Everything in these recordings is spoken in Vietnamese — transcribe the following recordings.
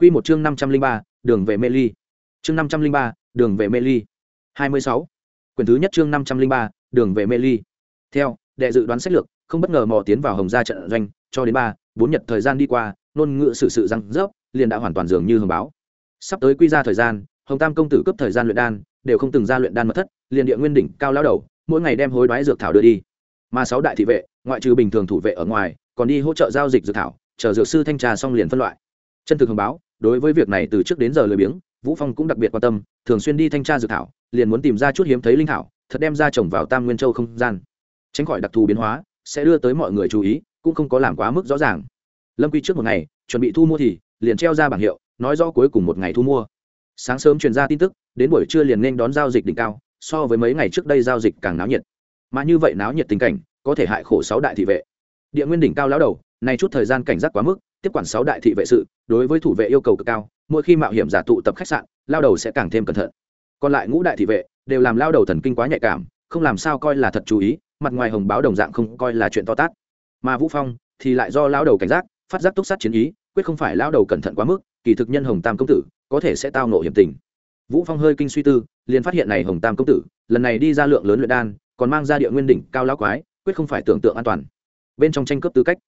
Quy một chương năm trăm linh ba, đường về mê ly. Chương năm trăm linh ba, đường về mê ly. hai mươi sáu. Quyển thứ nhất chương năm trăm linh ba, đường về mê ly. Theo, đệ dự đoán sách lược, không bất ngờ mò tiến vào hồng gia trận doanh, cho đến ba, bốn nhật thời gian đi qua nôn ngữ sự sự răng rớp, liền đã hoàn toàn dường như hồng báo. Sắp tới quy ra thời gian, hồng tam công tử cấp thời gian luyện đan, đều không từng ra luyện đan mật thất, liền địa nguyên đỉnh, cao lão đầu, mỗi ngày đem hối đoái dược thảo đưa đi. Mà sáu đại thị vệ, ngoại trừ bình thường thủ vệ ở ngoài, còn đi hỗ trợ giao dịch dược thảo, chờ dược sư thanh trà xong liền phân loại. Chân thực hồng báo đối với việc này từ trước đến giờ lười biếng, vũ phong cũng đặc biệt quan tâm, thường xuyên đi thanh tra dự thảo, liền muốn tìm ra chút hiếm thấy linh thảo, thật đem ra trồng vào tam nguyên châu không gian. Tránh khỏi đặc thù biến hóa, sẽ đưa tới mọi người chú ý, cũng không có làm quá mức rõ ràng. Lâm quy trước một ngày, chuẩn bị thu mua thì, liền treo ra bảng hiệu, nói rõ cuối cùng một ngày thu mua. Sáng sớm truyền ra tin tức, đến buổi trưa liền nên đón giao dịch đỉnh cao, so với mấy ngày trước đây giao dịch càng náo nhiệt. Mà như vậy náo nhiệt tình cảnh, có thể hại khổ sáu đại thị vệ. Địa nguyên đỉnh cao lão đầu, này chút thời gian cảnh giác quá mức tiếp quản sáu đại thị vệ sự, đối với thủ vệ yêu cầu cực cao, mỗi khi mạo hiểm giả tụ tập khách sạn, lao đầu sẽ càng thêm cẩn thận. Còn lại ngũ đại thị vệ đều làm lao đầu thần kinh quá nhạy cảm, không làm sao coi là thật chú ý, mặt ngoài hồng báo đồng dạng không coi là chuyện to tát. Mà vũ phong thì lại do lao đầu cảnh giác, phát giác túc sát chiến ý, quyết không phải lao đầu cẩn thận quá mức, kỳ thực nhân hồng tam công tử có thể sẽ tao nộ hiểm tình. Vũ phong hơi kinh suy tư, liền phát hiện này hồng tam công tử, lần này đi ra lượng lớn luyện đan, còn mang ra địa nguyên đỉnh cao lão quái, quyết không phải tưởng tượng an toàn. Bên trong tranh cướp tư cách.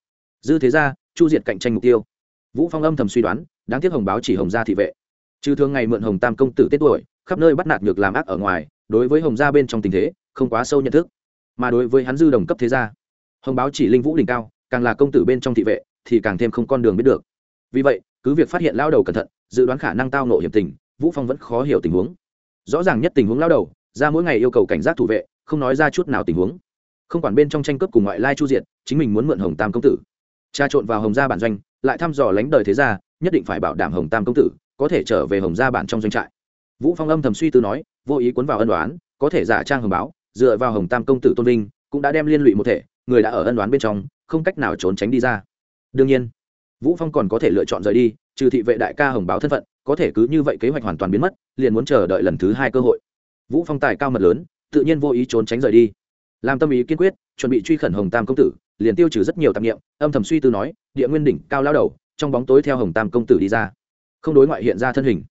Dư thế gia chu diệt cạnh tranh mục tiêu. Vũ phong âm thầm suy đoán, đáng tiếc hồng báo chỉ hồng gia thị vệ. Trừ thường ngày mượn hồng tam công tử tết tuổi, khắp nơi bắt nạt ngược làm ác ở ngoài, đối với hồng gia bên trong tình thế, không quá sâu nhận thức. Mà đối với hắn dư đồng cấp thế gia, hồng báo chỉ linh vũ đỉnh cao, càng là công tử bên trong thị vệ, thì càng thêm không con đường biết được. Vì vậy, cứ việc phát hiện lao đầu cẩn thận, dự đoán khả năng tao nộ hiểm tình, vũ phong vẫn khó hiểu tình huống. Rõ ràng nhất tình huống lao đầu, ra mỗi ngày yêu cầu cảnh giác thủ vệ, không nói ra chút nào tình huống. Không quản bên trong tranh cướp cùng ngoại lai chu diệt, chính mình muốn mượn hồng tam công tử. Cha trộn vào hồng gia bản doanh, lại thăm dò lánh đời thế gia, nhất định phải bảo đảm hồng tam công tử có thể trở về hồng gia bản trong doanh trại. Vũ phong âm thầm suy tư nói, vô ý cuốn vào ân đoán có thể giả trang hồng báo, dựa vào hồng tam công tử tôn vinh, cũng đã đem liên lụy một thể, người đã ở ân đoán bên trong, không cách nào trốn tránh đi ra. Đương nhiên, vũ phong còn có thể lựa chọn rời đi, trừ thị vệ đại ca hồng báo thân phận, có thể cứ như vậy kế hoạch hoàn toàn biến mất, liền muốn chờ đợi lần thứ hai cơ hội. Vũ phong tài cao mật lớn, tự nhiên vô ý trốn tránh rời đi làm tâm ý kiên quyết, chuẩn bị truy khẩn hồng tam công tử, liền tiêu trừ rất nhiều tạp nghiệm âm thầm suy tư nói, địa nguyên đỉnh cao lao đầu, trong bóng tối theo hồng tam công tử đi ra. Không đối ngoại hiện ra thân hình.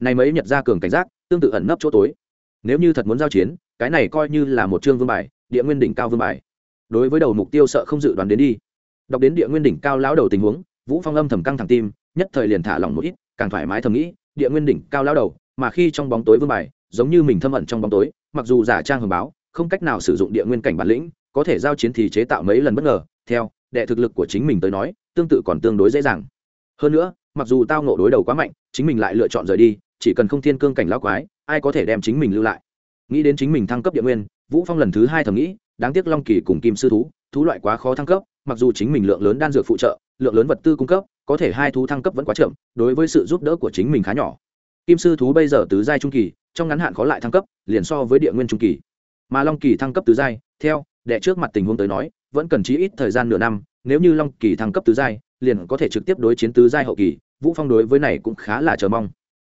Này mấy nhật ra cường cảnh giác, tương tự ẩn nấp chỗ tối. Nếu như thật muốn giao chiến, cái này coi như là một chương vương bài, địa nguyên đỉnh cao vương bài. Đối với đầu mục tiêu sợ không dự đoán đến đi. Đọc đến địa nguyên đỉnh cao lão đầu tình huống, vũ phong âm thầm căng thẳng tim, nhất thời liền thả lỏng một ít, càng thoải mái thầm nghĩ, địa nguyên đỉnh cao lão đầu, mà khi trong bóng tối vương bài, giống như mình thâm ẩn trong bóng tối, mặc dù giả trang hờ báo không cách nào sử dụng địa nguyên cảnh bản lĩnh, có thể giao chiến thì chế tạo mấy lần bất ngờ. Theo, đệ thực lực của chính mình tới nói, tương tự còn tương đối dễ dàng. Hơn nữa, mặc dù tao ngộ đối đầu quá mạnh, chính mình lại lựa chọn rời đi, chỉ cần không thiên cương cảnh lão quái, ai có thể đem chính mình lưu lại? Nghĩ đến chính mình thăng cấp địa nguyên, vũ phong lần thứ hai thầm nghĩ, đáng tiếc long kỳ cùng kim sư thú thú loại quá khó thăng cấp, mặc dù chính mình lượng lớn đan dược phụ trợ, lượng lớn vật tư cung cấp, có thể hai thú thăng cấp vẫn quá chậm, đối với sự giúp đỡ của chính mình khá nhỏ. Kim sư thú bây giờ tứ giai trung kỳ, trong ngắn hạn khó lại thăng cấp, liền so với địa nguyên trung kỳ mà long kỳ thăng cấp tứ giai, theo, đệ trước mặt tình huống tới nói, vẫn cần chí ít thời gian nửa năm, nếu như long kỳ thăng cấp tứ giai, liền có thể trực tiếp đối chiến tứ giai hậu kỳ, vũ phong đối với này cũng khá là chờ mong.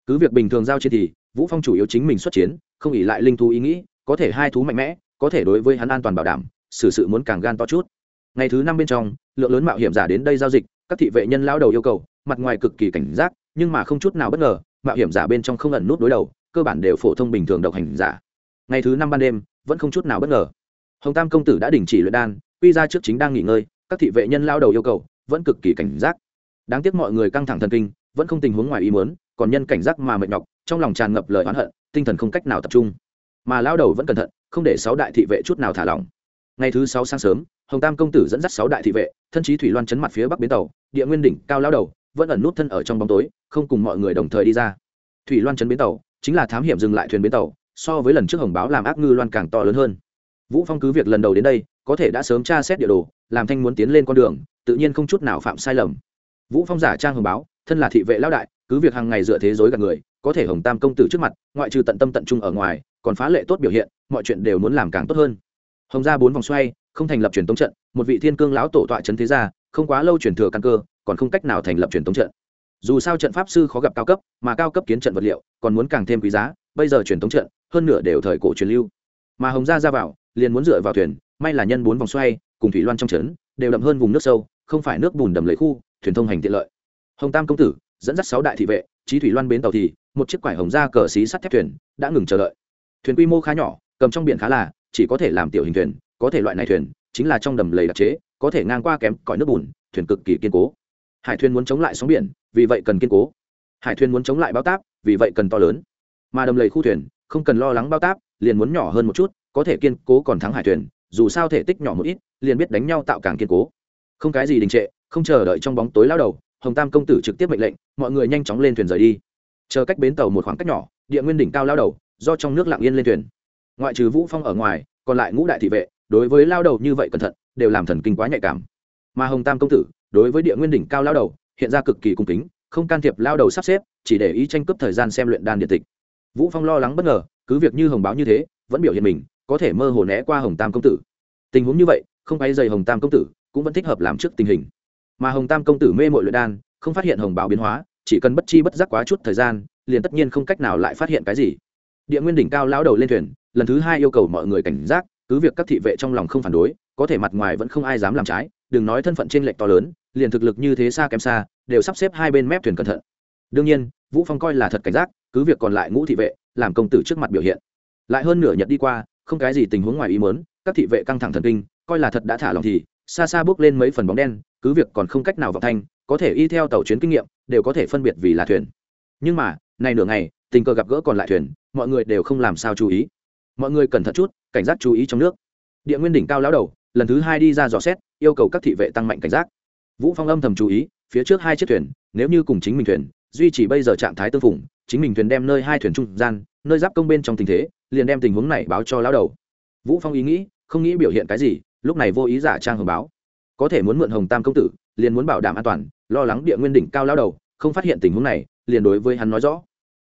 Cứ việc bình thường giao chiến thì, vũ phong chủ yếu chính mình xuất chiến, không ỉ lại linh thú ý nghĩ, có thể hai thú mạnh mẽ, có thể đối với hắn an toàn bảo đảm, xử sự muốn càng gan to chút. Ngày thứ năm bên trong, lượng lớn mạo hiểm giả đến đây giao dịch, các thị vệ nhân lao đầu yêu cầu, mặt ngoài cực kỳ cảnh giác, nhưng mà không chút nào bất ngờ, mạo hiểm giả bên trong không ẩn nút đối đầu, cơ bản đều phổ thông bình thường độc hành giả. Ngày thứ năm ban đêm vẫn không chút nào bất ngờ. Hồng tam công tử đã đình chỉ luyện đan, quy ra trước chính đang nghỉ ngơi, các thị vệ nhân lao đầu yêu cầu, vẫn cực kỳ cảnh giác. Đáng tiếc mọi người căng thẳng thần kinh, vẫn không tình huống ngoài ý muốn, còn nhân cảnh giác mà mệt nhọc, trong lòng tràn ngập lời oán hận, tinh thần không cách nào tập trung. Mà lao đầu vẫn cẩn thận, không để sáu đại thị vệ chút nào thả lỏng. Ngày thứ sáu sáng sớm, hồng tam công tử dẫn dắt sáu đại thị vệ, thân chí thủy loan chấn mặt phía bắc bến tàu, địa nguyên đỉnh, cao lao đầu, vẫn ẩn nút thân ở trong bóng tối, không cùng mọi người đồng thời đi ra. Thủy loan chấn bến tàu, chính là thám hiểm dừng lại thuyền bến tàu so với lần trước hồng báo làm ác ngư loan càng to lớn hơn. Vũ phong cứ việc lần đầu đến đây, có thể đã sớm tra xét địa đồ, làm thanh muốn tiến lên con đường, tự nhiên không chút nào phạm sai lầm. Vũ phong giả trang hồng báo, thân là thị vệ lao đại, cứ việc hàng ngày dựa thế giới gạt người, có thể hồng tam công tử trước mặt, ngoại trừ tận tâm tận trung ở ngoài, còn phá lệ tốt biểu hiện, mọi chuyện đều muốn làm càng tốt hơn. Hồng ra bốn vòng xoay, không thành lập truyền tống trận, một vị thiên cương lão tổ tọa trấn thế gia, không quá lâu truyền thừa căn cơ, còn không cách nào thành lập truyền tống trận. Dù sao trận pháp sư khó gặp cao cấp, mà cao cấp kiến trận vật liệu, còn muốn càng thêm quý giá, bây giờ truyền tống trận hơn nửa đều thời cổ truyền lưu. Mà hồng gia ra vào, liền muốn dựa vào thuyền, may là nhân bốn vòng xoay, cùng thủy loan trong trấn, đều đậm hơn vùng nước sâu, không phải nước bùn đầm lấy khu, thuyền thông hành tiện lợi. Hồng tam công tử, dẫn dắt sáu đại thị vệ trí thủy loan bến tàu thì, một chiếc quải hồng ra cờ xí sắt thép thuyền, đã ngừng chờ đợi. Thuyền quy mô khá nhỏ, cầm trong biển khá là, chỉ có thể làm tiểu hình thuyền, có thể loại này thuyền, chính là trong đầm lầy đặc chế, có thể ngang qua kém cõi nước bùn, thuyền cực kỳ kiên cố. Hải thuyền muốn chống lại sóng biển, vì vậy cần kiên cố. Hải thuyền muốn chống lại bao táp, vì vậy cần to lớn. Mà đầm lầy khu thuyền không cần lo lắng bao táp, liền muốn nhỏ hơn một chút, có thể kiên cố còn thắng hải thuyền, dù sao thể tích nhỏ một ít, liền biết đánh nhau tạo càng kiên cố. Không cái gì đình trệ, không chờ đợi trong bóng tối lao đầu, hồng tam công tử trực tiếp mệnh lệnh, mọi người nhanh chóng lên thuyền rời đi. Chờ cách bến tàu một khoảng cách nhỏ, địa nguyên đỉnh cao lao đầu, do trong nước lặng yên lên thuyền. Ngoại trừ vũ phong ở ngoài, còn lại ngũ đại thị vệ, đối với lao đầu như vậy cẩn thận, đều làm thần kinh quá nhạy cảm. Mà hồng tam công tử, đối với địa nguyên đỉnh cao lao đầu, hiện ra cực kỳ cung kính, không can thiệp lao đầu sắp xếp, chỉ để ý tranh cướp thời gian xem luyện đan điện tịch vũ phong lo lắng bất ngờ, cứ việc như hồng báo như thế, vẫn biểu hiện mình, có thể mơ hồ né qua hồng tam công tử. Tình huống như vậy, không bay dày hồng tam công tử, cũng vẫn thích hợp làm trước tình hình. Mà hồng tam công tử mê mội luyện đan, không phát hiện hồng báo biến hóa, chỉ cần bất chi bất giác quá chút thời gian, liền tất nhiên không cách nào lại phát hiện cái gì. Địa nguyên đỉnh cao lão đầu lên thuyền, lần thứ hai yêu cầu mọi người cảnh giác, cứ việc các thị vệ trong lòng không phản đối, có thể mặt ngoài vẫn không ai dám làm trái, đừng nói thân phận trên lệch to lớn, liền thực lực như thế xa kém xa, đều sắp xếp hai bên mép thuyền cẩn thận. Đương nhiên, vũ phong coi là thật cảnh giác cứ việc còn lại ngũ thị vệ, làm công tử trước mặt biểu hiện. Lại hơn nửa nhật đi qua, không cái gì tình huống ngoài ý muốn, các thị vệ căng thẳng thần kinh, coi là thật đã thả lòng thì, xa xa bước lên mấy phần bóng đen, cứ việc còn không cách nào vọng thanh có thể y theo tàu chuyến kinh nghiệm, đều có thể phân biệt vì là thuyền. Nhưng mà, này nửa ngày, tình cờ gặp gỡ còn lại thuyền, mọi người đều không làm sao chú ý. Mọi người cẩn thận chút, cảnh giác chú ý trong nước. Địa nguyên đỉnh cao lão đầu, lần thứ hai đi ra dò xét, yêu cầu các thị vệ tăng mạnh cảnh giác. Vũ phong âm thầm chú ý, phía trước hai chiếc thuyền, nếu như cùng chính mình thuyền, duy trì bây giờ trạng thái tương phùng chính mình thuyền đem nơi hai thuyền trung gian, nơi giáp công bên trong tình thế, liền đem tình huống này báo cho lão đầu. Vũ phong ý nghĩ, không nghĩ biểu hiện cái gì, lúc này vô ý giả trang hồng báo. Có thể muốn mượn hồng tam công tử, liền muốn bảo đảm an toàn, lo lắng địa nguyên đỉnh cao lão đầu, không phát hiện tình huống này, liền đối với hắn nói rõ.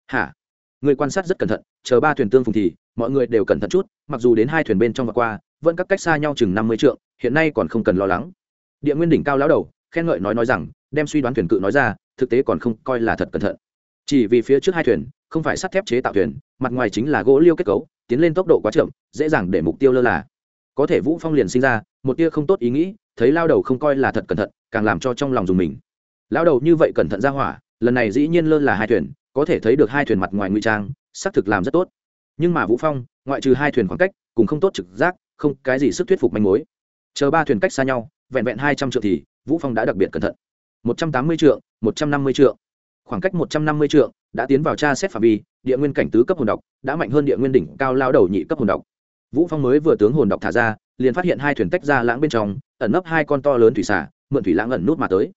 Hả? Người quan sát rất cẩn thận, chờ ba thuyền tương phùng thì, mọi người đều cẩn thận chút, mặc dù đến hai thuyền bên trong và qua, vẫn các cách xa nhau chừng năm mươi trượng, hiện nay còn không cần lo lắng. Địa nguyên đỉnh cao lão đầu, khen ngợi nói nói rằng, đem suy đoán thuyền cự nói ra, thực tế còn không coi là thật cẩn thận chỉ vì phía trước hai thuyền, không phải sắt thép chế tạo thuyền, mặt ngoài chính là gỗ liêu kết cấu, tiến lên tốc độ quá chậm, dễ dàng để mục tiêu lơ là. Có thể vũ phong liền sinh ra, một tia không tốt ý nghĩ, thấy lao đầu không coi là thật cẩn thận, càng làm cho trong lòng dùng mình. Lao đầu như vậy cẩn thận ra hỏa, lần này dĩ nhiên lơ là hai thuyền, có thể thấy được hai thuyền mặt ngoài ngụy trang, xác thực làm rất tốt. Nhưng mà vũ phong, ngoại trừ hai thuyền khoảng cách, cùng không tốt trực giác, không cái gì sức thuyết phục manh mối. Chờ ba thuyền cách xa nhau, vẹn vẹn hai trăm triệu thì vũ phong đã đặc biệt cẩn thận. Một trăm tám mươi triệu, một trăm năm mươi triệu khoảng cách một trăm năm mươi trượng, đã tiến vào tra xét phạm vi địa nguyên cảnh tứ cấp hồn độc đã mạnh hơn địa nguyên đỉnh cao lao đầu nhị cấp hồn độc. Vũ phong mới vừa tướng hồn độc thả ra liền phát hiện hai thuyền tách ra lãng bên trong ẩn nấp hai con to lớn thủy xả mượn thủy lãng ẩn nút mà tới.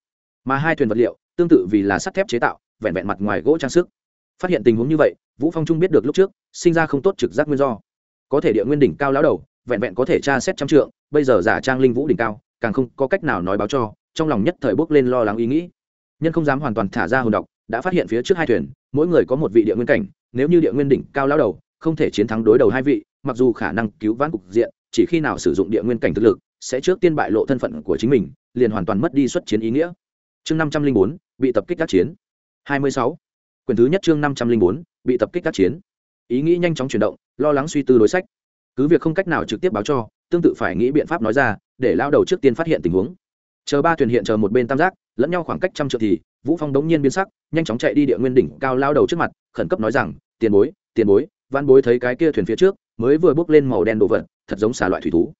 Mà hai thuyền vật liệu tương tự vì là sắt thép chế tạo vẹn vẹn mặt ngoài gỗ trang sức. Phát hiện tình huống như vậy vũ phong trung biết được lúc trước sinh ra không tốt trực giác nguyên do. Có thể địa nguyên đỉnh cao lão đầu vẹn vẹn có thể tra xét trăm trượng bây giờ giả trang linh vũ đỉnh cao càng không có cách nào nói báo cho trong lòng nhất thời bước lên lo lắng ý nghĩ. Nhân không dám hoàn toàn thả ra hồn độc đã phát hiện phía trước hai thuyền, mỗi người có một vị địa nguyên cảnh, nếu như địa nguyên đỉnh cao lão đầu, không thể chiến thắng đối đầu hai vị, mặc dù khả năng cứu vãn cục diện, chỉ khi nào sử dụng địa nguyên cảnh thực lực, sẽ trước tiên bại lộ thân phận của chính mình, liền hoàn toàn mất đi xuất chiến ý nghĩa. Chương năm trăm linh bốn, bị tập kích các chiến. Hai mươi sáu. Quyền thứ nhất chương năm trăm linh bốn, bị tập kích các chiến. Ý nghĩ nhanh chóng chuyển động, lo lắng suy tư đối sách. Cứ việc không cách nào trực tiếp báo cho, tương tự phải nghĩ biện pháp nói ra, để lao đầu trước tiên phát hiện tình huống chờ ba thuyền hiện chờ một bên tam giác, lẫn nhau khoảng cách trăm trượng thì, vũ phong đống nhiên biến sắc, nhanh chóng chạy đi địa nguyên đỉnh cao lao đầu trước mặt, khẩn cấp nói rằng, tiền bối tiền bối văn bối thấy cái kia thuyền phía trước, mới vừa bước lên màu đen đồ vật, thật giống xà loại thủy thú.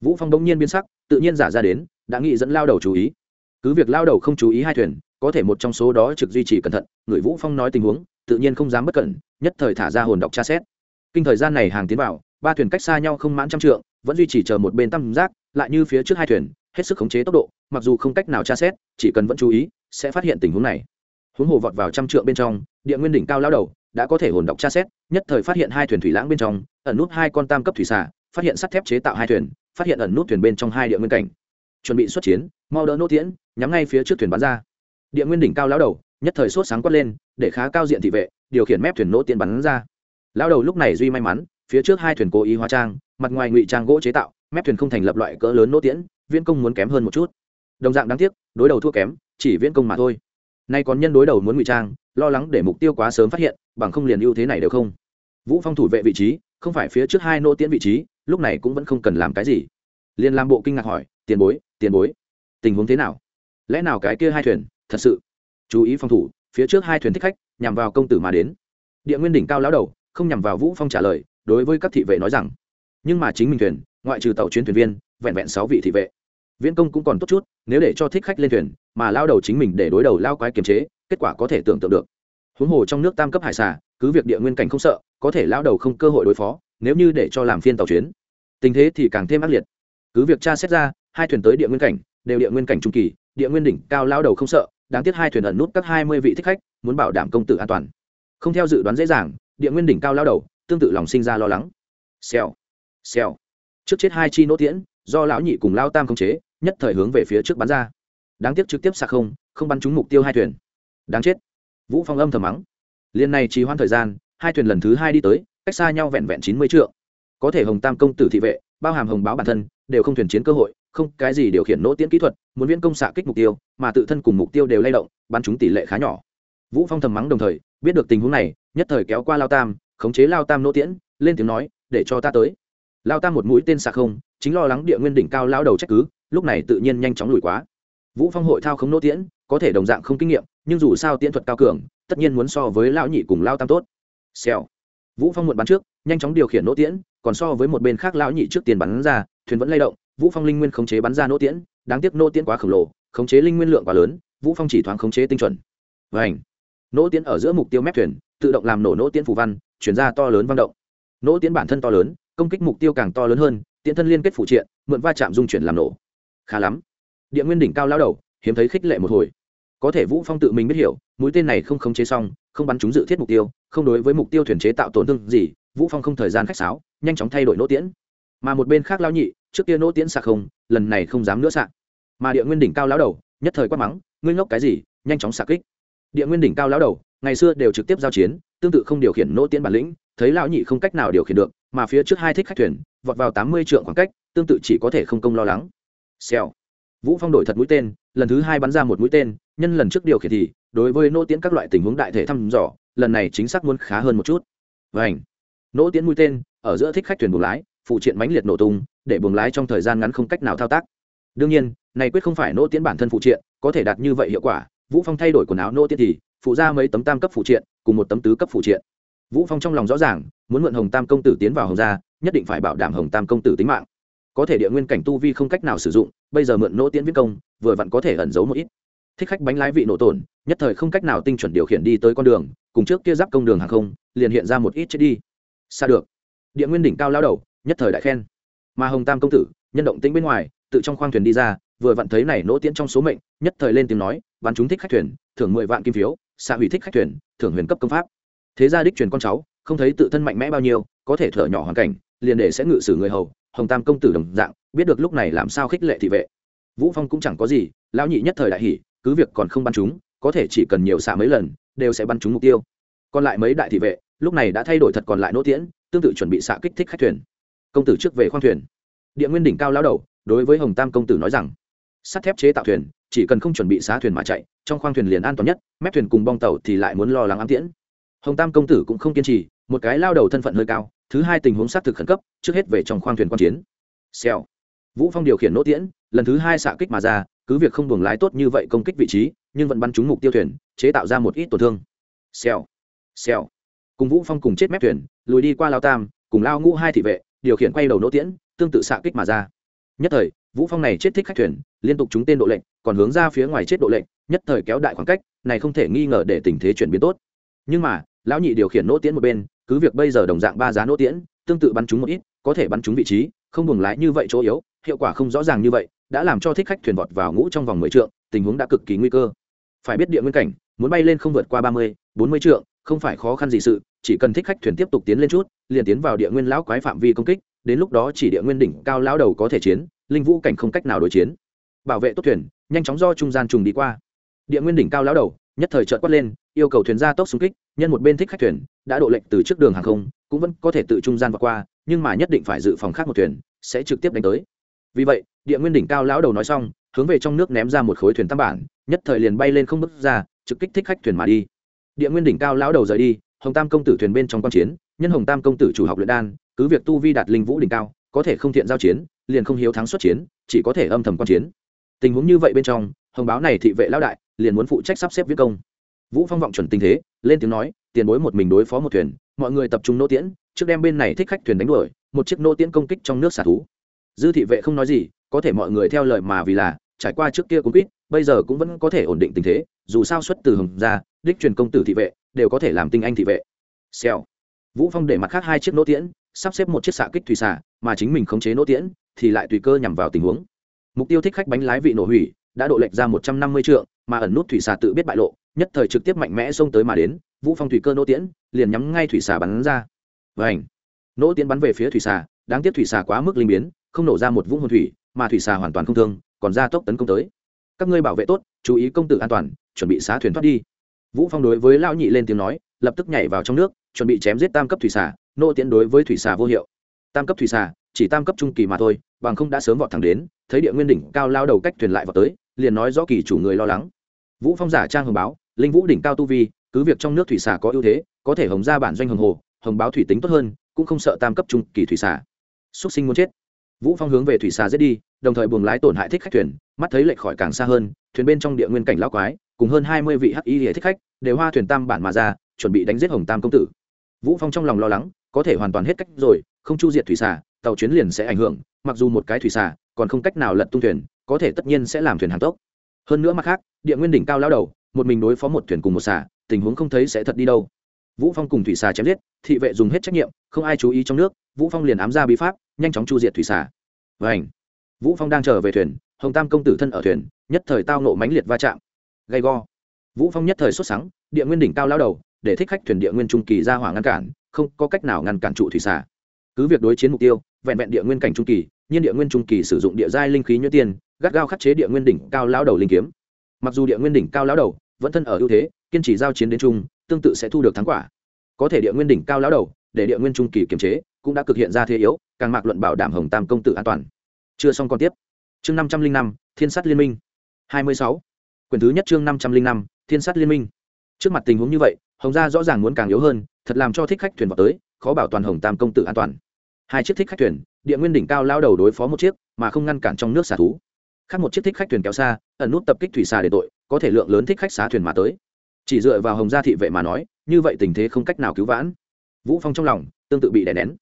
Vũ phong đống nhiên biến sắc, tự nhiên giả ra đến, đã nghĩ dẫn lao đầu chú ý. Cứ việc lao đầu không chú ý hai thuyền, có thể một trong số đó trực duy trì cẩn thận, người vũ phong nói tình huống, tự nhiên không dám bất cẩn, nhất thời thả ra hồn đọc tra xét. Kinh thời gian này hàng tiến vào, ba thuyền cách xa nhau không mãn trăm trượng, vẫn duy trì chờ một bên tam giác, lại như phía trước hai thuyền hết sức khống chế tốc độ, mặc dù không cách nào tra xét, chỉ cần vẫn chú ý, sẽ phát hiện tình huống này. Huống hồ vọt vào trăm trượng bên trong, địa nguyên đỉnh cao lao đầu đã có thể hồn đọc tra xét, nhất thời phát hiện hai thuyền thủy lãng bên trong, ẩn nút hai con tam cấp thủy xả phát hiện sắt thép chế tạo hai thuyền, phát hiện ẩn nút thuyền bên trong hai địa nguyên cảnh. Chuẩn bị xuất chiến, mau đỡ nốt tiễn, nhắm ngay phía trước thuyền bắn ra. Địa nguyên đỉnh cao lão đầu nhất thời sốt sáng quát lên, để khá cao diện thị vệ, điều khiển mép thuyền nỗ tiễn bắn ra. Lão đầu lúc này duy may mắn, phía trước hai thuyền cố ý hóa trang, mặt ngoài ngụy trang gỗ chế tạo mép thuyền không thành lập loại cỡ lớn nỗ tiễn, viễn công muốn kém hơn một chút. Đồng dạng đáng tiếc, đối đầu thua kém, chỉ viễn công mà thôi. Nay còn nhân đối đầu muốn ngụy trang, lo lắng để mục tiêu quá sớm phát hiện, bằng không liền ưu thế này đều không. Vũ phong thủ vệ vị trí, không phải phía trước hai nỗ tiễn vị trí, lúc này cũng vẫn không cần làm cái gì. Liền làm bộ kinh ngạc hỏi, tiền bối tiền bối, tình huống thế nào? Lẽ nào cái kia hai thuyền, thật sự chú ý phòng thủ, phía trước hai thuyền thích khách, nhằm vào công tử mà đến? Địa nguyên đỉnh cao lão đầu, không nhằm vào vũ phong trả lời, đối với các thị vệ nói rằng, nhưng mà chính mình thuyền ngoại trừ tàu chuyến thuyền viên, vẹn vẹn sáu vị thị vệ. Viễn công cũng còn tốt chút, nếu để cho thích khách lên thuyền, mà lao đầu chính mình để đối đầu lao quái kiềm chế, kết quả có thể tưởng tượng được. Huống hồ trong nước tam cấp hải xà, cứ việc địa nguyên cảnh không sợ, có thể lao đầu không cơ hội đối phó, nếu như để cho làm phiên tàu chuyến. Tình thế thì càng thêm ác liệt. Cứ việc tra xét ra, hai thuyền tới địa nguyên cảnh, đều địa nguyên cảnh trung kỳ, địa nguyên đỉnh cao lao đầu không sợ, đáng tiếc hai thuyền ẩn nút các hai mươi vị thích khách, muốn bảo đảm công tử an toàn. Không theo dự đoán dễ dàng, địa nguyên đỉnh cao lao đầu, tương tự lòng sinh ra lo lắng. Xèo xèo trước chết hai chi nỗ tiễn, do lão nhị cùng lao tam khống chế, nhất thời hướng về phía trước bắn ra. Đáng tiếc trực tiếp xạ không không bắn trúng mục tiêu hai thuyền. Đáng chết. Vũ phong âm thầm mắng. Liên này trì hoãn thời gian, hai thuyền lần thứ hai đi tới, cách xa nhau vẹn vẹn chín mươi trượng. Có thể hồng tam công tử thị vệ, bao hàm hồng báo bản thân, đều không thuyền chiến cơ hội, không cái gì điều khiển nỗ tiễn kỹ thuật, muốn viễn công xạ kích mục tiêu, mà tự thân cùng mục tiêu đều lay động, bắn chúng tỷ lệ khá nhỏ. Vũ phong thầm mắng đồng thời, biết được tình huống này, nhất thời kéo qua lao tam, khống chế lao tam nỗ tiễn, lên tiếng nói, để cho ta tới lao tam một mũi tên xạ không, chính lo lắng địa nguyên đỉnh cao lao đầu trách cứ, lúc này tự nhiên nhanh chóng lùi quá. Vũ phong hội thao không nỗ tiễn, có thể đồng dạng không kinh nghiệm, nhưng dù sao tiễn thuật cao cường, tất nhiên muốn so với lão nhị cùng lao tam tốt. Xèo. Vũ phong muộn bắn trước, nhanh chóng điều khiển nỗ tiễn, còn so với một bên khác lão nhị trước tiền bắn ra, thuyền vẫn lay động, vũ phong linh nguyên khống chế bắn ra nỗ tiễn, đáng tiếc nỗ tiễn quá khổng lồ, khống chế linh nguyên lượng quá lớn, vũ phong chỉ thoáng khống chế tinh chuẩn. Vảnh nỗ tiễn ở giữa mục tiêu mép thuyền, tự động làm nổ nỗ tiễn phù văn, chuyển ra to lớn vang động. Nỗ tiễn bản thân to lớn công kích mục tiêu càng to lớn hơn, tiễn thân liên kết phụ triện, mượn va chạm dung chuyển làm nổ. Khá lắm. Địa nguyên đỉnh cao lao đầu, hiếm thấy khích lệ một hồi. Có thể vũ phong tự mình biết hiểu, mũi tên này không khống chế xong, không bắn trúng dự thiết mục tiêu, không đối với mục tiêu thuyền chế tạo tổn thương gì, vũ phong không thời gian khách sáo, nhanh chóng thay đổi nỗ tiễn. Mà một bên khác lao nhị, trước kia nỗ tiễn sạc không, lần này không dám nữa sạc. Mà địa nguyên đỉnh cao lão đầu, nhất thời quát mắng, ngươi ngốc cái gì, nhanh chóng sạc kích. Địa nguyên đỉnh cao lão đầu, ngày xưa đều trực tiếp giao chiến, tương tự không điều khiển nỗ tiễn bản lĩnh thấy lão nhị không cách nào điều khiển được, mà phía trước hai thích khách thuyền, vọt vào tám mươi trượng khoảng cách, tương tự chỉ có thể không công lo lắng. Xèo. Vũ phong đổi thật mũi tên, lần thứ hai bắn ra một mũi tên, nhân lần trước điều khiển thì, đối với nỗ tiễn các loại tình huống đại thể thăm dò, lần này chính xác muốn khá hơn một chút. Vảnh nỗ tiễn mũi tên, ở giữa thích khách thuyền buồng lái, phụ triện mãnh liệt nổ tung, để buồng lái trong thời gian ngắn không cách nào thao tác. Đương nhiên, này quyết không phải nỗ tiễn bản thân phụ triện, có thể đạt như vậy hiệu quả, vũ phong thay đổi quần áo nỗ tiễn thì, phụ ra mấy tấm tam cấp phụ triện, cùng một tấm tứ cấp phụ triện vũ phong trong lòng rõ ràng, muốn mượn hồng tam công tử tiến vào hồng gia, nhất định phải bảo đảm hồng tam công tử tính mạng. Có thể địa nguyên cảnh tu vi không cách nào sử dụng, bây giờ mượn nỗ tiễn viết công, vừa vặn có thể ẩn giấu một ít. Thích khách bánh lái vị nổ tổn, nhất thời không cách nào tinh chuẩn điều khiển đi tới con đường, cùng trước kia giáp công đường hàng không, liền hiện ra một ít chết đi. Xa được. Địa nguyên đỉnh cao lao đầu, nhất thời đại khen. Mà hồng tam công tử, nhân động tĩnh bên ngoài, tự trong khoang thuyền đi ra, vừa vặn thấy này nỗ tiễn trong số mệnh, nhất thời lên tiếng nói, bắn chúng thích khách thuyền, thưởng mười vạn kim phiếu, xạ hủy thích khách thuyền, thưởng huyền cấp công pháp thế gia đích truyền con cháu, không thấy tự thân mạnh mẽ bao nhiêu, có thể thở nhỏ hoàn cảnh, liền để sẽ ngự sử người hầu, hồng tam công tử đồng dạng, biết được lúc này làm sao khích lệ thị vệ. Vũ phong cũng chẳng có gì, lão nhị nhất thời đại hỉ, cứ việc còn không bắn chúng, có thể chỉ cần nhiều xạ mấy lần, đều sẽ bắn chúng mục tiêu. Còn lại mấy đại thị vệ, lúc này đã thay đổi thật còn lại nỗ tiễn, tương tự chuẩn bị xạ kích thích khách thuyền. Công tử trước về khoang thuyền. Địa nguyên đỉnh cao lão đầu, đối với hồng tam công tử nói rằng, sắt thép chế tạo thuyền, chỉ cần không chuẩn bị xá thuyền mà chạy, trong khoang thuyền liền an toàn nhất, mép thuyền cùng bong tàu thì lại muốn lo lắng ám tiễn hồng tam công tử cũng không kiên trì, một cái lao đầu thân phận hơi cao, thứ hai tình huống xác thực khẩn cấp, trước hết về trong khoang thuyền quan chiến. Xèo. Vũ phong điều khiển nỗ tiễn, lần thứ hai xạ kích mà ra, cứ việc không buồng lái tốt như vậy công kích vị trí, nhưng vẫn bắn trúng mục tiêu thuyền, chế tạo ra một ít tổn thương. Xèo. Xèo. Cùng vũ phong cùng chết mép thuyền, lùi đi qua lao tam, cùng lao ngũ hai thị vệ, điều khiển quay đầu nỗ tiễn, tương tự xạ kích mà ra. Nhất thời, vũ phong này chết thích khách thuyền, liên tục trúng tên độ lệnh, còn hướng ra phía ngoài chết độ lệnh, nhất thời kéo đại khoảng cách, này không thể nghi ngờ để tình thế chuyển biến tốt. Nhưng mà lão nhị điều khiển nỗ tiễn một bên, cứ việc bây giờ đồng dạng ba giá nỗ tiễn, tương tự bắn trúng một ít, có thể bắn trúng vị trí, không buồng lái như vậy chỗ yếu, hiệu quả không rõ ràng như vậy, đã làm cho thích khách thuyền vọt vào ngũ trong vòng mười trượng, tình huống đã cực kỳ nguy cơ. Phải biết địa nguyên cảnh, muốn bay lên không vượt qua ba mươi, bốn mươi trượng, không phải khó khăn gì sự, chỉ cần thích khách thuyền tiếp tục tiến lên chút, liền tiến vào địa nguyên lão quái phạm vi công kích, đến lúc đó chỉ địa nguyên đỉnh cao lão đầu có thể chiến, linh vũ cảnh không cách nào đối chiến. Bảo vệ tốt thuyền, nhanh chóng do trung gian trùng đi qua. Địa nguyên đỉnh cao lão đầu nhất thời chợt quát lên, yêu cầu thuyền ra tốc xung kích, nhân một bên thích khách thuyền, đã độ lệnh từ trước đường hàng không, cũng vẫn có thể tự trung gian vượt qua, nhưng mà nhất định phải dự phòng khác một thuyền, sẽ trực tiếp đánh tới. Vì vậy, địa nguyên đỉnh cao lão đầu nói xong, hướng về trong nước ném ra một khối thuyền tam bản, nhất thời liền bay lên không bước ra, trực kích thích khách thuyền mà đi. Địa nguyên đỉnh cao lão đầu rời đi, hồng tam công tử thuyền bên trong quan chiến, nhân hồng tam công tử chủ học luyện đan, cứ việc tu vi đạt linh vũ đỉnh cao, có thể không thiện giao chiến, liền không hiếu thắng xuất chiến, chỉ có thể âm thầm quan chiến. Tình huống như vậy bên trong, hồng báo này thị vệ lão đại liền muốn phụ trách sắp xếp viết công. Vũ phong vọng chuẩn tình thế lên tiếng nói tiền bối một mình đối phó một thuyền mọi người tập trung nô tiễn trước đem bên này thích khách thuyền đánh đuổi một chiếc nô tiễn công kích trong nước xả thú. Dư thị vệ không nói gì có thể mọi người theo lời mà vì là trải qua trước kia cũng biết bây giờ cũng vẫn có thể ổn định tình thế dù sao xuất từ hồng ra đích truyền công tử thị vệ đều có thể làm tinh anh thị vệ. Xèo. Vũ phong để mặt khác hai chiếc nô tiễn sắp xếp một chiếc xạ kích thủy xả, mà chính mình khống chế nô tiễn thì lại tùy cơ nhằm vào tình huống. Mục tiêu thích khách bánh lái vị nổ hủy đã độ lệch ra một trăm năm mươi trượng mà ẩn nút thủy xà tự biết bại lộ, nhất thời trực tiếp mạnh mẽ xông tới mà đến, vũ phong thủy cơ nỗ tiễn, liền nhắm ngay thủy xà bắn ra. Vảnh nỗ tiễn bắn về phía thủy xà, đáng tiếc thủy xà quá mức linh biến, không nổ ra một vũng hồn thủy, mà thủy xà hoàn toàn không thương, còn ra tốc tấn công tới. Các ngươi bảo vệ tốt, chú ý công tử an toàn, chuẩn bị xá thuyền thoát đi. Vũ phong đối với lão nhị lên tiếng nói, lập tức nhảy vào trong nước, chuẩn bị chém giết tam cấp thủy xà, nô tiễn đối với thủy xà vô hiệu. Tam cấp thủy xà, chỉ tam cấp trung kỳ mà thôi, bằng không đã sớm vọt thẳng đến, thấy địa nguyên đỉnh cao lao đầu cách thuyền lại vào tới, liền nói rõ kỳ chủ người lo lắng vũ phong giả trang hồng báo, linh vũ đỉnh cao tu vi, cứ việc trong nước thủy xà có ưu thế, có thể hồng ra bản doanh hồng hồ, hồng báo thủy tính tốt hơn, cũng không sợ tam cấp trung kỳ thủy xà. Xuất sinh muốn chết. Vũ phong hướng về thủy xà giết đi, đồng thời buồng lái tổn hại thích khách thuyền, mắt thấy lệch khỏi càng xa hơn, thuyền bên trong địa nguyên cảnh lão quái, cùng hơn hai mươi vị hắc y thích khách, đều hoa thuyền tam bản mà ra, chuẩn bị đánh giết hồng tam công tử. Vũ phong trong lòng lo lắng, có thể hoàn toàn hết cách rồi, không chu diệt thủy xà, tàu chuyến liền sẽ ảnh hưởng, mặc dù một cái thủy xà, còn không cách nào lật tung thuyền, có thể tất nhiên sẽ làm thuyền hàng tốc. Hơn nữa mặt khác địa nguyên đỉnh cao lao đầu, một mình đối phó một thuyền cùng một xà, tình huống không thấy sẽ thật đi đâu. Vũ phong cùng thủy xà chém giết, thị vệ dùng hết trách nhiệm, không ai chú ý trong nước, vũ phong liền ám ra bí pháp, nhanh chóng chu diệt thủy xà. Vảnh vũ phong đang chờ về thuyền, hồng tam công tử thân ở thuyền, nhất thời tao nộ mãnh liệt va chạm. Gay go! Vũ phong nhất thời xuất sáng địa nguyên đỉnh cao lao đầu, để thích khách thuyền địa nguyên trung kỳ ra hỏa ngăn cản, không có cách nào ngăn cản trụ thủy xà. Cứ việc đối chiến mục tiêu, vẹn vẹn địa nguyên cảnh trung kỳ nhiên địa nguyên trung kỳ sử dụng địa giai linh khí nhuyễn tiên, gắt gao khắc chế địa nguyên đỉnh cao lão đầu linh kiếm mặc dù địa nguyên đỉnh cao lão đầu vẫn thân ở ưu thế, kiên trì giao chiến đến chung, tương tự sẽ thu được thắng quả. Có thể địa nguyên đỉnh cao lão đầu để địa nguyên trung kỳ kiềm chế cũng đã cực hiện ra thế yếu, càng mạc luận bảo đảm hồng tam công tử an toàn. Chưa xong còn tiếp. Chương năm trăm linh năm, thiên sát liên minh. hai mươi sáu. Quyển thứ nhất chương năm trăm linh năm, thiên sát liên minh. Trước mặt tình huống như vậy, hồng gia rõ ràng muốn càng yếu hơn, thật làm cho thích khách thuyền vào tới, khó bảo toàn hồng tam công tử an toàn. Hai chiếc thích khách thuyền, địa nguyên đỉnh cao lao đầu đối phó một chiếc mà không ngăn cản trong nước xả thú khác một chiếc thích khách thuyền kéo xa, ẩn nút tập kích thủy xà để tội, có thể lượng lớn thích khách xá thuyền mà tới. Chỉ dựa vào hồng gia thị vệ mà nói, như vậy tình thế không cách nào cứu vãn. Vũ phong trong lòng tương tự bị đè nén.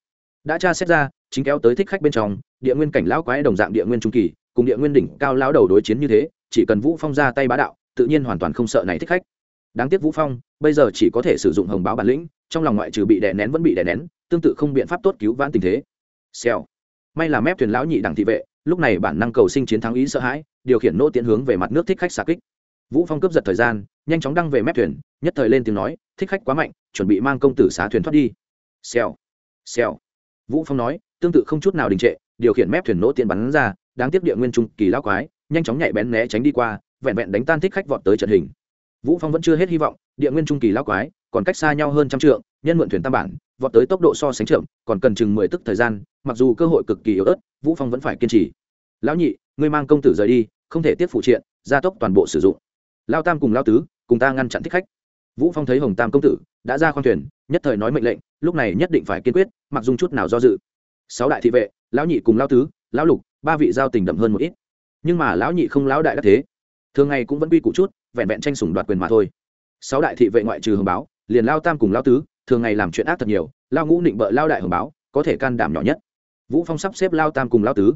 Đã tra xét ra, chính kéo tới thích khách bên trong, địa nguyên cảnh lão quái đồng dạng địa nguyên trung kỳ, cùng địa nguyên đỉnh cao lão đầu đối chiến như thế, chỉ cần vũ phong ra tay bá đạo, tự nhiên hoàn toàn không sợ này thích khách. Đáng tiếc vũ phong, bây giờ chỉ có thể sử dụng hồng báo bản lĩnh, trong lòng ngoại trừ bị đè nén vẫn bị đè nén, tương tự không biện pháp tốt cứu vãn tình thế. Xèo. May là mép thuyền lão nhị đẳng thị vệ lúc này bản năng cầu sinh chiến thắng ý sợ hãi, điều khiển nỗ tiến hướng về mặt nước thích khách xạ kích. Vũ phong cướp giật thời gian, nhanh chóng đăng về mép thuyền, nhất thời lên tiếng nói, thích khách quá mạnh, chuẩn bị mang công tử xá thuyền thoát đi. Xèo xèo. Vũ phong nói, tương tự không chút nào đình trệ, điều khiển mép thuyền nỗ tiện bắn ra, đáng tiếc địa nguyên trung kỳ lão quái, nhanh chóng nhạy bén né tránh đi qua, vẹn vẹn đánh tan thích khách vọt tới trận hình. Vũ phong vẫn chưa hết hy vọng, địa nguyên trung kỳ lão quái, còn cách xa nhau hơn trăm trượng, nhân mượn thuyền tam bản, vọt tới tốc độ so sánh trưởng còn cần chừng mười tức thời gian mặc dù cơ hội cực kỳ yếu ớt, vũ phong vẫn phải kiên trì. Lão nhị, ngươi mang công tử rời đi, không thể tiếp phụ triện, gia tốc toàn bộ sử dụng. Lao tam cùng lao tứ, cùng ta ngăn chặn thích khách. Vũ phong thấy hồng tam công tử đã ra khoang thuyền, nhất thời nói mệnh lệnh, lúc này nhất định phải kiên quyết, mặc dung chút nào do dự. Sáu đại thị vệ, lão nhị cùng lao tứ, lão lục, ba vị giao tình đậm hơn một ít. Nhưng mà lão nhị không lão đại đã thế. Thường ngày cũng vẫn quy củ chút, vẹn vẹn tranh sủng đoạt quyền mà thôi. Sáu đại thị vệ ngoại trừ hồng báo, liền lao tam cùng lao tứ, thường ngày làm chuyện ác thật nhiều lao ngũ định bợ lao đại hồng báo, có thể can đảm nhỏ nhất vũ phong sắp xếp lao tam cùng lao tứ.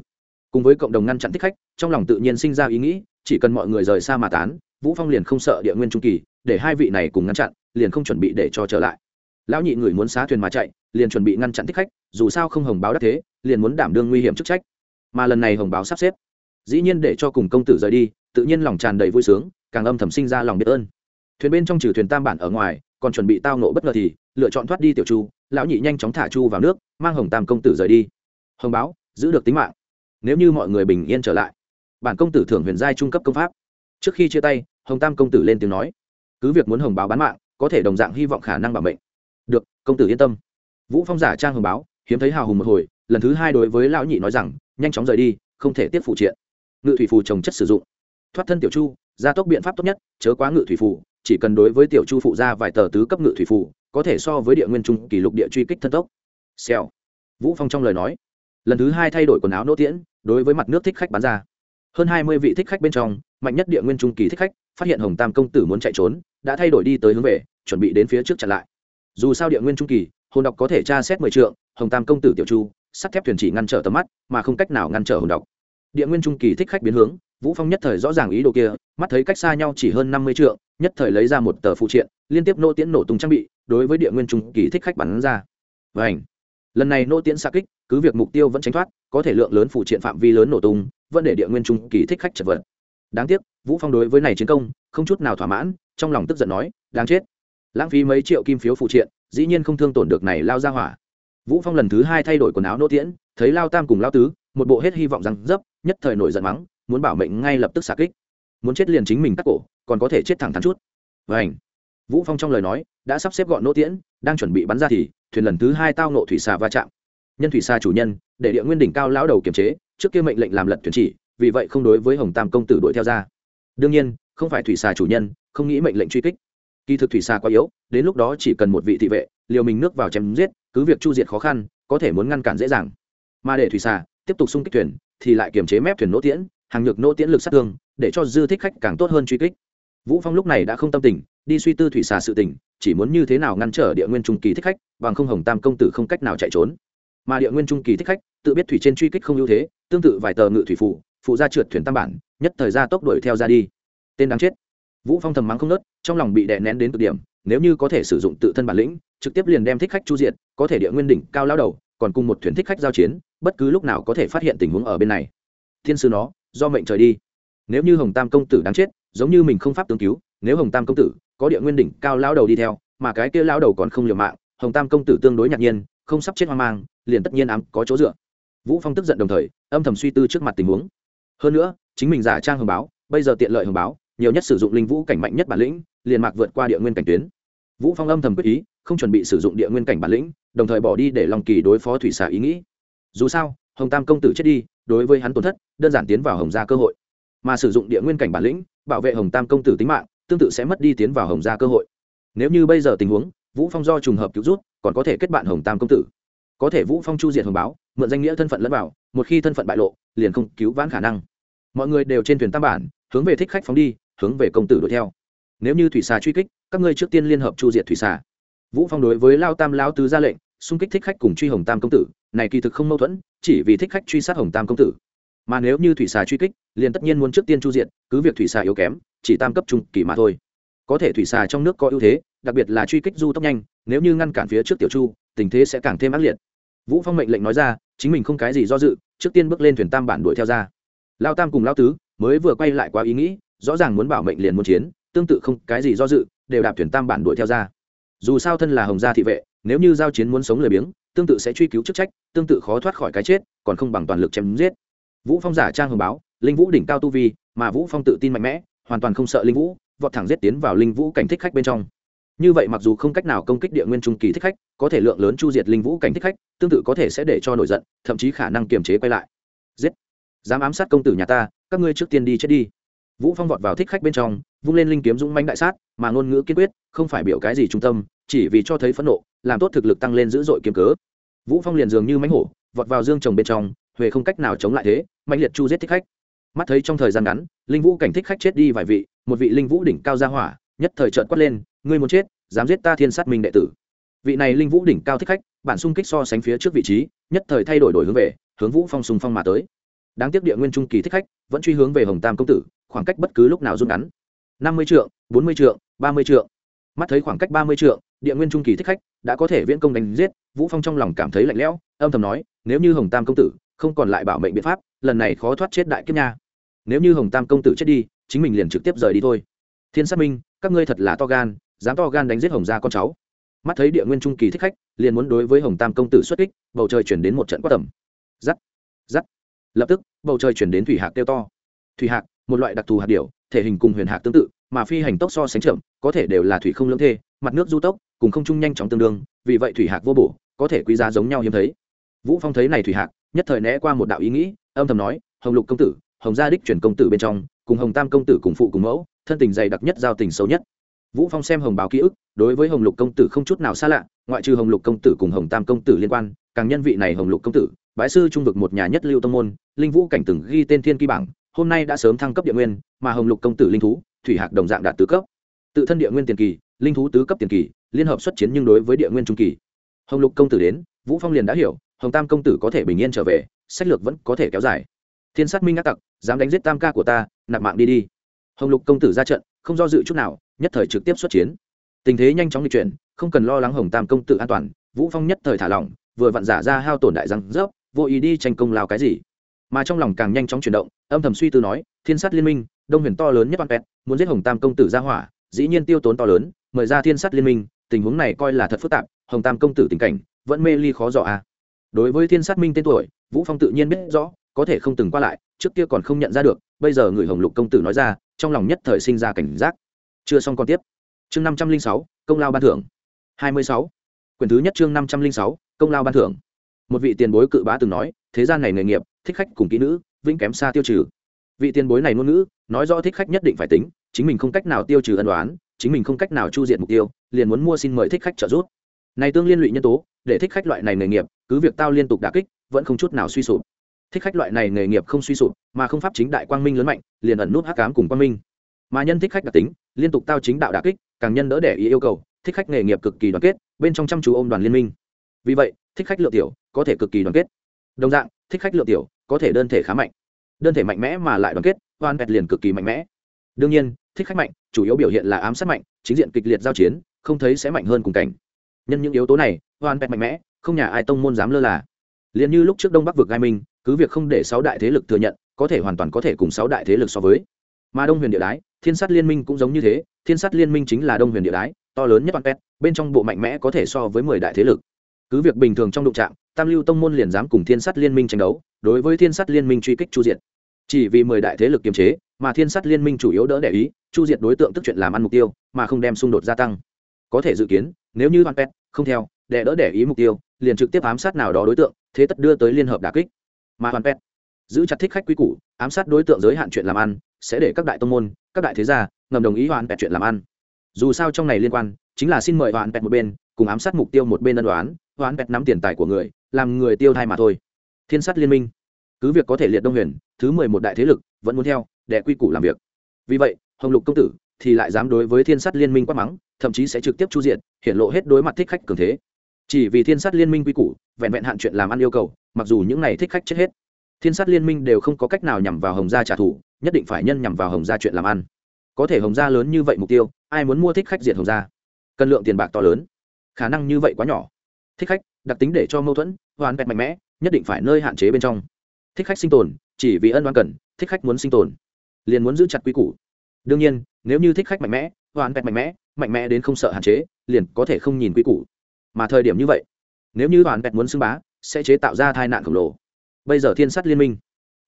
Cùng với cộng đồng ngăn chặn thích khách, trong lòng tự nhiên sinh ra ý nghĩ, chỉ cần mọi người rời xa mà tán, vũ phong liền không sợ địa nguyên trung kỳ, để hai vị này cùng ngăn chặn, liền không chuẩn bị để cho trở lại. Lão nhị người muốn xá thuyền mà chạy, liền chuẩn bị ngăn chặn thích khách, dù sao không hồng báo đắc thế, liền muốn đảm đương nguy hiểm chức trách. Mà lần này hồng báo sắp xếp, dĩ nhiên để cho cùng công tử rời đi, tự nhiên lòng tràn đầy vui sướng, càng âm thầm sinh ra lòng biết ơn. Thuyền bên trong trừ thuyền tam bản ở ngoài, còn chuẩn bị tao nộ bất ngờ thì lựa chọn thoát đi tiểu chu, lão nhị nhanh chóng thả chu vào nước, mang hồng tam công tử rời đi hồng báo, giữ được tính mạng. Nếu như mọi người bình yên trở lại, bản công tử thưởng huyền giai trung cấp công pháp. Trước khi chia tay, hồng tam công tử lên tiếng nói, cứ việc muốn hồng báo bán mạng, có thể đồng dạng hy vọng khả năng bảo mệnh. Được, công tử yên tâm. Vũ phong giả trang hồng báo, hiếm thấy hào hùng một hồi, lần thứ hai đối với lão nhị nói rằng, nhanh chóng rời đi, không thể tiếp phụ triện. Ngự thủy phù trồng chất sử dụng. Thoát thân tiểu chu, gia tốc biện pháp tốt nhất, chớ quá ngự thủy phù, chỉ cần đối với tiểu chu phụ ra vài tờ tứ cấp ngự thủy phù, có thể so với địa nguyên trung kỷ lục địa truy kích thân tốc. Xèo. Vũ phong trong lời nói lần thứ hai thay đổi quần áo nỗ tiễn, đối với mặt nước thích khách bán ra. Hơn hai mươi vị thích khách bên trong, mạnh nhất địa nguyên trung kỳ thích khách, phát hiện hồng tam công tử muốn chạy trốn, đã thay đổi đi tới hướng về, chuẩn bị đến phía trước chặn lại. Dù sao địa nguyên trung kỳ, hồn đọc có thể tra xét mười trượng, hồng tam công tử tiểu chu, sắt thép thuyền chỉ ngăn trở tầm mắt, mà không cách nào ngăn trở hồn đọc địa nguyên trung kỳ thích khách biến hướng, vũ phong nhất thời rõ ràng ý đồ kia, mắt thấy cách xa nhau chỉ hơn năm mươi trượng, nhất thời lấy ra một tờ phụ triện, liên tiếp nô tiễn nổ tung trang bị, đối với địa nguyên trung kỳ thích khách bắn ra. Và ảnh lần này nô tiễn xa kích, cứ việc mục tiêu vẫn tránh thoát, có thể lượng lớn phụ triện phạm vi lớn nổ tung, vẫn để địa nguyên trung kỳ thích khách chật vật. Đáng tiếc, vũ phong đối với này chiến công, không chút nào thỏa mãn, trong lòng tức giận nói, đáng chết. Lãng phí mấy triệu kim phiếu phụ triện, dĩ nhiên không thương tổn được này lao ra hỏa. Vũ phong lần thứ hai thay đổi quần áo nô tiễn, thấy lao tam cùng lao tứ, một bộ hết hy vọng rằng dấp, nhất thời nổi giận mắng, muốn bảo mệnh ngay lập tức xạ kích. Muốn chết liền chính mình cắt cổ, còn có thể chết thẳng thắn chút. Vảnh vũ phong trong lời nói đã sắp xếp gọn Nỗ tiễn, đang chuẩn bị bắn ra thì thuyền lần thứ hai tao nộ thủy xà va chạm. Nhân thủy xà chủ nhân, để địa nguyên đỉnh cao lão đầu kiềm chế, trước kia mệnh lệnh làm lật thuyền chỉ, vì vậy không đối với hồng tam công tử đuổi theo ra. Đương nhiên, không phải thủy xà chủ nhân, không nghĩ mệnh lệnh truy kích. Kỳ thực thủy xà quá yếu, đến lúc đó chỉ cần một vị thị vệ, liều mình nước vào chém giết, cứ việc chu diệt khó khăn, có thể muốn ngăn cản dễ dàng. Mà để thủy xà tiếp tục xung kích thuyền, thì lại kiềm chế mép thuyền nỗ tiễn, hàng nhược nỗ tiễn lực sát thương, để cho dư thích khách càng tốt hơn truy kích vũ phong lúc này đã không tâm tình, đi suy tư thủy xà sự tình, chỉ muốn như thế nào ngăn trở địa nguyên trung kỳ thích khách, bằng không hồng tam công tử không cách nào chạy trốn. Mà địa nguyên trung kỳ thích khách, tự biết thủy trên truy kích không ưu thế, tương tự vài tờ ngự thủy phụ phụ ra trượt thuyền tam bản, nhất thời ra tốc đuổi theo ra đi. Tên đáng chết. Vũ phong thầm mắng không nớt trong lòng bị đè nén đến cực điểm, nếu như có thể sử dụng tự thân bản lĩnh, trực tiếp liền đem thích khách chu diệt, có thể địa nguyên đỉnh cao lao đầu, còn cùng một thuyền thích khách giao chiến, bất cứ lúc nào có thể phát hiện tình huống ở bên này. Thiên sư nó, do mệnh trời đi. Nếu như hồng tam công tử đáng chết giống như mình không pháp tương cứu, nếu hồng tam công tử có địa nguyên đỉnh cao lao đầu đi theo, mà cái kia lao đầu còn không liều mạng, hồng tam công tử tương đối ngạc nhiên, không sắp chết hoang mang, liền tất nhiên ám có chỗ dựa. Vũ phong tức giận đồng thời, âm thầm suy tư trước mặt tình huống. Hơn nữa, chính mình giả trang hồng báo, bây giờ tiện lợi hồng báo, nhiều nhất sử dụng linh vũ cảnh mạnh nhất bản lĩnh, liền mạc vượt qua địa nguyên cảnh tuyến. Vũ phong âm thầm quyết ý, không chuẩn bị sử dụng địa nguyên cảnh bản lĩnh, đồng thời bỏ đi để lòng kỳ đối phó thủy xà ý nghĩ. Dù sao, hồng tam công tử chết đi, đối với hắn tổn thất, đơn giản tiến vào hồng gia cơ hội. Mà sử dụng địa nguyên cảnh bản lĩnh bảo vệ hồng tam công tử tính mạng, tương tự sẽ mất đi tiến vào hồng gia cơ hội. Nếu như bây giờ tình huống, vũ phong do trùng hợp cứu rút, còn có thể kết bạn hồng tam công tử. Có thể vũ phong chu diệt hồng báo, mượn danh nghĩa thân phận lẫn vào, một khi thân phận bại lộ, liền không cứu vãn khả năng. Mọi người đều trên thuyền tam bản, hướng về thích khách phóng đi, hướng về công tử đuổi theo. Nếu như thủy xà truy kích, các ngươi trước tiên liên hợp chu diệt thủy xà. Vũ phong đối với lao tam lao tứ ra lệnh, xung kích thích khách cùng truy hồng tam công tử, này kỳ thực không mâu thuẫn, chỉ vì thích khách truy sát hồng tam công tử mà nếu như thủy xà truy kích, liền tất nhiên muốn trước tiên chu diệt, cứ việc thủy xà yếu kém, chỉ tam cấp trung kỳ mà thôi. Có thể thủy xà trong nước có ưu thế, đặc biệt là truy kích du tốc nhanh, nếu như ngăn cản phía trước tiểu chu, tình thế sẽ càng thêm ác liệt. Vũ phong mệnh lệnh nói ra, chính mình không cái gì do dự, trước tiên bước lên thuyền tam bản đuổi theo ra. Lao tam cùng lao tứ mới vừa quay lại quá ý nghĩ, rõ ràng muốn bảo mệnh liền muốn chiến, tương tự không cái gì do dự, đều đạp thuyền tam bản đuổi theo ra. Dù sao thân là hồng gia thị vệ, nếu như giao chiến muốn sống lười biếng, tương tự sẽ truy cứu chức trách, tương tự khó thoát khỏi cái chết, còn không bằng toàn lực chém giết vũ phong giả trang hồng báo, linh vũ đỉnh cao tu vi, mà vũ phong tự tin mạnh mẽ, hoàn toàn không sợ linh vũ, vọt thẳng giết tiến vào linh vũ cảnh thích khách bên trong. Như vậy mặc dù không cách nào công kích địa nguyên trung kỳ thích khách, có thể lượng lớn chu diệt linh vũ cảnh thích khách, tương tự có thể sẽ để cho nổi giận, thậm chí khả năng kiềm chế quay lại. Giết! Dám ám sát công tử nhà ta, các ngươi trước tiên đi chết đi. Vũ phong vọt vào thích khách bên trong, vung lên linh kiếm dũng mãnh đại sát, mà ngôn ngữ kiên quyết, không phải biểu cái gì trung tâm, chỉ vì cho thấy phẫn nộ, làm tốt thực lực tăng lên dữ dội kiếm cớ. Vũ phong liền dường như mãnh hổ, vọt vào dương trồng bên trong huệ không cách nào chống lại thế mạnh liệt chu giết thích khách. Mắt thấy trong thời gian ngắn, linh vũ cảnh thích khách chết đi vài vị, một vị linh vũ đỉnh cao gia hỏa, nhất thời trợn quát lên, ngươi muốn chết, dám giết ta thiên sát minh đệ tử. Vị này linh vũ đỉnh cao thích khách, bản xung kích so sánh phía trước vị trí, nhất thời thay đổi đổi hướng về, hướng vũ phong xung phong mà tới. Đáng tiếc địa nguyên trung kỳ thích khách, vẫn truy hướng về hồng tam công tử, khoảng cách bất cứ lúc nào rút ngắn. năm mươi trượng, bốn mươi trượng, ba mươi trượng. Mắt thấy khoảng cách ba mươi trượng, địa nguyên trung kỳ thích khách đã có thể viễn công đánh giết, vũ phong trong lòng cảm thấy lạnh lẽo, âm thầm nói, nếu như hồng tam công tử không còn lại bảo mệnh biện pháp, lần này khó thoát chết đại kiếp nha. Nếu như hồng tam công tử chết đi, chính mình liền trực tiếp rời đi thôi. Thiên sát minh, các ngươi thật là to gan, dám to gan đánh giết hồng gia con cháu. Mắt thấy địa nguyên trung kỳ thích khách, liền muốn đối với hồng tam công tử xuất kích, bầu trời chuyển đến một trận quát tầm. Giắt giắt. Lập tức, bầu trời chuyển đến thủy hạc kêu to. Thủy hạc, một loại đặc thù hạt điểu, thể hình cùng huyền hạc tương tự, mà phi hành tốc so sánh chậm, có thể đều là thủy không lưỡng thê, mặt nước du tốc, cùng không trung nhanh chóng tương đương, vì vậy thủy hạc vô bổ, có thể quý giá giống nhau hiếm thấy. Vũ phong thấy này thủy hạc nhất thời né qua một đạo ý nghĩ, âm thầm nói, hồng lục công tử, hồng gia đích chuyển công tử bên trong, cùng hồng tam công tử cùng phụ cùng mẫu, thân tình dày đặc nhất, giao tình xấu nhất. Vũ phong xem hồng báo ký ức, đối với hồng lục công tử không chút nào xa lạ, ngoại trừ hồng lục công tử cùng hồng tam công tử liên quan, càng nhân vị này hồng lục công tử, bái sư trung vực một nhà nhất lưu tông môn, linh vũ cảnh từng ghi tên thiên kỳ bảng, hôm nay đã sớm thăng cấp địa nguyên, mà hồng lục công tử linh thú, thủy hạc đồng dạng đạt tứ cấp. Tự thân địa nguyên tiền kỳ, linh thú tứ cấp tiền kỳ, liên hợp xuất chiến nhưng đối với địa nguyên trung kỳ. Hồng lục công tử đến, vũ phong liền đã hiểu hồng tam công tử có thể bình yên trở về, sách lược vẫn có thể kéo dài. Thiên sát minh ác tặc, dám đánh giết tam ca của ta, nạp mạng đi đi. Hồng lục công tử ra trận, không do dự chút nào, nhất thời trực tiếp xuất chiến. Tình thế nhanh chóng di chuyển, không cần lo lắng hồng tam công tử an toàn, vũ phong nhất thời thả lỏng, vừa vặn giả ra hao tổn đại răng rớp, vô ý đi tranh công lao cái gì. Mà trong lòng càng nhanh chóng chuyển động, âm thầm suy tư nói, thiên sát liên minh, đông huyền to lớn nhất văn pet muốn giết hồng tam công tử ra hỏa, dĩ nhiên tiêu tốn to lớn, mời ra thiên sát liên minh, tình huống này coi là thật phức tạp, hồng tam công tử tình cảnh, vẫn mê ly khó dò à đối với thiên sát minh tên tuổi, vũ phong tự nhiên biết rõ, có thể không từng qua lại, trước kia còn không nhận ra được, bây giờ người hồng lục công tử nói ra, trong lòng nhất thời sinh ra cảnh giác. Chưa xong còn tiếp. Chương năm trăm linh sáu, công lao ban thưởng. hai mươi sáu. Quyển thứ nhất chương năm trăm linh sáu, công lao ban thưởng. Một vị tiền bối cự bá từng nói, thế gian này nghề nghiệp, thích khách cùng kỹ nữ, vĩnh kém xa tiêu trừ. Vị tiền bối này ngôn ngữ, nói rõ thích khách nhất định phải tính, chính mình không cách nào tiêu trừ ân đoán chính mình không cách nào chu diện mục tiêu, liền muốn mua xin mời thích khách trợ giúp. Này tương liên lụy nhân tố, để thích khách loại này nghề nghiệp cứ việc tao liên tục đả kích, vẫn không chút nào suy sụp. Thích khách loại này nghề nghiệp không suy sụp, mà không pháp chính đại quang minh lớn mạnh, liền ẩn nút hắc cám cùng quang minh. Mà nhân thích khách đặc tính, liên tục tao chính đạo đả kích, càng nhân đỡ để ý yêu cầu, thích khách nghề nghiệp cực kỳ đoàn kết, bên trong chăm chú ôm đoàn liên minh. Vì vậy, thích khách lượng tiểu có thể cực kỳ đoàn kết. Đồng dạng, thích khách lượng tiểu có thể đơn thể khá mạnh. Đơn thể mạnh mẽ mà lại đoàn kết oan bẹt liền cực kỳ mạnh mẽ. Đương nhiên, thích khách mạnh, chủ yếu biểu hiện là ám sát mạnh, chính diện kịch liệt giao chiến, không thấy sẽ mạnh hơn cùng cảnh. Nhân những yếu tố này hoàn pẹt mạnh mẽ, không nhà ai tông môn dám lơ là. Liền như lúc trước đông bắc vực gai minh, cứ việc không để sáu đại thế lực thừa nhận, có thể hoàn toàn có thể cùng sáu đại thế lực so với. Mà đông huyền địa đái, thiên sát liên minh cũng giống như thế, thiên sát liên minh chính là đông huyền địa đái, to lớn nhất toàn pet bên trong bộ mạnh mẽ có thể so với mười đại thế lực. Cứ việc bình thường trong đụng trạm tam lưu tông môn liền dám cùng thiên sát liên minh tranh đấu, đối với thiên sát liên minh truy kích chu diệt. Chỉ vì mười đại thế lực kiềm chế, mà thiên sát liên minh chủ yếu đỡ để ý, chu diệt đối tượng tức chuyện làm ăn mục tiêu, mà không đem xung đột gia tăng. Có thể dự kiến, nếu như hoàn pet không theo để đỡ để ý mục tiêu, liền trực tiếp ám sát nào đó đối tượng, thế tất đưa tới liên hợp đà kích. Mà hoàn pet giữ chặt thích khách quy củ, ám sát đối tượng giới hạn chuyện làm ăn, sẽ để các đại tông môn, các đại thế gia ngầm đồng ý hoàn pet chuyện làm ăn. Dù sao trong này liên quan, chính là xin mời hoàn pet một bên, cùng ám sát mục tiêu một bên ân đoán hoàn pet nắm tiền tài của người, làm người tiêu thai mà thôi. Thiên sát liên minh, cứ việc có thể liệt đông huyền, thứ mười một đại thế lực, vẫn muốn theo, để quy củ làm việc. Vì vậy, hồng lục công tử thì lại dám đối với thiên sát liên minh quát mắng, thậm chí sẽ trực tiếp chu diện hiện lộ hết đối mặt thích khách cường thế chỉ vì thiên sát liên minh quy củ, vẹn vẹn hạn chuyện làm ăn yêu cầu, mặc dù những này thích khách chết hết. Thiên sát liên minh đều không có cách nào nhằm vào hồng gia trả thù, nhất định phải nhân nhằm vào hồng gia chuyện làm ăn. Có thể hồng gia lớn như vậy mục tiêu, ai muốn mua thích khách diệt hồng gia? Cân lượng tiền bạc to lớn, khả năng như vậy quá nhỏ. Thích khách, đặc tính để cho mâu thuẫn hoàn vẹn mạnh mẽ, nhất định phải nơi hạn chế bên trong. Thích khách sinh tồn, chỉ vì ân đoan cần, thích khách muốn sinh tồn, liền muốn giữ chặt quy củ. Đương nhiên, nếu như thích khách mạnh mẽ hoàn vẹn mạnh mẽ mạnh mẽ đến không sợ hạn chế, liền có thể không nhìn quy củ mà thời điểm như vậy, nếu như đoàn vẹn muốn xưng bá, sẽ chế tạo ra tai nạn khổng lồ. Bây giờ thiên sát liên minh,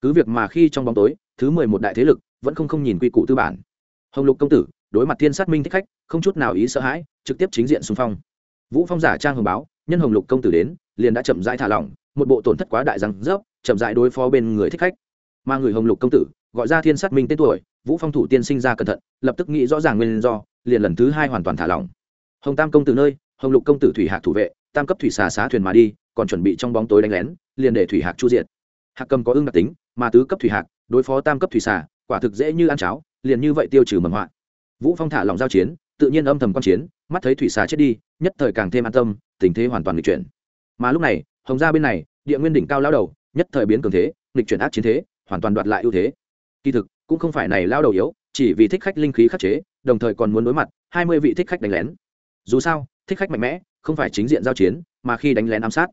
cứ việc mà khi trong bóng tối, thứ mười một đại thế lực vẫn không không nhìn quy củ tư bản. Hồng lục công tử, đối mặt thiên sát minh thích khách, không chút nào ý sợ hãi, trực tiếp chính diện xung phong. Vũ phong giả trang hồng báo, nhân hồng lục công tử đến, liền đã chậm rãi thả lỏng, một bộ tổn thất quá đại răng rớp, chậm rãi đối phó bên người thích khách. Mà người hồng lục công tử, gọi ra thiên sát minh tên tuổi, vũ phong thủ tiên sinh ra cẩn thận, lập tức nghĩ rõ ràng nguyên do, liền lần thứ hai hoàn toàn thả lỏng. Hồng tam công tử nơi hồng lục công tử thủy hạc thủ vệ, tam cấp thủy xà xá thuyền mà đi, còn chuẩn bị trong bóng tối đánh lén, liền để thủy hạc chu diện hạc cầm có ưng đặc tính, mà tứ cấp thủy hạc, đối phó tam cấp thủy xà, quả thực dễ như ăn cháo, liền như vậy tiêu trừ mầm họa. Vũ phong thả lòng giao chiến, tự nhiên âm thầm quan chiến, mắt thấy thủy xà chết đi, nhất thời càng thêm an tâm, tình thế hoàn toàn nghịch chuyển. Mà lúc này, hồng gia bên này, địa nguyên đỉnh cao lao đầu, nhất thời biến cường thế, nghịch chuyển ác chiến thế, hoàn toàn đoạt lại ưu thế. Kỳ thực, cũng không phải này lao đầu yếu, chỉ vì thích khách linh khí khắc chế, đồng thời còn muốn đối mặt hai mươi vị thích khách đánh lén. Dù sao thích khách mạnh mẽ, không phải chính diện giao chiến, mà khi đánh lén ám sát.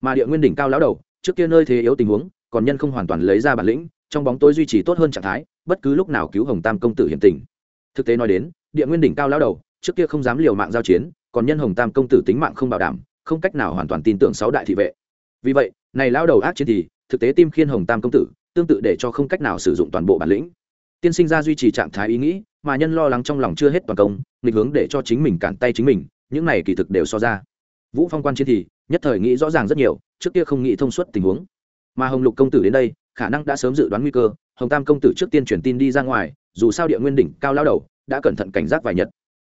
Mà địa nguyên đỉnh cao lão đầu, trước kia nơi thế yếu tình huống, còn nhân không hoàn toàn lấy ra bản lĩnh, trong bóng tối duy trì tốt hơn trạng thái, bất cứ lúc nào cứu hồng tam công tử hiểm tình. Thực tế nói đến, địa nguyên đỉnh cao lão đầu, trước kia không dám liều mạng giao chiến, còn nhân hồng tam công tử tính mạng không bảo đảm, không cách nào hoàn toàn tin tưởng sáu đại thị vệ. Vì vậy, này lão đầu ác chiến thì, thực tế tim khiên hồng tam công tử, tương tự để cho không cách nào sử dụng toàn bộ bản lĩnh. Tiên sinh ra duy trì trạng thái ý nghĩ, mà nhân lo lắng trong lòng chưa hết toàn công, nghịch hướng để cho chính mình cản tay chính mình những này kỳ thực đều so ra. Vũ phong quan chiến thì nhất thời nghĩ rõ ràng rất nhiều, trước kia không nghĩ thông suốt tình huống. Mà hồng lục công tử đến đây, khả năng đã sớm dự đoán nguy cơ, hồng tam công tử trước tiên truyền tin đi ra ngoài, dù sao địa nguyên đỉnh cao lao đầu đã cẩn thận cảnh giác vài nhật.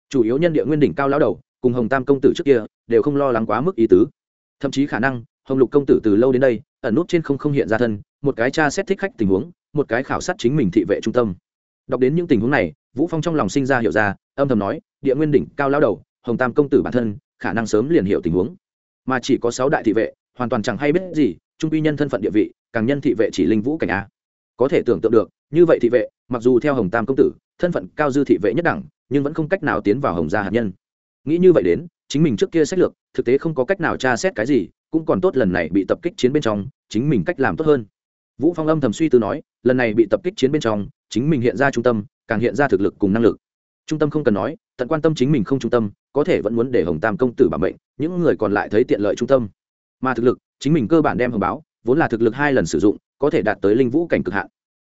Chủ yếu nhân địa nguyên đỉnh cao lao đầu cùng hồng tam công tử trước kia đều không lo lắng quá mức ý tứ. Thậm chí khả năng, hồng lục công tử từ lâu đến đây, ẩn nút trên không không hiện ra thân, một cái cha xét thích khách tình huống, một cái khảo sát chính mình thị vệ trung tâm. Đọc đến những tình huống này, vũ phong trong lòng sinh ra hiểu ra, âm thầm nói, địa nguyên đỉnh cao lao đầu hồng tam công tử bản thân, khả năng sớm liền hiểu tình huống. Mà chỉ có sáu đại thị vệ, hoàn toàn chẳng hay biết gì, trung quy nhân thân phận địa vị, càng nhân thị vệ chỉ linh vũ cảnh a. Có thể tưởng tượng được, như vậy thị vệ, mặc dù theo hồng tam công tử, thân phận cao dư thị vệ nhất đẳng, nhưng vẫn không cách nào tiến vào hồng gia hạt nhân. Nghĩ như vậy đến, chính mình trước kia sách lược, thực tế không có cách nào tra xét cái gì, cũng còn tốt lần này bị tập kích chiến bên trong, chính mình cách làm tốt hơn. Vũ phong âm thầm suy tư nói, lần này bị tập kích chiến bên trong, chính mình hiện ra trung tâm, càng hiện ra thực lực cùng năng lực. Trung tâm không cần nói, tận quan tâm chính mình không trung tâm có thể vẫn muốn để hồng tam công tử bảo mệnh, những người còn lại thấy tiện lợi trung tâm. Mà thực lực, chính mình cơ bản đem hồng báo, vốn là thực lực hai lần sử dụng, có thể đạt tới linh vũ cảnh cực hạn.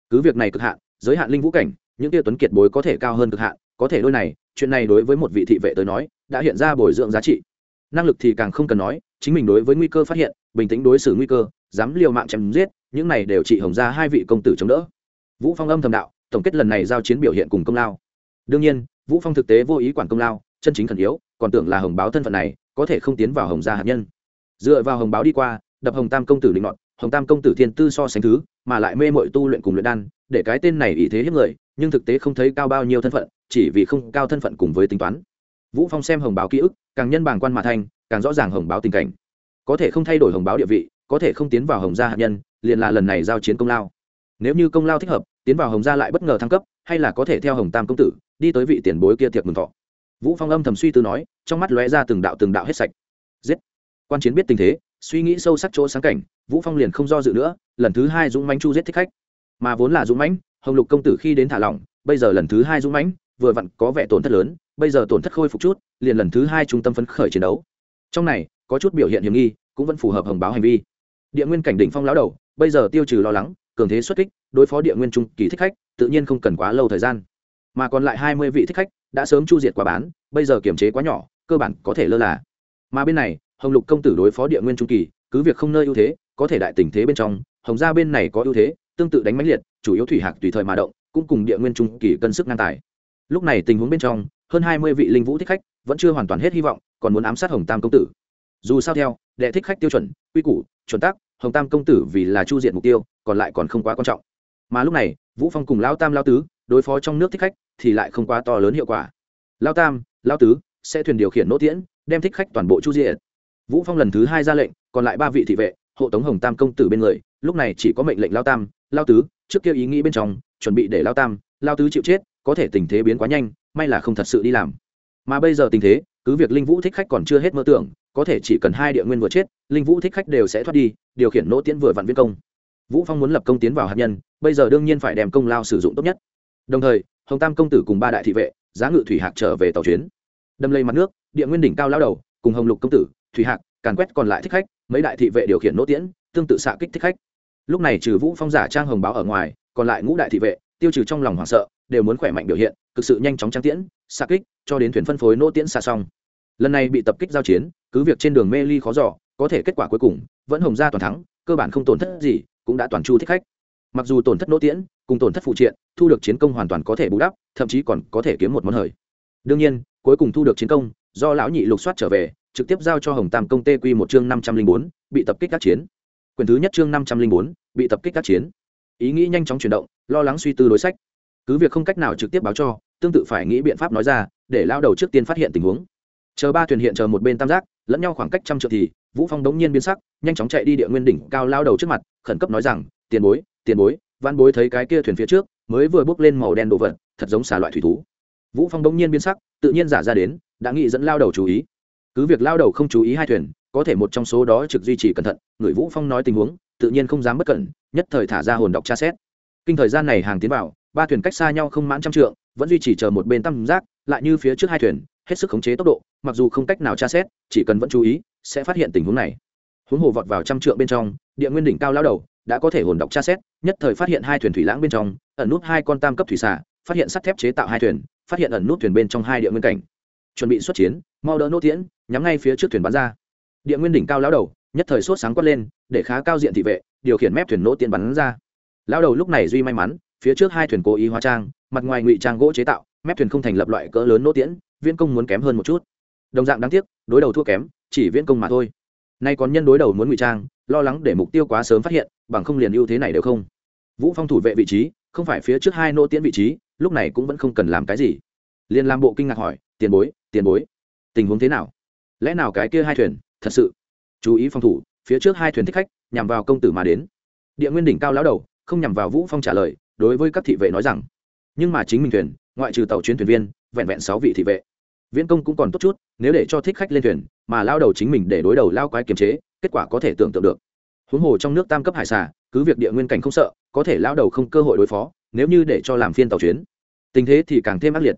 Cứ việc này cực hạn, giới hạn linh vũ cảnh, những tiêu tuấn kiệt bối có thể cao hơn cực hạn, có thể đôi này, chuyện này đối với một vị thị vệ tới nói, đã hiện ra bồi dưỡng giá trị. Năng lực thì càng không cần nói, chính mình đối với nguy cơ phát hiện, bình tĩnh đối xử nguy cơ, dám liều mạng chém giết, những này đều trị hồng ra hai vị công tử chống đỡ. Vũ phong âm thầm đạo, tổng kết lần này giao chiến biểu hiện cùng công lao. Đương nhiên, vũ phong thực tế vô ý quản công lao chân chính khẩn yếu còn tưởng là hồng báo thân phận này có thể không tiến vào hồng gia hạt nhân. Dựa vào hồng báo đi qua đập hồng tam công tử linh ngọn hồng tam công tử thiên tư so sánh thứ mà lại mê mội tu luyện cùng luyện đan để cái tên này ý thế hiếp người nhưng thực tế không thấy cao bao nhiêu thân phận chỉ vì không cao thân phận cùng với tính toán. Vũ phong xem hồng báo ký ức càng nhân bảng quan mà thành, càng rõ ràng hồng báo tình cảnh. Có thể không thay đổi hồng báo địa vị có thể không tiến vào hồng gia hạt nhân liền là lần này giao chiến công lao. Nếu như công lao thích hợp tiến vào hồng gia lại bất ngờ thăng cấp hay là có thể theo hồng tam công tử đi tới vị tiền bối kia tiệc mừng thọ vũ phong âm thầm suy tư nói, trong mắt lóe ra từng đạo từng đạo hết sạch. Giết! Quan chiến biết tình thế, suy nghĩ sâu sắc chỗ sáng cảnh, vũ phong liền không do dự nữa, lần thứ hai dũng mãnh chu giết thích khách. Mà vốn là dũng mãnh, hồng lục công tử khi đến thả lỏng, bây giờ lần thứ hai dũng mãnh, vừa vặn có vẻ tổn thất lớn, bây giờ tổn thất khôi phục chút, liền lần thứ hai trung tâm phấn khởi chiến đấu. Trong này, có chút biểu hiện hiểm nghi, cũng vẫn phù hợp hồng báo hành vi. Địa nguyên cảnh đỉnh phong lão đầu, bây giờ tiêu trừ lo lắng, cường thế xuất kích, đối phó địa nguyên trung kỳ thích khách, tự nhiên không cần quá lâu thời gian. Mà còn lại hai mươi vị thích khách đã sớm chu diệt quá bán, bây giờ kiềm chế quá nhỏ, cơ bản có thể lơ là. Mà bên này, hồng lục công tử đối phó địa nguyên trung kỳ, cứ việc không nơi ưu thế, có thể đại tình thế bên trong, hồng gia bên này có ưu thế, tương tự đánh mãnh liệt, chủ yếu thủy hạc tùy thời mà động, cũng cùng địa nguyên trung kỳ cân sức ngang tài. Lúc này tình huống bên trong, hơn hai mươi vị linh vũ thích khách vẫn chưa hoàn toàn hết hy vọng, còn muốn ám sát hồng tam công tử. Dù sao theo, đệ thích khách tiêu chuẩn, quy củ, chuẩn tắc, hồng tam công tử vì là chu diện mục tiêu, còn lại còn không quá quan trọng. Mà lúc này, vũ phong cùng lao tam lao tứ đối phó trong nước thích khách thì lại không quá to lớn hiệu quả. Lao tam, lao tứ, sẽ thuyền điều khiển nỗ tiễn, đem thích khách toàn bộ chu diện vũ phong lần thứ hai ra lệnh, còn lại ba vị thị vệ, hộ tống hồng tam công tử bên người, lúc này chỉ có mệnh lệnh lao tam, lao tứ, trước kia ý nghĩ bên trong, chuẩn bị để lao tam, lao tứ chịu chết, có thể tình thế biến quá nhanh, may là không thật sự đi làm. Mà bây giờ tình thế, cứ việc linh vũ thích khách còn chưa hết mơ tưởng, có thể chỉ cần hai địa nguyên vừa chết, linh vũ thích khách đều sẽ thoát đi, điều khiển nỗ tiễn vừa vặn viên công. Vũ phong muốn lập công tiến vào hạt nhân, bây giờ đương nhiên phải đem công lao sử dụng tốt nhất. Đồng thời hồng tam công tử cùng ba đại thị vệ, giá ngự thủy hạc trở về tàu chuyến. Đâm lây mặt nước, địa nguyên đỉnh cao lao đầu, cùng hồng lục công tử, thủy hạc, càn quét còn lại thích khách, mấy đại thị vệ điều khiển nỗ tiễn, tương tự xạ kích thích khách. Lúc này trừ vũ phong giả trang hồng báo ở ngoài, còn lại ngũ đại thị vệ, tiêu trừ trong lòng hoảng sợ, đều muốn khỏe mạnh biểu hiện cực sự nhanh chóng trang tiễn, xạ kích, cho đến thuyền phân phối nỗ tiễn xạ xong. Lần này bị tập kích giao chiến, cứ việc trên đường mê ly khó giỏ có thể kết quả cuối cùng, vẫn hồng ra toàn thắng, cơ bản không tổn thất gì, cũng đã toàn chu thích khách. Mặc dù tổn thất nỗ tiễn cùng tổn thất phụ triện, thu được chiến công hoàn toàn có thể bù đắp, thậm chí còn có thể kiếm một món hời. Đương nhiên, cuối cùng thu được chiến công, do lão nhị lục soát trở về, trực tiếp giao cho hồng tam công tê quy một chương năm trăm linh bốn, bị tập kích các chiến. Quyền thứ nhất chương năm trăm linh bốn, bị tập kích các chiến. Ý nghĩ nhanh chóng chuyển động, lo lắng suy tư đối sách. Cứ việc không cách nào trực tiếp báo cho, tương tự phải nghĩ biện pháp nói ra, để lao đầu trước tiên phát hiện tình huống. Chờ ba thuyền hiện chờ một bên tam giác, lẫn nhau khoảng cách trăm trượng thì, vũ phong đống nhiên biến sắc, nhanh chóng chạy đi địa nguyên đỉnh, cao lao đầu trước mặt, khẩn cấp nói rằng, tiền bối tiền bối văn bối thấy cái kia thuyền phía trước, mới vừa bước lên màu đen đồ vật, thật giống xà loại thủy thú. Vũ phong đống nhiên biến sắc, tự nhiên giả ra đến, đã nghĩ dẫn lao đầu chú ý. Cứ việc lao đầu không chú ý hai thuyền, có thể một trong số đó trực duy trì cẩn thận, người vũ phong nói tình huống, tự nhiên không dám bất cẩn, nhất thời thả ra hồn đọc tra xét. Kinh thời gian này hàng tiến vào, ba thuyền cách xa nhau không mãn trăm trượng, vẫn duy trì chờ một bên tam giác, lại như phía trước hai thuyền, hết sức khống chế tốc độ, mặc dù không cách nào tra xét, chỉ cần vẫn chú ý, sẽ phát hiện tình huống này. Huống hồ vọt vào trăm trượng bên trong, địa nguyên đỉnh cao lao đầu đã có thể hồn đọc tra xét, nhất thời phát hiện hai thuyền thủy lãng bên trong, ẩn nút hai con tam cấp thủy xả phát hiện sắt thép chế tạo hai thuyền, phát hiện ẩn nút thuyền bên trong hai địa nguyên cảnh. Chuẩn bị xuất chiến, mau đỡ nốt tiễn, nhắm ngay phía trước thuyền bắn ra. Địa nguyên đỉnh cao lao đầu, nhất thời sốt sáng quát lên, để khá cao diện thị vệ, điều khiển mép thuyền nỗ tiễn bắn ra. Lao đầu lúc này duy may mắn, phía trước hai thuyền cố ý hóa trang, mặt ngoài ngụy trang gỗ chế tạo, mép thuyền không thành lập loại cỡ lớn nỗ tiễn, viễn công muốn kém hơn một chút. Đồng dạng đáng tiếc, đối đầu thua kém, chỉ viễn công mà thôi. Nay còn nhân đối đầu muốn ngụy trang, lo lắng để mục tiêu quá sớm phát hiện bằng không liền ưu thế này đều không. Vũ phong thủ vệ vị trí, không phải phía trước hai nô tiễn vị trí, lúc này cũng vẫn không cần làm cái gì. Liền làm bộ kinh ngạc hỏi, tiền bối tiền bối, tình huống thế nào? Lẽ nào cái kia hai thuyền, thật sự? Chú ý phòng thủ, phía trước hai thuyền thích khách, nhằm vào công tử mà đến. Địa nguyên đỉnh cao lão đầu, không nhằm vào vũ phong trả lời, đối với các thị vệ nói rằng, nhưng mà chính mình thuyền, ngoại trừ tàu chuyến thuyền viên, vẹn vẹn sáu vị thị vệ. Viễn công cũng còn tốt chút, nếu để cho thích khách lên thuyền, mà lao đầu chính mình để đối đầu lao quái kiềm chế, kết quả có thể tưởng tượng được huống hồ trong nước tam cấp hải xà, cứ việc địa nguyên cảnh không sợ, có thể lao đầu không cơ hội đối phó, nếu như để cho làm phiên tàu chuyến. Tình thế thì càng thêm ác liệt.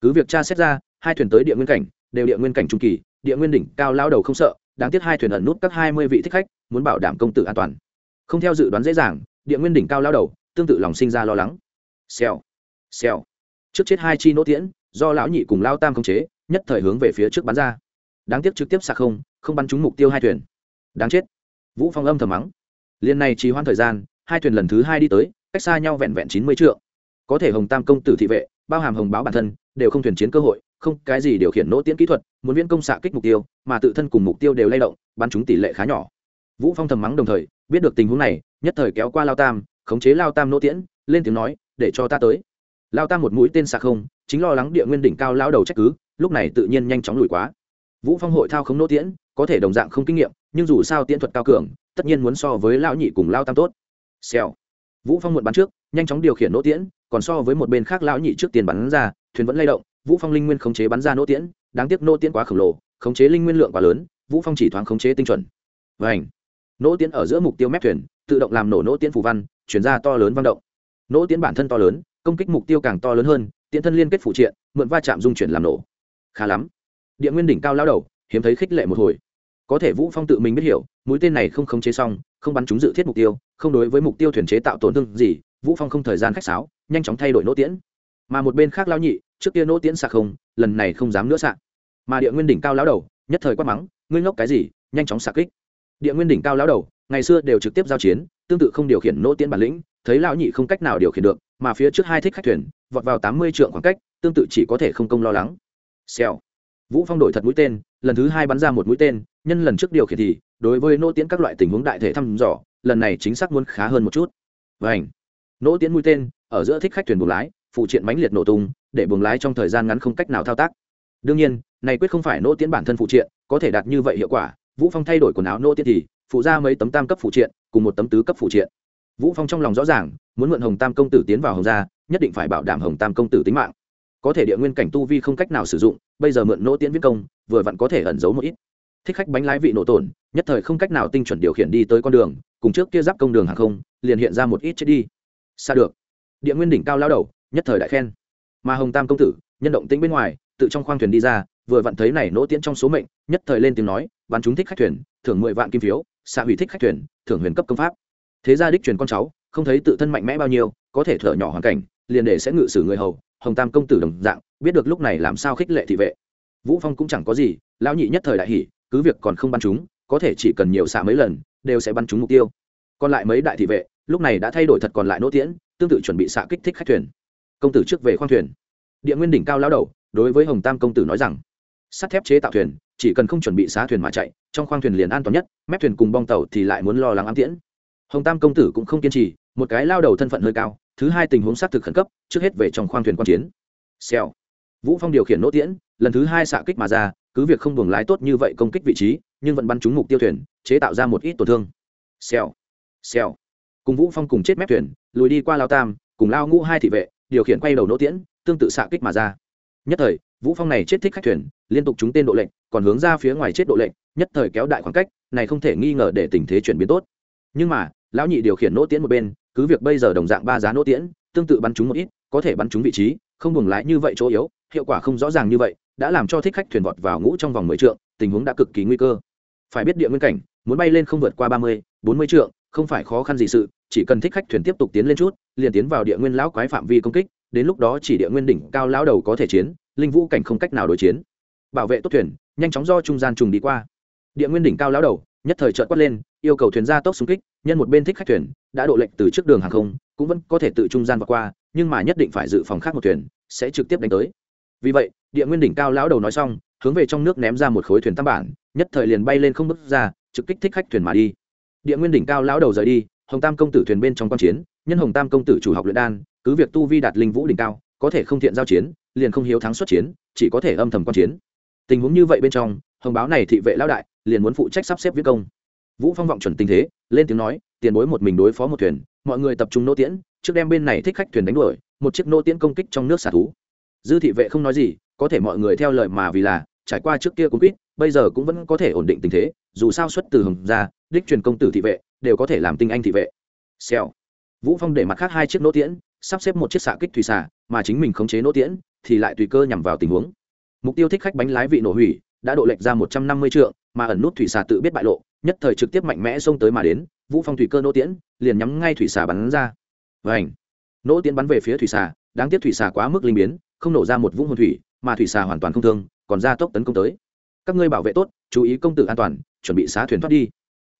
Cứ việc tra xét ra, hai thuyền tới địa nguyên cảnh, đều địa nguyên cảnh trung kỳ, địa nguyên đỉnh cao lao đầu không sợ, đáng tiếc hai thuyền ẩn nút các hai mươi vị thích khách, muốn bảo đảm công tử an toàn. Không theo dự đoán dễ dàng, địa nguyên đỉnh cao lao đầu, tương tự lòng sinh ra lo lắng. Xèo xèo. Trước chết hai chi nỗ tiễn, do lão nhị cùng lao tam khống chế, nhất thời hướng về phía trước bắn ra. Đáng tiếc trực tiếp xạ không không bắn trúng mục tiêu hai thuyền. Đáng chết vũ phong âm thầm mắng. Liên này trì hoãn thời gian, hai thuyền lần thứ hai đi tới, cách xa nhau vẹn vẹn chín mươi trượng. Có thể hồng tam công tử thị vệ, bao hàm hồng báo bản thân, đều không thuyền chiến cơ hội, không cái gì điều khiển nỗ tiễn kỹ thuật, muốn viễn công xạ kích mục tiêu, mà tự thân cùng mục tiêu đều lay động, bắn chúng tỷ lệ khá nhỏ. Vũ phong thầm mắng đồng thời, biết được tình huống này, nhất thời kéo qua lao tam, khống chế lao tam nỗ tiễn, lên tiếng nói, để cho ta tới. Lao tam một mũi tên xạ không, chính lo lắng địa nguyên đỉnh cao lao đầu trách cứ, lúc này tự nhiên nhanh chóng lùi quá. Vũ phong hội thao không nỗ tiễn có thể đồng dạng không kinh nghiệm, nhưng dù sao tiễn thuật cao cường, tất nhiên muốn so với lão nhị cùng lao tam tốt. Xèo. Vũ phong muộn bắn trước, nhanh chóng điều khiển nỗ tiễn, còn so với một bên khác lão nhị trước tiền bắn ra, thuyền vẫn lay động, vũ phong linh nguyên khống chế bắn ra nỗ tiễn, đáng tiếc nỗ tiễn quá khổng lồ, khống chế linh nguyên lượng quá lớn, vũ phong chỉ thoáng khống chế tinh chuẩn. Vảnh nỗ tiễn ở giữa mục tiêu mép thuyền, tự động làm nổ nỗ tiễn phù văn, chuyển ra to lớn vang động. Nỗ tiễn bản thân to lớn, công kích mục tiêu càng to lớn hơn, tiễn thân liên kết phụ triện, mượn va chạm dung chuyển làm nổ. Khá lắm. Địa nguyên đỉnh cao lao đầu, hiếm thấy khích lệ một hồi có thể vũ phong tự mình biết hiểu, mũi tên này không khống chế xong, không bắn trúng dự thiết mục tiêu, không đối với mục tiêu thuyền chế tạo tổn thương gì, vũ phong không thời gian khách sáo, nhanh chóng thay đổi nỗ tiễn. Mà một bên khác lao nhị, trước kia nỗ tiễn xạ không, lần này không dám nữa xạ mà địa nguyên đỉnh cao lão đầu, nhất thời quát mắng, ngươi ngốc cái gì, nhanh chóng xạ kích. Địa nguyên đỉnh cao lão đầu, ngày xưa đều trực tiếp giao chiến, tương tự không điều khiển nỗ tiễn bản lĩnh, thấy lão nhị không cách nào điều khiển được, mà phía trước hai thích khách thuyền, vọt vào tám mươi trượng khoảng cách, tương tự chỉ có thể không công lo lắng. Xèo. Vũ phong đổi thật mũi tên lần thứ hai bắn ra một mũi tên, nhân lần trước điều khiển thì, đối với nỗ tiễn các loại tình huống đại thể thăm dò, lần này chính xác muốn khá hơn một chút. Vảnh nỗ tiễn mũi tên, ở giữa thích khách thuyền buồng lái, phụ triện mãnh liệt nổ tung, để buồng lái trong thời gian ngắn không cách nào thao tác. Đương nhiên, này quyết không phải nỗ tiễn bản thân phụ triện, có thể đạt như vậy hiệu quả, vũ phong thay đổi quần áo nỗ tiễn thì, phụ ra mấy tấm tam cấp phụ triện, cùng một tấm tứ cấp phụ triện. Vũ phong trong lòng rõ ràng, muốn mượn hồng tam công tử tiến vào hồng gia, nhất định phải bảo đảm hồng tam công tử tính mạng có thể địa nguyên cảnh tu vi không cách nào sử dụng, bây giờ mượn nỗ tiễn viết công, vừa vặn có thể ẩn giấu một ít. Thích khách bánh lái vị nổ tổn, nhất thời không cách nào tinh chuẩn điều khiển đi tới con đường, cùng trước kia giáp công đường hàng không, liền hiện ra một ít chết đi. Xa được. Địa nguyên đỉnh cao lao đầu, nhất thời đại khen. Mà hồng tam công tử, nhân động tĩnh bên ngoài, tự trong khoang thuyền đi ra, vừa vặn thấy này nỗ tiễn trong số mệnh, nhất thời lên tiếng nói bắn chúng thích khách thuyền, thưởng mười vạn kim phiếu, xạ hủy thích khách thuyền, thưởng huyền cấp công pháp. Thế gia đích truyền con cháu, không thấy tự thân mạnh mẽ bao nhiêu, có thể thở nhỏ hoàn cảnh, liền để sẽ ngự sử người hầu hồng tam công tử đồng dạng, biết được lúc này làm sao khích lệ thị vệ. Vũ phong cũng chẳng có gì, lão nhị nhất thời đại hỉ, cứ việc còn không bắn chúng, có thể chỉ cần nhiều xạ mấy lần, đều sẽ bắn chúng mục tiêu. Còn lại mấy đại thị vệ, lúc này đã thay đổi thật còn lại nỗ tiễn, tương tự chuẩn bị xạ kích thích khách thuyền. Công tử trước về khoang thuyền. Địa nguyên đỉnh cao lão đầu, đối với hồng tam công tử nói rằng, sắt thép chế tạo thuyền, chỉ cần không chuẩn bị xá thuyền mà chạy, trong khoang thuyền liền an toàn nhất, mép thuyền cùng bong tàu thì lại muốn lo lắng ám tiễn. Hồng tam công tử cũng không kiên trì, một cái lao đầu thân phận hơi cao thứ hai tình huống xác thực khẩn cấp, trước hết về trong khoang thuyền quan chiến. Xèo. Vũ phong điều khiển nỗ tiễn, lần thứ hai xạ kích mà ra, cứ việc không buồng lái tốt như vậy công kích vị trí, nhưng vẫn bắn trúng mục tiêu thuyền, chế tạo ra một ít tổn thương. Xèo. Xèo. Cùng vũ phong cùng chết mép thuyền, lùi đi qua lao tam, cùng lao ngũ hai thị vệ, điều khiển quay đầu nỗ tiễn, tương tự xạ kích mà ra. Nhất thời, vũ phong này chết thích khách thuyền, liên tục trúng tên độ lệnh, còn hướng ra phía ngoài chết độ lệnh, nhất thời kéo đại khoảng cách, này không thể nghi ngờ để tình thế chuyển biến tốt. Nhưng mà, lão nhị điều khiển nỗ tiễn một bên cứ việc bây giờ đồng dạng ba giá nỗ tiễn, tương tự bắn trúng một ít, có thể bắn trúng vị trí, không buồng lái như vậy chỗ yếu, hiệu quả không rõ ràng như vậy, đã làm cho thích khách thuyền vọt vào ngũ trong vòng mười trượng, tình huống đã cực kỳ nguy cơ. Phải biết địa nguyên cảnh, muốn bay lên không vượt qua ba mươi, bốn mươi trượng, không phải khó khăn gì sự, chỉ cần thích khách thuyền tiếp tục tiến lên chút, liền tiến vào địa nguyên lão quái phạm vi công kích, đến lúc đó chỉ địa nguyên đỉnh cao lão đầu có thể chiến, linh vũ cảnh không cách nào đối chiến. Bảo vệ tốt thuyền, nhanh chóng do trung gian trùng đi qua. Địa nguyên đỉnh cao lão đầu nhất thời trợt quát lên, yêu cầu thuyền ra tốc xung kích, nhân một bên thích khách thuyền, đã độ lệnh từ trước đường hàng không, cũng vẫn có thể tự trung gian vượt qua, nhưng mà nhất định phải dự phòng khác một thuyền, sẽ trực tiếp đánh tới. Vì vậy, địa nguyên đỉnh cao lão đầu nói xong, hướng về trong nước ném ra một khối thuyền tam bản, nhất thời liền bay lên không bước ra, trực kích thích khách thuyền mà đi. Địa nguyên đỉnh cao lão đầu rời đi, hồng tam công tử thuyền bên trong quan chiến, nhân hồng tam công tử chủ học luyện đan, cứ việc tu vi đạt linh vũ đỉnh cao, có thể không thiện giao chiến, liền không hiếu thắng xuất chiến, chỉ có thể âm thầm quan chiến. Tình huống như vậy bên trong, hồng báo này thị vệ lão đại liền muốn phụ trách sắp xếp viết công. Vũ phong vọng chuẩn tình thế, lên tiếng nói, tiền bối một mình đối phó một thuyền, mọi người tập trung nô tiễn, trước đem bên này thích khách thuyền đánh đuổi, một chiếc nô tiễn công kích trong nước xả thú. Dư thị vệ không nói gì, có thể mọi người theo lời mà vì là, trải qua trước kia cũng quýt, bây giờ cũng vẫn có thể ổn định tình thế, dù sao xuất từ hồng ra đích truyền công tử thị vệ, đều có thể làm tinh anh thị vệ. Xèo. Vũ phong để mặt khác hai chiếc nô tiễn, sắp xếp một chiếc xạ kích thủy xả mà chính mình khống chế nô tiễn, thì lại tùy cơ nhằm vào tình huống. Mục tiêu thích khách bánh lái vị nổ hủy đã độ lệch ra một trăm năm mươi trượng mà ẩn nút thủy xà tự biết bại lộ nhất thời trực tiếp mạnh mẽ xông tới mà đến vũ phong thủy cơ nô tiễn liền nhắm ngay thủy xà bắn ra. Vành, nỗ tiễn bắn về phía thủy xà đáng tiếc thủy xà quá mức linh biến không nổ ra một vũng hồn thủy mà thủy xà hoàn toàn không thương còn ra tốc tấn công tới. Các ngươi bảo vệ tốt chú ý công tử an toàn chuẩn bị xá thuyền thoát đi.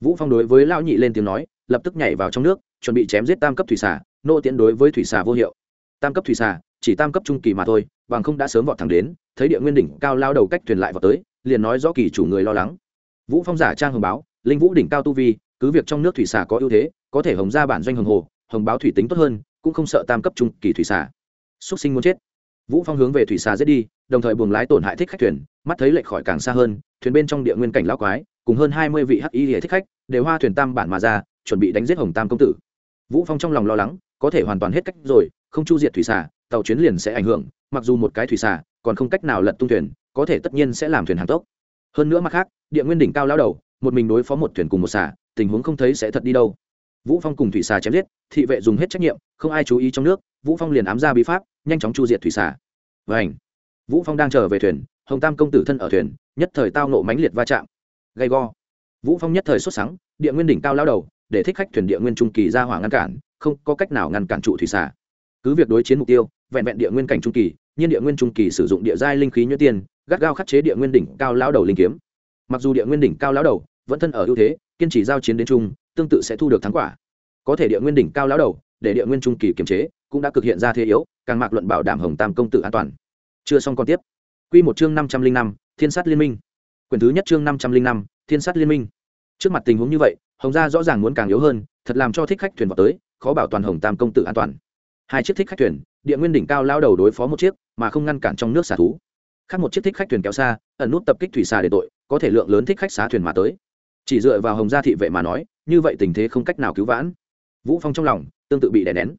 Vũ phong đối với lão nhị lên tiếng nói lập tức nhảy vào trong nước chuẩn bị chém giết tam cấp thủy xà nô tiễn đối với thủy xà vô hiệu. Tam cấp thủy xà chỉ tam cấp trung kỳ mà thôi bằng không đã sớm vọt thẳng đến thấy địa nguyên đỉnh cao lao đầu cách thuyền lại vào tới liền nói rõ kỳ chủ người lo lắng. Vũ phong giả trang hồng báo, linh vũ đỉnh cao tu vi, cứ việc trong nước thủy xà có ưu thế, có thể hồng ra bản doanh hồng hồ, hồng báo thủy tính tốt hơn, cũng không sợ tam cấp trung kỳ thủy xà. Xuất sinh muốn chết. Vũ phong hướng về thủy xà giết đi, đồng thời buồng lái tổn hại thích khách thuyền, mắt thấy lệch khỏi càng xa hơn, thuyền bên trong địa nguyên cảnh lão quái, cùng hơn hai mươi vị hắc y thích khách, đều hoa thuyền tam bản mà ra, chuẩn bị đánh giết hồng tam công tử. Vũ phong trong lòng lo lắng, có thể hoàn toàn hết cách rồi, không chu diệt thủy xà, tàu chuyến liền sẽ ảnh hưởng, mặc dù một cái thủy xà, còn không cách nào lật tung thuyền có thể tất nhiên sẽ làm thuyền hàng tốc. Hơn nữa mặt khác, địa nguyên đỉnh cao lao đầu, một mình đối phó một thuyền cùng một xà, tình huống không thấy sẽ thật đi đâu. Vũ phong cùng thủy xà chém giết, thị vệ dùng hết trách nhiệm, không ai chú ý trong nước, vũ phong liền ám ra bí pháp, nhanh chóng chu diệt thủy xà. Vảnh vũ phong đang trở về thuyền, hồng tam công tử thân ở thuyền, nhất thời tao nộ mãnh liệt va chạm. Gay go! Vũ phong nhất thời xuất sáng địa nguyên đỉnh cao lao đầu, để thích khách thuyền địa nguyên trung kỳ ra hỏa ngăn cản, không có cách nào ngăn cản trụ thủy xà. Cứ việc đối chiến mục tiêu, vẹn vẹn địa nguyên cảnh trung kỳ nhiên địa nguyên trung kỳ sử dụng địa giai linh khí nhuyễn tiền gắt gao khắc chế địa nguyên đỉnh cao lão đầu linh kiếm. Mặc dù địa nguyên đỉnh cao lão đầu vẫn thân ở ưu thế, kiên trì giao chiến đến chung, tương tự sẽ thu được thắng quả. Có thể địa nguyên đỉnh cao lão đầu để địa nguyên trung kỳ kiềm chế cũng đã cực hiện ra thế yếu, càng mạc luận bảo đảm hồng tam công tử an toàn. Chưa xong còn tiếp. Quy một chương năm trăm linh năm, thiên sát liên minh. Quyển thứ nhất chương năm trăm linh năm, thiên sát liên minh. Trước mặt tình huống như vậy, hồng gia rõ ràng muốn càng yếu hơn, thật làm cho thích khách thuyền vào tới, khó bảo toàn hồng tam công tử an toàn. Hai chiếc thích khách thuyền, địa nguyên đỉnh cao lao đầu đối phó một chiếc, mà không ngăn cản trong nước xả thú khác một chiếc thích khách thuyền kéo xa, ẩn nút tập kích thủy xà để tội, có thể lượng lớn thích khách xá thuyền mà tới. Chỉ dựa vào hồng gia thị vệ mà nói, như vậy tình thế không cách nào cứu vãn. Vũ phong trong lòng, tương tự bị đè nén.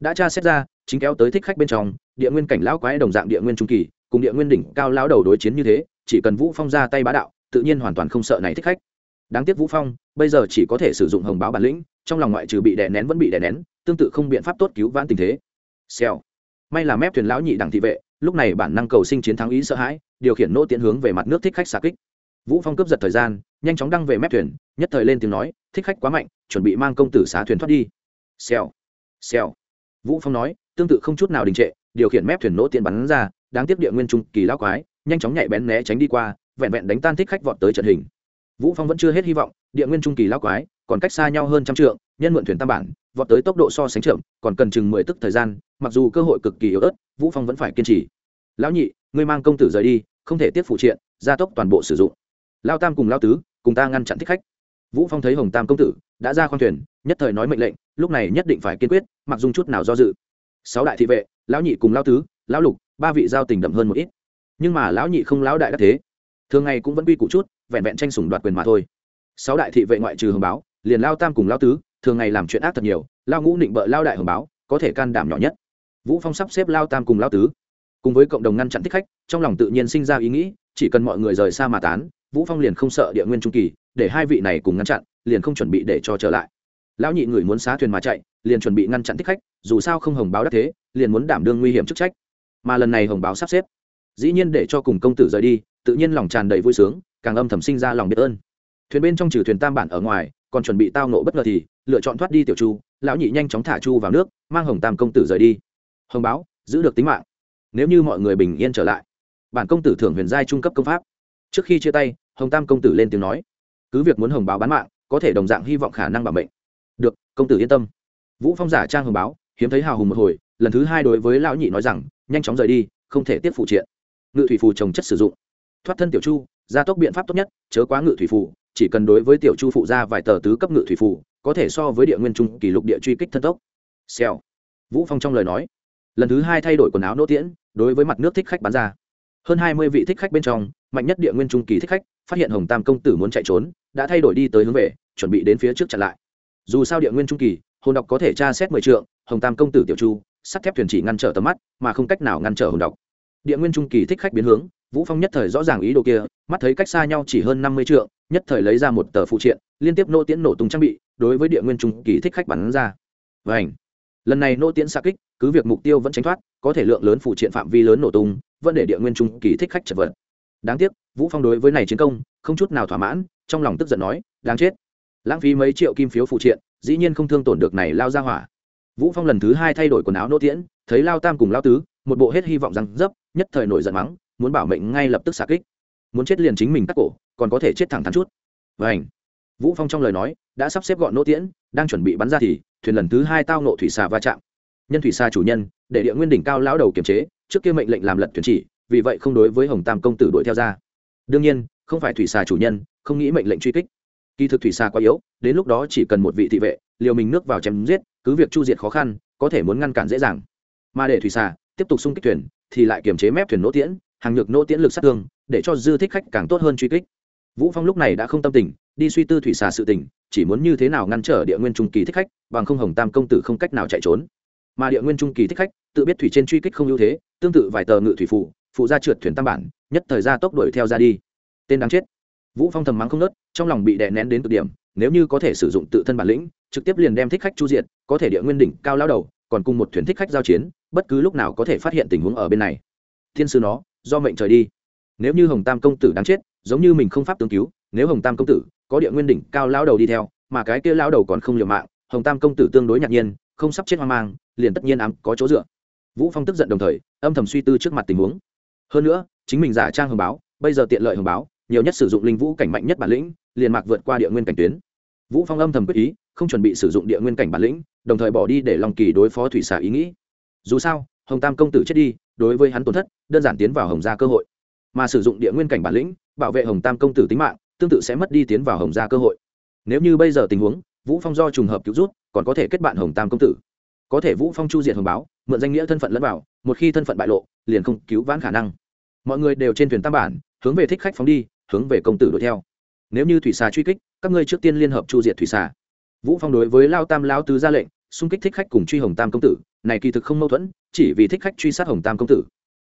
Đã tra xét ra, chính kéo tới thích khách bên trong, địa nguyên cảnh lão quái đồng dạng địa nguyên trung kỳ, cùng địa nguyên đỉnh cao lão đầu đối chiến như thế, chỉ cần vũ phong ra tay bá đạo, tự nhiên hoàn toàn không sợ này thích khách. Đáng tiếc vũ phong, bây giờ chỉ có thể sử dụng hồng báo bản lĩnh, trong lòng ngoại trừ bị đè nén vẫn bị đè nén, tương tự không biện pháp tốt cứu vãn tình thế. Xèo. May là mép thuyền lão nhị đẳng thị vệ lúc này bản năng cầu sinh chiến thắng ý sợ hãi, điều khiển nỗ tiến hướng về mặt nước thích khách xạ kích. Vũ phong cướp giật thời gian, nhanh chóng đăng về mép thuyền, nhất thời lên tiếng nói, thích khách quá mạnh, chuẩn bị mang công tử xá thuyền thoát đi. Xèo xèo. Vũ phong nói, tương tự không chút nào đình trệ, điều khiển mép thuyền nỗ tiện bắn ra, đáng tiếp địa nguyên trung kỳ lão quái, nhanh chóng nhảy bén né tránh đi qua, vẹn vẹn đánh tan thích khách vọt tới trận hình. Vũ phong vẫn chưa hết hy vọng, địa nguyên trung kỳ lão quái, còn cách xa nhau hơn trăm trượng, nhân mượn thuyền tam bản vọt tới tốc độ so sánh chậm, còn cần chừng mười tức thời gian, mặc dù cơ hội cực kỳ yếu ớt, vũ phong vẫn phải kiên trì. Lão nhị, ngươi mang công tử rời đi, không thể tiếp phụ triện, gia tốc toàn bộ sử dụng. Lao tam cùng lao tứ, cùng ta ngăn chặn thích khách. Vũ phong thấy hồng tam công tử, đã ra khoang thuyền, nhất thời nói mệnh lệnh, lúc này nhất định phải kiên quyết, mặc dung chút nào do dự. Sáu đại thị vệ, lão nhị cùng lao tứ, lão lục, ba vị giao tình đậm hơn một ít. Nhưng mà lão nhị không lão đại đắc thế. Thường ngày cũng vẫn quy củ chút, vẹn vẹn tranh sủng đoạt quyền mà thôi. Sáu đại thị vệ ngoại trừ hồng báo, liền lao tam cùng lao tứ thường ngày làm chuyện ác thật nhiều, lao ngũ định bợ lao đại hồng báo, có thể can đảm nhỏ nhất. Vũ phong sắp xếp lao tam cùng lao tứ. Cùng với cộng đồng ngăn chặn thích khách, trong lòng tự nhiên sinh ra ý nghĩ, chỉ cần mọi người rời xa mà tán, vũ phong liền không sợ địa nguyên trung kỳ, để hai vị này cùng ngăn chặn, liền không chuẩn bị để cho trở lại. Lão nhị người muốn xá thuyền mà chạy, liền chuẩn bị ngăn chặn thích khách, dù sao không hồng báo đắc thế, liền muốn đảm đương nguy hiểm chức trách. Mà lần này hồng báo sắp xếp, dĩ nhiên để cho cùng công tử rời đi, tự nhiên lòng tràn đầy vui sướng, càng âm thầm sinh ra lòng biết ơn. Thuyền bên trong trừ thuyền tam bản ở ngoài, còn chuẩn bị tao nộ bất ngờ thì lựa chọn thoát đi tiểu chu, lão nhị nhanh chóng thả chu vào nước, mang hồng tam công tử rời đi. Hồng báo, giữ được tính mạng. Nếu như mọi người bình yên trở lại, bản công tử thưởng huyền giai trung cấp công pháp. Trước khi chia tay, hồng tam công tử lên tiếng nói, cứ việc muốn hồng báo bán mạng, có thể đồng dạng hy vọng khả năng bảo mệnh. Được, công tử yên tâm. Vũ phong giả trang hồng báo, hiếm thấy hào hùng một hồi, lần thứ hai đối với lão nhị nói rằng, nhanh chóng rời đi, không thể tiếp phụ triện. Ngự thủy phù trồng chất sử dụng. Thoát thân tiểu chu, gia tốc biện pháp tốt nhất, chớ quá ngự thủy phù, chỉ cần đối với tiểu chu phụ ra vài tờ tứ cấp ngự thủy phù có thể so với địa nguyên trung kỷ lục địa truy kích thân tốc. Xèo. Vũ phong trong lời nói. Lần thứ hai thay đổi quần áo nỗ tiễn, đối với mặt nước thích khách bắn ra. Hơn hai mươi vị thích khách bên trong, mạnh nhất địa nguyên trung kỳ thích khách, phát hiện hồng tam công tử muốn chạy trốn, đã thay đổi đi tới hướng về, chuẩn bị đến phía trước chặn lại. Dù sao địa nguyên trung kỳ, hồn độc có thể tra xét mười trượng, hồng tam công tử tiểu chu, sắt thép thuyền chỉ ngăn trở tầm mắt, mà không cách nào ngăn trở hồn độc. Địa nguyên trung kỳ thích khách biến hướng, vũ phong nhất thời rõ ràng ý đồ kia, mắt thấy cách xa nhau chỉ hơn năm mươi trượng nhất thời lấy ra một tờ phụ triện, liên tiếp nô tiễn nổ tung trang bị, đối với địa nguyên trung kỳ thích khách bắn ra. Vành. lần này nô tiễn xa kích, cứ việc mục tiêu vẫn tránh thoát, có thể lượng lớn phụ triện phạm vi lớn nổ tung, vẫn để địa nguyên trung kỳ thích khách chật vật. Đáng tiếc, vũ phong đối với này chiến công, không chút nào thỏa mãn, trong lòng tức giận nói, đáng chết. Lãng phí mấy triệu kim phiếu phụ triện, dĩ nhiên không thương tổn được này lao ra hỏa. Vũ phong lần thứ hai thay đổi quần áo nô tiễn, thấy lao tam cùng lao tứ, một bộ hết hy vọng rằng dấp, nhất thời nổi giận mắng, muốn bảo mệnh ngay lập tức xả kích muốn chết liền chính mình cắt cổ, còn có thể chết thẳng thắn chút. Vảnh vũ phong trong lời nói đã sắp xếp gọn nỗ tiễn, đang chuẩn bị bắn ra thì thuyền lần thứ hai tao nộ thủy xà va chạm. Nhân thủy xà chủ nhân, để địa nguyên đỉnh cao lão đầu kiềm chế, trước kia mệnh lệnh làm lật thuyền chỉ, vì vậy không đối với hồng tam công tử đuổi theo ra. Đương nhiên, không phải thủy xà chủ nhân, không nghĩ mệnh lệnh truy kích. Kỳ thực thủy xà quá yếu, đến lúc đó chỉ cần một vị thị vệ, liều mình nước vào chém giết, cứ việc chu diệt khó khăn, có thể muốn ngăn cản dễ dàng. Mà để thủy xà tiếp tục xung kích thuyền, thì lại kiềm chế mép thuyền nỗ tiễn, hàng nhược nỗ tiễn lực sát thương để cho dư thích khách càng tốt hơn truy kích. Vũ phong lúc này đã không tâm tình, đi suy tư thủy xà sự tình, chỉ muốn như thế nào ngăn trở địa nguyên trung kỳ thích khách, bằng không hồng tam công tử không cách nào chạy trốn. Mà địa nguyên trung kỳ thích khách, tự biết thủy trên truy kích không ưu thế, tương tự vài tờ ngự thủy phụ phụ ra trượt thuyền tam bản, nhất thời ra tốc đuổi theo ra đi. Tên đáng chết. Vũ phong thầm mắng không nớt trong lòng bị đè nén đến cực điểm, nếu như có thể sử dụng tự thân bản lĩnh, trực tiếp liền đem thích khách chu diện có thể địa nguyên đỉnh cao lao đầu, còn cùng một thuyền thích khách giao chiến, bất cứ lúc nào có thể phát hiện tình huống ở bên này. Thiên sư nó, do mệnh trời đi nếu như hồng tam công tử đáng chết, giống như mình không pháp tương cứu, nếu hồng tam công tử có địa nguyên đỉnh cao lao đầu đi theo, mà cái kia lao đầu còn không liều mạng, hồng tam công tử tương đối ngạc nhiên, không sắp chết hoang mang, liền tất nhiên ám có chỗ dựa. Vũ phong tức giận đồng thời, âm thầm suy tư trước mặt tình huống. Hơn nữa, chính mình giả trang hồng báo, bây giờ tiện lợi hồng báo, nhiều nhất sử dụng linh vũ cảnh mạnh nhất bản lĩnh, liền mạc vượt qua địa nguyên cảnh tuyến. Vũ phong âm thầm quyết ý, không chuẩn bị sử dụng địa nguyên cảnh bản lĩnh, đồng thời bỏ đi để long kỳ đối phó thủy xà ý nghĩ. Dù sao, hồng tam công tử chết đi, đối với hắn tổn thất, đơn giản tiến vào hồng gia cơ hội mà sử dụng địa nguyên cảnh bản lĩnh, bảo vệ hồng tam công tử tính mạng, tương tự sẽ mất đi tiến vào hồng gia cơ hội. Nếu như bây giờ tình huống, vũ phong do trùng hợp cứu rút, còn có thể kết bạn hồng tam công tử. Có thể vũ phong chu diệt hồng báo, mượn danh nghĩa thân phận lẫn vào, một khi thân phận bại lộ, liền không cứu vãn khả năng. Mọi người đều trên thuyền tam bản, hướng về thích khách phóng đi, hướng về công tử đuổi theo. Nếu như thủy xà truy kích, các ngươi trước tiên liên hợp chu diệt thủy xà. Vũ phong đối với lao tam lao tứ ra lệnh, xung kích thích khách cùng truy hồng tam công tử, này kỳ thực không mâu thuẫn, chỉ vì thích khách truy sát hồng tam công tử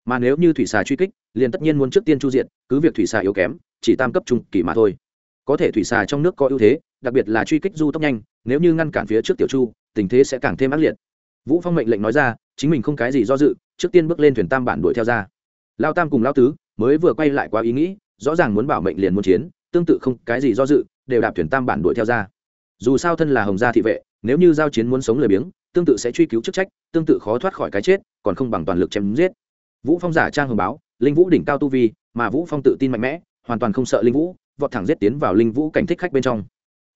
mà nếu như thủy xà truy kích liền tất nhiên muốn trước tiên chu diện, cứ việc thủy xà yếu kém chỉ tam cấp trung kỳ mà thôi. Có thể thủy xà trong nước có ưu thế đặc biệt là truy kích du tốc nhanh nếu như ngăn cản phía trước tiểu chu tình thế sẽ càng thêm ác liệt. Vũ phong mệnh lệnh nói ra chính mình không cái gì do dự trước tiên bước lên thuyền tam bản đuổi theo ra. Lao tam cùng lao tứ mới vừa quay lại qua ý nghĩ rõ ràng muốn bảo mệnh liền muốn chiến tương tự không cái gì do dự đều đạp thuyền tam bản đuổi theo ra. Dù sao thân là hồng gia thị vệ nếu như giao chiến muốn sống lười biếng tương tự sẽ truy cứu chức trách tương tự khó thoát khỏi cái chết còn không bằng toàn lực chém giết vũ phong giả trang hồng báo, linh vũ đỉnh cao tu vi, mà vũ phong tự tin mạnh mẽ, hoàn toàn không sợ linh vũ, vọt thẳng giết tiến vào linh vũ cảnh thích khách bên trong.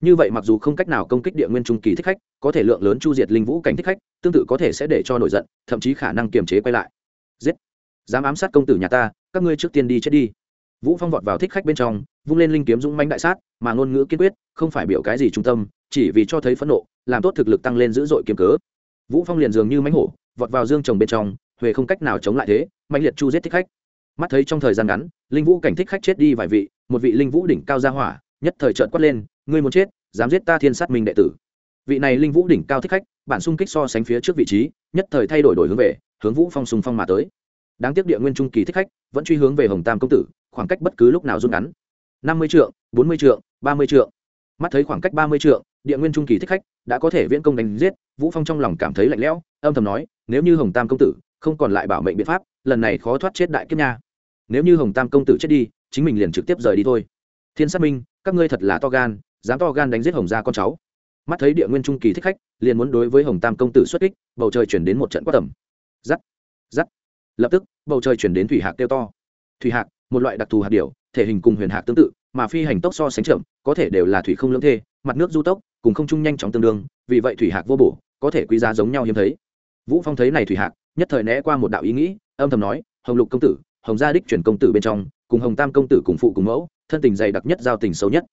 Như vậy mặc dù không cách nào công kích địa nguyên trung kỳ thích khách, có thể lượng lớn chu diệt linh vũ cảnh thích khách, tương tự có thể sẽ để cho nổi giận, thậm chí khả năng kiềm chế quay lại. Giết! Dám ám sát công tử nhà ta, các ngươi trước tiên đi chết đi. Vũ phong vọt vào thích khách bên trong, vung lên linh kiếm dũng manh đại sát, mà ngôn ngữ kiên quyết, không phải biểu cái gì trung tâm, chỉ vì cho thấy phẫn nộ, làm tốt thực lực tăng lên dữ dội kiếm cớ. Vũ phong liền dường như mãnh hổ, vọt vào dương trồng bên trong huệ không cách nào chống lại thế, mạnh liệt chu giết thích khách. Mắt thấy trong thời gian ngắn, linh vũ cảnh thích khách chết đi vài vị, một vị linh vũ đỉnh cao ra hỏa, nhất thời trợn quát lên, ngươi muốn chết, dám giết ta thiên sát minh đệ tử. Vị này linh vũ đỉnh cao thích khách, bản xung kích so sánh phía trước vị trí, nhất thời thay đổi đổi hướng về, hướng vũ phong sùng phong mà tới. Đáng tiếc địa nguyên trung kỳ thích khách, vẫn truy hướng về hồng tam công tử, khoảng cách bất cứ lúc nào rút ngắn. Năm mươi trượng, bốn mươi trượng, ba mươi trượng. Mắt thấy khoảng cách ba mươi trượng, địa nguyên trung kỳ thích khách đã có thể viễn công đánh giết, vũ phong trong lòng cảm thấy lạnh lẽo, âm thầm nói, nếu như hồng tam công tử không còn lại bảo mệnh biện pháp, lần này khó thoát chết đại kiếp nha. Nếu như hồng tam công tử chết đi, chính mình liền trực tiếp rời đi thôi. Thiên sát minh, các ngươi thật là to gan, dám to gan đánh giết hồng gia con cháu. Mắt thấy địa nguyên trung kỳ thích khách, liền muốn đối với hồng tam công tử xuất kích, bầu trời chuyển đến một trận quát tầm. Giắt giắt. Lập tức, bầu trời chuyển đến thủy hạc kêu to. Thủy hạc, một loại đặc thù hạt điều, thể hình cùng huyền hạc tương tự, mà phi hành tốc so sánh chậm, có thể đều là thủy không lưỡng thê, mặt nước du tốc, cùng không trung nhanh chóng tương đương, vì vậy thủy hạc vô bổ, có thể quý giá giống nhau hiếm thấy. Vũ phong thấy này thủy hạc nhất thời né qua một đạo ý nghĩ, âm thầm nói, hồng lục công tử, hồng gia đích chuyển công tử bên trong, cùng hồng tam công tử cùng phụ cùng mẫu, thân tình dày đặc nhất, giao tình sâu nhất.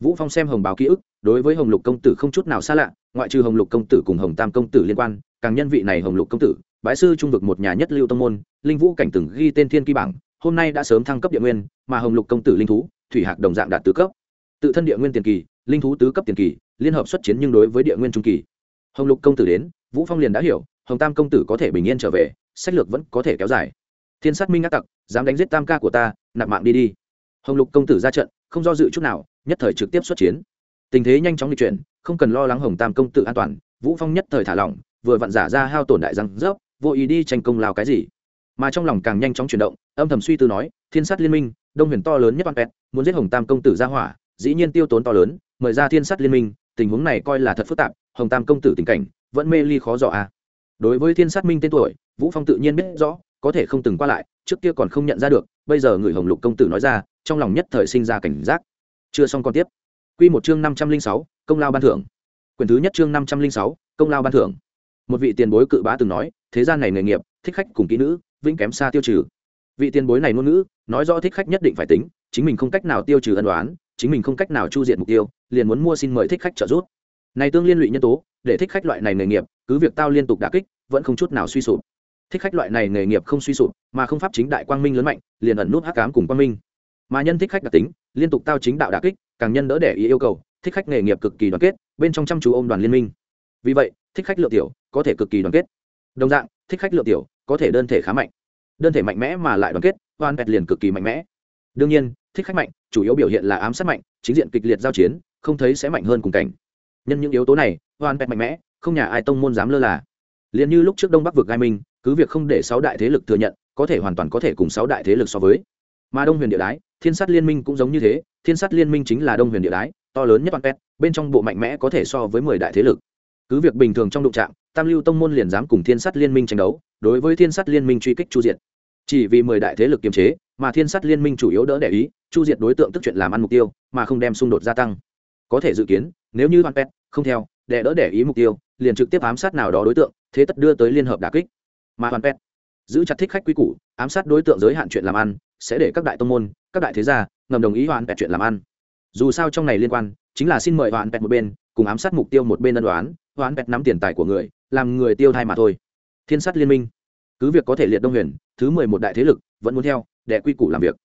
Vũ phong xem hồng báo ký ức, đối với hồng lục công tử không chút nào xa lạ, ngoại trừ hồng lục công tử cùng hồng tam công tử liên quan, càng nhân vị này hồng lục công tử, bái sư trung vực một nhà nhất lưu tông môn, linh vũ cảnh từng ghi tên thiên kỳ bảng, hôm nay đã sớm thăng cấp địa nguyên, mà hồng lục công tử linh thú, thủy hạc đồng dạng đạt tứ cấp. Tự thân địa nguyên tiền kỳ, linh thú tứ cấp tiền kỳ, liên hợp xuất chiến nhưng đối với địa nguyên trung kỳ. Hồng lục công tử đến, vũ phong liền đã hiểu hồng tam công tử có thể bình yên trở về, sách lược vẫn có thể kéo dài. Thiên sát minh ác tặc, dám đánh giết tam ca của ta, nạp mạng đi đi. Hồng lục công tử ra trận, không do dự chút nào, nhất thời trực tiếp xuất chiến. Tình thế nhanh chóng di chuyển, không cần lo lắng hồng tam công tử an toàn, vũ phong nhất thời thả lỏng, vừa vặn giả ra hao tổn đại răng rớp, vô ý đi tranh công lao cái gì. Mà trong lòng càng nhanh chóng chuyển động, âm thầm suy tư nói, thiên sát liên minh, đông huyền to lớn nhất văn pet muốn giết hồng tam công tử ra hỏa, dĩ nhiên tiêu tốn to lớn, mời ra thiên sát liên minh, tình huống này coi là thật phức tạp, hồng tam công tử tình cảnh, vẫn mê ly khó dò à đối với thiên sát minh tên tuổi, vũ phong tự nhiên biết rõ, có thể không từng qua lại, trước kia còn không nhận ra được, bây giờ người hồng lục công tử nói ra, trong lòng nhất thời sinh ra cảnh giác. Chưa xong còn tiếp. Quy một chương năm trăm linh sáu, công lao ban thưởng. Quyển thứ nhất chương năm trăm linh sáu, công lao ban thưởng. Một vị tiền bối cự bá từng nói, thế gian này nghề nghiệp, thích khách cùng kỹ nữ, vĩnh kém xa tiêu trừ. Vị tiền bối này ngôn ngữ, nói rõ thích khách nhất định phải tính, chính mình không cách nào tiêu trừ ân đoán chính mình không cách nào chu diện mục tiêu, liền muốn mua xin mời thích khách trợ giúp này tương liên lụy nhân tố, để thích khách loại này nghề nghiệp, cứ việc tao liên tục đả kích, vẫn không chút nào suy sụp. Thích khách loại này nghề nghiệp không suy sụp, mà không pháp chính đại quang minh lớn mạnh, liền ẩn nút hắc cám cùng quang minh. Mà nhân thích khách đặc tính, liên tục tao chính đạo đả kích, càng nhân đỡ để ý yêu cầu, thích khách nghề nghiệp cực kỳ đoàn kết, bên trong chăm chú ôm đoàn liên minh. Vì vậy, thích khách lượng tiểu, có thể cực kỳ đoàn kết. Đồng dạng, thích khách lượng tiểu, có thể đơn thể khá mạnh. Đơn thể mạnh mẽ mà lại đoàn kết, oan pẹt liền cực kỳ mạnh mẽ. Đương nhiên, thích khách mạnh, chủ yếu biểu hiện là ám sát mạnh, chính diện kịch liệt giao chiến, không thấy sẽ mạnh hơn cùng cảnh nhân những yếu tố này, oan pẹt mạnh mẽ, không nhà ai tông môn dám lơ là. Liền như lúc trước đông bắc vực gai minh, cứ việc không để sáu đại thế lực thừa nhận, có thể hoàn toàn có thể cùng sáu đại thế lực so với. Mà đông huyền địa đái, thiên sát liên minh cũng giống như thế, thiên sát liên minh chính là đông huyền địa đái, to lớn nhất bằng pet bên trong bộ mạnh mẽ có thể so với mười đại thế lực. Cứ việc bình thường trong đụng trạm tam lưu tông môn liền dám cùng thiên sát liên minh tranh đấu, đối với thiên sát liên minh truy kích chu diệt. Chỉ vì mười đại thế lực kiềm chế, mà thiên sát liên minh chủ yếu đỡ để ý, chu diệt đối tượng tức chuyện làm ăn mục tiêu, mà không đem xung đột gia tăng. Có thể dự kiến nếu như hoàn pet không theo, để đỡ để ý mục tiêu, liền trực tiếp ám sát nào đó đối tượng, thế tất đưa tới liên hợp đà kích. Mà hoàn pet giữ chặt thích khách quy củ, ám sát đối tượng giới hạn chuyện làm ăn, sẽ để các đại tông môn, các đại thế gia ngầm đồng ý hoàn pet chuyện làm ăn. Dù sao trong này liên quan, chính là xin mời hoàn pet một bên, cùng ám sát mục tiêu một bên ân đoán hoàn pet nắm tiền tài của người, làm người tiêu thai mà thôi. Thiên sát liên minh, cứ việc có thể liệt đông huyền, thứ mười một đại thế lực, vẫn muốn theo, để quy củ làm việc.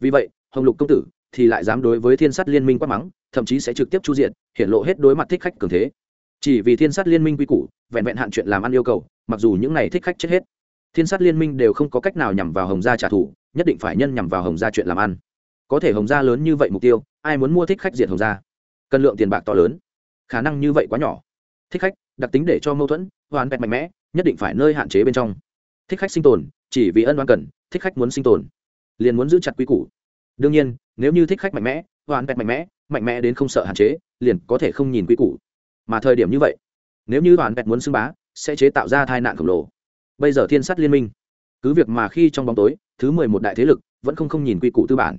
Vì vậy, hồng lục công tử thì lại dám đối với thiên sát liên minh quát mắng thậm chí sẽ trực tiếp chu diện hiện lộ hết đối mặt thích khách cường thế. Chỉ vì thiên sát liên minh quy củ, vẹn vẹn hạn chuyện làm ăn yêu cầu, mặc dù những này thích khách chết hết, thiên sát liên minh đều không có cách nào nhằm vào hồng gia trả thù, nhất định phải nhân nhằm vào hồng gia chuyện làm ăn. Có thể hồng gia lớn như vậy mục tiêu, ai muốn mua thích khách diệt hồng gia? Cân lượng tiền bạc to lớn, khả năng như vậy quá nhỏ. Thích khách, đặc tính để cho mâu thuẫn, hoàn vẹn mạnh mẽ, nhất định phải nơi hạn chế bên trong. Thích khách sinh tồn, chỉ vì ân đoan cần, thích khách muốn sinh tồn, liền muốn giữ chặt quy củ. Đương nhiên, nếu như thích khách mạnh mẽ, hoàn vẹn mạnh mẽ mạnh mẽ đến không sợ hạn chế, liền có thể không nhìn quy củ. Mà thời điểm như vậy, nếu như hoàn vẹn muốn xưng bá, sẽ chế tạo ra tai nạn khổng lồ. Bây giờ thiên sát liên minh, cứ việc mà khi trong bóng tối, thứ mười một đại thế lực vẫn không không nhìn quy củ tư bản.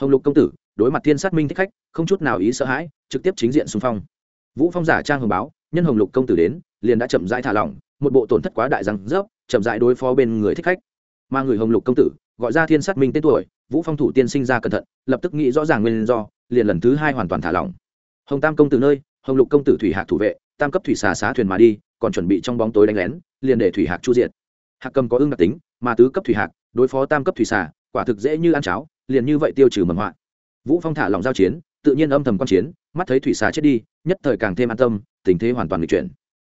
Hồng lục công tử, đối mặt thiên sát minh thích khách, không chút nào ý sợ hãi, trực tiếp chính diện xung phong. Vũ phong giả trang hồng báo, nhân hồng lục công tử đến, liền đã chậm rãi thả lỏng, một bộ tổn thất quá đại răng rớp, chậm rãi đối phó bên người thích khách. Mà người hồng lục công tử, gọi ra thiên sát minh tên tuổi vũ phong thủ tiên sinh ra cẩn thận, lập tức nghĩ rõ ràng nguyên do, liền lần thứ hai hoàn toàn thả lỏng. Hồng tam công tử nơi, hồng lục công tử thủy hạc thủ vệ, tam cấp thủy xà xá thuyền mà đi, còn chuẩn bị trong bóng tối đánh lén, liền để thủy hạc chu diện hạc cầm có ưng đặc tính, mà tứ cấp thủy hạc, đối phó tam cấp thủy xà, quả thực dễ như ăn cháo, liền như vậy tiêu trừ mầm họa. Vũ phong thả lòng giao chiến, tự nhiên âm thầm quan chiến, mắt thấy thủy xà chết đi, nhất thời càng thêm an tâm, tình thế hoàn toàn nghịch chuyển.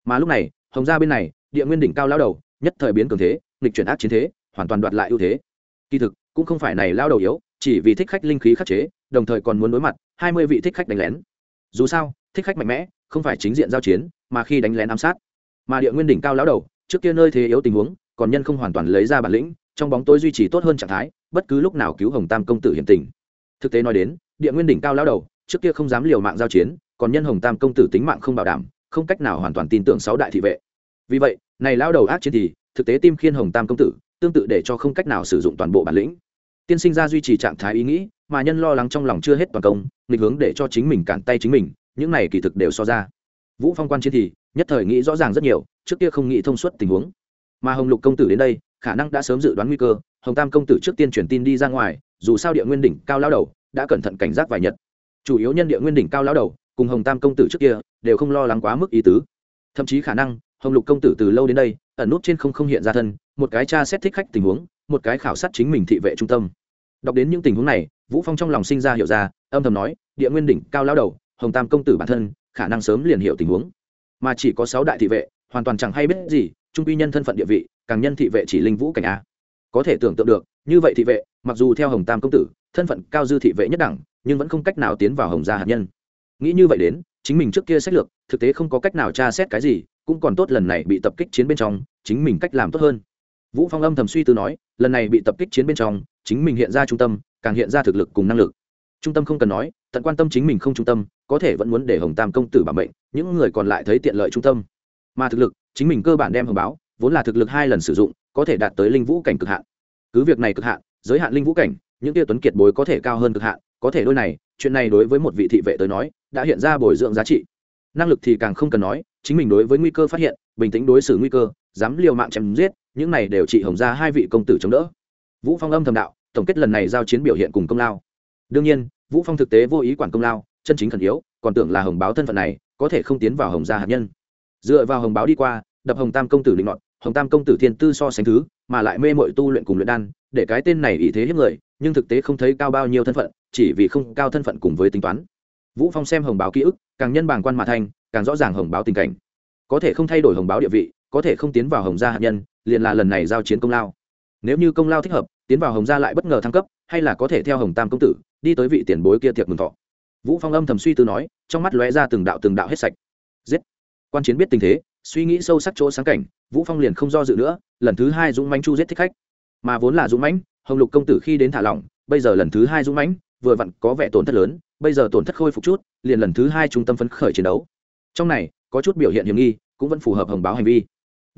Mà lúc này, hồng gia bên này, địa nguyên đỉnh cao lao đầu, nhất thời biến cường thế, nghịch chuyển ác chiến thế, hoàn toàn đoạt lại ưu thế. Kỳ thực cũng không phải này lao đầu yếu, chỉ vì thích khách linh khí khắc chế, đồng thời còn muốn đối mặt hai mươi vị thích khách đánh lén. Dù sao, thích khách mạnh mẽ, không phải chính diện giao chiến, mà khi đánh lén ám sát. Mà địa nguyên đỉnh cao lão đầu, trước kia nơi thế yếu tình huống, còn nhân không hoàn toàn lấy ra bản lĩnh, trong bóng tối duy trì tốt hơn trạng thái, bất cứ lúc nào cứu hồng tam công tử hiểm tình. Thực tế nói đến, địa nguyên đỉnh cao lão đầu, trước kia không dám liều mạng giao chiến, còn nhân hồng tam công tử tính mạng không bảo đảm, không cách nào hoàn toàn tin tưởng sáu đại thị vệ. Vì vậy, này lao đầu ác chiến thì, thực tế tim khiên hồng tam công tử, tương tự để cho không cách nào sử dụng toàn bộ bản lĩnh tiên sinh ra duy trì trạng thái ý nghĩ, mà nhân lo lắng trong lòng chưa hết toàn công định hướng để cho chính mình cản tay chính mình, những này kỳ thực đều so ra. Vũ phong quan chiến thì nhất thời nghĩ rõ ràng rất nhiều, trước kia không nghĩ thông suốt tình huống. Mà hồng lục công tử đến đây, khả năng đã sớm dự đoán nguy cơ, hồng tam công tử trước tiên truyền tin đi ra ngoài, dù sao địa nguyên đỉnh cao lao đầu đã cẩn thận cảnh giác vài nhật. Chủ yếu nhân địa nguyên đỉnh cao lao đầu cùng hồng tam công tử trước kia đều không lo lắng quá mức ý tứ. Thậm chí khả năng hồng lục công tử từ lâu đến đây, ẩn nút trên không không hiện ra thân, một cái tra xét thích khách tình huống một cái khảo sát chính mình thị vệ trung tâm. Đọc đến những tình huống này, vũ phong trong lòng sinh ra hiểu ra, âm thầm nói, địa nguyên đỉnh, cao lao đầu, hồng tam công tử bản thân, khả năng sớm liền hiểu tình huống. Mà chỉ có sáu đại thị vệ, hoàn toàn chẳng hay biết gì, trung quy nhân thân phận địa vị, càng nhân thị vệ chỉ linh vũ cảnh a. Có thể tưởng tượng được, như vậy thị vệ, mặc dù theo hồng tam công tử, thân phận cao dư thị vệ nhất đẳng, nhưng vẫn không cách nào tiến vào hồng gia hạt nhân. Nghĩ như vậy đến, chính mình trước kia sách lược, thực tế không có cách nào tra xét cái gì, cũng còn tốt lần này bị tập kích chiến bên trong, chính mình cách làm tốt hơn vũ phong âm thầm suy tư nói, lần này bị tập kích chiến bên trong, chính mình hiện ra trung tâm, càng hiện ra thực lực cùng năng lực. Trung tâm không cần nói, tận quan tâm chính mình không trung tâm, có thể vẫn muốn để hồng tam công tử bảo mệnh, những người còn lại thấy tiện lợi trung tâm. Mà thực lực, chính mình cơ bản đem hồng báo, vốn là thực lực hai lần sử dụng, có thể đạt tới linh vũ cảnh cực hạn. Cứ việc này cực hạn, giới hạn linh vũ cảnh, những tia tuấn kiệt bối có thể cao hơn cực hạn, có thể đôi này, chuyện này đối với một vị thị vệ tới nói, đã hiện ra bồi dưỡng giá trị. Năng lực thì càng không cần nói, chính mình đối với nguy cơ phát hiện, bình tĩnh đối xử nguy cơ dám liều mạng chém giết, những này đều trị hồng ra hai vị công tử chống đỡ. Vũ phong âm thầm đạo, tổng kết lần này giao chiến biểu hiện cùng công lao. Đương nhiên, vũ phong thực tế vô ý quản công lao, chân chính khẩn yếu, còn tưởng là hồng báo thân phận này, có thể không tiến vào hồng gia hạt nhân. Dựa vào hồng báo đi qua, đập hồng tam công tử định ngọn, hồng tam công tử thiên tư so sánh thứ, mà lại mê mội tu luyện cùng luyện đan, để cái tên này ý thế hiếp người, nhưng thực tế không thấy cao bao nhiêu thân phận, chỉ vì không cao thân phận cùng với tính toán. Vũ phong xem hồng báo ký ức, càng nhân bàng quan mà thành, càng rõ ràng hồng báo tình cảnh. Có thể không thay đổi hồng báo địa vị có thể không tiến vào hồng gia hạt nhân, liền là lần này giao chiến công lao. Nếu như công lao thích hợp, tiến vào hồng gia lại bất ngờ thăng cấp, hay là có thể theo hồng tam công tử, đi tới vị tiền bối kia tiệc mừng thọ. Vũ phong âm thầm suy tư nói, trong mắt lóe ra từng đạo từng đạo hết sạch. Giết! Quan chiến biết tình thế, suy nghĩ sâu sắc chỗ sáng cảnh, vũ phong liền không do dự nữa, lần thứ hai dũng mãnh chu giết thích khách. Mà vốn là dũng mãnh, hồng lục công tử khi đến thả lỏng, bây giờ lần thứ hai dũng mãnh, vừa vặn có vẻ tổn thất lớn, bây giờ tổn thất khôi phục chút, liền lần thứ hai trung tâm phấn khởi chiến đấu. Trong này, có chút biểu hiện hiểm nghi, cũng vẫn phù hợp hồng báo hành vi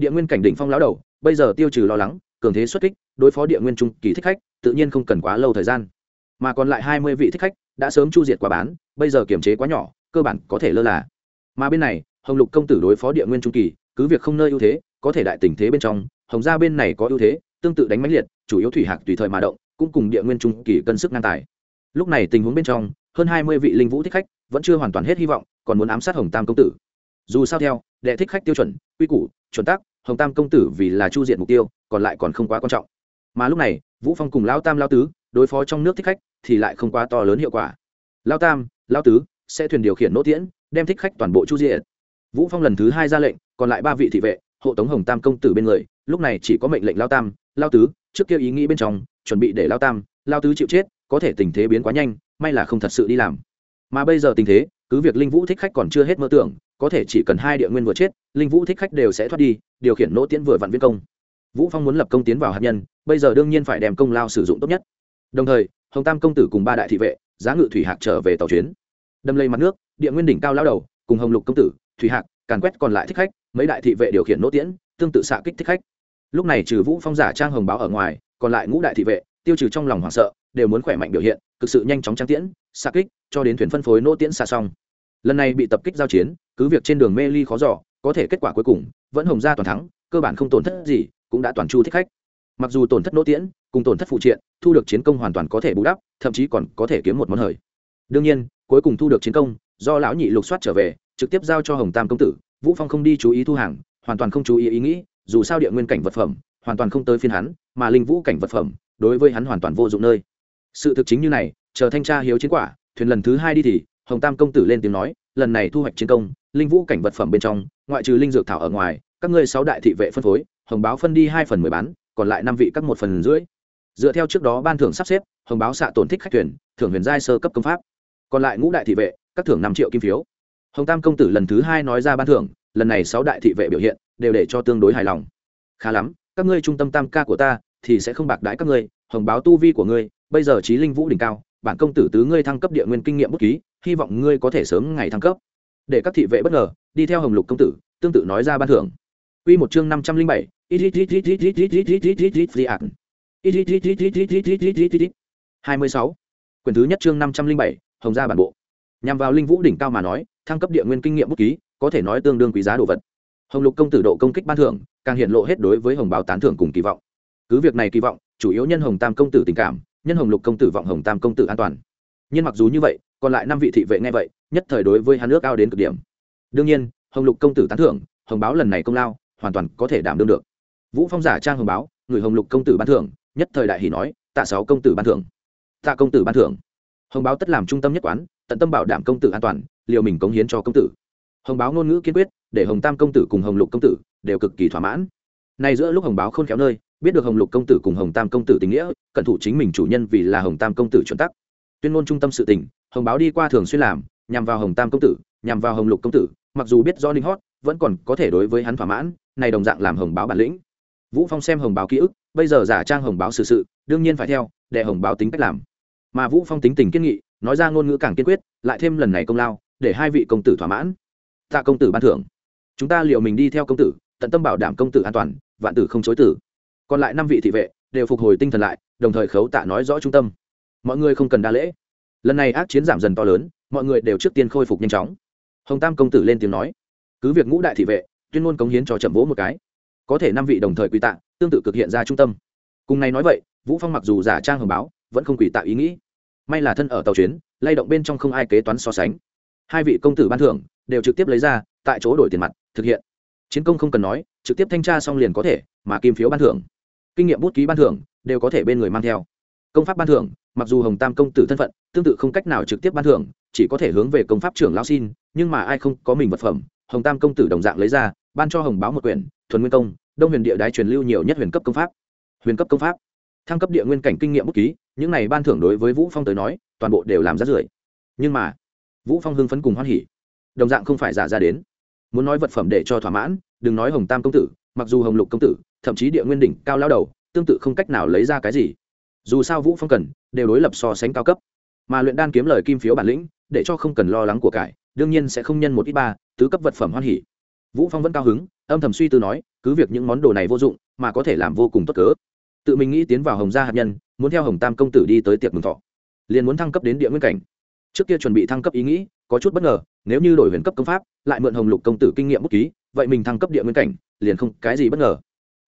địa nguyên cảnh đỉnh phong lão đầu, bây giờ tiêu trừ lo lắng, cường thế xuất kích, đối phó địa nguyên trung kỳ thích khách, tự nhiên không cần quá lâu thời gian. Mà còn lại hai mươi vị thích khách đã sớm chu diệt quá bán, bây giờ kiềm chế quá nhỏ, cơ bản có thể lơ là. Mà bên này, hồng lục công tử đối phó địa nguyên trung kỳ, cứ việc không nơi ưu thế, có thể đại tình thế bên trong, hồng gia bên này có ưu thế, tương tự đánh mãnh liệt, chủ yếu thủy hạc tùy thời mà động, cũng cùng địa nguyên trung kỳ cân sức ngang tài. Lúc này tình huống bên trong, hơn hai mươi vị linh vũ thích khách vẫn chưa hoàn toàn hết hy vọng, còn muốn ám sát hồng tam công tử. Dù sao theo, đệ thích khách tiêu chuẩn, quy củ, chuẩn tắc hồng tam công tử vì là chu diện mục tiêu, còn lại còn không quá quan trọng. Mà lúc này, vũ phong cùng lao tam lao tứ đối phó trong nước thích khách thì lại không quá to lớn hiệu quả. Lao tam lao tứ sẽ thuyền điều khiển nỗ tiễn, đem thích khách toàn bộ chu diện vũ phong lần thứ hai ra lệnh, còn lại ba vị thị vệ, hộ tống hồng tam công tử bên người, lúc này chỉ có mệnh lệnh lao tam lao tứ, trước kia ý nghĩ bên trong, chuẩn bị để lao tam lao tứ chịu chết, có thể tình thế biến quá nhanh, may là không thật sự đi làm. Mà bây giờ tình thế, cứ việc linh vũ thích khách còn chưa hết mơ tưởng có thể chỉ cần hai địa nguyên vừa chết, linh vũ thích khách đều sẽ thoát đi, điều khiển nỗ tiễn vừa vặn viên công. Vũ phong muốn lập công tiến vào hạt nhân, bây giờ đương nhiên phải đem công lao sử dụng tốt nhất. Đồng thời, hồng tam công tử cùng ba đại thị vệ, giá ngự thủy hạc trở về tàu chuyến. Đâm lây mặt nước, địa nguyên đỉnh cao lao đầu, cùng hồng lục công tử, thủy hạc, càn quét còn lại thích khách, mấy đại thị vệ điều khiển nỗ tiễn, tương tự xạ kích thích khách. Lúc này trừ vũ phong giả trang hồng báo ở ngoài, còn lại ngũ đại thị vệ, tiêu trừ trong lòng hoảng sợ, đều muốn khỏe mạnh biểu hiện, cực sự nhanh chóng trang tiễn, xạ kích, cho đến thuyền phân phối nỗ tiễn xạ xong. Lần này bị tập kích giao chiến cứ việc trên đường mê ly khó giỏ có thể kết quả cuối cùng, vẫn hồng gia toàn thắng, cơ bản không tổn thất gì, cũng đã toàn chu thích khách. Mặc dù tổn thất nỗ tiễn, cùng tổn thất phụ triện, thu được chiến công hoàn toàn có thể bù đắp, thậm chí còn có thể kiếm một món hời. Đương nhiên, cuối cùng thu được chiến công, do lão nhị lục soát trở về, trực tiếp giao cho hồng tam công tử, vũ phong không đi chú ý thu hàng, hoàn toàn không chú ý ý nghĩ, dù sao địa nguyên cảnh vật phẩm, hoàn toàn không tới phiên hắn, mà linh vũ cảnh vật phẩm, đối với hắn hoàn toàn vô dụng nơi. Sự thực chính như này, chờ thanh tra hiếu chiến quả, thuyền lần thứ hai đi thì, hồng tam công tử lên tiếng nói, lần này thu hoạch chiến công linh vũ cảnh vật phẩm bên trong, ngoại trừ linh dược thảo ở ngoài, các ngươi sáu đại thị vệ phân phối, hồng báo phân đi hai phần mười bán, còn lại năm vị các một phần rưỡi. Dựa theo trước đó ban thưởng sắp xếp, hồng báo xạ tổn thích khách thuyền, thưởng huyền giai sơ cấp công pháp. Còn lại ngũ đại thị vệ, các thưởng năm triệu kim phiếu. Hồng tam công tử lần thứ hai nói ra ban thưởng, lần này sáu đại thị vệ biểu hiện, đều để cho tương đối hài lòng. Khá lắm, các ngươi trung tâm tam ca của ta, thì sẽ không bạc đãi các ngươi, hồng báo tu vi của ngươi, bây giờ trí linh vũ đỉnh cao, bản công tử tứ ngươi thăng cấp địa nguyên kinh nghiệm bút ký, hy vọng ngươi có thể sớm ngày thăng cấp để các thị vệ bất ngờ đi theo hồng lục công tử tương tự nói ra ban thưởng Quy một chương năm trăm linh bảy hai mươi sáu quyển thứ nhất chương năm trăm linh bảy hồng gia bản bộ nhằm vào linh vũ đỉnh cao mà nói thăng cấp địa nguyên kinh nghiệm bút ký có thể nói tương đương quý giá đồ vật hồng lục công tử độ công kích ban thưởng càng hiện lộ hết đối với hồng báo tán thưởng cùng kỳ vọng cứ việc này kỳ vọng chủ yếu nhân hồng tam công tử tình cảm nhân hồng lục công tử vọng hồng tam công tử an toàn nhưng mặc dù như vậy còn lại năm vị thị vệ nghe vậy nhất thời đối với hắn nước ao đến cực điểm đương nhiên hồng lục công tử tán thưởng hồng báo lần này công lao hoàn toàn có thể đảm đương được vũ phong giả trang hồng báo người hồng lục công tử ban thưởng nhất thời đại hỷ nói tạ sáu công tử ban thưởng tạ công tử ban thưởng hồng báo tất làm trung tâm nhất quán tận tâm bảo đảm công tử an toàn liều mình cống hiến cho công tử hồng báo ngôn ngữ kiên quyết để hồng tam công tử cùng hồng lục công tử đều cực kỳ thỏa mãn nay giữa lúc hồng báo khôn khéo nơi biết được hồng lục công tử cùng hồng tam công tử tình nghĩa cẩn thủ chính mình chủ nhân vì là hồng tam công tử chuẩn tắc tuyên ngôn trung tâm sự tình hồng báo đi qua thường xuyên làm nhằm vào hồng tam công tử, nhằm vào hồng lục công tử, mặc dù biết do ninh hót, vẫn còn có thể đối với hắn thỏa mãn, này đồng dạng làm hồng báo bản lĩnh. Vũ phong xem hồng báo ký ức, bây giờ giả trang hồng báo sự sự, đương nhiên phải theo, để hồng báo tính cách làm. Mà vũ phong tính tình kiên nghị, nói ra ngôn ngữ càng kiên quyết, lại thêm lần này công lao, để hai vị công tử thỏa mãn. Tạ công tử ban thưởng. Chúng ta liệu mình đi theo công tử, tận tâm bảo đảm công tử an toàn, vạn tử không chối tử còn lại năm vị thị vệ, đều phục hồi tinh thần lại, đồng thời khấu tạ nói rõ trung tâm. Mọi người không cần đa lễ. Lần này ác chiến giảm dần to lớn mọi người đều trước tiên khôi phục nhanh chóng. Hồng tam công tử lên tiếng nói, cứ việc ngũ đại thị vệ, tuyên ngôn cống hiến cho chậm vỗ một cái, có thể năm vị đồng thời quy tạ, tương tự cực hiện ra trung tâm. Cùng này nói vậy, vũ phong mặc dù giả trang hồng báo, vẫn không quỳ tạ ý nghĩ. May là thân ở tàu chuyến, lay động bên trong không ai kế toán so sánh. Hai vị công tử ban thưởng, đều trực tiếp lấy ra, tại chỗ đổi tiền mặt, thực hiện. Chiến công không cần nói, trực tiếp thanh tra xong liền có thể, mà kim phiếu ban thưởng, kinh nghiệm bút ký ban thưởng, đều có thể bên người mang theo. Công pháp ban thưởng, mặc dù hồng tam công tử thân phận, tương tự không cách nào trực tiếp ban thưởng chỉ có thể hướng về công pháp trưởng lão xin, nhưng mà ai không có mình vật phẩm, hồng tam công tử đồng dạng lấy ra, ban cho hồng báo một quyển, thuần nguyên công, đông huyền địa đái truyền lưu nhiều nhất huyền cấp công pháp. Huyền cấp công pháp. Thăng cấp địa nguyên cảnh kinh nghiệm bút ký, những này ban thưởng đối với vũ phong tới nói, toàn bộ đều làm ra rưởi nhưng mà, vũ phong hưng phấn cùng hoan hỉ, đồng dạng không phải giả ra đến. Muốn nói vật phẩm để cho thỏa mãn, đừng nói hồng tam công tử, mặc dù hồng lục công tử, thậm chí địa nguyên đỉnh cao lao đầu, tương tự không cách nào lấy ra cái gì. Dù sao vũ phong cần, đều đối lập so sánh cao cấp. Mà luyện đan kiếm lời kim phiếu bản lĩnh để cho không cần lo lắng của cải, đương nhiên sẽ không nhân một ít ba, tứ cấp vật phẩm hoan hỉ. Vũ phong vẫn cao hứng, âm thầm suy tư nói, cứ việc những món đồ này vô dụng, mà có thể làm vô cùng tốt cớ. Tự mình nghĩ tiến vào hồng gia hạt nhân, muốn theo hồng tam công tử đi tới tiệc mừng thọ. Liền muốn thăng cấp đến địa nguyên cảnh. Trước kia chuẩn bị thăng cấp ý nghĩ, có chút bất ngờ, nếu như đổi huyền cấp công pháp, lại mượn hồng lục công tử kinh nghiệm bút ký, vậy mình thăng cấp địa nguyên cảnh, liền không cái gì bất ngờ.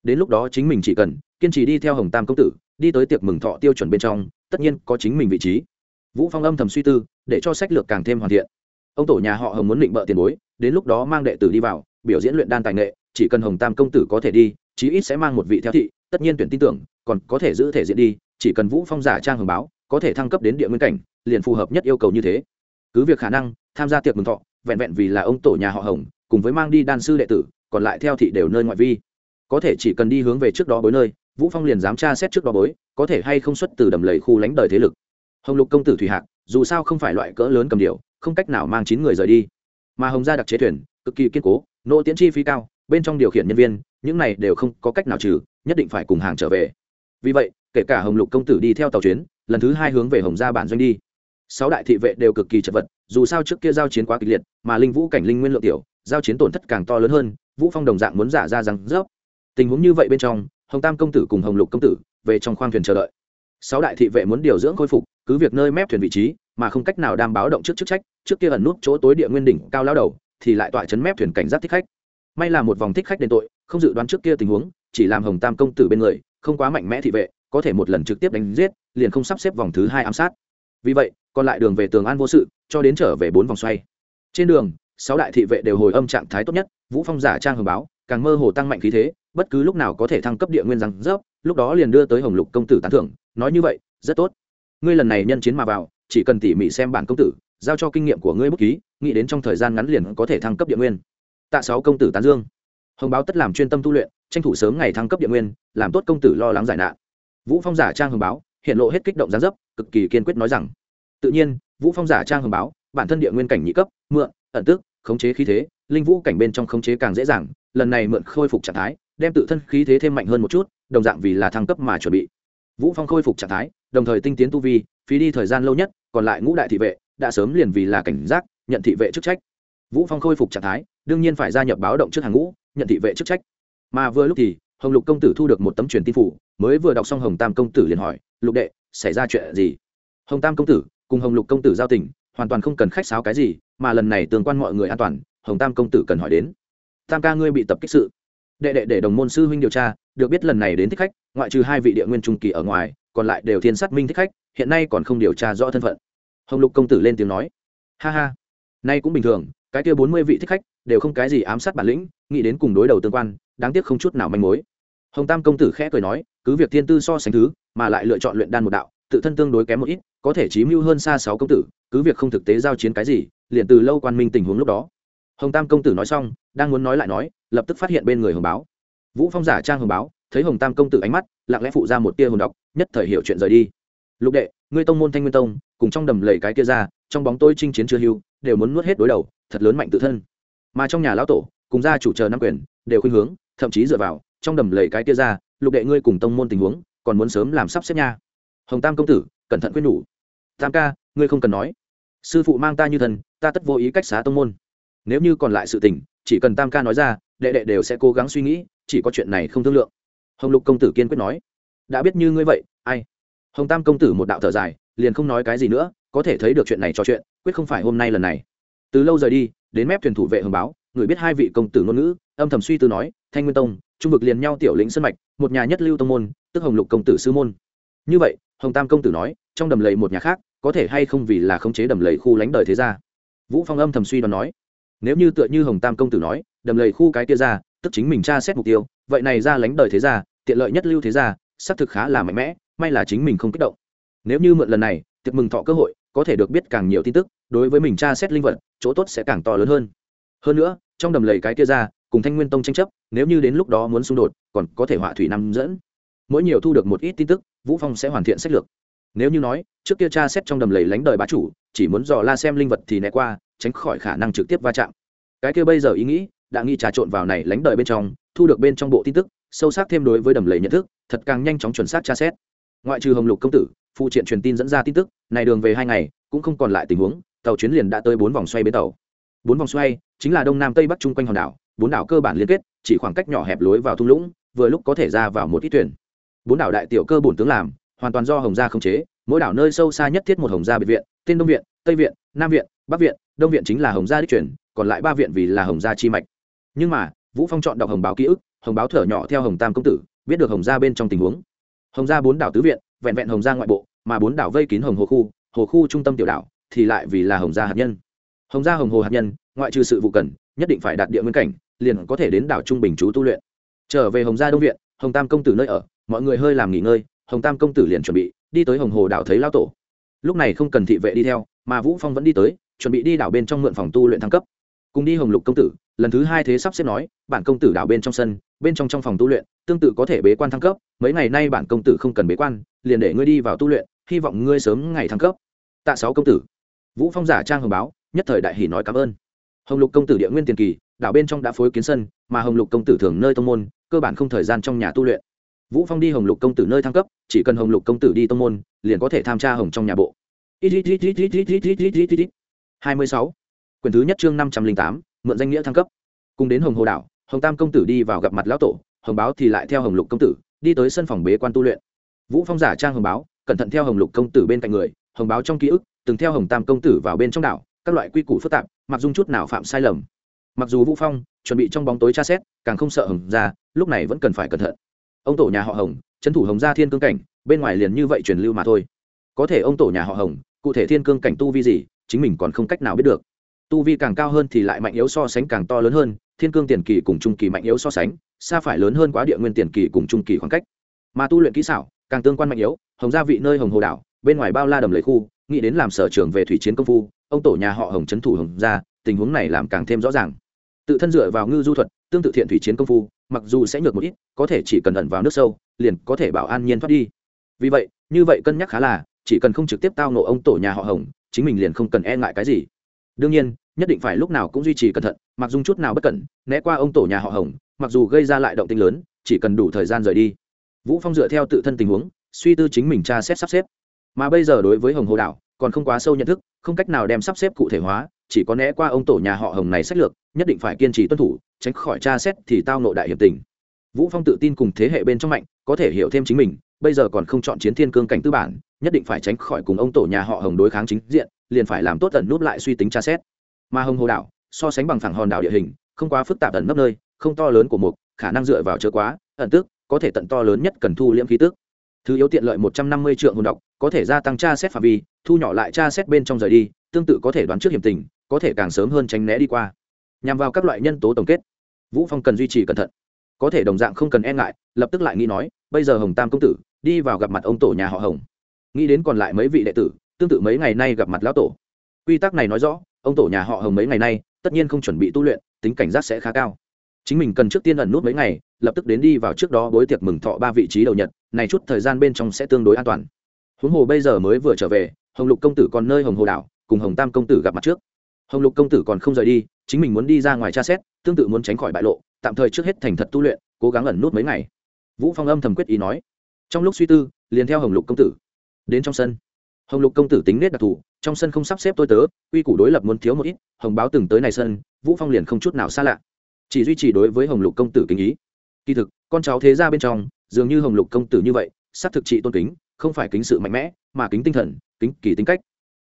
Đến lúc đó chính mình chỉ cần kiên trì đi theo hồng tam công tử, đi tới tiệc mừng thọ tiêu chuẩn bên trong, tất nhiên có chính mình vị trí vũ phong âm thầm suy tư, để cho sách lược càng thêm hoàn thiện. Ông tổ nhà họ hồng muốn định bợ tiền bối, đến lúc đó mang đệ tử đi vào, biểu diễn luyện đan tài nghệ, chỉ cần hồng tam công tử có thể đi, chí ít sẽ mang một vị theo thị, tất nhiên tuyển tin tưởng, còn có thể giữ thể diện đi, chỉ cần vũ phong giả trang hồng báo, có thể thăng cấp đến địa nguyên cảnh, liền phù hợp nhất yêu cầu như thế. Cứ việc khả năng, tham gia tiệc mừng thọ, vẹn vẹn vì là ông tổ nhà họ hồng, cùng với mang đi đan sư đệ tử, còn lại theo thị đều nơi ngoại vi. Có thể chỉ cần đi hướng về trước đó bối nơi, vũ phong liền dám tra xét trước đó bối, có thể hay không xuất từ đầm lầy khu lánh đời thế lực hồng lục công tử thủy hạc, dù sao không phải loại cỡ lớn cầm điều không cách nào mang chín người rời đi. Mà hồng gia đặc chế thuyền, cực kỳ kiên cố, nỗ tiến chi phí cao, bên trong điều khiển nhân viên, những này đều không có cách nào trừ, nhất định phải cùng hàng trở về. Vì vậy, kể cả hồng lục công tử đi theo tàu chuyến, lần thứ hai hướng về hồng gia bản doanh đi. Sáu đại thị vệ đều cực kỳ chật vật, dù sao trước kia giao chiến quá kịch liệt, mà linh vũ cảnh linh nguyên lượng tiểu, giao chiến tổn thất càng to lớn hơn, vũ phong đồng dạng muốn giả ra rằng rớp. Tình huống như vậy bên trong, hồng tam công tử cùng hồng lục công tử về trong khoang thuyền chờ đợi. Sáu đại thị vệ muốn điều dưỡng khôi phục cứ việc nơi mép thuyền vị trí mà không cách nào đảm bảo động trước chức trách, trước kia ẩn nút chỗ tối địa nguyên đỉnh cao lao đầu thì lại tọa chấn mép thuyền cảnh giác thích khách. May là một vòng thích khách đền tội, không dự đoán trước kia tình huống, chỉ làm hồng tam công tử bên người, không quá mạnh mẽ thị vệ, có thể một lần trực tiếp đánh giết, liền không sắp xếp vòng thứ hai ám sát. Vì vậy, còn lại đường về tường an vô sự, cho đến trở về bốn vòng xoay. Trên đường, sáu đại thị vệ đều hồi âm trạng thái tốt nhất, vũ phong giả trang hồng báo, càng mơ hồ tăng mạnh khí thế, bất cứ lúc nào có thể thăng cấp địa nguyên rằng rớp, lúc đó liền đưa tới hồng lục công tử tán thưởng, nói như vậy, rất tốt ngươi lần này nhân chiến mà vào, chỉ cần tỉ mỉ xem bản công tử, giao cho kinh nghiệm của ngươi bút ký, nghĩ đến trong thời gian ngắn liền có thể thăng cấp địa nguyên. Tạ sáu công tử tán dương. Hồng báo tất làm chuyên tâm tu luyện, tranh thủ sớm ngày thăng cấp địa nguyên, làm tốt công tử lo lắng giải nạn. Vũ phong giả trang hồng báo, hiện lộ hết kích động gián dấp, cực kỳ kiên quyết nói rằng, tự nhiên, vũ phong giả trang hồng báo, bản thân địa nguyên cảnh nhị cấp, mượn, ẩn tức, khống chế khí thế, linh vũ cảnh bên trong khống chế càng dễ dàng, lần này mượn khôi phục trạng thái, đem tự thân khí thế thêm mạnh hơn một chút, đồng dạng vì là thăng cấp mà chuẩn bị vũ phong khôi phục trạng thái, đồng thời tinh tiến tu vi, phí đi thời gian lâu nhất, còn lại ngũ đại thị vệ, đã sớm liền vì là cảnh giác, nhận thị vệ chức trách. Vũ phong khôi phục trạng thái, đương nhiên phải gia nhập báo động trước hàng ngũ, nhận thị vệ chức trách. Mà vừa lúc thì, hồng lục công tử thu được một tấm truyền tin phủ, mới vừa đọc xong hồng tam công tử liền hỏi, lục đệ, xảy ra chuyện gì? Hồng tam công tử, cùng hồng lục công tử giao tình, hoàn toàn không cần khách sáo cái gì, mà lần này tương quan mọi người an toàn, hồng tam công tử cần hỏi đến. Tam ca ngươi bị tập kích sự đệ đệ để đồng môn sư huynh điều tra, được biết lần này đến thích khách, ngoại trừ hai vị địa nguyên trung kỳ ở ngoài, còn lại đều thiên sát minh thích khách, hiện nay còn không điều tra rõ thân phận. Hồng lục công tử lên tiếng nói. Ha ha. Nay cũng bình thường, cái kia bốn mươi vị thích khách, đều không cái gì ám sát bản lĩnh, nghĩ đến cùng đối đầu tương quan, đáng tiếc không chút nào manh mối. Hồng tam công tử khẽ cười nói, cứ việc thiên tư so sánh thứ, mà lại lựa chọn luyện đan một đạo, tự thân tương đối kém một ít, có thể chí mưu hơn xa sáu công tử, cứ việc không thực tế giao chiến cái gì, liền từ lâu quan minh tình huống lúc đó hồng tam công tử nói xong đang muốn nói lại nói lập tức phát hiện bên người hồng báo. Vũ phong giả trang hồng báo thấy hồng tam công tử ánh mắt lặng lẽ phụ ra một tia hồn độc, nhất thời hiểu chuyện rời đi. Lục đệ ngươi tông môn thanh nguyên tông cùng trong đầm lầy cái kia ra trong bóng tôi chinh chiến chưa hưu đều muốn nuốt hết đối đầu thật lớn mạnh tự thân. Mà trong nhà lão tổ cùng gia chủ chờ năm quyền đều khuyên hướng thậm chí dựa vào trong đầm lầy cái kia ra lục đệ ngươi cùng tông môn tình huống còn muốn sớm làm sắp xếp nha. Hồng tam công tử cẩn thận khuyên nhủ. Tam ca ngươi không cần nói. Sư phụ mang ta như thần ta tất vô ý cách xá tông môn nếu như còn lại sự tình, chỉ cần tam ca nói ra, đệ đệ đều sẽ cố gắng suy nghĩ, chỉ có chuyện này không thương lượng. Hồng lục công tử kiên quyết nói. Đã biết như ngươi vậy, ai? Hồng tam công tử một đạo thở dài, liền không nói cái gì nữa, có thể thấy được chuyện này trò chuyện, quyết không phải hôm nay lần này. Từ lâu rời đi, đến mép thuyền thủ vệ hồng báo, người biết hai vị công tử ngôn ngữ, âm thầm suy tư nói, thanh nguyên tông, trung vực liền nhau tiểu lĩnh sân mạch, một nhà nhất lưu tông môn, tức hồng lục công tử sư môn. Như vậy, hồng tam công tử nói, trong đầm lầy một nhà khác, có thể hay không vì là khống chế đầm lầy khu lánh đời thế gia? Vũ phong âm thầm suy đoán nói nếu như tựa như hồng tam công tử nói, đầm lầy khu cái kia ra, tức chính mình tra xét mục tiêu, vậy này ra lánh đời thế gia, tiện lợi nhất lưu thế gia, xác thực khá là mạnh mẽ, may là chính mình không kích động. Nếu như mượn lần này, tiệc mừng thọ cơ hội, có thể được biết càng nhiều tin tức, đối với mình tra xét linh vật, chỗ tốt sẽ càng to lớn hơn. Hơn nữa, trong đầm lầy cái kia ra, cùng thanh nguyên tông tranh chấp, nếu như đến lúc đó muốn xung đột, còn có thể họa thủy năm dẫn. Mỗi nhiều thu được một ít tin tức, vũ phong sẽ hoàn thiện sách lược. Nếu như nói, trước kia Cha xét trong đầm lầy lánh đời bá chủ, chỉ muốn dò la xem linh vật thì né qua tránh khỏi khả năng trực tiếp va chạm. Cái kia bây giờ ý nghĩ, đã nghĩ trà trộn vào này lánh đời bên trong, thu được bên trong bộ tin tức, sâu sắc thêm đối với đầm lầy nhận thức, thật càng nhanh chóng chuẩn xác tra xét. Ngoại trừ hồng lục công tử, phụ triện truyền tin dẫn ra tin tức, này đường về hai ngày, cũng không còn lại tình huống, tàu chuyến liền đã tới bốn vòng xoay bến tàu. Bốn vòng xoay, chính là đông nam tây bắc chung quanh hòn đảo, bốn đảo cơ bản liên kết, chỉ khoảng cách nhỏ hẹp lối vào thung lũng, vừa lúc có thể ra vào một ít thuyền. Bốn đảo đại tiểu cơ bổn tướng làm, hoàn toàn do hồng gia khống chế, mỗi đảo nơi sâu xa nhất thiết một hồng gia biệt viện tên đông viện, tây viện, nam viện, bắc viện đông viện chính là hồng gia đích truyền, còn lại ba viện vì là hồng gia chi mạch. Nhưng mà, vũ phong chọn đọc hồng báo ký ức, hồng báo thở nhỏ theo hồng tam công tử, biết được hồng gia bên trong tình huống. Hồng gia bốn đảo tứ viện, vẹn vẹn hồng gia ngoại bộ, mà bốn đảo vây kín hồng hồ khu hồ khu trung tâm tiểu đảo, thì lại vì là hồng gia hạt nhân. Hồng gia hồng hồ hạt nhân, ngoại trừ sự vụ cần, nhất định phải đạt địa nguyên cảnh, liền có thể đến đảo trung bình chú tu luyện. Trở về hồng gia đông viện, hồng tam công tử nơi ở, mọi người hơi làm nghỉ ngơi, hồng tam công tử liền chuẩn bị, đi tới hồng hồ đảo thấy lao tổ. Lúc này không cần thị vệ đi theo, mà vũ phong vẫn đi tới chuẩn bị đi đảo bên trong mượn phòng tu luyện thăng cấp cùng đi hồng lục công tử lần thứ hai thế sắp xếp nói bản công tử đảo bên trong sân bên trong trong phòng tu luyện tương tự có thể bế quan thăng cấp mấy ngày nay bản công tử không cần bế quan liền để ngươi đi vào tu luyện hy vọng ngươi sớm ngày thăng cấp tạ sáu công tử vũ phong giả trang hồng báo nhất thời đại hỷ nói cảm ơn hồng lục công tử địa nguyên tiền kỳ đảo bên trong đã phối kiến sân mà hồng lục công tử thường nơi tông môn cơ bản không thời gian trong nhà tu luyện vũ phong đi hồng lục công tử nơi thăng cấp chỉ cần hồng lục công tử đi tông môn liền có thể tham tra hồng trong nhà bộ hai mươi sáu. Quyển thứ nhất chương năm trăm linh tám, mượn danh nghĩa thăng cấp. Cùng đến hồng hồ đảo, hồng tam công tử đi vào gặp mặt lão tổ, hồng báo thì lại theo hồng lục công tử, đi tới sân phòng bế quan tu luyện. Vũ phong giả trang hồng báo, cẩn thận theo hồng lục công tử bên cạnh người, hồng báo trong ký ức, từng theo hồng tam công tử vào bên trong đảo, các loại quy củ phức tạp, mặc dung chút nào phạm sai lầm. Mặc dù vũ phong chuẩn bị trong bóng tối tra xét, càng không sợ hồng ra, lúc này vẫn cần phải cẩn thận. Ông tổ nhà họ hồng, trấn thủ hồng gia thiên cương cảnh, bên ngoài liền như vậy truyền lưu mà thôi. Có thể ông tổ nhà họ hồng, cụ thể thiên cương cảnh tu vi gì chính mình còn không cách nào biết được. Tu vi càng cao hơn thì lại mạnh yếu so sánh càng to lớn hơn, thiên cương tiền kỳ cùng trung kỳ mạnh yếu so sánh, xa phải lớn hơn quá địa nguyên tiền kỳ cùng trung kỳ khoảng cách. Mà tu luyện kỹ xảo, càng tương quan mạnh yếu, hồng gia vị nơi hồng hồ đảo, bên ngoài bao la đầm lấy khu, nghĩ đến làm sở trường về thủy chiến công phu, ông tổ nhà họ hồng trấn thủ hồng gia, tình huống này làm càng thêm rõ ràng. Tự thân dựa vào ngư du thuật, tương tự thiện thủy chiến công phu, mặc dù sẽ nhược một ít, có thể chỉ cần ẩn vào nước sâu, liền có thể bảo an nhiên thoát đi. Vì vậy, như vậy cân nhắc khá là, chỉ cần không trực tiếp tao nộ ông tổ nhà họ hồng chính mình liền không cần e ngại cái gì. Đương nhiên, nhất định phải lúc nào cũng duy trì cẩn thận, mặc dù chút nào bất cẩn, né qua ông tổ nhà họ hồng, mặc dù gây ra lại động tinh lớn, chỉ cần đủ thời gian rời đi. Vũ phong dựa theo tự thân tình huống, suy tư chính mình tra xét sắp xếp. Mà bây giờ đối với hồng hồ đảo, còn không quá sâu nhận thức, không cách nào đem sắp xếp cụ thể hóa, chỉ có né qua ông tổ nhà họ hồng này sách lược, nhất định phải kiên trì tuân thủ, tránh khỏi tra xét thì tao nộ đại hiệp tình. Vũ phong tự tin cùng thế hệ bên trong mạnh, có thể hiểu thêm chính mình, bây giờ còn không chọn chiến thiên cương cảnh tư bản nhất định phải tránh khỏi cùng ông tổ nhà họ hồng đối kháng chính diện, liền phải làm tốt tận núp lại suy tính tra xét. Mà hồng hồ đảo, so sánh bằng phẳng hòn đảo địa hình, không quá phức tạp ẩn nấp nơi, không to lớn của mục, khả năng dựa vào chớ quá, ẩn tức, có thể tận to lớn nhất cần thu liễm khí tức. Thứ yếu tiện lợi một trăm năm mươi triệu hồn độc, có thể gia tăng tra xét phạm vi, thu nhỏ lại tra xét bên trong rời đi, tương tự có thể đoán trước hiểm tình, có thể càng sớm hơn tránh né đi qua. Nhằm vào các loại nhân tố tổng kết, vũ phong cần duy trì cẩn thận. Có thể đồng dạng không cần e ngại, lập tức lại nghĩ nói, bây giờ hồng tam công tử, đi vào gặp mặt ông tổ nhà họ hồng nghĩ đến còn lại mấy vị đệ tử, tương tự mấy ngày nay gặp mặt lão tổ. Quy tắc này nói rõ, ông tổ nhà họ hồng mấy ngày nay, tất nhiên không chuẩn bị tu luyện, tính cảnh giác sẽ khá cao. Chính mình cần trước tiên ẩn nút mấy ngày, lập tức đến đi vào trước đó bối tiệc mừng thọ ba vị trí đầu nhật, này chút thời gian bên trong sẽ tương đối an toàn. Huống hồ bây giờ mới vừa trở về, hồng lục công tử còn nơi hồng hồ đảo, cùng hồng tam công tử gặp mặt trước. Hồng lục công tử còn không rời đi, chính mình muốn đi ra ngoài tra xét, tương tự muốn tránh khỏi bại lộ, tạm thời trước hết thành thật tu luyện, cố gắng ẩn nút mấy ngày. Vũ phong âm thầm quyết ý nói. Trong lúc suy tư, liền theo hồng lục công tử đến trong sân. Hồng lục công tử tính nết đặc thù, trong sân không sắp xếp tôi tớ uy củ đối lập muốn thiếu một ít, hồng báo từng tới này sân, vũ phong liền không chút nào xa lạ. Chỉ duy trì đối với hồng lục công tử kính ý. Kỳ thực, con cháu thế ra bên trong, dường như hồng lục công tử như vậy xác thực trị tôn kính, không phải kính sự mạnh mẽ, mà kính tinh thần, kính kỳ tính cách.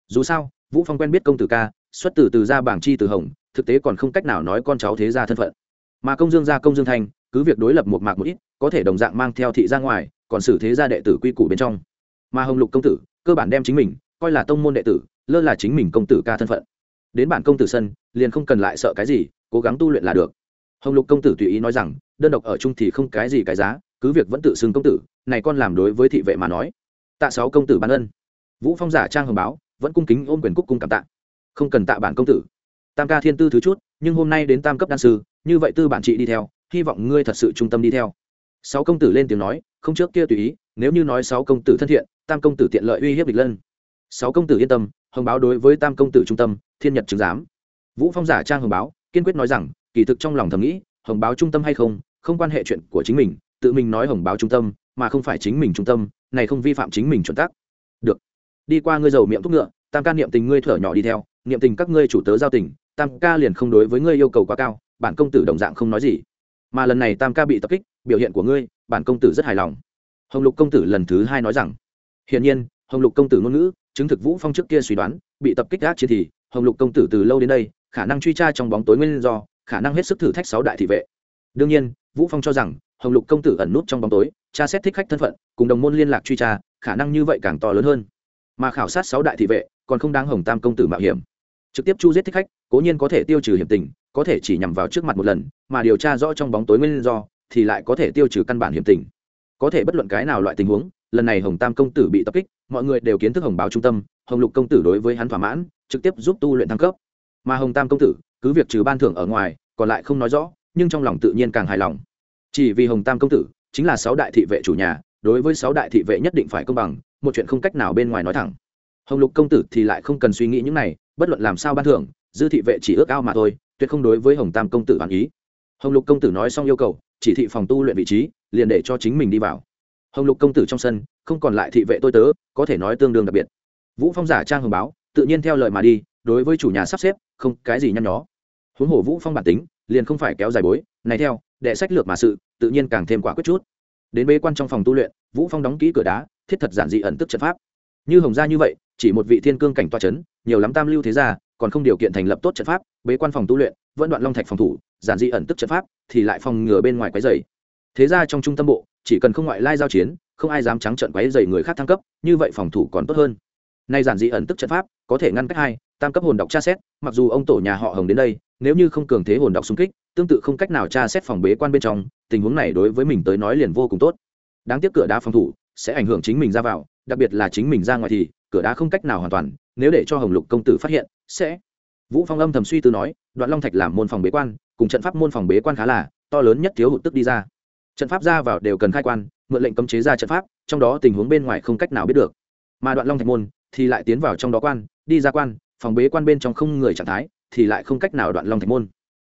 Dù sao, vũ phong quen biết công tử ca, xuất từ từ gia bảng chi từ hồng, thực tế còn không cách nào nói con cháu thế gia thân phận. Mà công dương gia, công dương thanh cứ việc đối lập một mạc một ít, có thể đồng dạng mang theo thị ra ngoài, còn xử thế gia đệ tử quy củ bên trong mà hồng lục công tử, cơ bản đem chính mình coi là tông môn đệ tử, lơ là chính mình công tử ca thân phận. Đến bản công tử sân, liền không cần lại sợ cái gì, cố gắng tu luyện là được. Hồng lục công tử tùy ý nói rằng, đơn độc ở chung thì không cái gì cái giá, cứ việc vẫn tự xưng công tử, này con làm đối với thị vệ mà nói. Tạ sáu công tử ban ân. Vũ phong giả trang hồng báo, vẫn cung kính ôm quyền cúc cung cảm tạ. Không cần tạ bản công tử. Tam ca thiên tư thứ chút, nhưng hôm nay đến tam cấp đan sư, như vậy tư bản trị đi theo, hy vọng ngươi thật sự trung tâm đi theo. Sáu công tử lên tiếng nói, không trước kia tùy ý nếu như nói sáu công tử thân thiện, tam công tử tiện lợi uy hiếp địch lân. Sáu công tử yên tâm, hồng báo đối với tam công tử trung tâm, thiên nhật chứng giám. Vũ phong giả trang hồng báo, kiên quyết nói rằng, kỳ thực trong lòng thầm nghĩ, hồng báo trung tâm hay không không quan hệ chuyện của chính mình, tự mình nói hồng báo trung tâm, mà không phải chính mình trung tâm, này không vi phạm chính mình chuẩn tắc. Được. Đi qua ngươi giàu miệng thúc ngựa, tam ca niệm tình ngươi thở nhỏ đi theo, niệm tình các ngươi chủ tớ giao tình, tam ca liền không đối với ngươi yêu cầu quá cao, bản công tử đồng dạng không nói gì. Mà lần này tam ca bị tập kích, biểu hiện của ngươi, bản công tử rất hài lòng hồng lục công tử lần thứ hai nói rằng, hiển nhiên, hồng lục công tử ngôn ngữ, chứng thực vũ phong trước kia suy đoán, bị tập kích gác chiến thì, hồng lục công tử từ lâu đến đây, khả năng truy tra trong bóng tối nguyên do, khả năng hết sức thử thách sáu đại thị vệ. Đương nhiên, vũ phong cho rằng, hồng lục công tử ẩn nút trong bóng tối, tra xét thích khách thân phận, cùng đồng môn liên lạc truy tra, khả năng như vậy càng to lớn hơn. Mà khảo sát sáu đại thị vệ, còn không đáng hồng tam công tử mạo hiểm. Trực tiếp chu giết thích khách, cố nhiên có thể tiêu trừ hiểm tình, có thể chỉ nhằm vào trước mặt một lần, mà điều tra rõ trong bóng tối nguyên do, thì lại có thể tiêu trừ căn bản hiểm tình có thể bất luận cái nào loại tình huống, lần này hồng tam công tử bị tập kích, mọi người đều kiến thức hồng báo trung tâm, hồng lục công tử đối với hắn thỏa mãn, trực tiếp giúp tu luyện thăng cấp. Mà hồng tam công tử, cứ việc trừ ban thưởng ở ngoài, còn lại không nói rõ, nhưng trong lòng tự nhiên càng hài lòng. Chỉ vì hồng tam công tử, chính là sáu đại thị vệ chủ nhà, đối với sáu đại thị vệ nhất định phải công bằng, một chuyện không cách nào bên ngoài nói thẳng. Hồng lục công tử thì lại không cần suy nghĩ những này, bất luận làm sao ban thưởng, dư thị vệ chỉ ước ao mà thôi, tuyệt không đối với hồng tam công tử hoàn ý. Hồng lục công tử nói xong yêu cầu chỉ thị phòng tu luyện vị trí, liền để cho chính mình đi vào. Hồng lục công tử trong sân, không còn lại thị vệ tôi tớ, có thể nói tương đương đặc biệt. Vũ phong giả trang hồng báo, tự nhiên theo lời mà đi, đối với chủ nhà sắp xếp, không cái gì nhăn nhó. Huống hồ vũ phong bản tính, liền không phải kéo dài bối, này theo, đệ sách lược mà sự, tự nhiên càng thêm quả quyết chút. Đến bế quan trong phòng tu luyện, vũ phong đóng kỹ cửa đá, thiết thật giản dị ẩn tức trận pháp. Như hồng gia như vậy, chỉ một vị thiên cương cảnh toa chấn, nhiều lắm tam lưu thế gia, còn không điều kiện thành lập tốt trận pháp, bế quan phòng tu luyện vẫn đoạn long thạch phòng thủ, giản dị ẩn tức trận pháp, thì lại phòng ngừa bên ngoài quấy dày. Thế ra trong trung tâm bộ, chỉ cần không ngoại lai giao chiến, không ai dám trắng trận quấy dày người khác thăng cấp, như vậy phòng thủ còn tốt hơn. Nay giản dị ẩn tức trận pháp, có thể ngăn cách hai, tam cấp hồn đọc tra xét, mặc dù ông tổ nhà họ hồng đến đây, nếu như không cường thế hồn đọc xung kích, tương tự không cách nào tra xét phòng bế quan bên trong, tình huống này đối với mình tới nói liền vô cùng tốt. Đáng tiếc cửa đá phòng thủ sẽ ảnh hưởng chính mình ra vào, đặc biệt là chính mình ra ngoài thì, cửa đá không cách nào hoàn toàn, nếu để cho hồng lục công tử phát hiện, sẽ vũ phong âm thầm suy tư nói, đoạn long thạch làm môn phòng bế quan, cùng trận pháp môn phòng bế quan khá là, to lớn nhất thiếu hụt tức đi ra. Trận pháp ra vào đều cần khai quan, mượn lệnh cấm chế ra trận pháp, trong đó tình huống bên ngoài không cách nào biết được. Mà đoạn long thạch môn thì lại tiến vào trong đó quan, đi ra quan, phòng bế quan bên trong không người trạng thái, thì lại không cách nào đoạn long thạch môn.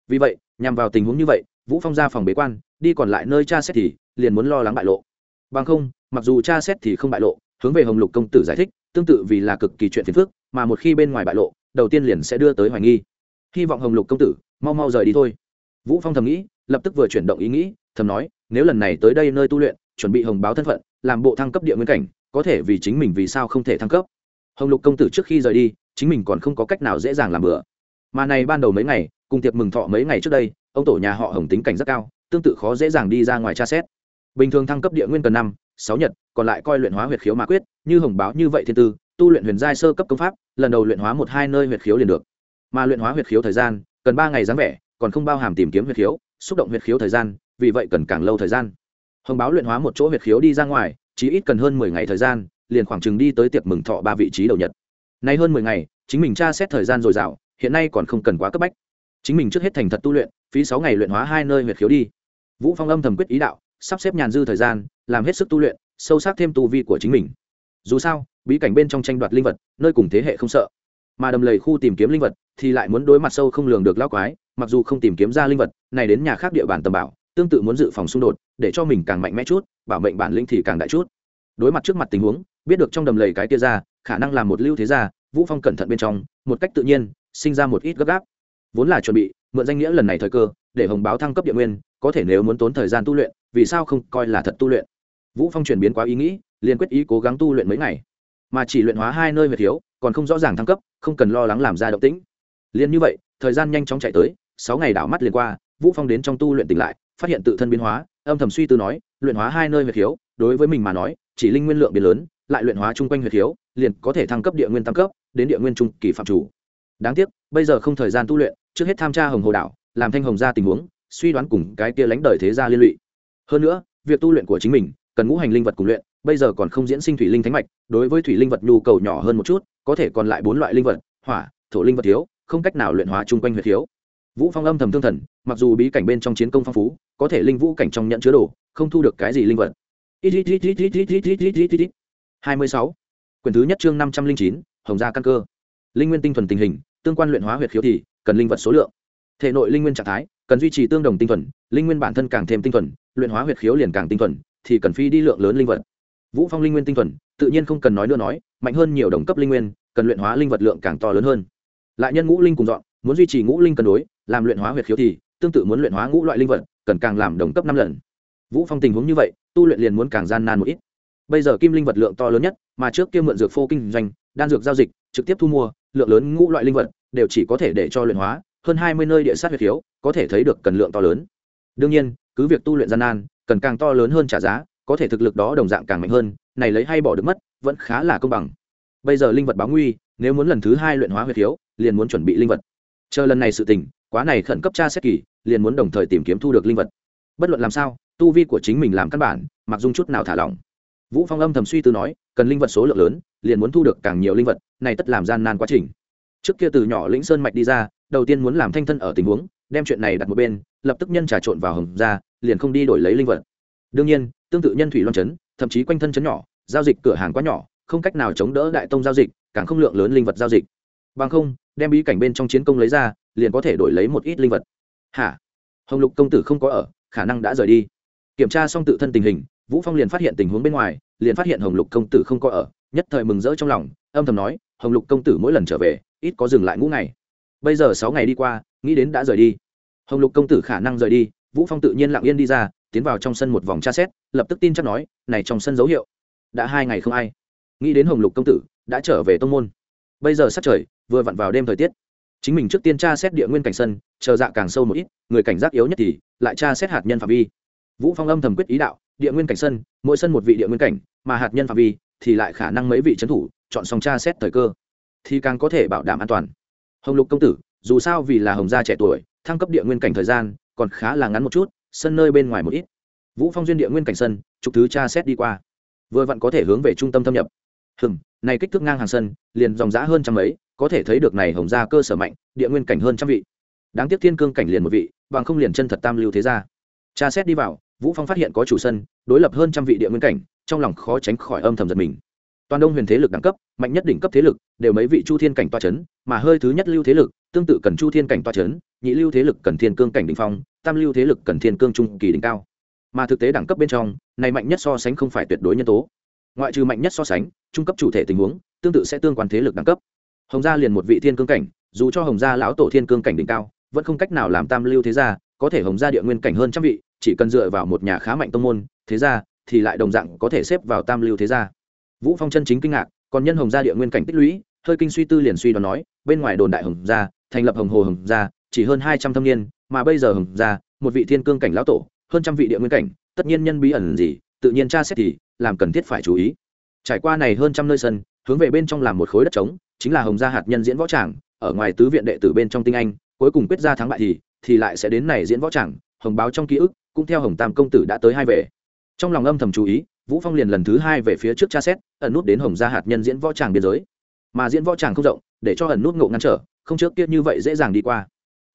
Vì vậy, nhằm vào tình huống như vậy, vũ phong ra phòng bế quan, đi còn lại nơi tra xét thì liền muốn lo lắng bại lộ. Bằng không, mặc dù tra xét thì không bại lộ, hướng về hồng lục công tử giải thích, tương tự vì là cực kỳ chuyện phiền phức, mà một khi bên ngoài bại lộ đầu tiên liền sẽ đưa tới hoài nghi. Hy vọng hồng lục công tử, mau mau rời đi thôi. Vũ phong thầm nghĩ, lập tức vừa chuyển động ý nghĩ, thầm nói, nếu lần này tới đây nơi tu luyện, chuẩn bị hồng báo thân phận, làm bộ thăng cấp địa nguyên cảnh, có thể vì chính mình vì sao không thể thăng cấp. Hồng lục công tử trước khi rời đi, chính mình còn không có cách nào dễ dàng làm bữa mà này ban đầu mấy ngày, cùng tiệc mừng thọ mấy ngày trước đây, ông tổ nhà họ hồng tính cảnh rất cao, tương tự khó dễ dàng đi ra ngoài tra xét. Bình thường thăng cấp địa nguyên cần năm, sáu nhật, còn lại coi luyện hóa huyệt khiếu mà quyết, như hồng báo như vậy thiên tư tu luyện huyền giai sơ cấp công pháp, lần đầu luyện hóa một hai nơi huyệt khiếu liền được. Mà luyện hóa huyệt khiếu thời gian, cần ba ngày dáng vẻ, còn không bao hàm tìm kiếm huyệt khiếu, xúc động huyệt khiếu thời gian, vì vậy cần càng lâu thời gian. Hồng báo luyện hóa một chỗ huyệt khiếu đi ra ngoài chỉ ít cần hơn mười ngày thời gian, liền khoảng chừng đi tới tiệc mừng thọ ba vị trí đầu nhật. Nay hơn mười ngày, chính mình tra xét thời gian dồi dào, hiện nay còn không cần quá cấp bách. Chính mình trước hết thành thật tu luyện, phí sáu ngày luyện hóa hai nơi huyệt khiếu đi. Vũ phong âm thầm quyết ý đạo, sắp xếp nhàn dư thời gian, làm hết sức tu luyện, sâu sắc thêm tu vi của chính mình dù sao, bí cảnh bên trong tranh đoạt linh vật, nơi cùng thế hệ không sợ. Mà đầm lầy khu tìm kiếm linh vật thì lại muốn đối mặt sâu không lường được lao quái, mặc dù không tìm kiếm ra linh vật, này đến nhà khác địa bàn tầm bảo, tương tự muốn dự phòng xung đột, để cho mình càng mạnh mẽ chút, bảo mệnh bản linh thì càng đại chút. Đối mặt trước mặt tình huống, biết được trong đầm lầy cái kia ra, khả năng làm một lưu thế gia, vũ phong cẩn thận bên trong, một cách tự nhiên, sinh ra một ít gấp gáp. Vốn là chuẩn bị, mượn danh nghĩa lần này thời cơ, để hồng báo thăng cấp địa nguyên, có thể nếu muốn tốn thời gian tu luyện, vì sao không coi là thật tu luyện? Vũ phong chuyển biến quá ý nghĩ liền quyết ý cố gắng tu luyện mấy ngày. Mà chỉ luyện hóa hai nơi huyệt thiếu, còn không rõ ràng thăng cấp, không cần lo lắng làm ra động tĩnh. Liền như vậy, thời gian nhanh chóng chạy tới, sáu ngày đảo mắt liền qua, vũ phong đến trong tu luyện tỉnh lại, phát hiện tự thân biến hóa, âm thầm suy tư nói, luyện hóa hai nơi huyệt thiếu, đối với mình mà nói, chỉ linh nguyên lượng biến lớn, lại luyện hóa chung quanh huyệt thiếu, liền có thể thăng cấp địa nguyên tăng cấp, đến địa nguyên trung kỳ phạm chủ. Đáng tiếc, bây giờ không thời gian tu luyện, trước hết tham tra hồng hồ đảo, làm thanh hồng ra tình huống, suy đoán cùng cái kia lánh đời thế gia liên lụy. Hơn nữa, việc tu luyện của chính mình, cần ngũ hành linh vật cùng luyện bây giờ còn không diễn sinh thủy linh thánh mạch, đối với thủy linh vật nhu cầu nhỏ hơn một chút, có thể còn lại bốn loại linh vật, hỏa, thổ linh vật thiếu, không cách nào luyện hóa chung quanh huyệt thiếu. Vũ phong âm thầm thương thần, mặc dù bí cảnh bên trong chiến công phong phú, có thể linh vũ cảnh trong nhận chứa đồ, không thu được cái gì linh vật. Hai mươi sáu. Quyển thứ nhất chương năm trăm linh chín, hồng gia căn cơ. Linh nguyên tinh thuần tình hình, tương quan luyện hóa huyệt khiếu thì, cần linh vật số lượng. Thể nội linh nguyên trạng thái, cần duy trì tương đồng tinh thuần, linh nguyên bản thân càng thêm tinh thuần, luyện hóa huyệt khiếu liền càng tinh thuần, thì cần phi đi lượng lớn linh vật vũ phong linh nguyên tinh thuần, tự nhiên không cần nói nữa nói, mạnh hơn nhiều đồng cấp linh nguyên, cần luyện hóa linh vật lượng càng to lớn hơn. Lại nhân ngũ linh cùng dọn, muốn duy trì ngũ linh cân đối, làm luyện hóa huyệt khiếu thì, tương tự muốn luyện hóa ngũ loại linh vật, cần càng làm đồng cấp năm lần. Vũ phong tình huống như vậy, tu luyện liền muốn càng gian nan một ít. Bây giờ kim linh vật lượng to lớn nhất, mà trước kia mượn dược phô kinh doanh, đan dược giao dịch, trực tiếp thu mua, lượng lớn ngũ loại linh vật, đều chỉ có thể để cho luyện hóa, hơn hai mươi nơi địa sát huyệt khiếu, có thể thấy được cần lượng to lớn. Đương nhiên, cứ việc tu luyện gian nan, cần càng to lớn hơn trả giá có thể thực lực đó đồng dạng càng mạnh hơn này lấy hay bỏ được mất vẫn khá là công bằng. Bây giờ linh vật báo nguy nếu muốn lần thứ hai luyện hóa huyệt thiếu, liền muốn chuẩn bị linh vật. Chờ lần này sự tình quá này khẩn cấp tra xét kỳ liền muốn đồng thời tìm kiếm thu được linh vật. Bất luận làm sao tu vi của chính mình làm căn bản mặc dung chút nào thả lỏng. Vũ phong âm thầm suy tư nói cần linh vật số lượng lớn liền muốn thu được càng nhiều linh vật này tất làm gian nan quá trình. Trước kia từ nhỏ lĩnh sơn mạch đi ra đầu tiên muốn làm thanh thân ở tình huống đem chuyện này đặt một bên lập tức nhân trà trộn vào hầm ra liền không đi đổi lấy linh vật. Đương nhiên tương tự nhân thủy loan chấn thậm chí quanh thân chấn nhỏ, giao dịch cửa hàng quá nhỏ, không cách nào chống đỡ đại tông giao dịch, càng không lượng lớn linh vật giao dịch. Bằng không, đem bí cảnh bên trong chiến công lấy ra, liền có thể đổi lấy một ít linh vật. Hả? Hồng lục công tử không có ở, khả năng đã rời đi. Kiểm tra xong tự thân tình hình, vũ phong liền phát hiện tình huống bên ngoài, liền phát hiện hồng lục công tử không có ở, nhất thời mừng rỡ trong lòng, âm thầm nói, hồng lục công tử mỗi lần trở về, ít có dừng lại ngũ ngày. Bây giờ sáu ngày đi qua, nghĩ đến đã rời đi. Hồng lục công tử khả năng rời đi, vũ phong tự nhiên lặng yên đi ra tiến vào trong sân một vòng tra xét, lập tức tin chắc nói, này trong sân dấu hiệu, đã hai ngày không ai. Nghĩ đến hồng lục công tử, đã trở về tông môn. Bây giờ sắp trời, vừa vặn vào đêm thời tiết. Chính mình trước tiên tra xét địa nguyên cảnh sân, chờ dạ càng sâu một ít, người cảnh giác yếu nhất thì, lại tra xét hạt nhân phạm vi. Vũ phong âm thầm quyết ý đạo, địa nguyên cảnh sân, mỗi sân một vị địa nguyên cảnh, mà hạt nhân phạm vi, thì lại khả năng mấy vị trấn thủ, chọn xong tra xét thời cơ, thì càng có thể bảo đảm an toàn. Hồng lục công tử, dù sao vì là hồng gia trẻ tuổi, thăng cấp địa nguyên cảnh thời gian, còn khá là ngắn một chút sân nơi bên ngoài một ít. Vũ phong duyên địa nguyên cảnh sân, trục thứ tra xét đi qua. Vừa vặn có thể hướng về trung tâm thâm nhập. Hừm, này kích thước ngang hàng sân, liền dòng giã hơn trăm mấy, có thể thấy được này hồng gia cơ sở mạnh, địa nguyên cảnh hơn trăm vị. Đáng tiếc thiên cương cảnh liền một vị, bằng không liền chân thật tam lưu thế gia. Tra xét đi vào, vũ phong phát hiện có chủ sân, đối lập hơn trăm vị địa nguyên cảnh, trong lòng khó tránh khỏi âm thầm giật mình. Toàn đông huyền thế lực đẳng cấp, mạnh nhất đỉnh cấp thế lực, đều mấy vị chu thiên cảnh toa chấn, mà hơi thứ nhất lưu thế lực, tương tự cần chu thiên cảnh toa chấn nhị lưu thế lực cần thiên cương cảnh đỉnh phong, tam lưu thế lực cần thiên cương trung kỳ đỉnh cao. Mà thực tế đẳng cấp bên trong, này mạnh nhất so sánh không phải tuyệt đối nhân tố. Ngoại trừ mạnh nhất so sánh, trung cấp chủ thể tình huống, tương tự sẽ tương quan thế lực đẳng cấp. Hồng gia liền một vị thiên cương cảnh, dù cho hồng gia lão tổ thiên cương cảnh đỉnh cao, vẫn không cách nào làm tam lưu thế gia, có thể hồng gia địa nguyên cảnh hơn trăm vị, chỉ cần dựa vào một nhà khá mạnh tông môn, thế gia, thì lại đồng dạng có thể xếp vào tam lưu thế gia. Vũ phong chân chính kinh ngạc, còn nhân hồng gia địa nguyên cảnh tích lũy, hơi kinh suy tư liền suy đoán nói, bên ngoài đồn đại hồng gia, thành lập hồng hồ hồng gia chỉ hơn hai trăm thâm niên, mà bây giờ hồng gia một vị thiên cương cảnh lão tổ, hơn trăm vị địa nguyên cảnh, tất nhiên nhân bí ẩn gì, tự nhiên tra xét thì, làm cần thiết phải chú ý. Trải qua này hơn trăm nơi sân, hướng về bên trong làm một khối đất trống, chính là hồng gia hạt nhân diễn võ tràng, ở ngoài tứ viện đệ tử bên trong tinh anh, cuối cùng quyết ra thắng bại thì thì lại sẽ đến này diễn võ tràng, hồng báo trong ký ức, cũng theo hồng tam công tử đã tới hai về trong lòng âm thầm chú ý, vũ phong liền lần thứ hai về phía trước tra xét, ẩn nút đến hồng gia hạt nhân diễn võ tràng biên giới. Mà diễn võ tràng không rộng, để cho ẩn nút ngộ ngăn trở, không trước kia như vậy dễ dàng đi qua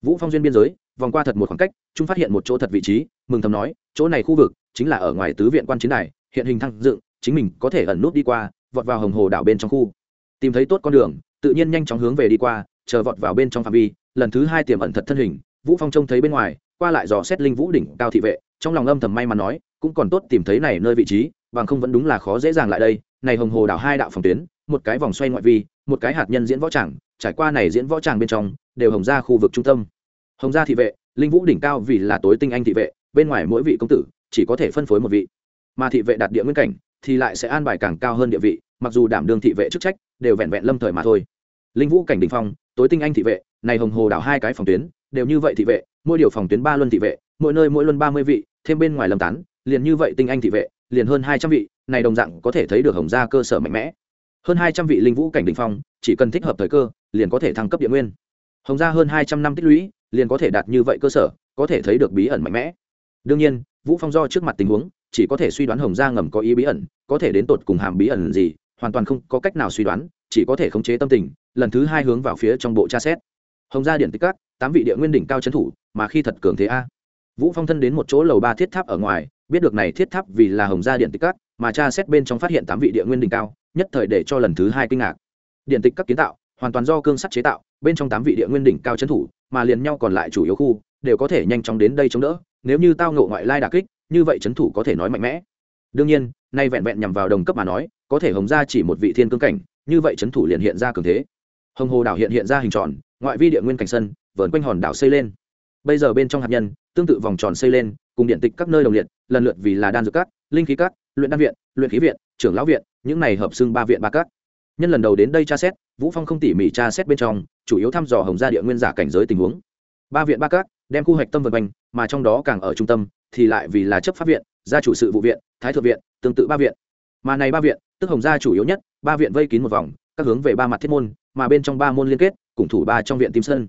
vũ phong duyên biên giới, vòng qua thật một khoảng cách, chúng phát hiện một chỗ thật vị trí, mừng thầm nói, chỗ này khu vực chính là ở ngoài tứ viện quan chiến này hiện hình thăng dựng, chính mình có thể ẩn nút đi qua, vọt vào hồng hồ đảo bên trong khu. Tìm thấy tốt con đường, tự nhiên nhanh chóng hướng về đi qua, chờ vọt vào bên trong phạm vi, lần thứ hai tiềm ẩn thật thân hình, vũ phong trông thấy bên ngoài, qua lại dò xét linh vũ đỉnh cao thị vệ, trong lòng âm thầm may mắn nói, cũng còn tốt tìm thấy này nơi vị trí, bằng không vẫn đúng là khó dễ dàng lại đây. Này hồng hồ đảo hai đạo phòng tuyến, một cái vòng xoay ngoại vi, một cái hạt nhân diễn võ tràng, trải qua này diễn võ tràng bên trong đều hồng ra khu vực trung tâm. Hồng gia thị vệ, linh vũ đỉnh cao vì là tối tinh anh thị vệ, bên ngoài mỗi vị công tử chỉ có thể phân phối một vị. Mà thị vệ đạt địa nguyên cảnh thì lại sẽ an bài càng cao hơn địa vị, mặc dù đảm đương thị vệ chức trách, đều vẹn vẹn lâm thời mà thôi. Linh vũ cảnh đình phong, tối tinh anh thị vệ, này hồng hồ đảo hai cái phòng tuyến, đều như vậy thị vệ, mỗi điều phòng tuyến ba luân thị vệ, mỗi nơi mỗi luân ba mươi vị, thêm bên ngoài lâm tán, liền như vậy tinh anh thị vệ, liền hơn hai trăm vị, này đồng dạng có thể thấy được hồng gia cơ sở mạnh mẽ. Hơn hai trăm vị linh vũ cảnh đình phong, chỉ cần thích hợp thời cơ, liền có thể thăng cấp địa nguyên hồng gia hơn hai trăm năm tích lũy, liền có thể đạt như vậy cơ sở, có thể thấy được bí ẩn mạnh mẽ. Đương nhiên, vũ phong do trước mặt tình huống, chỉ có thể suy đoán hồng gia ngầm có ý bí ẩn, có thể đến tột cùng hàm bí ẩn gì, hoàn toàn không có cách nào suy đoán, chỉ có thể khống chế tâm tình, lần thứ hai hướng vào phía trong bộ tra xét. Hồng gia điện tích các, tám vị địa nguyên đỉnh cao trấn thủ, mà khi thật cường thế a. Vũ phong thân đến một chỗ lầu ba thiết tháp ở ngoài, biết được này thiết tháp vì là hồng gia điện tích các, mà tra xét bên trong phát hiện tám vị địa nguyên đỉnh cao, nhất thời để cho lần thứ hai kinh ngạc. Điện tích các kiến tạo hoàn toàn do cương sắt chế tạo, bên trong tám vị địa nguyên đỉnh cao trấn thủ, mà liền nhau còn lại chủ yếu khu, đều có thể nhanh chóng đến đây chống đỡ, nếu như tao ngộ ngoại lai đà kích, như vậy trấn thủ có thể nói mạnh mẽ. Đương nhiên, nay vẹn vẹn nhằm vào đồng cấp mà nói, có thể hồng ra chỉ một vị thiên cương cảnh, như vậy trấn thủ liền hiện ra cường thế. Hồng hồ đảo hiện hiện ra hình tròn, ngoại vi địa nguyên cảnh sân, vờn quanh hòn đảo xây lên. Bây giờ bên trong hạt nhân, tương tự vòng tròn xây lên, cùng điện tịch các nơi đồng liệt, lần lượt vì là đan dược các, linh khí các, luyện đan viện, luyện khí viện, trưởng lão viện, những này hợp xưng ba viện ba các nhân lần đầu đến đây tra xét, vũ phong không tỉ mỉ tra xét bên trong, chủ yếu thăm dò hồng gia địa nguyên giả cảnh giới tình huống. Ba viện ba các, đem khu hoạch tâm vân quanh, mà trong đó càng ở trung tâm, thì lại vì là chấp pháp viện, gia chủ sự vụ viện, thái thượng viện, tương tự ba viện. Mà này ba viện, tức hồng gia chủ yếu nhất, ba viện vây kín một vòng, các hướng về ba mặt thiết môn, mà bên trong ba môn liên kết, cùng thủ ba trong viện tim sơn.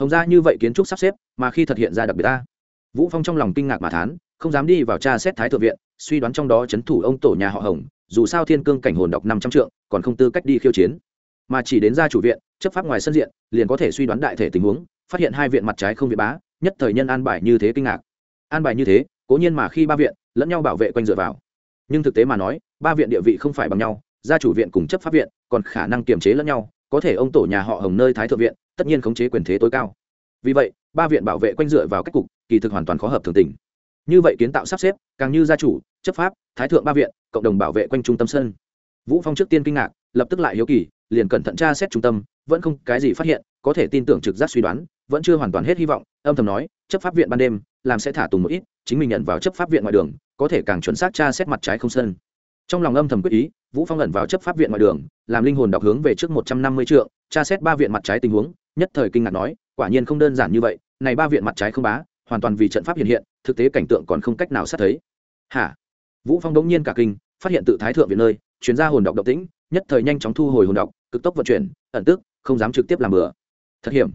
Hồng gia như vậy kiến trúc sắp xếp, mà khi thật hiện ra đặc biệt ta. Vũ phong trong lòng kinh ngạc mà thán, không dám đi vào tra xét thái thượng viện, suy đoán trong đó chấn thủ ông tổ nhà họ hồng dù sao thiên cương cảnh hồn đọc năm trăm trượng, còn không tư cách đi khiêu chiến. Mà chỉ đến gia chủ viện, chấp pháp ngoài sân diện, liền có thể suy đoán đại thể tình huống, phát hiện hai viện mặt trái không viện bá, nhất thời nhân an bài như thế kinh ngạc. An bài như thế, cố nhiên mà khi ba viện, lẫn nhau bảo vệ quanh dựa vào. Nhưng thực tế mà nói, ba viện địa vị không phải bằng nhau, gia chủ viện cùng chấp pháp viện còn khả năng kiềm chế lẫn nhau, có thể ông tổ nhà họ hồng nơi thái thượng viện, tất nhiên khống chế quyền thế tối cao. Vì vậy, ba viện bảo vệ quanh dựa vào cách cục, kỳ thực hoàn toàn khó hợp thường tình như vậy kiến tạo sắp xếp, càng như gia chủ, chấp pháp, thái thượng ba viện, cộng đồng bảo vệ quanh trung tâm sân. Vũ phong trước tiên kinh ngạc, lập tức lại hiếu kỳ, liền cẩn thận tra xét trung tâm, vẫn không cái gì phát hiện, có thể tin tưởng trực giác suy đoán, vẫn chưa hoàn toàn hết hy vọng, âm thầm nói, chấp pháp viện ban đêm, làm sẽ thả tùng một ít, chính mình nhận vào chấp pháp viện ngoài đường, có thể càng chuẩn xác tra xét mặt trái không sân. Trong lòng âm thầm quyết ý, vũ phong ẩn vào chấp pháp viện ngoài đường, làm linh hồn đọc hướng về trước một trăm năm mươi trượng, tra xét ba viện mặt trái tình huống, nhất thời kinh ngạc nói, quả nhiên không đơn giản như vậy, này ba viện mặt trái không bá, hoàn toàn vì trận pháp hiện hiện thực tế cảnh tượng còn không cách nào sát thấy. Hả? Vũ phong đống nhiên cả kinh, phát hiện tự thái thượng viện nơi chuyến ra hồn độc động tĩnh, nhất thời nhanh chóng thu hồi hồn độc, cực tốc vận chuyển, ẩn tức, không dám trực tiếp làm bừa. Thật hiểm.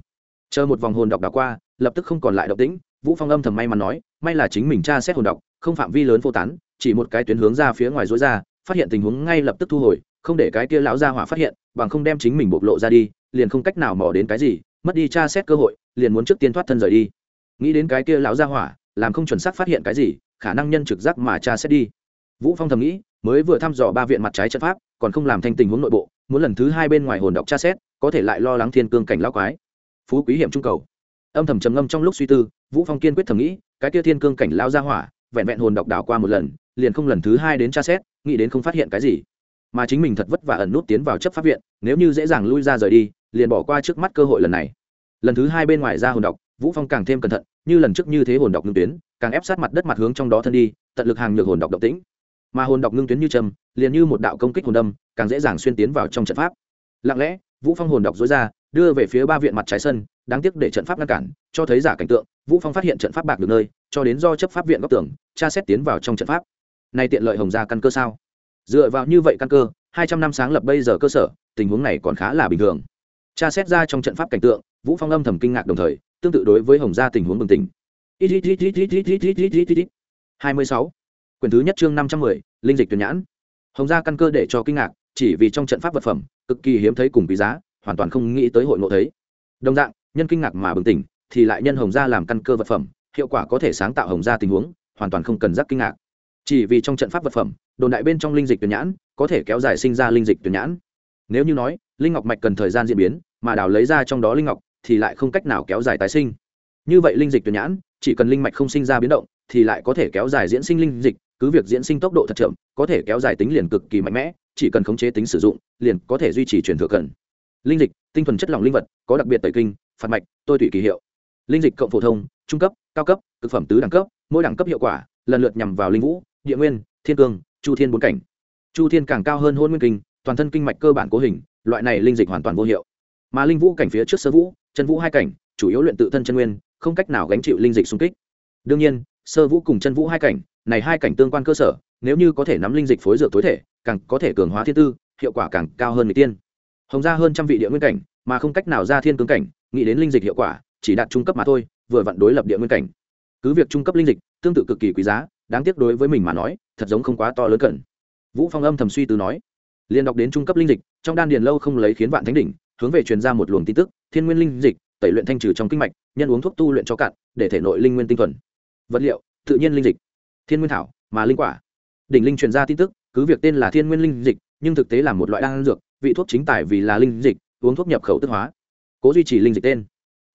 Chờ một vòng hồn độc đã qua, lập tức không còn lại động tĩnh, vũ phong âm thầm may mắn nói, may là chính mình tra xét hồn độc, không phạm vi lớn vô tán, chỉ một cái tuyến hướng ra phía ngoài rối ra, phát hiện tình huống ngay lập tức thu hồi, không để cái kia lão gia hỏa phát hiện, bằng không đem chính mình bộc lộ ra đi, liền không cách nào mò đến cái gì, mất đi tra xét cơ hội, liền muốn trước tiên thoát thân rời đi. Nghĩ đến cái kia lão gia hỏa làm không chuẩn xác phát hiện cái gì, khả năng nhân trực giác mà tra xét đi. Vũ phong thầm nghĩ, mới vừa thăm dò ba viện mặt trái trận pháp, còn không làm thanh tình huống nội bộ, muốn lần thứ hai bên ngoài hồn đọc tra xét, có thể lại lo lắng thiên cương cảnh lão quái. Phú quý hiểm trung cầu. Âm thầm trầm ngâm trong lúc suy tư, vũ phong kiên quyết thầm nghĩ, cái kia thiên cương cảnh lao ra hỏa, vẹn vẹn hồn đọc đảo qua một lần, liền không lần thứ hai đến tra xét, nghĩ đến không phát hiện cái gì. Mà chính mình thật vất vả ẩn nút tiến vào chấp pháp viện, nếu như dễ dàng lui ra rời đi, liền bỏ qua trước mắt cơ hội lần này. Lần thứ hai bên ngoài ra hồn đọc vũ phong càng thêm cẩn thận, như lần trước như thế hồn đọc ngưng tuyến, càng ép sát mặt đất mặt hướng trong đó thân đi, tận lực hàng nhược hồn đọc động tĩnh. Mà hồn đọc ngưng tuyến như trầm, liền như một đạo công kích hồn đâm, càng dễ dàng xuyên tiến vào trong trận pháp. Lặng lẽ, vũ phong hồn đọc dối ra, đưa về phía ba viện mặt trái sân, đáng tiếc để trận pháp ngăn cản, cho thấy giả cảnh tượng, vũ phong phát hiện trận pháp bạc được nơi, cho đến do chấp pháp viện góc tường, tra xét tiến vào trong trận pháp. Này tiện lợi hồng ra căn cơ sao? Dựa vào như vậy căn cơ, hai trăm năm sáng lập bây giờ cơ sở, tình huống này còn khá là bình thường. Tra xét ra trong trận pháp cảnh tượng vũ phong âm thầm kinh ngạc đồng thời, tương tự đối với hồng gia tình huống bừng tỉnh. Hai mươi sáu. Quyển thứ nhất chương năm trăm mười, linh dịch tuyển nhãn. Hồng gia căn cơ để cho kinh ngạc, chỉ vì trong trận pháp vật phẩm, cực kỳ hiếm thấy cùng quý giá, hoàn toàn không nghĩ tới hội ngộ thấy. Đồng dạng, nhân kinh ngạc mà bừng tỉnh, thì lại nhân hồng gia làm căn cơ vật phẩm, hiệu quả có thể sáng tạo hồng gia tình huống, hoàn toàn không cần giác kinh ngạc. Chỉ vì trong trận pháp vật phẩm, đồn đại bên trong linh dịch tuyển nhãn, có thể kéo dài sinh ra linh dịch tuyển nhãn. Nếu như nói, linh ngọc mạch cần thời gian diễn biến, mà đào lấy ra trong đó linh ngọc thì lại không cách nào kéo dài tái sinh. Như vậy linh dịch tuyển nhãn, chỉ cần linh mạch không sinh ra biến động, thì lại có thể kéo dài diễn sinh linh dịch, cứ việc diễn sinh tốc độ thật chậm, có thể kéo dài tính liền cực kỳ mạnh mẽ, chỉ cần khống chế tính sử dụng, liền có thể duy trì truyền thừa cần. Linh dịch, tinh thuần chất lỏng linh vật, có đặc biệt tẩy kinh, phạt mạch, tôi tụy kỳ hiệu. Linh dịch cộng phổ thông, trung cấp, cao cấp thực phẩm tứ đẳng cấp, mỗi đẳng cấp hiệu quả, lần lượt nhằm vào linh vũ, địa nguyên, thiên cương, chu thiên bốn cảnh. Chu thiên càng cao hơn hôn nguyên kinh, toàn thân kinh mạch cơ bản cố hình, loại này linh dịch hoàn toàn vô hiệu mà linh vũ cảnh phía trước sơ vũ, chân vũ hai cảnh, chủ yếu luyện tự thân chân nguyên, không cách nào gánh chịu linh dịch xung kích. Đương nhiên, sơ vũ cùng chân vũ hai cảnh, này hai cảnh tương quan cơ sở, nếu như có thể nắm linh dịch phối dược tối thể, càng có thể cường hóa thiên tư, hiệu quả càng cao hơn người tiên. Hồng ra hơn trăm vị địa nguyên cảnh, mà không cách nào ra thiên cương cảnh, nghĩ đến linh dịch hiệu quả, chỉ đạt trung cấp mà thôi, vừa vặn đối lập địa nguyên cảnh. Cứ việc trung cấp linh dịch, tương tự cực kỳ quý giá, đáng tiếc đối với mình mà nói, thật giống không quá to lớn cẩn vũ phong âm thầm suy tư nói liền đọc đến trung cấp linh dịch, trong đan điền lâu không lấy khiến vạn thánh đỉnh hướng về truyền ra một luồng tin tức, thiên nguyên linh dịch, tẩy luyện thanh trừ trong kinh mạch, nhân uống thuốc tu luyện cho cạn, để thể nội linh nguyên tinh thuần. Vật liệu, tự nhiên linh dịch. Thiên nguyên thảo, mà linh quả. Đỉnh linh truyền ra tin tức, cứ việc tên là thiên nguyên linh dịch, nhưng thực tế là một loại đan dược, vị thuốc chính tài vì là linh dịch, uống thuốc nhập khẩu tức hóa. Cố duy trì linh dịch tên.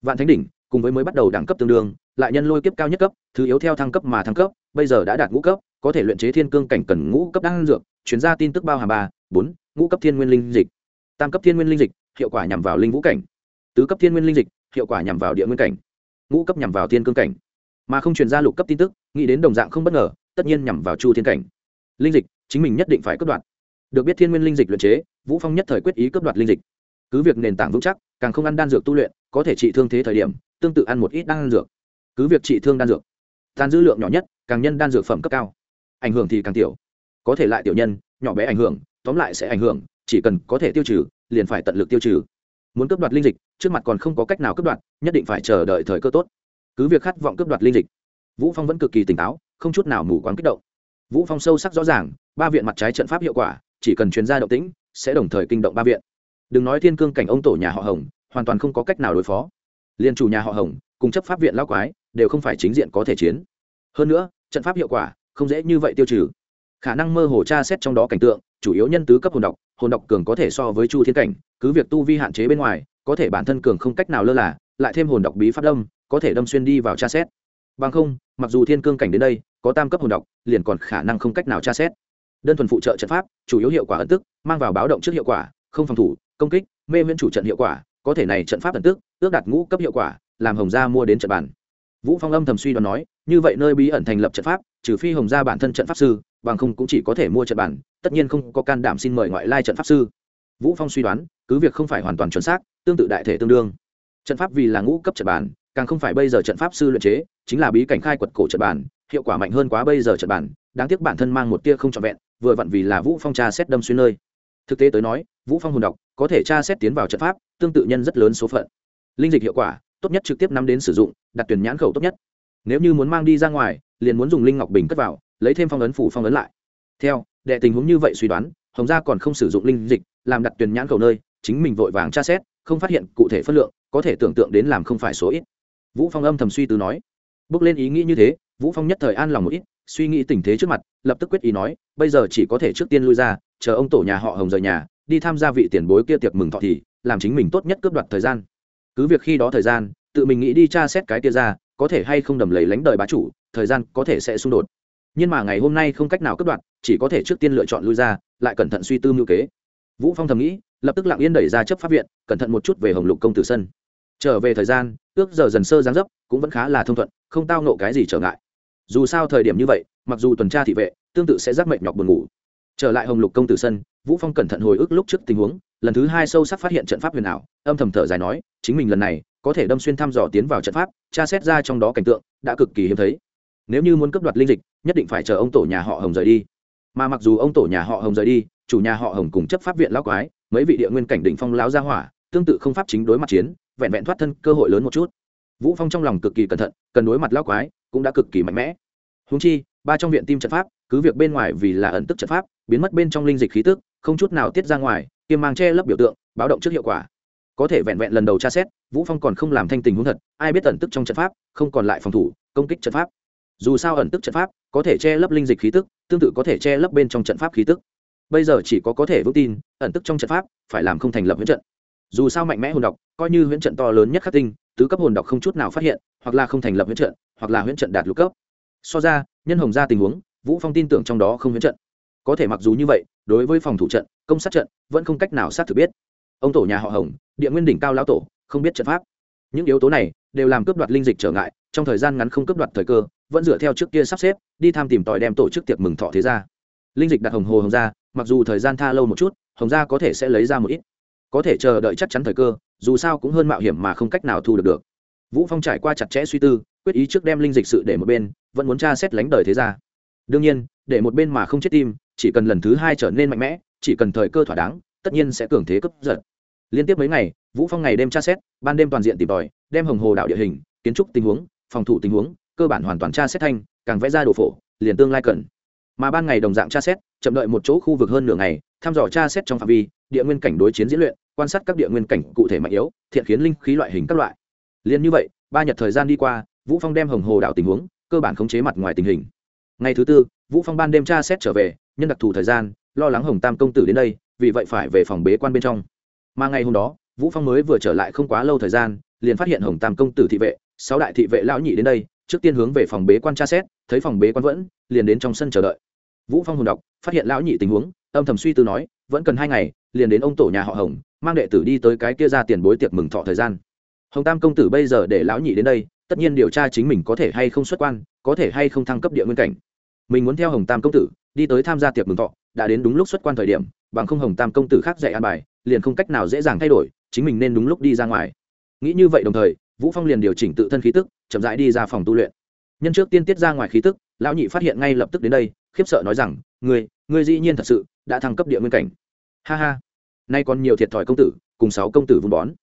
Vạn thánh đỉnh, cùng với mới bắt đầu đẳng cấp tương đương, lại nhân lôi kiếp cao nhất cấp, thứ yếu theo thăng cấp mà thăng cấp, bây giờ đã đạt ngũ cấp, có thể luyện chế thiên cương cảnh cần ngũ cấp đan dược chuyển ra tin tức bao hàm ba, bốn, ngũ cấp thiên nguyên linh dịch. Tam cấp thiên nguyên linh dịch hiệu quả nhằm vào linh vũ cảnh. Tứ cấp thiên nguyên linh dịch, hiệu quả nhằm vào địa nguyên cảnh. Ngũ cấp nhằm vào thiên cương cảnh. Mà không truyền ra lục cấp tin tức, nghĩ đến đồng dạng không bất ngờ, tất nhiên nhằm vào chu thiên cảnh. Linh dịch, chính mình nhất định phải cướp đoạt. Được biết thiên nguyên linh dịch luyện chế, vũ phong nhất thời quyết ý cướp đoạt linh dịch. Cứ việc nền tảng vững chắc, càng không ăn đan dược tu luyện, có thể trị thương thế thời điểm, tương tự ăn một ít đan dược. Cứ việc trị thương đan dược tan dữ lượng nhỏ nhất, càng nhân đan dược phẩm cấp cao. Ảnh hưởng thì càng tiểu. Có thể lại tiểu nhân, nhỏ bé ảnh hưởng, tóm lại sẽ ảnh hưởng, chỉ cần có thể tiêu trừ liền phải tận lực tiêu trừ. Muốn cướp đoạt linh dịch, trước mặt còn không có cách nào cướp đoạt, nhất định phải chờ đợi thời cơ tốt. Cứ việc khát vọng cướp đoạt linh dịch, vũ phong vẫn cực kỳ tỉnh táo, không chút nào mù quáng kích động. Vũ phong sâu sắc rõ ràng, ba viện mặt trái trận pháp hiệu quả, chỉ cần chuyên gia động tĩnh, sẽ đồng thời kinh động ba viện. Đừng nói thiên cương cảnh ông tổ nhà họ hồng, hoàn toàn không có cách nào đối phó. Liên chủ nhà họ hồng, cùng chấp pháp viện lao quái, đều không phải chính diện có thể chiến. Hơn nữa, trận pháp hiệu quả, không dễ như vậy tiêu trừ khả năng mơ hồ tra xét trong đó cảnh tượng, chủ yếu nhân tứ cấp hồn độc hồn độc cường có thể so với chu thiên cảnh, cứ việc tu vi hạn chế bên ngoài, có thể bản thân cường không cách nào lơ là, lại thêm hồn độc bí pháp đâm, có thể đâm xuyên đi vào tra xét bằng không, mặc dù thiên cương cảnh đến đây, có tam cấp hồn độc, liền còn khả năng không cách nào tra xét đơn thuần phụ trợ trận pháp, chủ yếu hiệu quả ẩn tức, mang vào báo động trước hiệu quả, không phòng thủ, công kích, mê miễn chủ trận hiệu quả, có thể này trận pháp ẩn tức, ước đạt ngũ cấp hiệu quả, làm hồng gia mua đến trận bản. vũ phong âm thầm suy đoán nói, như vậy nơi bí ẩn thành lập trận pháp, trừ phi hồng gia bản thân trận pháp sư bằng không cũng chỉ có thể mua trận bản, tất nhiên không có can đảm xin mời ngoại lai trận pháp sư. Vũ phong suy đoán cứ việc không phải hoàn toàn chuẩn xác tương tự đại thể tương đương. Trận pháp vì là ngũ cấp trận bản, càng không phải bây giờ trận pháp sư luyện chế chính là bí cảnh khai quật cổ trận bản, hiệu quả mạnh hơn quá bây giờ trận bản. đáng tiếc bản thân mang một tia không trọn vẹn vừa vặn vì là vũ phong tra xét đâm xuyên nơi. Thực tế tới nói vũ phong hồn độc có thể tra xét tiến vào trận pháp tương tự nhân rất lớn số phận. Linh dịch hiệu quả tốt nhất trực tiếp nắm đến sử dụng đặt tuyển nhãn khẩu tốt nhất. Nếu như muốn mang đi ra ngoài liền muốn dùng linh ngọc bình cất vào lấy thêm phong ấn phủ phong ấn lại. Theo, đệ tình huống như vậy suy đoán, hồng gia còn không sử dụng linh dịch, làm đặt tuyển nhãn cầu nơi, chính mình vội vàng tra xét, không phát hiện cụ thể phân lượng, có thể tưởng tượng đến làm không phải số ít. Vũ phong âm thầm suy tư nói. Bước lên ý nghĩ như thế, vũ phong nhất thời an lòng một ít, suy nghĩ tình thế trước mặt, lập tức quyết ý nói, bây giờ chỉ có thể trước tiên lui ra, chờ ông tổ nhà họ hồng rời nhà, đi tham gia vị tiền bối kia tiệc mừng thọ thì, làm chính mình tốt nhất cướp đoạt thời gian. Cứ việc khi đó thời gian, tự mình nghĩ đi tra xét cái kia ra, có thể hay không đầm lầy lánh đời bá chủ, thời gian có thể sẽ xung đột nhưng mà ngày hôm nay không cách nào cướp đoạt chỉ có thể trước tiên lựa chọn lui ra, lại cẩn thận suy tư mưu kế. Vũ phong thầm nghĩ, lập tức lặng yên đẩy ra chấp pháp viện, cẩn thận một chút về hồng lục công tử sân. Trở về thời gian, ước giờ dần sơ giáng dấp, cũng vẫn khá là thông thuận, không tao nộ cái gì trở ngại. Dù sao thời điểm như vậy, mặc dù tuần tra thị vệ, tương tự sẽ rắc mệnh nhọc buồn ngủ. Trở lại hồng lục công tử sân, vũ phong cẩn thận hồi ức lúc trước tình huống, lần thứ hai sâu sắc phát hiện trận pháp huyền ảo, âm thầm thở dài nói, chính mình lần này, có thể đâm xuyên thăm dò tiến vào trận pháp, tra xét ra trong đó cảnh tượng, đã cực kỳ hiếm thấy nếu như muốn cấp đoạt linh dịch, nhất định phải chờ ông tổ nhà họ hồng rời đi. Mà mặc dù ông tổ nhà họ hồng rời đi, chủ nhà họ hồng cùng chấp pháp viện lão quái, mấy vị địa nguyên cảnh đỉnh phong lao gia hỏa, tương tự không pháp chính đối mặt chiến, vẹn vẹn thoát thân cơ hội lớn một chút. Vũ phong trong lòng cực kỳ cẩn thận, cần đối mặt lão quái cũng đã cực kỳ mạnh mẽ. Húng chi, ba trong viện tim trận pháp, cứ việc bên ngoài vì là ẩn tức trận pháp, biến mất bên trong linh dịch khí tức, không chút nào tiết ra ngoài kiêm mang che lấp biểu tượng, báo động trước hiệu quả. Có thể vẹn vẹn lần đầu tra xét, vũ phong còn không làm thanh tình huống thật, ai biết ẩn tức trong trận pháp, không còn lại phòng thủ, công kích trận pháp dù sao ẩn tức trận pháp có thể che lấp linh dịch khí tức, tương tự có thể che lấp bên trong trận pháp khí tức. Bây giờ chỉ có có thể vững tin, ẩn tức trong trận pháp, phải làm không thành lập huyễn trận. Dù sao mạnh mẽ hồn độc, coi như huyễn trận to lớn nhất khắc tinh, tứ cấp hồn độc không chút nào phát hiện, hoặc là không thành lập huyễn trận, hoặc là huyễn trận đạt lục cấp. So ra, nhân hồng ra tình huống, vũ phong tin tưởng trong đó không huyễn trận. Có thể mặc dù như vậy, đối với phòng thủ trận, công sát trận, vẫn không cách nào sát thực biết. Ông tổ nhà họ hồng, địa nguyên đỉnh cao lão tổ, không biết trận pháp. Những yếu tố này đều làm cướp đoạt linh dịch trở ngại, trong thời gian ngắn không cướp đoạt thời cơ, vẫn dựa theo trước kia sắp xếp, đi tham tìm tòi đem tổ chức tiệc mừng thọ thế gia linh dịch đặt hồng hồ hồng gia, mặc dù thời gian tha lâu một chút, hồng gia có thể sẽ lấy ra một ít. Có thể chờ đợi chắc chắn thời cơ, dù sao cũng hơn mạo hiểm mà không cách nào thu được được. Vũ phong trải qua chặt chẽ suy tư, quyết ý trước đem linh dịch sự để một bên, vẫn muốn tra xét lánh đời thế gia đương nhiên, để một bên mà không chết tim, chỉ cần lần thứ hai trở nên mạnh mẽ, chỉ cần thời cơ thỏa đáng, tất nhiên sẽ cường thế cấp giật. Liên tiếp mấy ngày, vũ phong ngày đêm tra xét, ban đêm toàn diện tìm tòi đem hồng hồ đảo địa hình, kiến trúc tình huống, phòng thủ tình huống, cơ bản hoàn toàn tra xét thanh, càng vẽ ra đồ phổ, liền tương lai cần. Mà ban ngày đồng dạng tra xét, chậm đợi một chỗ khu vực hơn nửa ngày, thăm dò tra xét trong phạm vi, địa nguyên cảnh đối chiến diễn luyện, quan sát các địa nguyên cảnh cụ thể mạnh yếu, thiện khiến linh khí loại hình các loại. Liền như vậy, ba nhật thời gian đi qua, vũ phong đem hồng hồ đảo tình huống, cơ bản khống chế mặt ngoài tình hình. Ngày thứ tư, vũ phong ban đêm tra xét trở về, nhân đặc thù thời gian, lo lắng hồng tam công tử đến đây, vì vậy phải về phòng bế quan bên trong. Mà ngày hôm đó, vũ phong mới vừa trở lại không quá lâu thời gian liền phát hiện hồng tam công tử thị vệ, sáu đại thị vệ lão nhị đến đây, trước tiên hướng về phòng bế quan tra xét, thấy phòng bế quan vẫn, liền đến trong sân chờ đợi. Vũ phong hồn đọc, phát hiện lão nhị tình huống, âm thầm suy tư nói, vẫn cần hai ngày, liền đến ông tổ nhà họ hồng, mang đệ tử đi tới cái kia ra tiền bối tiệc mừng thọ thời gian. Hồng tam công tử bây giờ để lão nhị đến đây, tất nhiên điều tra chính mình có thể hay không xuất quan, có thể hay không thăng cấp địa nguyên cảnh. Mình muốn theo hồng tam công tử, đi tới tham gia tiệc mừng thọ, đã đến đúng lúc xuất quan thời điểm, bằng không hồng tam công tử khác dạy an bài, liền không cách nào dễ dàng thay đổi, chính mình nên đúng lúc đi ra ngoài nghĩ như vậy đồng thời, vũ phong liền điều chỉnh tự thân khí tức, chậm rãi đi ra phòng tu luyện. Nhân trước tiên tiết ra ngoài khí tức, lão nhị phát hiện ngay lập tức đến đây, khiếp sợ nói rằng, ngươi ngươi dĩ nhiên thật sự đã thăng cấp địa nguyên cảnh. Ha ha, nay còn nhiều thiệt thòi công tử, cùng sáu công tử vun bón.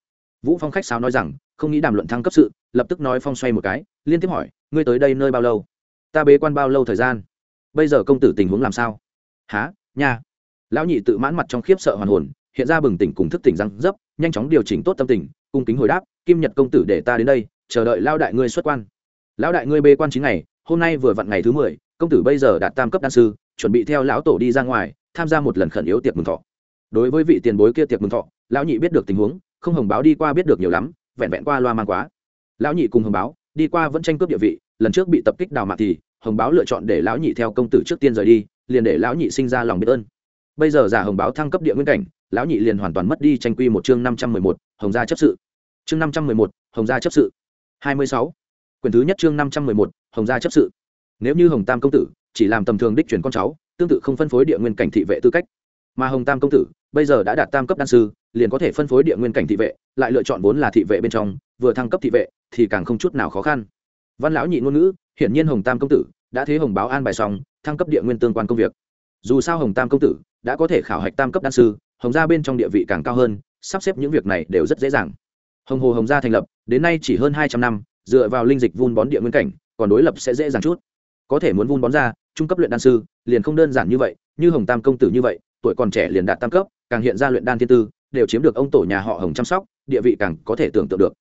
Vũ phong khách sáo nói rằng, không nghĩ đàm luận thăng cấp sự, lập tức nói phong xoay một cái, liên tiếp hỏi, ngươi tới đây nơi bao lâu? Ta bế quan bao lâu thời gian? Bây giờ công tử tình huống làm sao? Há nha. Lão nhị tự mãn mặt trong khiếp sợ hoàn hồn, hiện ra bừng tỉnh cùng thức tỉnh răng dấp, nhanh chóng điều chỉnh tốt tâm tình cung kính hồi đáp, kim nhật công tử để ta đến đây, chờ đợi lao đại ngươi xuất quan. Lão đại ngươi bê quan chín ngày, hôm nay vừa vặn ngày thứ mười, công tử bây giờ đạt tam cấp đan sư, chuẩn bị theo lão tổ đi ra ngoài, tham gia một lần khẩn yếu tiệc mừng thọ. Đối với vị tiền bối kia tiệc mừng thọ, lão nhị biết được tình huống, không hồng báo đi qua biết được nhiều lắm, vẹn vẹn qua loa mang quá. Lão nhị cùng hồng báo, đi qua vẫn tranh cướp địa vị, lần trước bị tập kích đào mạc thì, hồng báo lựa chọn để lão nhị theo công tử trước tiên rời đi, liền để lão nhị sinh ra lòng biết ơn. Bây giờ giả hồng báo thăng cấp địa nguyên cảnh, lão nhị liền hoàn toàn mất đi tranh quy một chương năm trăm mười một, hồng gia chấp sự chương năm trăm mười một, hồng gia chấp sự. hai mươi sáu. Quyền thứ nhất chương năm trăm mười một, hồng gia chấp sự. Nếu như hồng tam công tử chỉ làm tầm thường đích chuyển con cháu, tương tự không phân phối địa nguyên cảnh thị vệ tư cách. Mà hồng tam công tử bây giờ đã đạt tam cấp đan sư, liền có thể phân phối địa nguyên cảnh thị vệ, lại lựa chọn vốn là thị vệ bên trong, vừa thăng cấp thị vệ thì càng không chút nào khó khăn. Văn lão nhị ngôn ngữ, hiển nhiên hồng tam công tử đã thế hồng báo an bài xong, thăng cấp địa nguyên tương quan công việc. Dù sao hồng tam công tử đã có thể khảo hạch tam cấp đan sư, hồng gia bên trong địa vị càng cao hơn, sắp xếp những việc này đều rất dễ dàng hồng hồ hồng gia thành lập, đến nay chỉ hơn hai trăm năm, dựa vào linh dịch vun bón địa nguyên cảnh, còn đối lập sẽ dễ dàng chút. Có thể muốn vun bón ra, trung cấp luyện đan sư, liền không đơn giản như vậy, như hồng tam công tử như vậy, tuổi còn trẻ liền đạt tam cấp, càng hiện ra luyện đan thiên tư, đều chiếm được ông tổ nhà họ hồng chăm sóc, địa vị càng có thể tưởng tượng được.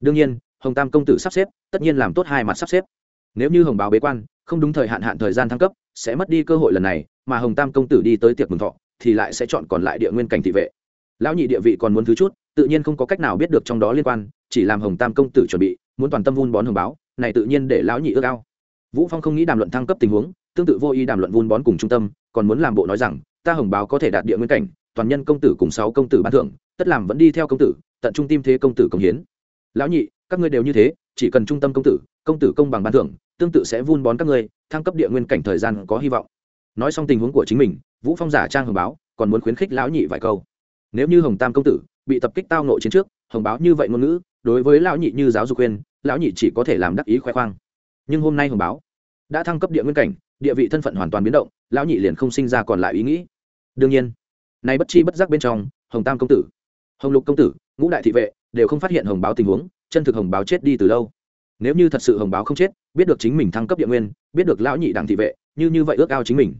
Đương nhiên, hồng tam công tử sắp xếp, tất nhiên làm tốt hai mặt sắp xếp. Nếu như hồng báo bế quan, không đúng thời hạn hạn thời gian thăng cấp, sẽ mất đi cơ hội lần này, mà hồng tam công tử đi tới tiệc mừng thọ, thì lại sẽ chọn còn lại địa nguyên cảnh thị vệ. Lão nhị địa vị còn muốn thứ chút tự nhiên không có cách nào biết được trong đó liên quan, chỉ làm hồng tam công tử chuẩn bị, muốn toàn tâm vun bón hồng báo, này tự nhiên để lão nhị ước ao. Vũ phong không nghĩ đàm luận thăng cấp tình huống, tương tự vô ý đàm luận vun bón cùng trung tâm, còn muốn làm bộ nói rằng, ta hồng báo có thể đạt địa nguyên cảnh, toàn nhân công tử cùng sáu công tử ban thưởng, tất làm vẫn đi theo công tử, tận trung tim thế công tử công hiến. Lão nhị, các ngươi đều như thế, chỉ cần trung tâm công tử công tử công bằng ban thưởng, tương tự sẽ vun bón các ngươi, thăng cấp địa nguyên cảnh thời gian có hy vọng. Nói xong tình huống của chính mình, vũ phong giả trang hồng báo, còn muốn khuyến khích lão nhị vài câu. Nếu như hồng tam công tử bị tập kích tao nội chiến trước, hồng báo như vậy ngôn ngữ, đối với lão nhị như giáo dục khuyên, lão nhị chỉ có thể làm đắc ý khoe khoang. Nhưng hôm nay hồng báo đã thăng cấp địa nguyên cảnh, địa vị thân phận hoàn toàn biến động, lão nhị liền không sinh ra còn lại ý nghĩ. Đương nhiên, nay bất chi bất giác bên trong, hồng tam công tử, hồng lục công tử, ngũ đại thị vệ đều không phát hiện hồng báo tình huống, chân thực hồng báo chết đi từ lâu. Nếu như thật sự hồng báo không chết, biết được chính mình thăng cấp địa nguyên, biết được lão nhị đảng thị vệ, như như vậy ước ao chính mình,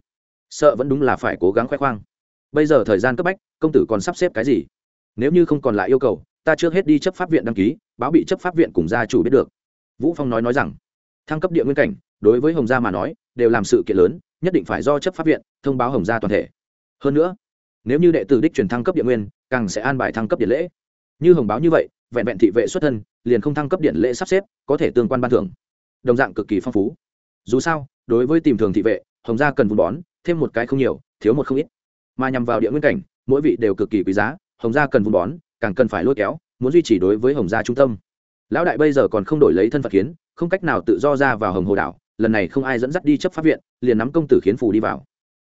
sợ vẫn đúng là phải cố gắng khoe khoang. Bây giờ thời gian cấp bách, công tử còn sắp xếp cái gì? Nếu như không còn lại yêu cầu, ta trước hết đi chấp pháp viện đăng ký, báo bị chấp pháp viện cùng gia chủ biết được. Vũ phong nói nói rằng, thăng cấp địa nguyên cảnh, đối với hồng gia mà nói, đều làm sự kiện lớn, nhất định phải do chấp pháp viện thông báo hồng gia toàn thể. Hơn nữa, nếu như đệ tử đích truyền thăng cấp địa nguyên, càng sẽ an bài thăng cấp điện lễ. Như hồng báo như vậy, vẹn vẹn thị vệ xuất thân, liền không thăng cấp điện lễ sắp xếp, có thể tương quan ban thưởng. Đồng dạng cực kỳ phong phú. Dù sao, đối với tìm thường thị vệ, hồng gia cần vun bón, thêm một cái không nhiều, thiếu một không ít. Mà nhằm vào địa nguyên cảnh, mỗi vị đều cực kỳ quý giá hồng gia cần vun bón, càng cần phải lôi kéo, muốn duy trì đối với hồng gia trung tâm. Lão đại bây giờ còn không đổi lấy thân phận kiến, không cách nào tự do ra vào hồng hồ đảo, lần này không ai dẫn dắt đi chấp pháp viện, liền nắm công tử khiến phù đi vào.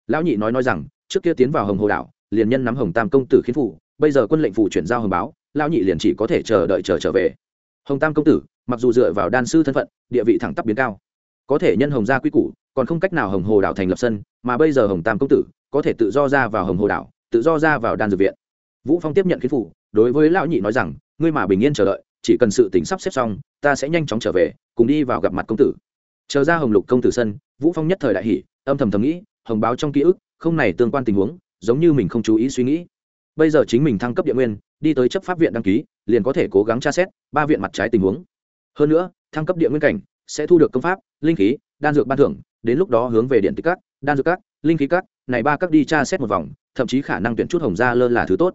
Lão nhị nói nói rằng, trước kia tiến vào hồng hồ đảo, liền nhân nắm hồng tam công tử khiến phù bây giờ quân lệnh phù chuyển giao hồng báo, lão nhị liền chỉ có thể chờ đợi chờ trở về. Hồng tam công tử, mặc dù dựa vào đan sư thân phận, địa vị thẳng tắp biến cao, có thể nhân hồng gia quy củ, còn không cách nào hồng hồ đảo thành lập sân, mà bây giờ hồng tam công tử, có thể tự do ra vào hồng hồ đảo, tự do ra vào đan dược viện vũ phong tiếp nhận khiến phủ, đối với lão nhị nói rằng, ngươi mà bình yên chờ đợi, chỉ cần sự tỉnh sắp xếp xong, ta sẽ nhanh chóng trở về, cùng đi vào gặp mặt công tử. Chờ ra hồng lục công tử sân, vũ phong nhất thời đại hỉ, âm thầm thầm nghĩ, hồng báo trong ký ức, không này tương quan tình huống, giống như mình không chú ý suy nghĩ. Bây giờ chính mình thăng cấp địa nguyên, đi tới chấp pháp viện đăng ký, liền có thể cố gắng tra xét ba viện mặt trái tình huống. Hơn nữa, thăng cấp địa nguyên cảnh, sẽ thu được công pháp, linh khí, đan dược ban thưởng, đến lúc đó hướng về điện tích các, đan dược các, linh khí các, này ba các đi tra xét một vòng, thậm chí khả năng tuyển chút hồng gia lơ là thứ tốt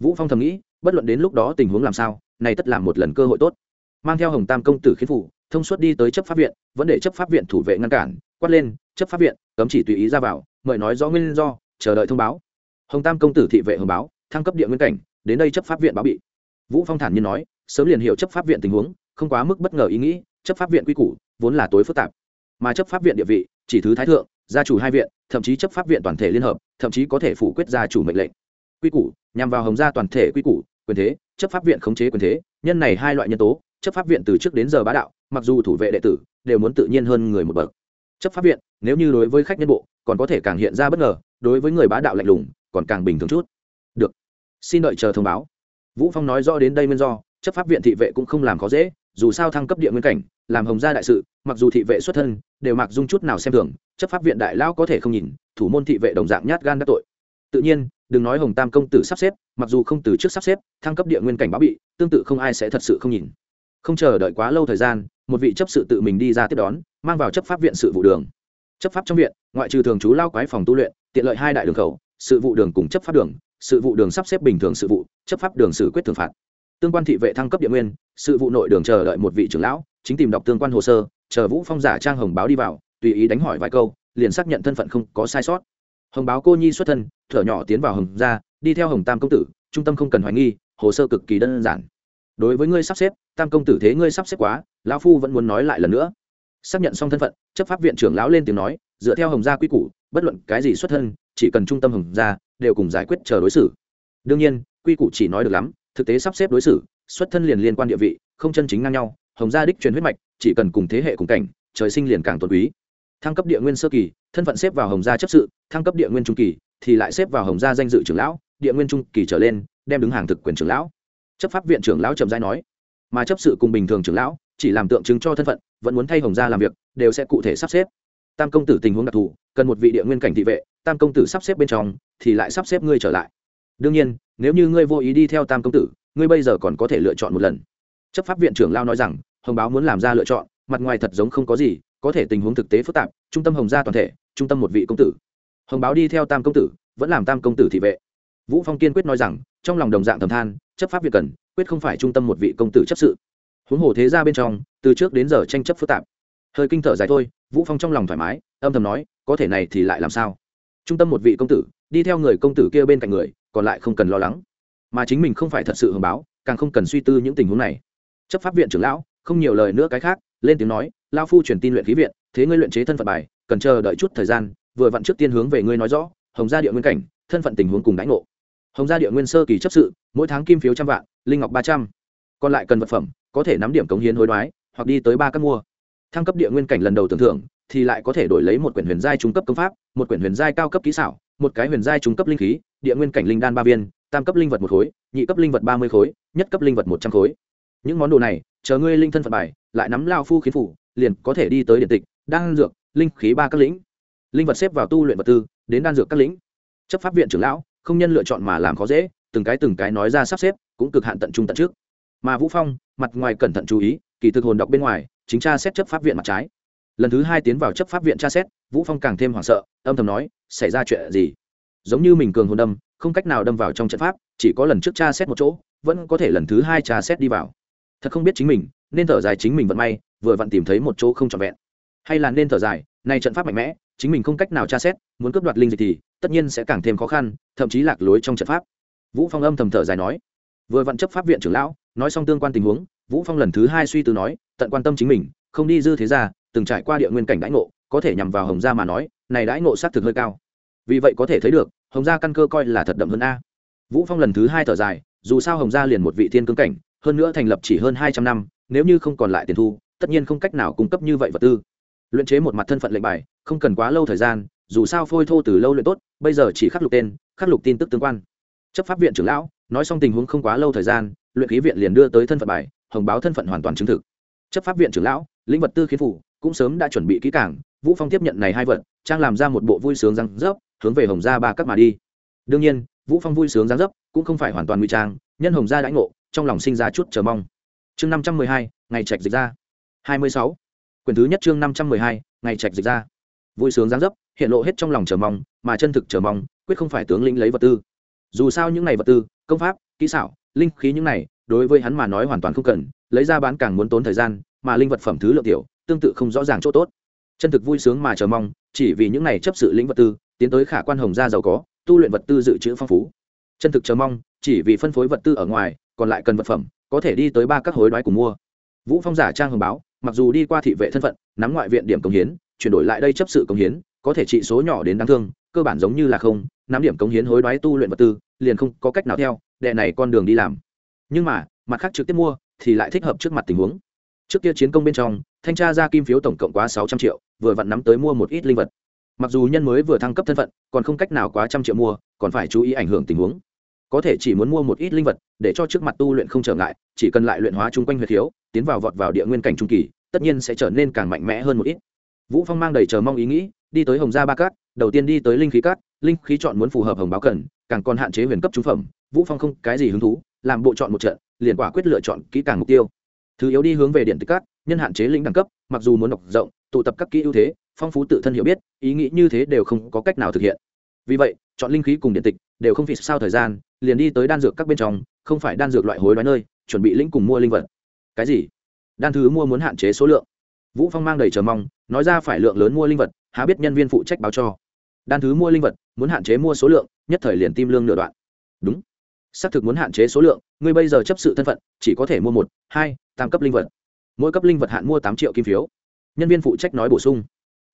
vũ phong thầm nghĩ, bất luận đến lúc đó tình huống làm sao, này tất làm một lần cơ hội tốt. Mang theo hồng tam công tử khiến phủ, thông suốt đi tới chấp pháp viện, vẫn để chấp pháp viện thủ vệ ngăn cản, quát lên, chấp pháp viện, cấm chỉ tùy ý ra vào, mời nói rõ nguyên do, chờ đợi thông báo. Hồng tam công tử thị vệ hồng báo, thăng cấp địa nguyên cảnh, đến đây chấp pháp viện báo bị. Vũ phong thản nhiên nói, sớm liền hiểu chấp pháp viện tình huống, không quá mức bất ngờ ý nghĩ, chấp pháp viện quy củ, vốn là tối phức tạp. Mà chấp pháp viện địa vị, chỉ thứ thái thượng, gia chủ hai viện, thậm chí chấp pháp viện toàn thể liên hợp, thậm chí có thể phủ quyết gia chủ mệnh lệnh quy củ, nhằm vào hồng gia toàn thể quy củ, quyền thế, chấp pháp viện khống chế quyền thế, nhân này hai loại nhân tố, chấp pháp viện từ trước đến giờ bá đạo, mặc dù thủ vệ đệ tử, đều muốn tự nhiên hơn người một bậc. Chấp pháp viện, nếu như đối với khách nhân bộ, còn có thể càng hiện ra bất ngờ, đối với người bá đạo lạnh lùng, còn càng bình thường chút. Được. Xin đợi chờ thông báo. Vũ phong nói rõ đến đây nguyên do, chấp pháp viện thị vệ cũng không làm khó dễ, dù sao thăng cấp địa nguyên cảnh, làm hồng gia đại sự, mặc dù thị vệ xuất thân, đều mặc dung chút nào xem thường, chấp pháp viện đại lão có thể không nhìn, thủ môn thị vệ đồng dạng nhát gan đắc tội. Tự nhiên đừng nói hồng tam công tử sắp xếp, mặc dù không từ trước sắp xếp, thăng cấp địa nguyên cảnh báo bị, tương tự không ai sẽ thật sự không nhìn. Không chờ đợi quá lâu thời gian, một vị chấp sự tự mình đi ra tiếp đón, mang vào chấp pháp viện sự vụ đường. Chấp pháp trong viện, ngoại trừ thường trú lao quái phòng tu luyện, tiện lợi hai đại đường khẩu, sự vụ đường cùng chấp pháp đường, sự vụ đường sắp xếp bình thường sự vụ, chấp pháp đường xử quyết thường phạt. Tương quan thị vệ thăng cấp địa nguyên, sự vụ nội đường chờ đợi một vị trưởng lão, chính tìm đọc tương quan hồ sơ, chờ vũ phong giả trang hồng báo đi vào, tùy ý đánh hỏi vài câu, liền xác nhận thân phận không có sai sót hồng báo cô nhi xuất thân, thở nhỏ tiến vào hồng gia, đi theo hồng tam công tử, trung tâm không cần hoài nghi, hồ sơ cực kỳ đơn giản. Đối với ngươi sắp xếp, tam công tử thế ngươi sắp xếp quá, lão phu vẫn muốn nói lại lần nữa. Xác nhận xong thân phận, chấp pháp viện trưởng lão lên tiếng nói, dựa theo hồng gia quy củ, bất luận cái gì xuất thân, chỉ cần trung tâm hồng gia, đều cùng giải quyết chờ đối xử. Đương nhiên, quy củ chỉ nói được lắm, thực tế sắp xếp đối xử, xuất thân liền liên quan địa vị, không chân chính ngang nhau, hồng gia đích truyền huyết mạch, chỉ cần cùng thế hệ cùng cảnh, trời sinh liền càng tuần quý thăng cấp địa nguyên sơ kỳ, thân phận xếp vào hồng gia chấp sự, thăng cấp địa nguyên trung kỳ, thì lại xếp vào hồng gia danh dự trưởng lão, địa nguyên trung kỳ trở lên, đem đứng hàng thực quyền trưởng lão. Chấp pháp viện trưởng lão trầm giai nói, mà chấp sự cùng bình thường trưởng lão, chỉ làm tượng trưng cho thân phận, vẫn muốn thay hồng gia làm việc, đều sẽ cụ thể sắp xếp. Tam công tử tình huống đặc thù, cần một vị địa nguyên cảnh thị vệ, tam công tử sắp xếp bên trong, thì lại sắp xếp ngươi trở lại. Đương nhiên, nếu như ngươi vô ý đi theo tam công tử, ngươi bây giờ còn có thể lựa chọn một lần. Chấp pháp viện trưởng lao nói rằng, hồng báo muốn làm ra lựa chọn, mặt ngoài thật giống không có gì có thể tình huống thực tế phức tạp, trung tâm hồng gia toàn thể, trung tâm một vị công tử. Hồng báo đi theo tam công tử, vẫn làm tam công tử thị vệ. Vũ phong kiên quyết nói rằng, trong lòng đồng dạng thầm than, chấp pháp việc cần, quyết không phải trung tâm một vị công tử chấp sự. Huống hồ thế ra bên trong, từ trước đến giờ tranh chấp phức tạp. Hơi kinh thở dài thôi, vũ phong trong lòng thoải mái, âm thầm nói, có thể này thì lại làm sao? Trung tâm một vị công tử, đi theo người công tử kia bên cạnh người, còn lại không cần lo lắng. Mà chính mình không phải thật sự hồng báo, càng không cần suy tư những tình huống này. Chấp pháp viện trưởng lão, không nhiều lời nữa cái khác, lên tiếng nói lao phu truyền tin luyện khí viện, thế ngươi luyện chế thân phận bài, cần chờ đợi chút thời gian, vừa vặn trước tiên hướng về ngươi nói rõ, hồng gia địa nguyên cảnh, thân phận tình huống cùng đánh ngộ. Hồng gia địa nguyên sơ kỳ chấp sự, mỗi tháng kim phiếu trăm vạn, linh ngọc ba trăm. Còn lại cần vật phẩm, có thể nắm điểm cống hiến hối đoái, hoặc đi tới ba các mua. Thăng cấp địa nguyên cảnh lần đầu tưởng thưởng, thì lại có thể đổi lấy một quyển huyền giai trung cấp công pháp, một quyển huyền giai cao cấp kỹ xảo, một cái huyền giai trung cấp linh khí, địa nguyên cảnh linh đan ba viên, tam cấp linh vật một khối, nhị cấp linh vật ba mươi khối, nhất cấp linh vật một trăm khối. Những món đồ này, chờ ngươi linh thân phận bài, lại nắm lao phu khiến phủ liền có thể đi tới điện tịch, đan dược, linh khí ba các lĩnh. Linh vật xếp vào tu luyện vật tư, đến đan dược các lĩnh. Chấp pháp viện trưởng lão, không nhân lựa chọn mà làm khó dễ, từng cái từng cái nói ra sắp xếp, cũng cực hạn tận trung tận trước. Mà vũ phong, mặt ngoài cẩn thận chú ý, kỳ thực hồn đọc bên ngoài, chính tra xét chấp pháp viện mặt trái. Lần thứ hai tiến vào chấp pháp viện tra xét, vũ phong càng thêm hoảng sợ, âm thầm nói, xảy ra chuyện gì? Giống như mình cường hồn đâm, không cách nào đâm vào trong trận pháp, chỉ có lần trước tra xét một chỗ, vẫn có thể lần thứ hai tra xét đi vào. Thật không biết chính mình, nên thở dài chính mình vận may vừa vặn tìm thấy một chỗ không trọn vẹn. Hay là nên thở dài, nay trận pháp mạnh mẽ, chính mình không cách nào tra xét, muốn cướp đoạt linh dịch thì, tất nhiên sẽ càng thêm khó khăn, thậm chí lạc lối trong trận pháp. Vũ phong âm thầm thở dài nói. Vừa vặn chấp pháp viện trưởng lão, nói xong tương quan tình huống, vũ phong lần thứ hai suy tư nói, tận quan tâm chính mình, không đi dư thế ra, từng trải qua địa nguyên cảnh đãi ngộ, có thể nhằm vào hồng gia mà nói, này đãi ngộ xác thực hơi cao. Vì vậy có thể thấy được, hồng gia căn cơ coi là thật đậm hơn a. Vũ phong lần thứ hai thở dài, dù sao hồng gia liền một vị thiên cương cảnh, hơn nữa thành lập chỉ hơn hai trăm năm, nếu như không còn lại tiền thu tất nhiên không cách nào cung cấp như vậy vật tư. Luyện chế một mặt thân phận lệnh bài, không cần quá lâu thời gian, dù sao phôi thô từ lâu luyện tốt, bây giờ chỉ khắc lục tên, khắc lục tin tức tương quan. Chấp pháp viện trưởng lão, nói xong tình huống không quá lâu thời gian, luyện khí viện liền đưa tới thân phận bài, hồng báo thân phận hoàn toàn chứng thực. Chấp pháp viện trưởng lão, lĩnh vật tư khiến phủ, cũng sớm đã chuẩn bị kỹ cảng vũ phong tiếp nhận này hai vật, trang làm ra một bộ vui sướng răng rớp hướng về hồng gia ba các mà đi. Đương nhiên, vũ phong vui sướng răng rớp cũng không phải hoàn toàn nguy trang, nhân hồng gia đãi ngộ, trong lòng sinh ra chút chờ mong. Chương năm trăm mười hai, ngày trạch dịch ra hai mươi sáu. Quyển thứ nhất chương năm trăm mười hai, ngày trạch dịch ra. Vui sướng giáng dấp, hiện lộ hết trong lòng chờ mong, mà chân thực chờ mong, quyết không phải tướng lĩnh lấy vật tư. Dù sao những này vật tư, công pháp, kỹ xảo, linh khí những này, đối với hắn mà nói hoàn toàn không cần, lấy ra bán càng muốn tốn thời gian, mà linh vật phẩm thứ lượng tiểu, tương tự không rõ ràng chỗ tốt. Chân thực vui sướng mà chờ mong, chỉ vì những này chấp sự lĩnh vật tư, tiến tới khả quan hồng gia giàu có, tu luyện vật tư dự trữ phong phú. Chân thực chờ mong, chỉ vì phân phối vật tư ở ngoài, còn lại cần vật phẩm, có thể đi tới ba các hối đoái cùng mua. Vũ phong giả trang hồng báo mặc dù đi qua thị vệ thân phận, nắm ngoại viện điểm công hiến, chuyển đổi lại đây chấp sự công hiến, có thể trị số nhỏ đến đáng thương, cơ bản giống như là không, nắm điểm công hiến hối đoái tu luyện vật tư, liền không có cách nào theo, đệ này con đường đi làm. Nhưng mà, mặt khác trực tiếp mua, thì lại thích hợp trước mặt tình huống. Trước kia chiến công bên trong, thanh tra ra kim phiếu tổng cộng quá sáu trăm triệu, vừa vặn nắm tới mua một ít linh vật. Mặc dù nhân mới vừa thăng cấp thân phận, còn không cách nào quá trăm triệu mua, còn phải chú ý ảnh hưởng tình huống có thể chỉ muốn mua một ít linh vật, để cho trước mặt tu luyện không trở ngại, chỉ cần lại luyện hóa chung quanh huyệt thiếu tiến vào vọt vào địa nguyên cảnh trung kỳ, tất nhiên sẽ trở nên càng mạnh mẽ hơn một ít. Vũ phong mang đầy chờ mong ý nghĩ, đi tới hồng gia ba cát, đầu tiên đi tới linh khí cát, linh khí chọn muốn phù hợp hồng báo cần, càng còn hạn chế huyền cấp trung phẩm. Vũ phong không cái gì hứng thú, làm bộ chọn một trận, liền quả quyết lựa chọn kỹ càng mục tiêu. Thứ yếu đi hướng về điện tích cát, nhân hạn chế linh đẳng cấp, mặc dù muốn đọc rộng, tụ tập các kỹ ưu thế, phong phú tự thân hiểu biết, ý nghĩ như thế đều không có cách nào thực hiện. Vì vậy, chọn linh khí cùng điện tịch đều không vì sao thời gian liền đi tới đan dược các bên trong, không phải đan dược loại hối đoái nơi, chuẩn bị lĩnh cùng mua linh vật. Cái gì? Đan thứ mua muốn hạn chế số lượng. Vũ phong mang đầy chờ mong, nói ra phải lượng lớn mua linh vật, há biết nhân viên phụ trách báo cho. Đan thứ mua linh vật, muốn hạn chế mua số lượng, nhất thời liền tim lương nửa đoạn. Đúng. Xác thực muốn hạn chế số lượng, ngươi bây giờ chấp sự thân phận, chỉ có thể mua một, hai, tam cấp linh vật. Mỗi cấp linh vật hạn mua tám triệu kim phiếu. Nhân viên phụ trách nói bổ sung.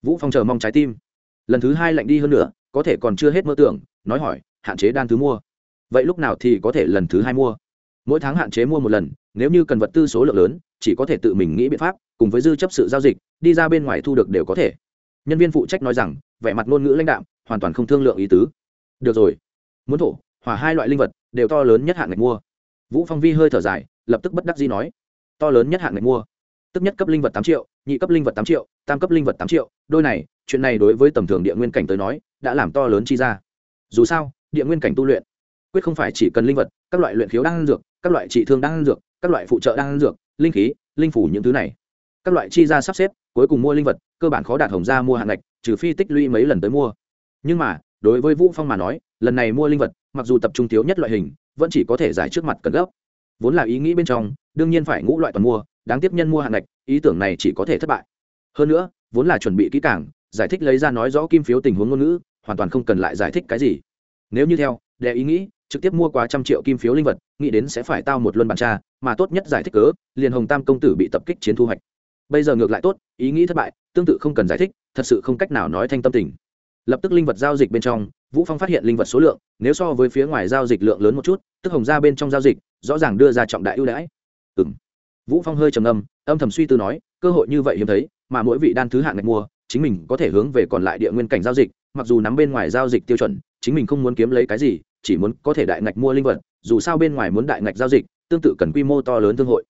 Vũ phong chờ mong trái tim. Lần thứ hai lạnh đi hơn nữa có thể còn chưa hết mơ tưởng, nói hỏi, hạn chế đan thứ mua vậy lúc nào thì có thể lần thứ hai mua? Mỗi tháng hạn chế mua một lần, nếu như cần vật tư số lượng lớn, chỉ có thể tự mình nghĩ biện pháp, cùng với dư chấp sự giao dịch, đi ra bên ngoài thu được đều có thể. Nhân viên phụ trách nói rằng, vẻ mặt ngôn ngữ lãnh đạm, hoàn toàn không thương lượng ý tứ. Được rồi. Muốn thổ, hỏa hai loại linh vật, đều to lớn nhất hạn ngạch mua. Vũ phong vi hơi thở dài, lập tức bất đắc dĩ nói. To lớn nhất hạn ngạch mua. Tức nhất cấp linh vật tám triệu, nhị cấp linh vật tám triệu, tam cấp linh vật tám triệu. Đôi này, chuyện này đối với tầm thường địa nguyên cảnh tới nói, đã làm to lớn chi ra. Dù sao, địa nguyên cảnh tu luyện quyết không phải chỉ cần linh vật, các loại luyện khiếu đang dược, các loại trị thương đang dược, các loại phụ trợ đang dược, linh khí, linh phủ những thứ này. Các loại chi ra sắp xếp, cuối cùng mua linh vật, cơ bản khó đạt hồng ra mua hạng ngạch, trừ phi tích lũy mấy lần tới mua. Nhưng mà, đối với vũ phong mà nói, lần này mua linh vật, mặc dù tập trung thiếu nhất loại hình, vẫn chỉ có thể giải trước mặt cần gấp. Vốn là ý nghĩ bên trong, đương nhiên phải ngũ loại toàn mua, đáng tiếp nhân mua hạng ngạch, ý tưởng này chỉ có thể thất bại. Hơn nữa, vốn là chuẩn bị kỹ càng, giải thích lấy ra nói rõ kim phiếu tình huống ngôn ngữ, hoàn toàn không cần lại giải thích cái gì. Nếu như theo, để ý nghĩ trực tiếp mua quá trăm triệu kim phiếu linh vật, nghĩ đến sẽ phải tao một luân bàn tra, mà tốt nhất giải thích cớ, liền hồng tam công tử bị tập kích chiến thu hoạch. Bây giờ ngược lại tốt, ý nghĩ thất bại, tương tự không cần giải thích, thật sự không cách nào nói thanh tâm tình. Lập tức linh vật giao dịch bên trong, vũ phong phát hiện linh vật số lượng, nếu so với phía ngoài giao dịch lượng lớn một chút, tức hồng ra bên trong giao dịch, rõ ràng đưa ra trọng đại ưu đãi. Ừm. Vũ phong hơi trầm ngâm, âm thầm suy tư nói, cơ hội như vậy hiếm thấy, mà mỗi vị đan thứ hạng ngạch mua, chính mình có thể hướng về còn lại địa nguyên cảnh giao dịch, mặc dù nắm bên ngoài giao dịch tiêu chuẩn, chính mình không muốn kiếm lấy cái gì chỉ muốn có thể đại ngạch mua linh vật, dù sao bên ngoài muốn đại ngạch giao dịch, tương tự cần quy mô to lớn thương hội.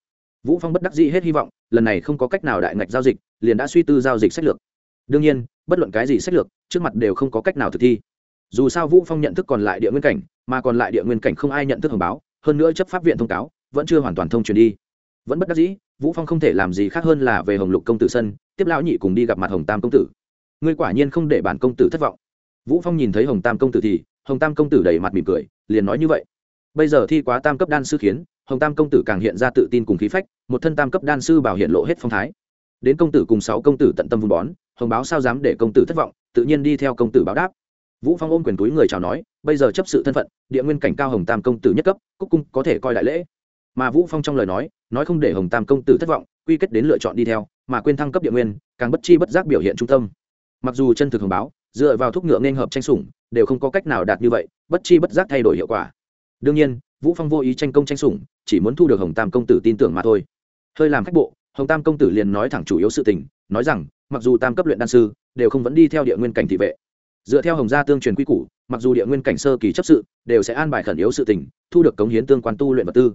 Vũ phong bất đắc dĩ hết hy vọng, lần này không có cách nào đại ngạch giao dịch, liền đã suy tư giao dịch sách lược. Đương nhiên, bất luận cái gì sách lược, trước mặt đều không có cách nào thực thi. Dù sao vũ phong nhận thức còn lại địa nguyên cảnh, mà còn lại địa nguyên cảnh không ai nhận thức hồng báo, hơn nữa chấp pháp viện thông cáo, vẫn chưa hoàn toàn thông truyền đi. Vẫn bất đắc dĩ, vũ phong không thể làm gì khác hơn là về hồng lục công tử sân, tiếp lão nhị cùng đi gặp mặt hồng tam công tử. Ngươi quả nhiên không để bản công tử thất vọng. Vũ phong nhìn thấy hồng tam công tử thì hồng tam công tử đầy mặt mỉm cười, liền nói như vậy. Bây giờ thi quá tam cấp đan sư khiến, hồng tam công tử càng hiện ra tự tin cùng khí phách, một thân tam cấp đan sư bảo hiện lộ hết phong thái. Đến công tử cùng sáu công tử tận tâm vun bón, hồng báo sao dám để công tử thất vọng, tự nhiên đi theo công tử báo đáp. Vũ phong ôm quyền túi người chào nói, bây giờ chấp sự thân phận, địa nguyên cảnh cao hồng tam công tử nhất cấp, cúc cung có thể coi đại lễ. Mà vũ phong trong lời nói nói không để hồng tam công tử thất vọng, quy kết đến lựa chọn đi theo, mà quên thăng cấp địa nguyên, càng bất chi bất giác biểu hiện trung tâm. Mặc dù chân thực hồng báo dựa vào thuốc ngựa nên hợp tranh sủng, đều không có cách nào đạt như vậy, bất chi bất giác thay đổi hiệu quả. Đương nhiên, vũ phong vô ý tranh công tranh sủng, chỉ muốn thu được hồng tam công tử tin tưởng mà thôi. Hơi làm khách bộ, hồng tam công tử liền nói thẳng chủ yếu sự tình, nói rằng, mặc dù tam cấp luyện đan sư, đều không vẫn đi theo địa nguyên cảnh thị vệ. Dựa theo hồng gia tương truyền quy củ, mặc dù địa nguyên cảnh sơ kỳ chấp sự, đều sẽ an bài khẩn yếu sự tình, thu được cống hiến tương quan tu luyện vật tư.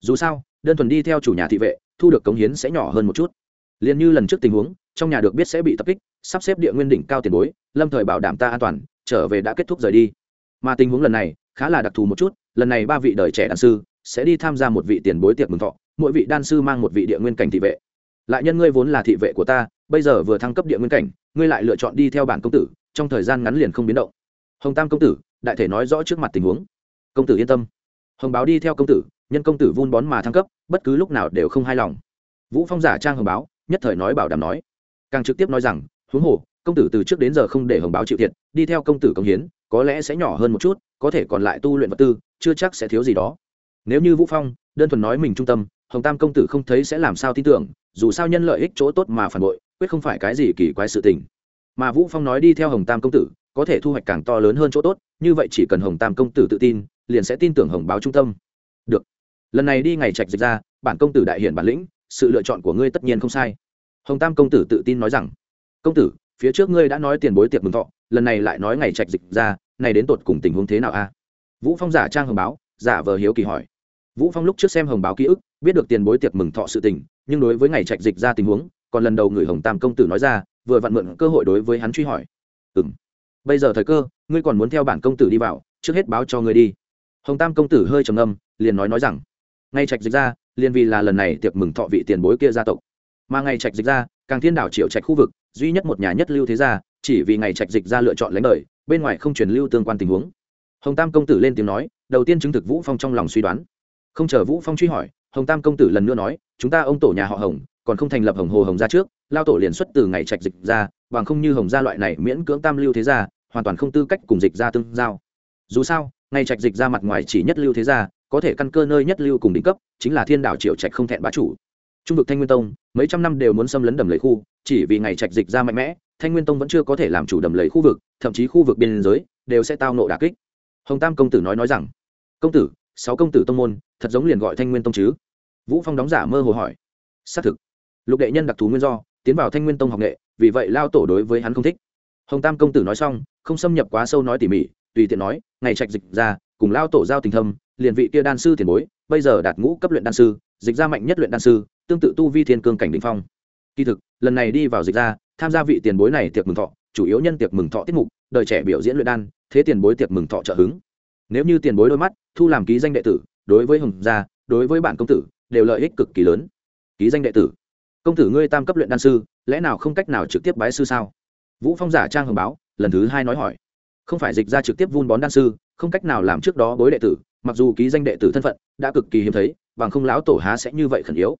Dù sao, đơn thuần đi theo chủ nhà thị vệ, thu được cống hiến sẽ nhỏ hơn một chút. Liền như lần trước tình huống trong nhà được biết sẽ bị tập kích, sắp xếp địa nguyên đỉnh cao tiền bối, lâm thời bảo đảm ta an toàn, trở về đã kết thúc rời đi. Mà tình huống lần này, khá là đặc thù một chút, lần này ba vị đời trẻ đan sư sẽ đi tham gia một vị tiền bối tiệc mừng thọ, mỗi vị đan sư mang một vị địa nguyên cảnh thị vệ. Lại nhân ngươi vốn là thị vệ của ta, bây giờ vừa thăng cấp địa nguyên cảnh, ngươi lại lựa chọn đi theo bản công tử, trong thời gian ngắn liền không biến động. Hồng tam công tử, đại thể nói rõ trước mặt tình huống. Công tử yên tâm. Hồng báo đi theo công tử, nhân công tử vun bón mà thăng cấp, bất cứ lúc nào đều không hài lòng. Vũ phong giả trang hồng báo, nhất thời nói bảo đảm nói càng trực tiếp nói rằng, huống hồ, công tử từ trước đến giờ không để hồng báo chịu thiệt, đi theo công tử công hiến, có lẽ sẽ nhỏ hơn một chút, có thể còn lại tu luyện vật tư, chưa chắc sẽ thiếu gì đó. Nếu như vũ phong đơn thuần nói mình trung tâm, hồng tam công tử không thấy sẽ làm sao tin tưởng, dù sao nhân lợi ích chỗ tốt mà phản bội, quyết không phải cái gì kỳ quái sự tình. Mà vũ phong nói đi theo hồng tam công tử, có thể thu hoạch càng to lớn hơn chỗ tốt, như vậy chỉ cần hồng tam công tử tự tin, liền sẽ tin tưởng hồng báo trung tâm. Được. Lần này đi ngày trạch dịch ra, bản công tử đại hiển bản lĩnh, sự lựa chọn của ngươi tất nhiên không sai hồng tam công tử tự tin nói rằng, công tử, phía trước ngươi đã nói tiền bối tiệc mừng thọ, lần này lại nói ngày trạch dịch ra, này đến tột cùng tình huống thế nào a? Vũ phong giả trang hồng báo, giả vờ hiếu kỳ hỏi. Vũ phong lúc trước xem hồng báo ký ức, biết được tiền bối tiệc mừng thọ sự tình, nhưng đối với ngày trạch dịch ra tình huống, còn lần đầu người hồng tam công tử nói ra, vừa vặn mượn cơ hội đối với hắn truy hỏi. Ừm, bây giờ thời cơ, ngươi còn muốn theo bản công tử đi vào, trước hết báo cho ngươi đi. Hồng tam công tử hơi trầm ngâm, liền nói nói rằng ngay trạch dịch ra, liền vì là lần này tiệc mừng thọ vị tiền bối kia gia tộc mà ngày trạch dịch ra, càng thiên đảo triệu trạch khu vực, duy nhất một nhà nhất lưu thế gia, chỉ vì ngày trạch dịch ra lựa chọn lãnh đời, bên ngoài không truyền lưu tương quan tình huống. Hồng tam công tử lên tiếng nói, đầu tiên chứng thực vũ phong trong lòng suy đoán. Không chờ vũ phong truy hỏi, hồng tam công tử lần nữa nói, chúng ta ông tổ nhà họ hồng, còn không thành lập hồng hồ hồng gia trước, lao tổ liền xuất từ ngày trạch dịch ra, bằng không như hồng gia loại này miễn cưỡng tam lưu thế gia, hoàn toàn không tư cách cùng dịch ra tương giao. Dù sao, ngày trạch dịch ra mặt ngoài chỉ nhất lưu thế gia, có thể căn cơ nơi nhất lưu cùng đỉnh cấp, chính là thiên đảo triệu trạch không thẹn bá chủ. Trung vực thanh nguyên tông mấy trăm năm đều muốn xâm lấn đầm lầy khu, chỉ vì ngày trạch dịch ra mạnh mẽ, thanh nguyên tông vẫn chưa có thể làm chủ đầm lầy khu vực, thậm chí khu vực biên giới đều sẽ tao nộ đà kích. Hồng tam công tử nói nói rằng, công tử, sáu công tử tông môn, thật giống liền gọi thanh nguyên tông chứ? Vũ phong đóng giả mơ hồ hỏi. Xác thực. Lục đệ nhân đặc thù nguyên do, tiến vào thanh nguyên tông học nghệ, vì vậy lao tổ đối với hắn không thích. Hồng tam công tử nói xong, không xâm nhập quá sâu nói tỉ mỉ, tùy tiện nói, ngày trạch dịch ra, cùng lao tổ giao tình thâm, liền vị kia đan sư tiền bối, bây giờ đạt ngũ cấp luyện đan sư, dịch ra mạnh nhất luyện đan sư tương tự tu vi thiên cương cảnh đ phong. Kỳ thực, lần này đi vào dịch ra, tham gia vị tiền bối này tiệc mừng thọ, chủ yếu nhân tiệc mừng thọ tiết mục, đời trẻ biểu diễn luyện đan, thế tiền bối tiệc mừng thọ trợ hứng. Nếu như tiền bối đôi mắt, thu làm ký danh đệ tử, đối với hồng gia, đối với bản công tử, đều lợi ích cực kỳ lớn. Ký danh đệ tử. Công tử ngươi tam cấp luyện đan sư, lẽ nào không cách nào trực tiếp bái sư sao? Vũ phong giả trang hồng báo, lần thứ hai nói hỏi. Không phải dịch ra trực tiếp vun bón đan sư, không cách nào làm trước đó bối đệ tử, mặc dù ký danh đệ tử thân phận đã cực kỳ hiếm thấy, bằng không lão tổ há sẽ như vậy khẩn yếu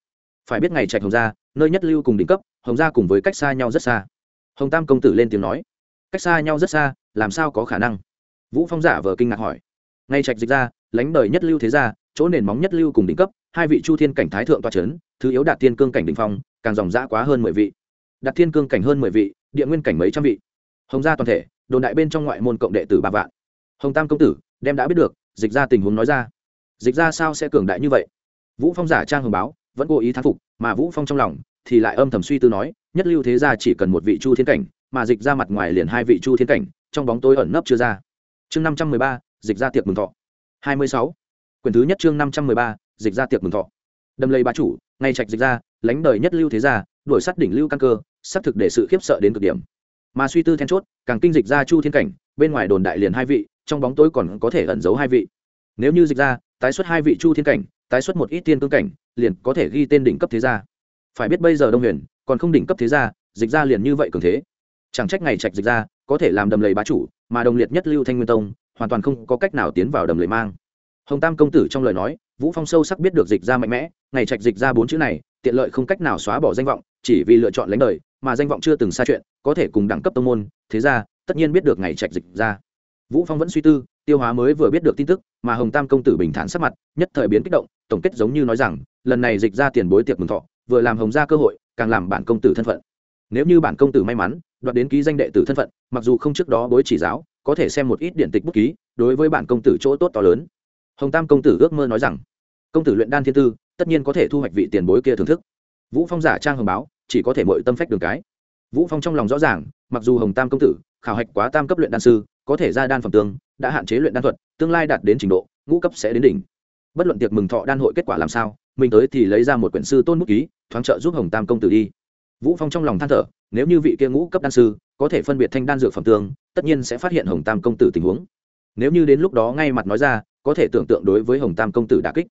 phải biết ngày trạch hồng gia nơi nhất lưu cùng đỉnh cấp hồng gia cùng với cách xa nhau rất xa. Hồng tam công tử lên tiếng nói cách xa nhau rất xa làm sao có khả năng? Vũ phong giả vờ kinh ngạc hỏi. Ngay trạch dịch ra lãnh đời nhất lưu thế gia chỗ nền móng nhất lưu cùng đỉnh cấp hai vị chu thiên cảnh thái thượng toa chấn, thứ yếu đạt thiên cương cảnh đỉnh phong càng dòng dã quá hơn mười vị. Đạt thiên cương cảnh hơn mười vị địa nguyên cảnh mấy trăm vị. Hồng gia toàn thể đồn đại bên trong ngoại môn cộng đệ tử ba vạn. Hồng tam công tử đem đã biết được dịch ra tình huống nói ra. Dịch ra sao sẽ cường đại như vậy? Vũ phong giả trang hồng báo vẫn cố ý thán phục, mà vũ phong trong lòng thì lại âm thầm suy tư nói, nhất lưu thế gia chỉ cần một vị chu thiên cảnh, mà dịch ra mặt ngoài liền hai vị chu thiên cảnh, trong bóng tối ẩn nấp chưa ra. Chương năm trăm mười ba, dịch ra tiệc mừng thọ. hai mươi sáu. Quyển thứ nhất chương năm trăm mười ba, dịch ra tiệc mừng thọ. Đâm lấy bá chủ, ngay trạch dịch ra, lánh đời nhất lưu thế gia, đuổi sát đỉnh lưu căn cơ xác thực để sự khiếp sợ đến cực điểm. Mà suy tư then chốt, càng kinh dịch ra chu thiên cảnh, bên ngoài đồn đại liền hai vị, trong bóng tối còn có thể ẩn giấu hai vị. Nếu như dịch ra, tái xuất hai vị chu thiên cảnh, tái xuất một ít tiên cương cảnh liền có thể ghi tên đỉnh cấp thế gia. Phải biết bây giờ đông huyền còn không đỉnh cấp thế gia, dịch ra liền như vậy cường thế. Chẳng trách ngày trạch dịch ra có thể làm đầm lầy bá chủ, mà đồng liệt nhất lưu thanh nguyên tông hoàn toàn không có cách nào tiến vào đầm lầy mang. Hồng tam công tử trong lời nói, vũ phong sâu sắc biết được dịch ra mạnh mẽ, ngày trạch dịch ra bốn chữ này, tiện lợi không cách nào xóa bỏ danh vọng, chỉ vì lựa chọn lãnh đời, mà danh vọng chưa từng xa chuyện, có thể cùng đẳng cấp tông môn, thế ra tất nhiên biết được ngày trạch dịch ra vũ phong vẫn suy tư tiêu hóa mới vừa biết được tin tức, mà hồng tam công tử bình thản sắc mặt, nhất thời biến kích động, tổng kết giống như nói rằng, lần này dịch ra tiền bối tiệc mừng thọ, vừa làm hồng ra cơ hội, càng làm bản công tử thân phận. Nếu như bản công tử may mắn, đoạt đến ký danh đệ tử thân phận, mặc dù không trước đó bối chỉ giáo, có thể xem một ít điện tịch bút ký, đối với bản công tử chỗ tốt to lớn. Hồng tam công tử ước mơ nói rằng, công tử luyện đan thiên tư, tất nhiên có thể thu hoạch vị tiền bối kia thưởng thức. Vũ phong giả trang hồng báo, chỉ có thể mọi tâm phách đường cái. Vũ phong trong lòng rõ ràng, mặc dù hồng tam công tử, khảo hạch quá tam cấp luyện đan sư, có thể ra đan phẩm tương đã hạn chế luyện đan thuật, tương lai đạt đến trình độ, ngũ cấp sẽ đến đỉnh. Bất luận tiệc mừng thọ đan hội kết quả làm sao, mình tới thì lấy ra một quyển sư tôn bút ký, thoáng trợ giúp hồng tam công tử đi. Vũ phong trong lòng than thở, nếu như vị kia ngũ cấp đan sư có thể phân biệt thanh đan dược phẩm tương, tất nhiên sẽ phát hiện hồng tam công tử tình huống. Nếu như đến lúc đó ngay mặt nói ra, có thể tưởng tượng đối với hồng tam công tử đả kích.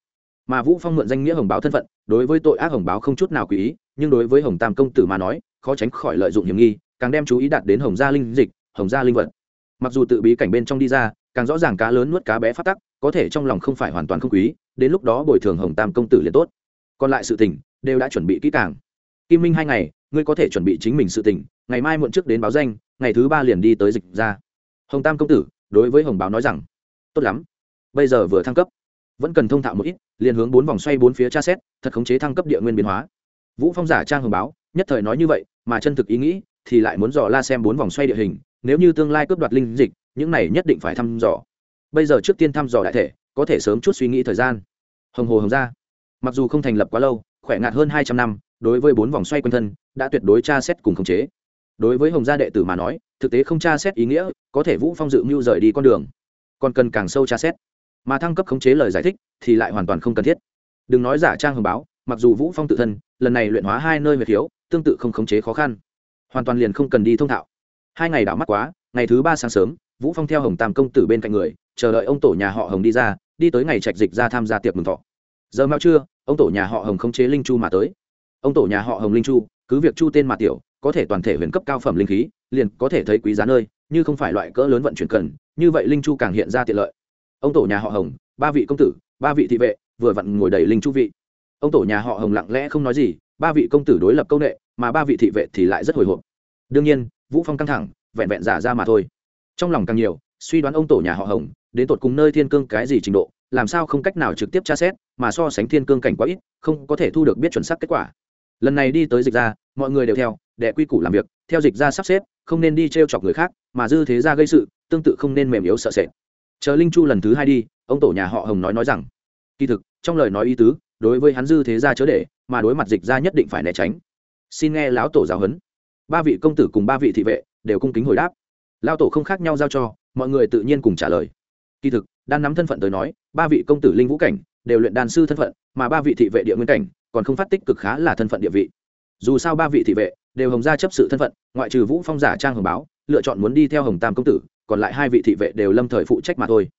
Mà vũ phong mượn danh nghĩa hồng báo thân phận, đối với tội ác hồng báo không chút nào quý ý, nhưng đối với hồng tam công tử mà nói, khó tránh khỏi lợi dụng hiểm nghi, càng đem chú ý đạt đến hồng gia linh dịch, hồng gia linh vật. Mặc dù tự bí cảnh bên trong đi ra càng rõ ràng cá lớn nuốt cá bé phát tắc, có thể trong lòng không phải hoàn toàn không quý, đến lúc đó bồi thường hồng tam công tử liền tốt. Còn lại sự tình, đều đã chuẩn bị kỹ càng. Kim minh hai ngày, ngươi có thể chuẩn bị chính mình sự tình, ngày mai muộn trước đến báo danh, ngày thứ ba liền đi tới dịch ra. Hồng tam công tử, đối với hồng báo nói rằng, tốt lắm, bây giờ vừa thăng cấp, vẫn cần thông thạo một ít, liền hướng bốn vòng xoay bốn phía tra xét, thật khống chế thăng cấp địa nguyên biến hóa. Vũ phong giả trang hồng báo, nhất thời nói như vậy, mà chân thực ý nghĩ thì lại muốn dò la xem bốn vòng xoay địa hình, nếu như tương lai cướp đoạt linh dịch những này nhất định phải thăm dò. Bây giờ trước tiên thăm dò đại thể, có thể sớm chút suy nghĩ thời gian. Hồng hồ hồng ra mặc dù không thành lập quá lâu, khỏe ngạt hơn hai trăm năm, đối với bốn vòng xoay quanh thân, đã tuyệt đối tra xét cùng khống chế. Đối với hồng gia đệ tử mà nói, thực tế không tra xét ý nghĩa, có thể vũ phong dự mưu rời đi con đường. Còn cần càng sâu tra xét. Mà thăng cấp khống chế lời giải thích, thì lại hoàn toàn không cần thiết. Đừng nói giả trang hồng báo, mặc dù vũ phong tự thân, lần này luyện hóa hai nơi về thiếu tương tự không khống chế khó khăn. Hoàn toàn liền không cần đi thông thạo. Hai ngày đảo mắt quá, ngày thứ ba sáng sớm vũ phong theo hồng tam công tử bên cạnh người, chờ đợi ông tổ nhà họ hồng đi ra, đi tới ngày trạch dịch ra tham gia tiệc mừng thọ. Giờ mao trưa, ông tổ nhà họ hồng khống chế linh chu mà tới. Ông tổ nhà họ hồng linh chu, cứ việc chu tên mà tiểu, có thể toàn thể huyền cấp cao phẩm linh khí, liền có thể thấy quý giá nơi, như không phải loại cỡ lớn vận chuyển cần, như vậy linh chu càng hiện ra tiện lợi. Ông tổ nhà họ hồng, ba vị công tử, ba vị thị vệ, vừa vặn ngồi đầy linh chu vị. Ông tổ nhà họ hồng lặng lẽ không nói gì, ba vị công tử đối lập công nghệ mà ba vị thị vệ thì lại rất hồi hộp. Đương nhiên, vũ phong căng thẳng, vẹn vẹn giả ra mà thôi trong lòng càng nhiều, suy đoán ông tổ nhà họ hồng, đến tột cùng nơi thiên cương cái gì trình độ, làm sao không cách nào trực tiếp tra xét, mà so sánh thiên cương cảnh quá ít, không có thể thu được biết chuẩn xác kết quả. Lần này đi tới dịch ra mọi người đều theo, đệ quy củ làm việc, theo dịch ra sắp xếp, không nên đi t r e o chọc người khác, mà dư thế ra gây sự, tương tự không nên mềm yếu sợ sệt. Chờ linh chu lần thứ hai đi, ông tổ nhà họ hồng nói nói rằng, kỳ thực, trong lời nói ý tứ, đối với hắn dư thế ra chớ để, mà đối mặt dịch ra nhất định phải né tránh. Xin nghe lão tổ giáo huấn. Ba vị công tử cùng ba vị thị vệ đều cung kính hồi đáp lao tổ không khác nhau giao cho, mọi người tự nhiên cùng trả lời. Kỳ thực, đan nắm thân phận tới nói, ba vị công tử linh vũ cảnh đều luyện đàn sư thân phận, mà ba vị thị vệ địa nguyên cảnh còn không phát tích cực khá là thân phận địa vị. Dù sao ba vị thị vệ đều hồng gia chấp sự thân phận, ngoại trừ vũ phong giả trang hồng báo, lựa chọn muốn đi theo hồng tam công tử, còn lại hai vị thị vệ đều lâm thời phụ trách mà thôi.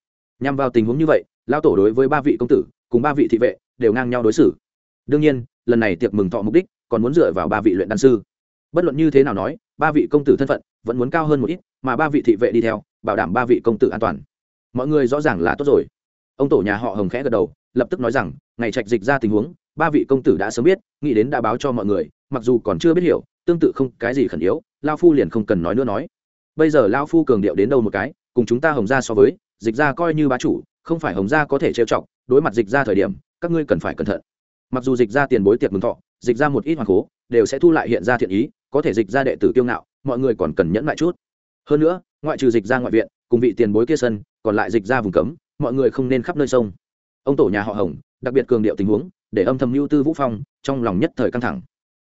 Nhằm vào tình huống như vậy, lao tổ đối với ba vị công tử cùng ba vị thị vệ đều ngang nhau đối xử. Đương nhiên, lần này tiệc mừng thọ mục đích còn muốn dựa vào ba vị luyện đan sư. Bất luận như thế nào nói, ba vị công tử thân phận vẫn muốn cao hơn một ít, mà ba vị thị vệ đi theo, bảo đảm ba vị công tử an toàn. Mọi người rõ ràng là tốt rồi. Ông tổ nhà họ hồng khẽ gật đầu, lập tức nói rằng, ngày trạch dịch ra tình huống, ba vị công tử đã sớm biết, nghĩ đến đã báo cho mọi người, mặc dù còn chưa biết hiểu, tương tự không cái gì khẩn yếu, lao phu liền không cần nói nữa nói. Bây giờ lao phu cường điệu đến đâu một cái, cùng chúng ta hồng ra so với, dịch ra coi như bá chủ, không phải hồng ra có thể trêu chọc, đối mặt dịch ra thời điểm, các ngươi cần phải cẩn thận. Mặc dù dịch ra tiền bối tiệc mừng thọ, dịch ra một ít hoàng cố, đều sẽ thu lại hiện ra thiện ý, có thể dịch ra đệ tử kiêu ngạo mọi người còn cần nhẫn lại chút. Hơn nữa, ngoại trừ dịch ra ngoại viện, cùng vị tiền bối kia sân, còn lại dịch ra vùng cấm, mọi người không nên khắp nơi sông. Ông tổ nhà họ hồng, đặc biệt cường điệu tình huống, để âm thầm mưu tư vũ phong, trong lòng nhất thời căng thẳng.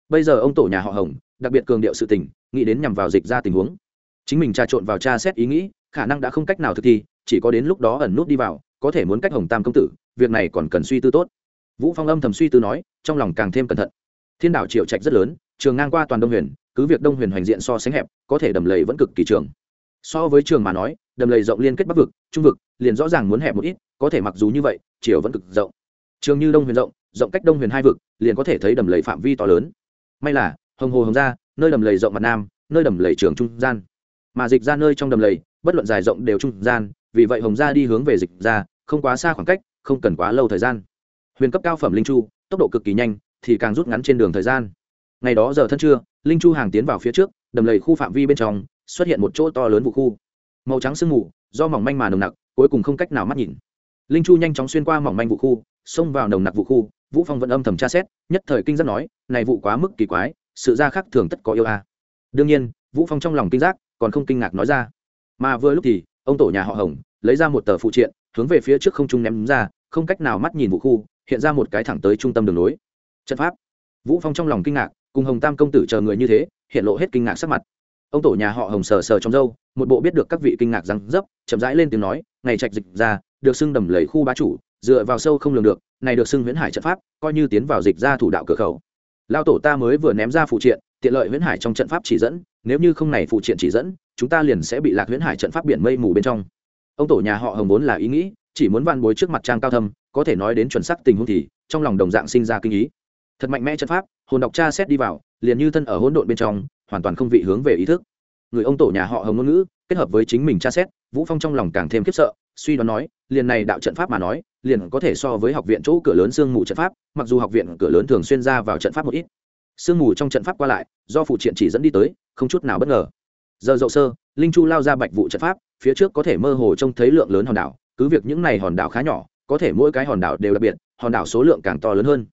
Bây giờ ông tổ nhà họ hồng, đặc biệt cường điệu sự tình, nghĩ đến nhằm vào dịch ra tình huống. Chính mình trà trộn vào tra xét ý nghĩ, khả năng đã không cách nào thực thi, chỉ có đến lúc đó ẩn nút đi vào, có thể muốn cách hồng tam công tử, việc này còn cần suy tư tốt. Vũ phong âm thầm suy tư nói, trong lòng càng thêm cẩn thận. Thiên đảo triệu trạch rất lớn, trường ngang qua toàn đông huyền cứ việc đông huyền hoành diện so sánh hẹp, có thể đầm lầy vẫn cực kỳ trường. So với trường mà nói, đầm lầy rộng liên kết bắc vực, trung vực, liền rõ ràng muốn hẹp một ít, có thể mặc dù như vậy, chiều vẫn cực rộng. Trường như đông huyền rộng rộng cách đông huyền hai vực, liền có thể thấy đầm lầy phạm vi to lớn. May là, hồng hồ hồng ra nơi đầm lầy rộng mặt nam, nơi đầm lầy trường trung gian. Mà dịch ra nơi trong đầm lầy, bất luận dài rộng đều trung gian, vì vậy hồng ra đi hướng về dịch ra, không quá xa khoảng cách, không cần quá lâu thời gian. Huyền cấp cao phẩm linh chu, tốc độ cực kỳ nhanh, thì càng rút ngắn trên đường thời gian. Ngày đó giờ thân trưa linh chu hàng tiến vào phía trước, đầm lầy khu phạm vi bên trong, xuất hiện một chỗ to lớn vụ khu. Màu trắng sương mù, do mỏng manh mà nồng nặc, cuối cùng không cách nào mắt nhìn. Linh chu nhanh chóng xuyên qua mỏng manh vụ khu, xông vào nồng nặc vụ khu, vũ phong vẫn âm thầm tra xét, nhất thời kinh giác nói, này vụ quá mức kỳ quái, sự ra khác thường tất có yêu a. Đương nhiên, vũ phong trong lòng kinh giác còn không kinh ngạc nói ra. Mà vừa lúc thì, ông tổ nhà họ hồng, lấy ra một tờ phụ triện, hướng về phía trước không trung ném ra, không cách nào mắt nhìn vụ khu, hiện ra một cái thẳng tới trung tâm đường nối trận pháp. Vũ phong trong lòng kinh ngạc cùng hồng tam công tử chờ người như thế, hiện lộ hết kinh ngạc sắc mặt. Ông tổ nhà họ hồng sờ sờ trong dâu một bộ biết được các vị kinh ngạc răng dấp, chậm rãi lên tiếng nói, ngày trạch dịch ra, được xưng đầm lầy khu bá chủ, dựa vào sâu không lường được, này được xưng huyễn hải trận pháp, coi như tiến vào dịch ra thủ đạo cửa khẩu. Lao tổ ta mới vừa ném ra phụ triện, tiện lợi huyễn hải trong trận pháp chỉ dẫn, nếu như không này phụ triện chỉ dẫn, chúng ta liền sẽ bị lạc huyễn hải trận pháp biển mây mù bên trong. Ông tổ nhà họ hồng vốn là ý nghĩ, chỉ muốn van bối trước mặt trang cao thâm, có thể nói đến chuẩn xác tình huống thì, trong lòng đồng dạng sinh ra kinh ý thật mạnh mẽ trận pháp, hồn đọc cha xét đi vào, liền như thân ở hỗn độn bên trong, hoàn toàn không vị hướng về ý thức. Người ông tổ nhà họ hồng ngôn ngữ, kết hợp với chính mình tra xét, vũ phong trong lòng càng thêm khiếp sợ, suy đoán nói, liền này đạo trận pháp mà nói, liền có thể so với học viện chỗ cửa lớn sương mù trận pháp, mặc dù học viện cửa lớn thường xuyên ra vào trận pháp một ít. Sương mù trong trận pháp qua lại, do phụ triện chỉ dẫn đi tới, không chút nào bất ngờ. Giờ dậu sơ, linh chu lao ra bạch vụ trận pháp, phía trước có thể mơ hồ trông thấy lượng lớn hòn đảo, cứ việc những này hòn đảo khá nhỏ, có thể mỗi cái hòn đảo đều đặc biệt, hòn đảo số lượng càng to lớn hơn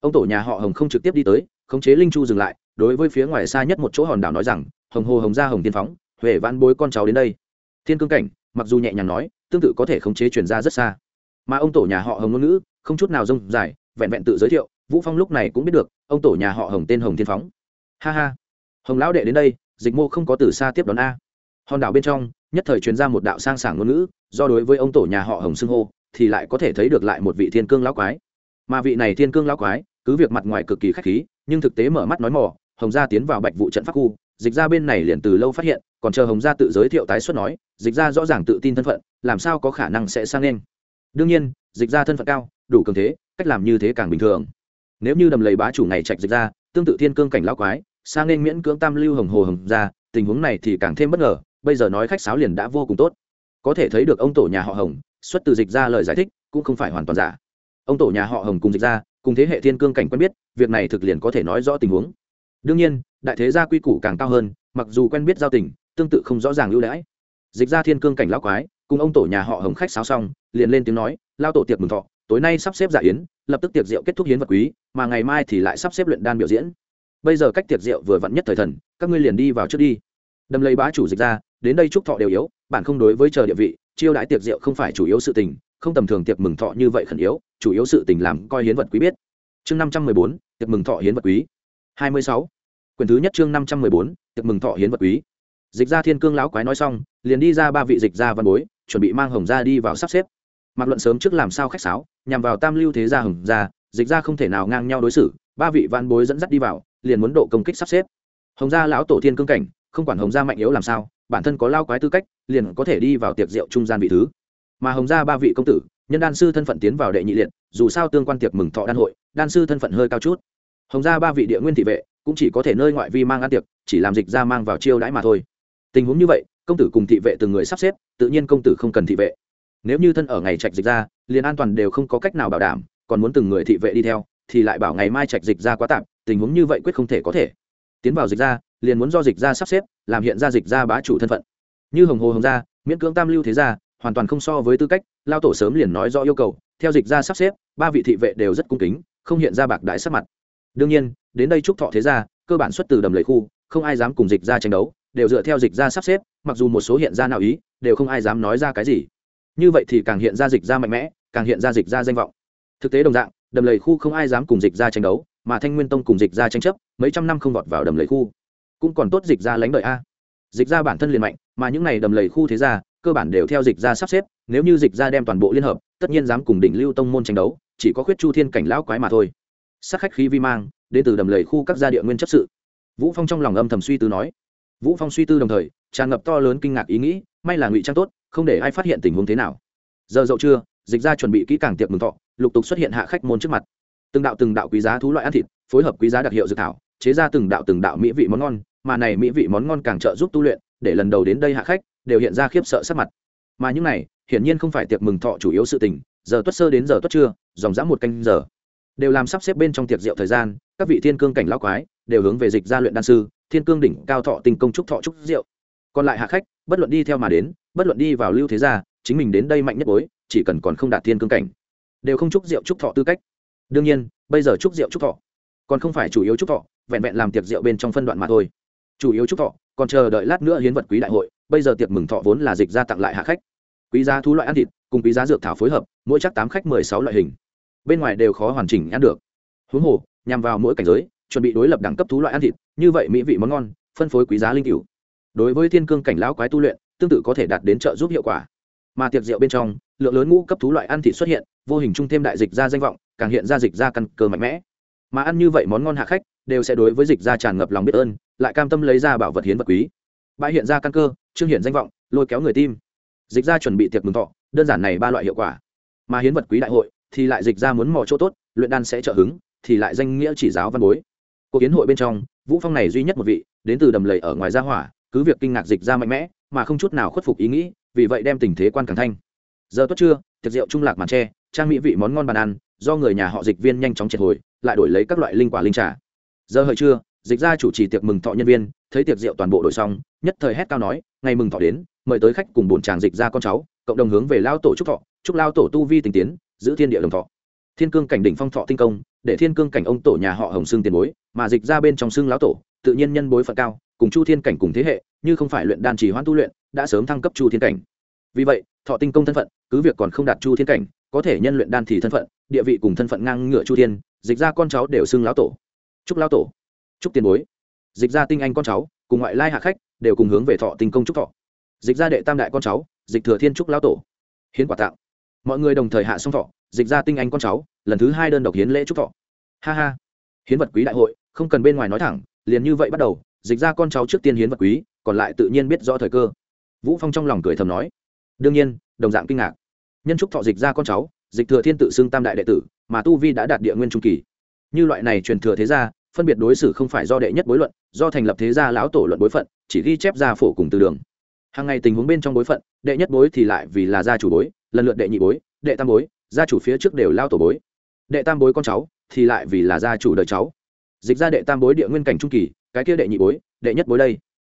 ông tổ nhà họ hồng không trực tiếp đi tới, khống chế linh chu dừng lại, đối với phía ngoài xa nhất một chỗ hòn đảo nói rằng, hồng hồ hồng gia hồng tiên phóng, huệ vãn bối con cháu đến đây. Thiên cương cảnh, mặc dù nhẹ nhàng nói, tương tự có thể khống chế chuyển ra rất xa. Mà ông tổ nhà họ hồng ngôn ngữ, không chút nào rông dài, vẹn vẹn tự giới thiệu, vũ phong lúc này cũng biết được, ông tổ nhà họ hồng tên hồng thiên phóng. Ha ha. Hồng lão đệ đến đây, dịch mô không có từ xa tiếp đón a. Hòn đảo bên trong, nhất thời truyền ra một đạo sang sảng ngôn ngữ, do đối với ông tổ nhà họ hồng xưng hô, thì lại có thể thấy được lại một vị thiên cương lão quái. Mà vị này thiên cương lão quái cứ việc mặt ngoài cực kỳ khách khí, nhưng thực tế mở mắt nói mỏ hồng gia tiến vào bạch vụ trận pháp khu, dịch ra bên này liền từ lâu phát hiện, còn chờ hồng gia tự giới thiệu tái xuất nói, dịch ra rõ ràng tự tin thân phận, làm sao có khả năng sẽ sang lên đương nhiên, dịch ra thân phận cao, đủ cường thế, cách làm như thế càng bình thường. Nếu như đầm lầy bá chủ này trạch dịch ra, tương tự thiên cương cảnh lão quái, sang nên miễn cưỡng tam lưu hồng hồ hồng ra tình huống này thì càng thêm bất ngờ, bây giờ nói khách sáo liền đã vô cùng tốt. Có thể thấy được ông tổ nhà họ hồng, xuất từ dịch ra lời giải thích, cũng không phải hoàn toàn giả. Ông tổ nhà họ hồng cùng dịch ra cùng thế hệ thiên cương cảnh quen biết, việc này thực liền có thể nói rõ tình huống. Đương nhiên, đại thế gia quy củ càng cao hơn, mặc dù quen biết giao tình, tương tự không rõ ràng ưu đãi. Dịch ra thiên cương cảnh lão quái, cùng ông tổ nhà họ hồng khách sáo xong, liền lên tiếng nói, lao tổ tiệc mừng thọ, tối nay sắp xếp giả yến, lập tức tiệc rượu kết thúc hiến vật quý, mà ngày mai thì lại sắp xếp luyện đan biểu diễn. Bây giờ cách tiệc rượu vừa vặn nhất thời thần, các ngươi liền đi vào trước đi. Đâm lấy bá chủ dịch ra, đến đây chúc thọ đều yếu bản không đối với chờ địa vị, chiêu đãi tiệc rượu không phải chủ yếu sự tình, không tầm thường tiệc mừng thọ như vậy khẩn yếu chủ yếu sự tình làm coi hiến vật quý biết. Chương năm trăm mười bốn, tiệc mừng thọ hiến vật quý. Hai mươi sáu. Quyển thứ nhất chương năm trăm mười bốn, tiệc mừng thọ hiến vật quý. Dịch ra thiên cương lão quái nói xong, liền đi ra ba vị dịch gia văn bối, chuẩn bị mang hồng gia đi vào sắp xếp. Mặc luận sớm trước làm sao khách sáo, nhằm vào tam lưu thế gia hồng gia, dịch ra không thể nào ngang nhau đối xử, ba vị văn bối dẫn dắt đi vào, liền muốn độ công kích sắp xếp. Hồng gia lão tổ thiên cương cảnh, không quản hồng gia mạnh yếu làm sao, bản thân có lao quái tư cách, liền có thể đi vào tiệc rượu trung gian vị thứ. Mà hồng gia ba vị công tử nhân đan sư thân phận tiến vào đệ nhị liệt, dù sao tương quan tiệc mừng thọ đan hội, đan sư thân phận hơi cao chút. Hồng gia ba vị địa nguyên thị vệ, cũng chỉ có thể nơi ngoại vi mang ăn tiệc, chỉ làm dịch ra mang vào chiêu đãi mà thôi. Tình huống như vậy, công tử cùng thị vệ từng người sắp xếp, tự nhiên công tử không cần thị vệ. Nếu như thân ở ngày trạch dịch ra, liền an toàn đều không có cách nào bảo đảm, còn muốn từng người thị vệ đi theo, thì lại bảo ngày mai trạch dịch ra quá tạm, tình huống như vậy quyết không thể có thể. Tiến vào dịch ra, liền muốn do dịch ra sắp xếp, làm hiện ra dịch ra bá chủ thân phận. Như hồng hồ hồng gia, miễn cưỡng tam lưu thế gia hoàn toàn không so với tư cách, lao tổ sớm liền nói rõ yêu cầu, theo dịch ra sắp xếp, ba vị thị vệ đều rất cung kính, không hiện ra bạc đại sắc mặt. Đương nhiên, đến đây trúc thọ thế gia, cơ bản xuất từ đầm lầy khu, không ai dám cùng dịch ra tranh đấu, đều dựa theo dịch ra sắp xếp, mặc dù một số hiện ra nào ý, đều không ai dám nói ra cái gì. Như vậy thì càng hiện ra dịch ra mạnh mẽ, càng hiện ra dịch ra danh vọng. Thực tế đồng dạng, đầm lầy khu không ai dám cùng dịch ra tranh đấu, mà thanh nguyên tông cùng dịch ra tranh chấp, mấy trăm năm không vọt vào đầm lầy khu. Cũng còn tốt dịch ra lánh đợi a. Dịch ra bản thân liền mạnh, mà những này đầm lầy khu thế gia cơ bản đều theo dịch ra sắp xếp, nếu như dịch ra đem toàn bộ liên hợp, tất nhiên dám cùng đỉnh lưu tông môn tranh đấu, chỉ có khuyết chu thiên cảnh lão quái mà thôi. Sắc khách khí vi mang, đến từ đầm lầy khu các gia địa nguyên chấp sự. Vũ phong trong lòng âm thầm suy tư nói. Vũ phong suy tư đồng thời, tràn ngập to lớn kinh ngạc ý nghĩ, may là ngụy trang tốt, không để ai phát hiện tình huống thế nào. Giờ dậu trưa, dịch ra chuẩn bị kỹ càng tiệc mừng thọ, lục tục xuất hiện hạ khách môn trước mặt. Từng đạo từng đạo quý giá thú loại ăn thịt, phối hợp quý giá đặc hiệu dự thảo, chế ra từng đạo từng đạo mỹ vị món ngon, mà này mỹ vị món ngon càng trợ giúp tu luyện, để lần đầu đến đây hạ khách đều hiện ra khiếp sợ sắc mặt. Mà những này, hiển nhiên không phải tiệc mừng thọ chủ yếu sự tình, giờ tuất sơ đến giờ tuất trưa, dòng dã một canh giờ. Đều làm sắp xếp bên trong tiệc rượu thời gian, các vị thiên cương cảnh lão quái đều hướng về dịch gia luyện đan sư, thiên cương đỉnh cao thọ tinh công trúc thọ trúc rượu. Còn lại hạ khách, bất luận đi theo mà đến, bất luận đi vào lưu thế gia, chính mình đến đây mạnh nhất bối, chỉ cần còn không đạt thiên cương cảnh, đều không trúc rượu trúc thọ tư cách. Đương nhiên, bây giờ trúc rượu trúc thọ còn không phải chủ yếu trúc thọ, vẹn vẹn làm tiệc rượu bên trong phân đoạn mà thôi. Chủ yếu trúc thọ, còn chờ đợi lát nữa hiến vật quý đại hội bây giờ tiệc mừng thọ vốn là dịch ra tặng lại hạ khách. Quý giá thú loại ăn thịt cùng quý giá dược thảo phối hợp, mỗi chắc tám khách mười sáu loại hình. Bên ngoài đều khó hoàn chỉnh ăn được. Huống hồ, nhằm vào mỗi cảnh giới, chuẩn bị đối lập đẳng cấp thú loại ăn thịt, như vậy mỹ vị món ngon, phân phối quý giá linh cựu đối với thiên cương cảnh lão quái tu luyện, tương tự có thể đạt đến trợ giúp hiệu quả. Mà tiệc rượu bên trong, lượng lớn ngũ cấp thú loại ăn thịt xuất hiện, vô hình chung thêm đại dịch ra danh vọng, càng hiện ra dịch ra căn cơ mạnh mẽ. Mà ăn như vậy món ngon hạ khách, đều sẽ đối với dịch ra tràn ngập lòng biết ơn, lại cam tâm lấy ra bảo vật hiến vật quý bãi hiện ra căn cơ, trương hiện danh vọng, lôi kéo người tim. Dịch ra chuẩn bị tiệc mừng thọ, đơn giản này ba loại hiệu quả. Mà hiến vật quý đại hội, thì lại dịch ra muốn mò chỗ tốt, luyện đan sẽ trợ hứng, thì lại danh nghĩa chỉ giáo văn bối. Cuộc kiến hội bên trong, vũ phong này duy nhất một vị, đến từ đầm lầy ở ngoài gia hỏa, cứ việc kinh ngạc dịch ra mạnh mẽ, mà không chút nào khuất phục ý nghĩ, vì vậy đem tình thế quan càng thanh. Giờ tốt trưa, tiệc rượu trung lạc màn tre, trang mỹ vị món ngon bàn ăn, do người nhà họ dịch viên nhanh chóng triệt hồi, lại đổi lấy các loại linh quả linh trà. Giờ hơi trưa dịch ra chủ trì tiệc mừng thọ nhân viên, thấy tiệc rượu toàn bộ đổi xong, nhất thời hét cao nói, ngày mừng thọ đến, mời tới khách cùng bổn chàng dịch ra con cháu, cộng đồng hướng về lao tổ trúc thọ, chúc lao tổ tu vi tình tiến, giữ thiên địa đồng thọ. Thiên cương cảnh đỉnh phong thọ tinh công, để thiên cương cảnh ông tổ nhà họ hồng xương tiền bối, mà dịch ra bên trong xương lão tổ, tự nhiên nhân bối phận cao, cùng chu thiên cảnh cùng thế hệ, như không phải luyện đan chỉ hoãn tu luyện, đã sớm thăng cấp chu thiên cảnh. Vì vậy, thọ tinh công thân phận, cứ việc còn không đạt chu thiên cảnh, có thể nhân luyện đan thì thân phận, địa vị cùng thân phận ngang ngựa chu thiên, dịch ra con cháu đều xưng lão tổ. Chúc lão tổ chúc tiền bối. Dịch ra tinh anh con cháu, cùng ngoại lai hạ khách, đều cùng hướng về thọ tinh công chúc thọ. Dịch ra đệ tam đại con cháu, dịch thừa thiên trúc lão tổ. Hiến quả tạo mọi người đồng thời hạ xong thọ, dịch ra tinh anh con cháu, lần thứ hai đơn độc hiến lễ chúc thọ. Ha ha. Hiến vật quý đại hội, không cần bên ngoài nói thẳng, liền như vậy bắt đầu, dịch ra con cháu trước tiên hiến vật quý, còn lại tự nhiên biết rõ thời cơ. Vũ phong trong lòng cười thầm nói. Đương nhiên, đồng dạng kinh ngạc. Nhân trúc thọ dịch ra con cháu, dịch thừa thiên tự xưng tam đại đệ tử, mà tu vi đã đạt địa nguyên trung kỳ. Như loại này truyền thừa thế gia phân biệt đối xử không phải do đệ nhất bối luận, do thành lập thế gia lão tổ luận bối phận, chỉ ghi chép ra phổ cùng từ đường. Hàng ngày tình huống bên trong bối phận, đệ nhất bối thì lại vì là gia chủ bối, lần lượt đệ nhị bối, đệ tam bối, gia chủ phía trước đều lao tổ bối. Đệ tam bối con cháu thì lại vì là gia chủ đời cháu. Dịch ra đệ tam bối địa nguyên cảnh trung kỳ, cái kia đệ nhị bối, đệ nhất bối đây.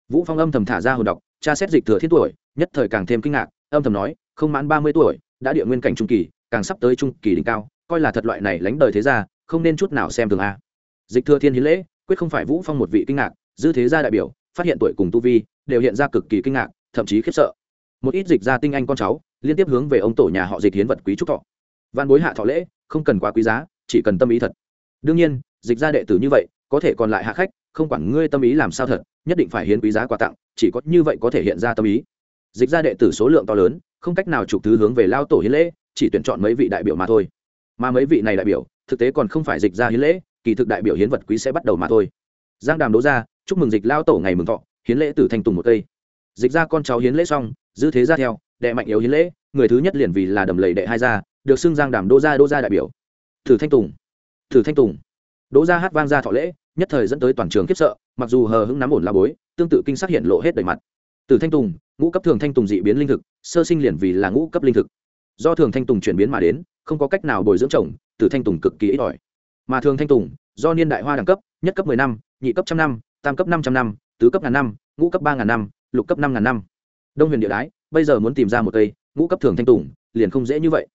Vũ phong âm thầm thả ra hồn đọc, tra xét dịch thừa thiết tuổi, nhất thời càng thêm kinh ngạc, âm thầm nói, không mãn ba mươi tuổi, đã địa nguyên cảnh trung kỳ, càng sắp tới trung kỳ đỉnh cao, coi là thật loại này lánh đời thế gia, không nên chút nào xem thường a dịch thừa thiên hiến lễ, quyết không phải vũ phong một vị kinh ngạc dư thế gia đại biểu, phát hiện tuổi cùng tu vi, đều hiện ra cực kỳ kinh ngạc, thậm chí khiếp sợ. Một ít dịch gia tinh anh con cháu, liên tiếp hướng về ông tổ nhà họ dịch hiến vật quý trúc thọ. Văn bối hạ thọ lễ, không cần quá quý giá, chỉ cần tâm ý thật. Đương nhiên, dịch gia đệ tử như vậy, có thể còn lại hạ khách, không quản ngươi tâm ý làm sao thật, nhất định phải hiến quý giá quà tặng, chỉ có như vậy có thể hiện ra tâm ý. Dịch gia đệ tử số lượng to lớn, không cách nào chụp thứ hướng về lao tổ hiến lễ, chỉ tuyển chọn mấy vị đại biểu mà thôi. Mà mấy vị này đại biểu thực tế còn không phải dịch ra hiến lễ, kỳ thực đại biểu hiến vật quý sẽ bắt đầu mà thôi. Giang đàm đố ra, chúc mừng dịch lao tổ ngày mừng thọ, hiến lễ từ thanh tùng một cây. Dịch ra con cháu hiến lễ xong dư thế ra theo, đệ mạnh yếu hiến lễ, người thứ nhất liền vì là đầm lầy đệ hai gia, được xưng giang đàm đô gia đô gia đại biểu. Thử thanh tùng thử thanh tùng. Đỗ gia hát vang ra thọ lễ, nhất thời dẫn tới toàn trường khiếp sợ, mặc dù hờ hững nắm ổn la bối, tương tự kinh sắc hiện lộ hết đầy mặt. Từ thanh tùng, ngũ cấp thường thanh tùng dị biến linh thực, sơ sinh liền vì là ngũ cấp linh thực. Do thường thanh tùng chuyển biến mà đến không có cách nào bồi dưỡng trồng từ thanh tùng cực kỳ ít ỏi. Mà thường thanh tùng, do niên đại hoa đẳng cấp, nhất cấp mười năm, nhị cấp trăm năm, tam cấp năm trăm năm, tứ cấp ngàn năm, ngũ cấp ba ngàn năm, lục cấp năm ngàn năm. Đông huyền địa đái, bây giờ muốn tìm ra một cây, ngũ cấp thường thanh tùng, liền không dễ như vậy.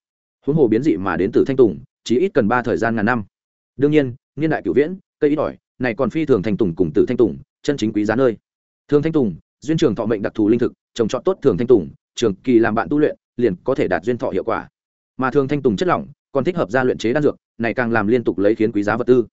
Huống hồ biến dị mà đến từ thanh tùng, chỉ ít cần ba thời gian ngàn năm. Đương nhiên, niên đại cửu viễn, cây ít ỏi, này còn phi thường thanh tùng cùng tử thanh tùng, chân chính quý giá nơi. Thường thanh tùng, duyên trường thọ mệnh đặc thù linh thực, trồng trọt tốt thường thanh tùng, trường kỳ làm bạn tu luyện, liền có thể đạt duyên thọ hiệu quả mà thường thanh tùng chất lỏng còn thích hợp ra luyện chế đan dược, này càng làm liên tục lấy khiến quý giá vật tư.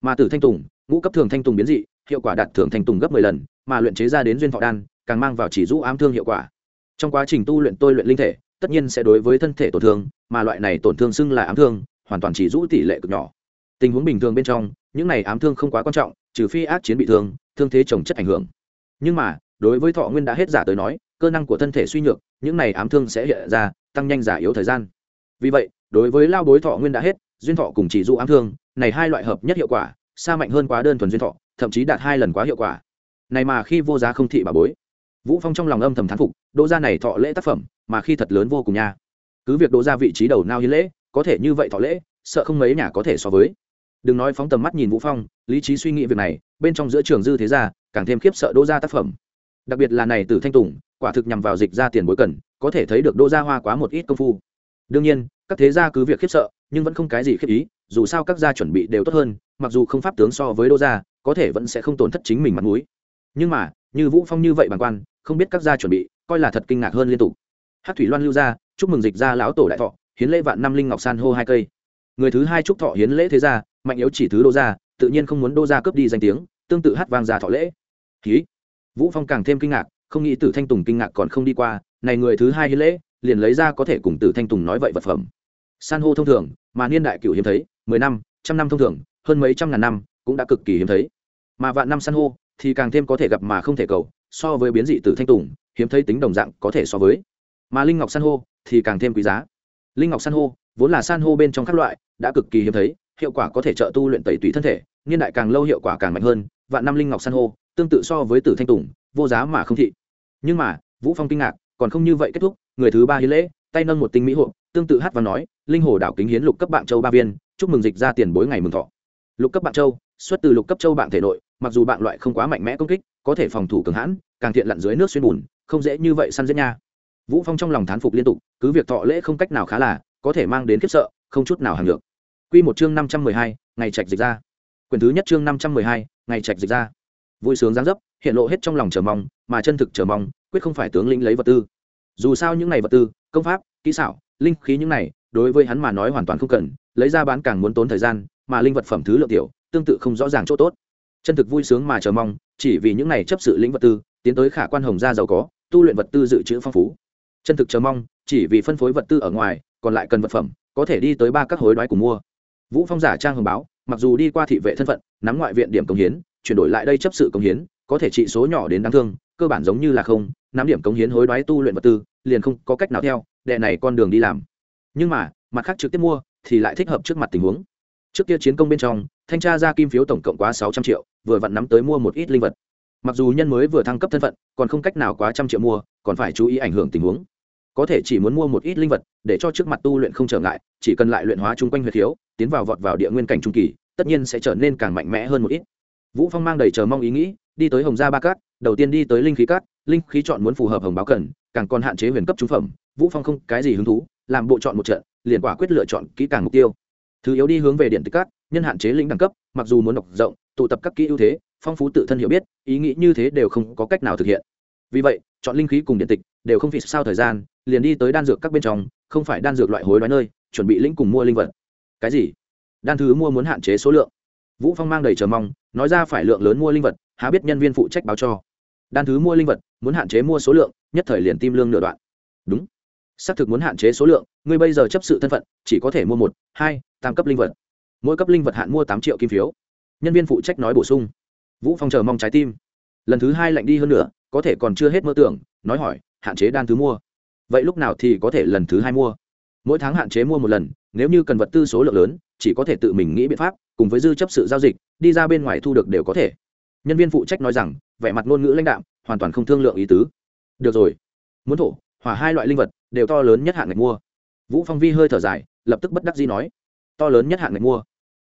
Mà tử thanh tùng, ngũ cấp thường thanh tùng biến dị, hiệu quả đạt thường thanh tùng gấp 10 lần, mà luyện chế ra đến duyên thọ đan, càng mang vào chỉ rũ ám thương hiệu quả. Trong quá trình tu luyện tôi luyện linh thể, tất nhiên sẽ đối với thân thể tổn thương, mà loại này tổn thương xưng là ám thương, hoàn toàn chỉ rũ tỷ lệ cực nhỏ. Tình huống bình thường bên trong, những này ám thương không quá quan trọng, trừ phi ác chiến bị thương thương thế trồng chất ảnh hưởng. Nhưng mà, đối với thọ nguyên đã hết giả tới nói, cơ năng của thân thể suy nhược, những này ám thương sẽ hiện ra, tăng nhanh giả yếu thời gian vì vậy, đối với lao bối thọ nguyên đã hết, duyên thọ cùng chỉ dụ ám thương, này hai loại hợp nhất hiệu quả, xa mạnh hơn quá đơn thuần duyên thọ, thậm chí đạt hai lần quá hiệu quả. Này mà khi vô giá không thị bà bối. Vũ phong trong lòng âm thầm thán phục, đỗ gia này thọ lễ tác phẩm, mà khi thật lớn vô cùng nha. Cứ việc đỗ gia vị trí đầu nao hiến lễ, có thể như vậy thọ lễ, sợ không mấy nhà có thể so với. Đừng nói phóng tầm mắt nhìn vũ phong, lý trí suy nghĩ việc này, bên trong giữa trường dư thế gia, càng thêm khiếp sợ đỗ gia tác phẩm. Đặc biệt là này từ thanh tùng, quả thực nhằm vào dịch ra tiền bối cần, có thể thấy được đỗ gia hoa quá một ít công phu đương nhiên, các thế gia cứ việc khiếp sợ, nhưng vẫn không cái gì khiếp ý, dù sao các gia chuẩn bị đều tốt hơn, mặc dù không pháp tướng so với đô gia, có thể vẫn sẽ không tổn thất chính mình mặt mũi. Nhưng mà, như vũ phong như vậy bằng quan, không biết các gia chuẩn bị, coi là thật kinh ngạc hơn liên tục. Hát thủy loan lưu gia chúc mừng dịch gia lão tổ đại thọ, hiến lễ vạn năm linh ngọc san hô hai cây. Người thứ hai chúc thọ hiến lễ thế gia, mạnh yếu chỉ thứ đô gia, tự nhiên không muốn đô gia cướp đi danh tiếng, tương tự hát vang gia thọ lễ. Ký vũ phong càng thêm kinh ngạc, không nghĩ tử thanh tùng kinh ngạc còn không đi qua, này người thứ hai hiến lễ liền lấy ra có thể cùng tử thanh tùng nói vậy vật phẩm. San hô thông thường, mà niên đại cựu hiếm thấy, mười năm, trăm năm thông thường, hơn mấy trăm ngàn năm cũng đã cực kỳ hiếm thấy. Mà vạn năm san hô thì càng thêm có thể gặp mà không thể cầu, so với biến dị tử thanh tùng, hiếm thấy tính đồng dạng có thể so với. Mà linh ngọc san hô thì càng thêm quý giá. Linh ngọc san hô vốn là san hô bên trong các loại, đã cực kỳ hiếm thấy, hiệu quả có thể trợ tu luyện tẩy tủy thân thể, niên đại càng lâu hiệu quả càng mạnh hơn, vạn năm linh ngọc san hô tương tự so với tử thanh tùng, vô giá mà không thị. Nhưng mà, vũ phong kinh ngạc còn không như vậy kết thúc người thứ ba hiến lễ tay nâng một tinh mỹ hộ tương tự hát và nói linh hồ đảo kính hiến lục cấp bạn châu ba viên chúc mừng dịch ra tiền bối ngày mừng thọ. Lục cấp bạn châu xuất từ lục cấp châu bạn thể nội mặc dù bạn loại không quá mạnh mẽ công kích có thể phòng thủ cường hãn càng thiện lặn dưới nước xuyên bùn không dễ như vậy săn giết nha. Vũ phong trong lòng thán phục liên tục cứ việc thọ lễ không cách nào khá là có thể mang đến khiếp sợ không chút nào hàng được quy một chương năm trăm mười hai, ngày trạch dịch ra. Quyền thứ nhất chương năm trăm mười hai, ngày trạch dịch ra. Vui sướng giáng dấp hiện lộ hết trong lòng chờ mong mà chân thực chờ mong quyết không phải tướng lĩnh lấy vật tư. Dù sao những này vật tư, công pháp, kỹ xảo, linh khí những này, đối với hắn mà nói hoàn toàn không cần, lấy ra bán càng muốn tốn thời gian, mà linh vật phẩm thứ lượng tiểu, tương tự không rõ ràng chỗ tốt. Chân thực vui sướng mà chờ mong, chỉ vì những này chấp sự lĩnh vật tư, tiến tới khả quan hồng gia giàu có, tu luyện vật tư dự trữ phong phú. Chân thực chờ mong, chỉ vì phân phối vật tư ở ngoài, còn lại cần vật phẩm, có thể đi tới ba các hối đoái cùng mua. Vũ phong giả trang hồng báo, mặc dù đi qua thị vệ thân phận, nắm ngoại viện điểm công hiến, chuyển đổi lại đây chấp sự công hiến, có thể trị số nhỏ đến đáng thương, cơ bản giống như là không nắm điểm cống hiến hối đoái tu luyện vật tư, liền không có cách nào theo đệ này con đường đi làm. Nhưng mà, mặt khác trực tiếp mua, thì lại thích hợp trước mặt tình huống. Trước kia chiến công bên trong, thanh tra ra kim phiếu tổng cộng quá sáu trăm triệu, vừa vặn nắm tới mua một ít linh vật. Mặc dù nhân mới vừa thăng cấp thân phận, còn không cách nào quá trăm triệu mua, còn phải chú ý ảnh hưởng tình huống. Có thể chỉ muốn mua một ít linh vật, để cho trước mặt tu luyện không trở ngại, chỉ cần lại luyện hóa chung quanh huyệt thiếu tiến vào vọt vào địa nguyên cảnh trung kỳ, tất nhiên sẽ trở nên càng mạnh mẽ hơn một ít. Vũ phong mang đầy chờ mong ý nghĩ, đi tới hồng gia ba cát, đầu tiên đi tới linh khí cát linh khí chọn muốn phù hợp hồng báo cần, càng còn hạn chế huyền cấp trung phẩm, vũ phong không cái gì hứng thú, làm bộ chọn một trận, liền quả quyết lựa chọn kỹ càng mục tiêu. Thứ yếu đi hướng về điện tích cát nhân hạn chế lĩnh đẳng cấp, mặc dù muốn đọc rộng, tụ tập các kỹ ưu thế, phong phú tự thân hiểu biết, ý nghĩ như thế đều không có cách nào thực hiện. Vì vậy, chọn linh khí cùng điện tịch đều không vì sao thời gian, liền đi tới đan dược các bên trong, không phải đan dược loại hối đoái nơi, chuẩn bị lĩnh cùng mua linh vật. Cái gì? Đan thứ mua muốn hạn chế số lượng. Vũ phong mang đầy chờ mong, nói ra phải lượng lớn mua linh vật, há biết nhân viên phụ trách báo cho đan thứ mua linh vật, muốn hạn chế mua số lượng, nhất thời liền tim lương nửa đoạn. Đúng. Xác thực muốn hạn chế số lượng, ngươi bây giờ chấp sự thân phận, chỉ có thể mua một, hai, tam cấp linh vật. Mỗi cấp linh vật hạn mua tám triệu kim phiếu. Nhân viên phụ trách nói bổ sung. Vũ phong chờ mong trái tim. Lần thứ hai lạnh đi hơn nữa có thể còn chưa hết mơ tưởng, nói hỏi, hạn chế đan thứ mua. Vậy lúc nào thì có thể lần thứ hai mua? Mỗi tháng hạn chế mua một lần, nếu như cần vật tư số lượng lớn, chỉ có thể tự mình nghĩ biện pháp, cùng với dư chấp sự giao dịch, đi ra bên ngoài thu được đều có thể. Nhân viên phụ trách nói rằng vẻ mặt ngôn ngữ lãnh đạm, hoàn toàn không thương lượng ý tứ. Được rồi. Muốn thổ hỏa hai loại linh vật đều to lớn nhất hạng ngạch mua. Vũ phong vi hơi thở dài lập tức bất đắc dĩ nói. To lớn nhất hạng ngạch mua.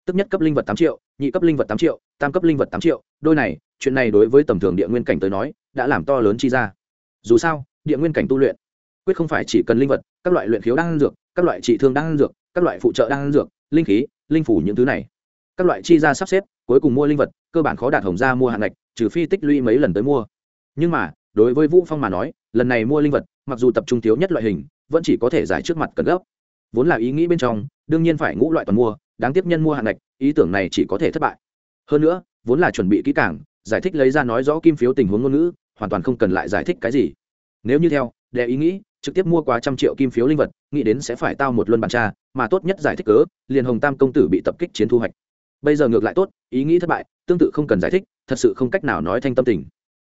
Tức nhất cấp linh vật tám triệu nhị cấp linh vật tám triệu tam cấp linh vật tám triệu. Đôi này chuyện này đối với tầm thường địa nguyên cảnh tới nói đã làm to lớn chi ra. Dù sao địa nguyên cảnh tu luyện quyết không phải chỉ cần linh vật các loại luyện khiếu đang dược các loại trị thương đang dược các loại phụ trợ đang dược linh khí linh phủ những thứ này. Các loại chi ra sắp xếp cuối cùng mua linh vật cơ bản khó đạt hồng ra mua hạn ngạch trừ phi tích lũy mấy lần tới mua. Nhưng mà, đối với vũ phong mà nói, lần này mua linh vật, mặc dù tập trung thiếu nhất loại hình, vẫn chỉ có thể giải trước mặt cần gấp. Vốn là ý nghĩ bên trong, đương nhiên phải ngũ loại toàn mua, đáng tiếc nhân mua hạn ngạch, ý tưởng này chỉ có thể thất bại. Hơn nữa, vốn là chuẩn bị kỹ càng, giải thích lấy ra nói rõ kim phiếu tình huống ngôn ngữ, hoàn toàn không cần lại giải thích cái gì. Nếu như theo đệ ý nghĩ, trực tiếp mua quá trăm triệu kim phiếu linh vật, nghĩ đến sẽ phải tao một luân bàn tra, mà tốt nhất giải thích cớ, liền hồng tam công tử bị tập kích chiến thu hoạch bây giờ ngược lại tốt, ý nghĩ thất bại, tương tự không cần giải thích, thật sự không cách nào nói thanh tâm tình.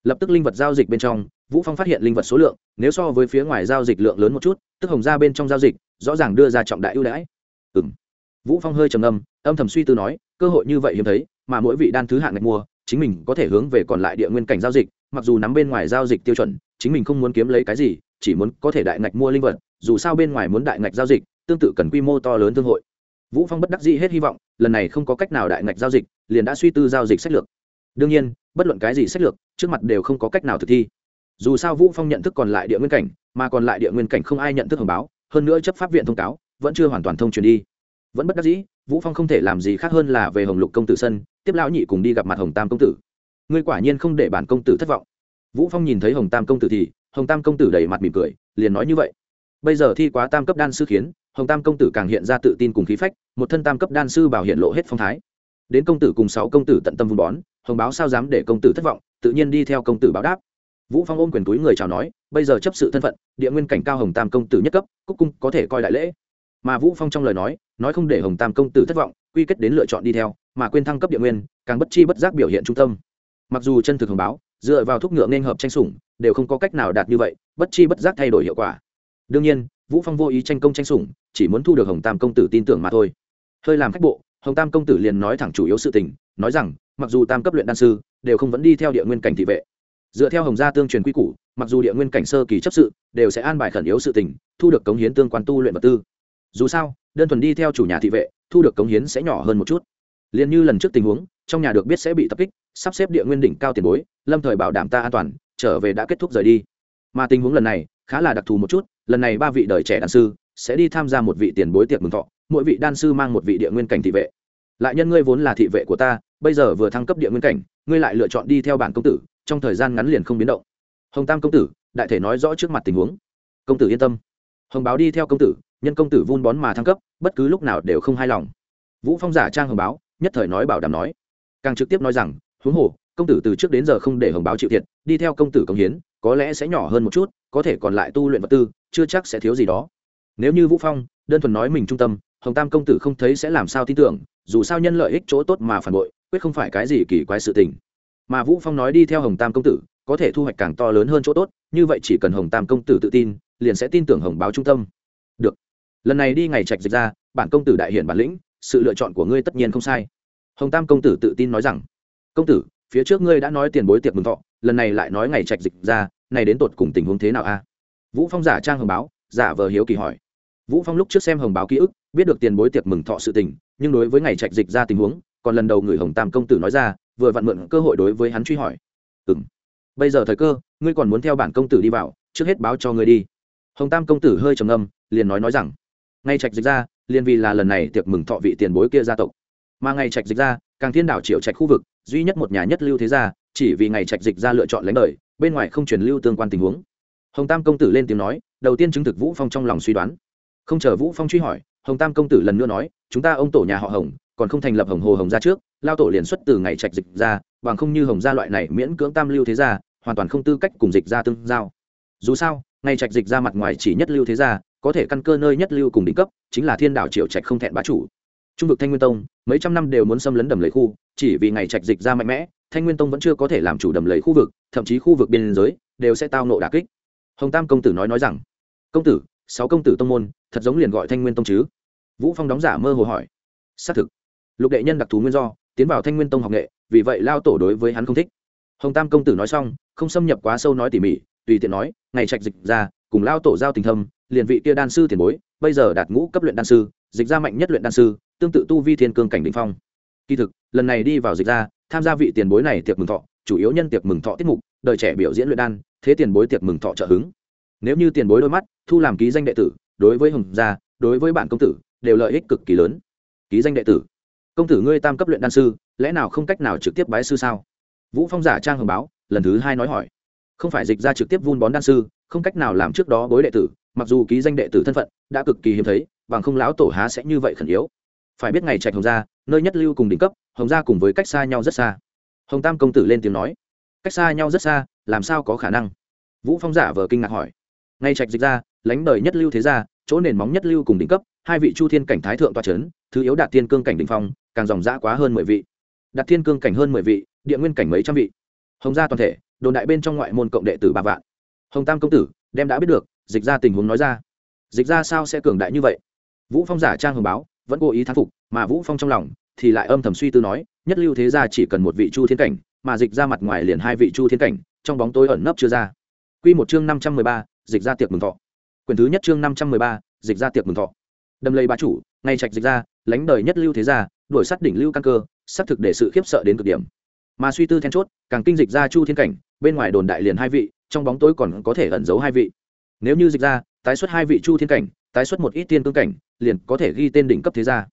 Lập tức linh vật giao dịch bên trong, vũ phong phát hiện linh vật số lượng, nếu so với phía ngoài giao dịch lượng lớn một chút, tức hồng ra bên trong giao dịch, rõ ràng đưa ra trọng đại ưu đãi. Ừ vũ phong hơi trầm âm âm thầm suy tư nói, cơ hội như vậy hiếm thấy, mà mỗi vị đan thứ hạng ngạch mua, chính mình có thể hướng về còn lại địa nguyên cảnh giao dịch, mặc dù nắm bên ngoài giao dịch tiêu chuẩn, chính mình không muốn kiếm lấy cái gì, chỉ muốn có thể đại ngạch mua linh vật, dù sao bên ngoài muốn đại ngạch giao dịch, tương tự cần quy mô to lớn thương hội vũ phong bất đắc dĩ hết hy vọng, lần này không có cách nào đại ngạch giao dịch, liền đã suy tư giao dịch sách lược. Đương nhiên, bất luận cái gì sách lược, trước mặt đều không có cách nào thực thi. Dù sao vũ phong nhận thức còn lại địa nguyên cảnh, mà còn lại địa nguyên cảnh không ai nhận thức hồng báo, hơn nữa chấp pháp viện thông cáo, vẫn chưa hoàn toàn thông truyền đi. Vẫn bất đắc dĩ, vũ phong không thể làm gì khác hơn là về hồng lục công tử sân, tiếp lão nhị cùng đi gặp mặt hồng tam công tử. Ngươi quả nhiên không để bản công tử thất vọng. Vũ phong nhìn thấy hồng tam công tử thì, hồng tam công tử đầy mặt mỉm cười, liền nói như vậy. Bây giờ thi quá tam cấp đan sư khiến hồng tam công tử càng hiện ra tự tin cùng khí phách, một thân tam cấp đan sư bảo hiện lộ hết phong thái. Đến công tử cùng sáu công tử tận tâm vun bón, hồng báo sao dám để công tử thất vọng, tự nhiên đi theo công tử báo đáp. Vũ phong ôm quyền túi người chào nói, bây giờ chấp sự thân phận, địa nguyên cảnh cao hồng tam công tử nhất cấp, cúc cung có thể coi đại lễ. Mà vũ phong trong lời nói nói không để hồng tam công tử thất vọng, quy kết đến lựa chọn đi theo, mà quên thăng cấp địa nguyên, càng bất chi bất giác biểu hiện trung tâm. Mặc dù chân thực hồng báo, dựa vào thuốc ngựa nên hợp tranh sủng, đều không có cách nào đạt như vậy, bất chi bất giác thay đổi hiệu quả. Đương nhiên, vũ phong vô ý tranh công tranh sủng chỉ muốn thu được hồng tam công tử tin tưởng mà thôi. Hơi làm khách bộ, hồng tam công tử liền nói thẳng chủ yếu sự tình, nói rằng, mặc dù tam cấp luyện đan sư, đều không vẫn đi theo địa nguyên cảnh thị vệ. Dựa theo hồng gia tương truyền quy củ, mặc dù địa nguyên cảnh sơ kỳ chấp sự, đều sẽ an bài khẩn yếu sự tình, thu được cống hiến tương quan tu luyện vật tư. Dù sao, đơn thuần đi theo chủ nhà thị vệ, thu được cống hiến sẽ nhỏ hơn một chút. Liền như lần trước tình huống, trong nhà được biết sẽ bị tập kích, sắp xếp địa nguyên đỉnh cao tiền bối, lâm thời bảo đảm ta an toàn, trở về đã kết thúc rời đi. Mà tình huống lần này, khá là đặc thù một chút, lần này ba vị đời trẻ đan sư sẽ đi tham gia một vị tiền bối tiệc mừng thọ, mỗi vị đan sư mang một vị địa nguyên cảnh thị vệ. Lại nhân ngươi vốn là thị vệ của ta, bây giờ vừa thăng cấp địa nguyên cảnh, ngươi lại lựa chọn đi theo bản công tử, trong thời gian ngắn liền không biến động. Hồng tam công tử, đại thể nói rõ trước mặt tình huống. Công tử yên tâm. Hồng báo đi theo công tử, nhân công tử vun bón mà thăng cấp, bất cứ lúc nào đều không hài lòng. Vũ phong giả trang hồng báo, nhất thời nói bảo đảm nói. Càng trực tiếp nói rằng, huống hồ, công tử từ trước đến giờ không để hồng báo chịu thiệt, đi theo công tử công hiến, có lẽ sẽ nhỏ hơn một chút, có thể còn lại tu luyện vật tư, chưa chắc sẽ thiếu gì đó nếu như vũ phong, đơn thuần nói mình trung tâm, hồng tam công tử không thấy sẽ làm sao tin tưởng, dù sao nhân lợi ích chỗ tốt mà phản bội, quyết không phải cái gì kỳ quái sự tình. Mà vũ phong nói đi theo hồng tam công tử, có thể thu hoạch càng to lớn hơn chỗ tốt, như vậy chỉ cần hồng tam công tử tự tin, liền sẽ tin tưởng hồng báo trung tâm. Được. Lần này đi ngày trạch dịch ra, bản công tử đại hiển bản lĩnh, sự lựa chọn của ngươi tất nhiên không sai. Hồng tam công tử tự tin nói rằng, công tử, phía trước ngươi đã nói tiền bối tiệc mừng thọ, lần này lại nói ngày trạch dịch ra, này đến tột cùng tình huống thế nào a? Vũ phong giả trang hồng báo, giả vờ hiếu kỳ hỏi vũ phong lúc trước xem hồng báo ký ức, biết được tiền bối tiệc mừng thọ sự tình, nhưng đối với ngày trạch dịch ra tình huống, còn lần đầu người hồng tam công tử nói ra, vừa vặn mượn cơ hội đối với hắn truy hỏi. Ừm. Bây giờ thời cơ, ngươi còn muốn theo bản công tử đi vào, trước hết báo cho ngươi đi. Hồng tam công tử hơi trầm ngâm, liền nói nói rằng ngay trạch dịch ra, liền vì là lần này tiệc mừng thọ vị tiền bối kia gia tộc. Mà ngày trạch dịch ra, càng thiên đảo triệu trạch khu vực, duy nhất một nhà nhất lưu thế gia, chỉ vì ngày trạch dịch ra lựa chọn lãnh đời, bên ngoài không truyền lưu tương quan tình huống. Hồng tam công tử lên tiếng nói, đầu tiên chứng thực vũ phong trong lòng suy đoán không chờ vũ phong truy hỏi, hồng tam công tử lần nữa nói, chúng ta ông tổ nhà họ hồng, còn không thành lập hồng hồ hồng gia trước, lao tổ liền xuất từ ngày trạch dịch ra, bằng không như hồng gia loại này miễn cưỡng tam lưu thế gia, hoàn toàn không tư cách cùng dịch ra tương giao. Dù sao, ngày trạch dịch ra mặt ngoài chỉ nhất lưu thế gia, có thể căn cơ nơi nhất lưu cùng đỉnh cấp, chính là thiên đảo triệu trạch không thẹn bá chủ. Trung vực thanh nguyên tông, mấy trăm năm đều muốn xâm lấn đầm lầy khu, chỉ vì ngày trạch dịch ra mạnh mẽ, thanh nguyên tông vẫn chưa có thể làm chủ đầm lầy khu vực, thậm chí khu vực biên giới, đều sẽ tao nộ đà kích. Hồng tam công tử nói nói rằng, công tử sáu công tử tông môn, thật giống liền gọi thanh nguyên tông chứ? Vũ phong đóng giả mơ hồ hỏi. Xác thực. Lục đệ nhân đặc thù nguyên do, tiến vào thanh nguyên tông học nghệ, vì vậy lao tổ đối với hắn không thích. Hồng tam công tử nói xong, không xâm nhập quá sâu nói tỉ mỉ, tùy tiện nói, ngày trạch dịch ra, cùng lao tổ giao tình thâm, liền vị kia đan sư tiền bối, bây giờ đạt ngũ cấp luyện đan sư, dịch ra mạnh nhất luyện đan sư, tương tự tu vi thiên cương cảnh đ phong. Kỳ thực, lần này đi vào dịch ra, tham gia vị tiền bối này tiệc mừng thọ, chủ yếu nhân tiệc mừng thọ tiết mục, đời trẻ biểu diễn luyện đan, thế tiền bối tiệc mừng thọ trợ hứng nếu như tiền bối đôi mắt, thu làm ký danh đệ tử, đối với hồng gia, đối với bản công tử, đều lợi ích cực kỳ lớn. Ký danh đệ tử. Công tử ngươi tam cấp luyện đan sư, lẽ nào không cách nào trực tiếp bái sư sao? Vũ phong giả trang hồng báo, lần thứ hai nói hỏi. Không phải dịch ra trực tiếp vun bón đan sư, không cách nào làm trước đó bối đệ tử, mặc dù ký danh đệ tử thân phận đã cực kỳ hiếm thấy, bằng không lão tổ há sẽ như vậy khẩn yếu. Phải biết ngày trạch hồng gia, nơi nhất lưu cùng đỉnh cấp, hồng gia cùng với cách xa nhau rất xa. Hồng tam công tử lên tiếng nói. Cách xa nhau rất xa, làm sao có khả năng? Vũ phong giả vờ kinh ngạc hỏi ngay trạch dịch ra lãnh đời nhất lưu thế gia chỗ nền móng nhất lưu cùng đỉnh cấp hai vị chu thiên cảnh thái thượng toa c h ấ n thứ yếu đạt thiên cương cảnh đ ỉ n h phong càng dòng dã quá hơn mười vị. Đạt thiên cương cảnh hơn mười vị địa nguyên cảnh mấy trăm vị. Hồng gia toàn thể đồn đại bên trong ngoại môn cộng đệ tử ba vạn. Hồng tam công tử đem đã biết được dịch ra tình huống nói ra. Dịch ra sao sẽ cường đại như vậy? Vũ phong giả trang hồng báo vẫn cố ý thán phục mà vũ phong trong lòng thì lại âm thầm suy tư nói nhất lưu thế gia chỉ cần một vị chu thiên cảnh mà dịch ra mặt ngoài liền hai vị chu thiên cảnh trong bóng tối ẩn nấp chưa ra. Quy một chương năm trăm mười ba, dịch ra tiệc mừng thọ. Quyển thứ nhất chương năm trăm mười ba, dịch ra tiệc mừng thọ. Đâm lây bá chủ, ngay trạch dịch ra, lãnh đời nhất lưu thế gia, đuổi sát đỉnh lưu căn cơ, xác thực để sự khiếp sợ đến cực điểm. Mà suy tư then chốt, càng kinh dịch ra chu thiên cảnh, bên ngoài đồn đại liền hai vị, trong bóng tối còn có thể ẩn giấu hai vị. Nếu như dịch ra, tái xuất hai vị chu thiên cảnh, tái xuất một ít tiên cương cảnh, liền có thể ghi tên đỉnh cấp thế gia.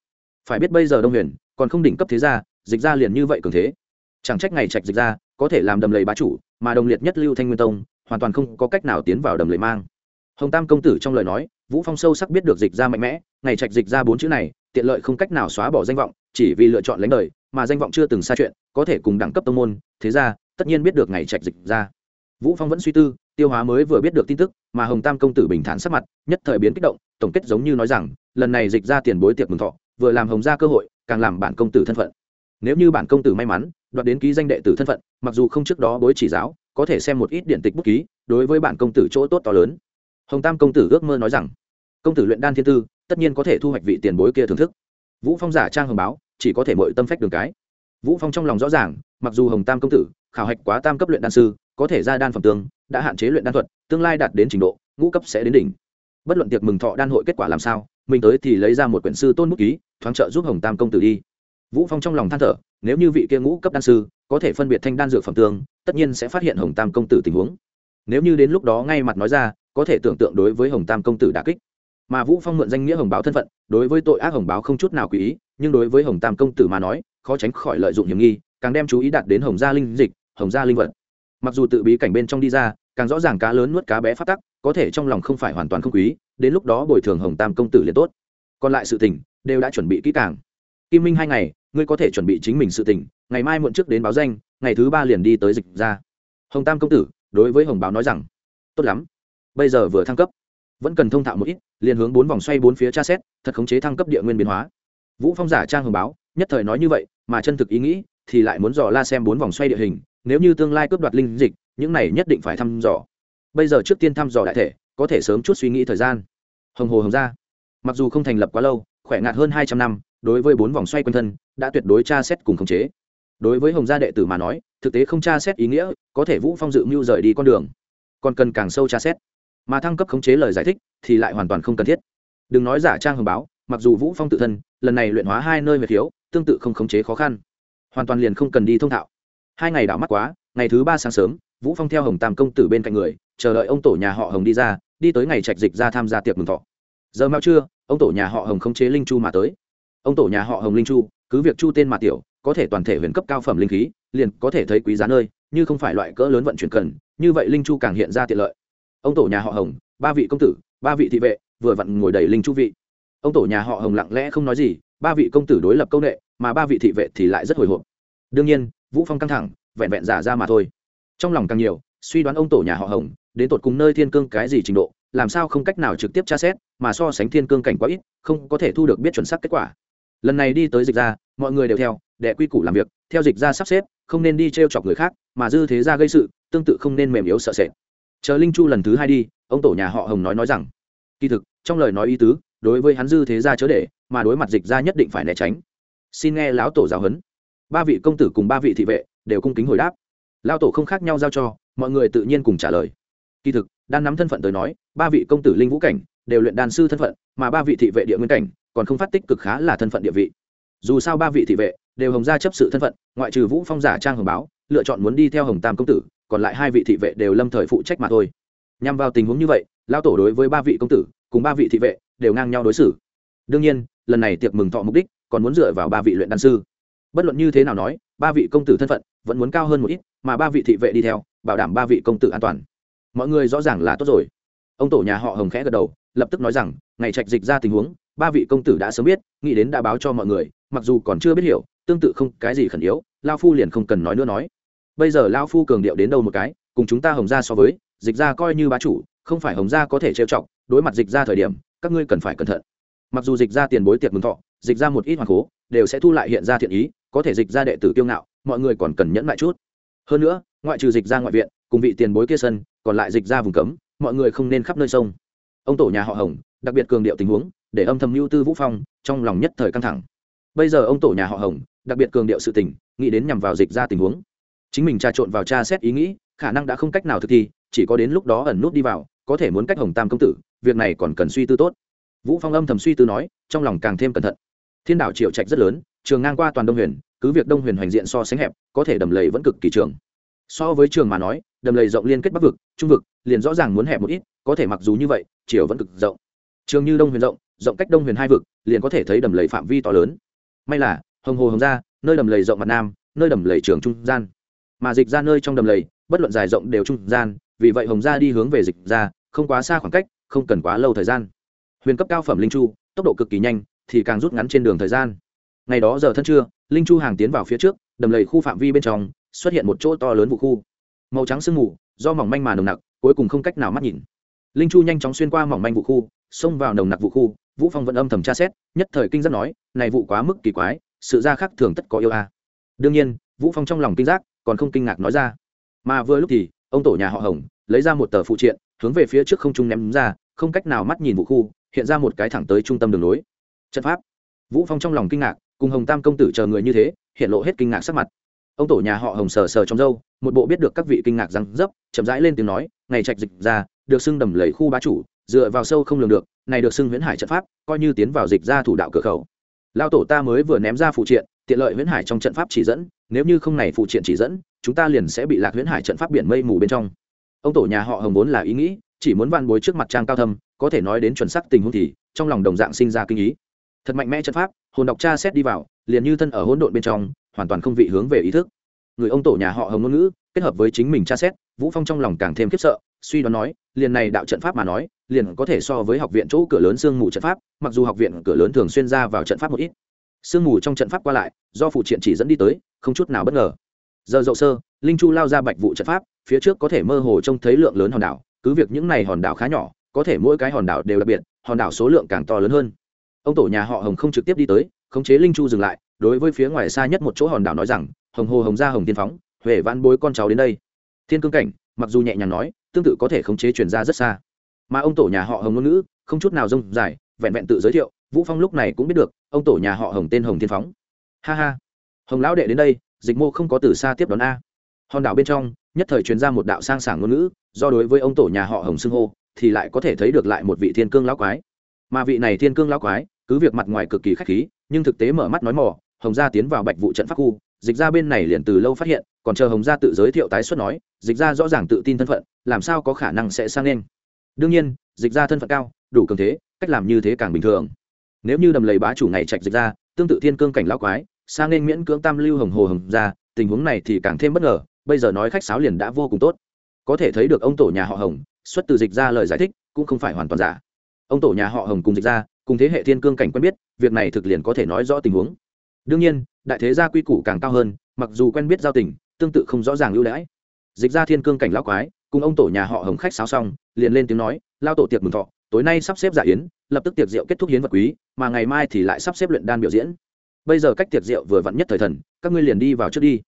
Phải biết bây giờ Đông Huyền, còn không đỉnh cấp thế gia, dịch ra liền như vậy cường thế. Chẳng trách ngày trạch dịch ra, có thể làm đầm lầy bá chủ, mà đồng liệt nhất lưu thanh nguyên tông hoàn toàn không có cách nào tiến vào đầm lầy mang. Hồng tam công tử trong lời nói, vũ phong sâu sắc biết được dịch ra mạnh mẽ, ngày trạch dịch ra bốn chữ này, tiện lợi không cách nào xóa bỏ danh vọng, chỉ vì lựa chọn lãnh đời, mà danh vọng chưa từng xa chuyện, có thể cùng đẳng cấp tông môn, thế ra, tất nhiên biết được ngày trạch dịch ra. Vũ phong vẫn suy tư, tiêu hóa mới vừa biết được tin tức, mà hồng tam công tử bình thản sắc mặt, nhất thời biến kích động, tổng kết giống như nói rằng, lần này dịch ra tiền bối tiệc mừng thọ, vừa làm hồng ra cơ hội, càng làm bản công tử thân phận. Nếu như bản công tử may mắn, đoạt đến ký danh đệ tử thân phận, mặc dù không trước đó bối chỉ giáo có thể xem một ít điện tịch bút ký, đối với bản công tử chỗ tốt to lớn. Hồng tam công tử ước mơ nói rằng, công tử luyện đan thiên tư, tất nhiên có thể thu hoạch vị tiền bối kia thưởng thức. Vũ phong giả trang hồng báo, chỉ có thể mọi tâm phách đường cái. Vũ phong trong lòng rõ ràng, mặc dù hồng tam công tử, khảo hạch quá tam cấp luyện đan sư, có thể ra đan phẩm tương, đã hạn chế luyện đan thuật, tương lai đạt đến trình độ, ngũ cấp sẽ đến đỉnh. Bất luận tiệc mừng thọ đan hội kết quả làm sao, mình tới thì lấy ra một quyển sư tôn bút ký, thoáng trợ giúp hồng tam công tử đi vũ phong trong lòng than thở, nếu như vị kia ngũ cấp đan sư có thể phân biệt thanh đan dược phẩm tương, tất nhiên sẽ phát hiện hồng tam công tử tình huống. Nếu như đến lúc đó ngay mặt nói ra, có thể tưởng tượng đối với hồng tam công tử đà kích. Mà vũ phong mượn danh nghĩa hồng báo thân phận, đối với tội ác hồng báo không chút nào quý ý, nhưng đối với hồng tam công tử mà nói, khó tránh khỏi lợi dụng hiểm nghi, càng đem chú ý đạt đến hồng gia linh dịch, hồng gia linh vật. Mặc dù tự bí cảnh bên trong đi ra, càng rõ ràng cá lớn nuốt cá bé phát tắc, có thể trong lòng không phải hoàn toàn không quý, đến lúc đó bồi thường hồng tam công tử liền tốt. Còn lại sự tình, đều đã chuẩn bị kỹ càng kim minh hai ngày, ngươi có thể chuẩn bị chính mình sự tình, ngày mai muộn trước đến báo danh, ngày thứ ba liền đi tới dịch ra. Hồng tam công tử, đối với hồng báo nói rằng, tốt lắm, bây giờ vừa thăng cấp, vẫn cần thông thạo một ít, liền hướng bốn vòng xoay bốn phía tra xét, thật khống chế thăng cấp địa nguyên biến hóa. Vũ phong giả trang hồng báo, nhất thời nói như vậy, mà chân thực ý nghĩ thì lại muốn dò la xem bốn vòng xoay địa hình, nếu như tương lai cướp đoạt linh dịch, những này nhất định phải thăm dò. Bây giờ trước tiên thăm dò đại thể, có thể sớm chút suy nghĩ thời gian. Hồng hồ hồng ra, mặc dù không thành lập quá lâu, khỏe ngạt hơn hai trăm năm đối với bốn vòng xoay quanh thân, đã tuyệt đối tra xét cùng khống chế. Đối với hồng gia đệ tử mà nói, thực tế không tra xét ý nghĩa, có thể vũ phong dự mưu rời đi con đường, còn cần càng sâu tra xét. Mà thăng cấp khống chế lời giải thích, thì lại hoàn toàn không cần thiết. Đừng nói giả trang hồng báo, mặc dù vũ phong tự thân, lần này luyện hóa hai nơi về thiếu tương tự không khống chế khó khăn, hoàn toàn liền không cần đi thông thạo. Hai ngày đảo mắt quá, ngày thứ ba sáng sớm, vũ phong theo hồng tam công tử bên cạnh người, chờ đợi ông tổ nhà họ hồng đi ra, đi tới ngày trạch dịch ra tham gia tiệc mừng thọ. Giờ mao trưa, ông tổ nhà họ hồng khống chế linh chu mà tới ông tổ nhà họ hồng linh chu, cứ việc chu tên mà tiểu, có thể toàn thể huyền cấp cao phẩm linh khí, liền có thể thấy quý giá nơi, như không phải loại cỡ lớn vận chuyển cần, như vậy linh chu càng hiện ra tiện lợi. Ông tổ nhà họ hồng, ba vị công tử, ba vị thị vệ, vừa vặn ngồi đầy linh chu vị. Ông tổ nhà họ hồng lặng lẽ không nói gì, ba vị công tử đối lập công nghệ mà ba vị thị vệ thì lại rất hồi hộp. Đương nhiên, vũ phong căng thẳng, vẹn vẹn giả ra mà thôi. Trong lòng càng nhiều, suy đoán ông tổ nhà họ hồng, đến tột cùng nơi thiên cương cái gì trình độ, làm sao không cách nào trực tiếp tra xét, mà so sánh thiên cương cảnh quá ít, không có thể thu được biết chuẩn xác kết quả lần này đi tới dịch ra mọi người đều theo, đệ quy củ làm việc, theo dịch ra sắp xếp, không nên đi t r e o chọc người khác, mà dư thế ra gây sự, tương tự không nên mềm yếu sợ sệt. Chờ linh chu lần thứ hai đi, ông tổ nhà họ hồng nói nói rằng, kỳ thực, trong lời nói ý tứ, đối với hắn dư thế ra chớ để, mà đối mặt dịch ra nhất định phải né tránh. Xin nghe lão tổ giáo huấn. Ba vị công tử cùng ba vị thị vệ đều cung kính hồi đáp. Lão tổ không khác nhau giao cho, mọi người tự nhiên cùng trả lời. Kỳ thực, đan nắm thân phận tới nói, ba vị công tử linh vũ cảnh đều luyện đàn sư thân phận, mà ba vị thị vệ địa nguyên cảnh còn không phát tích cực khá là thân phận địa vị. Dù sao ba vị thị vệ đều hồng gia chấp sự thân phận, ngoại trừ vũ phong giả trang hồng báo, lựa chọn muốn đi theo hồng tam công tử, còn lại hai vị thị vệ đều lâm thời phụ trách mà thôi. Nhằm vào tình huống như vậy lao tổ đối với ba vị công tử cùng ba vị thị vệ đều ngang nhau đối xử. Đương nhiên, lần này tiệc mừng thọ mục đích còn muốn dựa vào ba vị luyện đan sư. Bất luận như thế nào nói, ba vị công tử thân phận vẫn muốn cao hơn một ít, mà ba vị thị vệ đi theo, bảo đảm ba vị công tử an toàn. Mọi người rõ ràng là tốt rồi. Ông tổ nhà họ hồng khẽ gật đầu, lập tức nói rằng, ngày trạch dịch ra tình huống ba vị công tử đã sớm biết, nghĩ đến đã báo cho mọi người, mặc dù còn chưa biết hiểu, tương tự không cái gì khẩn yếu, lao phu liền không cần nói nữa nói. Bây giờ lao phu cường điệu đến đâu một cái, cùng chúng ta hồng ra so với, dịch ra coi như bá chủ, không phải hồng gia có thể trêu chọc, đối mặt dịch ra thời điểm, các ngươi cần phải cẩn thận. Mặc dù dịch ra tiền bối tiệc mừng thọ, dịch ra một ít hoàng cố, đều sẽ thu lại hiện ra thiện ý, có thể dịch ra đệ tử kiêu ngạo, mọi người còn cần nhẫn lại chút. Hơn nữa, ngoại trừ dịch ra ngoại viện, cùng vị tiền bối kia sân, còn lại dịch ra vùng cấm, mọi người không nên khắp nơi sông. Ông tổ nhà họ hồng, đặc biệt cường điệu tình huống để âm thầm mưu tư vũ phong, trong lòng nhất thời căng thẳng. Bây giờ ông tổ nhà họ hồng, đặc biệt cường điệu sự tình, nghĩ đến nhằm vào dịch ra tình huống. Chính mình trà trộn vào tra xét ý nghĩ, khả năng đã không cách nào thực thi, chỉ có đến lúc đó ẩn nút đi vào, có thể muốn cách hồng tam công tử, việc này còn cần suy tư tốt. Vũ phong âm thầm suy tư nói, trong lòng càng thêm cẩn thận. Thiên đảo triệu trạch rất lớn, trường ngang qua toàn đông huyền, cứ việc đông huyền hoành diện so sánh hẹp, có thể đầm lầy vẫn cực kỳ trường. So với trường mà nói, đầm lầy rộng liên kết bắc vực, trung vực, liền rõ ràng muốn hẹp một ít, có thể mặc dù như vậy, chiều vẫn cực rộng. Trường như đông huyền rộng rộng cách đông huyền hai vực, liền có thể thấy đầm lầy phạm vi to lớn. May là, hồng hồ hồng ra, nơi đầm lầy rộng mặt nam, nơi đầm lầy trường trung gian. Mà dịch ra nơi trong đầm lầy, bất luận dài rộng đều trung gian, vì vậy hồng ra đi hướng về dịch ra, không quá xa khoảng cách, không cần quá lâu thời gian. Huyền cấp cao phẩm linh chu, tốc độ cực kỳ nhanh, thì càng rút ngắn trên đường thời gian. Ngày đó giờ thân trưa, linh chu hàng tiến vào phía trước, đầm lầy khu phạm vi bên trong, xuất hiện một chỗ to lớn vụ khu. Màu trắng sương mù, do mỏng manh mà nồng nặc, cuối cùng không cách nào mắt nhìn. Linh chu nhanh chóng xuyên qua mỏng manh vụ khu, xông vào nồng nặc vụ khu vũ phong vẫn âm thầm tra xét, nhất thời kinh giác nói, này vụ quá mức kỳ quái, sự ra khác thường tất có yêu a. Đương nhiên, vũ phong trong lòng kinh giác còn không kinh ngạc nói ra. Mà vừa lúc thì, ông tổ nhà họ hồng lấy ra một tờ phụ triện, hướng về phía trước không trung ném ra, không cách nào mắt nhìn vụ khu, hiện ra một cái thẳng tới trung tâm đường lối. Trận pháp. Vũ phong trong lòng kinh ngạc, cùng hồng tam công tử chờ người như thế, hiện lộ hết kinh ngạc sắc mặt. Ông tổ nhà họ hồng sờ sờ trong dâu một bộ biết được các vị kinh ngạc răng dấp chậm rãi lên tiếng nói, ngày trạch dịch ra, được xưng đầm lầy khu bá chủ dựa vào sâu không lường được, này được xưng huyễn hải trận pháp, coi như tiến vào dịch ra thủ đạo cửa khẩu. Lao tổ ta mới vừa ném ra phụ triện, tiện lợi huyễn hải trong trận pháp chỉ dẫn, nếu như không này phụ triện chỉ dẫn, chúng ta liền sẽ bị lạc huyễn hải trận pháp biển mây mù bên trong. Ông tổ nhà họ hồng vốn là ý nghĩ, chỉ muốn van bối trước mặt trang cao thâm, có thể nói đến chuẩn xác tình huống thì, trong lòng đồng dạng sinh ra kinh ý. Thật mạnh mẽ trận pháp, hồn đọc cha xét đi vào, liền như thân ở hỗn độn bên trong, hoàn toàn không vị hướng về ý thức. Người ông tổ nhà họ hồng ngôn ngữ, kết hợp với chính mình tra xét, vũ phong trong lòng càng thêm khiếp sợ suy đoán nói, liền này đạo trận pháp mà nói, liền có thể so với học viện chỗ cửa lớn sương mù trận pháp, mặc dù học viện cửa lớn thường xuyên ra vào trận pháp một ít. Sương mù trong trận pháp qua lại, do phụ triện chỉ dẫn đi tới, không chút nào bất ngờ. Giờ dậu sơ, linh chu lao ra bạch vụ trận pháp, phía trước có thể mơ hồ trông thấy lượng lớn hòn đảo, cứ việc những này hòn đảo khá nhỏ, có thể mỗi cái hòn đảo đều đặc biệt, hòn đảo số lượng càng to lớn hơn. Ông tổ nhà họ hồng không trực tiếp đi tới, khống chế linh chu dừng lại, đối với phía ngoài xa nhất một chỗ hòn đảo nói rằng, hồng hồ hồng gia hồng tiên phóng, huệ vãn bối con cháu đến đây. Thiên cương cảnh, mặc dù nhẹ nhàng nói tương tự có thể khống chế chuyển ra rất xa. Mà ông tổ nhà họ hồng ngôn ngữ, không chút nào rông dài, vẹn vẹn tự giới thiệu, vũ phong lúc này cũng biết được, ông tổ nhà họ hồng tên hồng Thiên phóng. Ha ha. Hồng lão đệ đến đây, dịch mô không có từ xa tiếp đón a. Hòn đảo bên trong, nhất thời truyền ra một đạo sang sảng ngôn ngữ, do đối với ông tổ nhà họ hồng xưng hô, thì lại có thể thấy được lại một vị thiên cương lão quái. Mà vị này thiên cương lão quái, cứ việc mặt ngoài cực kỳ khách khí, nhưng thực tế mở mắt nói mỏ hồng gia tiến vào bạch vụ trận pháp khu, dịch ra bên này liền từ lâu phát hiện, còn chờ hồng gia tự giới thiệu tái xuất nói, dịch ra rõ ràng tự tin thân phận, làm sao có khả năng sẽ sang nên? Đương nhiên, dịch ra thân phận cao, đủ cường thế, cách làm như thế càng bình thường. Nếu như đầm lầy bá chủ ngày trạch dịch ra tương tự thiên cương cảnh lão quái, sang nên miễn cưỡng tam lưu hồng hồ hồng ra tình huống này thì càng thêm bất ngờ, bây giờ nói khách sáo liền đã vô cùng tốt. Có thể thấy được ông tổ nhà họ hồng, xuất từ dịch ra lời giải thích, cũng không phải hoàn toàn giả. Ông tổ nhà họ hồng cùng dịch ra cùng thế hệ thiên cương cảnh quen biết, việc này thực liền có thể nói rõ tình huống đương nhiên, đại thế gia quy củ càng cao hơn, mặc dù quen biết giao tình, tương tự không rõ ràng lưu đãi. Dịch ra thiên cương cảnh lão quái, cùng ông tổ nhà họ hồng khách sáo xong, liền lên tiếng nói, lao tổ tiệc mừng thọ, tối nay sắp xếp giả yến, lập tức tiệc rượu kết thúc hiến vật quý, mà ngày mai thì lại sắp xếp luyện đan biểu diễn. Bây giờ cách tiệc rượu vừa vặn nhất thời thần, các ngươi liền đi vào trước đi.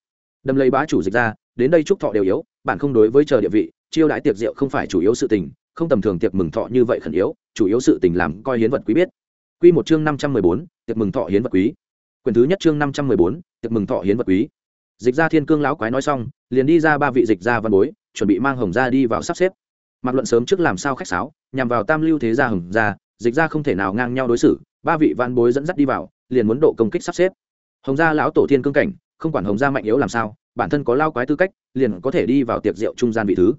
Đâm lấy bá chủ dịch ra, đến đây chúc thọ đều yếu, bạn không đối với chờ địa vị, chiêu đãi tiệc rượu không phải chủ yếu sự tình, không tầm thường tiệc mừng thọ như vậy khẩn yếu, chủ yếu sự tình làm coi hiến vật quý biết. Quy một chương năm trăm mười bốn, tiệc mừng thọ hiến vật quý quyển thứ nhất chương năm trăm mười bốn, tiệc mừng thọ hiến vật quý. Dịch ra thiên cương lão quái nói xong, liền đi ra ba vị dịch gia văn bối, chuẩn bị mang hồng gia đi vào sắp xếp. Mặc luận sớm trước làm sao khách sáo, nhằm vào tam lưu thế gia hồng gia, dịch gia không thể nào ngang nhau đối xử, ba vị văn bối dẫn dắt đi vào, liền muốn độ công kích sắp xếp. Hồng gia lão tổ thiên cương cảnh, không quản hồng gia mạnh yếu làm sao, bản thân có lao quái tư cách, liền có thể đi vào tiệc rượu trung gian vị thứ.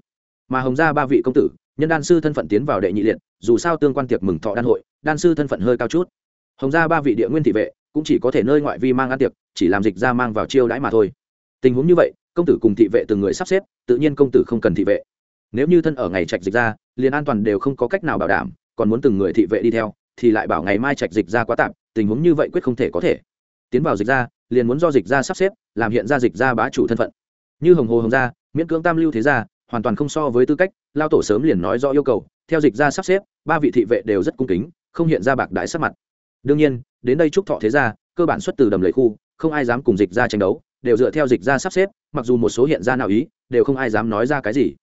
Mà hồng gia ba vị công tử, nhân đan sư thân phận tiến vào đệ nhị liệt, dù sao tương quan tiệc mừng thọ đan hội, đan sư thân phận hơi cao chút. Hồng gia ba vị địa nguyên thị vệ cũng chỉ có thể nơi ngoại vi mang ăn tiệc, chỉ làm dịch ra mang vào chiêu đãi mà thôi. Tình huống như vậy, công tử cùng thị vệ từng người sắp xếp, tự nhiên công tử không cần thị vệ. Nếu như thân ở ngày trạch dịch ra, liền an toàn đều không có cách nào bảo đảm, còn muốn từng người thị vệ đi theo, thì lại bảo ngày mai trạch dịch ra quá tạm, tình huống như vậy quyết không thể có thể. Tiến vào dịch ra, liền muốn do dịch ra sắp xếp, làm hiện ra dịch ra bá chủ thân phận. Như hồng hồ hồng gia, miễn cưỡng tam lưu thế gia, hoàn toàn không so với tư cách, lao tổ sớm liền nói rõ yêu cầu, theo dịch ra sắp xếp, ba vị thị vệ đều rất cung kính, không hiện ra bạc đại sắc mặt đương nhiên, đến đây trúc thọ thế gia, cơ bản xuất từ đầm lầy khu, không ai dám cùng dịch ra tranh đấu, đều dựa theo dịch ra sắp xếp, mặc dù một số hiện ra nào ý, đều không ai dám nói ra cái gì.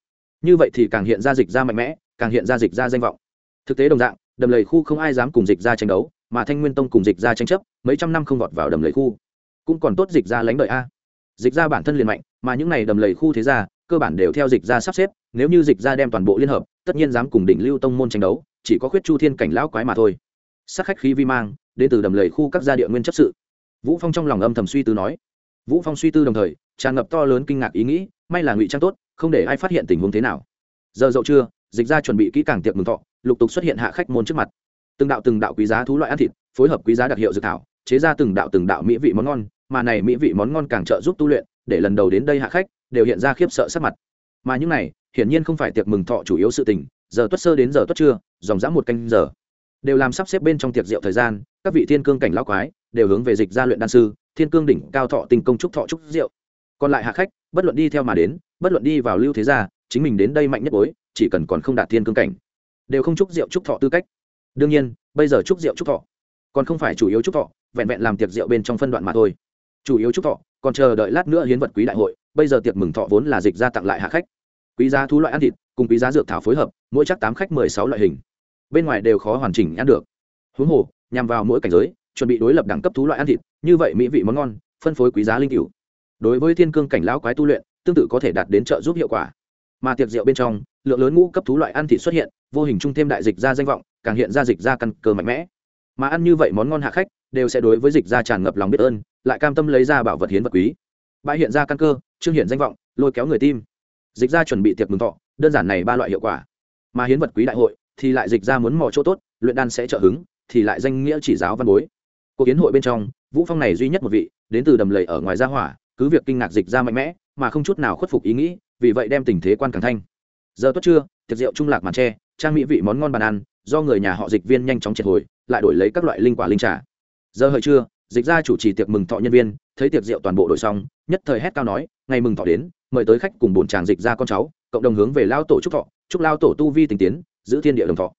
Như vậy thì càng hiện ra dịch ra mạnh mẽ, càng hiện ra dịch ra danh vọng. Thực tế đồng dạng, đầm lầy khu không ai dám cùng dịch ra tranh đấu, mà thanh nguyên tông cùng dịch ra tranh chấp, mấy trăm năm không vọt vào đầm lầy khu. Cũng còn tốt dịch ra lánh đợi a. Dịch ra bản thân liền mạnh, mà những này đầm lầy khu thế ra cơ bản đều theo dịch ra sắp xếp, nếu như dịch ra đem toàn bộ liên hợp, tất nhiên dám cùng đỉnh lưu tông môn tranh đấu, chỉ có khuyết chu thiên cảnh lão quái mà thôi sát khách khí vi mang, đến từ đầm lầy khu các gia địa nguyên chấp sự. Vũ phong trong lòng âm thầm suy tư nói. Vũ phong suy tư đồng thời, tràn ngập to lớn kinh ngạc ý nghĩ, may là ngụy trang tốt, không để ai phát hiện tình huống thế nào. Giờ dậu trưa, dịch ra chuẩn bị kỹ càng tiệc mừng thọ, lục tục xuất hiện hạ khách môn trước mặt. Từng đạo từng đạo quý giá thú loại ăn thịt, phối hợp quý giá đặc hiệu dược thảo, chế ra từng đạo từng đạo mỹ vị món ngon, mà này mỹ vị món ngon càng trợ giúp tu luyện, để lần đầu đến đây hạ khách, đều hiện ra khiếp sợ sắc mặt. Mà những này, hiển nhiên không phải tiệc mừng thọ chủ yếu sự tình, giờ tuất sơ đến giờ tuất trưa, dòng dã một canh giờ đều làm sắp xếp bên trong tiệc rượu thời gian, các vị thiên cương cảnh lão quái đều hướng về dịch gia luyện đan sư, thiên cương đỉnh cao thọ tình công trúc thọ trúc rượu. Còn lại hạ khách, bất luận đi theo mà đến, bất luận đi vào lưu thế gia, chính mình đến đây mạnh nhất bối, chỉ cần còn không đạt thiên cương cảnh, đều không trúc rượu trúc thọ tư cách. Đương nhiên, bây giờ trúc rượu trúc thọ còn không phải chủ yếu trúc thọ, vẹn vẹn làm tiệc rượu bên trong phân đoạn mà thôi. Chủ yếu trúc thọ, còn chờ đợi lát nữa hiến vật quý đại hội, bây giờ tiệc mừng thọ vốn là dịch ra tặng lại hạ khách. Quý giá thú loại ăn thịt, cùng quý giá dược thảo phối hợp, mỗi chắc tám khách mười sáu loại hình bên ngoài đều khó hoàn chỉnh ăn được. Huống hồ, nhằm vào mỗi cảnh giới, chuẩn bị đối lập đẳng cấp thú loại ăn thịt, như vậy mỹ vị món ngon, phân phối quý giá linh cửu đối với thiên cương cảnh lão quái tu luyện, tương tự có thể đạt đến trợ giúp hiệu quả. Mà tiệc rượu bên trong, lượng lớn ngũ cấp thú loại ăn thịt xuất hiện, vô hình trung thêm đại dịch ra danh vọng, càng hiện ra dịch ra căn cơ mạnh mẽ. Mà ăn như vậy món ngon hạ khách, đều sẽ đối với dịch ra tràn ngập lòng biết ơn, lại cam tâm lấy ra bảo vật hiến vật quý. Bãi hiện ra căn cơ, trương hiện danh vọng, lôi kéo người tim. Dịch ra chuẩn bị tiệc mừng thọ, đơn giản này ba loại hiệu quả. Mà hiến vật quý đại hội thì lại dịch ra muốn mò chỗ tốt, luyện đan sẽ trợ hứng, thì lại danh nghĩa chỉ giáo văn bối. Cuộc kiến hội bên trong, vũ phong này duy nhất một vị, đến từ đầm lầy ở ngoài gia hỏa, cứ việc kinh ngạc dịch ra mạnh mẽ, mà không chút nào khuất phục ý nghĩ, vì vậy đem tình thế quan càng thanh. Giờ tốt trưa, tiệc rượu trung lạc màn tre, trang mỹ vị món ngon bàn ăn, do người nhà họ dịch viên nhanh chóng triệt hồi, lại đổi lấy các loại linh quả linh trà. Giờ hơi trưa, dịch ra chủ trì tiệc mừng thọ nhân viên, thấy tiệc rượu toàn bộ đổi xong, nhất thời hét cao nói, ngày mừng thọ đến, mời tới khách cùng bổn tràng dịch ra con cháu, cộng đồng hướng về lao tổ trúc thọ, chúc lao tổ tu vi tình tiến giữ thiên địa đồng thọ.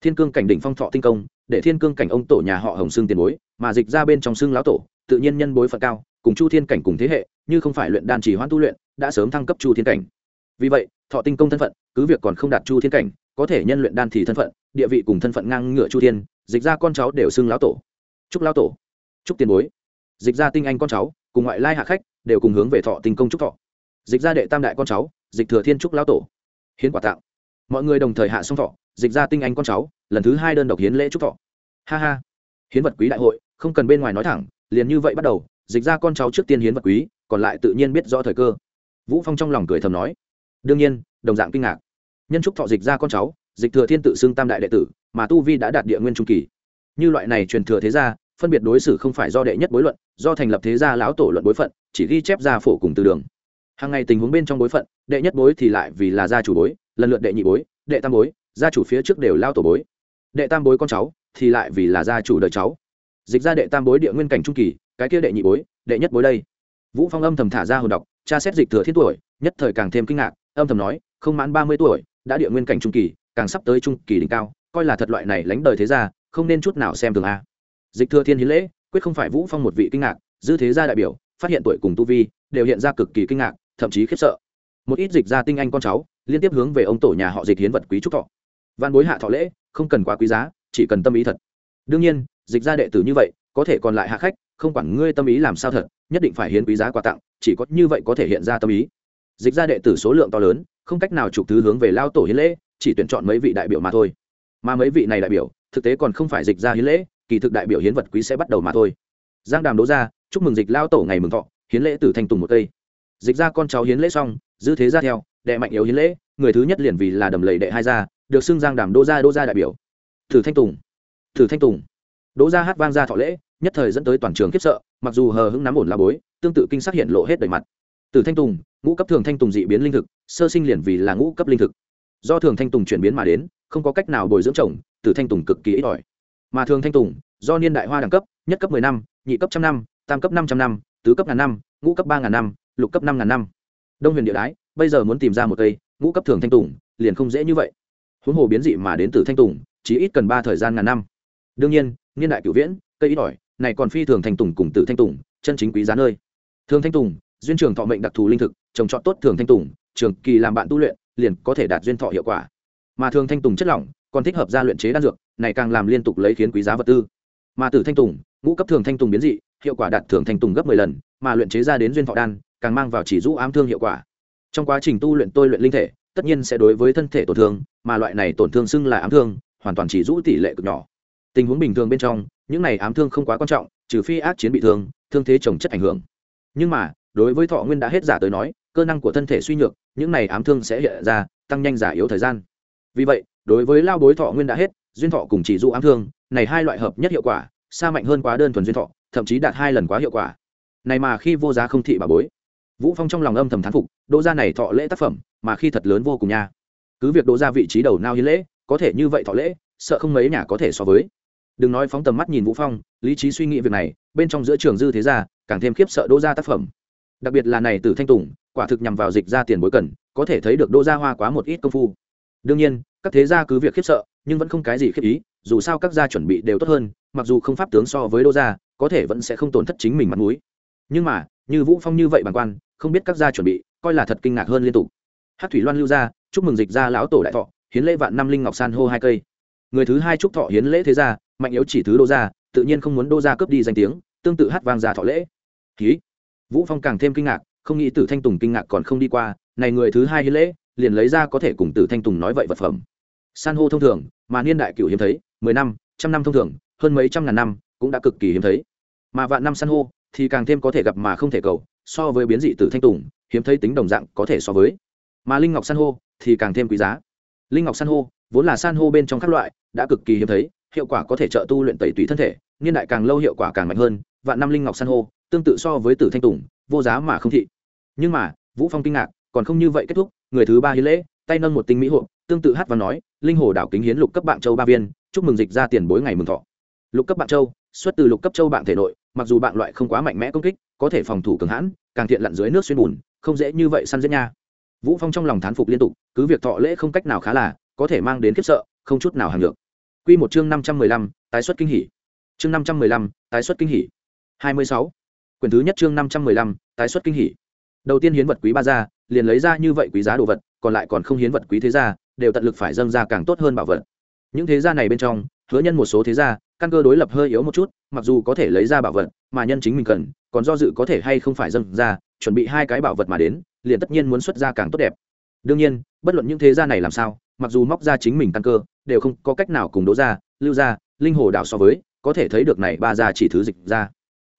Thiên cương cảnh đỉnh phong thọ tinh công, để thiên cương cảnh ông tổ nhà họ hồng xương tiền bối, mà dịch ra bên trong xương lão tổ, tự nhiên nhân bối phận cao, cùng chu thiên cảnh cùng thế hệ, như không phải luyện đan chỉ hoãn tu luyện, đã sớm thăng cấp chu thiên cảnh. Vì vậy, thọ tinh công thân phận, cứ việc còn không đạt chu thiên cảnh, có thể nhân luyện đan thì thân phận, địa vị cùng thân phận ngang ngửa chu thiên, dịch ra con cháu đều xưng lão tổ. Chúc lão tổ. Chúc tiền bối. Dịch ra tinh anh con cháu, cùng ngoại lai hạ khách, đều cùng hướng về thọ tinh công chúc thọ. Dịch ra đệ tam đại con cháu, dịch thừa thiên trúc lão tổ. Hiến quả tạo mọi người đồng thời hạ xong thọ, dịch ra tinh anh con cháu, lần thứ hai đơn độc hiến lễ chúc thọ. Ha ha. Hiến vật quý đại hội, không cần bên ngoài nói thẳng, liền như vậy bắt đầu, dịch ra con cháu trước tiên hiến vật quý, còn lại tự nhiên biết rõ thời cơ. Vũ phong trong lòng cười thầm nói. Đương nhiên, đồng dạng kinh ngạc. Nhân trúc thọ dịch ra con cháu, dịch thừa thiên tự xưng tam đại đệ tử, mà tu vi đã đạt địa nguyên trung kỳ. Như loại này truyền thừa thế gia, phân biệt đối xử không phải do đệ nhất bối luận, do thành lập thế gia lão tổ luận bối phận, chỉ ghi chép ra phổ cùng từ đường. Hàng ngày tình huống bên trong bối phận, đệ nhất bối thì lại vì là gia chủ bối lần lượt đệ nhị bối, đệ tam bối, gia chủ phía trước đều lao tổ bối. Đệ tam bối con cháu thì lại vì là gia chủ đời cháu. Dịch ra đệ tam bối địa nguyên cảnh trung kỳ, cái kia đệ nhị bối, đệ nhất bối đây. Vũ phong âm thầm thả ra hồn đọc, tra xét dịch thừa thiên tuổi, nhất thời càng thêm kinh ngạc, âm thầm nói, không mãn ba mươi tuổi, đã địa nguyên cảnh trung kỳ, càng sắp tới trung kỳ đỉnh cao, coi là thật loại này lánh đời thế gia, không nên chút nào xem thường a. Dịch thừa thiên hiến lễ, quyết không phải vũ phong một vị kinh ngạc, dư thế gia đại biểu, phát hiện tuổi cùng tu vi, đều hiện ra cực kỳ kinh ngạc, thậm chí khiếp sợ. Một ít dịch gia tinh anh con cháu liên tiếp hướng về ông tổ nhà họ dịch hiến vật quý trúc thọ. Văn bối hạ thọ lễ, không cần quá quý giá, chỉ cần tâm ý thật. Đương nhiên, dịch gia đệ tử như vậy, có thể còn lại hạ khách, không quản ngươi tâm ý làm sao thật, nhất định phải hiến quý giá quà tặng, chỉ có như vậy có thể hiện ra tâm ý. Dịch gia đệ tử số lượng to lớn, không cách nào chụp thứ hướng về lao tổ hiến lễ, chỉ tuyển chọn mấy vị đại biểu mà thôi. Mà mấy vị này đại biểu, thực tế còn không phải dịch gia hiến lễ, kỳ thực đại biểu hiến vật quý sẽ bắt đầu mà thôi. Giang đàm đố ra, chúc mừng dịch lao tổ ngày mừng thọ, hiến lễ từ thanh tùng một cây. Dịch ra con cháu hiến lễ xong dư thế ra theo đệ mạnh yếu hiến lễ, người thứ nhất liền vì là đầm lầy đệ hai gia, được xưng giang đàm đô gia đô gia đại biểu. Thử thanh tùng. Thử thanh tùng. Đỗ gia hát vang ra thọ lễ, nhất thời dẫn tới toàn trường khiếp sợ, mặc dù hờ hững nắm ổn la bối, tương tự kinh sắc hiện lộ hết đầy mặt. Từ thanh tùng, ngũ cấp thường thanh tùng dị biến linh thực, sơ sinh liền vì là ngũ cấp linh thực. Do thường thanh tùng chuyển biến mà đến, không có cách nào bồi dưỡng trồng từ thanh tùng cực kỳ ít ỏi. Mà thường thanh tùng, do niên đại hoa đẳng cấp, nhất cấp mười năm, nhị cấp trăm năm, tam cấp năm trăm năm, tứ cấp ngàn năm, ngũ cấp ba ngàn năm, lục cấp năm ngàn năm. Đông huyền địa đái bây giờ muốn tìm ra một cây ngũ cấp thường thanh tùng, liền không dễ như vậy. Huống hồ biến dị mà đến từ thanh tùng, chỉ ít cần ba thời gian ngàn năm. Đương nhiên, niên đại cửu viễn, cây ít ỏi, này còn phi thường thanh tùng cùng tử thanh tùng, chân chính quý giá nơi. Thường thanh tùng, duyên trường thọ mệnh đặc thù linh thực, trồng trọt tốt thường thanh tùng, trường kỳ làm bạn tu luyện, liền có thể đạt duyên thọ hiệu quả. Mà thường thanh tùng chất lỏng, còn thích hợp ra luyện chế đan dược, này càng làm liên tục lấy khiến quý giá vật tư. Mà tử thanh tùng, ngũ cấp thường thanh tùng biến dị, hiệu quả đạt thường thanh tùng gấp 10 lần, mà luyện chế ra đến duyên thọ đan, càng mang vào chỉ rũ ám thương hiệu quả trong quá trình tu luyện tôi luyện linh thể, tất nhiên sẽ đối với thân thể tổn thương, mà loại này tổn thương xưng là ám thương, hoàn toàn chỉ rũ tỷ lệ cực nhỏ. Tình huống bình thường bên trong, những này ám thương không quá quan trọng, trừ phi ác chiến bị thương thương thế trồng chất ảnh hưởng. Nhưng mà, đối với thọ nguyên đã hết giả tới nói, cơ năng của thân thể suy nhược, những này ám thương sẽ hiện ra, tăng nhanh giả yếu thời gian. Vì vậy, đối với lao bối thọ nguyên đã hết, duyên thọ cùng chỉ dụ ám thương, này hai loại hợp nhất hiệu quả, xa mạnh hơn quá đơn thuần duyên thọ, thậm chí đạt hai lần quá hiệu quả. Này mà khi vô giá không thị bà bối vũ phong trong lòng âm thầm thán phục, đỗ gia này thọ lễ tác phẩm, mà khi thật lớn vô cùng nha. Cứ việc đỗ gia vị trí đầu nao hiến lễ, có thể như vậy thọ lễ, sợ không mấy nhà có thể so với. Đừng nói phóng tầm mắt nhìn vũ phong, lý trí suy nghĩ việc này, bên trong giữa trường dư thế gia, càng thêm khiếp sợ đỗ gia tác phẩm. Đặc biệt là này từ thanh tùng, quả thực nhằm vào dịch ra tiền bối cần, có thể thấy được đỗ gia hoa quá một ít công phu. Đương nhiên, các thế gia cứ việc khiếp sợ, nhưng vẫn không cái gì khiếp ý, dù sao các gia chuẩn bị đều tốt hơn, mặc dù không pháp tướng so với đỗ gia, có thể vẫn sẽ không tổn thất chính mình mặt mũi. Nhưng mà, như vũ phong như vậy bản quan không biết các gia chuẩn bị, coi là thật kinh ngạc hơn liên tục. Hát thủy loan lưu gia chúc mừng dịch gia lão tổ đại thọ, hiến lễ vạn năm linh ngọc san hô hai cây. Người thứ hai chúc thọ hiến lễ thế gia, mạnh yếu chỉ thứ đô gia, tự nhiên không muốn đô gia cướp đi danh tiếng, tương tự hát vang gia thọ lễ. Ký vũ phong càng thêm kinh ngạc, không nghĩ tử thanh tùng kinh ngạc còn không đi qua, này người thứ hai hiến lễ, liền lấy ra có thể cùng tử thanh tùng nói vậy vật phẩm. San hô thông thường, mà niên đại cửu hiếm thấy, mười năm, trăm năm thông thường, hơn mấy trăm ngàn năm, cũng đã cực kỳ hiếm thấy. Mà vạn năm san hô, thì càng thêm có thể gặp mà không thể cầu so với biến dị tử thanh tùng, hiếm thấy tính đồng dạng có thể so với. Mà linh ngọc san hô thì càng thêm quý giá. Linh ngọc san hô vốn là san hô bên trong các loại, đã cực kỳ hiếm thấy, hiệu quả có thể trợ tu luyện tẩy tủy thân thể, niên đại càng lâu hiệu quả càng mạnh hơn, vạn năm linh ngọc san hô tương tự so với tử thanh tùng, vô giá mà không thị. Nhưng mà, vũ phong kinh ngạc, còn không như vậy kết thúc, người thứ ba hiến lễ, tay nâng một tinh mỹ hộ tương tự hát và nói, linh hồ đảo kính hiến lục cấp bạn châu ba viên, chúc mừng dịch ra tiền bối ngày mừng thọ. Lục cấp bạn châu, xuất từ lục cấp châu bạn thể nội, mặc dù bạn loại không quá mạnh mẽ công kích có thể phòng thủ cường hãn càng thiện lặn dưới nước xuyên bùn không dễ như vậy săn dễ nha. Vũ phong trong lòng thán phục liên tục cứ việc thọ lễ không cách nào khá là có thể mang đến khiếp sợ không chút nào hàng được quy một chương 515, tái xuất kinh hỉ. Chương 515, tái xuất kinh hỉ. 26. quyển thứ nhất chương 515, tái xuất kinh hỉ. Đầu tiên hiến vật quý ba gia liền lấy ra như vậy quý giá đồ vật còn lại còn không hiến vật quý thế gia đều tận lực phải dâng ra càng tốt hơn bảo vật. Những thế gia này bên trong hứa nhân một số thế gia căn cơ đối lập hơi yếu một chút mặc dù có thể lấy ra bảo vật mà nhân chính mình cần còn do dự có thể hay không phải dâng ra, chuẩn bị hai cái bảo vật mà đến, liền tất nhiên muốn xuất ra càng tốt đẹp. Đương nhiên, bất luận những thế gia này làm sao, mặc dù móc ra chính mình căn cơ, đều không có cách nào cùng đỗ ra lưu ra linh hồ đảo so với, có thể thấy được này ba gia chỉ thứ dịch ra.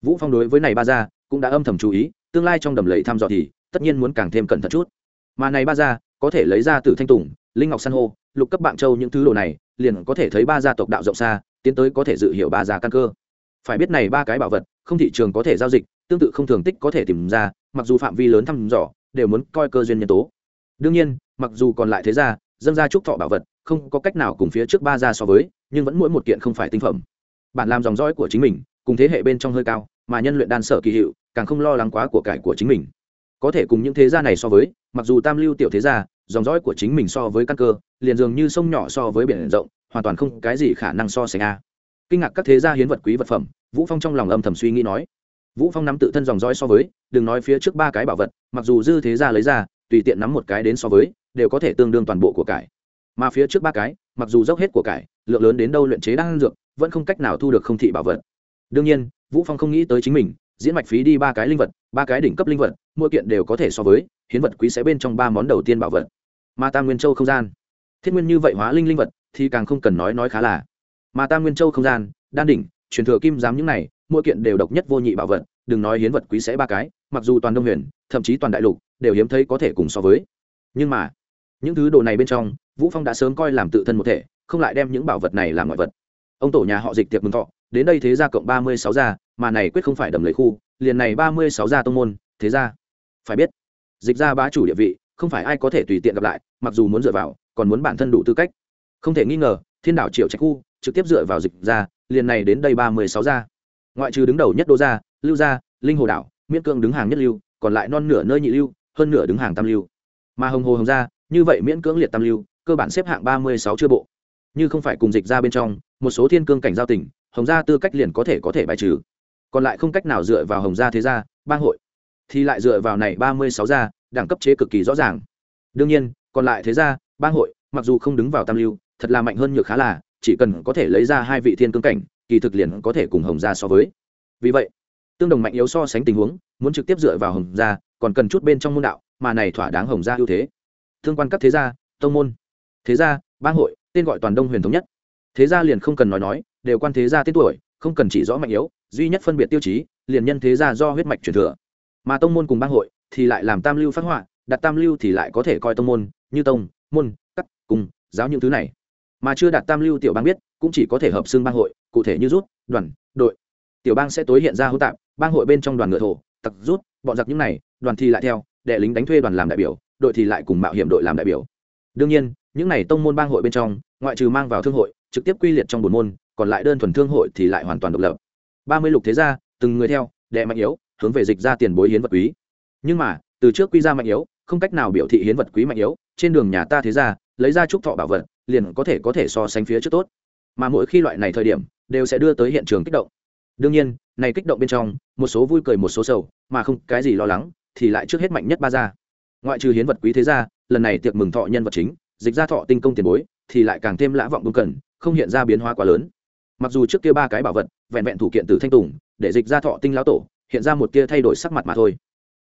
Vũ phong đối với này ba gia cũng đã âm thầm chú ý, tương lai trong đầm lầy thăm dò thì tất nhiên muốn càng thêm cẩn thận chút. Mà này ba gia có thể lấy ra từ thanh tùng, linh ngọc san hô, lục cấp bạn châu những thứ đồ này, liền có thể thấy ba gia tộc đạo rộng xa, tiến tới có thể dự hiểu ba gia căn cơ. Phải biết này ba cái bảo vật không thị trường có thể giao dịch, tương tự không thường tích có thể tìm ra, mặc dù phạm vi lớn thăm dò, đều muốn coi cơ duyên nhân tố. Đương nhiên, mặc dù còn lại thế gia, dân ra trúc thọ bảo vật, không có cách nào cùng phía trước ba gia so với, nhưng vẫn mỗi một kiện không phải tinh phẩm. Bản làm dòng dõi của chính mình, cùng thế hệ bên trong hơi cao, mà nhân luyện đan sở kỳ hiệu, càng không lo lắng quá của cải của chính mình. Có thể cùng những thế gia này so với, mặc dù tam lưu tiểu thế gia, dòng dõi của chính mình so với căn cơ, liền dường như sông nhỏ so với biển rộng, hoàn toàn không cái gì khả năng so sánh a kinh ngạc các thế gia hiến vật quý vật phẩm, vũ phong trong lòng âm thầm suy nghĩ nói. Vũ phong nắm tự thân dòng dõi so với, đừng nói phía trước ba cái bảo vật, mặc dù dư thế gia lấy ra, tùy tiện nắm một cái đến so với, đều có thể tương đương toàn bộ của cải. Mà phía trước ba cái, mặc dù dốc hết của cải, lượng lớn đến đâu luyện chế đang dược, vẫn không cách nào thu được không thị bảo vật. Đương nhiên, vũ phong không nghĩ tới chính mình, diễn mạch phí đi ba cái linh vật, ba cái đỉnh cấp linh vật, mỗi kiện đều có thể so với, hiến vật quý sẽ bên trong ba món đầu tiên bảo vật. Mà tam nguyên châu không gian. Thiết nguyên như vậy hóa linh linh vật, thì càng không cần nói nói khá là mà tam nguyên châu không gian, đan đỉnh, truyền thừa kim giám những này, mỗi kiện đều độc nhất vô nhị bảo vật, đừng nói hiến vật quý sẽ ba cái, mặc dù toàn đông huyền, thậm chí toàn đại lục, đều hiếm thấy có thể cùng so với. Nhưng mà, những thứ đồ này bên trong, vũ phong đã sớm coi làm tự thân một thể, không lại đem những bảo vật này làm ngoại vật. Ông tổ nhà họ dịch tiệc mừng thọ, đến đây thế gia cộng ba mươi sáu gia, mà này quyết không phải đầm lấy khu, liền này ba mươi sáu gia tông môn, thế gia. Phải biết, dịch gia bá chủ địa vị, không phải ai có thể tùy tiện gặp lại, mặc dù muốn dựa vào, còn muốn bản thân đủ tư cách. Không thể nghi ngờ, thiên đảo triệu trạch khu trực tiếp dựa vào dịch gia liền này đến đây ba mươi sáu gia. Ngoại trừ đứng đầu nhất đô gia, lưu gia, linh hồ đảo, miễn cương đứng hàng nhất lưu, còn lại non nửa nơi nhị lưu, hơn nửa đứng hàng tam lưu. Mà hồng hồ hồng gia, như vậy miễn cưỡng liệt tam lưu, cơ bản xếp hạng ba mươi sáu chưa bộ. Như không phải cùng dịch ra bên trong, một số thiên cương cảnh giao tỉnh hồng gia tư cách liền có thể có thể bài trừ. Còn lại không cách nào dựa vào hồng gia thế gia, bang hội. Thì lại dựa vào này ba mươi sáu gia, đẳng cấp chế cực kỳ rõ ràng. Đương nhiên, còn lại thế gia, bang hội, mặc dù không đứng vào tam lưu, thật là mạnh hơn nhược khá là chỉ cần có thể lấy ra hai vị thiên cương cảnh, kỳ thực liền có thể cùng hồng gia so với. Vì vậy, tương đồng mạnh yếu so sánh tình huống, muốn trực tiếp dựa vào hồng gia, còn cần chút bên trong môn đạo, mà này thỏa đáng hồng gia ưu thế. Thương quan cấp thế gia, tông môn. Thế gia, bang hội, tên gọi toàn đông huyền thống nhất. Thế gia liền không cần nói nói, đều quan thế gia tên tuổi, không cần chỉ rõ mạnh yếu, duy nhất phân biệt tiêu chí, liền nhân thế gia do huyết mạch truyền thừa. Mà tông môn cùng bang hội, thì lại làm tam lưu phát họa, đặt tam lưu thì lại có thể coi tông môn, như tông, môn cắt cùng, giáo những thứ này mà chưa đạt tam lưu tiểu bang biết, cũng chỉ có thể hợp xưng bang hội, cụ thể như rút, đoàn, đội. Tiểu bang sẽ tối hiện ra hỗn tạp, bang hội bên trong đoàn ngựa thổ, tặc rút, bọn giặc những này, đoàn thì lại theo, đệ lính đánh thuê đoàn làm đại biểu, đội thì lại cùng mạo hiểm đội làm đại biểu. Đương nhiên, những này tông môn bang hội bên trong, ngoại trừ mang vào thương hội, trực tiếp quy liệt trong bốn môn, còn lại đơn thuần thương hội thì lại hoàn toàn độc lập. Ba mươi lục thế gia, từng người theo, đệ mạnh yếu, hướng về dịch ra tiền bối hiến vật quý. Nhưng mà, từ trước quy ra mạnh yếu, không cách nào biểu thị hiến vật quý mạnh yếu, trên đường nhà ta thế gia, lấy ra trúc thọ bảo vật liền có thể có thể so sánh phía trước tốt. Mà mỗi khi loại này thời điểm, đều sẽ đưa tới hiện trường kích động. Đương nhiên, này kích động bên trong, một số vui cười một số sầu, mà không cái gì lo lắng, thì lại trước hết mạnh nhất ba gia ngoại trừ hiến vật quý thế gia, lần này tiệc mừng thọ nhân vật chính, dịch ra thọ tinh công tiền bối, thì lại càng thêm lã vọng đúng cần, không hiện ra biến hóa quá lớn. Mặc dù trước kia ba cái bảo vật, vẹn vẹn thủ kiện từ thanh tùng, để dịch ra thọ tinh lão tổ, hiện ra một kia thay đổi sắc mặt mà thôi.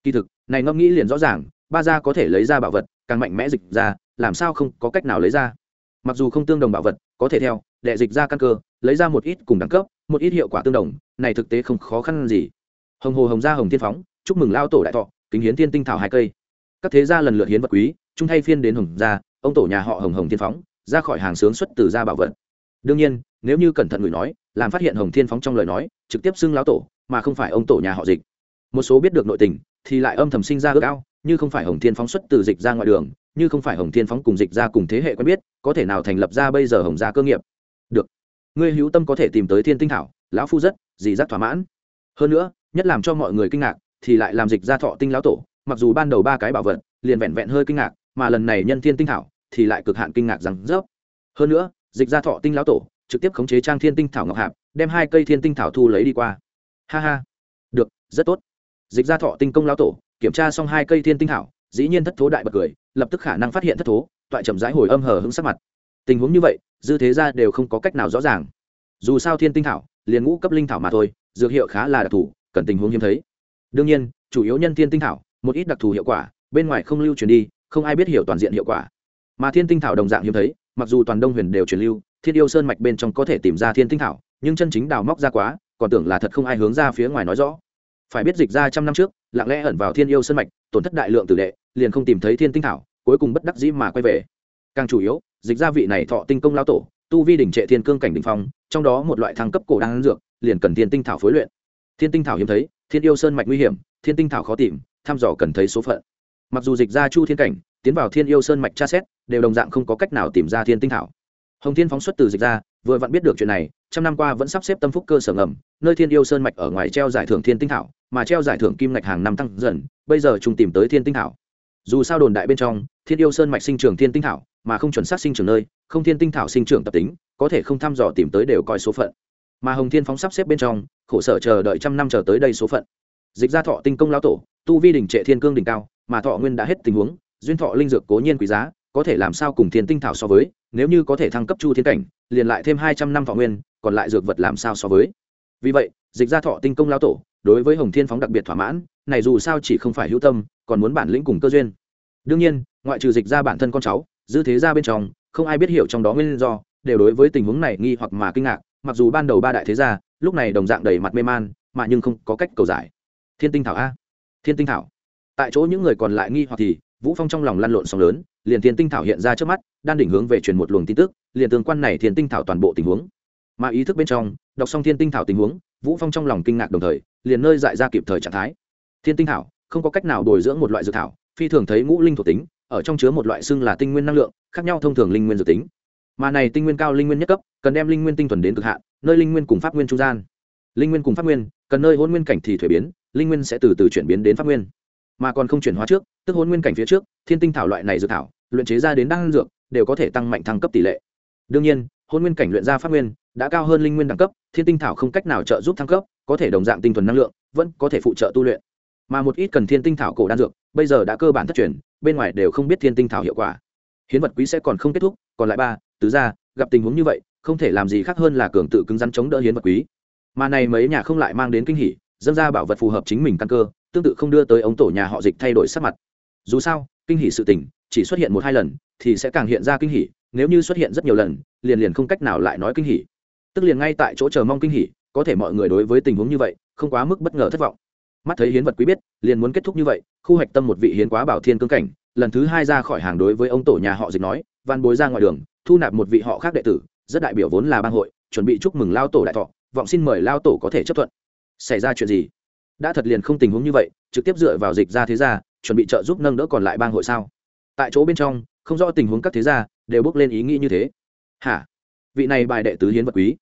Kỳ thực, này ngẫm nghĩ liền rõ ràng, ba gia có thể lấy ra bảo vật, càng mạnh mẽ dịch ra, làm sao không có cách nào lấy ra? Mặc dù không tương đồng bảo vật, có thể theo, đệ dịch ra căn cơ, lấy ra một ít cùng đẳng cấp, một ít hiệu quả tương đồng, này thực tế không khó khăn gì. Hồng hồ hồng gia hồng thiên phóng, chúc mừng lao tổ đại thọ, kính hiến thiên tinh thảo hai cây. Các thế gia lần lượt hiến vật quý trung thay phiên đến hồng gia, ông tổ nhà họ hồng hồng thiên phóng, ra khỏi hàng sướng xuất từ gia bảo vật. Đương nhiên, nếu như cẩn thận người nói, làm phát hiện hồng thiên phóng trong lời nói, trực tiếp xưng lão tổ, mà không phải ông tổ nhà họ dịch. Một số biết được nội tình, thì lại âm thầm sinh ra ước ao, như không phải hồng thiên phóng xuất từ dịch ra ngoài đường như không phải hồng thiên phóng cùng dịch ra cùng thế hệ quen biết, có thể nào thành lập ra bây giờ hồng gia cơ nghiệp? Được. Ngươi hữu tâm có thể tìm tới thiên tinh thảo, lão phu rất, dì rất thỏa mãn. Hơn nữa, nhất làm cho mọi người kinh ngạc, thì lại làm dịch ra thọ tinh lão tổ, mặc dù ban đầu ba cái bảo vật, liền vẹn vẹn hơi kinh ngạc, mà lần này nhân thiên tinh thảo, thì lại cực hạn kinh ngạc rằng rớp. Hơn nữa, dịch ra thọ tinh lão tổ, trực tiếp khống chế trang thiên tinh thảo ngọc hạp, đem hai cây thiên tinh thảo thu lấy đi qua. Ha ha. Được, rất tốt. Dịch ra thọ tinh công lão tổ, kiểm tra xong hai cây thiên tinh thảo, dĩ nhiên thất thố đại bật cười lập tức khả năng phát hiện thất thố, toại chậm rãi hồi âm hờ hững sắc mặt. Tình huống như vậy, dư thế ra đều không có cách nào rõ ràng. Dù sao thiên tinh thảo, liền ngũ cấp linh thảo mà thôi, dược hiệu khá là đặc thù, cần tình huống hiếm thấy. Đương nhiên, chủ yếu nhân thiên tinh thảo, một ít đặc thù hiệu quả, bên ngoài không lưu truyền đi, không ai biết hiểu toàn diện hiệu quả. Mà thiên tinh thảo đồng dạng hiếm thấy, mặc dù toàn đông huyền đều truyền lưu, thiên yêu sơn mạch bên trong có thể tìm ra thiên tinh thảo, nhưng chân chính đào móc ra quá, còn tưởng là thật không ai hướng ra phía ngoài nói rõ. Phải biết dịch ra trăm năm trước, lặng lẽ ẩn vào thiên yêu sơn mạch, tổn thất đại lượng tử đệ liền không tìm thấy thiên tinh thảo, cuối cùng bất đắc dĩ mà quay về. Càng chủ yếu, dịch gia vị này thọ tinh công lao tổ, tu vi đỉnh trệ thiên cương cảnh đỉnh phong, trong đó một loại thăng cấp cổ đang dược, liền cần thiên tinh thảo phối luyện. Thiên tinh thảo hiếm thấy, thiên yêu sơn mạch nguy hiểm, thiên tinh thảo khó tìm, thăm dò cần thấy số phận. Mặc dù dịch ra chu thiên cảnh, tiến vào thiên yêu sơn mạch tra xét, đều đồng dạng không có cách nào tìm ra thiên tinh thảo. Hồng thiên phóng xuất từ dịch ra vừa vặn biết được chuyện này, trăm năm qua vẫn sắp xếp tâm phúc cơ sở ngầm, nơi thiên yêu sơn mạch ở ngoài treo giải thưởng thiên tinh thảo, mà treo giải thưởng kim ngạch hàng năm tăng dần, bây giờ chúng tìm tới thiên tinh thảo dù sao đồn đại bên trong, thiên yêu sơn mạch sinh trưởng thiên tinh thảo, mà không chuẩn xác sinh trưởng nơi, không thiên tinh thảo sinh trưởng tập tính, có thể không thăm dò tìm tới đều coi số phận. Mà hồng thiên phóng sắp xếp bên trong, khổ sở chờ đợi trăm năm chờ tới đây số phận. Dịch ra thọ tinh công lão tổ, tu vi đỉnh trệ thiên cương đỉnh cao, mà thọ nguyên đã hết tình huống, duyên thọ linh dược cố nhiên quý giá, có thể làm sao cùng thiên tinh thảo so với, nếu như có thể thăng cấp chu thiên cảnh, liền lại thêm hai trăm năm thọ nguyên, còn lại dược vật làm sao so với. Vì vậy, dịch ra thọ tinh công lao tổ, đối với hồng thiên phóng đặc biệt thỏa mãn này dù sao chỉ không phải hữu tâm, còn muốn bản lĩnh cùng cơ duyên. Đương nhiên, ngoại trừ dịch ra bản thân con cháu, dư thế ra bên trong, không ai biết hiểu trong đó nguyên do, đều đối với tình huống này nghi hoặc mà kinh ngạc, mặc dù ban đầu ba đại thế gia, lúc này đồng dạng đầy mặt mê man, mà nhưng không có cách cầu giải. Thiên tinh thảo a. Thiên tinh thảo. Tại chỗ những người còn lại nghi hoặc thì, vũ phong trong lòng lăn lộn sóng lớn, liền thiên tinh thảo hiện ra trước mắt đan đỉnh hướng về truyền một luồng tin tức, liền tương quan này thiên tinh thảo toàn bộ tình huống. Mà ý thức bên trong, đọc xong thiên tinh thảo tình huống, vũ phong trong lòng kinh ngạc đồng thời, liền nơi dại ra kịp thời trạng thái thiên tinh thảo, không có cách nào bồi dưỡng một loại dược thảo, phi thường thấy ngũ linh thuộc tính, ở trong chứa một loại xưng là tinh nguyên năng lượng, khác nhau thông thường linh nguyên dược tính. Mà này tinh nguyên cao linh nguyên nhất cấp, cần đem linh nguyên tinh thuần đến cực hạn, nơi linh nguyên cùng pháp nguyên trung gian. Linh nguyên cùng pháp nguyên, cần nơi hôn nguyên cảnh thì thuế biến, linh nguyên sẽ từ từ chuyển biến đến pháp nguyên. Mà còn không chuyển hóa trước, tức hôn nguyên cảnh phía trước, thiên tinh thảo loại này dược thảo, luyện chế ra đến đan dược, đều có thể tăng mạnh thăng cấp tỷ lệ. Đương nhiên, hôn nguyên cảnh luyện ra pháp nguyên, đã cao hơn linh nguyên đẳng cấp, thiên tinh thảo không cách nào trợ giúp thăng cấp, có thể đồng dạng tinh thuần năng lượng, vẫn có thể phụ trợ tu luyện mà một ít cần thiên tinh thảo cổ đan dược, bây giờ đã cơ bản thất truyền, bên ngoài đều không biết thiên tinh thảo hiệu quả. Hiến vật quý sẽ còn không kết thúc, còn lại ba, tứ ra gặp tình huống như vậy, không thể làm gì khác hơn là cường tự cứng rắn chống đỡ hiến vật quý. Mà này mấy nhà không lại mang đến kinh hỉ, dâng ra bảo vật phù hợp chính mình căn cơ, tương tự không đưa tới ống tổ nhà họ dịch thay đổi sắc mặt. Dù sao, kinh hỉ sự tình, chỉ xuất hiện một hai lần, thì sẽ càng hiện ra kinh hỉ, nếu như xuất hiện rất nhiều lần, liền liền không cách nào lại nói kinh hỉ. Tức liền ngay tại chỗ chờ mong kinh hỉ, có thể mọi người đối với tình huống như vậy, không quá mức bất ngờ thất vọng mắt thấy hiến vật quý biết, liền muốn kết thúc như vậy, khu hạch tâm một vị hiến quá bảo thiên cương cảnh, lần thứ hai ra khỏi hàng đối với ông tổ nhà họ dịch nói van bối ra ngoài đường, thu nạp một vị họ khác đệ tử, rất đại biểu vốn là bang hội, chuẩn bị chúc mừng lao tổ đại thọ, vọng xin mời lao tổ có thể chấp thuận. Xảy ra chuyện gì? Đã thật liền không tình huống như vậy, trực tiếp dựa vào dịch ra thế gia, chuẩn bị trợ giúp nâng đỡ còn lại bang hội sao? Tại chỗ bên trong, không rõ tình huống các thế gia, đều bước lên ý nghĩ như thế. Hả? Vị này bài đệ tứ hiến vật quý.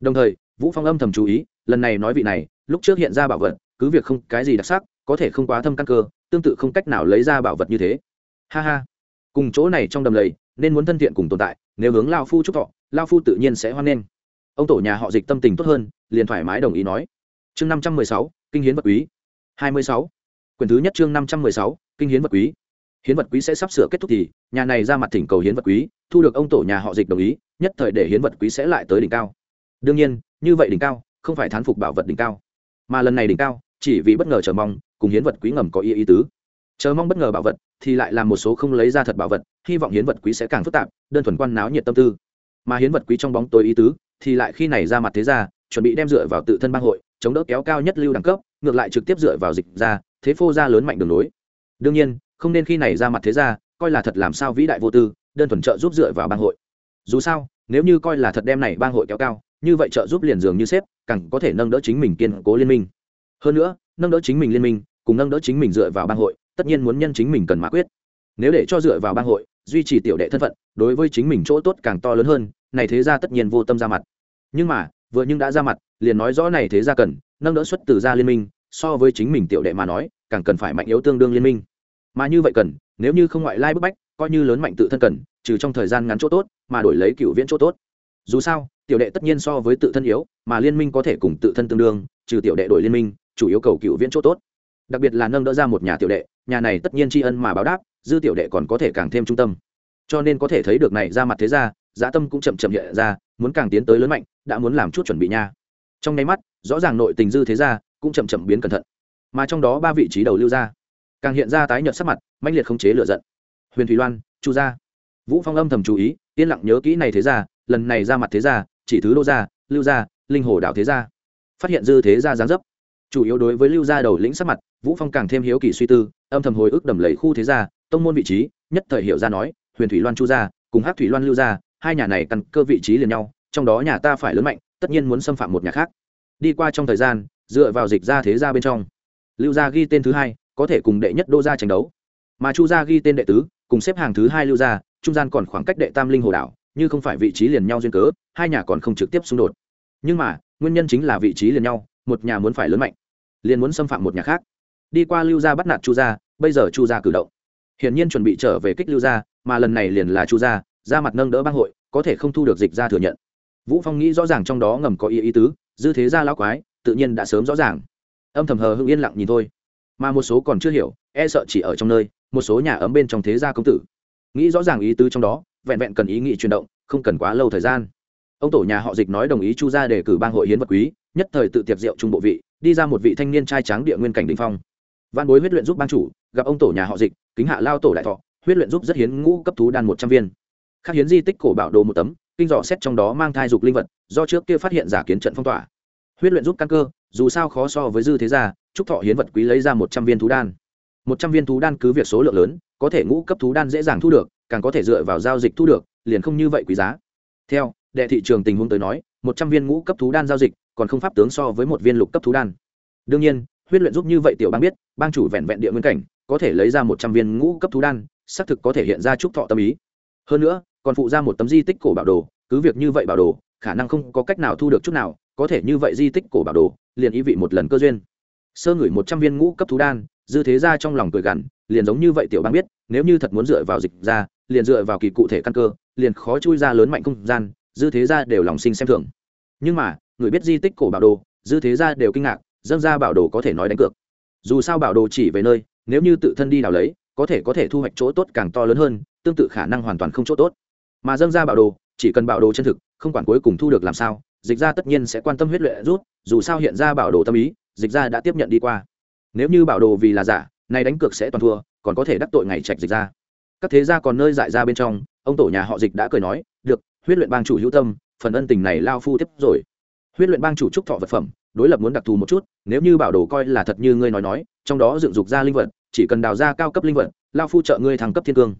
Đồng thời, vũ phong âm thầm chú ý, lần này nói vị này, lúc trước hiện ra bảo vật cứ việc không cái gì đặc sắc, có thể không quá thâm căn cơ, tương tự không cách nào lấy ra bảo vật như thế. Ha ha. Cùng chỗ này trong đầm lầy, nên muốn thân thiện cùng tồn tại, nếu hướng lao phu chúc thọ, lao phu tự nhiên sẽ hoan nghênh. Ông tổ nhà họ dịch tâm tình tốt hơn, liền thoải mái đồng ý nói. Chương năm trăm mười sáu, kinh hiến vật quý. hai mươi sáu. Quyển thứ nhất chương năm trăm mười sáu, kinh hiến vật quý. Hiến vật quý sẽ sắp sửa kết thúc thì, nhà này ra mặt thỉnh cầu hiến vật quý, thu được ông tổ nhà họ dịch đồng ý, nhất thời để hiến vật quý sẽ lại tới đỉnh cao. Đương nhiên, như vậy đỉnh cao, không phải thán phục bảo vật đỉnh cao, mà lần này đỉnh cao chỉ vì bất ngờ chờ mong, cùng hiến vật quý ngầm có ý ý tứ. Chờ mong bất ngờ bảo vật thì lại làm một số không lấy ra thật bảo vật, hy vọng hiến vật quý sẽ càng phức tạp, đơn thuần quan náo nhiệt tâm tư. Mà hiến vật quý trong bóng tối ý tứ thì lại khi này ra mặt thế ra, chuẩn bị đem dựa vào tự thân bang hội, chống đỡ kéo cao nhất lưu đẳng cấp, ngược lại trực tiếp dựa vào dịch ra, thế phô ra lớn mạnh đường lối. Đương nhiên, không nên khi này ra mặt thế ra, coi là thật làm sao vĩ đại vô tư, đơn thuần trợ giúp dựa vào bang hội. Dù sao, nếu như coi là thật đem này bang hội kéo cao, như vậy trợ giúp liền dường như xếp, càng có thể nâng đỡ chính mình kiên cố liên minh hơn nữa, nâng đỡ chính mình liên minh, cùng nâng đỡ chính mình dựa vào bang hội, tất nhiên muốn nhân chính mình cần mã quyết. Nếu để cho dựa vào bang hội, duy trì tiểu đệ thân phận, đối với chính mình chỗ tốt càng to lớn hơn, này thế ra tất nhiên vô tâm ra mặt. Nhưng mà, vừa nhưng đã ra mặt, liền nói rõ này thế ra cần nâng đỡ xuất từ gia liên minh, so với chính mình tiểu đệ mà nói, càng cần phải mạnh yếu tương đương liên minh. Mà như vậy cần, nếu như không ngoại lai bức bách, coi như lớn mạnh tự thân cần, trừ trong thời gian ngắn chỗ tốt, mà đổi lấy cựu viễn chỗ tốt. Dù sao, tiểu đệ tất nhiên so với tự thân yếu, mà liên minh có thể cùng tự thân tương đương, trừ tiểu đệ đổi liên minh chủ yếu cầu cựu viễn chỗ tốt. Đặc biệt là nâng đỡ ra một nhà tiểu đệ, nhà này tất nhiên tri ân mà báo đáp, dư tiểu đệ còn có thể càng thêm trung tâm. Cho nên có thể thấy được này ra mặt thế ra dã tâm cũng chậm chậm hiện ra, muốn càng tiến tới lớn mạnh, đã muốn làm chút chuẩn bị nha. Trong nháy mắt, rõ ràng nội tình dư thế ra cũng chậm chậm biến cẩn thận. Mà trong đó ba vị trí đầu lưu ra càng hiện ra tái nhợt sắc mặt, mãnh liệt không chế lựa giận. Huyền thủy loan, chu gia. Vũ phong âm thầm chú ý, yên lặng nhớ kỹ này thế ra lần này ra mặt thế ra chỉ thứ đô gia, lưu gia, linh hồ đảo thế gia. Phát hiện dư thế gia giáng dấp chủ yếu đối với lưu gia đầu lĩnh sắc mặt, vũ phong càng thêm hiếu kỳ suy tư, âm thầm hồi ức đầm lầy khu thế gia, tông môn vị trí, nhất thời hiểu ra nói, huyền thủy loan chu gia, cùng hát thủy loan lưu gia, hai nhà này căn cơ vị trí liền nhau, trong đó nhà ta phải lớn mạnh, tất nhiên muốn xâm phạm một nhà khác. Đi qua trong thời gian, dựa vào dịch ra thế gia bên trong, lưu gia ghi tên thứ hai, có thể cùng đệ nhất đô gia tranh đấu. Mà chu gia ghi tên đệ tứ, cùng xếp hàng thứ hai lưu gia, trung gian còn khoảng cách đệ tam linh hồ đảo, như không phải vị trí liền nhau duyên cớ, hai nhà còn không trực tiếp xung đột. Nhưng mà, nguyên nhân chính là vị trí liền nhau, một nhà muốn phải lớn mạnh liền muốn xâm phạm một nhà khác. Đi qua lưu gia bắt nạt chu gia, bây giờ chu gia cử động. Hiển nhiên chuẩn bị trở về kích lưu gia, mà lần này liền là chu gia, ra mặt nâng đỡ bang hội, có thể không thu được dịch ra thừa nhận. Vũ phong nghĩ rõ ràng trong đó ngầm có ý ý tứ, dư thế gia lão quái, tự nhiên đã sớm rõ ràng. Âm thầm hờ hững yên lặng nhìn thôi. Mà một số còn chưa hiểu e sợ chỉ ở trong nơi, một số nhà ấm bên trong thế gia công tử. Nghĩ rõ ràng ý tứ trong đó, vẹn vẹn cần ý nghĩ chuyển động, không cần quá lâu thời gian. Ông tổ nhà họ dịch nói đồng ý chu gia đề cử bang hội hiến vật quý, nhất thời tự tiệc rượu trung bộ vị đi ra một vị thanh niên trai tráng địa nguyên cảnh đình phong. Văn bối huyết luyện giúp ban chủ, gặp ông tổ nhà họ dịch, kính hạ lao tổ đại thọ, huyết luyện giúp rất hiến ngũ cấp thú đan một trăm viên. Khác hiến di tích cổ bảo đồ một tấm, kinh dò xét trong đó mang thai dục linh vật, do trước kia phát hiện giả kiến trận phong tỏa. Huyết luyện giúp căn cơ, dù sao khó so với dư thế gia trúc thọ hiến vật quý lấy ra một trăm viên thú đan. Một trăm viên thú đan cứ việc số lượng lớn, có thể ngũ cấp thú đan dễ dàng thu được, càng có thể dựa vào giao dịch thu được, liền không như vậy quý giá. Theo, đệ thị trường tình huống tới nói, một trăm viên ngũ cấp thú đan giao dịch còn không pháp tướng so với một viên lục cấp thú đan. Đương nhiên, huyết luyện giúp như vậy tiểu bang biết, bang chủ vẹn vẹn địa nguyên cảnh, có thể lấy ra một trăm viên ngũ cấp thú đan, xác thực có thể hiện ra trúc thọ tâm ý. Hơn nữa, còn phụ ra một tấm di tích cổ bảo đồ, cứ việc như vậy bảo đồ, khả năng không có cách nào thu được chút nào, có thể như vậy di tích cổ bảo đồ, liền ý vị một lần cơ duyên. Sơ ngửi một trăm viên ngũ cấp thú đan, dư thế ra trong lòng cười gằn, liền giống như vậy tiểu bang biết, nếu như thật muốn dựa vào dịch ra, liền dựa vào kỳ cụ thể căn cơ, liền khó chui ra lớn mạnh không gian, dư thế gia đều lòng sinh xem thường. Nhưng mà người biết di tích cổ bảo đồ, dư thế gia đều kinh ngạc, dâng ra bảo đồ có thể nói đánh cược. Dù sao bảo đồ chỉ về nơi, nếu như tự thân đi đào lấy, có thể có thể thu hoạch chỗ tốt càng to lớn hơn, tương tự khả năng hoàn toàn không chỗ tốt. Mà dâng ra bảo đồ, chỉ cần bảo đồ chân thực, không quản cuối cùng thu được làm sao, dịch ra tất nhiên sẽ quan tâm huyết luyện rút, dù sao hiện ra bảo đồ tâm ý, dịch ra đã tiếp nhận đi qua. Nếu như bảo đồ vì là giả, nay đánh cược sẽ toàn thua, còn có thể đắc tội ngày trạch dịch ra các thế gia còn nơi dại ra bên trong, ông tổ nhà họ dịch đã cười nói, được, huyết luyện bang chủ hữu tâm, phần ân tình này lao phu tiếp rồi huyết luyện bang chủ trúc thọ vật phẩm, đối lập muốn đặc thù một chút, nếu như bảo đồ coi là thật như ngươi nói nói, trong đó dựng dục ra linh vật, chỉ cần đào ra cao cấp linh vật, lao phu trợ ngươi thăng cấp thiên cương.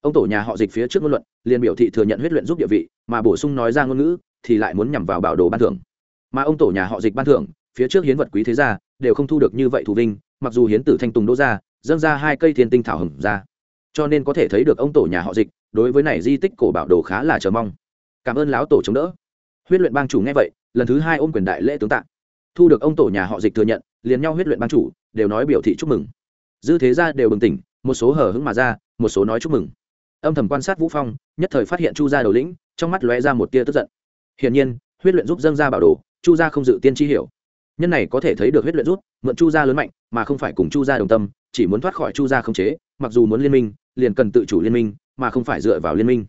Ông tổ nhà họ dịch phía trước ngôn luận, liền biểu thị thừa nhận huyết luyện giúp địa vị, mà bổ sung nói ra ngôn ngữ, thì lại muốn nhằm vào bảo đồ ban thưởng. Mà ông tổ nhà họ dịch ban thưởng, phía trước hiến vật quý thế gia, đều không thu được như vậy thủ vinh, mặc dù hiến tử thanh tùng đỗ ra dâng ra hai cây thiên tinh thảo hầm ra. Cho nên có thể thấy được ông tổ nhà họ dịch, đối với này di tích cổ bảo đồ khá là chờ mong. Cảm ơn lão tổ chống đỡ. Huyết luyện bang chủ nghe vậy lần thứ hai ôm quyền đại lễ tướng tạng thu được ông tổ nhà họ dịch thừa nhận, liền nhau huyết luyện ban chủ, đều nói biểu thị chúc mừng. Dư thế gia đều bừng tỉnh, một số hở hứng mà ra, một số nói chúc mừng. Âm thầm quan sát vũ phong, nhất thời phát hiện chu gia đầu lĩnh, trong mắt lóe ra một tia tức giận. Hiển nhiên, huyết luyện giúp dâng ra bảo đồ, chu gia không dự tiên chi hiểu. Nhân này có thể thấy được huyết luyện rút mượn chu gia lớn mạnh, mà không phải cùng chu gia đồng tâm, chỉ muốn thoát khỏi chu gia không chế, mặc dù muốn liên minh, liền cần tự chủ liên minh, mà không phải dựa vào liên minh.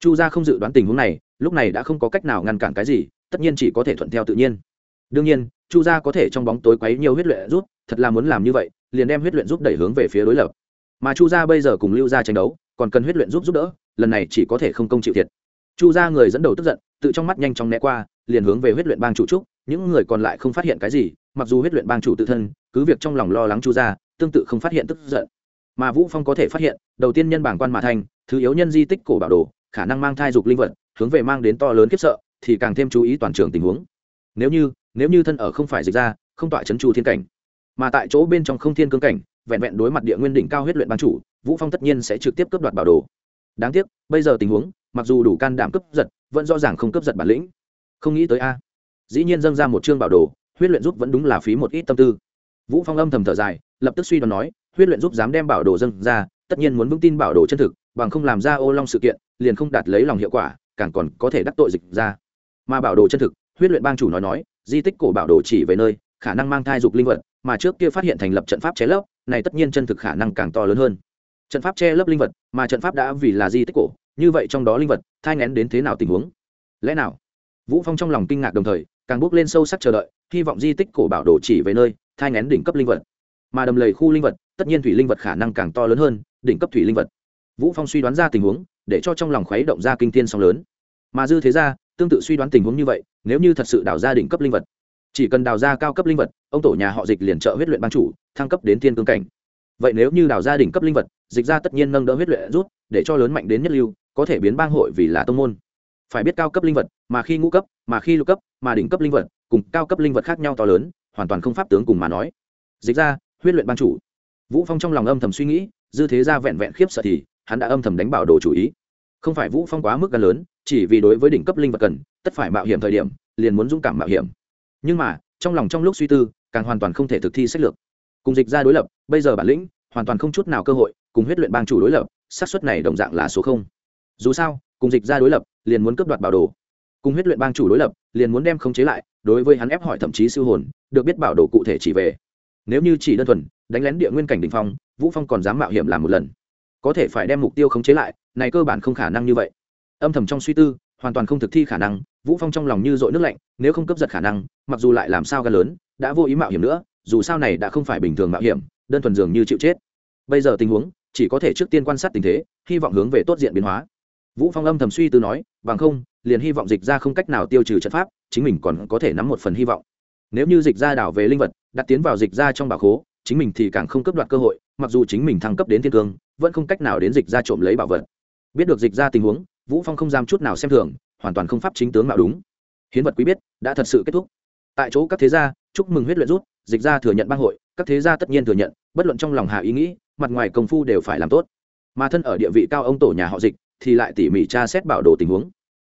Chu gia không dự đoán tình huống này, lúc này đã không có cách nào ngăn cản cái gì tất nhiên chỉ có thể thuận theo tự nhiên. Đương nhiên, chu gia có thể trong bóng tối quấy nhiều huyết luyện rút, thật là muốn làm như vậy, liền đem huyết luyện giúp đẩy hướng về phía đối lập. Mà chu gia bây giờ cùng lưu gia tranh đấu, còn cần huyết luyện giúp giúp đỡ, lần này chỉ có thể không công chịu thiệt. Chu gia người dẫn đầu tức giận, tự trong mắt nhanh chóng né qua, liền hướng về huyết luyện bang chủ trúc, những người còn lại không phát hiện cái gì, mặc dù huyết luyện bang chủ tự thân, cứ việc trong lòng lo lắng chu gia, tương tự không phát hiện tức giận. Mà vũ phong có thể phát hiện, đầu tiên nhân bảng quan mà thành, thứ yếu nhân di tích cổ bảo đồ, khả năng mang thai dục linh vật, hướng về mang đến to lớn khiếp sợ thì càng thêm chú ý toàn trường tình huống. Nếu như nếu như thân ở không phải dịch ra không tọa chấn chu thiên cảnh, mà tại chỗ bên trong không thiên cương cảnh, vẹn vẹn đối mặt địa nguyên đỉnh cao huyết luyện ban chủ, vũ phong tất nhiên sẽ trực tiếp cướp đoạt bảo đồ. Đáng tiếc, bây giờ tình huống, mặc dù đủ can đảm cướp giật, vẫn rõ ràng không cướp giật bản lĩnh. Không nghĩ tới a. Dĩ nhiên dâng ra một chương bảo đồ, huyết luyện giúp vẫn đúng là phí một ít tâm tư. Vũ phong âm thầm thở dài, lập tức suy đoán nói, huyết luyện giúp dám đem bảo đồ dâng ra, tất nhiên muốn vững tin bảo đồ chân thực, bằng không làm ra ô long sự kiện, liền không đạt lấy lòng hiệu quả, càng còn có thể đắc tội dịch ra mà bảo đồ chân thực, huyết luyện bang chủ nói nói, di tích cổ bảo đồ chỉ về nơi, khả năng mang thai dục linh vật, mà trước kia phát hiện thành lập trận pháp che lấp, này tất nhiên chân thực khả năng càng to lớn hơn. Trận pháp che lấp linh vật, mà trận pháp đã vì là di tích cổ, như vậy trong đó linh vật, thai ngén đến thế nào tình huống? Lẽ nào? Vũ phong trong lòng kinh ngạc đồng thời, càng bước lên sâu sắc chờ đợi, hy vọng di tích cổ bảo đồ chỉ về nơi, thai ngén đỉnh cấp linh vật. Mà đầm lầy khu linh vật, tất nhiên thủy linh vật khả năng càng to lớn hơn, đỉnh cấp thủy linh vật. Vũ phong suy đoán ra tình huống, để cho trong lòng khuấy động ra kinh thiên sóng lớn. Mà dư thế ra tương tự suy đoán tình huống như vậy, nếu như thật sự đào ra đỉnh cấp linh vật, chỉ cần đào ra cao cấp linh vật, ông tổ nhà họ dịch liền trợ huyết luyện ban chủ, thăng cấp đến thiên cương cảnh. Vậy nếu như đào ra đỉnh cấp linh vật, dịch ra tất nhiên nâng đỡ huyết luyện rút, để cho lớn mạnh đến nhất lưu, có thể biến bang hội vì là tông môn. Phải biết cao cấp linh vật, mà khi ngũ cấp, mà khi lục cấp, mà đỉnh cấp linh vật, cùng cao cấp linh vật khác nhau to lớn, hoàn toàn không pháp tướng cùng mà nói. Dịch ra, huyết luyện ban chủ. Vũ phong trong lòng âm thầm suy nghĩ, dư thế ra vẹn vẹn khiếp sợ thì, hắn đã âm thầm đánh bảo đồ chủ ý không phải vũ phong quá mức gan lớn, chỉ vì đối với đỉnh cấp linh vật cần, tất phải mạo hiểm thời điểm, liền muốn dũng cảm mạo hiểm. Nhưng mà, trong lòng trong lúc suy tư, càng hoàn toàn không thể thực thi sách lược. Cùng dịch ra đối lập, bây giờ bản lĩnh, hoàn toàn không chút nào cơ hội, cùng huyết luyện bang chủ đối lập, xác suất này đồng dạng là số không. Dù sao, cùng dịch ra đối lập, liền muốn cấp đoạt bảo đồ. Cùng huyết luyện bang chủ đối lập, liền muốn đem khống chế lại, đối với hắn ép hỏi thậm chí siêu hồn, được biết bảo đồ cụ thể chỉ về. Nếu như chỉ đơn thuần, đánh lén địa nguyên cảnh đình phong, vũ phong còn dám mạo hiểm làm một lần. Có thể phải đem mục tiêu khống chế lại này cơ bản không khả năng như vậy. Âm thầm trong suy tư, hoàn toàn không thực thi khả năng, vũ phong trong lòng như dội nước lạnh, nếu không cấp giật khả năng, mặc dù lại làm sao gan lớn, đã vô ý mạo hiểm nữa, dù sao này đã không phải bình thường mạo hiểm, đơn thuần dường như chịu chết. Bây giờ tình huống, chỉ có thể trước tiên quan sát tình thế, hy vọng hướng về tốt diện biến hóa. Vũ phong âm thầm suy tư nói, bằng không, liền hy vọng dịch ra không cách nào tiêu trừ trận pháp, chính mình còn có thể nắm một phần hy vọng. Nếu như dịch ra đảo về linh vật, đặt tiến vào dịch ra trong bảo khố, chính mình thì càng không cấp đoạt cơ hội, mặc dù chính mình thăng cấp đến thiên cương, vẫn không cách nào đến dịch ra trộm lấy bảo vật biết được dịch ra tình huống, vũ phong không dám chút nào xem thường, hoàn toàn không pháp chính tướng mạo đúng. Hiến vật quý biết, đã thật sự kết thúc. Tại chỗ các thế gia, chúc mừng huyết luyện rút, dịch ra thừa nhận bang hội, các thế gia tất nhiên thừa nhận, bất luận trong lòng hạ ý nghĩ, mặt ngoài công phu đều phải làm tốt. Mà thân ở địa vị cao ông tổ nhà họ dịch, thì lại tỉ mỉ tra xét bảo đồ tình huống.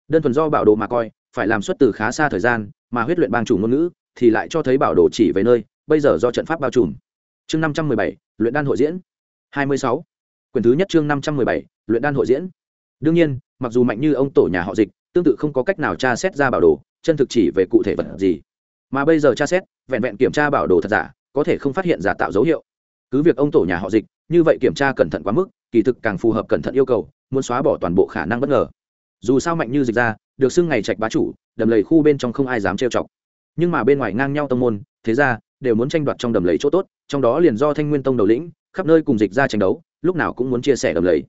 Đơn thuần do bảo đồ mà coi, phải làm xuất từ khá xa thời gian, mà huyết luyện bang chủ ngôn ngữ, thì lại cho thấy bảo đồ chỉ về nơi, bây giờ do trận pháp bao trùm. Chương năm trăm mười bảy, luyện đan hội diễn. Hai mươi sáu quyển thứ nhất chương năm trăm mười bảy, luyện đan hội diễn. Đương nhiên, mặc dù mạnh như ông tổ nhà họ dịch, tương tự không có cách nào tra xét ra bảo đồ, chân thực chỉ về cụ thể vật gì. Mà bây giờ tra xét, vẹn vẹn kiểm tra bảo đồ thật giả, có thể không phát hiện giả tạo dấu hiệu. Cứ việc ông tổ nhà họ dịch, như vậy kiểm tra cẩn thận quá mức, kỳ thực càng phù hợp cẩn thận yêu cầu, muốn xóa bỏ toàn bộ khả năng bất ngờ. Dù sao mạnh như dịch ra, được xưng ngày trạch bá chủ, đầm lầy khu bên trong không ai dám trêu chọc. Nhưng mà bên ngoài ngang nhau tông môn, thế ra, đều muốn tranh đoạt trong đầm lầy chỗ tốt, trong đó liền do thanh nguyên tông đầu lĩnh, khắp nơi cùng dịch ra tranh đấu lúc nào cũng muốn chia sẻ đầm lầy.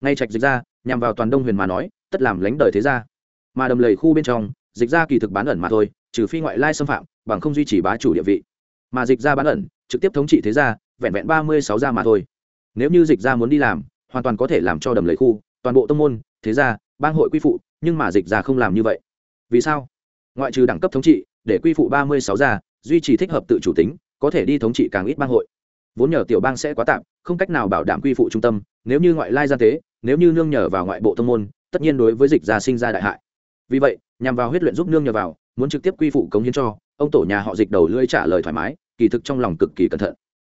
Ngay trạch dịch ra nhằm vào toàn đông huyền mà nói, tất làm lánh đời thế ra mà đầm lầy khu bên trong, dịch ra kỳ thực bán ẩn mà thôi, trừ phi ngoại lai xâm phạm, bằng không duy trì bá chủ địa vị. Mà dịch ra bán ẩn, trực tiếp thống trị thế gia, vẹn vẹn ba mươi sáu gia mà thôi. Nếu như dịch ra muốn đi làm, hoàn toàn có thể làm cho đầm lầy khu, toàn bộ tông môn, thế gia, bang hội quy phụ, nhưng mà dịch ra không làm như vậy. Vì sao? Ngoại trừ đẳng cấp thống trị, để quy phụ ba mươi sáu gia, duy trì thích hợp tự chủ tính, có thể đi thống trị càng ít bang hội vốn nhờ tiểu bang sẽ quá tạm, không cách nào bảo đảm quy phụ trung tâm, nếu như ngoại lai gian tế, nếu như nương nhờ vào ngoại bộ tông môn, tất nhiên đối với dịch gia sinh ra đại hại. Vì vậy, nhằm vào huyết luyện giúp nương nhờ vào, muốn trực tiếp quy phụ cống hiến cho, ông tổ nhà họ dịch đầu lưỡi trả lời thoải mái, kỳ thực trong lòng cực kỳ cẩn thận.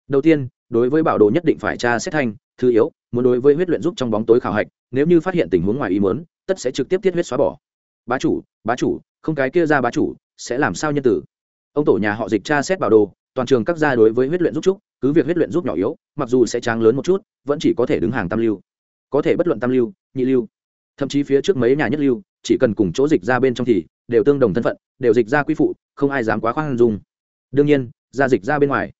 Đầu tiên, đối với bảo đồ nhất định phải tra xét thanh, thứ yếu, muốn đối với huyết luyện giúp trong bóng tối khảo hạch, nếu như phát hiện tình huống ngoài ý muốn, tất sẽ trực tiếp tiết huyết xóa bỏ. Bá chủ bá chủ, không cái kia ra bá chủ, sẽ làm sao nhân tử? Ông tổ nhà họ dịch tra xét bảo đồ, toàn trường các gia đối với huyết luyện giúp trúc cứ việc huyết luyện giúp nhỏ yếu, mặc dù sẽ tráng lớn một chút, vẫn chỉ có thể đứng hàng tam lưu. Có thể bất luận tam lưu, nhị lưu, thậm chí phía trước mấy nhà nhất lưu, chỉ cần cùng chỗ dịch ra bên trong thì đều tương đồng thân phận, đều dịch ra quy phụ, không ai dám quá khoan dung. Đương nhiên, ra dịch ra bên ngoài,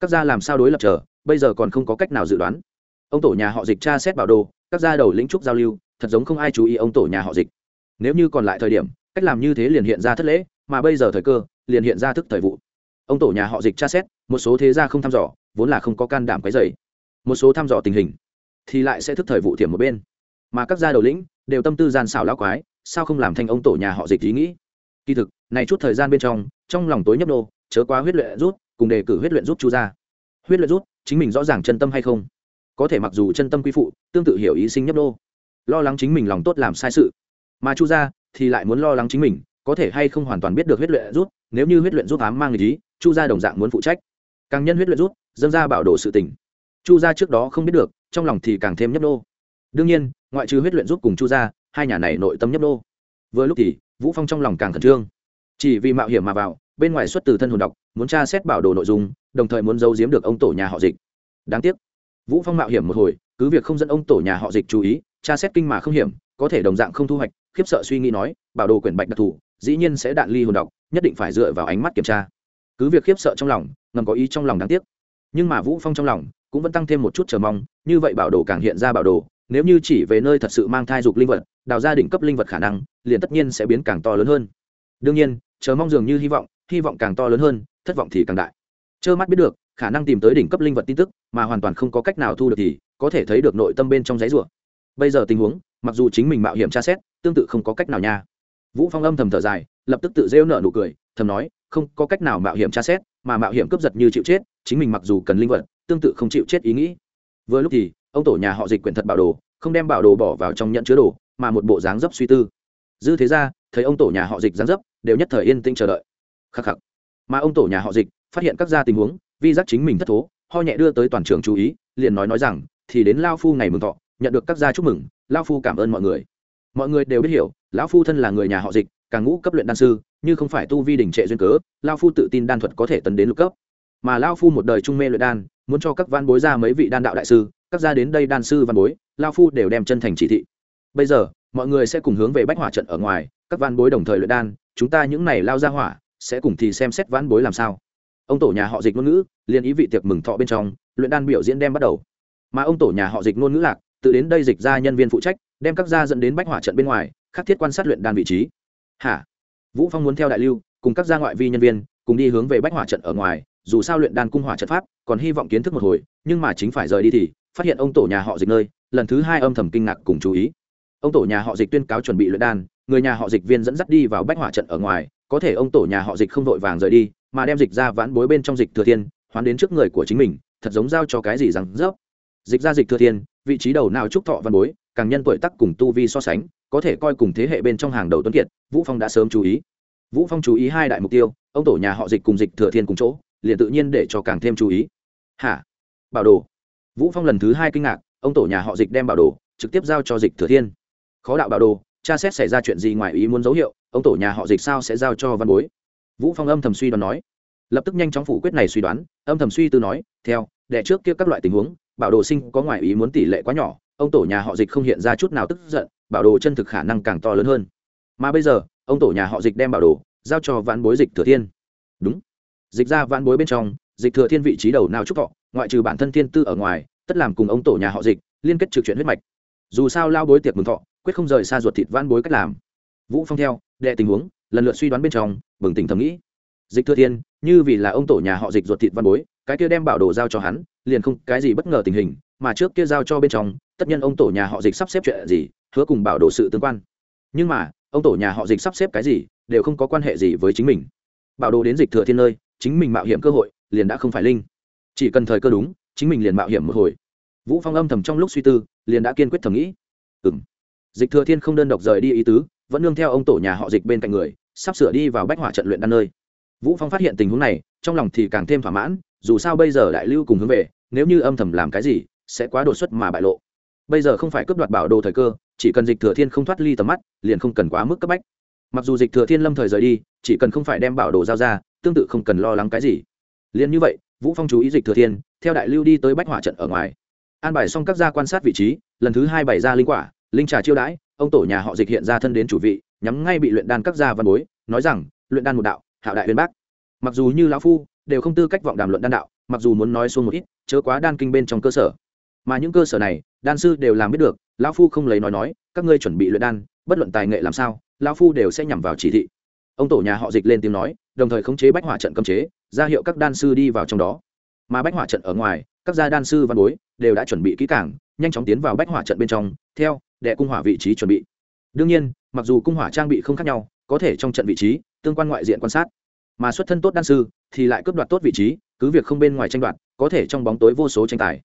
các gia làm sao đối lập trở bây giờ còn không có cách nào dự đoán. Ông tổ nhà họ dịch tra xét bảo đồ, các gia đầu lĩnh trúc giao lưu, thật giống không ai chú ý ông tổ nhà họ dịch. Nếu như còn lại thời điểm, cách làm như thế liền hiện ra thất lễ, mà bây giờ thời cơ, liền hiện ra thức thời vụ ông tổ nhà họ dịch tra xét, một số thế gia không thăm dò, vốn là không có can đảm cái dày một số thăm dò tình hình, thì lại sẽ thức thời vụ thiểm một bên. Mà các gia đầu lĩnh đều tâm tư gian xảo lão quái, sao không làm thành ông tổ nhà họ dịch ý nghĩ? Kỳ thực, này chút thời gian bên trong trong lòng tối nhấp nô, chớ quá huyết luyện rút, cùng đề cử huyết luyện rút chu ra. Huyết luyện rút, chính mình rõ ràng chân tâm hay không? Có thể mặc dù chân tâm quy phụ, tương tự hiểu ý sinh nhấp nô. Lo lắng chính mình lòng tốt làm sai sự. Mà chu ra thì lại muốn lo lắng chính mình, có thể hay không hoàn toàn biết được huyết luyện rút nếu như huyết luyện rút ám mang lý chu Gia đồng dạng muốn phụ trách. Càng nhân huyết luyện rút dâng ra bảo đồ sự tình. Chu Gia trước đó không biết được trong lòng thì càng thêm nhấp nô. Đương nhiên ngoại trừ huyết luyện rút cùng chu Gia, hai nhà này nội tâm nhấp nô. Vừa lúc thì vũ phong trong lòng càng khẩn trương. Chỉ vì mạo hiểm mà vào bên ngoài xuất từ thân hồn độc, muốn tra xét bảo đồ nội dung đồng thời muốn giấu giếm được ông tổ nhà họ dịch. Đáng tiếc vũ phong mạo hiểm một hồi cứ việc không dẫn ông tổ nhà họ dịch chú ý tra xét kinh mà không hiểm có thể đồng dạng không thu hoạch khiếp sợ suy nghĩ nói bảo đồ quyển bạch đặc thù dĩ nhiên sẽ đạn ly hồn độc, nhất định phải dựa vào ánh mắt kiểm tra. Cứ việc khiếp sợ trong lòng, ngầm có ý trong lòng đáng tiếc. Nhưng mà vũ phong trong lòng cũng vẫn tăng thêm một chút chờ mong, như vậy bảo đồ càng hiện ra bảo đồ, nếu như chỉ về nơi thật sự mang thai dục linh vật, đào ra đỉnh cấp linh vật khả năng, liền tất nhiên sẽ biến càng to lớn hơn. Đương nhiên, chờ mong dường như hy vọng hy vọng càng to lớn hơn, thất vọng thì càng đại. Trơ mắt biết được, khả năng tìm tới đỉnh cấp linh vật tin tức mà hoàn toàn không có cách nào thu được thì có thể thấy được nội tâm bên trong giấy rủa. Bây giờ tình huống, mặc dù chính mình mạo hiểm tra xét, tương tự không có cách nào nha vũ phong âm thầm thở dài, lập tức tự rêu nợ nụ cười, thầm nói, không có cách nào mạo hiểm tra xét, mà mạo hiểm cướp giật như chịu chết, chính mình mặc dù cần linh vật, tương tự không chịu chết ý nghĩ. Vừa lúc thì, ông tổ nhà họ dịch quyển thật bảo đồ, không đem bảo đồ bỏ vào trong nhận chứa đồ, mà một bộ dáng dấp suy tư. Dư thế ra, thấy ông tổ nhà họ dịch dáng dấp, đều nhất thời yên tĩnh chờ đợi. Khắc khắc. Mà ông tổ nhà họ dịch phát hiện các gia tình huống, vi giác chính mình thất thố, ho nhẹ đưa tới toàn trường chú ý, liền nói nói rằng, thì đến lao phu ngày mừng thọ, nhận được các gia chúc mừng, lao phu cảm ơn mọi người. Mọi người đều biết hiểu lão phu thân là người nhà họ dịch càng ngũ cấp luyện đan sư, như không phải tu vi đỉnh trệ duyên cớ lao phu tự tin đan thuật có thể tấn đến lục cấp. Mà lao phu một đời trung mê luyện đan, muốn cho các văn bối ra mấy vị đan đạo đại sư, các gia đến đây đan sư văn bối lao phu đều đem chân thành chỉ thị. Bây giờ, mọi người sẽ cùng hướng về bách hỏa trận ở ngoài, các văn bối đồng thời luyện đan, chúng ta những này lao ra hỏa, sẽ cùng thì xem xét văn bối làm sao. Ông tổ nhà họ dịch ngôn ngữ liên ý vị tiệc mừng thọ bên trong, luyện đan biểu diễn đem bắt đầu. Mà ông tổ nhà họ dịch ngôn ngữ lạc, tự đến đây dịch ra nhân viên phụ trách, đem các gia dẫn đến bách hỏa trận bên ngoài khắc thiết quan sát luyện đan vị trí. Hả? Vũ phong muốn theo đại lưu, cùng các gia ngoại vi nhân viên, cùng đi hướng về bách hỏa trận ở ngoài, dù sao luyện đan cung hỏa trận pháp, còn hy vọng kiến thức một hồi, nhưng mà chính phải rời đi thì, phát hiện ông tổ nhà họ dịch nơi, lần thứ hai âm thầm kinh ngạc cùng chú ý. Ông tổ nhà họ dịch tuyên cáo chuẩn bị luyện đan, người nhà họ dịch viên dẫn dắt đi vào bách hỏa trận ở ngoài, có thể ông tổ nhà họ dịch không vội vàng rời đi, mà đem dịch ra vãn bối bên trong dịch thừa thiên, hoán đến trước người của chính mình, thật giống giao cho cái gì rằng rớp dịch ra dịch thừa thiên, vị trí đầu nào trúc thọ văn bối, càng nhân tuổi tắc cùng tu vi so sánh, có thể coi cùng thế hệ bên trong hàng đầu tuấn kiệt, vũ phong đã sớm chú ý. Vũ phong chú ý hai đại mục tiêu, ông tổ nhà họ dịch cùng dịch thừa thiên cùng chỗ, liền tự nhiên để cho càng thêm chú ý. Hả? Bảo đồ. Vũ phong lần thứ hai kinh ngạc, ông tổ nhà họ dịch đem bảo đồ, trực tiếp giao cho dịch thừa thiên. Khó đạo bảo đồ cha xét xảy ra chuyện gì ngoài ý muốn dấu hiệu, ông tổ nhà họ dịch sao sẽ giao cho văn bối? Vũ phong âm thầm suy đoán nói. Lập tức nhanh chóng phủ quyết này suy đoán, âm thầm suy tư nói, theo đệ trước kia các loại tình huống bảo đồ sinh có ngoại ý muốn tỷ lệ quá nhỏ, ông tổ nhà họ dịch không hiện ra chút nào tức giận, bảo đồ chân thực khả năng càng to lớn hơn. Mà bây giờ, ông tổ nhà họ dịch đem bảo đồ giao cho vãn bối dịch thừa thiên. Đúng. Dịch ra vãn bối bên trong, dịch thừa thiên vị trí đầu nào chúc thọ, ngoại trừ bản thân thiên tư ở ngoài, tất làm cùng ông tổ nhà họ dịch liên kết trực chuyện huyết mạch. Dù sao lao bối tiệc mừng thọ, quyết không rời xa ruột thịt vãn bối cách làm. Vũ phong theo, đệ tình huống, lần lượt suy đoán bên trong, bừng tỉnh thầm nghĩ. Dịch thừa thiên, như vì là ông tổ nhà họ dịch ruột thịt văn bối cái kia đem bảo đồ giao cho hắn, liền không cái gì bất ngờ tình hình, mà trước kia giao cho bên trong, tất nhiên ông tổ nhà họ dịch sắp xếp chuyện gì, hứa cùng bảo đồ sự tương quan. Nhưng mà, ông tổ nhà họ dịch sắp xếp cái gì, đều không có quan hệ gì với chính mình. Bảo đồ đến dịch thừa thiên nơi, chính mình mạo hiểm cơ hội, liền đã không phải linh. Chỉ cần thời cơ đúng, chính mình liền mạo hiểm một hồi. Vũ phong âm thầm trong lúc suy tư, liền đã kiên quyết thầm nghĩ. Ừm. Dịch thừa thiên không đơn độc rời đi ý tứ, vẫn nương theo ông tổ nhà họ dịch bên cạnh người, sắp sửa đi vào bách hỏa trận luyện đan nơi. Vũ phong phát hiện tình huống này, trong lòng thì càng thêm thỏa mãn dù sao bây giờ đại lưu cùng hướng về, nếu như âm thầm làm cái gì, sẽ quá đột xuất mà bại lộ. Bây giờ không phải cướp đoạt bảo đồ thời cơ, chỉ cần dịch thừa thiên không thoát ly tầm mắt, liền không cần quá mức cấp bách. Mặc dù dịch thừa thiên lâm thời rời đi, chỉ cần không phải đem bảo đồ giao ra, tương tự không cần lo lắng cái gì. Liền như vậy, vũ phong chú ý dịch thừa thiên, theo đại lưu đi tới bách hỏa trận ở ngoài. An bài xong các gia quan sát vị trí, lần thứ hai bày ra linh quả, linh trà chiêu đãi, ông tổ nhà họ dịch hiện ra thân đến chủ vị, nhắm ngay bị luyện đan các gia văn bối, nói rằng, luyện đan một đạo, hạo đại huyền bác. Mặc dù như lão phu đều không tư cách vọng đàm luận đan đạo, mặc dù muốn nói xuống một ít, chớ quá đan kinh bên trong cơ sở. Mà những cơ sở này, đan sư đều làm biết được, lão phu không lấy nói nói, các ngươi chuẩn bị luyện đan, bất luận tài nghệ làm sao, lão phu đều sẽ nhằm vào chỉ thị. Ông tổ nhà họ dịch lên tiếng nói, đồng thời khống chế bách hỏa trận cấm chế, ra hiệu các đan sư đi vào trong đó. Mà bách hỏa trận ở ngoài, các gia đan sư văn bối đều đã chuẩn bị kỹ càng, nhanh chóng tiến vào bách hỏa trận bên trong, theo đệ cung hỏa vị trí chuẩn bị. Đương nhiên, mặc dù cung hỏa trang bị không khác nhau, có thể trong trận vị trí, tương quan ngoại diện quan sát mà xuất thân tốt đan sư thì lại cướp đoạt tốt vị trí, cứ việc không bên ngoài tranh đoạt, có thể trong bóng tối vô số tranh tài.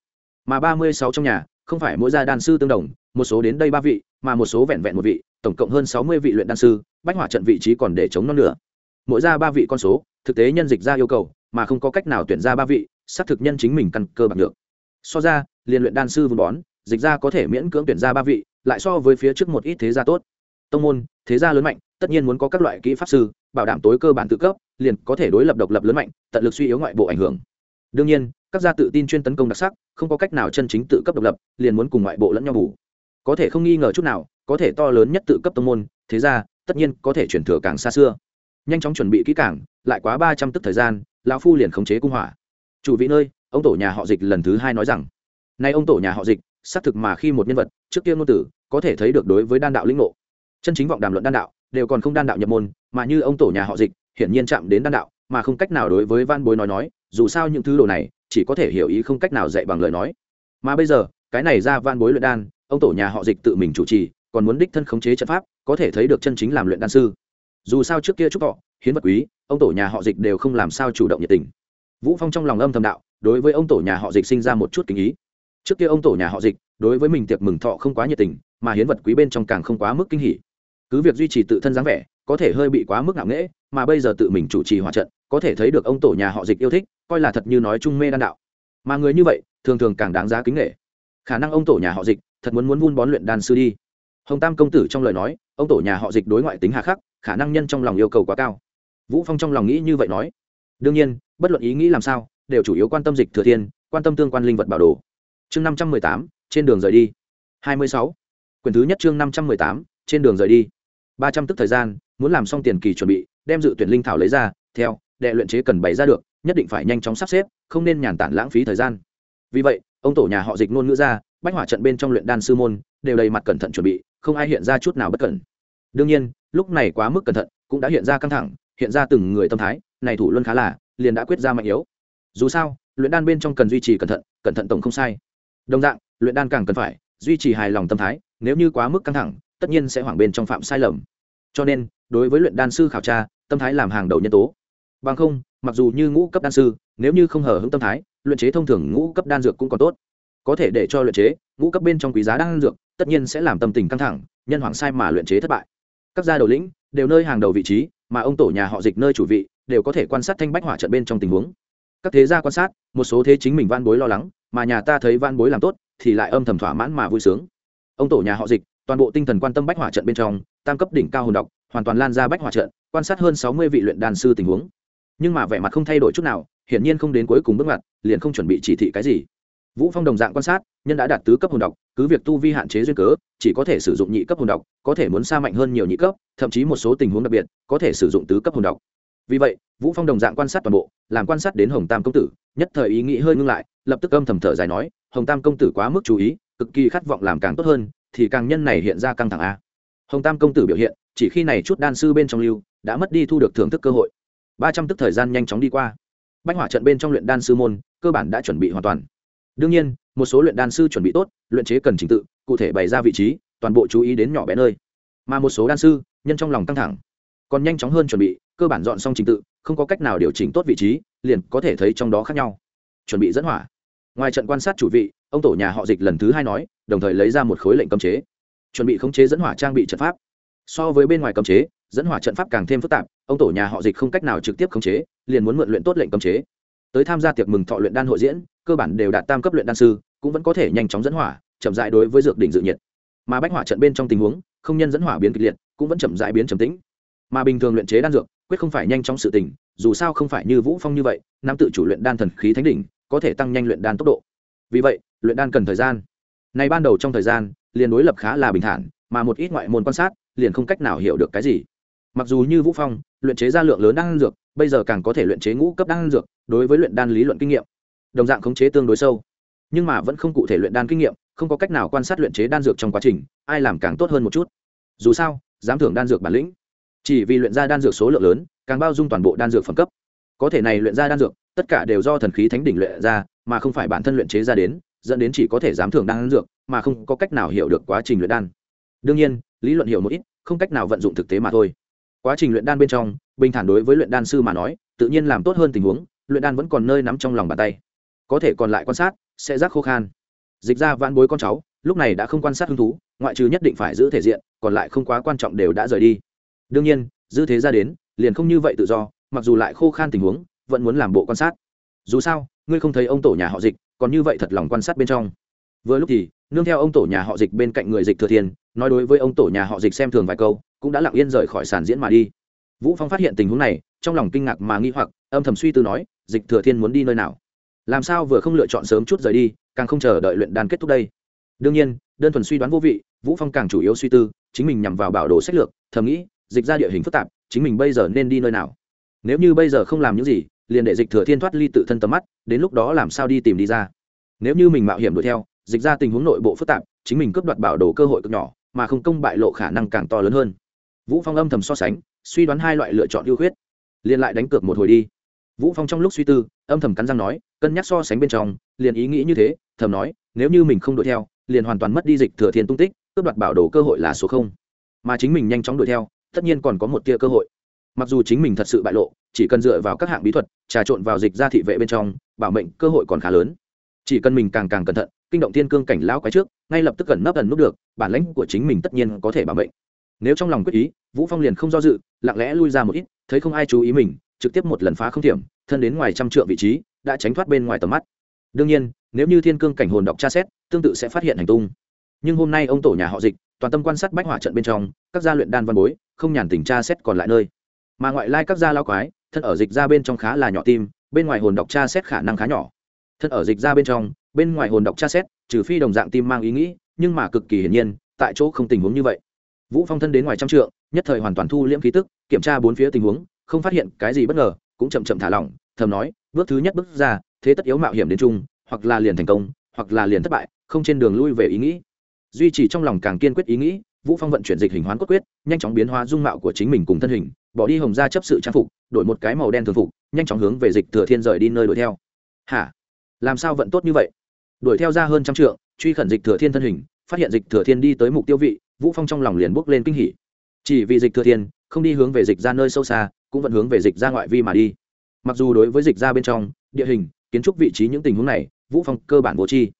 Mà ba mươi sáu trong nhà, không phải mỗi gia đan sư tương đồng, một số đến đây ba vị, mà một số vẹn vẹn một vị, tổng cộng hơn sáu mươi vị luyện đan sư, bách hỏa trận vị trí còn để chống non nữa mỗi gia ba vị con số, thực tế nhân dịch ra yêu cầu, mà không có cách nào tuyển ra ba vị, xác thực nhân chính mình căn cơ bằng được. So ra liên luyện đan sư vun bón, dịch ra có thể miễn cưỡng tuyển ra ba vị, lại so với phía trước một ít thế gia tốt. Tông môn, thế gia lớn mạnh, tất nhiên muốn có các loại kỹ pháp sư, bảo đảm tối cơ bản tự cấp liền có thể đối lập độc lập lớn mạnh, tận lực suy yếu ngoại bộ ảnh hưởng. Đương nhiên, các gia tự tin chuyên tấn công đặc sắc, không có cách nào chân chính tự cấp độc lập, liền muốn cùng ngoại bộ lẫn nhau bù. Có thể không nghi ngờ chút nào, có thể to lớn nhất tự cấp tông môn, thế ra, tất nhiên có thể chuyển thừa càng xa xưa. Nhanh chóng chuẩn bị kỹ càng, lại quá ba trăm tức thời gian, lão phu liền khống chế cung hỏa. Chủ vị nơi, ông tổ nhà họ dịch lần thứ hai nói rằng, nay ông tổ nhà họ dịch, xác thực mà khi một nhân vật, trước kia ngôn tử, có thể thấy được đối với đan đạo lĩnh ngộ. Chân chính vọng đàm luận đan đạo, đều còn không đan đạo nhập môn, mà như ông tổ nhà họ dịch hiển nhiên chạm đến đan đạo, mà không cách nào đối với van bối nói nói, dù sao những thứ đồ này, chỉ có thể hiểu ý không cách nào dạy bằng lời nói. Mà bây giờ, cái này ra van bối luyện đan, ông tổ nhà họ dịch tự mình chủ trì, còn muốn đích thân khống chế trận pháp, có thể thấy được chân chính làm luyện đan sư. Dù sao trước kia chúc thọ hiến vật quý, ông tổ nhà họ dịch đều không làm sao chủ động nhiệt tình. Vũ phong trong lòng âm thầm đạo, đối với ông tổ nhà họ dịch sinh ra một chút kính ý. Trước kia ông tổ nhà họ dịch, đối với mình tiệc mừng thọ không quá nhiệt tình, mà hiến vật quý bên trong càng không quá mức kinh hỉ. Cứ việc duy trì tự thân dáng vẻ có thể hơi bị quá mức ngạo nghễ, mà bây giờ tự mình chủ trì hòa trận, có thể thấy được ông tổ nhà họ dịch yêu thích, coi là thật như nói chung mê đan đạo. Mà người như vậy, thường thường càng đáng giá kính nghệ khả năng ông tổ nhà họ dịch thật muốn muốn vun bón luyện đan sư đi. Hồng tam công tử trong lời nói, ông tổ nhà họ dịch đối ngoại tính hà khắc, khả năng nhân trong lòng yêu cầu quá cao. Vũ phong trong lòng nghĩ như vậy nói. Đương nhiên, bất luận ý nghĩ làm sao, đều chủ yếu quan tâm dịch thừa thiên, quan tâm tương quan linh vật bảo đồ. Chương năm trăm mười tám, trên đường rời đi. Hai mươi sáu. Quyển thứ nhất chương năm trăm mười tám, trên đường rời đi. Ba trăm tức thời gian muốn làm xong tiền kỳ chuẩn bị, đem dự tuyển linh thảo lấy ra, theo, đệ luyện chế cần bày ra được, nhất định phải nhanh chóng sắp xếp, không nên nhàn tản lãng phí thời gian. Vì vậy, ông tổ nhà họ dịch ngôn ngữ ra, bách hỏa trận bên trong luyện đan sư môn, đều đầy mặt cẩn thận chuẩn bị, không ai hiện ra chút nào bất cẩn. Đương nhiên, lúc này quá mức cẩn thận, cũng đã hiện ra căng thẳng, hiện ra từng người tâm thái, này thủ luân khá là, liền đã quyết ra mạnh yếu. Dù sao, luyện đan bên trong cần duy trì cẩn thận cẩn thận tổng không sai. Đồng dạng, luyện đan càng cần phải, duy trì hài lòng tâm thái, nếu như quá mức căng thẳng, tất nhiên sẽ hoảng bên trong phạm sai lầm. Cho nên đối với luyện đan sư khảo tra, tâm thái làm hàng đầu nhân tố. Bằng không, mặc dù như ngũ cấp đan sư, nếu như không hở hững tâm thái, luyện chế thông thường ngũ cấp đan dược cũng còn tốt. Có thể để cho luyện chế, ngũ cấp bên trong quý giá đan dược, tất nhiên sẽ làm tâm tình căng thẳng, nhân hoàng sai mà luyện chế thất bại. Các gia đầu lĩnh đều nơi hàng đầu vị trí, mà ông tổ nhà họ dịch nơi chủ vị đều có thể quan sát thanh bách hỏa trận bên trong tình huống. Các thế gia quan sát, một số thế chính mình van bối lo lắng, mà nhà ta thấy van bối làm tốt, thì lại âm thầm thỏa mãn mà vui sướng. Ông tổ nhà họ dịch, toàn bộ tinh thần quan tâm bách hỏa trận bên trong, tam cấp đỉnh cao hồn độc hoàn toàn lan ra bách hòa trận, quan sát hơn sáu mươi vị luyện đan sư tình huống. Nhưng mà vẻ mặt không thay đổi chút nào, hiển nhiên không đến cuối cùng bước ngoặt, liền không chuẩn bị chỉ thị cái gì. Vũ phong đồng dạng quan sát, nhân đã đạt tứ cấp hồn độc, cứ việc tu vi hạn chế duyên cớ, chỉ có thể sử dụng nhị cấp hồn độc, có thể muốn xa mạnh hơn nhiều nhị cấp, thậm chí một số tình huống đặc biệt, có thể sử dụng tứ cấp hồn độc. Vì vậy, vũ phong đồng dạng quan sát toàn bộ, làm quan sát đến hồng tam công tử, nhất thời ý nghĩ hơi ngưng lại, lập tức âm thầm thở dài nói, hồng tam công tử quá mức chú ý, cực kỳ khát vọng làm càng tốt hơn, thì càng nhân này hiện ra căng thẳng a. Hồng tam công tử biểu hiện chỉ khi này chút đan sư bên trong lưu, đã mất đi thu được thưởng thức cơ hội. Ba trăm tức thời gian nhanh chóng đi qua. Bách hỏa trận bên trong luyện đan sư môn, cơ bản đã chuẩn bị hoàn toàn. Đương nhiên, một số luyện đan sư chuẩn bị tốt, luyện chế cần trình tự, cụ thể bày ra vị trí, toàn bộ chú ý đến nhỏ bé nơi. Mà một số đan sư, nhân trong lòng căng thẳng. Còn nhanh chóng hơn chuẩn bị, cơ bản dọn xong trình tự, không có cách nào điều chỉnh tốt vị trí, liền có thể thấy trong đó khác nhau. Chuẩn bị dẫn hỏa. Ngoài trận quan sát chủ vị, ông tổ nhà họ dịch lần thứ hai nói, đồng thời lấy ra một khối lệnh cấm chế. Chuẩn bị khống chế dẫn hỏa trang bị trận pháp so với bên ngoài cấm chế, dẫn hỏa trận pháp càng thêm phức tạp, ông tổ nhà họ dịch không cách nào trực tiếp khống chế, liền muốn mượn luyện tốt lệnh cấm chế. Tới tham gia tiệc mừng thọ luyện đan hội diễn, cơ bản đều đạt tam cấp luyện đan sư, cũng vẫn có thể nhanh chóng dẫn hỏa, chậm dại đối với dược đỉnh dự nhiệt. Mà bách hỏa trận bên trong tình huống, không nhân dẫn hỏa biến kịch liệt, cũng vẫn chậm dại biến trầm tĩnh. Mà bình thường luyện chế đan dược, quyết không phải nhanh chóng sự tình, dù sao không phải như vũ phong như vậy nam tự chủ luyện đan thần khí thánh đỉnh, có thể tăng nhanh luyện đan tốc độ. Vì vậy, luyện đan cần thời gian. Này ban đầu trong thời gian, liền đối lập khá là bình thản, mà một ít ngoại môn quan sát liền không cách nào hiểu được cái gì. Mặc dù như vũ phong, luyện chế ra lượng lớn đan dược, bây giờ càng có thể luyện chế ngũ cấp đan dược, đối với luyện đan lý luận kinh nghiệm, đồng dạng khống chế tương đối sâu. Nhưng mà vẫn không cụ thể luyện đan kinh nghiệm, không có cách nào quan sát luyện chế đan dược trong quá trình, ai làm càng tốt hơn một chút. Dù sao, dám thưởng đan dược bản lĩnh. Chỉ vì luyện ra đan dược số lượng lớn, càng bao dung toàn bộ đan dược phẩm cấp. Có thể này luyện ra đan dược, tất cả đều do thần khí thánh đỉnh luyện ra, mà không phải bản thân luyện chế ra đến, dẫn đến chỉ có thể dám thưởng đan dược, mà không có cách nào hiểu được quá trình luyện đan đương nhiên, lý luận hiểu một ít, không cách nào vận dụng thực tế mà thôi. Quá trình luyện đan bên trong, bình thản đối với luyện đan sư mà nói, tự nhiên làm tốt hơn tình huống, luyện đan vẫn còn nơi nắm trong lòng bàn tay. Có thể còn lại quan sát, sẽ rác khô khan. Dịch ra vãn bối con cháu, lúc này đã không quan sát hứng thú, ngoại trừ nhất định phải giữ thể diện, còn lại không quá quan trọng đều đã rời đi. Đương nhiên, dư thế ra đến, liền không như vậy tự do, mặc dù lại khô khan tình huống, vẫn muốn làm bộ quan sát. Dù sao, ngươi không thấy ông tổ nhà họ dịch, còn như vậy thật lòng quan sát bên trong. Vừa lúc thì, nương theo ông tổ nhà họ dịch bên cạnh người dịch thừa thiên nói đối với ông tổ nhà họ dịch xem thường vài câu, cũng đã lặng yên rời khỏi sàn diễn mà đi. Vũ phong phát hiện tình huống này, trong lòng kinh ngạc mà nghi hoặc, âm thầm suy tư nói, dịch thừa thiên muốn đi nơi nào? Làm sao vừa không lựa chọn sớm chút rời đi, càng không chờ đợi luyện đan kết thúc đây? Đương nhiên, đơn thuần suy đoán vô vị, vũ phong càng chủ yếu suy tư, chính mình nhằm vào bảo đồ sách lược, thầm nghĩ, dịch ra địa hình phức tạp, chính mình bây giờ nên đi nơi nào? Nếu như bây giờ không làm những gì, liền để dịch thừa thiên thoát ly tự thân tầm mắt, đến lúc đó làm sao đi tìm đi ra? Nếu như mình mạo hiểm đuổi theo, dịch ra tình huống nội bộ phức tạp, chính mình cướp đoạt bảo đồ cơ hội cực nhỏ mà không công bại lộ khả năng càng to lớn hơn. Vũ phong âm thầm so sánh, suy đoán hai loại lựa chọn ưu khuyết. Liền lại đánh cược một hồi đi. Vũ phong trong lúc suy tư, âm thầm cắn răng nói, cân nhắc so sánh bên trong, liền ý nghĩ như thế, thầm nói, nếu như mình không đuổi theo, liền hoàn toàn mất đi dịch thừa thiên tung tích, cướp đoạt bảo đồ cơ hội là số không. Mà chính mình nhanh chóng đuổi theo, tất nhiên còn có một tia cơ hội. Mặc dù chính mình thật sự bại lộ, chỉ cần dựa vào các hạng bí thuật, trà trộn vào dịch ra thị vệ bên trong, bảo mệnh cơ hội còn khá lớn chỉ cần mình càng càng cẩn thận, kinh động thiên cương cảnh lão quái trước, ngay lập tức gần nấp gần núp được, bản lãnh của chính mình tất nhiên có thể bảo mệnh. Nếu trong lòng quyết ý, vũ phong liền không do dự, lặng lẽ lui ra một ít, thấy không ai chú ý mình, trực tiếp một lần phá không thiểm, thân đến ngoài trăm trượng vị trí, đã tránh thoát bên ngoài tầm mắt. Đương nhiên, nếu như thiên cương cảnh hồn đọc tra xét, tương tự sẽ phát hiện hành tung. Nhưng hôm nay ông tổ nhà họ dịch, toàn tâm quan sát bách hỏa trận bên trong, các gia luyện đan văn bối, không nhàn tình tra xét còn lại nơi. Mà ngoại lai các gia lao quái, thân ở dịch ra bên trong khá là nhỏ tim, bên ngoài hồn đọc tra xét khả năng khá nhỏ thân ở dịch ra bên trong, bên ngoài hồn đọc tra xét, trừ phi đồng dạng tim mang ý nghĩ, nhưng mà cực kỳ hiển nhiên, tại chỗ không tình huống như vậy. Vũ phong thân đến ngoài trăm trượng, nhất thời hoàn toàn thu liễm khí tức, kiểm tra bốn phía tình huống, không phát hiện cái gì bất ngờ, cũng chậm chậm thả lỏng, thầm nói, bước thứ nhất bước ra, thế tất yếu mạo hiểm đến chung, hoặc là liền thành công, hoặc là liền thất bại, không trên đường lui về ý nghĩ. Duy trì trong lòng càng kiên quyết ý nghĩ, vũ phong vận chuyển dịch hình hoán cốt quyết, nhanh chóng biến hóa dung mạo của chính mình cùng thân hình, bỏ đi hồng ra chấp sự trang phục, đổi một cái màu đen thường phục, nhanh chóng hướng về dịch thừa thiên rời đi nơi đuổi theo. Hả? Làm sao vận tốt như vậy? Đuổi theo ra hơn trăm trượng, truy khẩn dịch thừa thiên thân hình, phát hiện dịch thừa thiên đi tới mục tiêu vị, vũ phong trong lòng liền bốc lên kinh hỉ. Chỉ vì dịch thừa thiên, không đi hướng về dịch ra nơi sâu xa, cũng vẫn hướng về dịch ra ngoại vi mà đi. Mặc dù đối với dịch ra bên trong, địa hình, kiến trúc vị trí những tình huống này, vũ phong cơ bản vô chi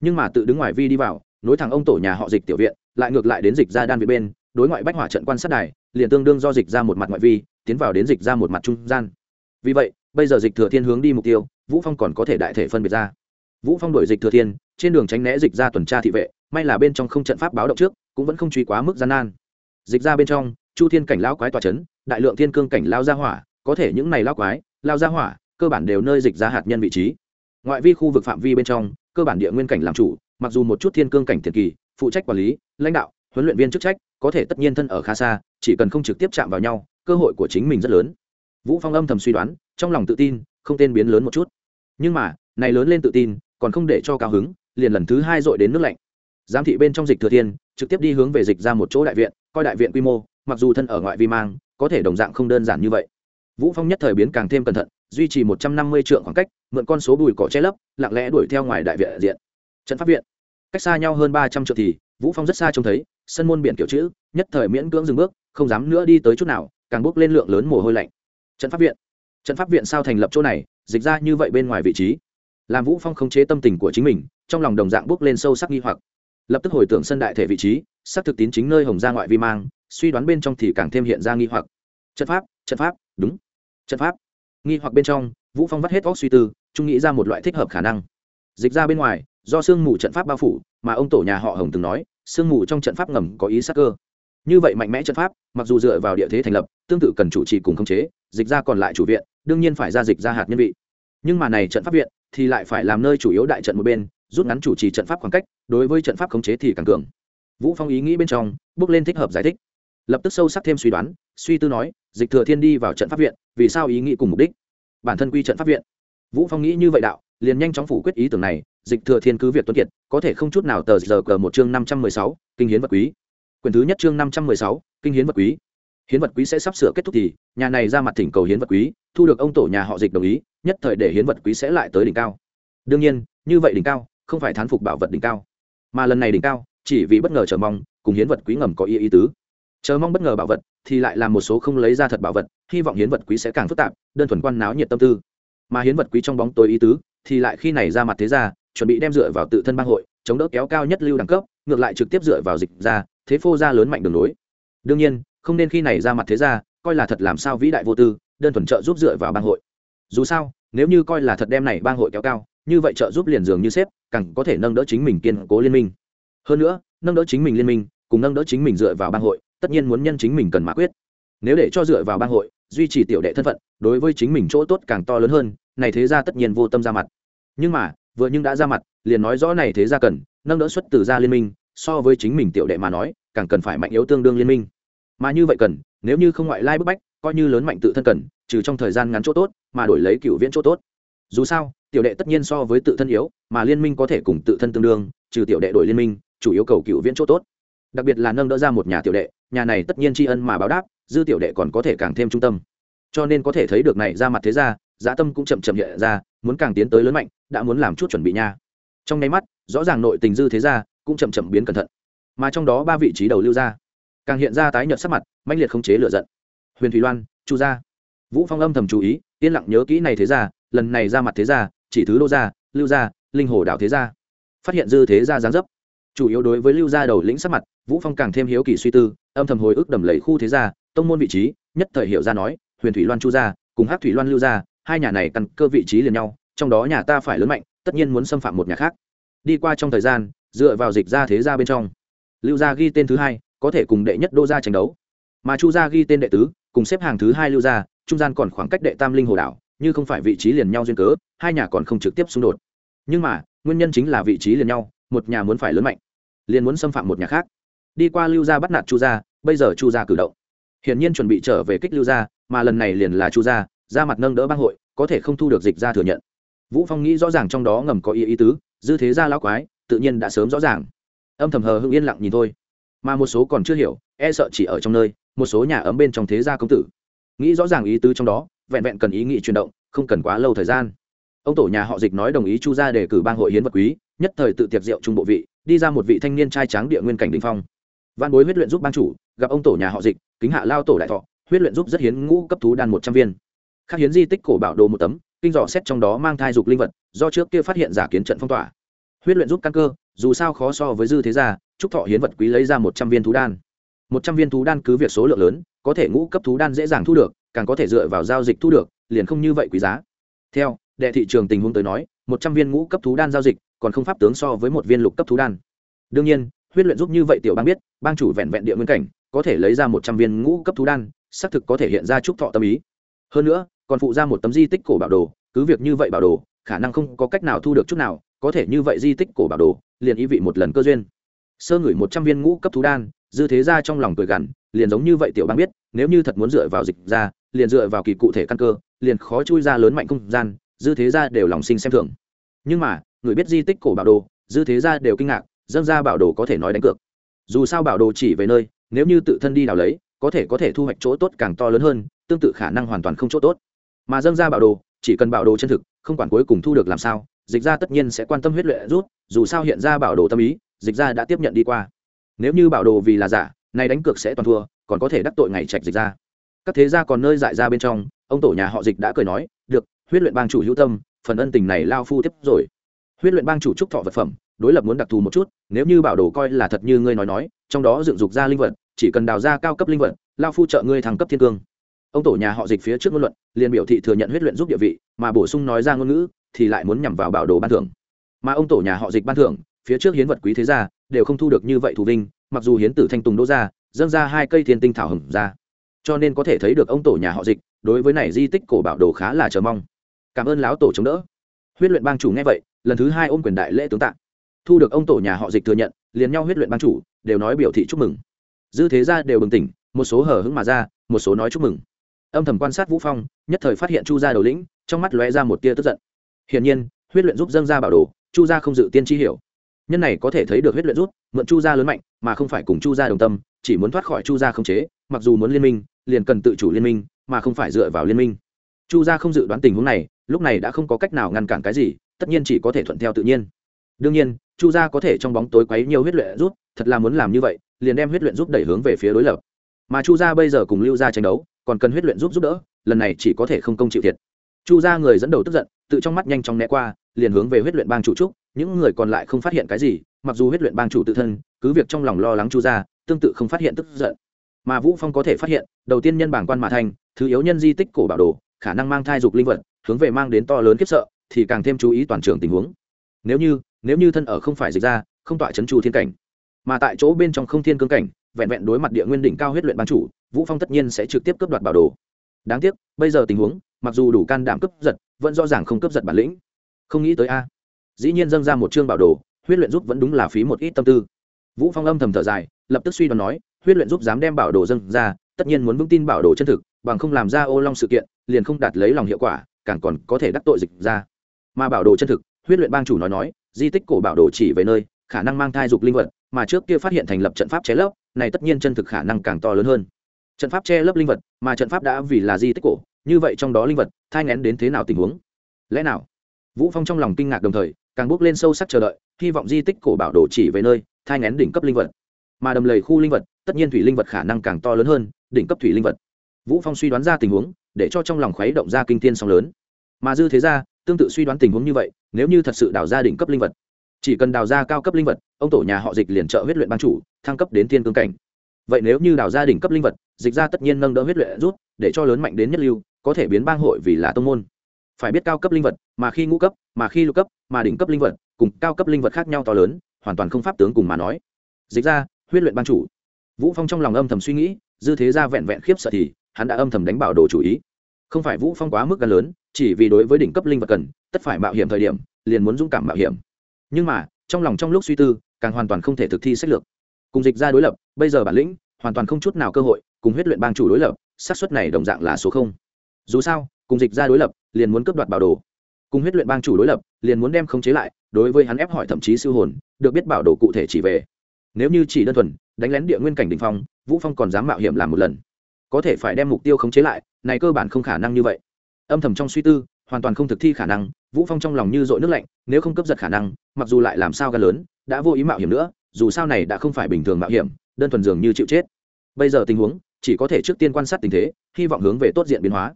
nhưng mà tự đứng ngoài vi đi vào, nối thẳng ông tổ nhà họ dịch tiểu viện, lại ngược lại đến dịch ra đan viện bên, đối ngoại bách hỏa trận quan sát đài, liền tương đương do dịch ra một mặt ngoại vi, tiến vào đến dịch ra một mặt trung gian. Vì vậy, bây giờ dịch thừa thiên hướng đi mục tiêu vũ phong còn có thể đại thể phân biệt ra. Vũ phong đổi dịch thừa thiên trên đường tránh né dịch ra tuần tra thị vệ may là bên trong không trận pháp báo động trước cũng vẫn không truy quá mức gian nan. Dịch ra bên trong chu thiên cảnh lao quái tòa chấn, đại lượng thiên cương cảnh lao ra hỏa có thể những này lao quái lao ra hỏa cơ bản đều nơi dịch ra hạt nhân vị trí. Ngoại vi khu vực phạm vi bên trong cơ bản địa nguyên cảnh làm chủ mặc dù một chút thiên cương cảnh thiền kỳ phụ trách quản lý lãnh đạo huấn luyện viên chức trách có thể tất nhiên thân ở khá xa chỉ cần không trực tiếp chạm vào nhau cơ hội của chính mình rất lớn. Vũ phong âm thầm suy đoán trong lòng tự tin không tên biến lớn một chút. Nhưng mà, này lớn lên tự tin, còn không để cho cao hứng, liền lần thứ hai dội đến nước lạnh. Giám thị bên trong dịch thừa thiên, trực tiếp đi hướng về dịch ra một chỗ đại viện, coi đại viện quy mô, mặc dù thân ở ngoại vi mang, có thể đồng dạng không đơn giản như vậy. Vũ phong nhất thời biến càng thêm cẩn thận, duy trì một trăm năm mươi trượng khoảng cách, mượn con số bùi cỏ che lấp, lặng lẽ đuổi theo ngoài đại viện diện. Trận pháp viện. Cách xa nhau hơn ba trăm trượng thì, vũ phong rất xa trông thấy, sân môn biển kiểu chữ, nhất thời miễn cưỡng dừng bước, không dám nữa đi tới chút nào, càng bước lên lượng lớn mồ hôi lạnh. Trận pháp viện trận pháp viện sao thành lập chỗ này, dịch ra như vậy bên ngoài vị trí. Làm vũ phong khống chế tâm tình của chính mình, trong lòng đồng dạng bước lên sâu sắc nghi hoặc. Lập tức hồi tưởng sân đại thể vị trí xác thực tín chính nơi hồng ra ngoại vi mang, suy đoán bên trong thì càng thêm hiện ra nghi hoặc. Trận pháp trận pháp, đúng. Trận pháp. Nghi hoặc bên trong, vũ phong vắt hết óc suy tư trung nghĩ ra một loại thích hợp khả năng. Dịch ra bên ngoài, do sương mù trận pháp bao phủ, mà ông tổ nhà họ hồng từng nói, sương mù trong trận pháp ngầm có ý sắc cơ như vậy mạnh mẽ trận pháp, mặc dù dựa vào địa thế thành lập, tương tự cần chủ trì cùng khống chế, dịch ra còn lại chủ viện, đương nhiên phải ra dịch ra hạt nhân vị. Nhưng mà này trận pháp viện thì lại phải làm nơi chủ yếu đại trận một bên, rút ngắn chủ trì trận pháp khoảng cách, đối với trận pháp khống chế thì càng cường. Vũ phong ý nghĩ bên trong, bước lên thích hợp giải thích. Lập tức sâu sắc thêm suy đoán, suy tư nói, dịch thừa thiên đi vào trận pháp viện, vì sao ý nghĩ cùng mục đích? Bản thân quy trận pháp viện. Vũ phong nghĩ như vậy đạo, liền nhanh chóng phủ quyết ý tưởng này, dịch thừa thiên cứ việc tuấn kiệt, có thể không chút nào tờ giờ cờ một chương năm trăm mười sáu, kinh hiến vật quý quyển thứ nhất chương năm trăm mười sáu, kinh hiến vật quý. Hiến vật quý sẽ sắp sửa kết thúc thì, nhà này ra mặt thỉnh cầu hiến vật quý, thu được ông tổ nhà họ dịch đồng ý, nhất thời để hiến vật quý sẽ lại tới đỉnh cao. Đương nhiên, như vậy đỉnh cao, không phải thán phục bảo vật đỉnh cao. Mà lần này đỉnh cao, chỉ vì bất ngờ chờ mong, cùng hiến vật quý ngầm có ý ý tứ. Chờ mong bất ngờ bảo vật, thì lại là một số không lấy ra thật bảo vật, hy vọng hiến vật quý sẽ càng phức tạp, đơn thuần quan náo nhiệt tâm tư. Mà hiến vật quý trong bóng tối ý tứ, thì lại khi này ra mặt thế ra chuẩn bị đem dựa vào tự thân bang hội, chống đỡ kéo cao nhất lưu đẳng cấp, ngược lại trực tiếp dựa vào dịch ra thế phô ra lớn mạnh đường lối. Đương nhiên, không nên khi này ra mặt thế ra coi là thật làm sao vĩ đại vô tư, đơn thuần trợ giúp dựa vào bang hội. Dù sao, nếu như coi là thật đem này bang hội kéo cao, như vậy trợ giúp liền dường như xếp, càng có thể nâng đỡ chính mình kiên cố liên minh. Hơn nữa, nâng đỡ chính mình liên minh, cùng nâng đỡ chính mình dựa vào bang hội, tất nhiên muốn nhân chính mình cần mã quyết. Nếu để cho dựa vào bang hội, duy trì tiểu đệ thân phận, đối với chính mình chỗ tốt càng to lớn hơn, này thế ra tất nhiên vô tâm ra mặt. Nhưng mà, vừa nhưng đã ra mặt, liền nói rõ này thế ra cần nâng đỡ xuất từ gia liên minh so với chính mình tiểu đệ mà nói, càng cần phải mạnh yếu tương đương liên minh. Mà như vậy cần, nếu như không ngoại lai bức bách, coi như lớn mạnh tự thân cần, trừ trong thời gian ngắn chỗ tốt, mà đổi lấy cựu viễn chỗ tốt. Dù sao, tiểu đệ tất nhiên so với tự thân yếu, mà liên minh có thể cùng tự thân tương đương, trừ tiểu đệ đổi liên minh, chủ yếu cầu cựu viễn chỗ tốt. Đặc biệt là nâng đỡ ra một nhà tiểu đệ, nhà này tất nhiên tri ân mà báo đáp, dư tiểu đệ còn có thể càng thêm trung tâm. Cho nên có thể thấy được này ra mặt thế ra, giá tâm cũng chậm chậm hiện ra, muốn càng tiến tới lớn mạnh, đã muốn làm chút chuẩn bị nha. Trong nháy mắt, rõ ràng nội tình dư thế ra cũng chậm chậm biến cẩn thận. Mà trong đó ba vị trí đầu lưu ra, càng hiện ra tái nhợt sắc mặt, mãnh liệt không chế lựa giận. Huyền thủy loan, chu gia. Vũ phong âm thầm chú ý, yên lặng nhớ kỹ này thế ra lần này ra mặt thế ra chỉ thứ đô gia, lưu gia, linh hồ đạo thế gia. Phát hiện dư thế gia giáng dấp. Chủ yếu đối với lưu gia đầu lĩnh sắc mặt, vũ phong càng thêm hiếu kỳ suy tư, âm thầm hồi ức đầm lầy khu thế gia, tông môn vị trí, nhất thời hiểu ra nói, huyền thủy loan chu gia, cùng hát thủy loan lưu gia, hai nhà này căn cơ vị trí liền nhau, trong đó nhà ta phải lớn mạnh, tất nhiên muốn xâm phạm một nhà khác. Đi qua trong thời gian dựa vào dịch ra thế gia bên trong. Lưu gia ghi tên thứ hai, có thể cùng đệ nhất đô gia tranh đấu. Mà chu gia ghi tên đệ tứ, cùng xếp hàng thứ hai lưu gia, trung gian còn khoảng cách đệ tam linh hồ đảo, như không phải vị trí liền nhau duyên cớ, hai nhà còn không trực tiếp xung đột. Nhưng mà, nguyên nhân chính là vị trí liền nhau, một nhà muốn phải lớn mạnh, liền muốn xâm phạm một nhà khác. Đi qua lưu gia bắt nạt chu gia, bây giờ chu gia cử động. Hiển nhiên chuẩn bị trở về kích lưu gia, mà lần này liền là chu gia, ra mặt nâng đỡ bang hội, có thể không thu được dịch ra thừa nhận. Vũ phong nghĩ rõ ràng trong đó ngầm có ý ý tứ, dư thế gia lão quái tự nhiên đã sớm rõ ràng. Âm thầm hờ hưng yên lặng nhìn thôi. Mà một số còn chưa hiểu e sợ chỉ ở trong nơi, một số nhà ấm bên trong thế gia công tử. Nghĩ rõ ràng ý tứ trong đó, vẹn vẹn cần ý nghĩ chuyển động, không cần quá lâu thời gian. Ông tổ nhà họ dịch nói đồng ý chu ra để cử bang hội hiến vật quý, nhất thời tự tiệc rượu trung bộ vị, đi ra một vị thanh niên trai tráng địa nguyên cảnh đình phong. Văn bối huyết luyện giúp ban chủ, gặp ông tổ nhà họ dịch, kính hạ lao tổ đại thọ, huyết luyện giúp rất hiến ngũ cấp thú đan một trăm viên. Khác hiến di tích cổ bảo đồ một tấm, kinh dò xét trong đó mang thai dục linh vật, do trước kia phát hiện giả kiến trận phong tỏa huyết luyện giúp căn cơ, dù sao khó so với dư thế gia trúc thọ hiến vật quý lấy ra một trăm viên thú đan. Một trăm viên thú đan cứ việc số lượng lớn, có thể ngũ cấp thú đan dễ dàng thu được, càng có thể dựa vào giao dịch thu được, liền không như vậy quý giá. Theo, đệ thị trường tình huống tới nói, một trăm viên ngũ cấp thú đan giao dịch, còn không pháp tướng so với một viên lục cấp thú đan. Đương nhiên, huyết luyện giúp như vậy tiểu bang biết, bang chủ vẹn vẹn địa nguyên cảnh, có thể lấy ra một trăm viên ngũ cấp thú đan, xác thực có thể hiện ra trúc thọ tâm ý. Hơn nữa, còn phụ ra một tấm di tích cổ bảo đồ, cứ việc như vậy bảo đồ, khả năng không có cách nào thu được chút nào có thể như vậy di tích cổ bảo đồ, liền ý vị một lần cơ duyên. Sơ ngửi một trăm viên ngũ cấp thú đan, dư thế ra trong lòng cười gằn, liền giống như vậy tiểu bang biết, nếu như thật muốn dựa vào dịch ra, liền dựa vào kỳ cụ thể căn cơ, liền khó chui ra lớn mạnh không gian, dư thế ra đều lòng sinh xem thường. Nhưng mà, người biết di tích cổ bảo đồ, dư thế ra đều kinh ngạc, dâng ra bảo đồ có thể nói đánh cược. Dù sao bảo đồ chỉ về nơi, nếu như tự thân đi đào lấy, có thể có thể thu hoạch chỗ tốt càng to lớn hơn, tương tự khả năng hoàn toàn không chỗ tốt. Mà dâng ra bảo đồ, chỉ cần bảo đồ chân thực, không quản cuối cùng thu được làm sao dịch ra tất nhiên sẽ quan tâm huyết luyện rút, dù sao hiện ra bảo đồ tâm ý, dịch ra đã tiếp nhận đi qua. Nếu như bảo đồ vì là giả, nay đánh cược sẽ toàn thua, còn có thể đắc tội ngày trạch dịch ra các thế gia còn nơi dại ra bên trong, ông tổ nhà họ dịch đã cười nói, được, huyết luyện bang chủ hữu tâm, phần ân tình này lao phu tiếp rồi. Huyết luyện bang chủ trúc thọ vật phẩm, đối lập muốn đặc thù một chút, nếu như bảo đồ coi là thật như ngươi nói nói, trong đó dựng dục ra linh vật, chỉ cần đào ra cao cấp linh vật, lao phu trợ ngươi thăng cấp thiên cương. Ông tổ nhà họ dịch phía trước ngôn luận, liền biểu thị thừa nhận huyết luyện giúp địa vị, mà bổ sung nói ra ngôn ngữ thì lại muốn nhằm vào bảo đồ ban thưởng. Mà ông tổ nhà họ dịch ban thưởng, phía trước hiến vật quý thế gia, đều không thu được như vậy thù vinh, mặc dù hiến tử thanh tùng đỗ ra dâng ra hai cây thiên tinh thảo hừng ra. Cho nên có thể thấy được ông tổ nhà họ dịch, đối với này di tích cổ bảo đồ khá là chờ mong. Cảm ơn lão tổ chống đỡ. Huyết luyện bang chủ nghe vậy, lần thứ hai ôm quyền đại lễ tướng tạ. Thu được ông tổ nhà họ dịch thừa nhận, liền nhau huyết luyện bang chủ, đều nói biểu thị chúc mừng. Dư thế gia đều bừng tỉnh, một số hở hứng mà ra, một số nói chúc mừng. Âm thầm quan sát vũ phong, nhất thời phát hiện chu gia đầu lĩnh, trong mắt lóe ra một tia tức giận hiển nhiên, huyết luyện giúp dâng ra bảo đồ, chu gia không dự tiên tri hiểu. Nhân này có thể thấy được huyết luyện rút mượn chu gia lớn mạnh, mà không phải cùng chu gia đồng tâm, chỉ muốn thoát khỏi chu gia không chế, mặc dù muốn liên minh, liền cần tự chủ liên minh, mà không phải dựa vào liên minh. Chu gia không dự đoán tình huống này, lúc này đã không có cách nào ngăn cản cái gì, tất nhiên chỉ có thể thuận theo tự nhiên. Đương nhiên, chu gia có thể trong bóng tối quấy nhiều huyết luyện rút thật là muốn làm như vậy, liền đem huyết luyện giúp đẩy hướng về phía đối lập. Mà chu gia bây giờ cùng lưu gia tranh đấu, còn cần huyết luyện giúp giúp đỡ, lần này chỉ có thể không công chịu thiệt. Chu gia người dẫn đầu tức giận tự trong mắt nhanh chóng né qua liền hướng về huyết luyện bang chủ trúc những người còn lại không phát hiện cái gì mặc dù huyết luyện bang chủ tự thân cứ việc trong lòng lo lắng chu ra, tương tự không phát hiện tức giận. Mà vũ phong có thể phát hiện đầu tiên nhân bảng quan mã thành thứ yếu nhân di tích cổ bảo đồ khả năng mang thai dục linh vật hướng về mang đến to lớn kiếp sợ thì càng thêm chú ý toàn trường tình huống. Nếu như nếu như thân ở không phải dịch ra không tọa chấn chu thiên cảnh mà tại chỗ bên trong không thiên cương cảnh vẹn vẹn đối mặt địa nguyên đỉnh cao huyết luyện ban chủ vũ phong tất nhiên sẽ trực tiếp cướp đoạt bảo đồ. Đáng tiếc bây giờ tình huống mặc dù đủ can đảm cướp giật, vẫn rõ ràng không cướp giật bản lĩnh. Không nghĩ tới a. Dĩ nhiên dâng ra một chương bảo đồ, huyết luyện giúp vẫn đúng là phí một ít tâm tư. Vũ phong âm thầm thở dài, lập tức suy đoán nói, huyết luyện giúp dám đem bảo đồ dâng ra, tất nhiên muốn vững tin bảo đồ chân thực, bằng không làm ra ô long sự kiện, liền không đạt lấy lòng hiệu quả, càng còn có thể đắc tội dịch ra. Mà bảo đồ chân thực, huyết luyện bang chủ nói nói, di tích cổ bảo đồ chỉ về nơi, khả năng mang thai dục linh vật, mà trước kia phát hiện thành lập trận pháp che lấp, này tất nhiên chân thực khả năng càng to lớn hơn. Trận pháp che lấp linh vật, mà trận pháp đã vì là di tích cổ như vậy trong đó linh vật, thai ngén đến thế nào tình huống? Lẽ nào? Vũ phong trong lòng kinh ngạc đồng thời, càng bước lên sâu sắc chờ đợi, hy vọng di tích cổ bảo đồ chỉ về nơi, thai ngén đỉnh cấp linh vật. Mà đầm lầy khu linh vật, tất nhiên thủy linh vật khả năng càng to lớn hơn, đỉnh cấp thủy linh vật. Vũ phong suy đoán ra tình huống, để cho trong lòng khuấy động ra kinh thiên song lớn. Mà dư thế ra, tương tự suy đoán tình huống như vậy, nếu như thật sự đào ra đỉnh cấp linh vật. Chỉ cần đào ra cao cấp linh vật, ông tổ nhà họ dịch liền trợ huyết luyện ban chủ, thăng cấp đến thiên cương cảnh. Vậy nếu như đào ra đỉnh cấp linh vật, dịch ra tất nhiên nâng đỡ huyết luyện rút, để cho lớn mạnh đến nhất lưu có thể biến bang hội vì là tông môn. Phải biết cao cấp linh vật, mà khi ngũ cấp, mà khi lục cấp, mà đỉnh cấp linh vật, cùng cao cấp linh vật khác nhau to lớn, hoàn toàn không pháp tướng cùng mà nói. Dịch ra, huyết luyện ban chủ. Vũ phong trong lòng âm thầm suy nghĩ, dư thế ra vẹn vẹn khiếp sợ thì, hắn đã âm thầm đánh bảo đồ chủ ý. Không phải vũ phong quá mức gần lớn, chỉ vì đối với đỉnh cấp linh vật cần, tất phải mạo hiểm thời điểm, liền muốn dũng cảm mạo hiểm. Nhưng mà, trong lòng trong lúc suy tư, càng hoàn toàn không thể thực thi sách lược. Cùng dịch ra đối lập, bây giờ bản lĩnh, hoàn toàn không chút nào cơ hội, cùng huyết luyện bang chủ đối lập, xác suất này đồng dạng là số không dù sao, cùng dịch ra đối lập, liền muốn cướp đoạt bảo đồ. Cùng huyết luyện bang chủ đối lập, liền muốn đem khống chế lại, đối với hắn ép hỏi thậm chí siêu hồn, được biết bảo đồ cụ thể chỉ về. Nếu như chỉ đơn thuần đánh lén địa nguyên cảnh đình phong, vũ phong còn dám mạo hiểm làm một lần. Có thể phải đem mục tiêu khống chế lại, này cơ bản không khả năng như vậy. Âm thầm trong suy tư, hoàn toàn không thực thi khả năng, vũ phong trong lòng như dội nước lạnh, nếu không cấp giật khả năng, mặc dù lại làm sao gan lớn, đã vô ý mạo hiểm nữa, dù sao này đã không phải bình thường mạo hiểm, đơn thuần dường như chịu chết. Bây giờ tình huống, chỉ có thể trước tiên quan sát tình thế, hy vọng hướng về tốt diện biến hóa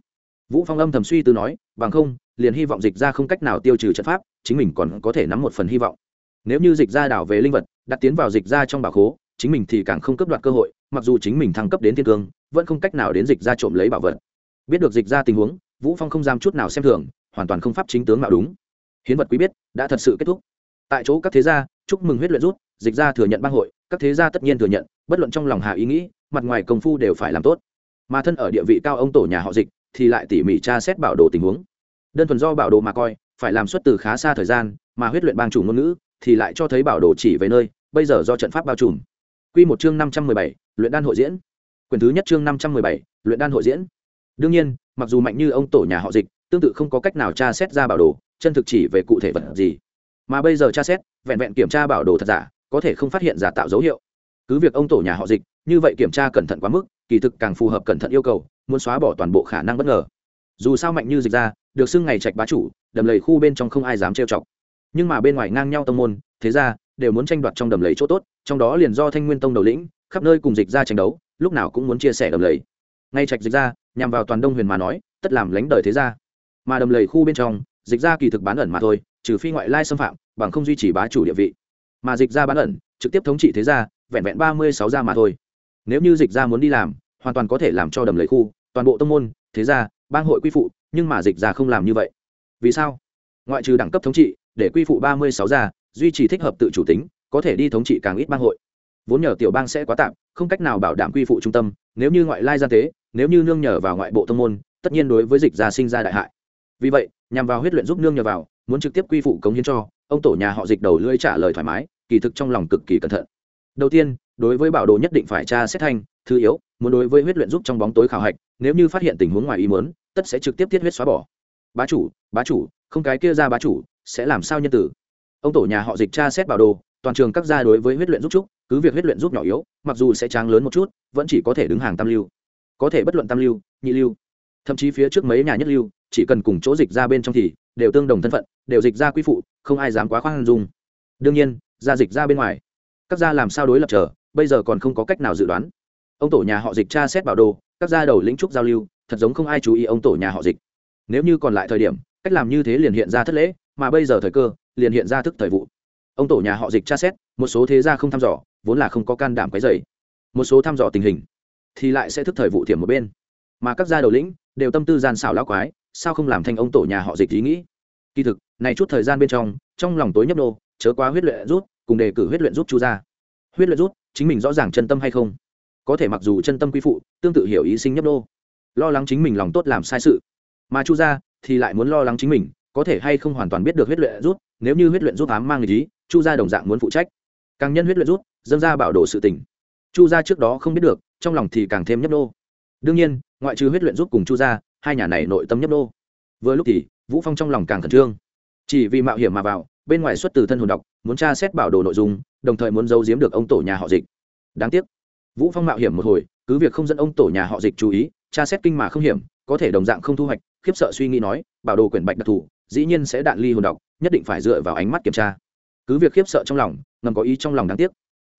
vũ phong âm thầm suy tư nói, bằng không, liền hy vọng dịch ra không cách nào tiêu trừ trận pháp, chính mình còn có thể nắm một phần hy vọng. Nếu như dịch ra đảo về linh vật, đặt tiến vào dịch ra trong bảo khố, chính mình thì càng không cấp đoạt cơ hội, mặc dù chính mình thăng cấp đến thiên cương, vẫn không cách nào đến dịch ra trộm lấy bảo vật. Biết được dịch ra tình huống, vũ phong không dám chút nào xem thường, hoàn toàn không pháp chính tướng mạo đúng. Hiến vật quý biết, đã thật sự kết thúc. Tại chỗ các thế gia, chúc mừng huyết luyện rút, dịch ra thừa nhận bang hội, các thế gia tất nhiên thừa nhận, bất luận trong lòng hạ ý nghĩ, mặt ngoài công phu đều phải làm tốt. Mà thân ở địa vị cao ông tổ nhà họ dịch thì lại tỉ mỉ tra xét bảo đồ tình huống. Đơn thuần do bảo đồ mà coi, phải làm xuất từ khá xa thời gian, mà huyết luyện bang chủ ngôn ngữ, thì lại cho thấy bảo đồ chỉ về nơi, bây giờ do trận pháp bao trùm. Quy một chương năm trăm mười bảy, luyện đan hội diễn. Quyền thứ nhất chương năm trăm mười bảy, luyện đan hội diễn. Đương nhiên, mặc dù mạnh như ông tổ nhà họ dịch, tương tự không có cách nào tra xét ra bảo đồ, chân thực chỉ về cụ thể vật gì. Mà bây giờ tra xét, vẹn vẹn kiểm tra bảo đồ thật giả, có thể không phát hiện giả tạo dấu hiệu. Cứ việc ông tổ nhà họ dịch, như vậy kiểm tra cẩn thận quá mức, kỳ thực càng phù hợp cẩn thận yêu cầu muốn xóa bỏ toàn bộ khả năng bất ngờ. Dù sao mạnh như dịch ra, được xưng ngày trạch bá chủ, đầm lầy khu bên trong không ai dám trêu chọc. Nhưng mà bên ngoài ngang nhau tông môn, thế ra, đều muốn tranh đoạt trong đầm lầy chỗ tốt, trong đó liền do thanh nguyên tông đầu lĩnh, khắp nơi cùng dịch ra tranh đấu, lúc nào cũng muốn chia sẻ đầm lầy. Ngay trạch dịch ra, nhằm vào toàn đông huyền mà nói, tất làm lánh đời thế ra mà đầm lầy khu bên trong, dịch ra kỳ thực bán ẩn mà thôi, trừ phi ngoại lai xâm phạm, bằng không duy trì bá chủ địa vị. Mà dịch ra bán ẩn, trực tiếp thống trị thế gia, vẹn vẹn ba mươi sáu gia mà thôi. Nếu như dịch ra muốn đi làm, hoàn toàn có thể làm cho đầm lầy khu toàn bộ tông môn, thế gia, bang hội quy phụ, nhưng mà dịch ra không làm như vậy. Vì sao? Ngoại trừ đẳng cấp thống trị, để quy phụ ba mươi sáu gia, duy trì thích hợp tự chủ tính, có thể đi thống trị càng ít bang hội. Vốn nhờ tiểu bang sẽ quá tạm, không cách nào bảo đảm quy phụ trung tâm, nếu như ngoại lai gian tế, nếu như nương nhờ vào ngoại bộ tông môn, tất nhiên đối với dịch gia sinh ra đại hại. Vì vậy, nhằm vào huyết luyện giúp nương nhờ vào, muốn trực tiếp quy phụ cống hiến cho, ông tổ nhà họ dịch đầu lưỡi trả lời thoải mái, kỳ thực trong lòng cực kỳ cẩn thận. Đầu tiên đối với bảo đồ nhất định phải tra xét thanh, thứ yếu, muốn đối với huyết luyện giúp trong bóng tối khảo hạch, nếu như phát hiện tình huống ngoài ý muốn, tất sẽ trực tiếp tiết huyết xóa bỏ. Bá chủ bá chủ, không cái kia ra bá chủ, sẽ làm sao nhân tử? Ông tổ nhà họ dịch tra xét bảo đồ, toàn trường các gia đối với huyết luyện giúp trúc cứ việc huyết luyện giúp nhỏ yếu, mặc dù sẽ tráng lớn một chút, vẫn chỉ có thể đứng hàng tam lưu. Có thể bất luận tam lưu, nhị lưu, thậm chí phía trước mấy nhà nhất lưu, chỉ cần cùng chỗ dịch ra bên trong thì đều tương đồng thân phận, đều dịch ra quy phụ, không ai dám quá khoan dung. Đương nhiên, ra dịch ra bên ngoài, các gia làm sao đối lập trở bây giờ còn không có cách nào dự đoán. Ông tổ nhà họ dịch tra xét bảo đồ, các gia đầu lĩnh trúc giao lưu, thật giống không ai chú ý ông tổ nhà họ dịch. Nếu như còn lại thời điểm, cách làm như thế liền hiện ra thất lễ, mà bây giờ thời cơ, liền hiện ra thức thời vụ. Ông tổ nhà họ dịch tra xét, một số thế gia không thăm dò, vốn là không có can đảm cái dày một số thăm dò tình hình, thì lại sẽ thức thời vụ thiểm một bên. Mà các gia đầu lĩnh, đều tâm tư gian xảo lão quái, sao không làm thành ông tổ nhà họ dịch ý nghĩ? Kỳ thực, này chút thời gian bên trong trong lòng tối nhấp nô, chớ quá huyết luyện rút, cùng đề cử huyết luyện rút chu ra. Huyết luyện rút chính mình rõ ràng chân tâm hay không? Có thể mặc dù chân tâm quy phụ, tương tự hiểu ý sinh nhấp nô. Lo lắng chính mình lòng tốt làm sai sự. Mà chu gia thì lại muốn lo lắng chính mình, có thể hay không hoàn toàn biết được huyết luyện rút, nếu như huyết luyện rút ám mang ý, chu gia đồng dạng muốn phụ trách. Càng nhân huyết luyện rút, dâng ra bảo đồ sự tình. Chu gia trước đó không biết được, trong lòng thì càng thêm nhấp nô. Đương nhiên, ngoại trừ huyết luyện rút cùng chu gia, hai nhà này nội tâm nhấp nô. Vừa lúc thì, vũ phong trong lòng càng khẩn trương. Chỉ vì mạo hiểm mà vào bên ngoài xuất từ thân hồn đọc, muốn tra xét bảo đồ nội dung, đồng thời muốn giấu giếm được ông tổ nhà họ dịch. Đáng tiếc, vũ phong mạo hiểm một hồi, cứ việc không dẫn ông tổ nhà họ dịch chú ý, tra xét kinh mà không hiểm, có thể đồng dạng không thu hoạch, khiếp sợ suy nghĩ nói, bảo đồ quyển bạch đặc thù, dĩ nhiên sẽ đạn ly hồn đọc, nhất định phải dựa vào ánh mắt kiểm tra. Cứ việc khiếp sợ trong lòng, ngầm có ý trong lòng đáng tiếc.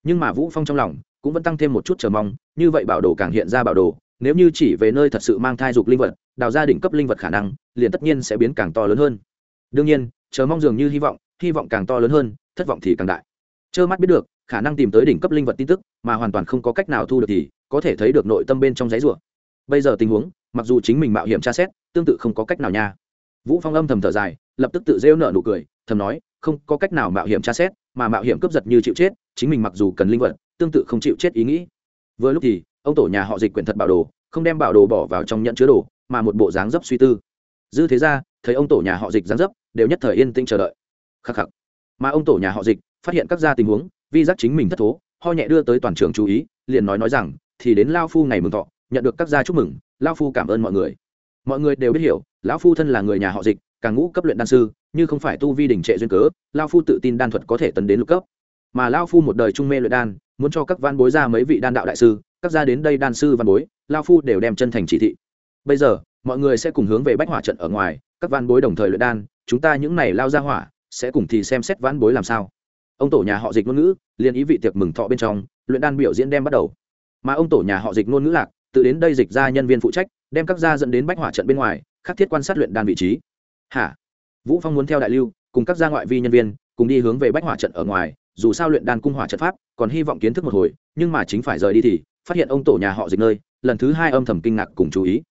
Nhưng mà vũ phong trong lòng cũng vẫn tăng thêm một chút chờ mong, như vậy bảo đồ càng hiện ra bảo đồ, nếu như chỉ về nơi thật sự mang thai dục linh vật, đào ra đỉnh cấp linh vật khả năng, liền tất nhiên sẽ biến càng to lớn hơn. Đương nhiên, chờ mong dường như hy vọng hy vọng càng to lớn hơn, thất vọng thì càng đại. Trơ mắt biết được, khả năng tìm tới đỉnh cấp linh vật tin tức, mà hoàn toàn không có cách nào thu được thì, có thể thấy được nội tâm bên trong giấy rủa bây giờ tình huống, mặc dù chính mình mạo hiểm tra xét, tương tự không có cách nào nha. Vũ phong âm thầm thở dài, lập tức tự rêu nợ nụ cười, thầm nói, không có cách nào mạo hiểm tra xét, mà mạo hiểm cướp giật như chịu chết, chính mình mặc dù cần linh vật, tương tự không chịu chết ý nghĩ. Vừa lúc thì, ông tổ nhà họ dịch quyển thật bảo đồ, không đem bảo đồ bỏ vào trong nhận chứa đồ, mà một bộ dáng dấp suy tư. Dư thế ra, thấy ông tổ nhà họ dịch dáng dấp, đều nhất thời yên tĩnh chờ đợi khắc khắc. Mà ông tổ nhà họ dịch phát hiện các gia tình huống, vi giác chính mình thất thố, ho nhẹ đưa tới toàn trường chú ý, liền nói nói rằng, thì đến lao phu ngày mừng thọ, nhận được các gia chúc mừng, lao phu cảm ơn mọi người. Mọi người đều biết hiểu, lão phu thân là người nhà họ dịch, càng ngũ cấp luyện đan sư, như không phải tu vi đỉnh trệ duyên cớ, lao phu tự tin đan thuật có thể tấn đến lục cấp. Mà lao phu một đời trung mê luyện đan, muốn cho các văn bối ra mấy vị đan đạo đại sư, các gia đến đây đan sư văn bối, lao phu đều đem chân thành chỉ thị. Bây giờ, mọi người sẽ cùng hướng về bách hỏa trận ở ngoài, các văn bối đồng thời luyện đan, chúng ta những này lao ra hỏa sẽ cùng thì xem xét vãn bối làm sao. Ông tổ nhà họ dịch ngôn ngữ liên ý vị tiệc mừng thọ bên trong, luyện đan biểu diễn đem bắt đầu. Mà ông tổ nhà họ dịch ngôn ngữ lạc, tự đến đây dịch ra nhân viên phụ trách, đem các gia dẫn đến bách hỏa trận bên ngoài, khắc thiết quan sát luyện đan vị trí. Hả? Vũ phong muốn theo đại lưu, cùng các gia ngoại vi nhân viên, cùng đi hướng về bách hỏa trận ở ngoài, dù sao luyện đan cung hỏa trận pháp, còn hy vọng kiến thức một hồi, nhưng mà chính phải rời đi thì, phát hiện ông tổ nhà họ dịch nơi, lần thứ hai âm thầm kinh ngạc cùng chú ý.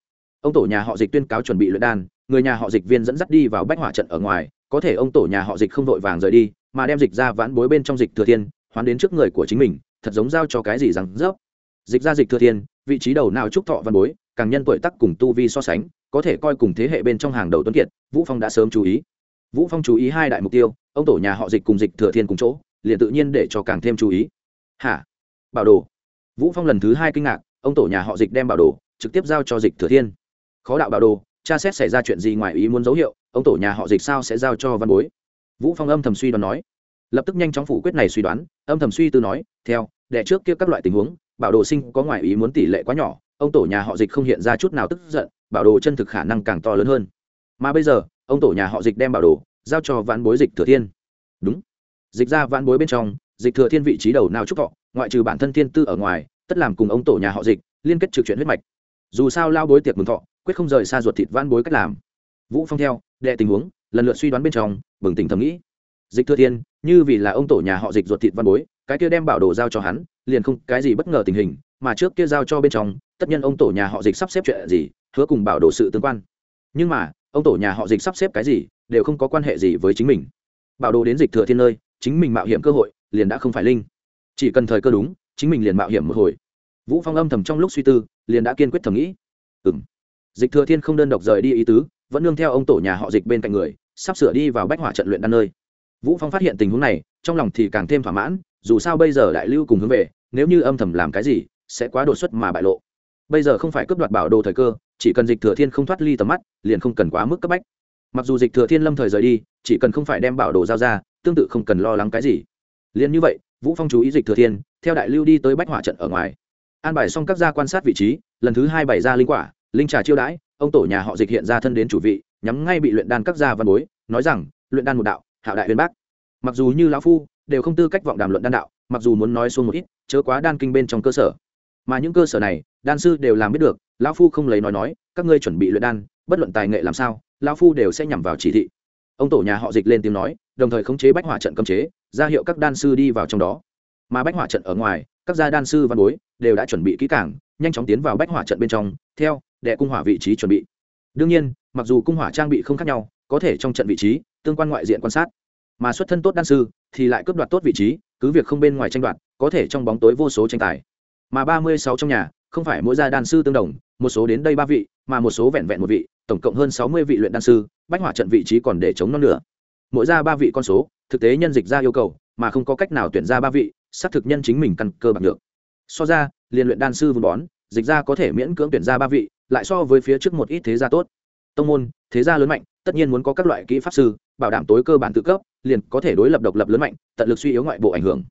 Ông tổ nhà họ dịch tuyên cáo chuẩn bị luyện đan, người nhà họ dịch viên dẫn dắt đi vào bách hỏa trận ở ngoài có thể ông tổ nhà họ dịch không vội vàng rời đi, mà đem dịch ra vãn bối bên trong dịch thừa thiên, hoán đến trước người của chính mình, thật giống giao cho cái gì rằng rớp. Dịch ra dịch thừa thiên, vị trí đầu nào trúc thọ văn bối, càng nhân tuổi tắc cùng tu vi so sánh, có thể coi cùng thế hệ bên trong hàng đầu tuấn kiệt, vũ phong đã sớm chú ý. Vũ phong chú ý hai đại mục tiêu, ông tổ nhà họ dịch cùng dịch thừa thiên cùng chỗ, liền tự nhiên để cho càng thêm chú ý. Hả? Bảo đồ. Vũ phong lần thứ hai kinh ngạc, ông tổ nhà họ dịch đem bảo đồ trực tiếp giao cho dịch thừa thiên. Khó đạo bảo đồ cha xét xảy ra chuyện gì ngoài ý muốn dấu hiệu, ông tổ nhà họ dịch sao sẽ giao cho văn bối? Vũ phong âm thầm suy đoán nói. Lập tức nhanh chóng phủ quyết này suy đoán, âm thầm suy tư nói, theo đệ trước kia các loại tình huống, bảo đồ sinh có ngoài ý muốn tỷ lệ quá nhỏ, ông tổ nhà họ dịch không hiện ra chút nào tức giận, bảo đồ chân thực khả năng càng to lớn hơn. Mà bây giờ, ông tổ nhà họ dịch đem bảo đồ giao cho vãn bối dịch thừa thiên. Đúng. Dịch ra vãn bối bên trong, dịch thừa thiên vị trí đầu nào chúc thọ, ngoại trừ bản thân thiên tư ở ngoài, tất làm cùng ông tổ nhà họ dịch liên kết trực chuyện huyết mạch. Dù sao lao bối tiệc mừng thọ quyết không rời xa ruột thịt van bối cách làm. Vũ phong theo, đệ tình huống, lần lượt suy đoán bên trong, bừng tỉnh thầm nghĩ. Dịch thừa thiên, như vì là ông tổ nhà họ dịch ruột thịt văn bối, cái kia đem bảo đồ giao cho hắn, liền không cái gì bất ngờ tình hình, mà trước kia giao cho bên trong, tất nhiên ông tổ nhà họ dịch sắp xếp chuyện gì, hứa cùng bảo đồ sự tương quan. Nhưng mà, ông tổ nhà họ dịch sắp xếp cái gì, đều không có quan hệ gì với chính mình. Bảo đồ đến dịch thừa thiên nơi, chính mình mạo hiểm cơ hội, liền đã không phải linh. Chỉ cần thời cơ đúng, chính mình liền mạo hiểm một hồi. Vũ phong âm thầm trong lúc suy tư, liền đã kiên quyết thầm nghĩ. Ừng dịch thừa thiên không đơn độc rời đi ý tứ, vẫn nương theo ông tổ nhà họ dịch bên cạnh người, sắp sửa đi vào bách hỏa trận luyện đan nơi. Vũ phong phát hiện tình huống này, trong lòng thì càng thêm thỏa mãn, dù sao bây giờ đại lưu cùng hướng về, nếu như âm thầm làm cái gì, sẽ quá đột xuất mà bại lộ. Bây giờ không phải cướp đoạt bảo đồ thời cơ, chỉ cần dịch thừa thiên không thoát ly tầm mắt, liền không cần quá mức cấp bách. Mặc dù dịch thừa thiên lâm thời rời đi, chỉ cần không phải đem bảo đồ giao ra, tương tự không cần lo lắng cái gì. Liền như vậy, vũ phong chú ý dịch thừa thiên, theo đại lưu đi tới bách hỏa trận ở ngoài. An bài xong các gia quan sát vị trí, lần thứ hai bày ra linh quả linh trà chiêu đãi, ông tổ nhà họ dịch hiện ra thân đến chủ vị, nhắm ngay bị luyện đan các gia văn bối, nói rằng, luyện đan một đạo hạo đại huyền bác. Mặc dù như lão phu, đều không tư cách vọng đàm luận đan đạo, mặc dù muốn nói xuống một ít, chớ quá đan kinh bên trong cơ sở. Mà những cơ sở này, đan sư đều làm biết được, lão phu không lấy nói nói, các ngươi chuẩn bị luyện đan, bất luận tài nghệ làm sao, lão phu đều sẽ nhằm vào chỉ thị. Ông tổ nhà họ dịch lên tiếng nói, đồng thời khống chế bách hỏa trận cấm chế, ra hiệu các đan sư đi vào trong đó. Mà bách hỏa trận ở ngoài, các gia đan sư văn bối, đều đã chuẩn bị kỹ cảng nhanh chóng tiến vào bách hỏa trận bên trong, theo đệ cung hỏa vị trí chuẩn bị. Đương nhiên, mặc dù cung hỏa trang bị không khác nhau, có thể trong trận vị trí, tương quan ngoại diện quan sát. Mà xuất thân tốt đan sư, thì lại cướp đoạt tốt vị trí, cứ việc không bên ngoài tranh đoạt, có thể trong bóng tối vô số tranh tài. Mà ba mươi sáu trong nhà, không phải mỗi gia đan sư tương đồng, một số đến đây ba vị, mà một số vẹn vẹn một vị, tổng cộng hơn sáu mươi vị luyện đan sư, bách hỏa trận vị trí còn để chống non nữa mỗi ra ba vị con số, thực tế nhân dịch ra yêu cầu, mà không có cách nào tuyển ra ba vị, xác thực nhân chính mình căn cơ bằng được. So ra liên luyện đan sư vun bón, dịch ra có thể miễn cưỡng tuyển ra ba vị lại so với phía trước một ít thế gia tốt. Tông môn, thế gia lớn mạnh, tất nhiên muốn có các loại kỹ pháp sư, bảo đảm tối cơ bản tự cấp, liền có thể đối lập độc lập lớn mạnh, tận lực suy yếu ngoại bộ ảnh hưởng.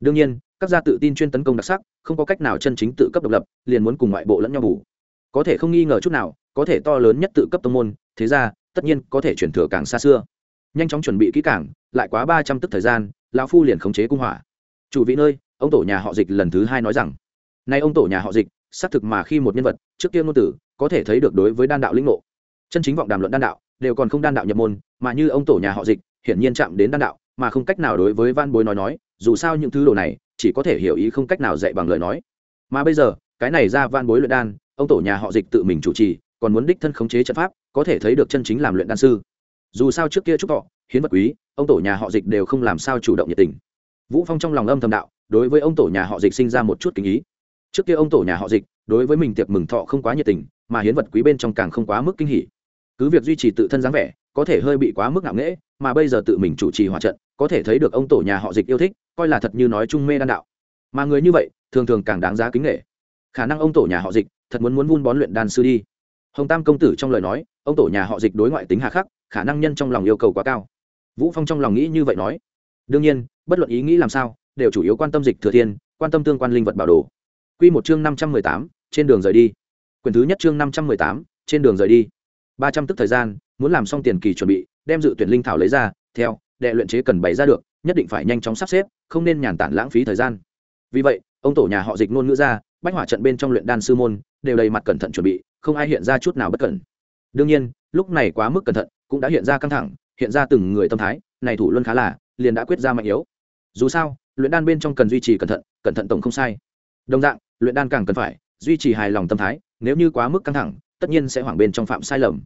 Đương nhiên, các gia tự tin chuyên tấn công đặc sắc, không có cách nào chân chính tự cấp độc lập, liền muốn cùng ngoại bộ lẫn nhau bù. Có thể không nghi ngờ chút nào, có thể to lớn nhất tự cấp tông môn, thế ra tất nhiên có thể chuyển thừa càng xa xưa. Nhanh chóng chuẩn bị kỹ càng, lại quá ba trăm tức thời gian, lão phu liền khống chế cung hỏa. Chủ vị nơi, ông tổ nhà họ dịch lần thứ hai nói rằng, nay ông tổ nhà họ dịch xác thực mà khi một nhân vật, trước kia ngôn tử có thể thấy được đối với đan đạo lĩnh ngộ. Chân chính vọng đàm luận đan đạo, đều còn không đan đạo nhập môn, mà như ông tổ nhà họ dịch, hiển nhiên chạm đến đan đạo, mà không cách nào đối với van bối nói nói, dù sao những thứ đồ này, chỉ có thể hiểu ý không cách nào dạy bằng lời nói. Mà bây giờ, cái này ra van bối luyện đan, ông tổ nhà họ dịch tự mình chủ trì, còn muốn đích thân khống chế trận pháp, có thể thấy được chân chính làm luyện đan sư. Dù sao trước kia chúc họ hiến vật quý, ông tổ nhà họ dịch đều không làm sao chủ động nhiệt tình. Vũ phong trong lòng âm thầm đạo, đối với ông tổ nhà họ dịch sinh ra một chút kính ý trước kia ông tổ nhà họ dịch, đối với mình tiệc mừng thọ không quá nhiệt tình, mà hiến vật quý bên trong càng không quá mức kinh hỉ. Cứ việc duy trì tự thân dáng vẻ, có thể hơi bị quá mức ngạo nghễ, mà bây giờ tự mình chủ trì hòa trận, có thể thấy được ông tổ nhà họ dịch yêu thích, coi là thật như nói chung mê đan đạo. Mà người như vậy, thường thường càng đáng giá kính nghệ khả năng ông tổ nhà họ dịch, thật muốn muốn vun bón luyện đan sư đi. Hồng tam công tử trong lời nói, ông tổ nhà họ dịch đối ngoại tính hà khắc, khả năng nhân trong lòng yêu cầu quá cao. Vũ phong trong lòng nghĩ như vậy nói. Đương nhiên, bất luận ý nghĩ làm sao, đều chủ yếu quan tâm dịch thừa thiên, quan tâm tương quan linh vật bảo đồ quy một chương năm trăm mười tám, trên đường rời đi. Quyển thứ nhất chương năm trăm mười tám, trên đường rời đi. ba trăm tức thời gian, muốn làm xong tiền kỳ chuẩn bị, đem dự tuyển linh thảo lấy ra, theo, đệ luyện chế cần bày ra được, nhất định phải nhanh chóng sắp xếp, không nên nhàn tản lãng phí thời gian. Vì vậy, ông tổ nhà họ dịch luôn ngữ ra, bách hỏa trận bên trong luyện đan sư môn, đều đầy mặt cẩn thận chuẩn bị, không ai hiện ra chút nào bất cẩn. Đương nhiên, lúc này quá mức cẩn thận, cũng đã hiện ra căng thẳng, hiện ra từng người tâm thái, này thủ luân khá là, liền đã quyết ra mạnh yếu. Dù sao, luyện đan bên trong cần duy trì cẩn thận cẩn thận tổng không sai. Đồng dạng luyện đan càng cần phải, duy trì hài lòng tâm thái, nếu như quá mức căng thẳng, tất nhiên sẽ hoảng bên trong phạm sai lầm.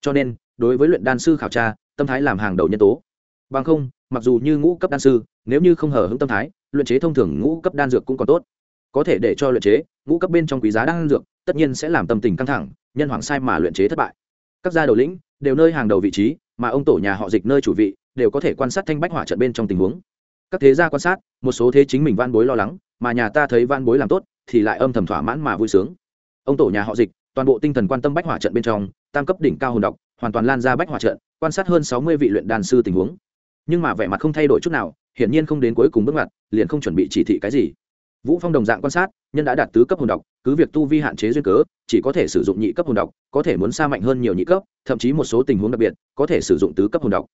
Cho nên, đối với luyện đan sư khảo tra, tâm thái làm hàng đầu nhân tố. Bằng không, mặc dù như ngũ cấp đan sư, nếu như không hở hứng tâm thái, luyện chế thông thường ngũ cấp đan dược cũng còn tốt. Có thể để cho luyện chế, ngũ cấp bên trong quý giá đan dược, tất nhiên sẽ làm tâm tình căng thẳng, nhân hoàng sai mà luyện chế thất bại. Các gia đầu lĩnh đều nơi hàng đầu vị trí, mà ông tổ nhà họ dịch nơi chủ vị đều có thể quan sát thanh bách hỏa trận bên trong tình huống. Các thế gia quan sát, một số thế chính mình van bối lo lắng, mà nhà ta thấy van bối làm tốt thì lại âm thầm thỏa mãn mà vui sướng. Ông tổ nhà họ dịch, toàn bộ tinh thần quan tâm bách hỏa trận bên trong, tam cấp đỉnh cao hồn độc, hoàn toàn lan ra bách hỏa trận, quan sát hơn sáu mươi vị luyện đan sư tình huống. Nhưng mà vẻ mặt không thay đổi chút nào, hiển nhiên không đến cuối cùng bước ngoặt, liền không chuẩn bị chỉ thị cái gì. Vũ phong đồng dạng quan sát, nhân đã đạt tứ cấp hồn độc, cứ việc tu vi hạn chế duyên cớ, chỉ có thể sử dụng nhị cấp hồn độc, có thể muốn xa mạnh hơn nhiều nhị cấp, thậm chí một số tình huống đặc biệt, có thể sử dụng tứ cấp hồn độc.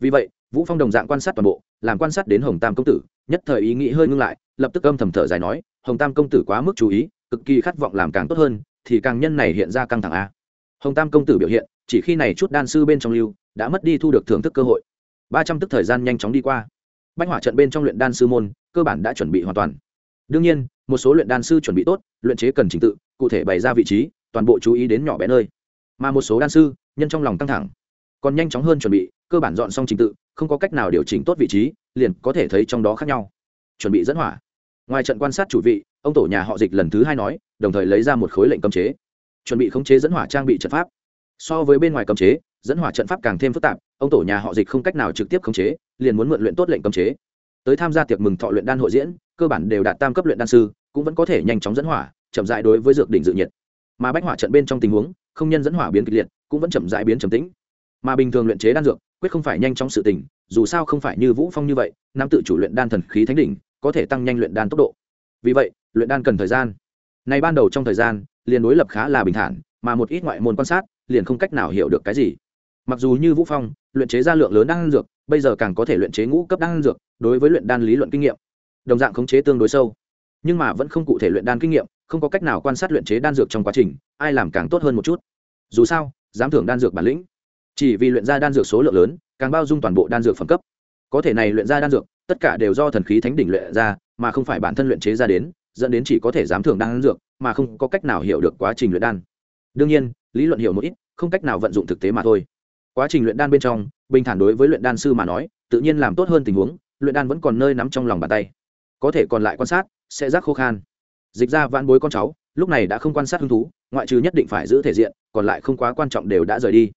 Vì vậy, vũ phong đồng dạng quan sát toàn bộ, làm quan sát đến hồng tam công tử, nhất thời ý nghĩ hơi ngưng lại, lập tức âm thầm thở dài nói hồng tam công tử quá mức chú ý, cực kỳ khát vọng làm càng tốt hơn, thì càng nhân này hiện ra căng thẳng a. Hồng tam công tử biểu hiện, chỉ khi này chút đan sư bên trong lưu, đã mất đi thu được thưởng thức cơ hội. Ba trăm tức thời gian nhanh chóng đi qua. Bách hỏa trận bên trong luyện đan sư môn, cơ bản đã chuẩn bị hoàn toàn. Đương nhiên, một số luyện đan sư chuẩn bị tốt, luyện chế cần trình tự, cụ thể bày ra vị trí, toàn bộ chú ý đến nhỏ bé nơi. Mà một số đan sư, nhân trong lòng căng thẳng. Còn nhanh chóng hơn chuẩn bị, cơ bản dọn xong trình tự, không có cách nào điều chỉnh tốt vị trí, liền có thể thấy trong đó khác nhau. Chuẩn bị dẫn hỏa ngoài trận quan sát chủ vị, ông tổ nhà họ dịch lần thứ hai nói, đồng thời lấy ra một khối lệnh cấm chế. Chuẩn bị khống chế dẫn hỏa trang bị trận pháp. So với bên ngoài cấm chế, dẫn hỏa trận pháp càng thêm phức tạp, ông tổ nhà họ dịch không cách nào trực tiếp khống chế, liền muốn mượn luyện tốt lệnh cấm chế. Tới tham gia tiệc mừng thọ luyện đan hội diễn, cơ bản đều đạt tam cấp luyện đan sư, cũng vẫn có thể nhanh chóng dẫn hỏa, chậm dại đối với dược đỉnh dự nhiệt. Mà bách hỏa trận bên trong tình huống, không nhân dẫn hỏa biến kịch liệt, cũng vẫn chậm dại biến trầm tĩnh. Mà bình thường luyện chế đan dược, quyết không phải nhanh chóng sự tình, dù sao không phải như vũ phong như vậy nam tự chủ luyện đan thần khí thánh đỉnh có thể tăng nhanh luyện đan tốc độ. Vì vậy, luyện đan cần thời gian. Này ban đầu trong thời gian, liền đối lập khá là bình thản, mà một ít ngoại môn quan sát, liền không cách nào hiểu được cái gì. Mặc dù như vũ phong, luyện chế ra lượng lớn đan dược, bây giờ càng có thể luyện chế ngũ cấp đan dược, đối với luyện đan lý luận kinh nghiệm, đồng dạng khống chế tương đối sâu. Nhưng mà vẫn không cụ thể luyện đan kinh nghiệm, không có cách nào quan sát luyện chế đan dược trong quá trình, ai làm càng tốt hơn một chút. Dù sao, dám thưởng đan dược bản lĩnh. Chỉ vì luyện ra đan dược số lượng lớn, càng bao dung toàn bộ đan dược phẩm cấp. Có thể này luyện ra đan dược tất cả đều do thần khí thánh đỉnh luyện ra, mà không phải bản thân luyện chế ra đến, dẫn đến chỉ có thể dám thưởng đan dược, mà không có cách nào hiểu được quá trình luyện đan. Đương nhiên, lý luận hiểu một ít, không cách nào vận dụng thực tế mà thôi. Quá trình luyện đan bên trong, bình thản đối với luyện đan sư mà nói, tự nhiên làm tốt hơn tình huống, luyện đan vẫn còn nơi nắm trong lòng bàn tay. Có thể còn lại quan sát, sẽ rác khô khan. Dịch ra vãn bối con cháu, lúc này đã không quan sát hứng thú, ngoại trừ nhất định phải giữ thể diện, còn lại không quá quan trọng đều đã rời đi.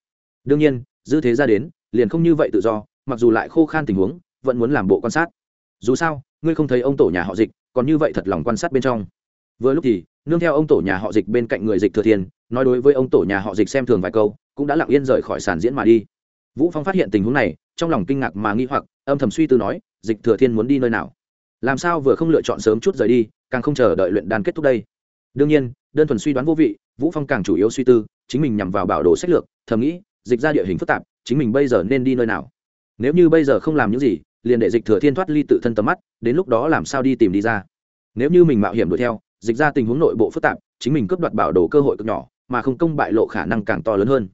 Đương nhiên, dư thế ra đến, liền không như vậy tự do, mặc dù lại khô khan tình huống vẫn muốn làm bộ quan sát. Dù sao, ngươi không thấy ông tổ nhà họ dịch, còn như vậy thật lòng quan sát bên trong. Vừa lúc thì, nương theo ông tổ nhà họ dịch bên cạnh người dịch thừa thiên, nói đối với ông tổ nhà họ dịch xem thường vài câu, cũng đã lặng yên rời khỏi sàn diễn mà đi. Vũ phong phát hiện tình huống này, trong lòng kinh ngạc mà nghi hoặc, âm thầm suy tư nói, dịch thừa thiên muốn đi nơi nào? Làm sao vừa không lựa chọn sớm chút rời đi, càng không chờ đợi luyện đan kết thúc đây? Đương nhiên, đơn thuần suy đoán vô vị, vũ phong càng chủ yếu suy tư, chính mình nhằm vào bảo đồ sách lược, thầm nghĩ, dịch ra địa hình phức tạp, chính mình bây giờ nên đi nơi nào? Nếu như bây giờ không làm những gì liền để dịch thừa thiên thoát ly tự thân tầm mắt, đến lúc đó làm sao đi tìm đi ra. Nếu như mình mạo hiểm đuổi theo, dịch ra tình huống nội bộ phức tạp, chính mình cướp đoạt bảo đồ cơ hội cực nhỏ, mà không công bại lộ khả năng càng to lớn hơn.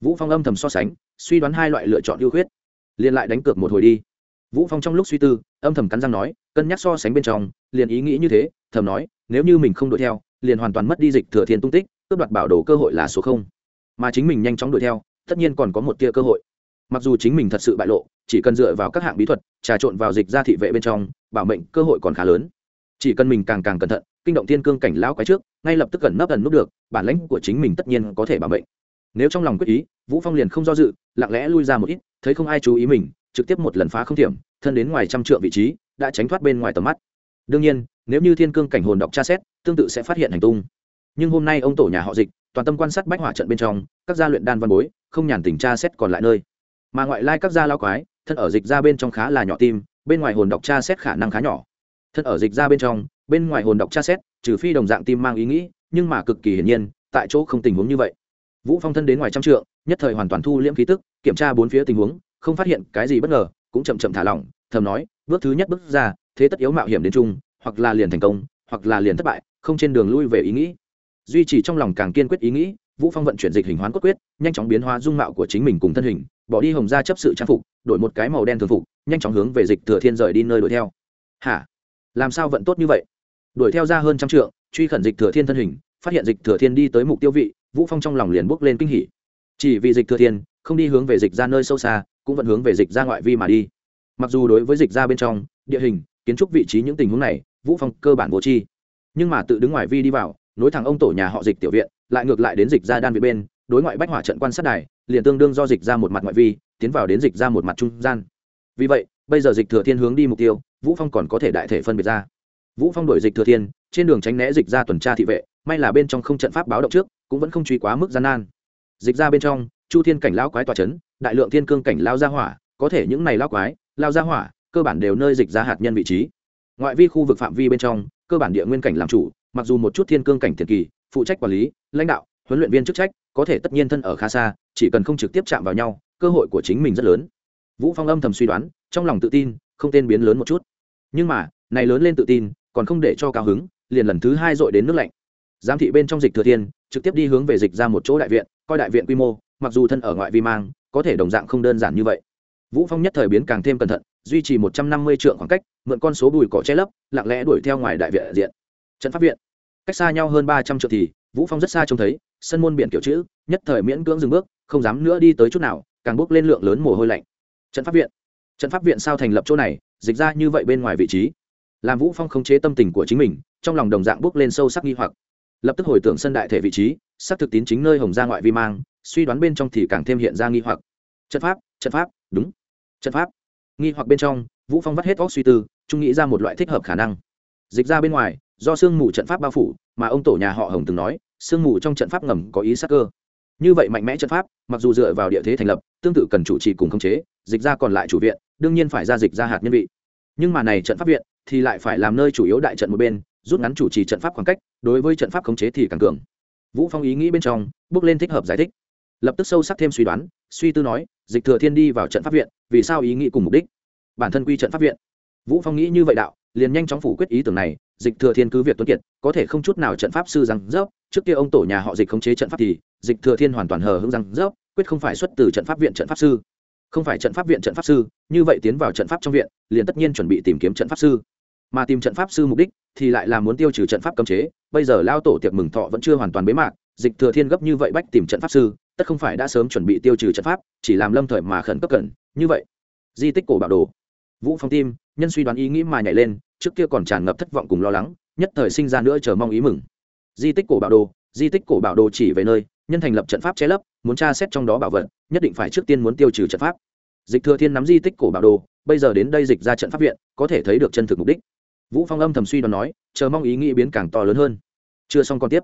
Vũ phong âm thầm so sánh, suy đoán hai loại lựa chọn ưu khuyết. Liền lại đánh cược một hồi đi. Vũ phong trong lúc suy tư, âm thầm cắn răng nói, cân nhắc so sánh bên trong, liền ý nghĩ như thế, thầm nói, nếu như mình không đuổi theo, liền hoàn toàn mất đi dịch thừa thiên tung tích, cướp đoạt bảo đồ cơ hội là số không. Mà chính mình nhanh chóng đuổi theo, tất nhiên còn có một tia cơ hội mặc dù chính mình thật sự bại lộ, chỉ cần dựa vào các hạng bí thuật, trà trộn vào dịch ra thị vệ bên trong, bảo mệnh cơ hội còn khá lớn. Chỉ cần mình càng càng cẩn thận, kinh động thiên cương cảnh lão quái trước, ngay lập tức gần nấp gần núp được, bản lãnh của chính mình tất nhiên có thể bảo mệnh. Nếu trong lòng quyết ý, vũ phong liền không do dự, lặng lẽ lui ra một ít, thấy không ai chú ý mình, trực tiếp một lần phá không thiểm, thân đến ngoài trăm trượng vị trí, đã tránh thoát bên ngoài tầm mắt. Đương nhiên, nếu như thiên cương cảnh hồn đọc tra xét, tương tự sẽ phát hiện hành tung. Nhưng hôm nay ông tổ nhà họ dịch, toàn tâm quan sát bách hỏa trận bên trong, các gia luyện đan văn bối, không nhàn tình tra xét còn lại nơi mà ngoại lai các gia lao quái, thân ở dịch ra bên trong khá là nhỏ tim, bên ngoài hồn đọc tra xét khả năng khá nhỏ. Thân ở dịch ra bên trong, bên ngoài hồn đọc tra xét, trừ phi đồng dạng tim mang ý nghĩ, nhưng mà cực kỳ hiển nhiên, tại chỗ không tình huống như vậy. Vũ phong thân đến ngoài trăm trượng, nhất thời hoàn toàn thu liễm khí tức, kiểm tra bốn phía tình huống, không phát hiện cái gì bất ngờ, cũng chậm chậm thả lỏng, thầm nói, bước thứ nhất bước ra, thế tất yếu mạo hiểm đến chung, hoặc là liền thành công, hoặc là liền thất bại, không trên đường lui về ý nghĩ. Duy trì trong lòng càng kiên quyết ý nghĩ, vũ phong vận chuyển dịch hình hoán cốt quyết, nhanh chóng biến hóa dung mạo của chính mình cùng thân hình bỏ đi hồng gia chấp sự trang phục, đổi một cái màu đen thường phục, nhanh chóng hướng về dịch thừa thiên rời đi nơi đuổi theo. Hả? Làm sao vận tốt như vậy? Đuổi theo ra hơn trăm trượng, truy khẩn dịch thừa thiên thân hình, phát hiện dịch thừa thiên đi tới mục tiêu vị, vũ phong trong lòng liền bốc lên kinh hỉ. Chỉ vì dịch thừa thiên, không đi hướng về dịch ra nơi sâu xa, cũng vẫn hướng về dịch ra ngoại vi mà đi. Mặc dù đối với dịch ra bên trong, địa hình, kiến trúc vị trí những tình huống này, vũ phong cơ bản vô chi nhưng mà tự đứng ngoài vi đi vào, nối thẳng ông tổ nhà họ dịch tiểu viện, lại ngược lại đến dịch ra đan viện bên đối ngoại bách hỏa trận quan sát đài, liền tương đương do dịch ra một mặt ngoại vi, tiến vào đến dịch ra một mặt trung gian. Vì vậy, bây giờ dịch thừa thiên hướng đi mục tiêu, vũ phong còn có thể đại thể phân biệt ra. Vũ phong đổi dịch thừa thiên, trên đường tránh né dịch ra tuần tra thị vệ, may là bên trong không trận pháp báo động trước, cũng vẫn không truy quá mức gian nan. Dịch ra bên trong, chu thiên cảnh lão quái tòa chấn, đại lượng thiên cương cảnh lao ra hỏa, có thể những này lao quái, lao ra hỏa, cơ bản đều nơi dịch ra hạt nhân vị trí. Ngoại vi khu vực phạm vi bên trong, cơ bản địa nguyên cảnh làm chủ, mặc dù một chút thiên cương cảnh thiền kỳ, phụ trách quản lý, lãnh đạo, huấn luyện viên chức trách có thể tất nhiên thân ở khá xa, chỉ cần không trực tiếp chạm vào nhau, cơ hội của chính mình rất lớn. Vũ phong âm thầm suy đoán, trong lòng tự tin, không tên biến lớn một chút. Nhưng mà, này lớn lên tự tin, còn không để cho cao hứng, liền lần thứ hai dội đến nước lạnh. Giám thị bên trong dịch thừa thiên, trực tiếp đi hướng về dịch ra một chỗ đại viện, coi đại viện quy mô, mặc dù thân ở ngoại vi mang, có thể đồng dạng không đơn giản như vậy. Vũ phong nhất thời biến càng thêm cẩn thận, duy trì một trăm năm mươi trượng khoảng cách, mượn con số bùi cỏ che lấp, lặng lẽ đuổi theo ngoài đại viện diện. Trận pháp viện. Cách xa nhau hơn ba trăm trượng thì vũ phong rất xa trông thấy, sân môn biển kiểu chữ, nhất thời miễn cưỡng dừng bước, không dám nữa đi tới chút nào, càng bước lên lượng lớn mồ hôi lạnh. Trận pháp viện. Trận pháp viện sao thành lập chỗ này, dịch ra như vậy bên ngoài vị trí. Làm vũ phong khống chế tâm tình của chính mình, trong lòng đồng dạng bước lên sâu sắc nghi hoặc. Lập tức hồi tưởng sân đại thể vị trí xác thực tín chính nơi hồng ra ngoại vi mang, suy đoán bên trong thì càng thêm hiện ra nghi hoặc. Trận pháp trận pháp, đúng. Trận pháp. Nghi hoặc bên trong, vũ phong vắt hết óc suy tư trung nghĩ ra một loại thích hợp khả năng. Dịch ra bên ngoài do sương mù trận pháp bao phủ, mà ông tổ nhà họ hồng từng nói, sương mù trong trận pháp ngầm có ý sắc cơ. Như vậy mạnh mẽ trận pháp, mặc dù dựa vào địa thế thành lập, tương tự cần chủ trì cùng khống chế, dịch ra còn lại chủ viện, đương nhiên phải ra dịch ra hạt nhân vị. Nhưng mà này trận pháp viện thì lại phải làm nơi chủ yếu đại trận một bên, rút ngắn chủ trì trận pháp khoảng cách, đối với trận pháp khống chế thì càng cường. Vũ phong ý nghĩ bên trong, bước lên thích hợp giải thích. Lập tức sâu sắc thêm suy đoán, suy tư nói, dịch thừa thiên đi vào trận pháp viện, vì sao ý nghĩ cùng mục đích? Bản thân quy trận pháp viện. Vũ phong nghĩ như vậy đạo, liền nhanh chóng phủ quyết ý tưởng này dịch thừa thiên cứ việc tuấn kiệt có thể không chút nào trận pháp sư rằng dốc trước kia ông tổ nhà họ dịch khống chế trận pháp thì dịch thừa thiên hoàn toàn hờ hững rằng dốc quyết không phải xuất từ trận pháp viện trận pháp sư không phải trận pháp viện trận pháp sư như vậy tiến vào trận pháp trong viện liền tất nhiên chuẩn bị tìm kiếm trận pháp sư mà tìm trận pháp sư mục đích thì lại là muốn tiêu trừ trận pháp cấm chế bây giờ lao tổ tiệc mừng thọ vẫn chưa hoàn toàn bế mạc dịch thừa thiên gấp như vậy bách tìm trận pháp sư tất không phải đã sớm chuẩn bị tiêu trừ trận pháp chỉ làm lâm thời mà khẩn cấp cần như vậy di tích cổ bảo đồ vũ phong tim nhân suy đoán ý nghĩ mà nhảy lên trước kia còn tràn ngập thất vọng cùng lo lắng, nhất thời sinh ra nữa chờ mong ý mừng. Di tích cổ bảo đồ, di tích cổ bảo đồ chỉ về nơi, nhân thành lập trận pháp che lấp, muốn tra xét trong đó bảo vật, nhất định phải trước tiên muốn tiêu trừ trận pháp. Dịch thừa thiên nắm di tích cổ bảo đồ, bây giờ đến đây dịch ra trận pháp viện, có thể thấy được chân thực mục đích. Vũ phong âm thầm suy đoán nói, chờ mong ý nghĩ biến càng to lớn hơn. Chưa xong còn tiếp.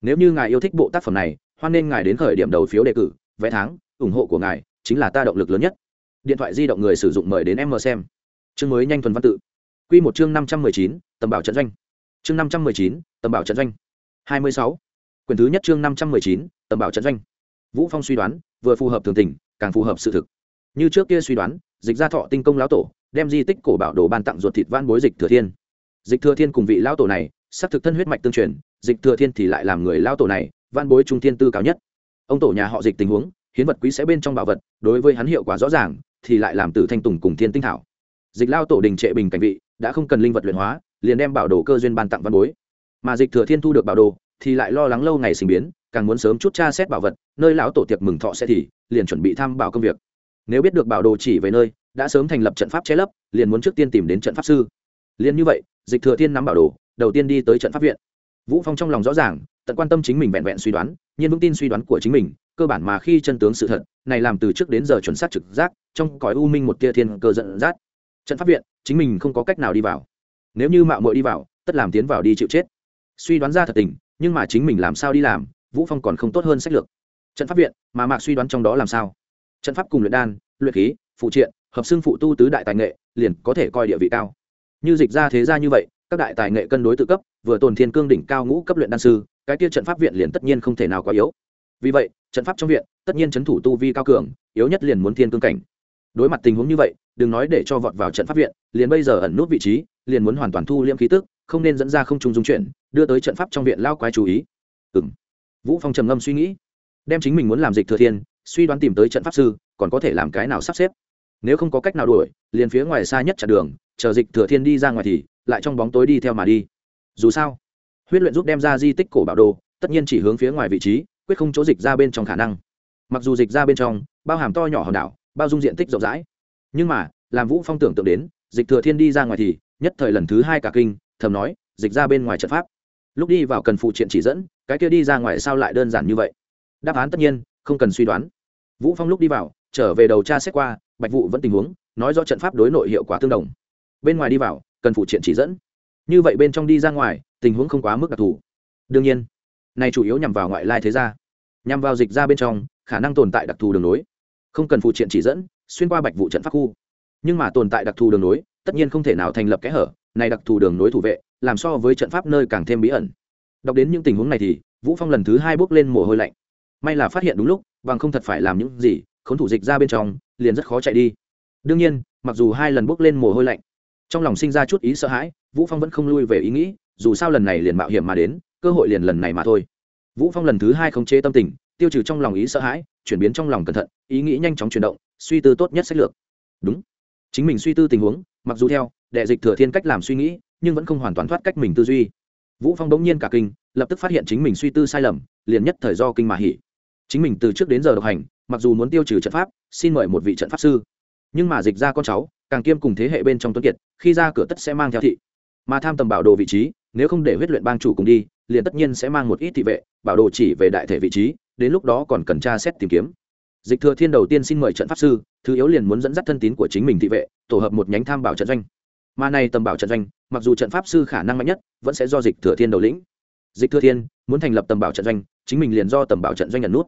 Nếu như ngài yêu thích bộ tác phẩm này, hoan nên ngài đến khởi điểm đầu phiếu đề cử, vé tháng, ủng hộ của ngài chính là ta động lực lớn nhất. Điện thoại di động người sử dụng mời đến em mờ xem. Chương mới nhanh thuần văn tự. Quy một chương năm trăm mười chín, tầm bảo trận doanh. Chương năm trăm mười chín, tầm bảo trận doanh. hai mươi sáu. Quyền thứ nhất chương năm trăm mười chín, tầm bảo trận doanh. Vũ phong suy đoán, vừa phù hợp thường tình, càng phù hợp sự thực. Như trước kia suy đoán, dịch gia thọ tinh công lão tổ, đem di tích cổ bảo đồ ban tặng ruột thịt van bối dịch thừa thiên. Dịch thừa thiên cùng vị lão tổ này sắp thực thân huyết mạch tương truyền, dịch thừa thiên thì lại làm người lão tổ này van bối trung thiên tư cao nhất. Ông tổ nhà họ dịch tình huống, hiến vật quý sẽ bên trong bảo vật, đối với hắn hiệu quả rõ ràng, thì lại làm từ thanh tùng cùng thiên tinh thảo dịch lao tổ đình trệ bình cảnh vị, đã không cần linh vật luyện hóa, liền đem bảo đồ cơ duyên ban tặng văn bối. Mà dịch thừa thiên thu được bảo đồ, thì lại lo lắng lâu ngày sinh biến, càng muốn sớm chút tra xét bảo vật, nơi lão tổ tiệc mừng thọ sẽ thì, liền chuẩn bị tham bảo công việc. Nếu biết được bảo đồ chỉ về nơi, đã sớm thành lập trận pháp che lấp, liền muốn trước tiên tìm đến trận pháp sư. Liền như vậy, dịch thừa thiên nắm bảo đồ, đầu tiên đi tới trận pháp viện. Vũ phong trong lòng rõ ràng, tận quan tâm chính mình vẹn vẹn suy đoán, nhiên vững tin suy đoán của chính mình, cơ bản mà khi chân tướng sự thật, này làm từ trước đến giờ chuẩn xác trực giác, trong cõi u minh một tia thiên cơ giận dắt trận pháp viện, chính mình không có cách nào đi vào. Nếu như mạo muội đi vào, tất làm tiến vào đi chịu chết. Suy đoán ra thật tình, nhưng mà chính mình làm sao đi làm, vũ phong còn không tốt hơn sách lược. Trận pháp viện, mà mạc suy đoán trong đó làm sao? Trận pháp cùng luyện đan, luyện khí, phụ triện, hợp xưng phụ tu tứ đại tài nghệ, liền có thể coi địa vị cao. Như dịch ra thế ra như vậy, các đại tài nghệ cân đối tự cấp, vừa tồn thiên cương đỉnh cao ngũ cấp luyện đan sư, cái kia trận pháp viện liền tất nhiên không thể nào quá yếu. Vì vậy, trận pháp trong viện, tất nhiên chấn thủ tu vi cao cường, yếu nhất liền muốn thiên cương cảnh đối mặt tình huống như vậy, đừng nói để cho vọt vào trận pháp viện, liền bây giờ ẩn nút vị trí, liền muốn hoàn toàn thu liễm khí tức, không nên dẫn ra không trung dung chuyển, đưa tới trận pháp trong viện lao quái chú ý. Ừ m vũ phong trầm ngâm suy nghĩ, đem chính mình muốn làm dịch thừa thiên, suy đoán tìm tới trận pháp sư, còn có thể làm cái nào sắp xếp. Nếu không có cách nào đuổi, liền phía ngoài xa nhất chặn đường, chờ dịch thừa thiên đi ra ngoài thì, lại trong bóng tối đi theo mà đi. Dù sao, huyết luyện giúp đem ra di tích cổ bảo đồ, tất nhiên chỉ hướng phía ngoài vị trí, quyết không chỗ dịch ra bên trong khả năng. Mặc dù dịch ra bên trong, bao hàm to nhỏ hòn đảo bao dung diện tích rộng rãi. Nhưng mà, làm vũ phong tưởng tượng đến, dịch thừa thiên đi ra ngoài thì, nhất thời lần thứ hai cả kinh, thầm nói, dịch ra bên ngoài trận pháp. Lúc đi vào cần phụ triện chỉ dẫn, cái kia đi ra ngoài sao lại đơn giản như vậy? Đáp án tất nhiên, không cần suy đoán. Vũ phong lúc đi vào, trở về đầu tra xét qua, bạch vụ vẫn tình huống, nói do trận pháp đối nội hiệu quả tương đồng. Bên ngoài đi vào, cần phụ triện chỉ dẫn. Như vậy bên trong đi ra ngoài, tình huống không quá mức đặc thù. Đương nhiên, này chủ yếu nhằm vào ngoại lai thế gia. Nhằm vào dịch ra bên trong, khả năng tồn tại đặc thù đường lối không cần phụ triện chỉ dẫn, xuyên qua bạch vụ trận pháp khu. Nhưng mà tồn tại đặc thù đường nối, tất nhiên không thể nào thành lập kẽ hở, này đặc thù đường nối thủ vệ, làm so với trận pháp nơi càng thêm bí ẩn. Đọc đến những tình huống này thì, vũ phong lần thứ hai bước lên mồ hôi lạnh. May là phát hiện đúng lúc, bằng không thật phải làm những gì, khốn thủ dịch ra bên trong, liền rất khó chạy đi. Đương nhiên, mặc dù hai lần bước lên mồ hôi lạnh, trong lòng sinh ra chút ý sợ hãi, vũ phong vẫn không lui về ý nghĩ, dù sao lần này liền mạo hiểm mà đến, cơ hội liền lần này mà thôi. Vũ phong lần thứ hai không chế tâm tình tiêu trừ trong lòng ý sợ hãi, chuyển biến trong lòng cẩn thận, ý nghĩ nhanh chóng chuyển động, suy tư tốt nhất sách lược. Đúng. Chính mình suy tư tình huống, mặc dù theo, đệ dịch thừa thiên cách làm suy nghĩ, nhưng vẫn không hoàn toàn thoát cách mình tư duy. Vũ phong bỗng nhiên cả kinh, lập tức phát hiện chính mình suy tư sai lầm, liền nhất thời do kinh mà hỉ. Chính mình từ trước đến giờ độc hành, mặc dù muốn tiêu trừ trận pháp, xin mời một vị trận pháp sư. Nhưng mà dịch ra con cháu, càng kiêm cùng thế hệ bên trong tuấn kiệt, khi ra cửa tất sẽ mang theo thị. Mà tham tầm bảo đồ vị trí, nếu không để huyết luyện bang chủ cùng đi, liền tất nhiên sẽ mang một ít thị vệ, bảo đồ chỉ về đại thể vị trí đến lúc đó còn cần tra xét tìm kiếm. Dịch thừa thiên đầu tiên xin mời trận pháp sư thứ yếu liền muốn dẫn dắt thân tín của chính mình thị vệ tổ hợp một nhánh tham bảo trận doanh. Mà này tầm bảo trận doanh mặc dù trận pháp sư khả năng mạnh nhất vẫn sẽ do dịch thừa thiên đầu lĩnh. Dịch thừa thiên muốn thành lập tầm bảo trận doanh chính mình liền do tầm bảo trận doanh nhận nút.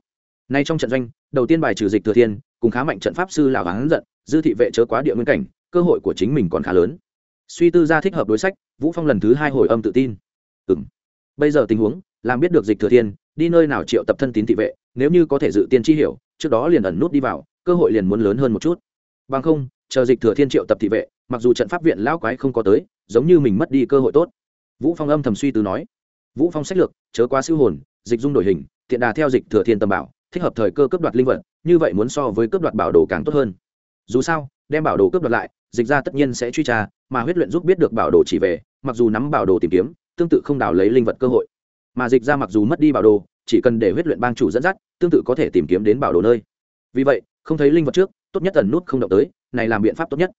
Nay trong trận doanh đầu tiên bài trừ dịch thừa thiên cùng khá mạnh trận pháp sư lào hắn giận dư thị vệ chớ quá địa nguyên cảnh cơ hội của chính mình còn khá lớn. Suy tư ra thích hợp đối sách vũ phong lần thứ hai hồi âm tự tin. Ừ, bây giờ tình huống làm biết được dịch thừa thiên đi nơi nào triệu tập thân tín thị vệ, nếu như có thể dự tiên chi hiểu, trước đó liền ẩn nút đi vào, cơ hội liền muốn lớn hơn một chút. Bằng không, chờ dịch thừa thiên triệu tập thị vệ, mặc dù trận pháp viện lão quái không có tới, giống như mình mất đi cơ hội tốt. Vũ phong âm thầm suy tư nói. Vũ phong sách lược, chớ quá siêu hồn, dịch dung đổi hình, tiện đà theo dịch thừa thiên tầm bảo, thích hợp thời cơ cướp đoạt linh vật, như vậy muốn so với cướp đoạt bảo đồ càng tốt hơn. Dù sao, đem bảo đồ cướp đoạt lại, dịch ra tất nhiên sẽ truy tra, mà huyết luyện giúp biết được bảo đồ chỉ về, mặc dù nắm bảo đồ tìm kiếm, tương tự không đào lấy linh vật cơ hội. Mà dịch ra mặc dù mất đi bảo đồ chỉ cần để huyết luyện bang chủ dẫn dắt, tương tự có thể tìm kiếm đến bảo đồ nơi. Vì vậy, không thấy linh vật trước, tốt nhất tần nút không động tới, này làm biện pháp tốt nhất.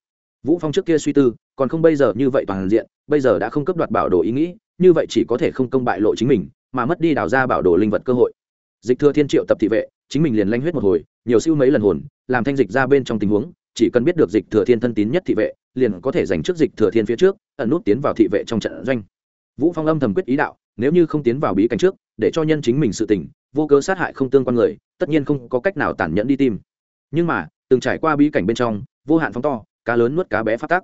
Vũ phong trước kia suy tư, còn không bây giờ như vậy toàn diện, bây giờ đã không cấp đoạt bảo đồ ý nghĩ, như vậy chỉ có thể không công bại lộ chính mình, mà mất đi đào ra bảo đồ linh vật cơ hội. Dịch thừa thiên triệu tập thị vệ, chính mình liền lanh huyết một hồi, nhiều siêu mấy lần hồn, làm thanh dịch ra bên trong tình huống, chỉ cần biết được dịch thừa thiên thân tín nhất thị vệ, liền có thể giành trước dịch thừa thiên phía trước, ẩn nút tiến vào thị vệ trong trận doanh. Vũ phong âm thầm quyết ý đạo nếu như không tiến vào bí cảnh trước, để cho nhân chính mình sự tỉnh vô cớ sát hại không tương quan người, tất nhiên không có cách nào tàn nhẫn đi tìm. Nhưng mà, từng trải qua bí cảnh bên trong, vô hạn phóng to, cá lớn nuốt cá bé phát tác.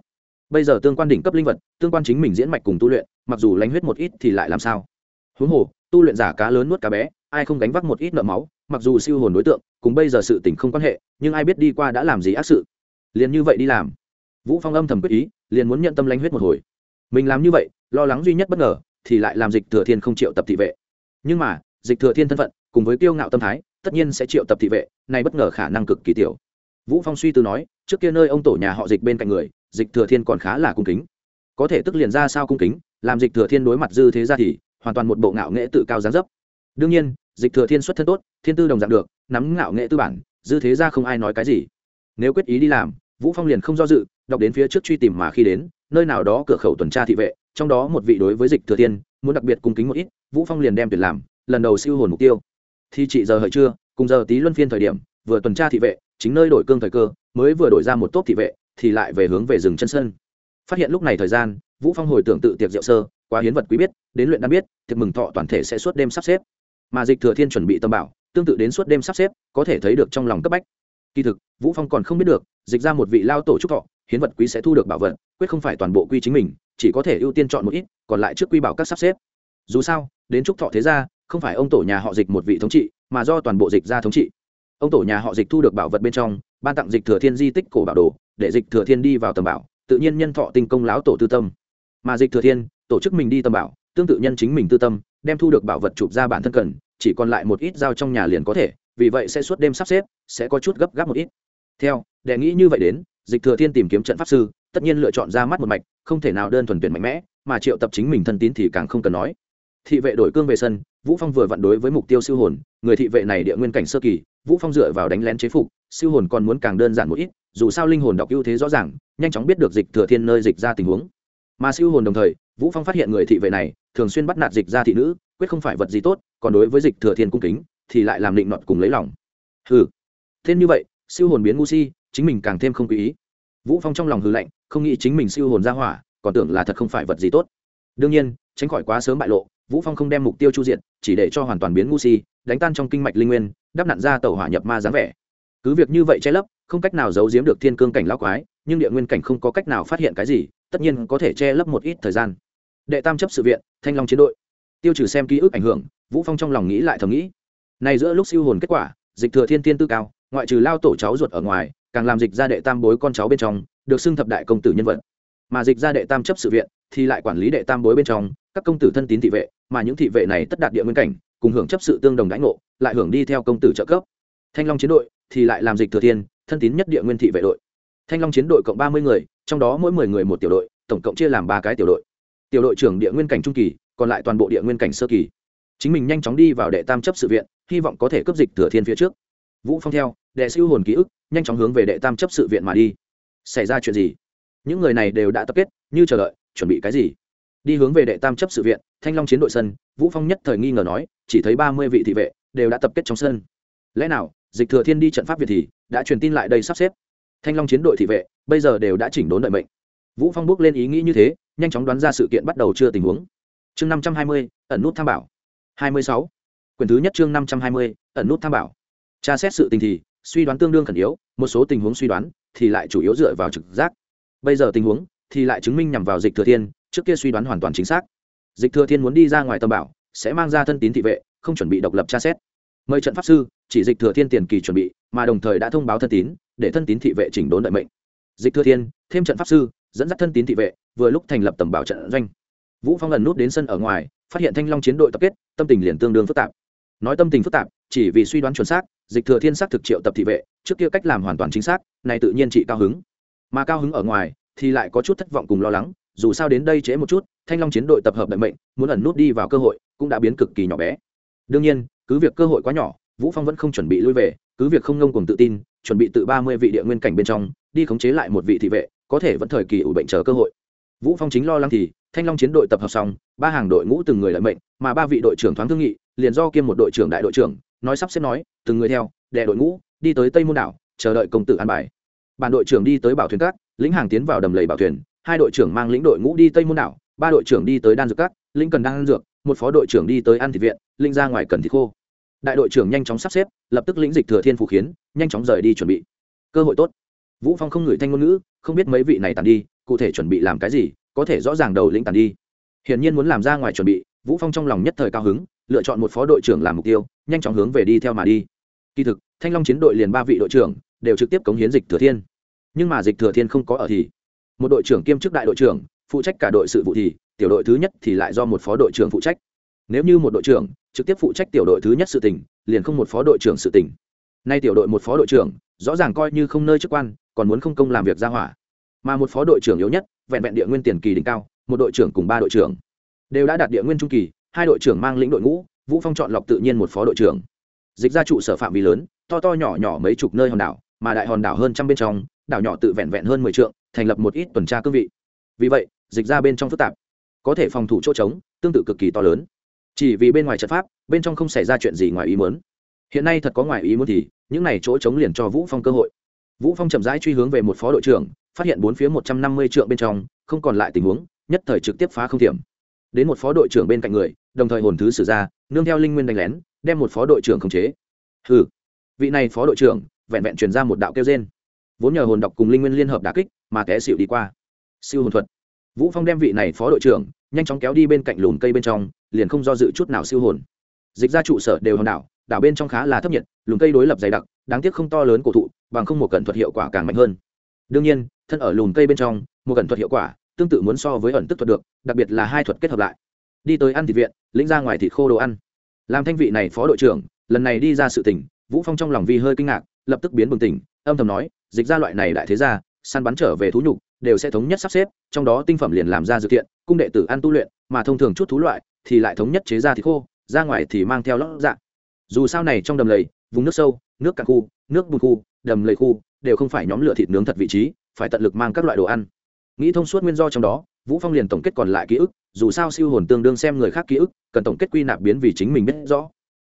Bây giờ tương quan đỉnh cấp linh vật, tương quan chính mình diễn mạch cùng tu luyện, mặc dù lánh huyết một ít thì lại làm sao? Huống hồ, tu luyện giả cá lớn nuốt cá bé, ai không gánh vác một ít nợ máu, mặc dù siêu hồn đối tượng, cùng bây giờ sự tình không quan hệ, nhưng ai biết đi qua đã làm gì ác sự. Liền như vậy đi làm. Vũ phong âm thầm quyết ý, liền muốn nhận tâm lánh huyết một hồi. Mình làm như vậy, lo lắng duy nhất bất ngờ thì lại làm dịch thừa thiên không triệu tập thị vệ. Nhưng mà, dịch thừa thiên thân phận, cùng với kiêu ngạo tâm thái, tất nhiên sẽ triệu tập thị vệ, này bất ngờ khả năng cực kỳ tiểu. Vũ phong suy tư nói, trước kia nơi ông tổ nhà họ dịch bên cạnh người, dịch thừa thiên còn khá là cung kính. Có thể tức liền ra sao cung kính, làm dịch thừa thiên đối mặt dư thế ra thì, hoàn toàn một bộ ngạo nghệ tự cao gián dấp. Đương nhiên, dịch thừa thiên xuất thân tốt, thiên tư đồng dạng được, nắm ngạo nghệ tư bản, dư thế ra không ai nói cái gì. Nếu quyết ý đi làm, vũ phong liền không do dự, đọc đến phía trước truy tìm mà khi đến, nơi nào đó cửa khẩu tuần tra thị vệ trong đó một vị đối với dịch thừa thiên muốn đặc biệt cung kính một ít, vũ phong liền đem tuyển làm, lần đầu siêu hồn mục tiêu. Thì chị giờ hợi trưa, cùng giờ tí luân phiên thời điểm, vừa tuần tra thị vệ, chính nơi đổi cương thời cơ, mới vừa đổi ra một tốp thị vệ, thì lại về hướng về rừng chân sân. Phát hiện lúc này thời gian, vũ phong hồi tưởng tự tiệc rượu sơ, quá hiến vật quý biết, đến luyện đan biết, tiệc mừng thọ toàn thể sẽ suốt đêm sắp xếp. Mà dịch thừa thiên chuẩn bị tâm bảo, tương tự đến suốt đêm sắp xếp, có thể thấy được trong lòng cấp bách. Kỳ thực, vũ phong còn không biết được, dịch ra một vị lao tổ trúc thọ, hiến vật quý sẽ thu được bảo vật, quyết không phải toàn bộ quy chính mình chỉ có thể ưu tiên chọn một ít, còn lại trước quy bảo các sắp xếp. Dù sao, đến trúc thọ thế gia, không phải ông tổ nhà họ dịch một vị thống trị, mà do toàn bộ dịch ra thống trị. Ông tổ nhà họ dịch thu được bảo vật bên trong, ban tặng dịch thừa thiên di tích cổ bảo đồ, để dịch thừa thiên đi vào tầm bảo, tự nhiên nhân thọ tinh công láo tổ tư tâm. Mà dịch thừa thiên, tổ chức mình đi tầm bảo, tương tự nhân chính mình tư tâm, đem thu được bảo vật chụp ra bản thân cần, chỉ còn lại một ít dao trong nhà liền có thể, vì vậy sẽ suốt đêm sắp xếp, sẽ có chút gấp gáp một ít. Theo đề nghĩ như vậy đến, dịch thừa thiên tìm kiếm trận pháp sư tất nhiên lựa chọn ra mắt một mạch, không thể nào đơn thuần tuyển mạnh mẽ, mà triệu tập chính mình thân tín thì càng không cần nói. Thị vệ đổi cương về sân, vũ phong vừa vặn đối với mục tiêu siêu hồn, người thị vệ này địa nguyên cảnh sơ kỳ, vũ phong dựa vào đánh lén chế phục, siêu hồn còn muốn càng đơn giản một ít, dù sao linh hồn đọc ưu thế rõ ràng, nhanh chóng biết được dịch thừa thiên nơi dịch ra tình huống. Mà siêu hồn đồng thời, vũ phong phát hiện người thị vệ này thường xuyên bắt nạt dịch ra thị nữ, quyết không phải vật gì tốt, còn đối với dịch thừa thiên cung kính, thì lại làm định nọt cùng lấy lòng. Hừ. Thêm như vậy, siêu hồn biến ngu si, chính mình càng thêm không quý ý. Vũ phong trong lòng hừ lạnh không nghĩ chính mình siêu hồn ra hỏa, còn tưởng là thật không phải vật gì tốt. Đương nhiên, tránh khỏi quá sớm bại lộ, vũ phong không đem mục tiêu chu diện chỉ để cho hoàn toàn biến ngu si, đánh tan trong kinh mạch linh nguyên, đắp nặn ra tàu hỏa nhập ma dáng vẻ. Cứ việc như vậy che lấp, không cách nào giấu giếm được thiên cương cảnh lão quái, nhưng địa nguyên cảnh không có cách nào phát hiện cái gì, tất nhiên có thể che lấp một ít thời gian. Đệ tam chấp sự viện, thanh long chiến đội. Tiêu trừ xem ký ức ảnh hưởng, vũ phong trong lòng nghĩ lại thầm nghĩ. Này giữa lúc siêu hồn kết quả, dịch thừa thiên tiên tư cao, ngoại trừ lao tổ cháu ruột ở ngoài, càng làm dịch ra đệ tam bối con cháu bên trong được xưng thập đại công tử nhân vật. Mà dịch ra đệ tam chấp sự viện thì lại quản lý đệ tam bối bên trong, các công tử thân tín thị vệ, mà những thị vệ này tất đạt địa nguyên cảnh, cùng hưởng chấp sự tương đồng đãi ngộ, lại hưởng đi theo công tử trợ cấp. Thanh long chiến đội thì lại làm dịch thừa thiên, thân tín nhất địa nguyên thị vệ đội. Thanh long chiến đội cộng ba mươi người, trong đó mỗi mười người một tiểu đội, tổng cộng chia làm ba cái tiểu đội. Tiểu đội trưởng địa nguyên cảnh trung kỳ, còn lại toàn bộ địa nguyên cảnh sơ kỳ. Chính mình nhanh chóng đi vào đệ tam chấp sự viện, hy vọng có thể cấp dịch thừa thiên phía trước. Vũ phong theo, đệ siêu hồn ký ức, nhanh chóng hướng về đệ tam chấp sự viện mà đi xảy ra chuyện gì? Những người này đều đã tập kết, như chờ đợi, chuẩn bị cái gì? Đi hướng về đệ tam chấp sự viện, thanh long chiến đội sân, vũ phong nhất thời nghi ngờ nói, chỉ thấy ba mươi vị thị vệ đều đã tập kết trong sân. Lẽ nào, dịch thừa thiên đi trận pháp việt thì đã truyền tin lại đây sắp xếp? Thanh long chiến đội thị vệ, bây giờ đều đã chỉnh đốn đợi mệnh. Vũ phong bước lên ý nghĩ như thế, nhanh chóng đoán ra sự kiện bắt đầu chưa tình huống. Chương năm trăm hai mươi, ẩn nút tham bảo. Hai mươi sáu. Quyển thứ nhất chương năm trăm hai mươi, ẩn nút tham bảo. Tra xét sự tình thì, suy đoán tương đương khẩn yếu, một số tình huống suy đoán thì lại chủ yếu dựa vào trực giác. Bây giờ tình huống, thì lại chứng minh nhằm vào dịch thừa thiên, trước kia suy đoán hoàn toàn chính xác. Dịch thừa thiên muốn đi ra ngoài tâm bảo, sẽ mang ra thân tín thị vệ, không chuẩn bị độc lập tra xét. Mời trận pháp sư, chỉ dịch thừa thiên tiền kỳ chuẩn bị, mà đồng thời đã thông báo thân tín, để thân tín thị vệ chỉnh đốn đợi mệnh. Dịch thừa thiên, thêm trận pháp sư, dẫn dắt thân tín thị vệ, vừa lúc thành lập tầm bảo trận doanh. Vũ phong lần nút đến sân ở ngoài, phát hiện thanh long chiến đội tập kết, tâm tình liền tương đương phức tạp. Nói tâm tình phức tạp, chỉ vì suy đoán chuẩn xác, dịch thừa thiên xác thực triệu tập thị vệ trước kia cách làm hoàn toàn chính xác, này tự nhiên chị cao hứng. Mà cao hứng ở ngoài thì lại có chút thất vọng cùng lo lắng, dù sao đến đây trễ một chút, thanh long chiến đội tập hợp đợi mệnh, muốn ẩn nút đi vào cơ hội cũng đã biến cực kỳ nhỏ bé. Đương nhiên, cứ việc cơ hội quá nhỏ, vũ phong vẫn không chuẩn bị lui về, cứ việc không ngông cùng tự tin, chuẩn bị tự ba mươi vị địa nguyên cảnh bên trong, đi khống chế lại một vị thị vệ, có thể vẫn thời kỳ ủ bệnh chờ cơ hội. Vũ phong chính lo lắng thì, thanh long chiến đội tập hợp xong, ba hàng đội ngũ từng người lợi mệnh, mà ba vị đội trưởng thoáng thương nghị, liền do kiêm một đội trưởng đại đội trưởng, nói sắp xếp nói, từng người theo, đệ đội ngũ đi tới tây môn đảo, chờ đợi công tử an bài. Bản đội trưởng đi tới bảo thuyền cát, lĩnh hàng tiến vào đầm lầy bảo thuyền. Hai đội trưởng mang lĩnh đội ngũ đi tây môn đảo, ba đội trưởng đi tới đan dược cát, lĩnh cần đan dược, một phó đội trưởng đi tới ăn thịt viện linh ra ngoài cần thịt khô. Đại đội trưởng nhanh chóng sắp xếp, lập tức lĩnh dịch thừa thiên phụ khiến, nhanh chóng rời đi chuẩn bị. Cơ hội tốt. Vũ phong không ngửi thanh ngôn ngữ, không biết mấy vị này tàn đi, cụ thể chuẩn bị làm cái gì, có thể rõ ràng đầu lĩnh tàn đi. Hiển nhiên muốn làm ra ngoài chuẩn bị, vũ phong trong lòng nhất thời cao hứng, lựa chọn một phó đội trưởng làm mục tiêu, nhanh chóng hướng về đi theo mà đi. Kỳ thực thanh long chiến đội liền ba vị đội trưởng đều trực tiếp cống hiến dịch thừa thiên. Nhưng mà dịch thừa thiên không có ở thì, một đội trưởng kiêm chức đại đội trưởng, phụ trách cả đội sự vụ thì, tiểu đội thứ nhất thì lại do một phó đội trưởng phụ trách. Nếu như một đội trưởng trực tiếp phụ trách tiểu đội thứ nhất sự tỉnh liền không một phó đội trưởng sự tỉnh nay tiểu đội một phó đội trưởng, rõ ràng coi như không nơi chức quan, còn muốn không công làm việc ra hỏa. Mà một phó đội trưởng yếu nhất, vẹn vẹn địa nguyên tiền kỳ đỉnh cao, một đội trưởng cùng ba đội trưởng đều đã đạt địa nguyên trung kỳ, hai đội trưởng mang lĩnh đội ngũ, vũ phong chọn lọc tự nhiên một phó đội trưởng. Dịch ra trụ sở phạm vi lớn to to nhỏ nhỏ mấy chục nơi hòn đảo, mà đại hòn đảo hơn trăm bên trong, đảo nhỏ tự vẹn vẹn hơn mười trượng, thành lập một ít tuần tra cương vị. Vì vậy, dịch ra bên trong phức tạp, có thể phòng thủ chỗ trống, tương tự cực kỳ to lớn. Chỉ vì bên ngoài trận pháp, bên trong không xảy ra chuyện gì ngoài ý muốn. Hiện nay thật có ngoài ý muốn thì, những này chỗ trống liền cho vũ phong cơ hội. Vũ phong chậm rãi truy hướng về một phó đội trưởng, phát hiện bốn phía một trăm năm mươi trượng bên trong, không còn lại tình huống, nhất thời trực tiếp phá không thiểm. Đến một phó đội trưởng bên cạnh người, đồng thời hồn thứ sử ra, nương theo linh nguyên đánh lén, đem một phó đội trưởng khống chế. Hừ vị này phó đội trưởng vẹn vẹn truyền ra một đạo kêu trên vốn nhờ hồn đọc cùng linh nguyên liên hợp đà kích mà té xịu đi qua. Siêu hồn thuật. Vũ phong đem vị này phó đội trưởng nhanh chóng kéo đi bên cạnh lùn cây bên trong, liền không do dự chút nào siêu hồn. Dịch ra trụ sở đều hòn đảo đảo bên trong khá là thấp nhiệt, lùn cây đối lập dày đặc, đáng tiếc không to lớn cổ thụ, bằng không một cẩn thuật hiệu quả càng mạnh hơn. Đương nhiên, thân ở lùn cây bên trong, một cẩn thuật hiệu quả tương tự muốn so với ẩn tức thuật được, đặc biệt là hai thuật kết hợp lại. Đi tới ăn thịt viện, lĩnh ra ngoài thịt khô đồ ăn. Làm thanh vị này phó đội trưởng, lần này đi ra sự tỉnh vũ phong trong lòng vi hơi kinh ngạc lập tức biến bừng tỉnh âm thầm nói dịch ra loại này đại thế gia, săn bắn trở về thú nhục đều sẽ thống nhất sắp xếp trong đó tinh phẩm liền làm ra dự thiện cung đệ tử ăn tu luyện mà thông thường chút thú loại thì lại thống nhất chế ra thì khô ra ngoài thì mang theo lót dạ. Dù sao này trong đầm lầy vùng nước sâu nước cạn khu nước bùn khu đầm lầy khu đều không phải nhóm lửa thịt nướng thật vị trí phải tận lực mang các loại đồ ăn. Nghĩ thông suốt nguyên do trong đó vũ phong liền tổng kết còn lại ký ức dù sao siêu hồn tương đương xem người khác ký ức cần tổng kết quy nạp biến vì chính mình biết rõ.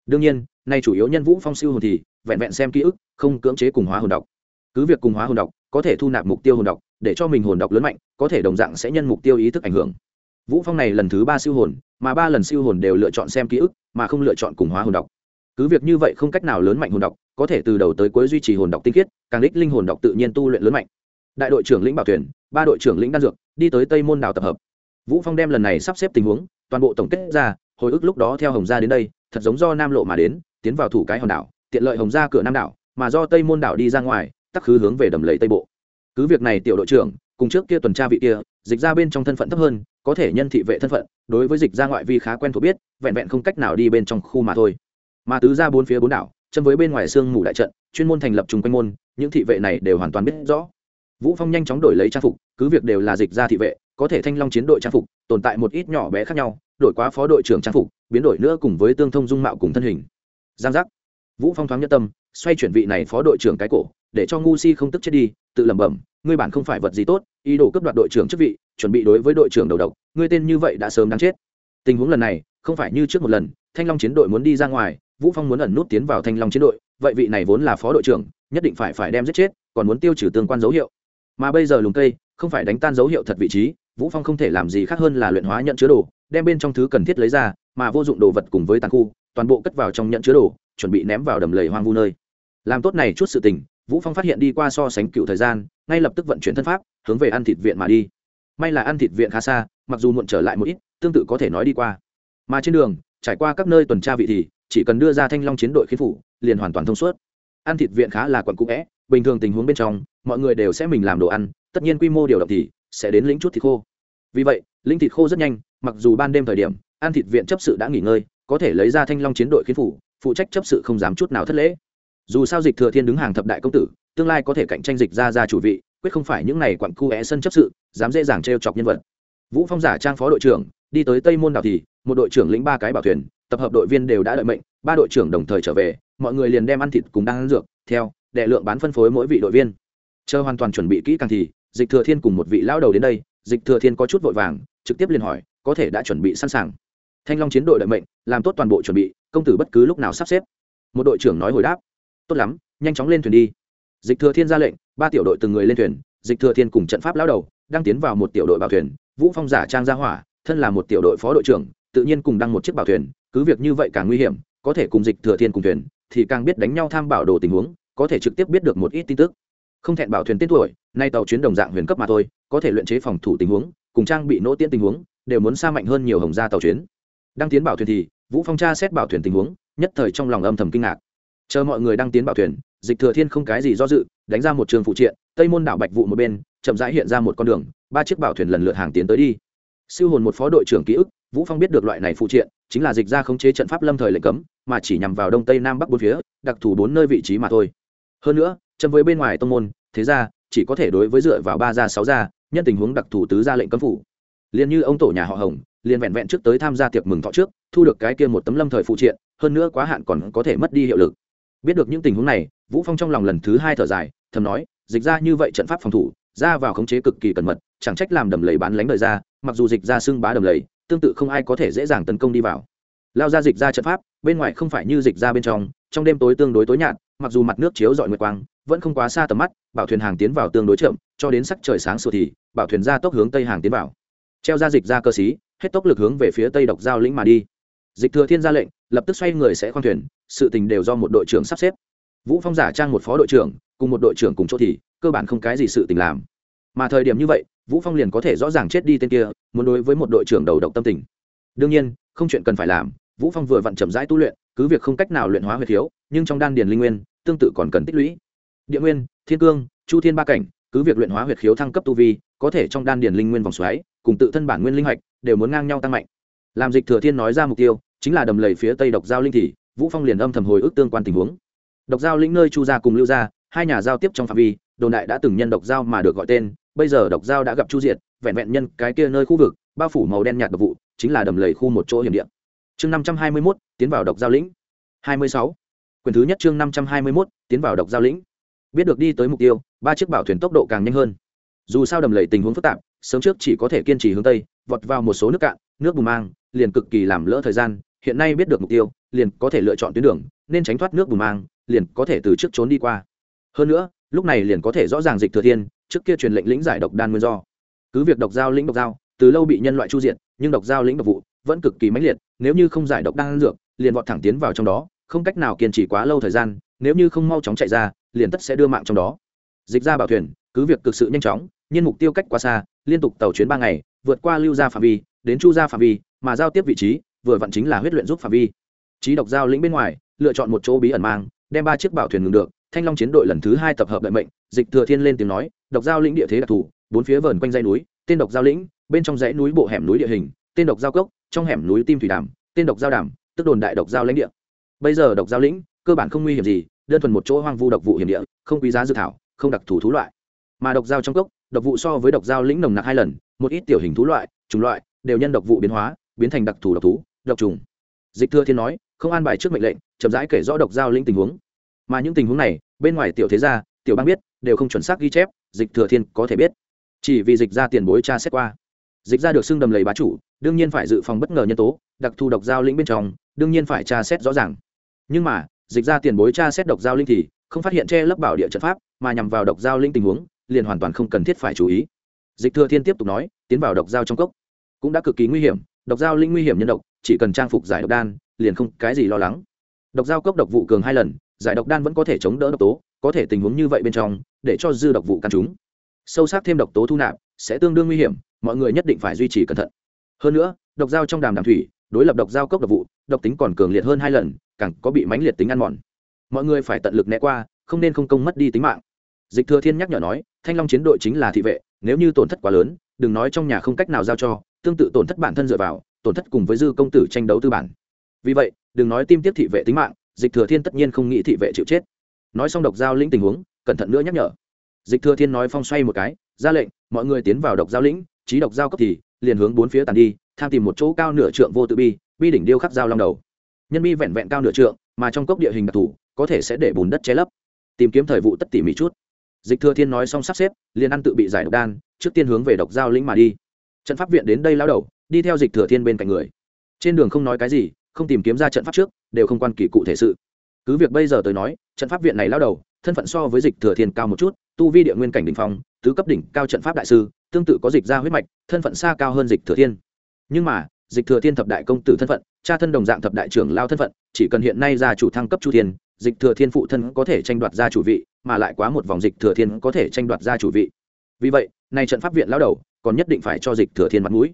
Đương nhiên nay chủ yếu nhân vũ phong siêu hồn thì vẹn vẹn xem ký ức, không cưỡng chế cùng hóa hồn độc. Cứ việc cùng hóa hồn độc, có thể thu nạp mục tiêu hồn độc, để cho mình hồn độc lớn mạnh, có thể đồng dạng sẽ nhân mục tiêu ý thức ảnh hưởng. Vũ phong này lần thứ ba siêu hồn, mà ba lần siêu hồn đều lựa chọn xem ký ức, mà không lựa chọn cùng hóa hồn độc. Cứ việc như vậy không cách nào lớn mạnh hồn độc, có thể từ đầu tới cuối duy trì hồn độc tinh khiết, càng đích linh hồn độc tự nhiên tu luyện lớn mạnh. Đại đội trưởng lĩnh bảo tuyển ba đội trưởng lĩnh đan dược, đi tới tây môn đảo tập hợp. Vũ phong đem lần này sắp xếp tình huống, toàn bộ tổng kết ra, hồi ức lúc đó theo hồng gia đến đây, thật giống do nam lộ mà đến tiến vào thủ cái hòn đảo, tiện lợi hồng ra cửa nam đảo, mà do tây môn đảo đi ra ngoài, tắc khứ hướng về đầm lầy tây bộ. Cứ việc này tiểu đội trưởng, cùng trước kia tuần tra vị kia, dịch ra bên trong thân phận thấp hơn, có thể nhân thị vệ thân phận, đối với dịch ra ngoại vi khá quen thuộc biết, vẹn vẹn không cách nào đi bên trong khu mà thôi. Mà tứ ra bốn phía bốn đảo, châm với bên ngoài sương mù đại trận, chuyên môn thành lập chung quanh môn, những thị vệ này đều hoàn toàn biết rõ. Vũ phong nhanh chóng đổi lấy trang phục, cứ việc đều là dịch ra thị vệ, có thể thanh long chiến đội trang phục, tồn tại một ít nhỏ bé khác nhau, đổi quá phó đội trưởng trang phục, biến đổi nữa cùng với tương thông dung mạo cùng thân hình giang giác. Vũ phong thoáng nhất tâm, xoay chuyển vị này phó đội trưởng cái cổ, để cho ngu si không tức chết đi, tự lẩm bẩm, ngươi bản không phải vật gì tốt, ý đồ cướp đoạt đội trưởng chức vị, chuẩn bị đối với đội trưởng đầu độc, ngươi tên như vậy đã sớm đáng chết. Tình huống lần này, không phải như trước một lần, thanh long chiến đội muốn đi ra ngoài, vũ phong muốn ẩn nút tiến vào thanh long chiến đội, vậy vị này vốn là phó đội trưởng, nhất định phải phải đem giết chết, còn muốn tiêu trừ tương quan dấu hiệu. Mà bây giờ lùng cây, không phải đánh tan dấu hiệu thật vị trí, vũ phong không thể làm gì khác hơn là luyện hóa nhận chứa đồ, đem bên trong thứ cần thiết lấy ra, mà vô dụng đồ vật cùng với tàn khu toàn bộ cất vào trong nhận chứa đồ, chuẩn bị ném vào đầm lầy hoang vu nơi. Làm tốt này chút sự tình, vũ phong phát hiện đi qua so sánh cựu thời gian, ngay lập tức vận chuyển thân pháp, hướng về ăn thịt viện mà đi. May là ăn thịt viện khá xa, mặc dù muộn trở lại một ít, tương tự có thể nói đi qua. Mà trên đường, trải qua các nơi tuần tra vị thì, chỉ cần đưa ra thanh long chiến đội khiến phủ, liền hoàn toàn thông suốt. Ăn thịt viện khá là quận cũ vẽ, bình thường tình huống bên trong, mọi người đều sẽ mình làm đồ ăn, tất nhiên quy mô điều động thì sẽ đến lĩnh chút thịt khô. Vì vậy, lĩnh thịt khô rất nhanh, mặc dù ban đêm thời điểm ăn thịt viện chấp sự đã nghỉ ngơi có thể lấy ra thanh long chiến đội khiến phủ, phụ trách chấp sự không dám chút nào thất lễ. Dù sao dịch thừa thiên đứng hàng thập đại công tử, tương lai có thể cạnh tranh dịch ra ra chủ vị, quyết không phải những này quặn cu é sân chấp sự, dám dễ dàng trêu chọc nhân vật. Vũ phong giả trang phó đội trưởng, đi tới tây môn đảo thì, một đội trưởng lĩnh ba cái bảo thuyền, tập hợp đội viên đều đã đợi mệnh, ba đội trưởng đồng thời trở về, mọi người liền đem ăn thịt cùng đang ăn dược, theo, đệ lượng bán phân phối mỗi vị đội viên. Chờ hoàn toàn chuẩn bị kỹ càng thì, dịch thừa thiên cùng một vị lão đầu đến đây, dịch thừa thiên có chút vội vàng, trực tiếp liền hỏi, có thể đã chuẩn bị sẵn sàng thanh long chiến đội đợi mệnh, làm tốt toàn bộ chuẩn bị, công tử bất cứ lúc nào sắp xếp. Một đội trưởng nói hồi đáp. Tốt lắm, nhanh chóng lên thuyền đi. Dịch thừa thiên ra lệnh, ba tiểu đội từng người lên thuyền, dịch thừa thiên cùng trận pháp lão đầu, đang tiến vào một tiểu đội bảo thuyền, vũ phong giả trang ra hỏa, thân là một tiểu đội phó đội trưởng, tự nhiên cùng đăng một chiếc bảo thuyền, cứ việc như vậy càng nguy hiểm, có thể cùng dịch thừa thiên cùng thuyền, thì càng biết đánh nhau tham bảo đồ tình huống, có thể trực tiếp biết được một ít tin tức. Không thẹn bảo thuyền tên tuổi, nay tàu chuyến đồng dạng huyền cấp mà thôi, có thể luyện chế phòng thủ tình huống, cùng trang bị nỗ tiễn tình huống, đều muốn xa mạnh hơn nhiều hồng gia tàu chuyến đăng tiến bảo thuyền thì, vũ phong tra xét bảo thuyền tình huống, nhất thời trong lòng âm thầm kinh ngạc. Chờ mọi người đăng tiến bảo thuyền, dịch thừa thiên không cái gì do dự, đánh ra một trường phụ triện, tây môn đảo bạch vụ một bên, chậm rãi hiện ra một con đường, ba chiếc bảo thuyền lần lượt hàng tiến tới đi. Siêu hồn một phó đội trưởng ký ức, vũ phong biết được loại này phụ triện, chính là dịch ra khống chế trận pháp lâm thời lệnh cấm, mà chỉ nhằm vào đông tây nam bắc bốn phía, đặc thù bốn nơi vị trí mà thôi. Hơn nữa, châm với bên ngoài tông môn, thế ra chỉ có thể đối với dựa vào ba gia, sáu gia, nhân tình huống đặc thù tứ gia lệnh cấm phủ liền như ông tổ nhà họ hồng, liền vẹn vẹn trước tới tham gia tiệc mừng thọ trước, thu được cái kia một tấm lâm thời phụ triện, hơn nữa quá hạn còn có thể mất đi hiệu lực. Biết được những tình huống này, vũ phong trong lòng lần thứ hai thở dài, thầm nói, dịch ra như vậy trận pháp phòng thủ, ra vào khống chế cực kỳ cẩn mật, chẳng trách làm đầm lầy bán lánh đời ra, mặc dù dịch ra xưng bá đầm lầy, tương tự không ai có thể dễ dàng tấn công đi vào. Lao ra dịch ra trận pháp, bên ngoài không phải như dịch ra bên trong trong đêm tối tương đối tối nhạt, mặc dù mặt nước chiếu dọi nguyệt quang, vẫn không quá xa tầm mắt, bảo thuyền hàng tiến vào tương đối chậm, cho đến sắc trời sáng sủa thì, bảo thuyền ra tốc hướng tây hàng tiến vào treo ra dịch ra cơ sĩ, hết tốc lực hướng về phía tây độc giao lĩnh mà đi. Dịch thừa thiên ra lệnh lập tức xoay người sẽ khoan thuyền sự tình đều do một đội trưởng sắp xếp. Vũ phong giả trang một phó đội trưởng cùng một đội trưởng cùng chỗ thì cơ bản không cái gì sự tình làm. Mà thời điểm như vậy vũ phong liền có thể rõ ràng chết đi tên kia muốn đối với một đội trưởng đầu độc tâm tình. Đương nhiên không chuyện cần phải làm vũ phong vừa vặn chậm rãi tu luyện cứ việc không cách nào luyện hóa huyệt thiếu nhưng trong đan điền linh nguyên tương tự còn cần tích lũy. Địa nguyên thiên cương chu thiên ba cảnh cứ việc luyện hóa huyệt khiếu thăng cấp tu vi có thể trong đan điền linh nguyên vòng xoáy cùng tự thân bản nguyên linh hạch đều muốn ngang nhau tăng mạnh. Làm dịch thừa thiên nói ra mục tiêu chính là đầm lầy phía tây độc giao linh thì vũ phong liền âm thầm hồi ức tương quan tình huống. Độc giao lĩnh nơi chu gia cùng lưu gia hai nhà giao tiếp trong phạm vi đồn đại đã từng nhân độc giao mà được gọi tên bây giờ độc giao đã gặp chu diệt vẹn vẹn nhân cái kia nơi khu vực bao phủ màu đen nhạt độc vụ chính là đầm lầy khu một chỗ hiểm địa. Chương năm trăm hai mươi 521, tiến vào độc giao lĩnh. Hai mươi sáu. Quyền thứ nhất chương năm trăm hai mươi 521, tiến vào độc giao lĩnh. Biết được đi tới mục tiêu ba chiếc bảo thuyền tốc độ càng nhanh hơn. Dù sao đầm lầy tình huống phức tạp sớm trước chỉ có thể kiên trì hướng tây, vọt vào một số nước cạn, nước bùn mang, liền cực kỳ làm lỡ thời gian, hiện nay biết được mục tiêu, liền có thể lựa chọn tuyến đường, nên tránh thoát nước bùn mang, liền có thể từ trước trốn đi qua. Hơn nữa, lúc này liền có thể rõ ràng dịch thừa thiên, trước kia truyền lệnh lĩnh giải độc đan nguyên do. Cứ việc độc giao lĩnh độc giao, từ lâu bị nhân loại chu diện nhưng độc giao lĩnh độc vụ vẫn cực kỳ mãnh liệt, nếu như không giải độc đan dược, liền vọt thẳng tiến vào trong đó, không cách nào kiên trì quá lâu thời gian, nếu như không mau chóng chạy ra, liền tất sẽ đưa mạng trong đó. Dịch ra bảo thuyền, cứ việc cực sự nhanh chóng nhưng mục tiêu cách quá xa, liên tục tàu chuyến ba ngày, vượt qua lưu gia phạm vi, đến chu gia phạm vi, mà giao tiếp vị trí, vừa vặn chính là huyết luyện giúp phạm vi. Trí độc giao lĩnh bên ngoài, lựa chọn một chỗ bí ẩn mang, đem ba chiếc bảo thuyền ngừng được, thanh long chiến đội lần thứ hai tập hợp đợi mệnh, dịch thừa thiên lên tiếng nói, độc giao lĩnh địa thế đặc thù, bốn phía vờn quanh dãy núi, tên độc giao lĩnh, bên trong dãy núi bộ hẻm núi địa hình, tên độc giao cốc, trong hẻm núi tim thủy đàm, tên độc giao đàm, tức đồn đại độc giao lãnh địa. Bây giờ độc giao lĩnh, cơ bản không nguy hiểm gì, đơn thuần một chỗ hoang vu độc vụ hiểm địa, không quý giá dự thảo, không đặc thù thú loại. Mà độc giao trong cốc độc vụ so với độc giao lĩnh nồng nặc hai lần, một ít tiểu hình thú loại, chủng loại, đều nhân độc vụ biến hóa, biến thành đặc thù độc thú, độc trùng. Dịch thừa thiên nói, không an bài trước mệnh lệnh, chậm rãi kể rõ độc giao lĩnh tình huống. Mà những tình huống này, bên ngoài tiểu thế gia, tiểu bang biết, đều không chuẩn xác ghi chép, dịch thừa thiên có thể biết. Chỉ vì dịch ra tiền bối cha xét qua. Dịch ra được xưng đầm lầy bá chủ, đương nhiên phải dự phòng bất ngờ nhân tố, đặc thù độc giao lĩnh bên trong, đương nhiên phải tra xét rõ ràng. Nhưng mà, dịch ra tiền bối tra xét độc giao linh thì không phát hiện che lấp bảo địa trận pháp, mà nhằm vào độc giao linh tình huống liền hoàn toàn không cần thiết phải chú ý. Dịch thừa thiên tiếp tục nói, tiến vào độc dao trong cốc. Cũng đã cực kỳ nguy hiểm, độc dao linh nguy hiểm nhân độc, chỉ cần trang phục giải độc đan, liền không cái gì lo lắng. Độc dao cốc độc vụ cường hai lần, giải độc đan vẫn có thể chống đỡ độc tố, có thể tình huống như vậy bên trong, để cho dư độc vụ căn chúng. Sâu sắc thêm độc tố thu nạp, sẽ tương đương nguy hiểm, mọi người nhất định phải duy trì cẩn thận. Hơn nữa, độc dao trong đàm đàm thủy, đối lập độc dao cốc độc vụ, độc tính còn cường liệt hơn hai lần, càng có bị mãnh liệt tính ăn mòn. Mọi người phải tận lực né qua, không nên không công mất đi tính mạng dịch thừa thiên nhắc nhở nói, thanh long chiến đội chính là thị vệ, nếu như tổn thất quá lớn, đừng nói trong nhà không cách nào giao cho, tương tự tổn thất bản thân dựa vào, tổn thất cùng với dư công tử tranh đấu tư bản. Vì vậy, đừng nói tim tiếp thị vệ tính mạng, dịch thừa thiên tất nhiên không nghĩ thị vệ chịu chết. Nói xong độc giao lĩnh tình huống, cẩn thận nữa nhắc nhở. Dịch thừa thiên nói phong xoay một cái, ra lệnh, mọi người tiến vào độc giao lĩnh, trí độc giao cấp thì, liền hướng bốn phía tàn đi, tham tìm một chỗ cao nửa trượng vô tự bi bi đỉnh điêu khắc giao long đầu. Nhân bi vẹn vẹn cao nửa trượng, mà trong cốc địa hình đặc thù, có thể sẽ để bùn đất che lấp. Tìm kiếm thời vụ tất tỉ mỉ chút dịch thừa thiên nói xong sắp xếp, liền ăn tự bị giải độc đan, trước tiên hướng về độc giao lĩnh mà đi. Trận pháp viện đến đây lao đầu, đi theo dịch thừa thiên bên cạnh người. Trên đường không nói cái gì, không tìm kiếm ra trận pháp trước, đều không quan kỳ cụ thể sự. Cứ việc bây giờ tới nói, trận pháp viện này lao đầu, thân phận so với dịch thừa thiên cao một chút, tu vi địa nguyên cảnh đỉnh phong, tứ cấp đỉnh cao trận pháp đại sư, tương tự có dịch ra huyết mạch, thân phận xa cao hơn dịch thừa thiên. Nhưng mà, dịch thừa thiên thập đại công tử thân phận, cha thân đồng dạng thập đại trưởng lao thân phận, chỉ cần hiện nay gia chủ thăng cấp chu thiên dịch thừa thiên phụ thân có thể tranh đoạt ra chủ vị, mà lại quá một vòng dịch thừa thiên có thể tranh đoạt ra chủ vị. Vì vậy, nay trận pháp viện lao đầu còn nhất định phải cho dịch thừa thiên mặt mũi.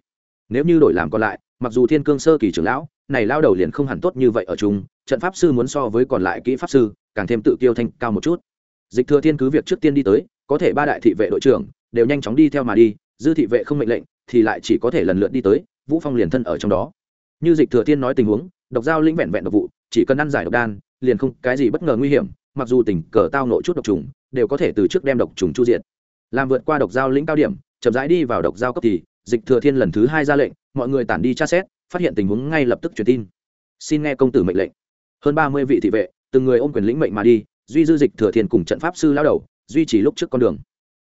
Nếu như đổi làm còn lại, mặc dù thiên cương sơ kỳ trưởng lão, này lao đầu liền không hẳn tốt như vậy ở chung, trận pháp sư muốn so với còn lại kỹ pháp sư, càng thêm tự kiêu thanh cao một chút. Dịch thừa thiên cứ việc trước tiên đi tới, có thể ba đại thị vệ đội trưởng đều nhanh chóng đi theo mà đi, dư thị vệ không mệnh lệnh thì lại chỉ có thể lần lượt đi tới, vũ phong liền thân ở trong đó. Như dịch thừa thiên nói tình huống, độc giao lĩnh vẹn vẹn độc vụ, chỉ cần ăn giải độc đan liền không cái gì bất ngờ nguy hiểm, mặc dù tình cờ tao nội chút độc trùng, đều có thể từ trước đem độc trùng chu diệt. Làm vượt qua độc giao lĩnh cao điểm, chậm rãi đi vào độc giao cấp thì, dịch thừa thiên lần thứ hai ra lệnh, mọi người tản đi tra xét, phát hiện tình huống ngay lập tức truyền tin. Xin nghe công tử mệnh lệnh. Hơn ba mươi vị thị vệ, từng người ôm quyền lĩnh mệnh mà đi, duy dư dịch thừa thiên cùng trận pháp sư lao đầu, duy trì lúc trước con đường.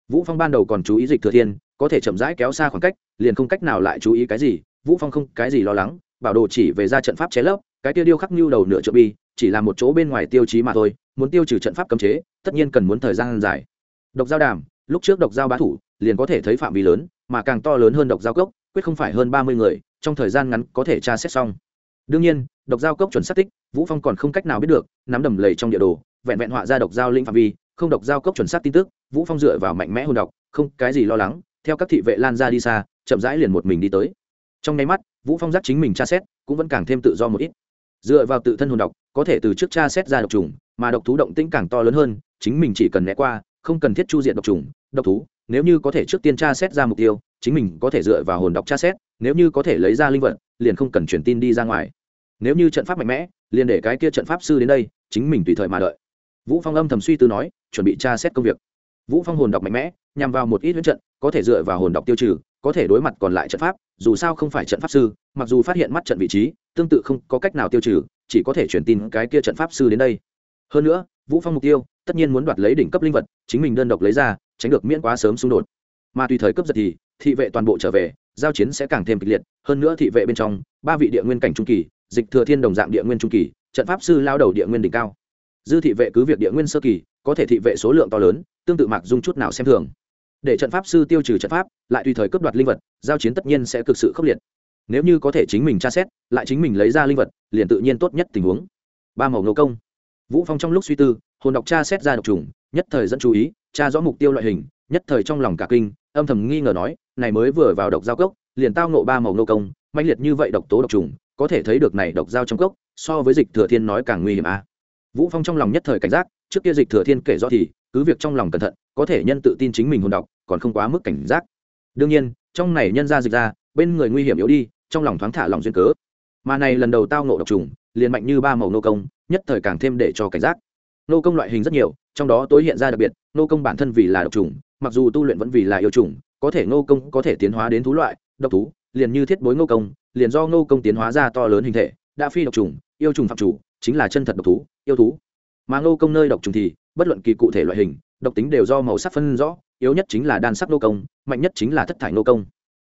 Vũ phong ban đầu còn chú ý dịch thừa thiên, có thể chậm rãi kéo xa khoảng cách, liền không cách nào lại chú ý cái gì, vũ phong không cái gì lo lắng, bảo đồ chỉ về ra trận pháp chế lấp cái tiêu điêu khắc nhu đầu nửa trợ bi, chỉ là một chỗ bên ngoài tiêu chí mà thôi, muốn tiêu trừ trận pháp cấm chế, tất nhiên cần muốn thời gian dài. Độc giao đàm, lúc trước độc giao bá thủ, liền có thể thấy phạm vi lớn, mà càng to lớn hơn độc giao cốc, quyết không phải hơn ba mươi người, trong thời gian ngắn có thể tra xét xong. Đương nhiên, độc giao cốc chuẩn xác tích, vũ phong còn không cách nào biết được, nắm đầm lầy trong địa đồ, vẹn vẹn họa ra độc giao linh phạm vi, không độc giao cốc chuẩn xác tin tức, vũ phong dựa vào mạnh mẽ hôn độc không cái gì lo lắng, theo các thị vệ lan ra đi xa, chậm rãi liền một mình đi tới. Trong nháy mắt, vũ phong giác chính mình tra xét, cũng vẫn càng thêm tự do một ít dựa vào tự thân hồn độc, có thể từ trước tra xét ra độc trùng, mà độc thú động tĩnh càng to lớn hơn, chính mình chỉ cần né qua, không cần thiết chu diện độc trùng, độc thú, nếu như có thể trước tiên tra xét ra mục tiêu, chính mình có thể dựa vào hồn độc tra xét, nếu như có thể lấy ra linh vật, liền không cần truyền tin đi ra ngoài. Nếu như trận pháp mạnh mẽ, liền để cái kia trận pháp sư đến đây, chính mình tùy thời mà đợi. Vũ phong âm thầm suy tư nói, chuẩn bị tra xét công việc. Vũ phong hồn độc mạnh mẽ, nhằm vào một ít huyết trận, có thể dựa vào hồn độc tiêu trừ có thể đối mặt còn lại trận pháp, dù sao không phải trận pháp sư, mặc dù phát hiện mắt trận vị trí, tương tự không có cách nào tiêu trừ, chỉ có thể truyền tin cái kia trận pháp sư đến đây. Hơn nữa, vũ phong mục tiêu, tất nhiên muốn đoạt lấy đỉnh cấp linh vật, chính mình đơn độc lấy ra, tránh được miễn quá sớm xung đột. Mà tùy thời cướp giật thì, thị vệ toàn bộ trở về, giao chiến sẽ càng thêm kịch liệt, hơn nữa thị vệ bên trong, ba vị địa nguyên cảnh trung kỳ, dịch thừa thiên đồng dạng địa nguyên trung kỳ, trận pháp sư lao đầu địa nguyên đỉnh cao. Dư thị vệ cứ việc địa nguyên sơ kỳ, có thể thị vệ số lượng to lớn, tương tự mặc dung chút nào xem thường để trận pháp sư tiêu trừ trận pháp, lại tùy thời cướp đoạt linh vật, giao chiến tất nhiên sẽ cực sự khốc liệt. Nếu như có thể chính mình tra xét, lại chính mình lấy ra linh vật, liền tự nhiên tốt nhất tình huống. Ba màu ngô công. Vũ phong trong lúc suy tư, hồn đọc tra xét ra độc trùng, nhất thời dẫn chú ý, tra rõ mục tiêu loại hình, nhất thời trong lòng cả kinh, âm thầm nghi ngờ nói, này mới vừa vào độc giao cốc, liền tao nộ ba màu ngô công, mãnh liệt như vậy độc tố độc trùng, có thể thấy được này độc giao trong cốc, so với dịch thừa thiên nói càng nguy hiểm a à. vũ phong trong lòng nhất thời cảnh giác, trước kia dịch thừa thiên kể rõ thì, cứ việc trong lòng cẩn thận có thể nhân tự tin chính mình hồn đọc, còn không quá mức cảnh giác. Đương nhiên, trong này nhân ra dịch ra, bên người nguy hiểm yếu đi, trong lòng thoáng thả lòng duyên cớ. Mà này lần đầu tao nộ độc trùng, liền mạnh như ba màu nô công, nhất thời càng thêm để cho cảnh giác. Nô công loại hình rất nhiều, trong đó tối hiện ra đặc biệt, nô công bản thân vì là độc trùng, mặc dù tu luyện vẫn vì là yêu trùng, có thể nô công có thể tiến hóa đến thú loại, độc thú, liền như thiết bối nô công, liền do nô công tiến hóa ra to lớn hình thể, đã phi độc trùng, yêu trùng phạm chủ, chính là chân thật độc thú, yêu thú. Mà nô công nơi độc trùng thì, bất luận kỳ cụ thể loại hình độc tính đều do màu sắc phân rõ, yếu nhất chính là đan sắc nô công, mạnh nhất chính là thất thải nô công.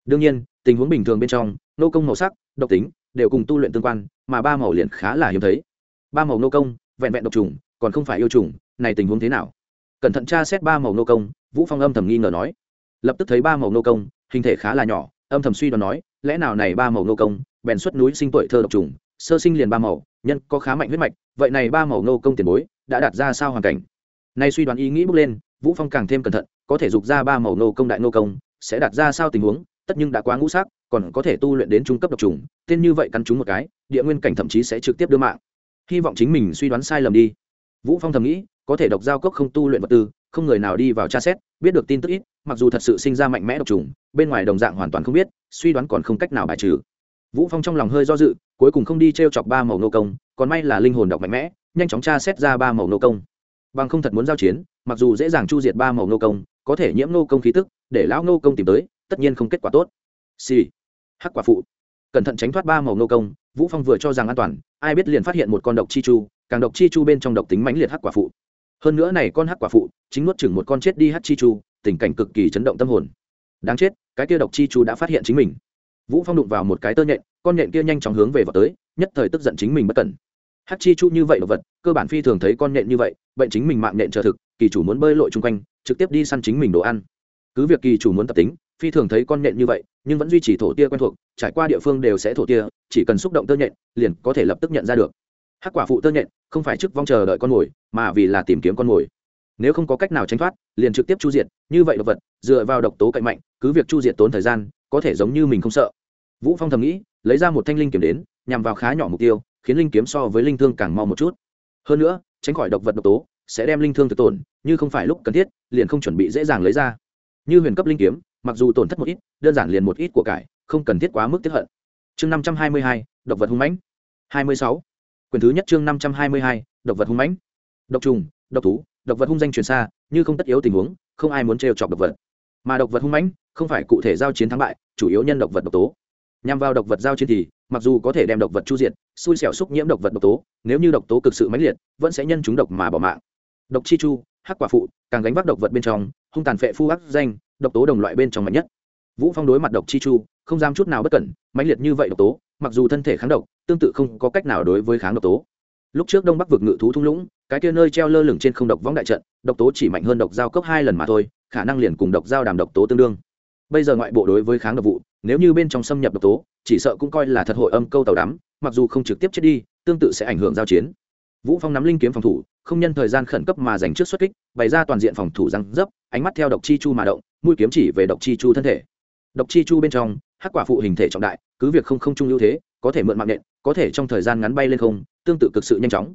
Đương nhiên, tình huống bình thường bên trong, nô công màu sắc, độc tính đều cùng tu luyện tương quan, mà ba màu liền khá là hiếm thấy. Ba màu nô công, vẹn vẹn độc trùng, còn không phải yêu trùng, này tình huống thế nào? Cẩn thận tra xét ba màu nô công, vũ phong âm thầm nghi ngờ nói. Lập tức thấy ba màu nô công, hình thể khá là nhỏ, âm thầm suy đoán nói, lẽ nào này ba màu nô công, bèn xuất núi sinh tuổi thơ độc trùng, sơ sinh liền ba màu, nhân có khá mạnh huyết mạch, vậy này ba màu nô công tiền bối, đã đạt ra sao hoàn cảnh? Nay suy đoán ý nghĩ bước lên, vũ phong càng thêm cẩn thận, có thể dục ra ba màu nô công đại nô công, sẽ đạt ra sao tình huống, tất nhưng đã quá ngũ sắc, còn có thể tu luyện đến trung cấp độc trùng, tên như vậy cắn chúng một cái, địa nguyên cảnh thậm chí sẽ trực tiếp đưa mạng. Hy vọng chính mình suy đoán sai lầm đi. Vũ phong thầm nghĩ, có thể độc giao cốc không tu luyện vật tư, không người nào đi vào tra xét, biết được tin tức ít, mặc dù thật sự sinh ra mạnh mẽ độc trùng, bên ngoài đồng dạng hoàn toàn không biết, suy đoán còn không cách nào bài trừ. Vũ phong trong lòng hơi do dự, cuối cùng không đi trêu chọc ba màu nô công, còn may là linh hồn độc mạnh mẽ, nhanh chóng tra xét ra ba màu nô công bằng không thật muốn giao chiến, mặc dù dễ dàng chu diệt ba màu nô công, có thể nhiễm nô công khí tức, để lão nô công tìm tới, tất nhiên không kết quả tốt. Xì、sì. hắc quả phụ. Cẩn thận tránh thoát ba màu nô công, vũ phong vừa cho rằng an toàn, ai biết liền phát hiện một con độc chi chu, càng độc chi chu bên trong độc tính mãnh liệt hắc quả phụ. Hơn nữa này con hắc quả phụ, chính nuốt chừng một con chết đi hắc chi chu, tình cảnh cực kỳ chấn động tâm hồn. Đáng chết, cái kia độc chi chu đã phát hiện chính mình. Vũ phong đụng vào một cái tơ nhện, con nhện kia nhanh chóng hướng về vào tới, nhất thời tức giận chính mình bất cẩn. Hắc chi chu như vậy đồ vật, cơ bản phi thường thấy con nhện như vậy bệnh chính mình mạng nhện chờ thực, kỳ chủ muốn bơi lội chung quanh, trực tiếp đi săn chính mình đồ ăn. Cứ việc kỳ chủ muốn tập tính, phi thường thấy con nhện như vậy, nhưng vẫn duy trì thổ tia quen thuộc, trải qua địa phương đều sẽ thổ tia, chỉ cần xúc động tơ nhện, liền có thể lập tức nhận ra được. Hắc quả phụ tơ nhện, không phải chức vong chờ đợi con mồi, mà vì là tìm kiếm con mồi. Nếu không có cách nào tránh thoát, liền trực tiếp chu diệt, như vậy độc vật, dựa vào độc tố cạnh mạnh, cứ việc chu diệt tốn thời gian, có thể giống như mình không sợ. Vũ phong thầm nghĩ, lấy ra một thanh linh kiếm đến, nhằm vào khá nhỏ mục tiêu, khiến linh kiếm so với linh thương càng mau một chút. Hơn nữa tránh khỏi độc vật độc tố, sẽ đem linh thương thực tổn, như không phải lúc cần thiết, liền không chuẩn bị dễ dàng lấy ra. Như huyền cấp linh kiếm, mặc dù tổn thất một ít, đơn giản liền một ít của cải, không cần thiết quá mức tiếp hận. Chương năm trăm hai mươi hai, độc vật hung mãnh. Hai mươi sáu. Quyền thứ nhất chương năm trăm hai mươi hai, độc vật hung mãnh. Độc trùng, độc thú, độc vật hung danh truyền xa, như không tất yếu tình huống, không ai muốn trêu chọc độc vật. Mà độc vật hung mãnh, không phải cụ thể giao chiến thắng bại, chủ yếu nhân độc vật độc tố. Nhằm vào độc vật giao chiến thì mặc dù có thể đem độc vật chu diệt, xui xẻo xúc nhiễm độc vật độc tố, nếu như độc tố cực sự mãnh liệt, vẫn sẽ nhân chúng độc mà bỏ mạng. Độc chi chu, hắc quả phụ, càng gánh vác độc vật bên trong, hung tàn phệ phu ác danh, độc tố đồng loại bên trong mạnh nhất. Vũ phong đối mặt độc chi chu, không dám chút nào bất cẩn, mãnh liệt như vậy độc tố, mặc dù thân thể kháng độc, tương tự không có cách nào đối với kháng độc tố. Lúc trước đông bắc vực ngự thú thung lũng, cái kia nơi treo lơ lửng trên không độc võng đại trận, độc tố chỉ mạnh hơn độc giao cốc hai lần mà thôi, khả năng liền cùng độc giao đàm độc tố tương đương bây giờ ngoại bộ đối với kháng độc vụ, nếu như bên trong xâm nhập độc tố, chỉ sợ cũng coi là thật hội âm câu tàu đắm, mặc dù không trực tiếp chết đi, tương tự sẽ ảnh hưởng giao chiến. Vũ phong nắm linh kiếm phòng thủ, không nhân thời gian khẩn cấp mà dành trước xuất kích, bày ra toàn diện phòng thủ răng dấp, ánh mắt theo độc chi chu mà động, mũi kiếm chỉ về độc chi chu thân thể. Độc chi chu bên trong, hắc quả phụ hình thể trọng đại, cứ việc không không trung ưu thế, có thể mượn mạng nện, có thể trong thời gian ngắn bay lên không, tương tự cực sự nhanh chóng.